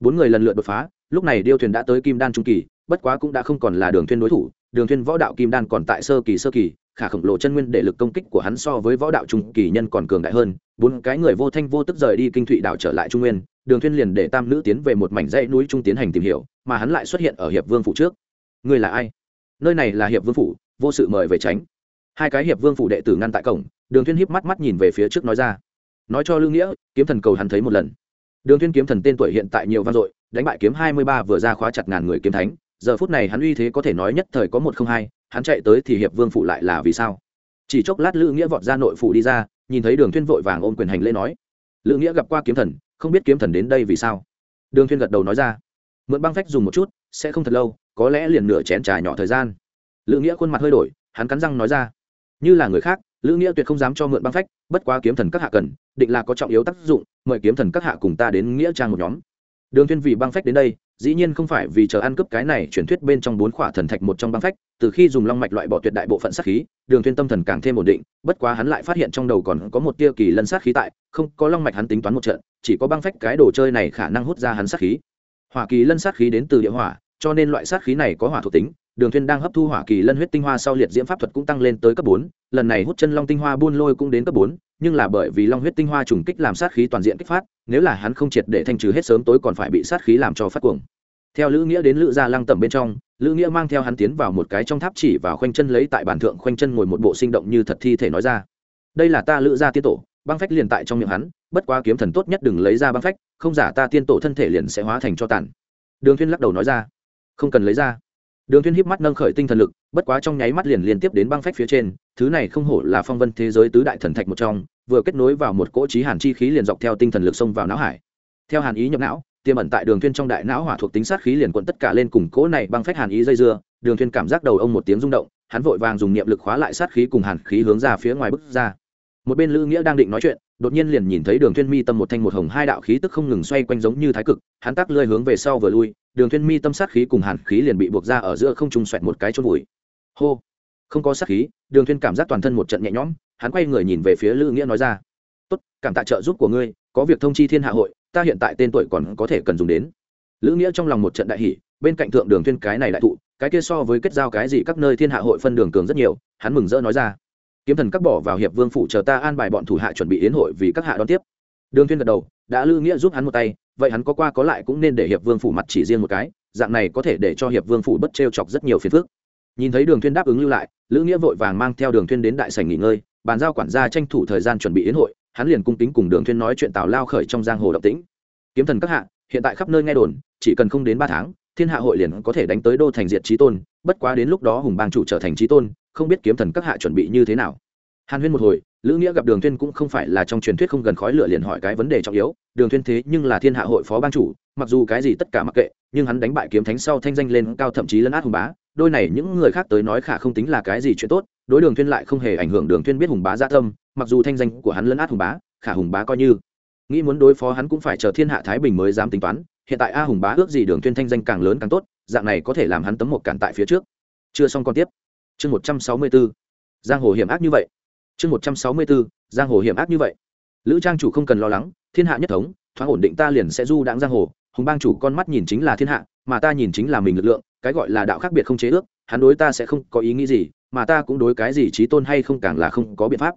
Bốn người lần lượt đột phá, lúc này điêu thuyền đã tới kim đan trung kỳ, bất quá cũng đã không còn là đường thiên đối thủ, đường thiên võ đạo kim đan còn tại sơ kỳ sơ kỳ khả khổng lồ chân nguyên để lực công kích của hắn so với võ đạo trung kỳ nhân còn cường đại hơn, bốn cái người vô thanh vô tức rời đi kinh thụy đảo trở lại trung nguyên, đường thuyên liền để tam nữ tiến về một mảnh dãy núi trung tiến hành tìm hiểu, mà hắn lại xuất hiện ở hiệp vương phủ trước. Ngươi là ai? Nơi này là hiệp vương phủ, vô sự mời về tránh. Hai cái hiệp vương phủ đệ tử ngăn tại cổng, đường thuyên híp mắt mắt nhìn về phía trước nói ra. Nói cho lương nghĩa, kiếm thần cầu hắn thấy một lần. Đường thuyên kiếm thần tên tuổi hiện tại nhiều vang dội, đánh bại kiếm hai mươi ba vừa ra khóa chặt ngàn người kiếm thánh, giờ phút này hắn uy thế có thể nói nhất thời có một không hai hắn chạy tới thì hiệp vương phụ lại là vì sao? Chỉ chốc lát lữ nghĩa vọt ra nội phủ đi ra, nhìn thấy đường thuyên vội vàng ôm quyền hành lễ nói, lữ nghĩa gặp qua kiếm thần, không biết kiếm thần đến đây vì sao? Đường thuyên gật đầu nói ra, mượn băng phách dùng một chút, sẽ không thật lâu, có lẽ liền nửa chén trà nhỏ thời gian. Lữ nghĩa khuôn mặt hơi đổi, hắn cắn răng nói ra, như là người khác, lữ nghĩa tuyệt không dám cho mượn băng phách, bất quá kiếm thần các hạ cần, định là có trọng yếu tác dụng, mời kiếm thần các hạ cùng ta đến nghĩa trang một nhóm. Đường thuyên vì băng phách đến đây dĩ nhiên không phải vì chờ ăn cướp cái này truyền thuyết bên trong bốn khỏa thần thạch một trong băng phách, từ khi dùng long mạch loại bỏ tuyệt đại bộ phận sát khí, đường thiên tâm thần càng thêm ổn định, bất quá hắn lại phát hiện trong đầu còn có một tia kỳ lân sát khí tại, không, có long mạch hắn tính toán một trận, chỉ có băng phách cái đồ chơi này khả năng hút ra hắn sát khí. Hỏa kỳ lân sát khí đến từ địa hỏa, cho nên loại sát khí này có hỏa thuộc tính đường thuyên đang hấp thu hỏa kỳ lân huyết tinh hoa sau liệt diễm pháp thuật cũng tăng lên tới cấp bốn, lần này hút chân long tinh hoa buôn lôi cũng đến cấp bốn, nhưng là bởi vì long huyết tinh hoa trùng kích làm sát khí toàn diện kích phát, nếu là hắn không triệt để thanh trừ hết sớm tối còn phải bị sát khí làm cho phát cuồng. Theo lữ nghĩa đến lữ gia lăng tẩm bên trong, lữ nghĩa mang theo hắn tiến vào một cái trong tháp chỉ vào khoanh chân lấy tại bàn thượng khoanh chân ngồi một bộ sinh động như thật thi thể nói ra. Đây là ta lữ gia tiên tổ, băng phách liền tại trong miệng hắn, bất quá kiếm thần tốt nhất đừng lấy ra băng phách, không giả ta tiên tổ thân thể liền sẽ hóa thành cho tàn. Đường thuyên lắc đầu nói ra. Không cần lấy ra đường thuyên híp mắt nâng khởi tinh thần lực, bất quá trong nháy mắt liền liên tiếp đến băng phách phía trên, thứ này không hổ là phong vân thế giới tứ đại thần thạch một trong, vừa kết nối vào một cỗ trí hàn chi khí liền dọc theo tinh thần lực xông vào não hải. Theo hàn ý nhập não, tiềm ẩn tại đường thuyên trong đại não hỏa thuộc tính sát khí liền cuộn tất cả lên cùng cỗ này băng phách hàn ý dây dưa, đường thuyên cảm giác đầu ông một tiếng rung động, hắn vội vàng dùng niệm lực khóa lại sát khí cùng hàn khí hướng ra phía ngoài bức ra. Một bên lữ nghĩa đang định nói chuyện, đột nhiên liền nhìn thấy đường thuyên mi tâm một thanh một hồng hai đạo khí tức không ngừng xoay quanh giống như thái cực, hắn tắc lơi hướng về sau vừa lui đường thuyên mi tâm sát khí cùng hàn khí liền bị buộc ra ở giữa không trung xoẹt một cái chôn bụi hô! Không có sát khí, đường thuyên cảm giác toàn thân một trận nhẹ nhõm, hắn quay người nhìn về phía lữ nghĩa nói ra, tốt, cảm tạ trợ giúp của ngươi, có việc thông chi thiên hạ hội, ta hiện tại tên tuổi còn có thể cần dùng đến. Lữ nghĩa trong lòng một trận đại hỉ, bên cạnh thượng đường thuyên cái này đại thụ, cái kia so với kết giao cái gì các nơi thiên hạ hội phân đường cường rất nhiều, hắn mừng rỡ nói ra, kiếm thần cắt bỏ vào hiệp vương phủ chờ ta an bài bọn thủ hạ chuẩn bị yến hội vì các hạ đón tiếp. Đường thuyên gật đầu, đã lữ nghĩa giúp hắn một tay vậy hắn có qua có lại cũng nên để hiệp vương phủ mặt chỉ riêng một cái, dạng này có thể để cho hiệp vương phủ bất trêu chọc rất nhiều phiền phức. Nhìn thấy đường thuyên đáp ứng lưu lại, lữ nghĩa vội vàng mang theo đường thuyên đến đại sảnh nghỉ ngơi, bàn giao quản gia tranh thủ thời gian chuẩn bị yến hội, hắn liền cung kính cùng đường thuyên nói chuyện tào lao khởi trong giang hồ động tĩnh. Kiếm thần các hạ, hiện tại khắp nơi nghe đồn, chỉ cần không đến ba tháng, thiên hạ hội liền có thể đánh tới đô thành diệt trí tôn, bất quá đến lúc đó hùng bang chủ trở thành trí tôn, không biết kiếm thần các hạ chuẩn bị như thế nào. Hàn huyên một hồi lữ nghĩa gặp đường thuyên cũng không phải là trong truyền thuyết không gần khói lửa liền hỏi cái vấn đề trọng yếu, đường thuyên thế nhưng là thiên hạ hội phó bang chủ, mặc dù cái gì tất cả mặc kệ, nhưng hắn đánh bại kiếm thánh sau thanh danh lên cao thậm chí lấn át hùng bá, đôi này những người khác tới nói khả không tính là cái gì chuyện tốt, đối đường thuyên lại không hề ảnh hưởng, đường thuyên biết hùng bá dạ tâm, mặc dù thanh danh của hắn lấn át hùng bá, khả hùng bá coi như. Nghĩ muốn đối phó hắn cũng phải chờ thiên hạ thái bình mới dám tính toán, hiện tại a hùng bá ước gì đường thuyên thanh danh càng lớn càng tốt, dạng này có thể làm hắn tấm một cản tại phía trước. Chưa xong còn tiếp. Chương một trăm sáu mươi 164 giang hồ hiểm ác như vậy chương một trăm sáu mươi bốn, giang hồ hiểm ác như vậy. Lữ trang chủ không cần lo lắng, thiên hạ nhất thống, thoáng ổn định ta liền sẽ du đãng giang hồ, hùng bang chủ con mắt nhìn chính là thiên hạ, mà ta nhìn chính là mình lực lượng, cái gọi là đạo khác biệt không chế ước, hắn đối ta sẽ không có ý nghĩ gì, mà ta cũng đối cái gì trí tôn hay không càng là không có biện pháp.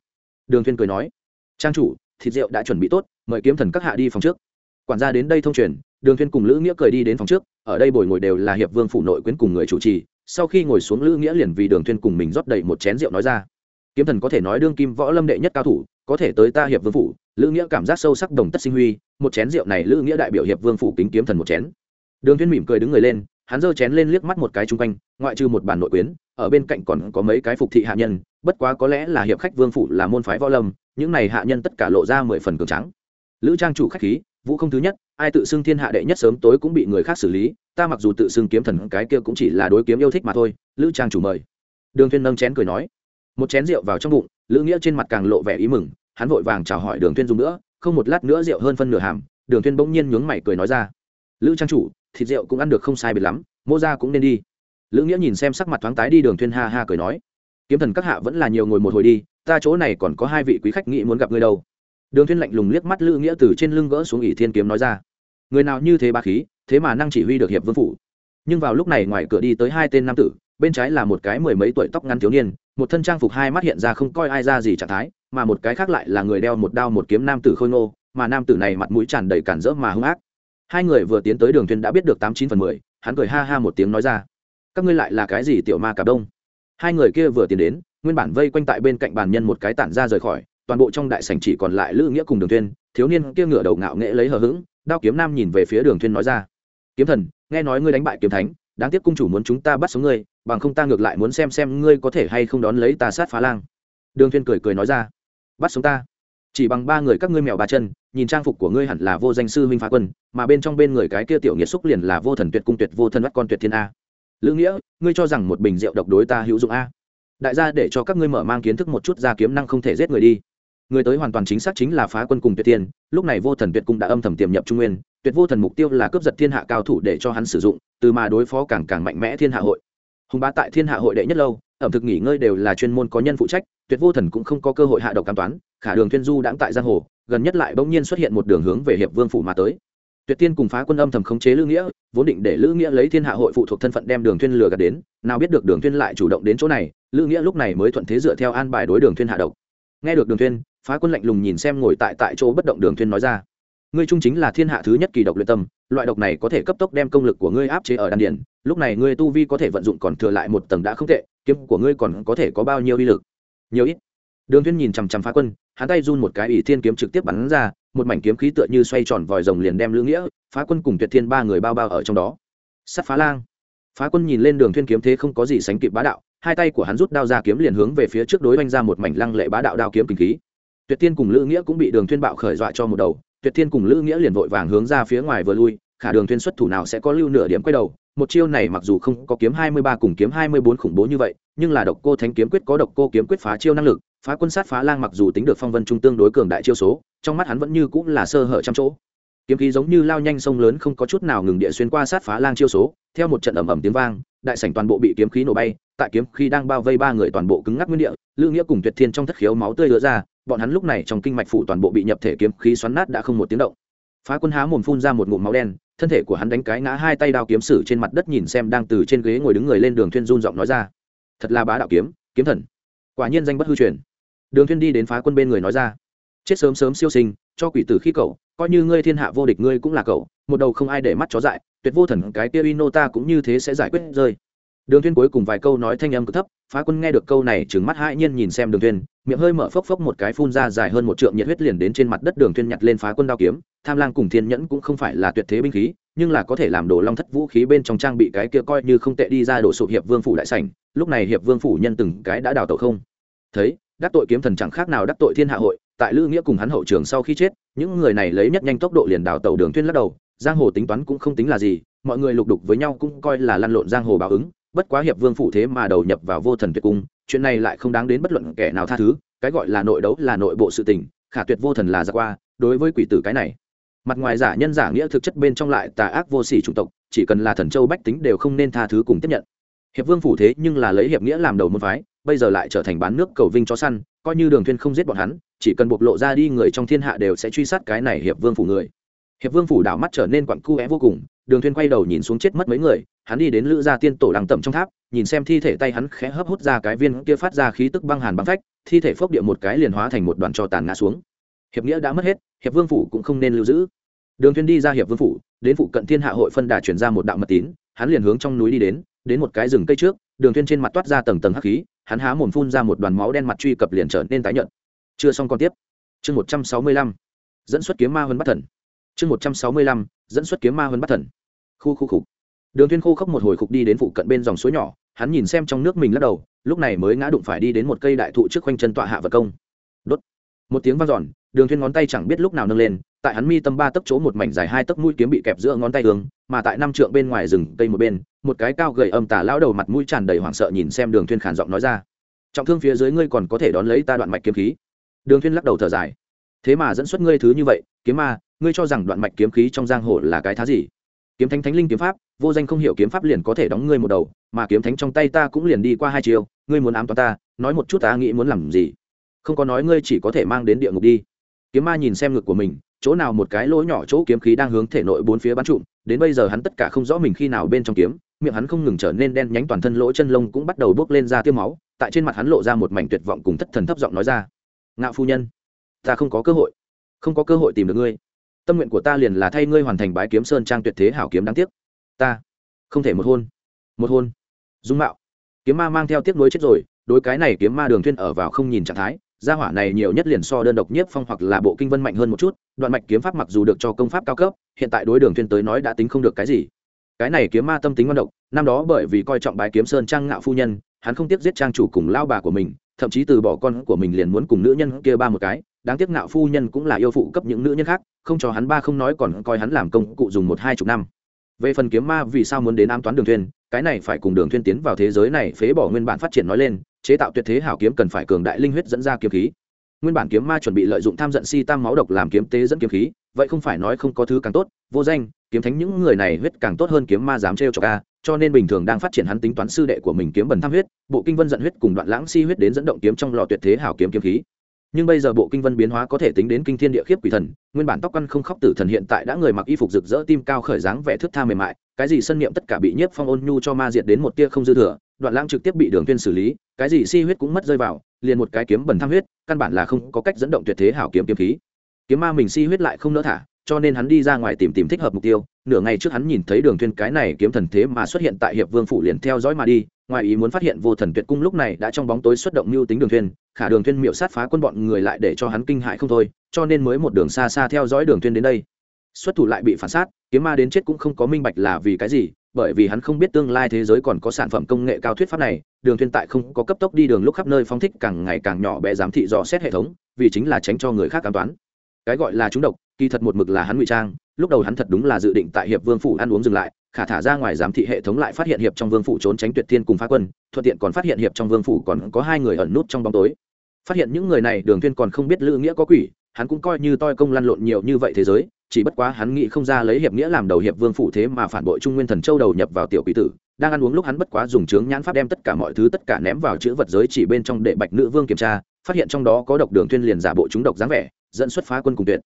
Đường thiên cười nói. Trang chủ, thịt rượu đã chuẩn bị tốt, mời kiếm thần các hạ đi phòng trước. Quản gia đến đây thông truyền, đường thiên cùng lữ nghĩa cười đi đến phòng trước, ở đây bồi ngồi đều là hiệp vương phủ nội quyến cùng người chủ trì, sau khi ngồi xuống lữ nghĩa liền vì đường thiên cùng mình rót đầy một chén rượu nói ra kiếm thần có thể nói đương kim võ lâm đệ nhất cao thủ, có thể tới ta hiệp vương phủ, lữ nghĩa cảm giác sâu sắc đồng tất sinh huy, một chén rượu này lữ nghĩa đại biểu hiệp vương phủ kính kiếm thần một chén. Đường thiên mỉm cười đứng người lên, hắn giơ chén lên liếc mắt một cái chung quanh, ngoại trừ một bản nội quyến, ở bên cạnh còn có mấy cái phục thị hạ nhân, bất quá có lẽ là hiệp khách vương phủ là môn phái võ lâm, những này hạ nhân tất cả lộ ra mười phần cường trắng lữ trang chủ khách khí, vũ không thứ nhất, ai tự xưng thiên hạ đệ nhất sớm tối cũng bị người khác xử lý, ta mặc dù tự xưng kiếm thần, cái kia cũng chỉ là đối kiếm yêu thích mà thôi. Lữ trang chủ mời. Đường thiên nâng chén cười nói một chén rượu vào trong bụng, lữ nghĩa trên mặt càng lộ vẻ ý mừng, hắn vội vàng chào hỏi đường tuyên dùng nữa, không một lát nữa rượu hơn phân nửa hàm, đường tuyên bỗng nhiên nhướng mày cười nói ra, lữ trang chủ, thịt rượu cũng ăn được không sai biệt lắm, mô ra cũng nên đi. Lữ nghĩa nhìn xem sắc mặt thoáng tái đi, đường tuyên ha ha cười nói, kiếm thần các hạ vẫn là nhiều ngồi một hồi đi, ta chỗ này còn có hai vị quý khách nghĩ muốn gặp ngươi đâu. Đường tuyên lạnh lùng liếc mắt lữ nghĩa từ trên lưng gỡ xuống ỷ thiên kiếm nói ra, người nào như thế ba khí, thế mà năng chỉ huy được hiệp vương phủ. Nhưng vào lúc này ngoài cửa đi tới hai tên nam tử, bên trái là một cái mười mấy tuổi tóc ngắn thiếu niên một thân trang phục hai mắt hiện ra không coi ai ra gì trạng thái, mà một cái khác lại là người đeo một đao một kiếm nam tử khôi ngô, mà nam tử này mặt mũi tràn đầy cản rỡ mà hung ác. Hai người vừa tiến tới đường thuyền đã biết được tám chín phần mười, hắn cười ha ha một tiếng nói ra, các ngươi lại là cái gì tiểu ma cả đông? Hai người kia vừa tiến đến, nguyên bản vây quanh tại bên cạnh bàn nhân một cái tản ra rời khỏi, toàn bộ trong đại sảnh chỉ còn lại lữ nghĩa cùng đường thuyên, thiếu niên kia ngửa đầu ngạo nghễ lấy hờ hững, đao kiếm nam nhìn về phía đường thuyên nói ra, kiếm thần, nghe nói ngươi đánh bại kiếm thánh đáng tiếc cung chủ muốn chúng ta bắt sống ngươi, bằng không ta ngược lại muốn xem xem ngươi có thể hay không đón lấy ta sát phá lang. Đường thiên cười cười nói ra. Bắt sống ta? Chỉ bằng ba người các ngươi mèo ba chân, nhìn trang phục của ngươi hẳn là vô danh sư huynh phá quân, mà bên trong bên người cái kia tiểu nghiệt xúc liền là vô thần tuyệt cung tuyệt vô thân bắt con tuyệt thiên a. Lữ nghĩa, ngươi cho rằng một bình rượu độc đối ta hữu dụng a? Đại gia để cho các ngươi mở mang kiến thức một chút ra kiếm năng không thể giết người đi người tới hoàn toàn chính xác chính là phá quân cùng tuyệt thiên, lúc này vô thần tuyệt cung đã âm thầm tiềm nhập trung nguyên, tuyệt vô thần mục tiêu là cướp giật thiên hạ cao thủ để cho hắn sử dụng, từ mà đối phó càng càng mạnh mẽ thiên hạ hội hùng bá tại thiên hạ hội đệ nhất lâu, ẩm thực nghỉ ngơi đều là chuyên môn có nhân phụ trách, tuyệt vô thần cũng không có cơ hội hạ độc cam toán, khả đường thiên du đãng tại giang hồ, gần nhất lại bỗng nhiên xuất hiện một đường hướng về hiệp vương phủ mà tới tuyệt tiên cùng phá quân âm thầm khống chế lữ nghĩa, vốn định để lữ nghĩa lấy thiên hạ hội phụ thuộc thân phận đem đường thiên lừa gạt đến, nào biết được đường thiên lại chủ động đến chỗ này, lữ nghĩa lúc này mới thuận thế dựa theo an bài đối đường thiên hạ độc nghe được đường thiên phá quân lạnh lùng nhìn xem ngồi tại tại chỗ bất động đường thuyên nói ra. Ngươi trung chính là thiên hạ thứ nhất kỳ độc luyện tâm, loại độc này có thể cấp tốc đem công lực của ngươi áp chế ở đan điển lúc này ngươi tu vi có thể vận dụng còn thừa lại một tầng đã không tệ, kiếm của ngươi còn có thể có bao nhiêu uy lực? Nhiều ít. Đường thuyên nhìn chằm chằm phá quân, hắn tay run một cái ủy thiên kiếm trực tiếp bắn ra, một mảnh kiếm khí tựa như xoay tròn vòi rồng liền đem lưỡng nghĩa, phá quân cùng tuyệt thiên ba người bao bao ở trong đó. Sắt phá lang. Phá quân nhìn lên đường thuyên kiếm thế không có gì sánh kịp bá đạo, hai tay của hắn rút đao ra kiếm liền hướng về phía trước đối oanh ra một mảnh lăng lệ bá đạo đao kiếm kinh khí tuyệt thiên cùng lữ nghĩa cũng bị đường thuyên bạo khởi dọa cho một đầu. Tuyệt thiên cùng lữ nghĩa liền vội vàng hướng ra phía ngoài vừa lui, khả đường thuyên xuất thủ nào sẽ có lưu nửa điểm quay đầu. Một chiêu này mặc dù không có kiếm hai mươi ba cùng kiếm hai mươi bốn khủng bố như vậy, nhưng là độc cô thánh kiếm quyết có độc cô kiếm quyết phá chiêu năng lực, phá quân sát phá lang mặc dù tính được phong vân trung tương đối cường đại chiêu số, trong mắt hắn vẫn như cũng là sơ hở trăm chỗ. Kiếm khí giống như lao nhanh sông lớn không có chút nào ngừng địa xuyên qua sát phá lang chiêu số, theo một trận ầm ầm tiếng vang, đại sảnh toàn bộ bị kiếm khí nổ bay, tại kiếm khí đang bao vây ba người toàn bộ cứng ngắc nguyên địa, lữ nghĩa cùng tuyệt thiên trong thất khiếu máu tươi lứa ra bọn hắn lúc này trong kinh mạch phụ toàn bộ bị nhập thể kiếm khí xoắn nát đã không một tiếng động. Phá quân há mồm phun ra một ngụm máu đen, thân thể của hắn đánh cái ngã hai tay đao kiếm sử trên mặt đất nhìn xem đang từ trên ghế ngồi đứng người lên đường thuyên run giọng nói ra. Thật là bá đạo kiếm kiếm thần. Quả nhiên danh bất hư truyền. Đường thuyên đi đến phá quân bên người nói ra. Chết sớm sớm siêu sinh, cho quỷ tử khi cậu, coi như ngươi thiên hạ vô địch ngươi cũng là cậu, một đầu không ai để mắt chó dại, tuyệt vô thần cái kia ino ta cũng như thế sẽ giải quyết rơi. Đường thuyên cuối cùng vài câu nói thanh âm cực thấp, phá quân nghe được câu này, trừng mắt hãi nhiên nhìn xem đường thuyên miệng hơi mở phốc phốc một cái phun ra dài hơn một trượng nhiệt huyết liền đến trên mặt đất đường thuyên nhặt lên phá quân đao kiếm. Tham lang cùng thiên nhẫn cũng không phải là tuyệt thế binh khí, nhưng là có thể làm đổ long thất vũ khí bên trong trang bị cái kia coi như không tệ đi ra đổ sụp hiệp vương phủ đại sảnh. Lúc này hiệp vương phủ nhân từng cái đã đào tẩu không? Thấy, đắc tội kiếm thần chẳng khác nào đắc tội thiên hạ hội, tại lữ nghĩa cùng hắn hậu trường sau khi chết, những người này lấy nhất nhanh tốc độ liền đào tẩu đường thuyên lắc đầu. Giang hồ tính toán cũng không tính là gì, mọi người lục đục với nhau cũng coi là lăn lộn giang hồ báo ứng bất quá hiệp vương phủ thế mà đầu nhập vào vô thần tuyệt cung, chuyện này lại không đáng đến bất luận kẻ nào tha thứ, cái gọi là nội đấu là nội bộ sự tình, khả tuyệt vô thần là ra qua, đối với quỷ tử cái này. Mặt ngoài giả nhân giả nghĩa thực chất bên trong lại tà ác vô sỉ chủng tộc, chỉ cần là thần châu bách tính đều không nên tha thứ cùng tiếp nhận. Hiệp vương phủ thế nhưng là lấy hiệp nghĩa làm đầu môn phái, bây giờ lại trở thành bán nước cầu vinh cho săn, coi như đường thuyên không giết bọn hắn, chỉ cần bộc lộ ra đi người trong thiên hạ đều sẽ truy sát cái này hiệp vương phủ người. Hiệp vương phủ đảo mắt trở nên quặn cu é vô cùng đường thuyên quay đầu nhìn xuống chết mất mấy người, hắn đi đến lữ gia tiên tổ lăng tẩm trong tháp, nhìn xem thi thể tay hắn khẽ hấp hút ra cái viên kia phát ra khí tức băng hàn băng phách, thi thể phốc địa một cái liền hóa thành một đoàn cho tàn ngã xuống. Hiệp nghĩa đã mất hết, hiệp vương phủ cũng không nên lưu giữ. Đường thuyên đi ra hiệp vương phủ, đến phụ cận thiên hạ hội phân đà chuyển ra một đạo mật tín, hắn liền hướng trong núi đi đến đến một cái rừng cây trước, đường thuyên trên mặt toát ra tầng tầng hắc khí, hắn há mồm phun ra một đoàn máu đen mặt truy cập liền trở nên tái nhợt. Chưa xong còn tiếp. Chương một trăm sáu mươi lăm. Dẫn xuất kiếm ma huân bắt thần chương một trăm sáu mươi lăm, dẫn xuất kiếm ma hơn bắt thần. Khu khu khục. Đường Thiên khô khốc một hồi khục đi đến phụ cận bên dòng suối nhỏ, hắn nhìn xem trong nước mình lắc đầu, lúc này mới ngã đụng phải đi đến một cây đại thụ trước quanh chân tọa hạ vật công. Đốt. Một tiếng vang giòn đường Thiên ngón tay chẳng biết lúc nào nâng lên, tại hắn mi tâm ba tấc chỗ một mảnh dài hai tấc mũi kiếm bị kẹp giữa ngón tay hướng mà tại năm trượng bên ngoài rừng cây một bên, một cái cao gầy âm tà lão đầu mặt mũi tràn đầy hoảng sợ nhìn xem đường Thiên khàn giọng nói ra. Trọng thương phía dưới ngươi còn có thể đón lấy ta đoạn mạch kiếm khí. Đường Thiên lắc đầu thở dài. Thế mà dẫn xuất ngươi thứ như vậy, kiếm ma ngươi cho rằng đoạn mạch kiếm khí trong giang hồ là cái thá gì? Kiếm thánh thánh linh kiếm pháp, vô danh không hiểu kiếm pháp liền có thể đóng ngươi một đầu, mà kiếm thánh trong tay ta cũng liền đi qua hai chiều ngươi muốn ám toán ta, nói một chút ta nghĩ muốn làm gì? Không có nói ngươi chỉ có thể mang đến địa ngục đi. Kiếm ma nhìn xem ngực của mình, chỗ nào một cái lỗ nhỏ chỗ kiếm khí đang hướng thể nội bốn phía bắn trụm, đến bây giờ hắn tất cả không rõ mình khi nào bên trong kiếm, miệng hắn không ngừng trở nên đen nhánh toàn thân lỗ chân lông cũng bắt đầu bốc lên ra tiêu máu, tại trên mặt hắn lộ ra một mảnh tuyệt vọng cùng thất thần thấp giọng nói ra. Ngạo phu nhân, ta không có cơ hội, không có cơ hội tìm được ngươi tâm nguyện của ta liền là thay ngươi hoàn thành bái kiếm sơn trang tuyệt thế hảo kiếm đáng tiếc. Ta không thể một hôn một hôn. Dung mạo. Kiếm ma mang theo tiếc nuối chết rồi, đối cái này kiếm ma đường thuyên ở vào không nhìn trạng thái, gia hỏa này nhiều nhất liền so đơn độc nhất phong hoặc là bộ kinh vân mạnh hơn một chút, đoạn mạch kiếm pháp mặc dù được cho công pháp cao cấp, hiện tại đối đường thuyên tới nói đã tính không được cái gì. Cái này kiếm ma tâm tính ngoan độc, năm đó bởi vì coi trọng bái kiếm sơn trang ngạo phu nhân, hắn không tiếc giết trang chủ cùng lao bà của mình, thậm chí từ bỏ con của mình liền muốn cùng nữ nhân kia ba một cái đáng tiếc ngạo phu nhân cũng là yêu phụ cấp những nữ nhân khác, không cho hắn ba không nói còn coi hắn làm công cụ dùng một hai chục năm. Về phần kiếm ma vì sao muốn đến ám toán đường thuyền, cái này phải cùng đường thuyền tiến vào thế giới này phế bỏ nguyên bản phát triển nói lên, chế tạo tuyệt thế hảo kiếm cần phải cường đại linh huyết dẫn ra kiếm khí. Nguyên bản kiếm ma chuẩn bị lợi dụng tham giận si tam máu độc làm kiếm tế dẫn kiếm khí, vậy không phải nói không có thứ càng tốt, vô danh, kiếm thánh những người này huyết càng tốt hơn kiếm ma dám trêu cho ca cho nên bình thường đang phát triển hắn tính toán sư đệ của mình kiếm bần tham huyết, bộ kinh vân giận huyết cùng đoạn lãng si huyết đến dẫn động kiếm trong lò tuyệt thế hảo kiếm kiếm khí nhưng bây giờ bộ kinh vân biến hóa có thể tính đến kinh thiên địa khiếp quỷ thần, nguyên bản tóc căn không khóc tử thần hiện tại đã người mặc y phục rực rỡ tim cao khởi dáng vẻ thước tha mềm mại, cái gì sân niệm tất cả bị nhiếp phong ôn nhu cho ma diệt đến một tia không dư thừa, đoạn lãng trực tiếp bị đường tuyên xử lý, cái gì si huyết cũng mất rơi vào, liền một cái kiếm bẩn tham huyết, căn bản là không có cách dẫn động tuyệt thế hảo kiếm kiếm khí. Kiếm ma mình si huyết lại không nỡ thả, cho nên hắn đi ra ngoài tìm tìm thích hợp mục tiêu, nửa ngày trước hắn nhìn thấy đường thiên cái này kiếm thần thế mà xuất hiện tại hiệp vương phủ liền theo dõi mà đi ngoài ý muốn phát hiện vô thần tuyệt cung lúc này đã trong bóng tối xuất động mưu tính đường thuyền, khả đường thuyền miệu sát phá quân bọn người lại để cho hắn kinh hại không thôi, cho nên mới một đường xa xa theo dõi đường thuyền đến đây. Xuất thủ lại bị phản sát, kiếm ma đến chết cũng không có minh bạch là vì cái gì, bởi vì hắn không biết tương lai thế giới còn có sản phẩm công nghệ cao thuyết pháp này, đường thuyền tại không có cấp tốc đi đường lúc khắp nơi phóng thích càng ngày càng nhỏ bé giám thị dò xét hệ thống, vì chính là tránh cho người khác an toán. Cái gọi là trúng độc, kỳ thật một mực là hắn ngụy trang, lúc đầu hắn thật đúng là dự định tại hiệp vương phủ ăn uống dừng lại khả thả ra ngoài giám thị hệ thống lại phát hiện hiệp trong vương phủ trốn tránh tuyệt thiên cùng phá quân, thuận tiện còn phát hiện hiệp trong vương phủ còn có hai người ẩn nút trong bóng tối. Phát hiện những người này, đường thiên còn không biết lữ nghĩa có quỷ, hắn cũng coi như toi công lăn lộn nhiều như vậy thế giới, chỉ bất quá hắn nghĩ không ra lấy hiệp nghĩa làm đầu hiệp vương phủ thế mà phản bội trung nguyên thần châu đầu nhập vào tiểu quỷ tử, đang ăn uống lúc hắn bất quá dùng trướng nhãn pháp đem tất cả mọi thứ tất cả ném vào chữ vật giới chỉ bên trong để bạch nữ vương kiểm tra, phát hiện trong đó có độc đường thiên liền giả bộ chúng độc dáng vẻ, dẫn xuất phá quân cùng tuyệt.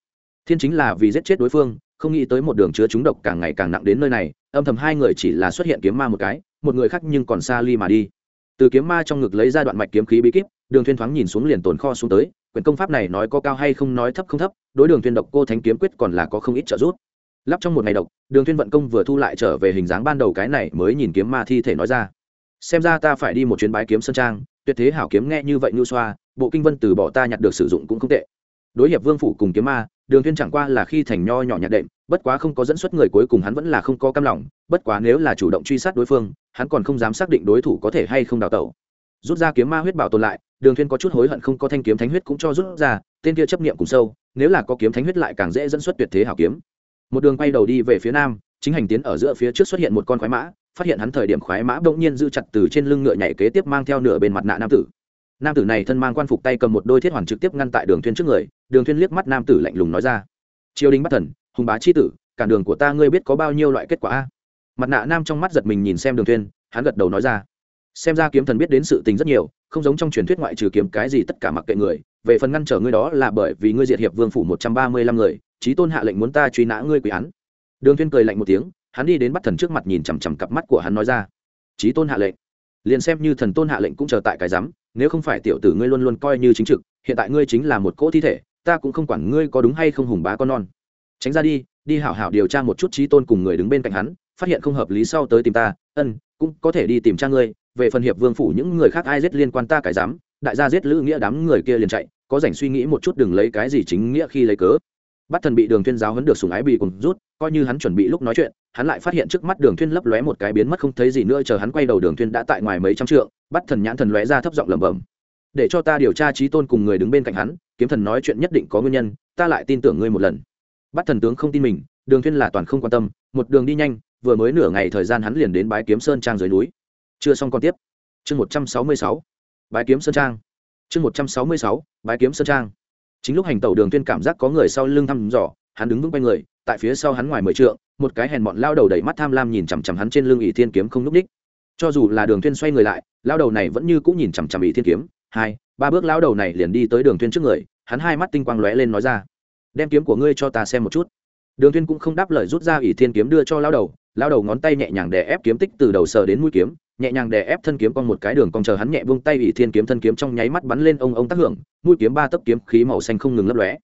Thiên chính là vì giết chết đối phương, không nghĩ tới một đường chứa chúng độc càng ngày càng nặng đến nơi này âm thầm hai người chỉ là xuất hiện kiếm ma một cái, một người khác nhưng còn xa ly mà đi. Từ kiếm ma trong ngực lấy ra đoạn mạch kiếm khí bí kíp, đường thuyên thoáng nhìn xuống liền tồn kho xuống tới, quyển công pháp này nói có cao hay không nói thấp không thấp, đối đường thuyên độc cô thánh kiếm quyết còn là có không ít trợ giúp. Lắp trong một ngày độc, đường thuyên vận công vừa thu lại trở về hình dáng ban đầu cái này mới nhìn kiếm ma thi thể nói ra. Xem ra ta phải đi một chuyến bái kiếm sơn trang, tuyệt thế hảo kiếm nghe như vậy nhu xoa, bộ kinh vân từ bỏ ta nhặt được sử dụng cũng không tệ. Đối hiệp vương phủ cùng kiếm ma đường Thiên chẳng qua là khi thành nho nhỏ nhạt đệm, bất quá không có dẫn xuất người cuối cùng hắn vẫn là không có cam lòng, bất quá nếu là chủ động truy sát đối phương, hắn còn không dám xác định đối thủ có thể hay không đào tẩu. Rút ra kiếm ma huyết bảo tồn lại, đường Thiên có chút hối hận không có thanh kiếm thánh huyết cũng cho rút ra, tên kia chấp niệm cùng sâu, nếu là có kiếm thánh huyết lại càng dễ dẫn xuất tuyệt thế hảo kiếm. Một đường quay đầu đi về phía nam, chính hành tiến ở giữa phía trước xuất hiện một con khoái mã, phát hiện hắn thời điểm khoái mã bỗng nhiên giữ chặt từ trên lưng ngựa nhảy kế tiếp mang theo nửa bên mặt nạ nam tử nam tử này thân mang quan phục tay cầm một đôi thiết hoàn trực tiếp ngăn tại đường thuyên trước người, đường thuyên liếc mắt nam tử lạnh lùng nói ra, triều đình bắt thần, hùng bá chi tử cản đường của ta ngươi biết có bao nhiêu loại kết quả a? Mặt nạ nam trong mắt giật mình nhìn xem đường thuyên hắn gật đầu nói ra, xem ra kiếm thần biết đến sự tình rất nhiều, không giống trong truyền thuyết ngoại trừ kiếm cái gì tất cả mặc kệ người, về phần ngăn trở ngươi đó là bởi vì ngươi diệt hiệp vương phủ một trăm ba mươi lăm người trí tôn hạ lệnh muốn ta truy nã ngươi quỷ án. Đường thuyên cười lạnh một tiếng, hắn đi đến bắt thần trước mặt nhìn chằm chằm cặp mắt của hắn nói ra trí tôn hạ lệnh liền xem như thần tôn hạ lệnh cũng chờ tại cái rắm nếu không phải tiểu tử ngươi luôn luôn coi như chính trực, hiện tại ngươi chính là một cỗ thi thể, ta cũng không quản ngươi có đúng hay không hùng bá con non. Tránh ra đi đi hảo hảo điều tra một chút trí tôn cùng người đứng bên cạnh hắn, phát hiện không hợp lý sau tới tìm ta, ân, cũng có thể đi tìm cha ngươi, về phần hiệp vương phủ những người khác ai giết liên quan ta cái dám đại gia giết lữ nghĩa đám người kia liền chạy, có dành suy nghĩ một chút đừng lấy cái gì chính nghĩa khi lấy cớ bắt thần bị đường thuyên giáo huấn được sùng ái bị cùng rút, coi như hắn chuẩn bị lúc nói chuyện, hắn lại phát hiện trước mắt đường thuyên lấp lóe một cái biến mất không thấy gì nữa, chờ hắn quay đầu đường thuyên đã tại ngoài mấy trăm trượng bắt thần nhãn thần lóe ra thấp giọng lẩm bẩm. Để cho ta điều tra trí tôn cùng người đứng bên cạnh hắn, kiếm thần nói chuyện nhất định có nguyên nhân, ta lại tin tưởng ngươi một lần. Bắt thần tướng không tin mình, đường thuyên là toàn không quan tâm, một đường đi nhanh, vừa mới nửa ngày thời gian hắn liền đến bái kiếm sơn trang dưới núi. Chưa xong còn tiếp. Chương một trăm sáu mươi sáu. Bái kiếm sơn trang. Chương một trăm sáu mươi sáu. Bái kiếm sơn trang chính lúc hành tẩu đường tuyên cảm giác có người sau lưng thăm dò, hắn đứng vững quanh người, tại phía sau hắn ngoài mười trượng, một cái hèn bọn lao đầu đầy mắt tham lam nhìn chằm chằm hắn trên lưng ỷ thiên kiếm không n ú c ních cho dù là đường tuyên xoay người lại, lao đầu này vẫn như cũng nhìn chằm chằm ỷ thiên kiếm. Hai, ba bước lao đầu này liền đi tới đường tuyên trước người, hắn hai mắt tinh quang lóe lên nói ra, đem kiếm của ngươi cho ta xem một chút. Đường tuyên cũng không đáp lời rút ra ỷ thiên kiếm đưa cho lao đầu lao đầu ngón tay nhẹ nhàng đè ép kiếm tích từ đầu sờ đến mũi kiếm nhẹ nhàng đè ép thân kiếm con một cái đường cong chờ hắn nhẹ buông tay ỷ thiên kiếm thân kiếm trong nháy mắt bắn lên ông ông tác hưởng, mũi kiếm ba tấc kiếm khí màu xanh không ngừng lấp lóe.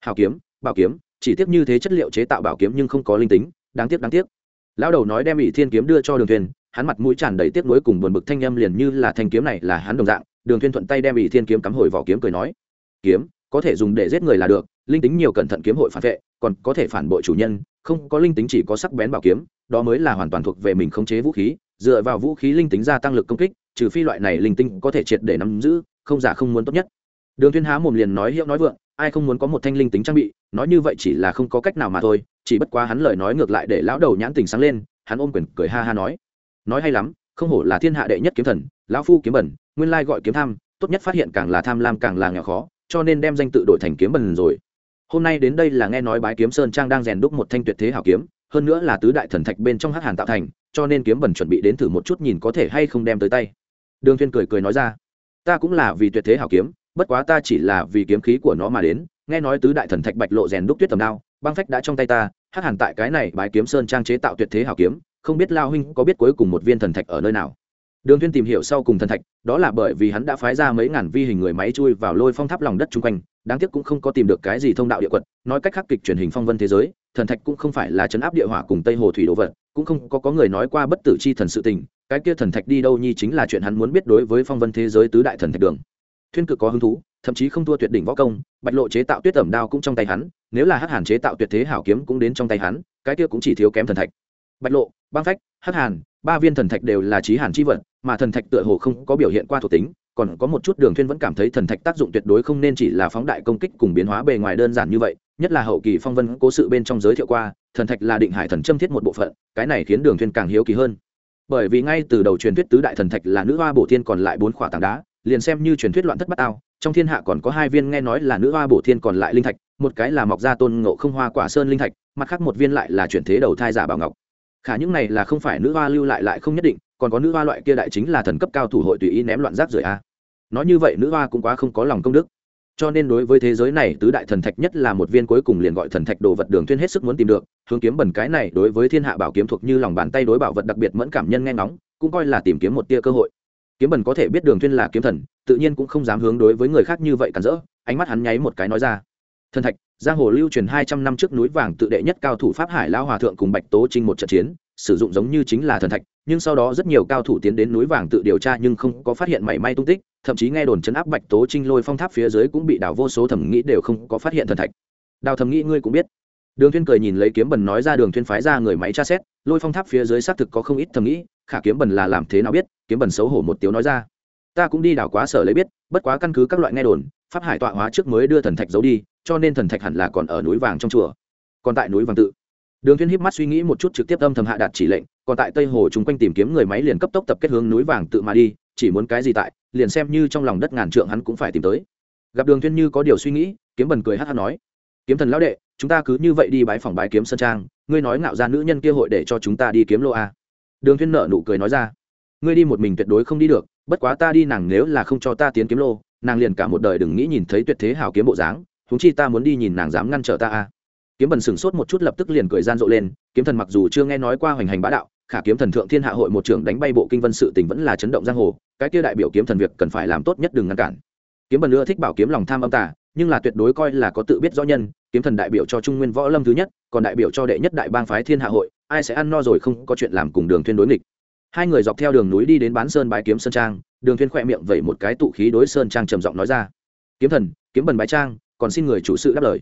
Hào kiếm, bảo kiếm, chỉ tiếc như thế chất liệu chế tạo bảo kiếm nhưng không có linh tính, đáng tiếc đáng tiếc. Lão đầu nói đem ỷ thiên kiếm đưa cho đường thuyền, hắn mặt mũi tràn đầy tiếc nuối cùng buồn bực thanh âm liền như là thanh kiếm này là hắn đồng dạng, đường thuyền thuận tay đem ỷ thiên kiếm cắm hồi vỏ kiếm cười nói, kiếm, có thể dùng để giết người là được, linh tính nhiều cẩn thận kiếm hội phản vệ, còn có thể phản bội chủ nhân, không có linh tính chỉ có sắc bén bảo kiếm, đó mới là hoàn toàn thuộc về mình khống chế vũ khí dựa vào vũ khí linh tính gia tăng lực công kích, trừ phi loại này linh tinh có thể triệt để nắm giữ, không giả không muốn tốt nhất. Đường thiên há mồm liền nói hiệu nói vượng, ai không muốn có một thanh linh tính trang bị, nói như vậy chỉ là không có cách nào mà thôi, chỉ bất quá hắn lời nói ngược lại để lão đầu nhãn tình sáng lên, hắn ôm quyền cười ha ha nói. Nói hay lắm, không hổ là thiên hạ đệ nhất kiếm thần, lão phu kiếm bẩn, nguyên lai gọi kiếm tham, tốt nhất phát hiện càng là tham lam càng là nghèo khó, cho nên đem danh tự đổi thành kiếm bẩn rồi. Hôm nay đến đây là nghe nói bái kiếm sơn trang đang rèn đúc một thanh tuyệt thế hảo kiếm hơn nữa là tứ đại thần thạch bên trong hắc hàn tạo thành, cho nên kiếm bẩn chuẩn bị đến thử một chút nhìn có thể hay không đem tới tay. Đường thiên cười cười nói ra, ta cũng là vì tuyệt thế hảo kiếm, bất quá ta chỉ là vì kiếm khí của nó mà đến, nghe nói tứ đại thần thạch bạch lộ rèn đúc tuyết tầm đao, băng phách đã trong tay ta, hắc hàn tại cái này bái kiếm sơn trang chế tạo tuyệt thế hảo kiếm, không biết lao huynh có biết cuối cùng một viên thần thạch ở nơi nào? Đường thiên tìm hiểu sau cùng thần thạch, đó là bởi vì hắn đã phái ra mấy ngàn vi hình người máy chui vào lôi phong tháp lòng đất chung quanh đáng tiếc cũng không có tìm được cái gì thông đạo địa quật, nói cách khác kịch truyền hình phong vân thế giới, thần thạch cũng không phải là chấn áp địa hỏa cùng tây hồ thủy đồ vật, cũng không có có người nói qua bất tử chi thần sự tình, cái kia thần thạch đi đâu nhi chính là chuyện hắn muốn biết đối với phong vân thế giới tứ đại thần thạch đường. Thuyên cực có hứng thú, thậm chí không thua tuyệt đỉnh võ công, bạch lộ chế tạo tuyết tẩm đao cũng trong tay hắn, nếu là hắc hàn chế tạo tuyệt thế hảo kiếm cũng đến trong tay hắn, cái kia cũng chỉ thiếu kém thần thạch. Bạch lộ, băng phách, hắc hàn, ba viên thần thạch đều là trí hàn chi vật, mà thần thạch tựa hồ không có biểu hiện qua thuộc tính còn có một chút đường thuyên vẫn cảm thấy thần thạch tác dụng tuyệt đối không nên chỉ là phóng đại công kích cùng biến hóa bề ngoài đơn giản như vậy, nhất là hậu kỳ phong vân cố sự bên trong giới thiệu qua, thần thạch là định hải thần châm thiết một bộ phận, cái này khiến đường thuyên càng hiếu kỳ hơn. Bởi vì ngay từ đầu truyền thuyết tứ đại thần thạch là nữ hoa bổ thiên còn lại bốn khỏa tảng đá, liền xem như truyền thuyết loạn thất bát ao, trong thiên hạ còn có hai viên nghe nói là nữ hoa bổ thiên còn lại linh thạch, một cái là mọc ra tôn ngộ không hoa quả sơn linh thạch, mặt khác một viên lại là chuyển thế đầu thai giả bảo ngọc. Khả những này là không phải nữ hoa lưu lại lại không nhất định, còn có nữ hoa loại kia đại chính là thần cấp cao thủ hội tùy ý ném loạn rác rưởi a nói như vậy nữ hoa cũng quá không có lòng công đức. Cho nên đối với thế giới này, tứ đại thần thạch nhất là một viên cuối cùng liền gọi thần thạch đồ vật đường thiên hết sức muốn tìm được, hướng kiếm bẩn cái này đối với thiên hạ bảo kiếm thuộc như lòng bàn tay đối bảo vật đặc biệt mẫn cảm nhân nghe ngóng, cũng coi là tìm kiếm một tia cơ hội. Kiếm bẩn có thể biết đường thiên là kiếm thần, tự nhiên cũng không dám hướng đối với người khác như vậy cản rỡ, ánh mắt hắn nháy một cái nói ra. Thần thạch giang hồ lưu truyền hai trăm năm trước núi vàng tự đệ nhất cao thủ pháp hải lao hòa thượng cùng bạch tố trinh một trận chiến, sử dụng giống như chính là thần thạch, nhưng sau đó rất nhiều cao thủ tiến đến núi vàng tự điều tra nhưng không có phát hiện mảy may tung tích, thậm chí nghe đồn chấn áp bạch tố trinh lôi phong tháp phía dưới cũng bị đào vô số thẩm nghĩ đều không có phát hiện thần thạch. Đào thẩm nghĩ ngươi cũng biết. Đường thiên cười nhìn lấy kiếm bần nói ra đường thiên phái ra người máy tra xét, lôi phong tháp phía dưới xác thực có không ít thẩm nghĩ, khả kiếm bần là làm thế nào biết, kiếm bần xấu hổ một tiếng nói ra. Ta cũng đi đào quá sở lấy biết, bất quá căn cứ các loại nghe đồn pháp hải tọa hóa trước mới đưa thần thạch giấu đi, cho nên thần thạch hẳn là còn ở núi vàng trong chùa. Còn tại núi vàng tự. Đường thiên híp mắt suy nghĩ một chút trực tiếp âm thầm hạ đạt chỉ lệnh, còn tại tây hồ chúng quanh tìm kiếm người máy liền cấp tốc tập kết hướng núi vàng tự mà đi, chỉ muốn cái gì tại, liền xem như trong lòng đất ngàn trượng hắn cũng phải tìm tới. Gặp đường thiên như có điều suy nghĩ, kiếm bần cười hắt hắt nói, kiếm thần lão đệ, chúng ta cứ như vậy đi bái phòng bái kiếm sơn trang, ngươi nói ngạo ra nữ nhân kia hội để cho chúng ta đi kiếm lô a. Đường thiên nở nụ cười nói ra, ngươi đi một mình tuyệt đối không đi được, bất quá ta đi nàng nếu là không cho ta tiến kiếm lô nàng liền cả một đời đừng nghĩ nhìn thấy tuyệt thế hảo kiếm bộ dáng chúng chi ta muốn đi nhìn nàng dám ngăn trở ta a. Kiếm bần sửng sốt một chút lập tức liền cười gian rộ lên, kiếm thần mặc dù chưa nghe nói qua hoành hành bá đạo, khả kiếm thần thượng thiên hạ hội một trưởng đánh bay bộ kinh vân sự tình vẫn là chấn động giang hồ, cái kia đại biểu kiếm thần việc cần phải làm tốt nhất đừng ngăn cản. Kiếm bần ưa thích bảo kiếm lòng tham âm tả nhưng là tuyệt đối coi là có tự biết rõ nhân, kiếm thần đại biểu cho trung nguyên võ lâm thứ nhất, còn đại biểu cho đệ nhất đại bang phái thiên hạ hội, ai sẽ ăn no rồi không có chuyện làm cùng đường thuyên đối nghịch. Hai người dọc theo đường núi đi đến bán sơn bái kiếm sơn trang đường thuyên khoe miệng vẩy một cái tụ khí đối sơn trang trầm giọng nói ra. Kiếm thần, kiếm bần bái trang, còn xin người chủ sự đáp lời.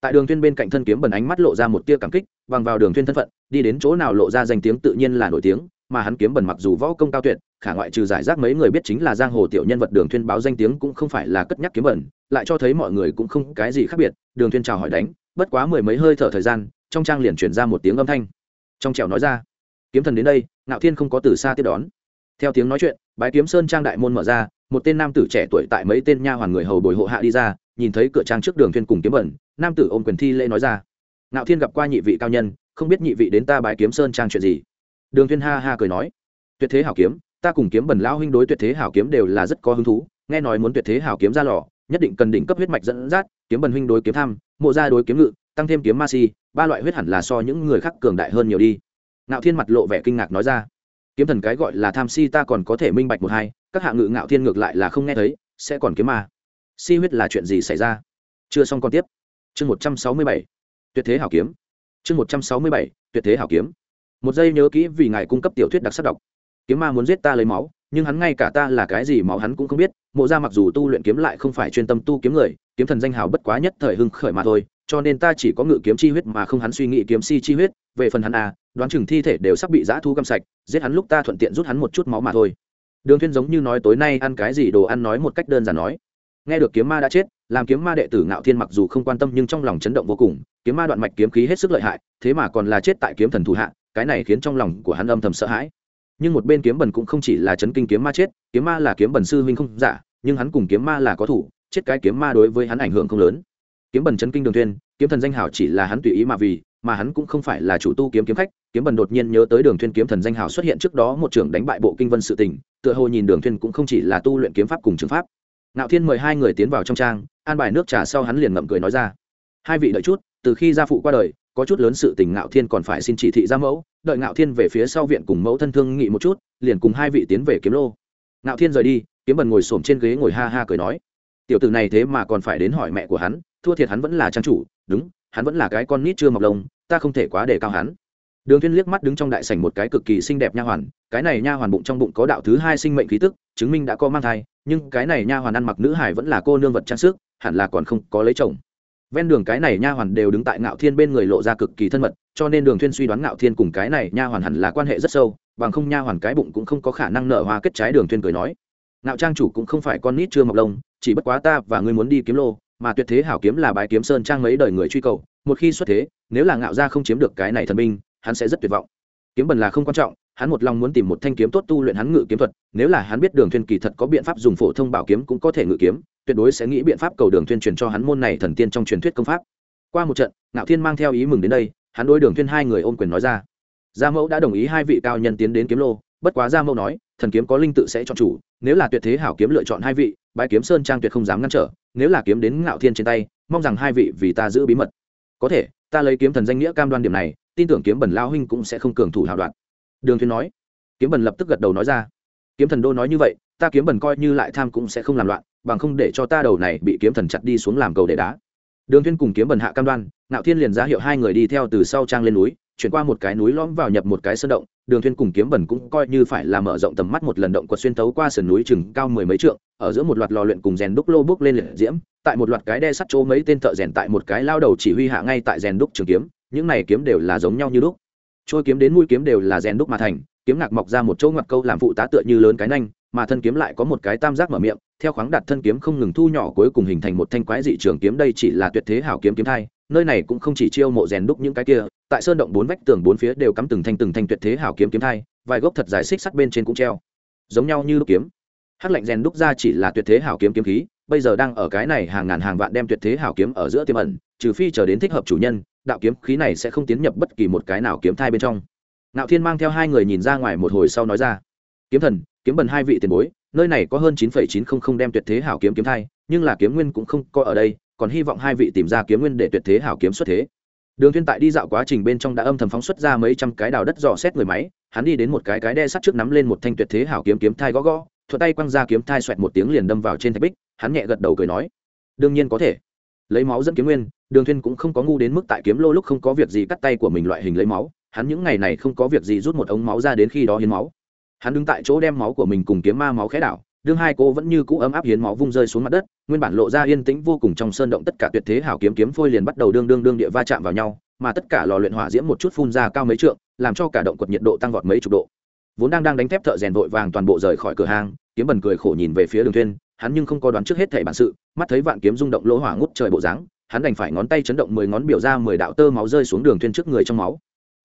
Tại đường thuyên bên cạnh thân kiếm bần ánh mắt lộ ra một tia cảm kích, bằng vào đường thuyên thân phận, đi đến chỗ nào lộ ra danh tiếng tự nhiên là nổi tiếng, mà hắn kiếm bần mặc dù võ công cao tuyệt, khả ngoại trừ giải rác mấy người biết chính là giang hồ tiểu nhân vật đường thuyên báo danh tiếng cũng không phải là cất nhắc kiếm bần, lại cho thấy mọi người cũng không cái gì khác biệt, đường thuyên chào hỏi đánh, bất quá mười mấy hơi thở thời gian, trong trang liền truyền ra một tiếng âm thanh. Trong trẻo nói ra, kiếm thần đến đây, ngạo thiên không có từ xa tiếp đón theo tiếng nói chuyện, bái kiếm sơn trang đại môn mở ra, một tên nam tử trẻ tuổi tại mấy tên nha hoàn người hầu bồi hộ hạ đi ra, nhìn thấy cửa trang trước đường thuyên cùng kiếm bẩn, nam tử ôm quyền thi lễ nói ra. Ngạo thiên gặp qua nhị vị cao nhân, không biết nhị vị đến ta bái kiếm sơn trang chuyện gì. Đường thuyên ha ha cười nói, tuyệt thế hảo kiếm, ta cùng kiếm bẩn lão huynh đối tuyệt thế hảo kiếm đều là rất có hứng thú, nghe nói muốn tuyệt thế hảo kiếm ra lò, nhất định cần đỉnh cấp huyết mạch dẫn dắt, kiếm bẩn huynh đối kiếm tham, mộ gia đối kiếm ngự, tăng thêm kiếm ma si, ba loại huyết hẳn là so những người khác cường đại hơn nhiều đi. Ngạo thiên mặt lộ vẻ kinh ngạc nói ra kiếm thần cái gọi là tham si ta còn có thể minh bạch một hai, các hạ ngự ngạo thiên ngược lại là không nghe thấy, sẽ còn kiếm ma. Si huyết là chuyện gì xảy ra? Chưa xong còn tiếp. Chương một trăm sáu mươi bảy. Tuyệt thế hảo kiếm. Chương một trăm sáu mươi bảy. Tuyệt thế hảo kiếm. Một giây nhớ kỹ vì ngài cung cấp tiểu thuyết đặc sắc đọc. Kiếm ma muốn giết ta lấy máu nhưng hắn ngay cả ta là cái gì máu hắn cũng không biết, mộ ra mặc dù tu luyện kiếm lại không phải chuyên tâm tu kiếm người, kiếm thần danh hào bất quá nhất thời hưng khởi mà thôi, cho nên ta chỉ có ngự kiếm chi huyết mà không hắn suy nghĩ kiếm si chi huyết, về phần hắn à đoán chừng thi thể đều sắp bị giã thu găm sạch, giết hắn lúc ta thuận tiện rút hắn một chút máu mà thôi. Đường thiên giống như nói tối nay ăn cái gì đồ ăn nói một cách đơn giản nói. Nghe được kiếm ma đã chết, làm kiếm ma đệ tử ngạo thiên mặc dù không quan tâm nhưng trong lòng chấn động vô cùng, kiếm ma đoạn mạch kiếm khí hết sức lợi hại, thế mà còn là chết tại kiếm thần thủ hạ, cái này khiến trong lòng của hắn âm thầm sợ hãi nhưng một bên kiếm bần cũng không chỉ là chấn kinh kiếm ma chết, kiếm ma là kiếm bần sư huynh không giả, nhưng hắn cùng kiếm ma là có thủ, chết cái kiếm ma đối với hắn ảnh hưởng không lớn. Kiếm bần chấn kinh đường thuyên kiếm thần danh hảo chỉ là hắn tùy ý mà vì, mà hắn cũng không phải là chủ tu kiếm kiếm khách. Kiếm bần đột nhiên nhớ tới đường thuyên kiếm thần danh hảo xuất hiện trước đó một trưởng đánh bại bộ kinh vân sự tình, tựa hồ nhìn đường thuyên cũng không chỉ là tu luyện kiếm pháp cùng trường pháp. Nạo thiên mời hai người tiến vào trong trang, an bài nước trà sau hắn liền ngậm cười nói ra. Hai vị đợi chút, từ khi gia phụ qua đời có chút lớn sự tình ngạo thiên còn phải xin chỉ thị ra mẫu, đợi ngạo thiên về phía sau viện cùng mẫu thân thương nghị một chút, liền cùng hai vị tiến về kiếm lô. Ngạo thiên rời đi, kiếm bần ngồi xổm trên ghế ngồi ha ha cười nói, tiểu tử này thế mà còn phải đến hỏi mẹ của hắn, thua thiệt hắn vẫn là trang chủ, đúng, hắn vẫn là cái con nít chưa mọc lông, ta không thể quá đề cao hắn. Đường thiên liếc mắt đứng trong đại sảnh một cái cực kỳ xinh đẹp nha hoàn, cái này nha hoàn bụng trong bụng có đạo thứ hai sinh mệnh khí tức, chứng minh đã có mang thai, nhưng cái này nha hoàn ăn mặc nữ hải vẫn là cô nương vật trang sức, hẳn là còn không có lấy chồng ven đường cái này nha hoàn đều đứng tại ngạo thiên bên người lộ ra cực kỳ thân mật, cho nên đường thiên suy đoán ngạo thiên cùng cái này nha hoàn hẳn là quan hệ rất sâu, bằng không nha hoàn cái bụng cũng không có khả năng nở hoa kết trái đường thiên cười nói. Ngạo trang chủ cũng không phải con nít chưa mọc lông, chỉ bất quá ta và ngươi muốn đi kiếm lô, mà tuyệt thế hảo kiếm là bái kiếm sơn trang mấy đời người truy cầu, một khi xuất thế, nếu là ngạo gia không chiếm được cái này thần binh, hắn sẽ rất tuyệt vọng. Kiếm bần là không quan trọng hắn một lòng muốn tìm một thanh kiếm tốt tu luyện hắn ngự kiếm thuật, nếu là hắn biết đường thuyên kỳ thật có biện pháp dùng phổ thông bảo kiếm cũng có thể ngự kiếm, tuyệt đối sẽ nghĩ biện pháp cầu đường thuyên truyền cho hắn môn này thần tiên trong truyền thuyết công pháp. Qua một trận, ngạo thiên mang theo ý mừng đến đây, hắn đối đường thuyên hai người ôm quyền nói ra. Gia mẫu đã đồng ý hai vị cao nhân tiến đến kiếm lô, bất quá gia mẫu nói, thần kiếm có linh tự sẽ chọn chủ, nếu là tuyệt thế hảo kiếm lựa chọn hai vị, bái kiếm sơn trang tuyệt không dám ngăn trở, nếu là kiếm đến ngạo thiên trên tay, mong rằng hai vị vì ta giữ bí mật. Có thể, ta lấy kiếm thần danh nghĩa cam đoan điểm này, tin tưởng kiếm bẩn lao huynh cũng sẽ không cường thủ hào đoạn đường thuyền nói. Kiếm Bần lập tức gật đầu nói ra. Kiếm thần đô nói như vậy, ta kiếm Bần coi như lại tham cũng sẽ không làm loạn, bằng không để cho ta đầu này bị kiếm thần chặt đi xuống làm cầu để đá. Đường thuyên cùng kiếm Bần hạ cam đoan, ngạo thiên liền ra hiệu hai người đi theo từ sau trang lên núi, chuyển qua một cái núi lõm vào nhập một cái sơn động. Đường thuyên cùng kiếm bẩn cũng coi như phải là mở rộng tầm mắt một lần động quật xuyên tấu qua sườn núi chừng cao mười mấy trượng, ở giữa một loạt lò luyện cùng rèn đúc lô bước lên liệt diễm, tại một loạt cái đe sắt chỗ mấy tên thợ rèn tại một cái lao đầu chỉ huy hạ ngay tại rèn đúc trường kiếm, những này kiếm đều là giống nhau như đúc trôi kiếm đến mũi kiếm đều là rèn đúc mà thành, kiếm ngạc mọc ra một chỗ ngoặt câu làm phụ tá tựa như lớn cái nanh, mà thân kiếm lại có một cái tam giác mở miệng, theo khoáng đặt thân kiếm không ngừng thu nhỏ cuối cùng hình thành một thanh quái dị trường kiếm, đây chỉ là tuyệt thế hảo kiếm kiếm thai, nơi này cũng không chỉ chiêu mộ rèn đúc những cái kia, tại sơn động bốn vách tường bốn phía đều cắm từng thanh từng thanh tuyệt thế hảo kiếm kiếm thai, vài gốc thật dài xích sắt bên trên cũng treo, giống nhau như đúc kiếm. Hắc lạnh rèn đúc ra chỉ là tuyệt thế hảo kiếm kiếm khí, bây giờ đang ở cái này hàng ngàn hàng vạn đem tuyệt thế hảo kiếm ở giữa tiềm ẩn, trừ phi chờ đến thích hợp chủ nhân đạo kiếm khí này sẽ không tiến nhập bất kỳ một cái nào kiếm thai bên trong. Nạo thiên mang theo hai người nhìn ra ngoài một hồi sau nói ra, kiếm thần, kiếm bần hai vị tiền bối, nơi này có hơn chín phẩy chín không không đem tuyệt thế hảo kiếm kiếm thai, nhưng là kiếm nguyên cũng không có ở đây, còn hy vọng hai vị tìm ra kiếm nguyên để tuyệt thế hảo kiếm xuất thế. Đường thiên tại đi dạo quá trình bên trong đã âm thầm phóng xuất ra mấy trăm cái đào đất dò xét người máy, hắn đi đến một cái cái đe sắt trước nắm lên một thanh tuyệt thế hảo kiếm kiếm thai gõ gõ, thuận tay quăng ra kiếm thai xoẹt một tiếng liền đâm vào trên thạch bích, hắn nhẹ gật đầu cười nói, đương nhiên có thể. Lấy máu dẫn kiếm nguyên đường thiên cũng không có ngu đến mức tại kiếm lô lúc không có việc gì cắt tay của mình loại hình lấy máu, hắn những ngày này không có việc gì rút một ống máu ra đến khi đó hiến máu. Hắn đứng tại chỗ đem máu của mình cùng kiếm ma máu khẽ đảo, đương hai cô vẫn như cũ ấm áp hiến máu vung rơi xuống mặt đất, nguyên bản lộ ra yên tĩnh vô cùng trong sơn động tất cả tuyệt thế hảo kiếm kiếm phôi liền bắt đầu đương đương đương địa va chạm vào nhau, mà tất cả lò luyện hỏa diễm một chút phun ra cao mấy trượng, làm cho cả động quật nhiệt độ tăng vọt mấy chục độ. Vốn đang đang đánh thép thợ rèn vội vàng toàn bộ rời khỏi cửa hàng kiếm bần cười khổ nhìn về phía đường thuyên, hắn nhưng không có đoán trước hết thảy bản sự, mắt thấy vạn kiếm rung động lỗ hỏa ngút trời bộ dáng hắn đành phải ngón tay chấn động mười ngón biểu ra mười đạo tơ máu rơi xuống đường thuyên trước người trong máu.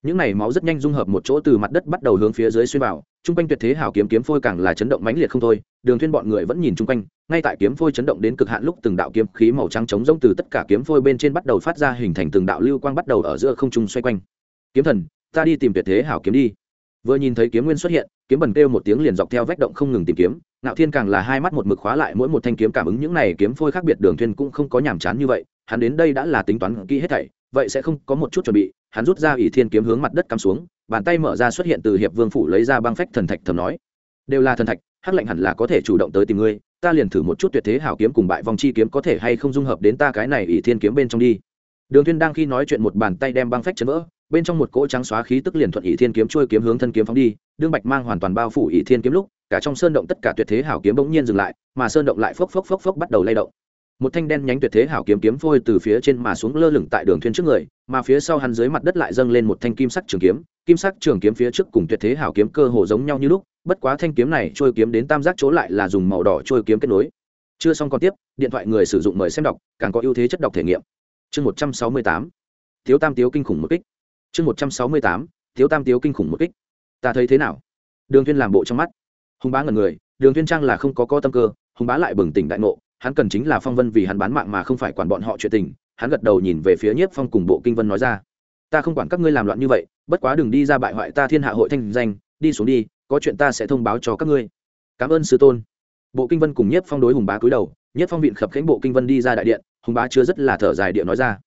Những này máu rất nhanh dung hợp một chỗ từ mặt đất bắt đầu hướng phía dưới xuyên vào trung quanh tuyệt thế hào kiếm kiếm phôi càng là chấn động mãnh liệt không thôi, đường thuyên bọn người vẫn nhìn trung quanh, ngay tại kiếm phôi chấn động đến cực hạn lúc từng đạo kiếm khí màu trắng chống rông từ tất cả kiếm phôi bên trên bắt đầu phát ra hình thành từng đạo lưu quang bắt đầu ở giữa không trung xoay quanh. Kiếm thần, ta đi tìm tuyệt thế hào kiếm đi. Vừa nhìn thấy kiếm nguyên xuất hiện, kiếm bần kêu một tiếng liền dọc theo vách động không ngừng tìm kiếm ngạo thiên càng là hai mắt một mực khóa lại, mỗi một thanh kiếm cảm ứng những này kiếm phôi khác biệt đường Thiên cũng không có nhảm chán như vậy. Hắn đến đây đã là tính toán kỹ hết thảy, vậy sẽ không có một chút chuẩn bị. Hắn rút ra ỷ thiên kiếm hướng mặt đất cắm xuống, bàn tay mở ra xuất hiện từ hiệp vương phủ lấy ra băng phách thần thạch thầm nói. Đều là thần thạch, hắc lệnh hẳn là có thể chủ động tới tìm ngươi, ta liền thử một chút tuyệt thế hảo kiếm cùng bại vong chi kiếm có thể hay không dung hợp đến ta cái này ỷ thiên kiếm bên trong đi. Đường thiên đang khi nói chuyện một bàn tay đem băng phách chấn vỡ, bên trong một cỗ trắng xóa khí tức liền thuận ỷ thiên kiếm chui kiếm hướng thân kiếm phóng đi, đương bạch mang hoàn toàn bao phủ ỷ thiên kiếm lúc cả trong sơn động tất cả tuyệt thế hảo kiếm bỗng nhiên dừng lại, mà sơn động lại phốc phốc phốc phốc bắt đầu lay động. Một thanh đen nhánh tuyệt thế hảo kiếm kiếm phôi từ phía trên mà xuống lơ lửng tại đường thuyền trước người, mà phía sau hắn dưới mặt đất lại dâng lên một thanh kim sắc trường kiếm. Kim sắc trường kiếm phía trước cùng tuyệt thế hảo kiếm cơ hồ giống nhau như lúc, bất quá thanh kiếm này trôi kiếm đến tam giác chỗ lại là dùng màu đỏ trôi kiếm kết nối. Chưa xong còn tiếp, điện thoại người sử dụng mời xem đọc, càng có ưu thế chất đọc thể nghiệm. Chương một trăm sáu mươi tám. Thiếu tam tiếu kinh khủng một kích. Chương một trăm sáu mươi tám. Thiếu tam tiếu kinh khủng một kích. Ta thấy thế nào? Đường thiên làm bộ trong mắt hùng bá ngần người, đường thiên trang là không có co tâm cơ, hùng bá lại bừng tỉnh đại ngộ, hắn cần chính là phong vân vì hắn bán mạng mà không phải quản bọn họ chuyện tình, hắn gật đầu nhìn về phía nhiếp phong cùng bộ kinh vân nói ra. Ta không quản các ngươi làm loạn như vậy, bất quá đừng đi ra bại hoại ta thiên hạ hội thanh danh, đi xuống đi, có chuyện ta sẽ thông báo cho các ngươi. Cảm ơn sư tôn. Bộ kinh vân cùng nhiếp phong đối hùng bá cúi đầu, nhiếp phong vịn khập khánh bộ kinh vân đi ra đại điện, hùng bá chưa rất là thở dài điện nói ra.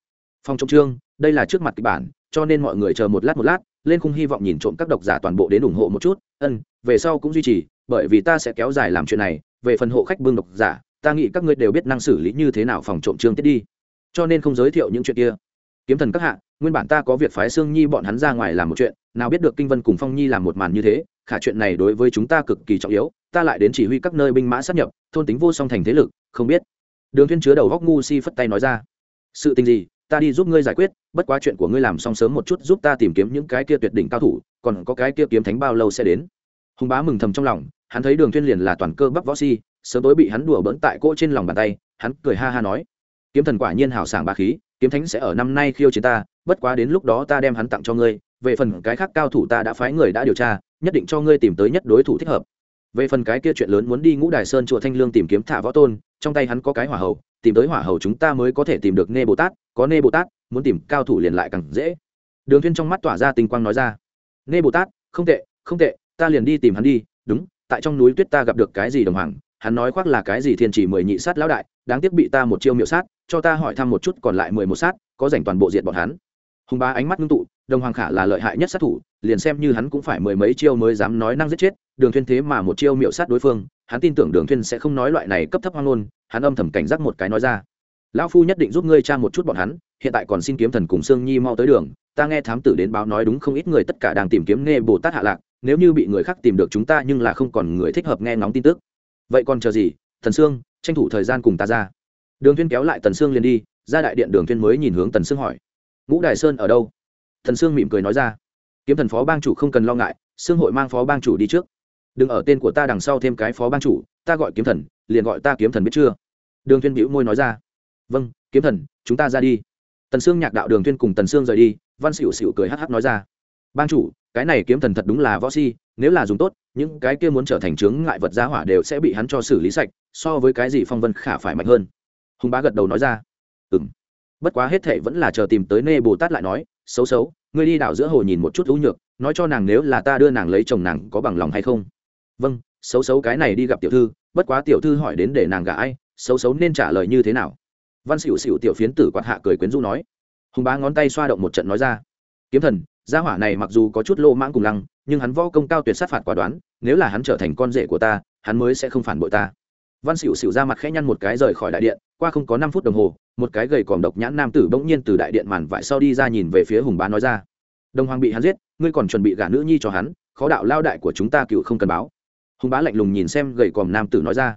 Phong trọng trương, đây là trước mặt kịch bản, cho nên mọi người chờ một lát một lát lên khung hy vọng nhìn trộm các độc giả toàn bộ đến ủng hộ một chút. Ân, về sau cũng duy trì, bởi vì ta sẽ kéo dài làm chuyện này. Về phần hộ khách bưng độc giả, ta nghĩ các ngươi đều biết năng xử lý như thế nào phòng trộm trương tiết đi. Cho nên không giới thiệu những chuyện kia. Kiếm thần các hạ, nguyên bản ta có việc phái xương nhi bọn hắn ra ngoài làm một chuyện, nào biết được kinh vân cùng phong nhi làm một màn như thế, khả chuyện này đối với chúng ta cực kỳ trọng yếu, ta lại đến chỉ huy các nơi binh mã sát nhập, thôn tính vô song thành thế lực, không biết. Đường thiên chứa đầu góc ngu si phất tay nói ra. Sự tình gì? Ta đi giúp ngươi giải quyết, bất quá chuyện của ngươi làm xong sớm một chút giúp ta tìm kiếm những cái kia tuyệt đỉnh cao thủ, còn có cái kia kiếm thánh bao lâu sẽ đến? Hùng bá mừng thầm trong lòng, hắn thấy đường thiên liền là toàn cơ bắp võ si, sớm tối bị hắn đùa bỡn tại cỗ trên lòng bàn tay, hắn cười ha ha nói, kiếm thần quả nhiên hào sảng bá khí, kiếm thánh sẽ ở năm nay khiêu chiến ta, bất quá đến lúc đó ta đem hắn tặng cho ngươi, về phần cái khác cao thủ ta đã phái người đã điều tra, nhất định cho ngươi tìm tới nhất đối thủ thích hợp. Về phần cái kia chuyện lớn muốn đi ngũ đài sơn chùa thanh lương tìm kiếm thả võ tôn, trong tay hắn có cái hỏa hầu tìm tới hỏa hầu chúng ta mới có thể tìm được nê bồ tát, có nê bồ tát, muốn tìm cao thủ liền lại càng dễ. Đường thiên trong mắt tỏa ra tinh quang nói ra. Nê bồ tát, không tệ không tệ, ta liền đi tìm hắn đi, đúng, tại trong núi tuyết ta gặp được cái gì đồng hoàng, hắn nói khoác là cái gì thiên chỉ mười nhị sát lão đại, đáng tiếc bị ta một chiêu miệu sát, cho ta hỏi thăm một chút còn lại mười một sát, có dành toàn bộ diện bọn hắn. Hùng bá ánh mắt ngưng tụ, đồng hoàng khả là lợi hại nhất sát thủ, liền xem như hắn cũng phải mười mấy chiêu mới dám nói năng giết chết, đường thiên thế mà một chiêu miệu sát đối phương hắn tin tưởng đường thuyên sẽ không nói loại này cấp thấp hoang ngôn, hắn âm thầm cảnh giác một cái nói ra. Lão phu nhất định giúp ngươi tra một chút bọn hắn, hiện tại còn xin kiếm thần cùng sương nhi mau tới đường, ta nghe thám tử đến báo nói đúng không ít người tất cả đang tìm kiếm nghe bồ tát hạ lạc, nếu như bị người khác tìm được chúng ta nhưng là không còn người thích hợp nghe ngóng tin tức. Vậy còn chờ gì? Thần sương, tranh thủ thời gian cùng ta ra. Đường thuyên kéo lại tần sương liền đi, ra đại điện đường thuyên mới nhìn hướng tần sương hỏi. Ngũ đài sơn ở đâu? Thần sương mỉm cười nói ra. Kiếm thần phó bang chủ không cần lo ngại, sương hội mang phó bang chủ đi trước đừng ở tên của ta đằng sau thêm cái phó ban chủ, ta gọi kiếm thần, liền gọi ta kiếm thần biết chưa? Đường thiên bĩu môi nói ra. Vâng kiếm thần, chúng ta ra đi. Tần sương nhạc đạo đường thiên cùng tần sương rời đi, văn xỉu xỉu cười hắc hắc nói ra. Ban chủ, cái này kiếm thần thật đúng là võ si, nếu là dùng tốt, những cái kia muốn trở thành chướng ngại vật giá hỏa đều sẽ bị hắn cho xử lý sạch, so với cái gì phong vân khả phải mạnh hơn. Hùng bá gật đầu nói ra. Ừ m bất quá hết thệ vẫn là chờ tìm tới nê bồ tát lại nói, xấu xấu, ngươi đi đảo giữa hồ nhìn một chút ưu nhược, nói cho nàng nếu là ta đưa nàng lấy chồng nàng có bằng lòng hay không? Vâng xấu xấu cái này đi gặp tiểu thư, bất quá tiểu thư hỏi đến để nàng gả ai, xấu xấu nên trả lời như thế nào? Văn xỉu xỉu tiểu phiến tử quạt hạ cười quyến rũ nói. Hùng bá ngón tay xoa động một trận nói ra. Kiếm thần, gia hỏa này mặc dù có chút lô mãng cùng lăng, nhưng hắn võ công cao tuyệt sát phạt quả đoán, nếu là hắn trở thành con rể của ta, hắn mới sẽ không phản bội ta. Văn xỉu xỉu ra mặt khẽ nhăn một cái rời khỏi đại điện, qua không có năm phút đồng hồ, một cái gầy còm độc nhãn nam tử bỗng nhiên từ đại điện màn vải sau đi ra nhìn về phía hùng bá nói ra. Đồng hoàng bị hắn giết, ngươi còn chuẩn bị gả nữ nhi cho hắn, khó đạo lao đại của chúng ta cựu không cần báo hùng bá lạnh lùng nhìn xem gầy còm nam tử nói ra,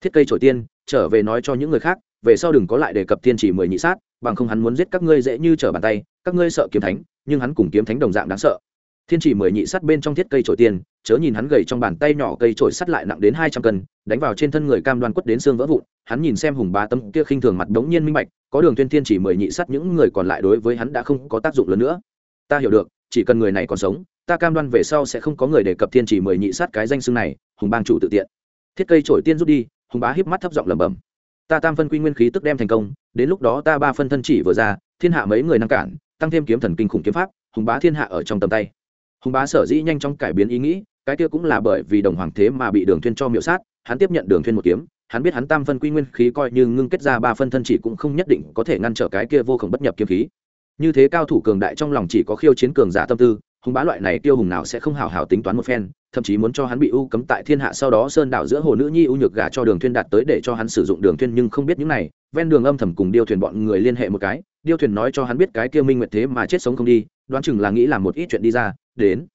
thiết cây trổi tiên, trở về nói cho những người khác, về sau đừng có lại đề cập tiên chỉ mười nhị sát, bằng không hắn muốn giết các ngươi dễ như trở bàn tay, các ngươi sợ kiếm thánh, nhưng hắn cùng kiếm thánh đồng dạng đáng sợ. Thiên chỉ mười nhị sắt bên trong thiết cây trổi tiên, chớ nhìn hắn gầy trong bàn tay nhỏ cây trổi sắt lại nặng đến hai trăm cân, đánh vào trên thân người cam đoan quất đến xương vỡ vụn, hắn nhìn xem hùng bá tâm kia khinh thường mặt đống nhiên minh bạch, có đường tuyên thiên chỉ mười nhị sắt những người còn lại đối với hắn đã không có tác dụng lớn nữa. Ta hiểu được chỉ cần người này còn sống, ta cam đoan về sau sẽ không có người đề cập thiên chỉ mười nhị sát cái danh xưng này, hùng bang chủ tự tiện. Thiết cây trổi tiên rút đi, hùng bá híp mắt thấp giọng lẩm bẩm. Ta tam phân quy nguyên khí tức đem thành công, đến lúc đó ta ba phân thân chỉ vừa ra, thiên hạ mấy người năng cản, tăng thêm kiếm thần kinh khủng kiếm pháp, hùng bá thiên hạ ở trong tầm tay. Hùng bá sở dĩ nhanh chóng cải biến ý nghĩ, cái kia cũng là bởi vì đồng hoàng thế mà bị đường thuyên cho miệu sát, hắn tiếp nhận đường thuyên một kiếm, hắn biết hắn tam phân quy nguyên khí coi như ngưng kết ra ba phân thân chỉ cũng không nhất định có thể ngăn trở cái kia vô cùng bất nhập kiếm khí như thế cao thủ cường đại trong lòng chỉ có khiêu chiến cường giả tâm tư, hùng bá loại này tiêu hùng nào sẽ không hào hào tính toán một phen, thậm chí muốn cho hắn bị u cấm tại thiên hạ sau đó sơn đảo giữa hồ nữ nhi u nhược gả cho đường thuyên đạt tới để cho hắn sử dụng đường thuyên nhưng không biết những này, ven đường âm thầm cùng điêu thuyền bọn người liên hệ một cái, điêu thuyền nói cho hắn biết cái kia minh nguyệt thế mà chết sống không đi, đoán chừng là nghĩ làm một ít chuyện đi ra, đến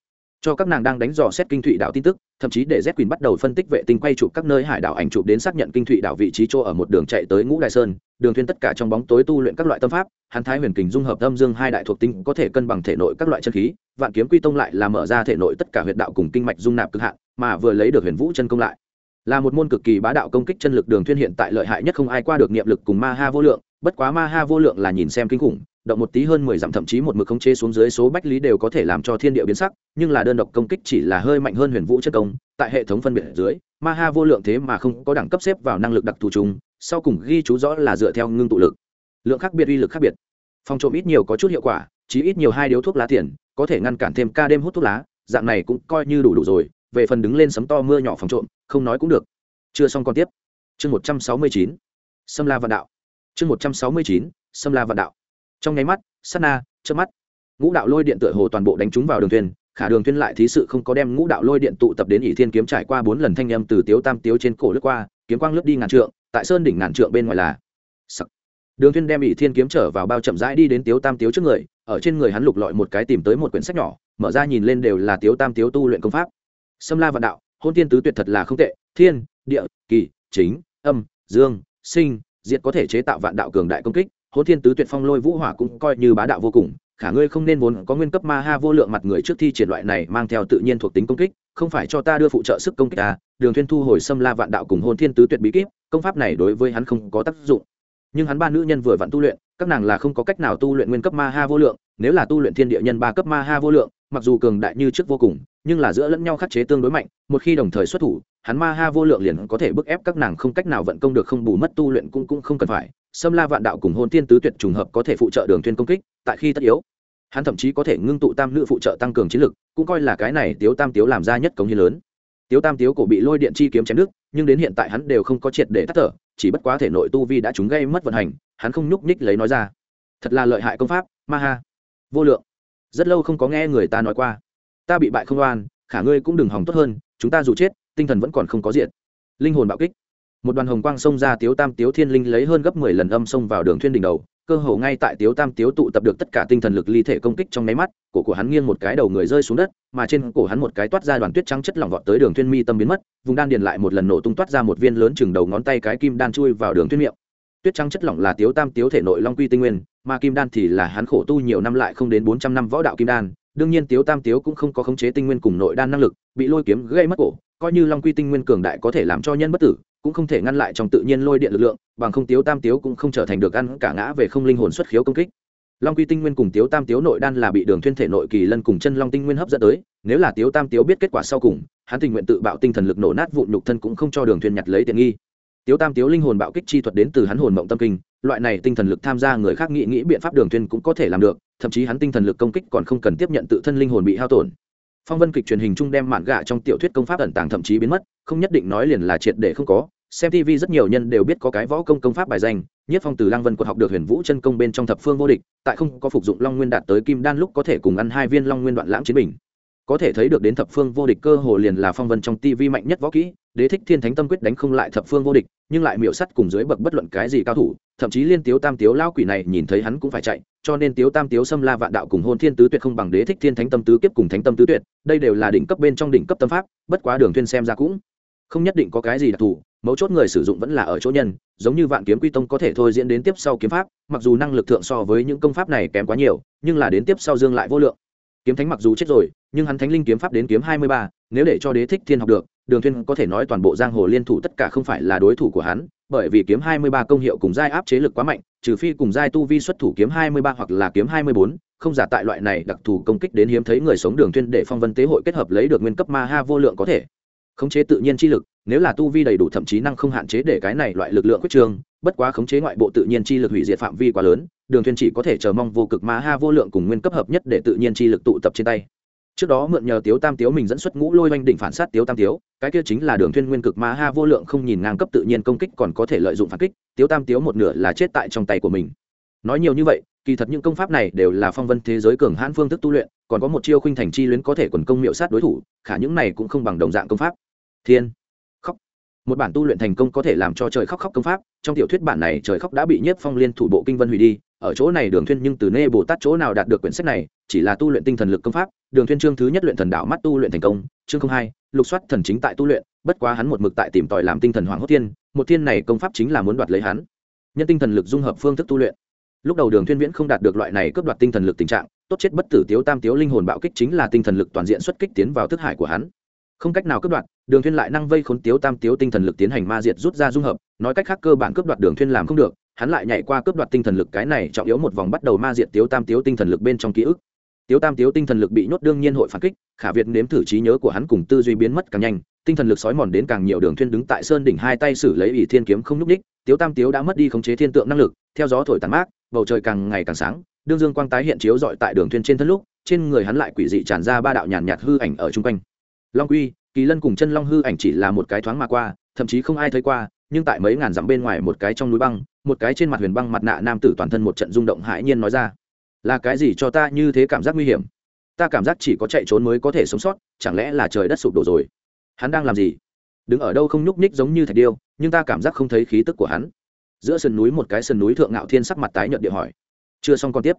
cho các nàng đang đánh dò xét kinh thụy đảo tin tức, thậm chí để z quỳnh bắt đầu phân tích vệ tinh quay chụp các nơi hải đảo ảnh chụp đến xác nhận kinh thụy đảo vị trí chỗ ở một đường chạy tới ngũ đại sơn, đường thuyên tất cả trong bóng tối tu luyện các loại tâm pháp, hắn thái huyền kình dung hợp âm dương hai đại thuộc tinh có thể cân bằng thể nội các loại chân khí, vạn kiếm quy tông lại là mở ra thể nội tất cả huyệt đạo cùng kinh mạch dung nạp cực hạn, mà vừa lấy được huyền vũ chân công lại. Là một môn cực kỳ bá đạo công kích chân lực đường thuyên hiện tại lợi hại nhất không ai qua được niệm lực cùng ma ha vô lượng, bất quá ma ha vô lượng là nhìn xem kinh khủng động một tí hơn mười dặm, thậm chí một mực khống chế xuống dưới số bách lý đều có thể làm cho thiên địa biến sắc, nhưng là đơn độc công kích chỉ là hơi mạnh hơn huyền vũ chất công, tại hệ thống phân biệt dưới, ma ha vô lượng thế mà không có đẳng cấp xếp vào năng lực đặc thù chung, sau cùng ghi chú rõ là dựa theo ngưng tụ lực. Lượng khác biệt uy lực khác biệt. Phòng trộm ít nhiều có chút hiệu quả, chí ít nhiều hai điếu thuốc lá tiền, có thể ngăn cản thêm ca đêm hút thuốc lá, dạng này cũng coi như đủ đủ rồi, về phần đứng lên sấm to mưa nhỏ phòng trộm, không nói cũng được. Chưa xong còn tiếp. Chương một trăm sáu mươi chín. Sâm la vạn đạo. Chương một trăm sáu mươi chín. Sâm la vạn đạo trong nháy mắt, sát na trước mắt. Ngũ đạo lôi điện tựa hồ toàn bộ đánh trúng vào đường thuyền, khả đường thuyên lại thí sự không có đem ngũ đạo lôi điện tụ tập đến ỷ thiên kiếm trải qua bốn lần thanh âm từ tiếu tam tiếu trên cổ lướt qua, kiếm quang lướt đi ngàn trượng, tại sơn đỉnh ngàn trượng bên ngoài là Sắc. đường thuyên đem ỷ thiên kiếm trở vào bao chậm rãi đi đến tiếu tam tiếu trước người, ở trên người hắn lục lọi một cái tìm tới một quyển sách nhỏ, mở ra nhìn lên đều là tiếu tam tiếu tu luyện công pháp. Sâm la vạn đạo, hôn tiên tứ tuyệt thật là không tệ, thiên, địa, kỳ, chính, âm, dương, sinh, diệt có thể chế tạo vạn đạo cường đại công kích hôn thiên tứ tuyệt phong lôi vũ hỏa cũng coi như bá đạo vô cùng, khả ngươi không nên vốn có nguyên cấp ma ha vô lượng mặt người trước thi triển loại này mang theo tự nhiên thuộc tính công kích, không phải cho ta đưa phụ trợ sức công kích ta, đường thiên thu hồi xâm la vạn đạo cùng hôn thiên tứ tuyệt bí kíp, công pháp này đối với hắn không có tác dụng. Nhưng hắn ba nữ nhân vừa vặn tu luyện, các nàng là không có cách nào tu luyện nguyên cấp ma ha vô lượng, nếu là tu luyện thiên địa nhân ba cấp ma ha vô lượng, mặc dù cường đại như trước vô cùng, nhưng là giữa lẫn nhau khắc chế tương đối mạnh, một khi đồng thời xuất thủ, hắn ma ha vô lượng liền có thể bức ép các nàng không cách nào vận công được không bù mất tu luyện cũng cũng không cần phải Sâm la vạn đạo cùng hôn thiên tứ tuyệt trùng hợp có thể phụ trợ đường thiên công kích tại khi tất yếu hắn thậm chí có thể ngưng tụ tam nữ phụ trợ tăng cường chiến lực cũng coi là cái này tiếu tam tiếu làm ra nhất công hiến lớn. Tiếu tam tiếu cổ bị lôi điện chi kiếm chém đứt, nhưng đến hiện tại hắn đều không có triệt để tắt thở chỉ bất quá thể nội tu vi đã chúng gây mất vận hành hắn không nhúc nhích lấy nói ra. Thật là lợi hại công pháp ma ha. Vô lượng. Rất lâu không có nghe người ta nói qua. Ta bị bại không oan khả ngươi cũng đừng hòng tốt hơn chúng ta dù chết tinh thần vẫn còn không có diện linh hồn bạo kích một đoàn hồng quang xông ra, tiếu tam, tiếu thiên linh lấy hơn gấp mười lần âm xông vào đường thuyên đỉnh đầu, cơ hồ ngay tại tiếu tam, tiếu tụ tập được tất cả tinh thần lực ly thể công kích trong nháy mắt, cổ của hắn nghiêng một cái đầu người rơi xuống đất, mà trên cổ hắn một cái toát ra đoàn tuyết trắng chất lỏng vọt tới đường thuyên mi tâm biến mất, vùng đan điền lại một lần nổ tung toát ra một viên lớn chừng đầu ngón tay cái kim đan chui vào đường thuyên miệng. Tuyết trắng chất lỏng là tiếu tam, tiếu thể nội long quy tinh nguyên, mà kim đan thì là hắn khổ tu nhiều năm lại không đến bốn trăm năm võ đạo kim đan. Đương nhiên tiếu tam, tiếu cũng không có khống chế tinh nguyên cùng nội đan năng lực, bị lôi kiếm gây mất cổ, coi như long quy tinh nguyên cường đại có thể làm cho nhân bất tử cũng không thể ngăn lại trong tự nhiên lôi điện lực lượng, bằng không tiếu tam tiếu cũng không trở thành được ăn cả ngã về không linh hồn xuất khiếu công kích. Long quy tinh nguyên cùng tiếu tam tiếu nội đan là bị đường thuyên thể nội kỳ lân cùng chân long tinh nguyên hấp dẫn tới, nếu là tiếu tam tiếu biết kết quả sau cùng, hắn tình nguyện tự bạo tinh thần lực nổ nát vụn nhục thân cũng không cho đường thuyên nhặt lấy tiện nghi. Tiếu tam tiếu linh hồn bạo kích chi thuật đến từ hắn hồn mộng tâm kinh, loại này tinh thần lực tham gia người khác nghĩ nghĩ biện pháp đường thuyên cũng có thể làm được, thậm chí hắn tinh thần lực công kích còn không cần tiếp nhận tự thân linh hồn bị hao tổn. Phong vân kịch truyền hình chung đem mạn gạ trong tiểu thuyết công pháp ẩn tàng thậm chí biến mất, không nhất định nói liền là triệt để không có xem tv rất nhiều nhân đều biết có cái võ công công pháp bài danh, nhất phong từ lăng vân quật học được huyền vũ chân công bên trong thập phương vô địch, tại không có phục dụng long nguyên đạt tới kim đan lúc có thể cùng ăn hai viên long nguyên đoạn lãng chiến bình. Có thể thấy được đến thập phương vô địch cơ hồ liền là phong vân trong tv mạnh nhất võ kỹ, đế thích thiên thánh tâm quyết đánh không lại thập phương vô địch, nhưng lại miệu sắt cùng dưới bậc bất luận cái gì cao thủ, thậm chí liên tiếu tam tiếu lao quỷ này nhìn thấy hắn cũng phải chạy, cho nên tiếu tam tiếu xâm la vạn đạo cùng hôn thiên tứ tuyệt không bằng đế thích thiên thánh tâm tứ kiếp cùng thánh tâm tứ tuyệt, đây đều là đỉnh cấp bên trong đỉnh cấp tâm pháp, bất quá đường thuyên xem ra cũng không nhất định có cái gì đặc thù mấu chốt người sử dụng vẫn là ở chỗ nhân, giống như vạn kiếm quy tông có thể thôi diễn đến tiếp sau kiếm pháp, mặc dù năng lực thượng so với những công pháp này kém quá nhiều, nhưng là đến tiếp sau dương lại vô lượng. Kiếm thánh mặc dù chết rồi, nhưng hắn thánh linh kiếm pháp đến kiếm hai mươi ba, nếu để cho đế thích thiên học được, đường thiên có thể nói toàn bộ giang hồ liên thủ tất cả không phải là đối thủ của hắn, bởi vì kiếm hai mươi ba công hiệu cùng giai áp chế lực quá mạnh, trừ phi cùng giai tu vi xuất thủ kiếm hai mươi ba hoặc là kiếm hai mươi bốn, không giả tại loại này đặc thù công kích đến hiếm thấy người sống đường thiên để phong vân tế hội kết hợp lấy được nguyên cấp ma ha vô lượng có thể khống chế tự nhiên chi lực, nếu là tu vi đầy đủ thậm chí năng không hạn chế để cái này loại lực lượng quyết trường. bất quá khống chế ngoại bộ tự nhiên chi lực hủy diệt phạm vi quá lớn, đường thuyền chỉ có thể chờ mong vô cực ma ha vô lượng cùng nguyên cấp hợp nhất để tự nhiên chi lực tụ tập trên tay trước đó mượn nhờ tiếu tam tiếu mình dẫn xuất ngũ lôi oanh đỉnh phản sát tiếu tam tiếu, cái kia chính là đường thuyên nguyên cực ma ha vô lượng không nhìn ngang cấp tự nhiên công kích còn có thể lợi dụng phản kích, tiếu tam tiếu một nửa là chết tại trong tay của mình nói nhiều như vậy, kỳ thật những công pháp này đều là phong vân thế giới cường hãn phương thức tu luyện, còn có một chiêu khuynh thành chi luyến có thể quần công miệu sát đối thủ, khả những này cũng không bằng đồng dạng công pháp thiên. Khóc. Một bản tu luyện thành công có thể làm cho trời khóc khóc công pháp, trong tiểu thuyết bản này trời khóc đã bị nhiếp phong liên thủ bộ kinh vân hủy đi, ở chỗ này đường thuyên nhưng từ nê bồ tát chỗ nào đạt được quyển sách này, chỉ là tu luyện tinh thần lực công pháp, đường thuyên chương thứ nhất luyện thần đạo mắt tu luyện thành công, chương không hai, lục soát thần chính tại tu luyện, bất quá hắn một mực tại tìm tòi làm tinh thần hoàng hốt thiên, một thiên này công pháp chính là muốn đoạt lấy hắn. Nhân tinh thần lực dung hợp phương thức tu luyện. Lúc đầu đường thuyên viễn không đạt được loại này cướp đoạt tinh thần lực tình trạng, tốt chết bất tử tiếu tam tiếu linh hồn bạo kích chính là tinh thần lực toàn diện xuất kích tiến vào thức hải của hắn. Không cách nào cướp đoạt đường thuyên lại năng vây khốn tiếu tam tiếu tinh thần lực tiến hành ma diệt rút ra dung hợp, nói cách khác cơ bản cướp đoạt đường thuyên làm không được, hắn lại nhảy qua cướp đoạt tinh thần lực, cái này trọng yếu một vòng bắt đầu ma diệt tiếu tam tiếu tinh thần lực bên trong ký ức. Tiếu tam tiếu tinh thần lực bị nhốt đương nhiên hội phản kích, khả việt nếm thử trí nhớ của hắn cùng tư duy biến mất càng nhanh, tinh thần lực sói mòn đến càng nhiều đường thuyên đứng tại sơn đỉnh hai tay xử lấy ủy thiên kiếm không núc đích tiếu tam tiếu đã mất đi khống chế thiên tượng năng lực, theo gió thổi tàn mát, bầu trời càng ngày càng sáng, đương dương quang tái hiện chiếu dọi tại đường thuyên trên thân lúc, trên người hắn lại quỷ dị tràn ra ba đạo nhàn nhạt hư ảnh ở trung quanh. Long quy kỳ lân cùng chân long hư ảnh chỉ là một cái thoáng mà qua, thậm chí không ai thấy qua, nhưng tại mấy ngàn dặm bên ngoài một cái trong núi băng, một cái trên mặt huyền băng mặt nạ nam tử toàn thân một trận rung động hãi nhiên nói ra, là cái gì cho ta như thế cảm giác nguy hiểm? Ta cảm giác chỉ có chạy trốn mới có thể sống sót, chẳng lẽ là trời đất sụp đổ rồi? Hắn đang làm gì? Đứng ở đâu không nhúc nhích giống như thạch điêu, nhưng ta cảm giác không thấy khí tức của hắn. Giữa sườn núi một cái sườn núi thượng ngạo thiên sắc mặt tái nhợt địa hỏi, chưa xong còn tiếp.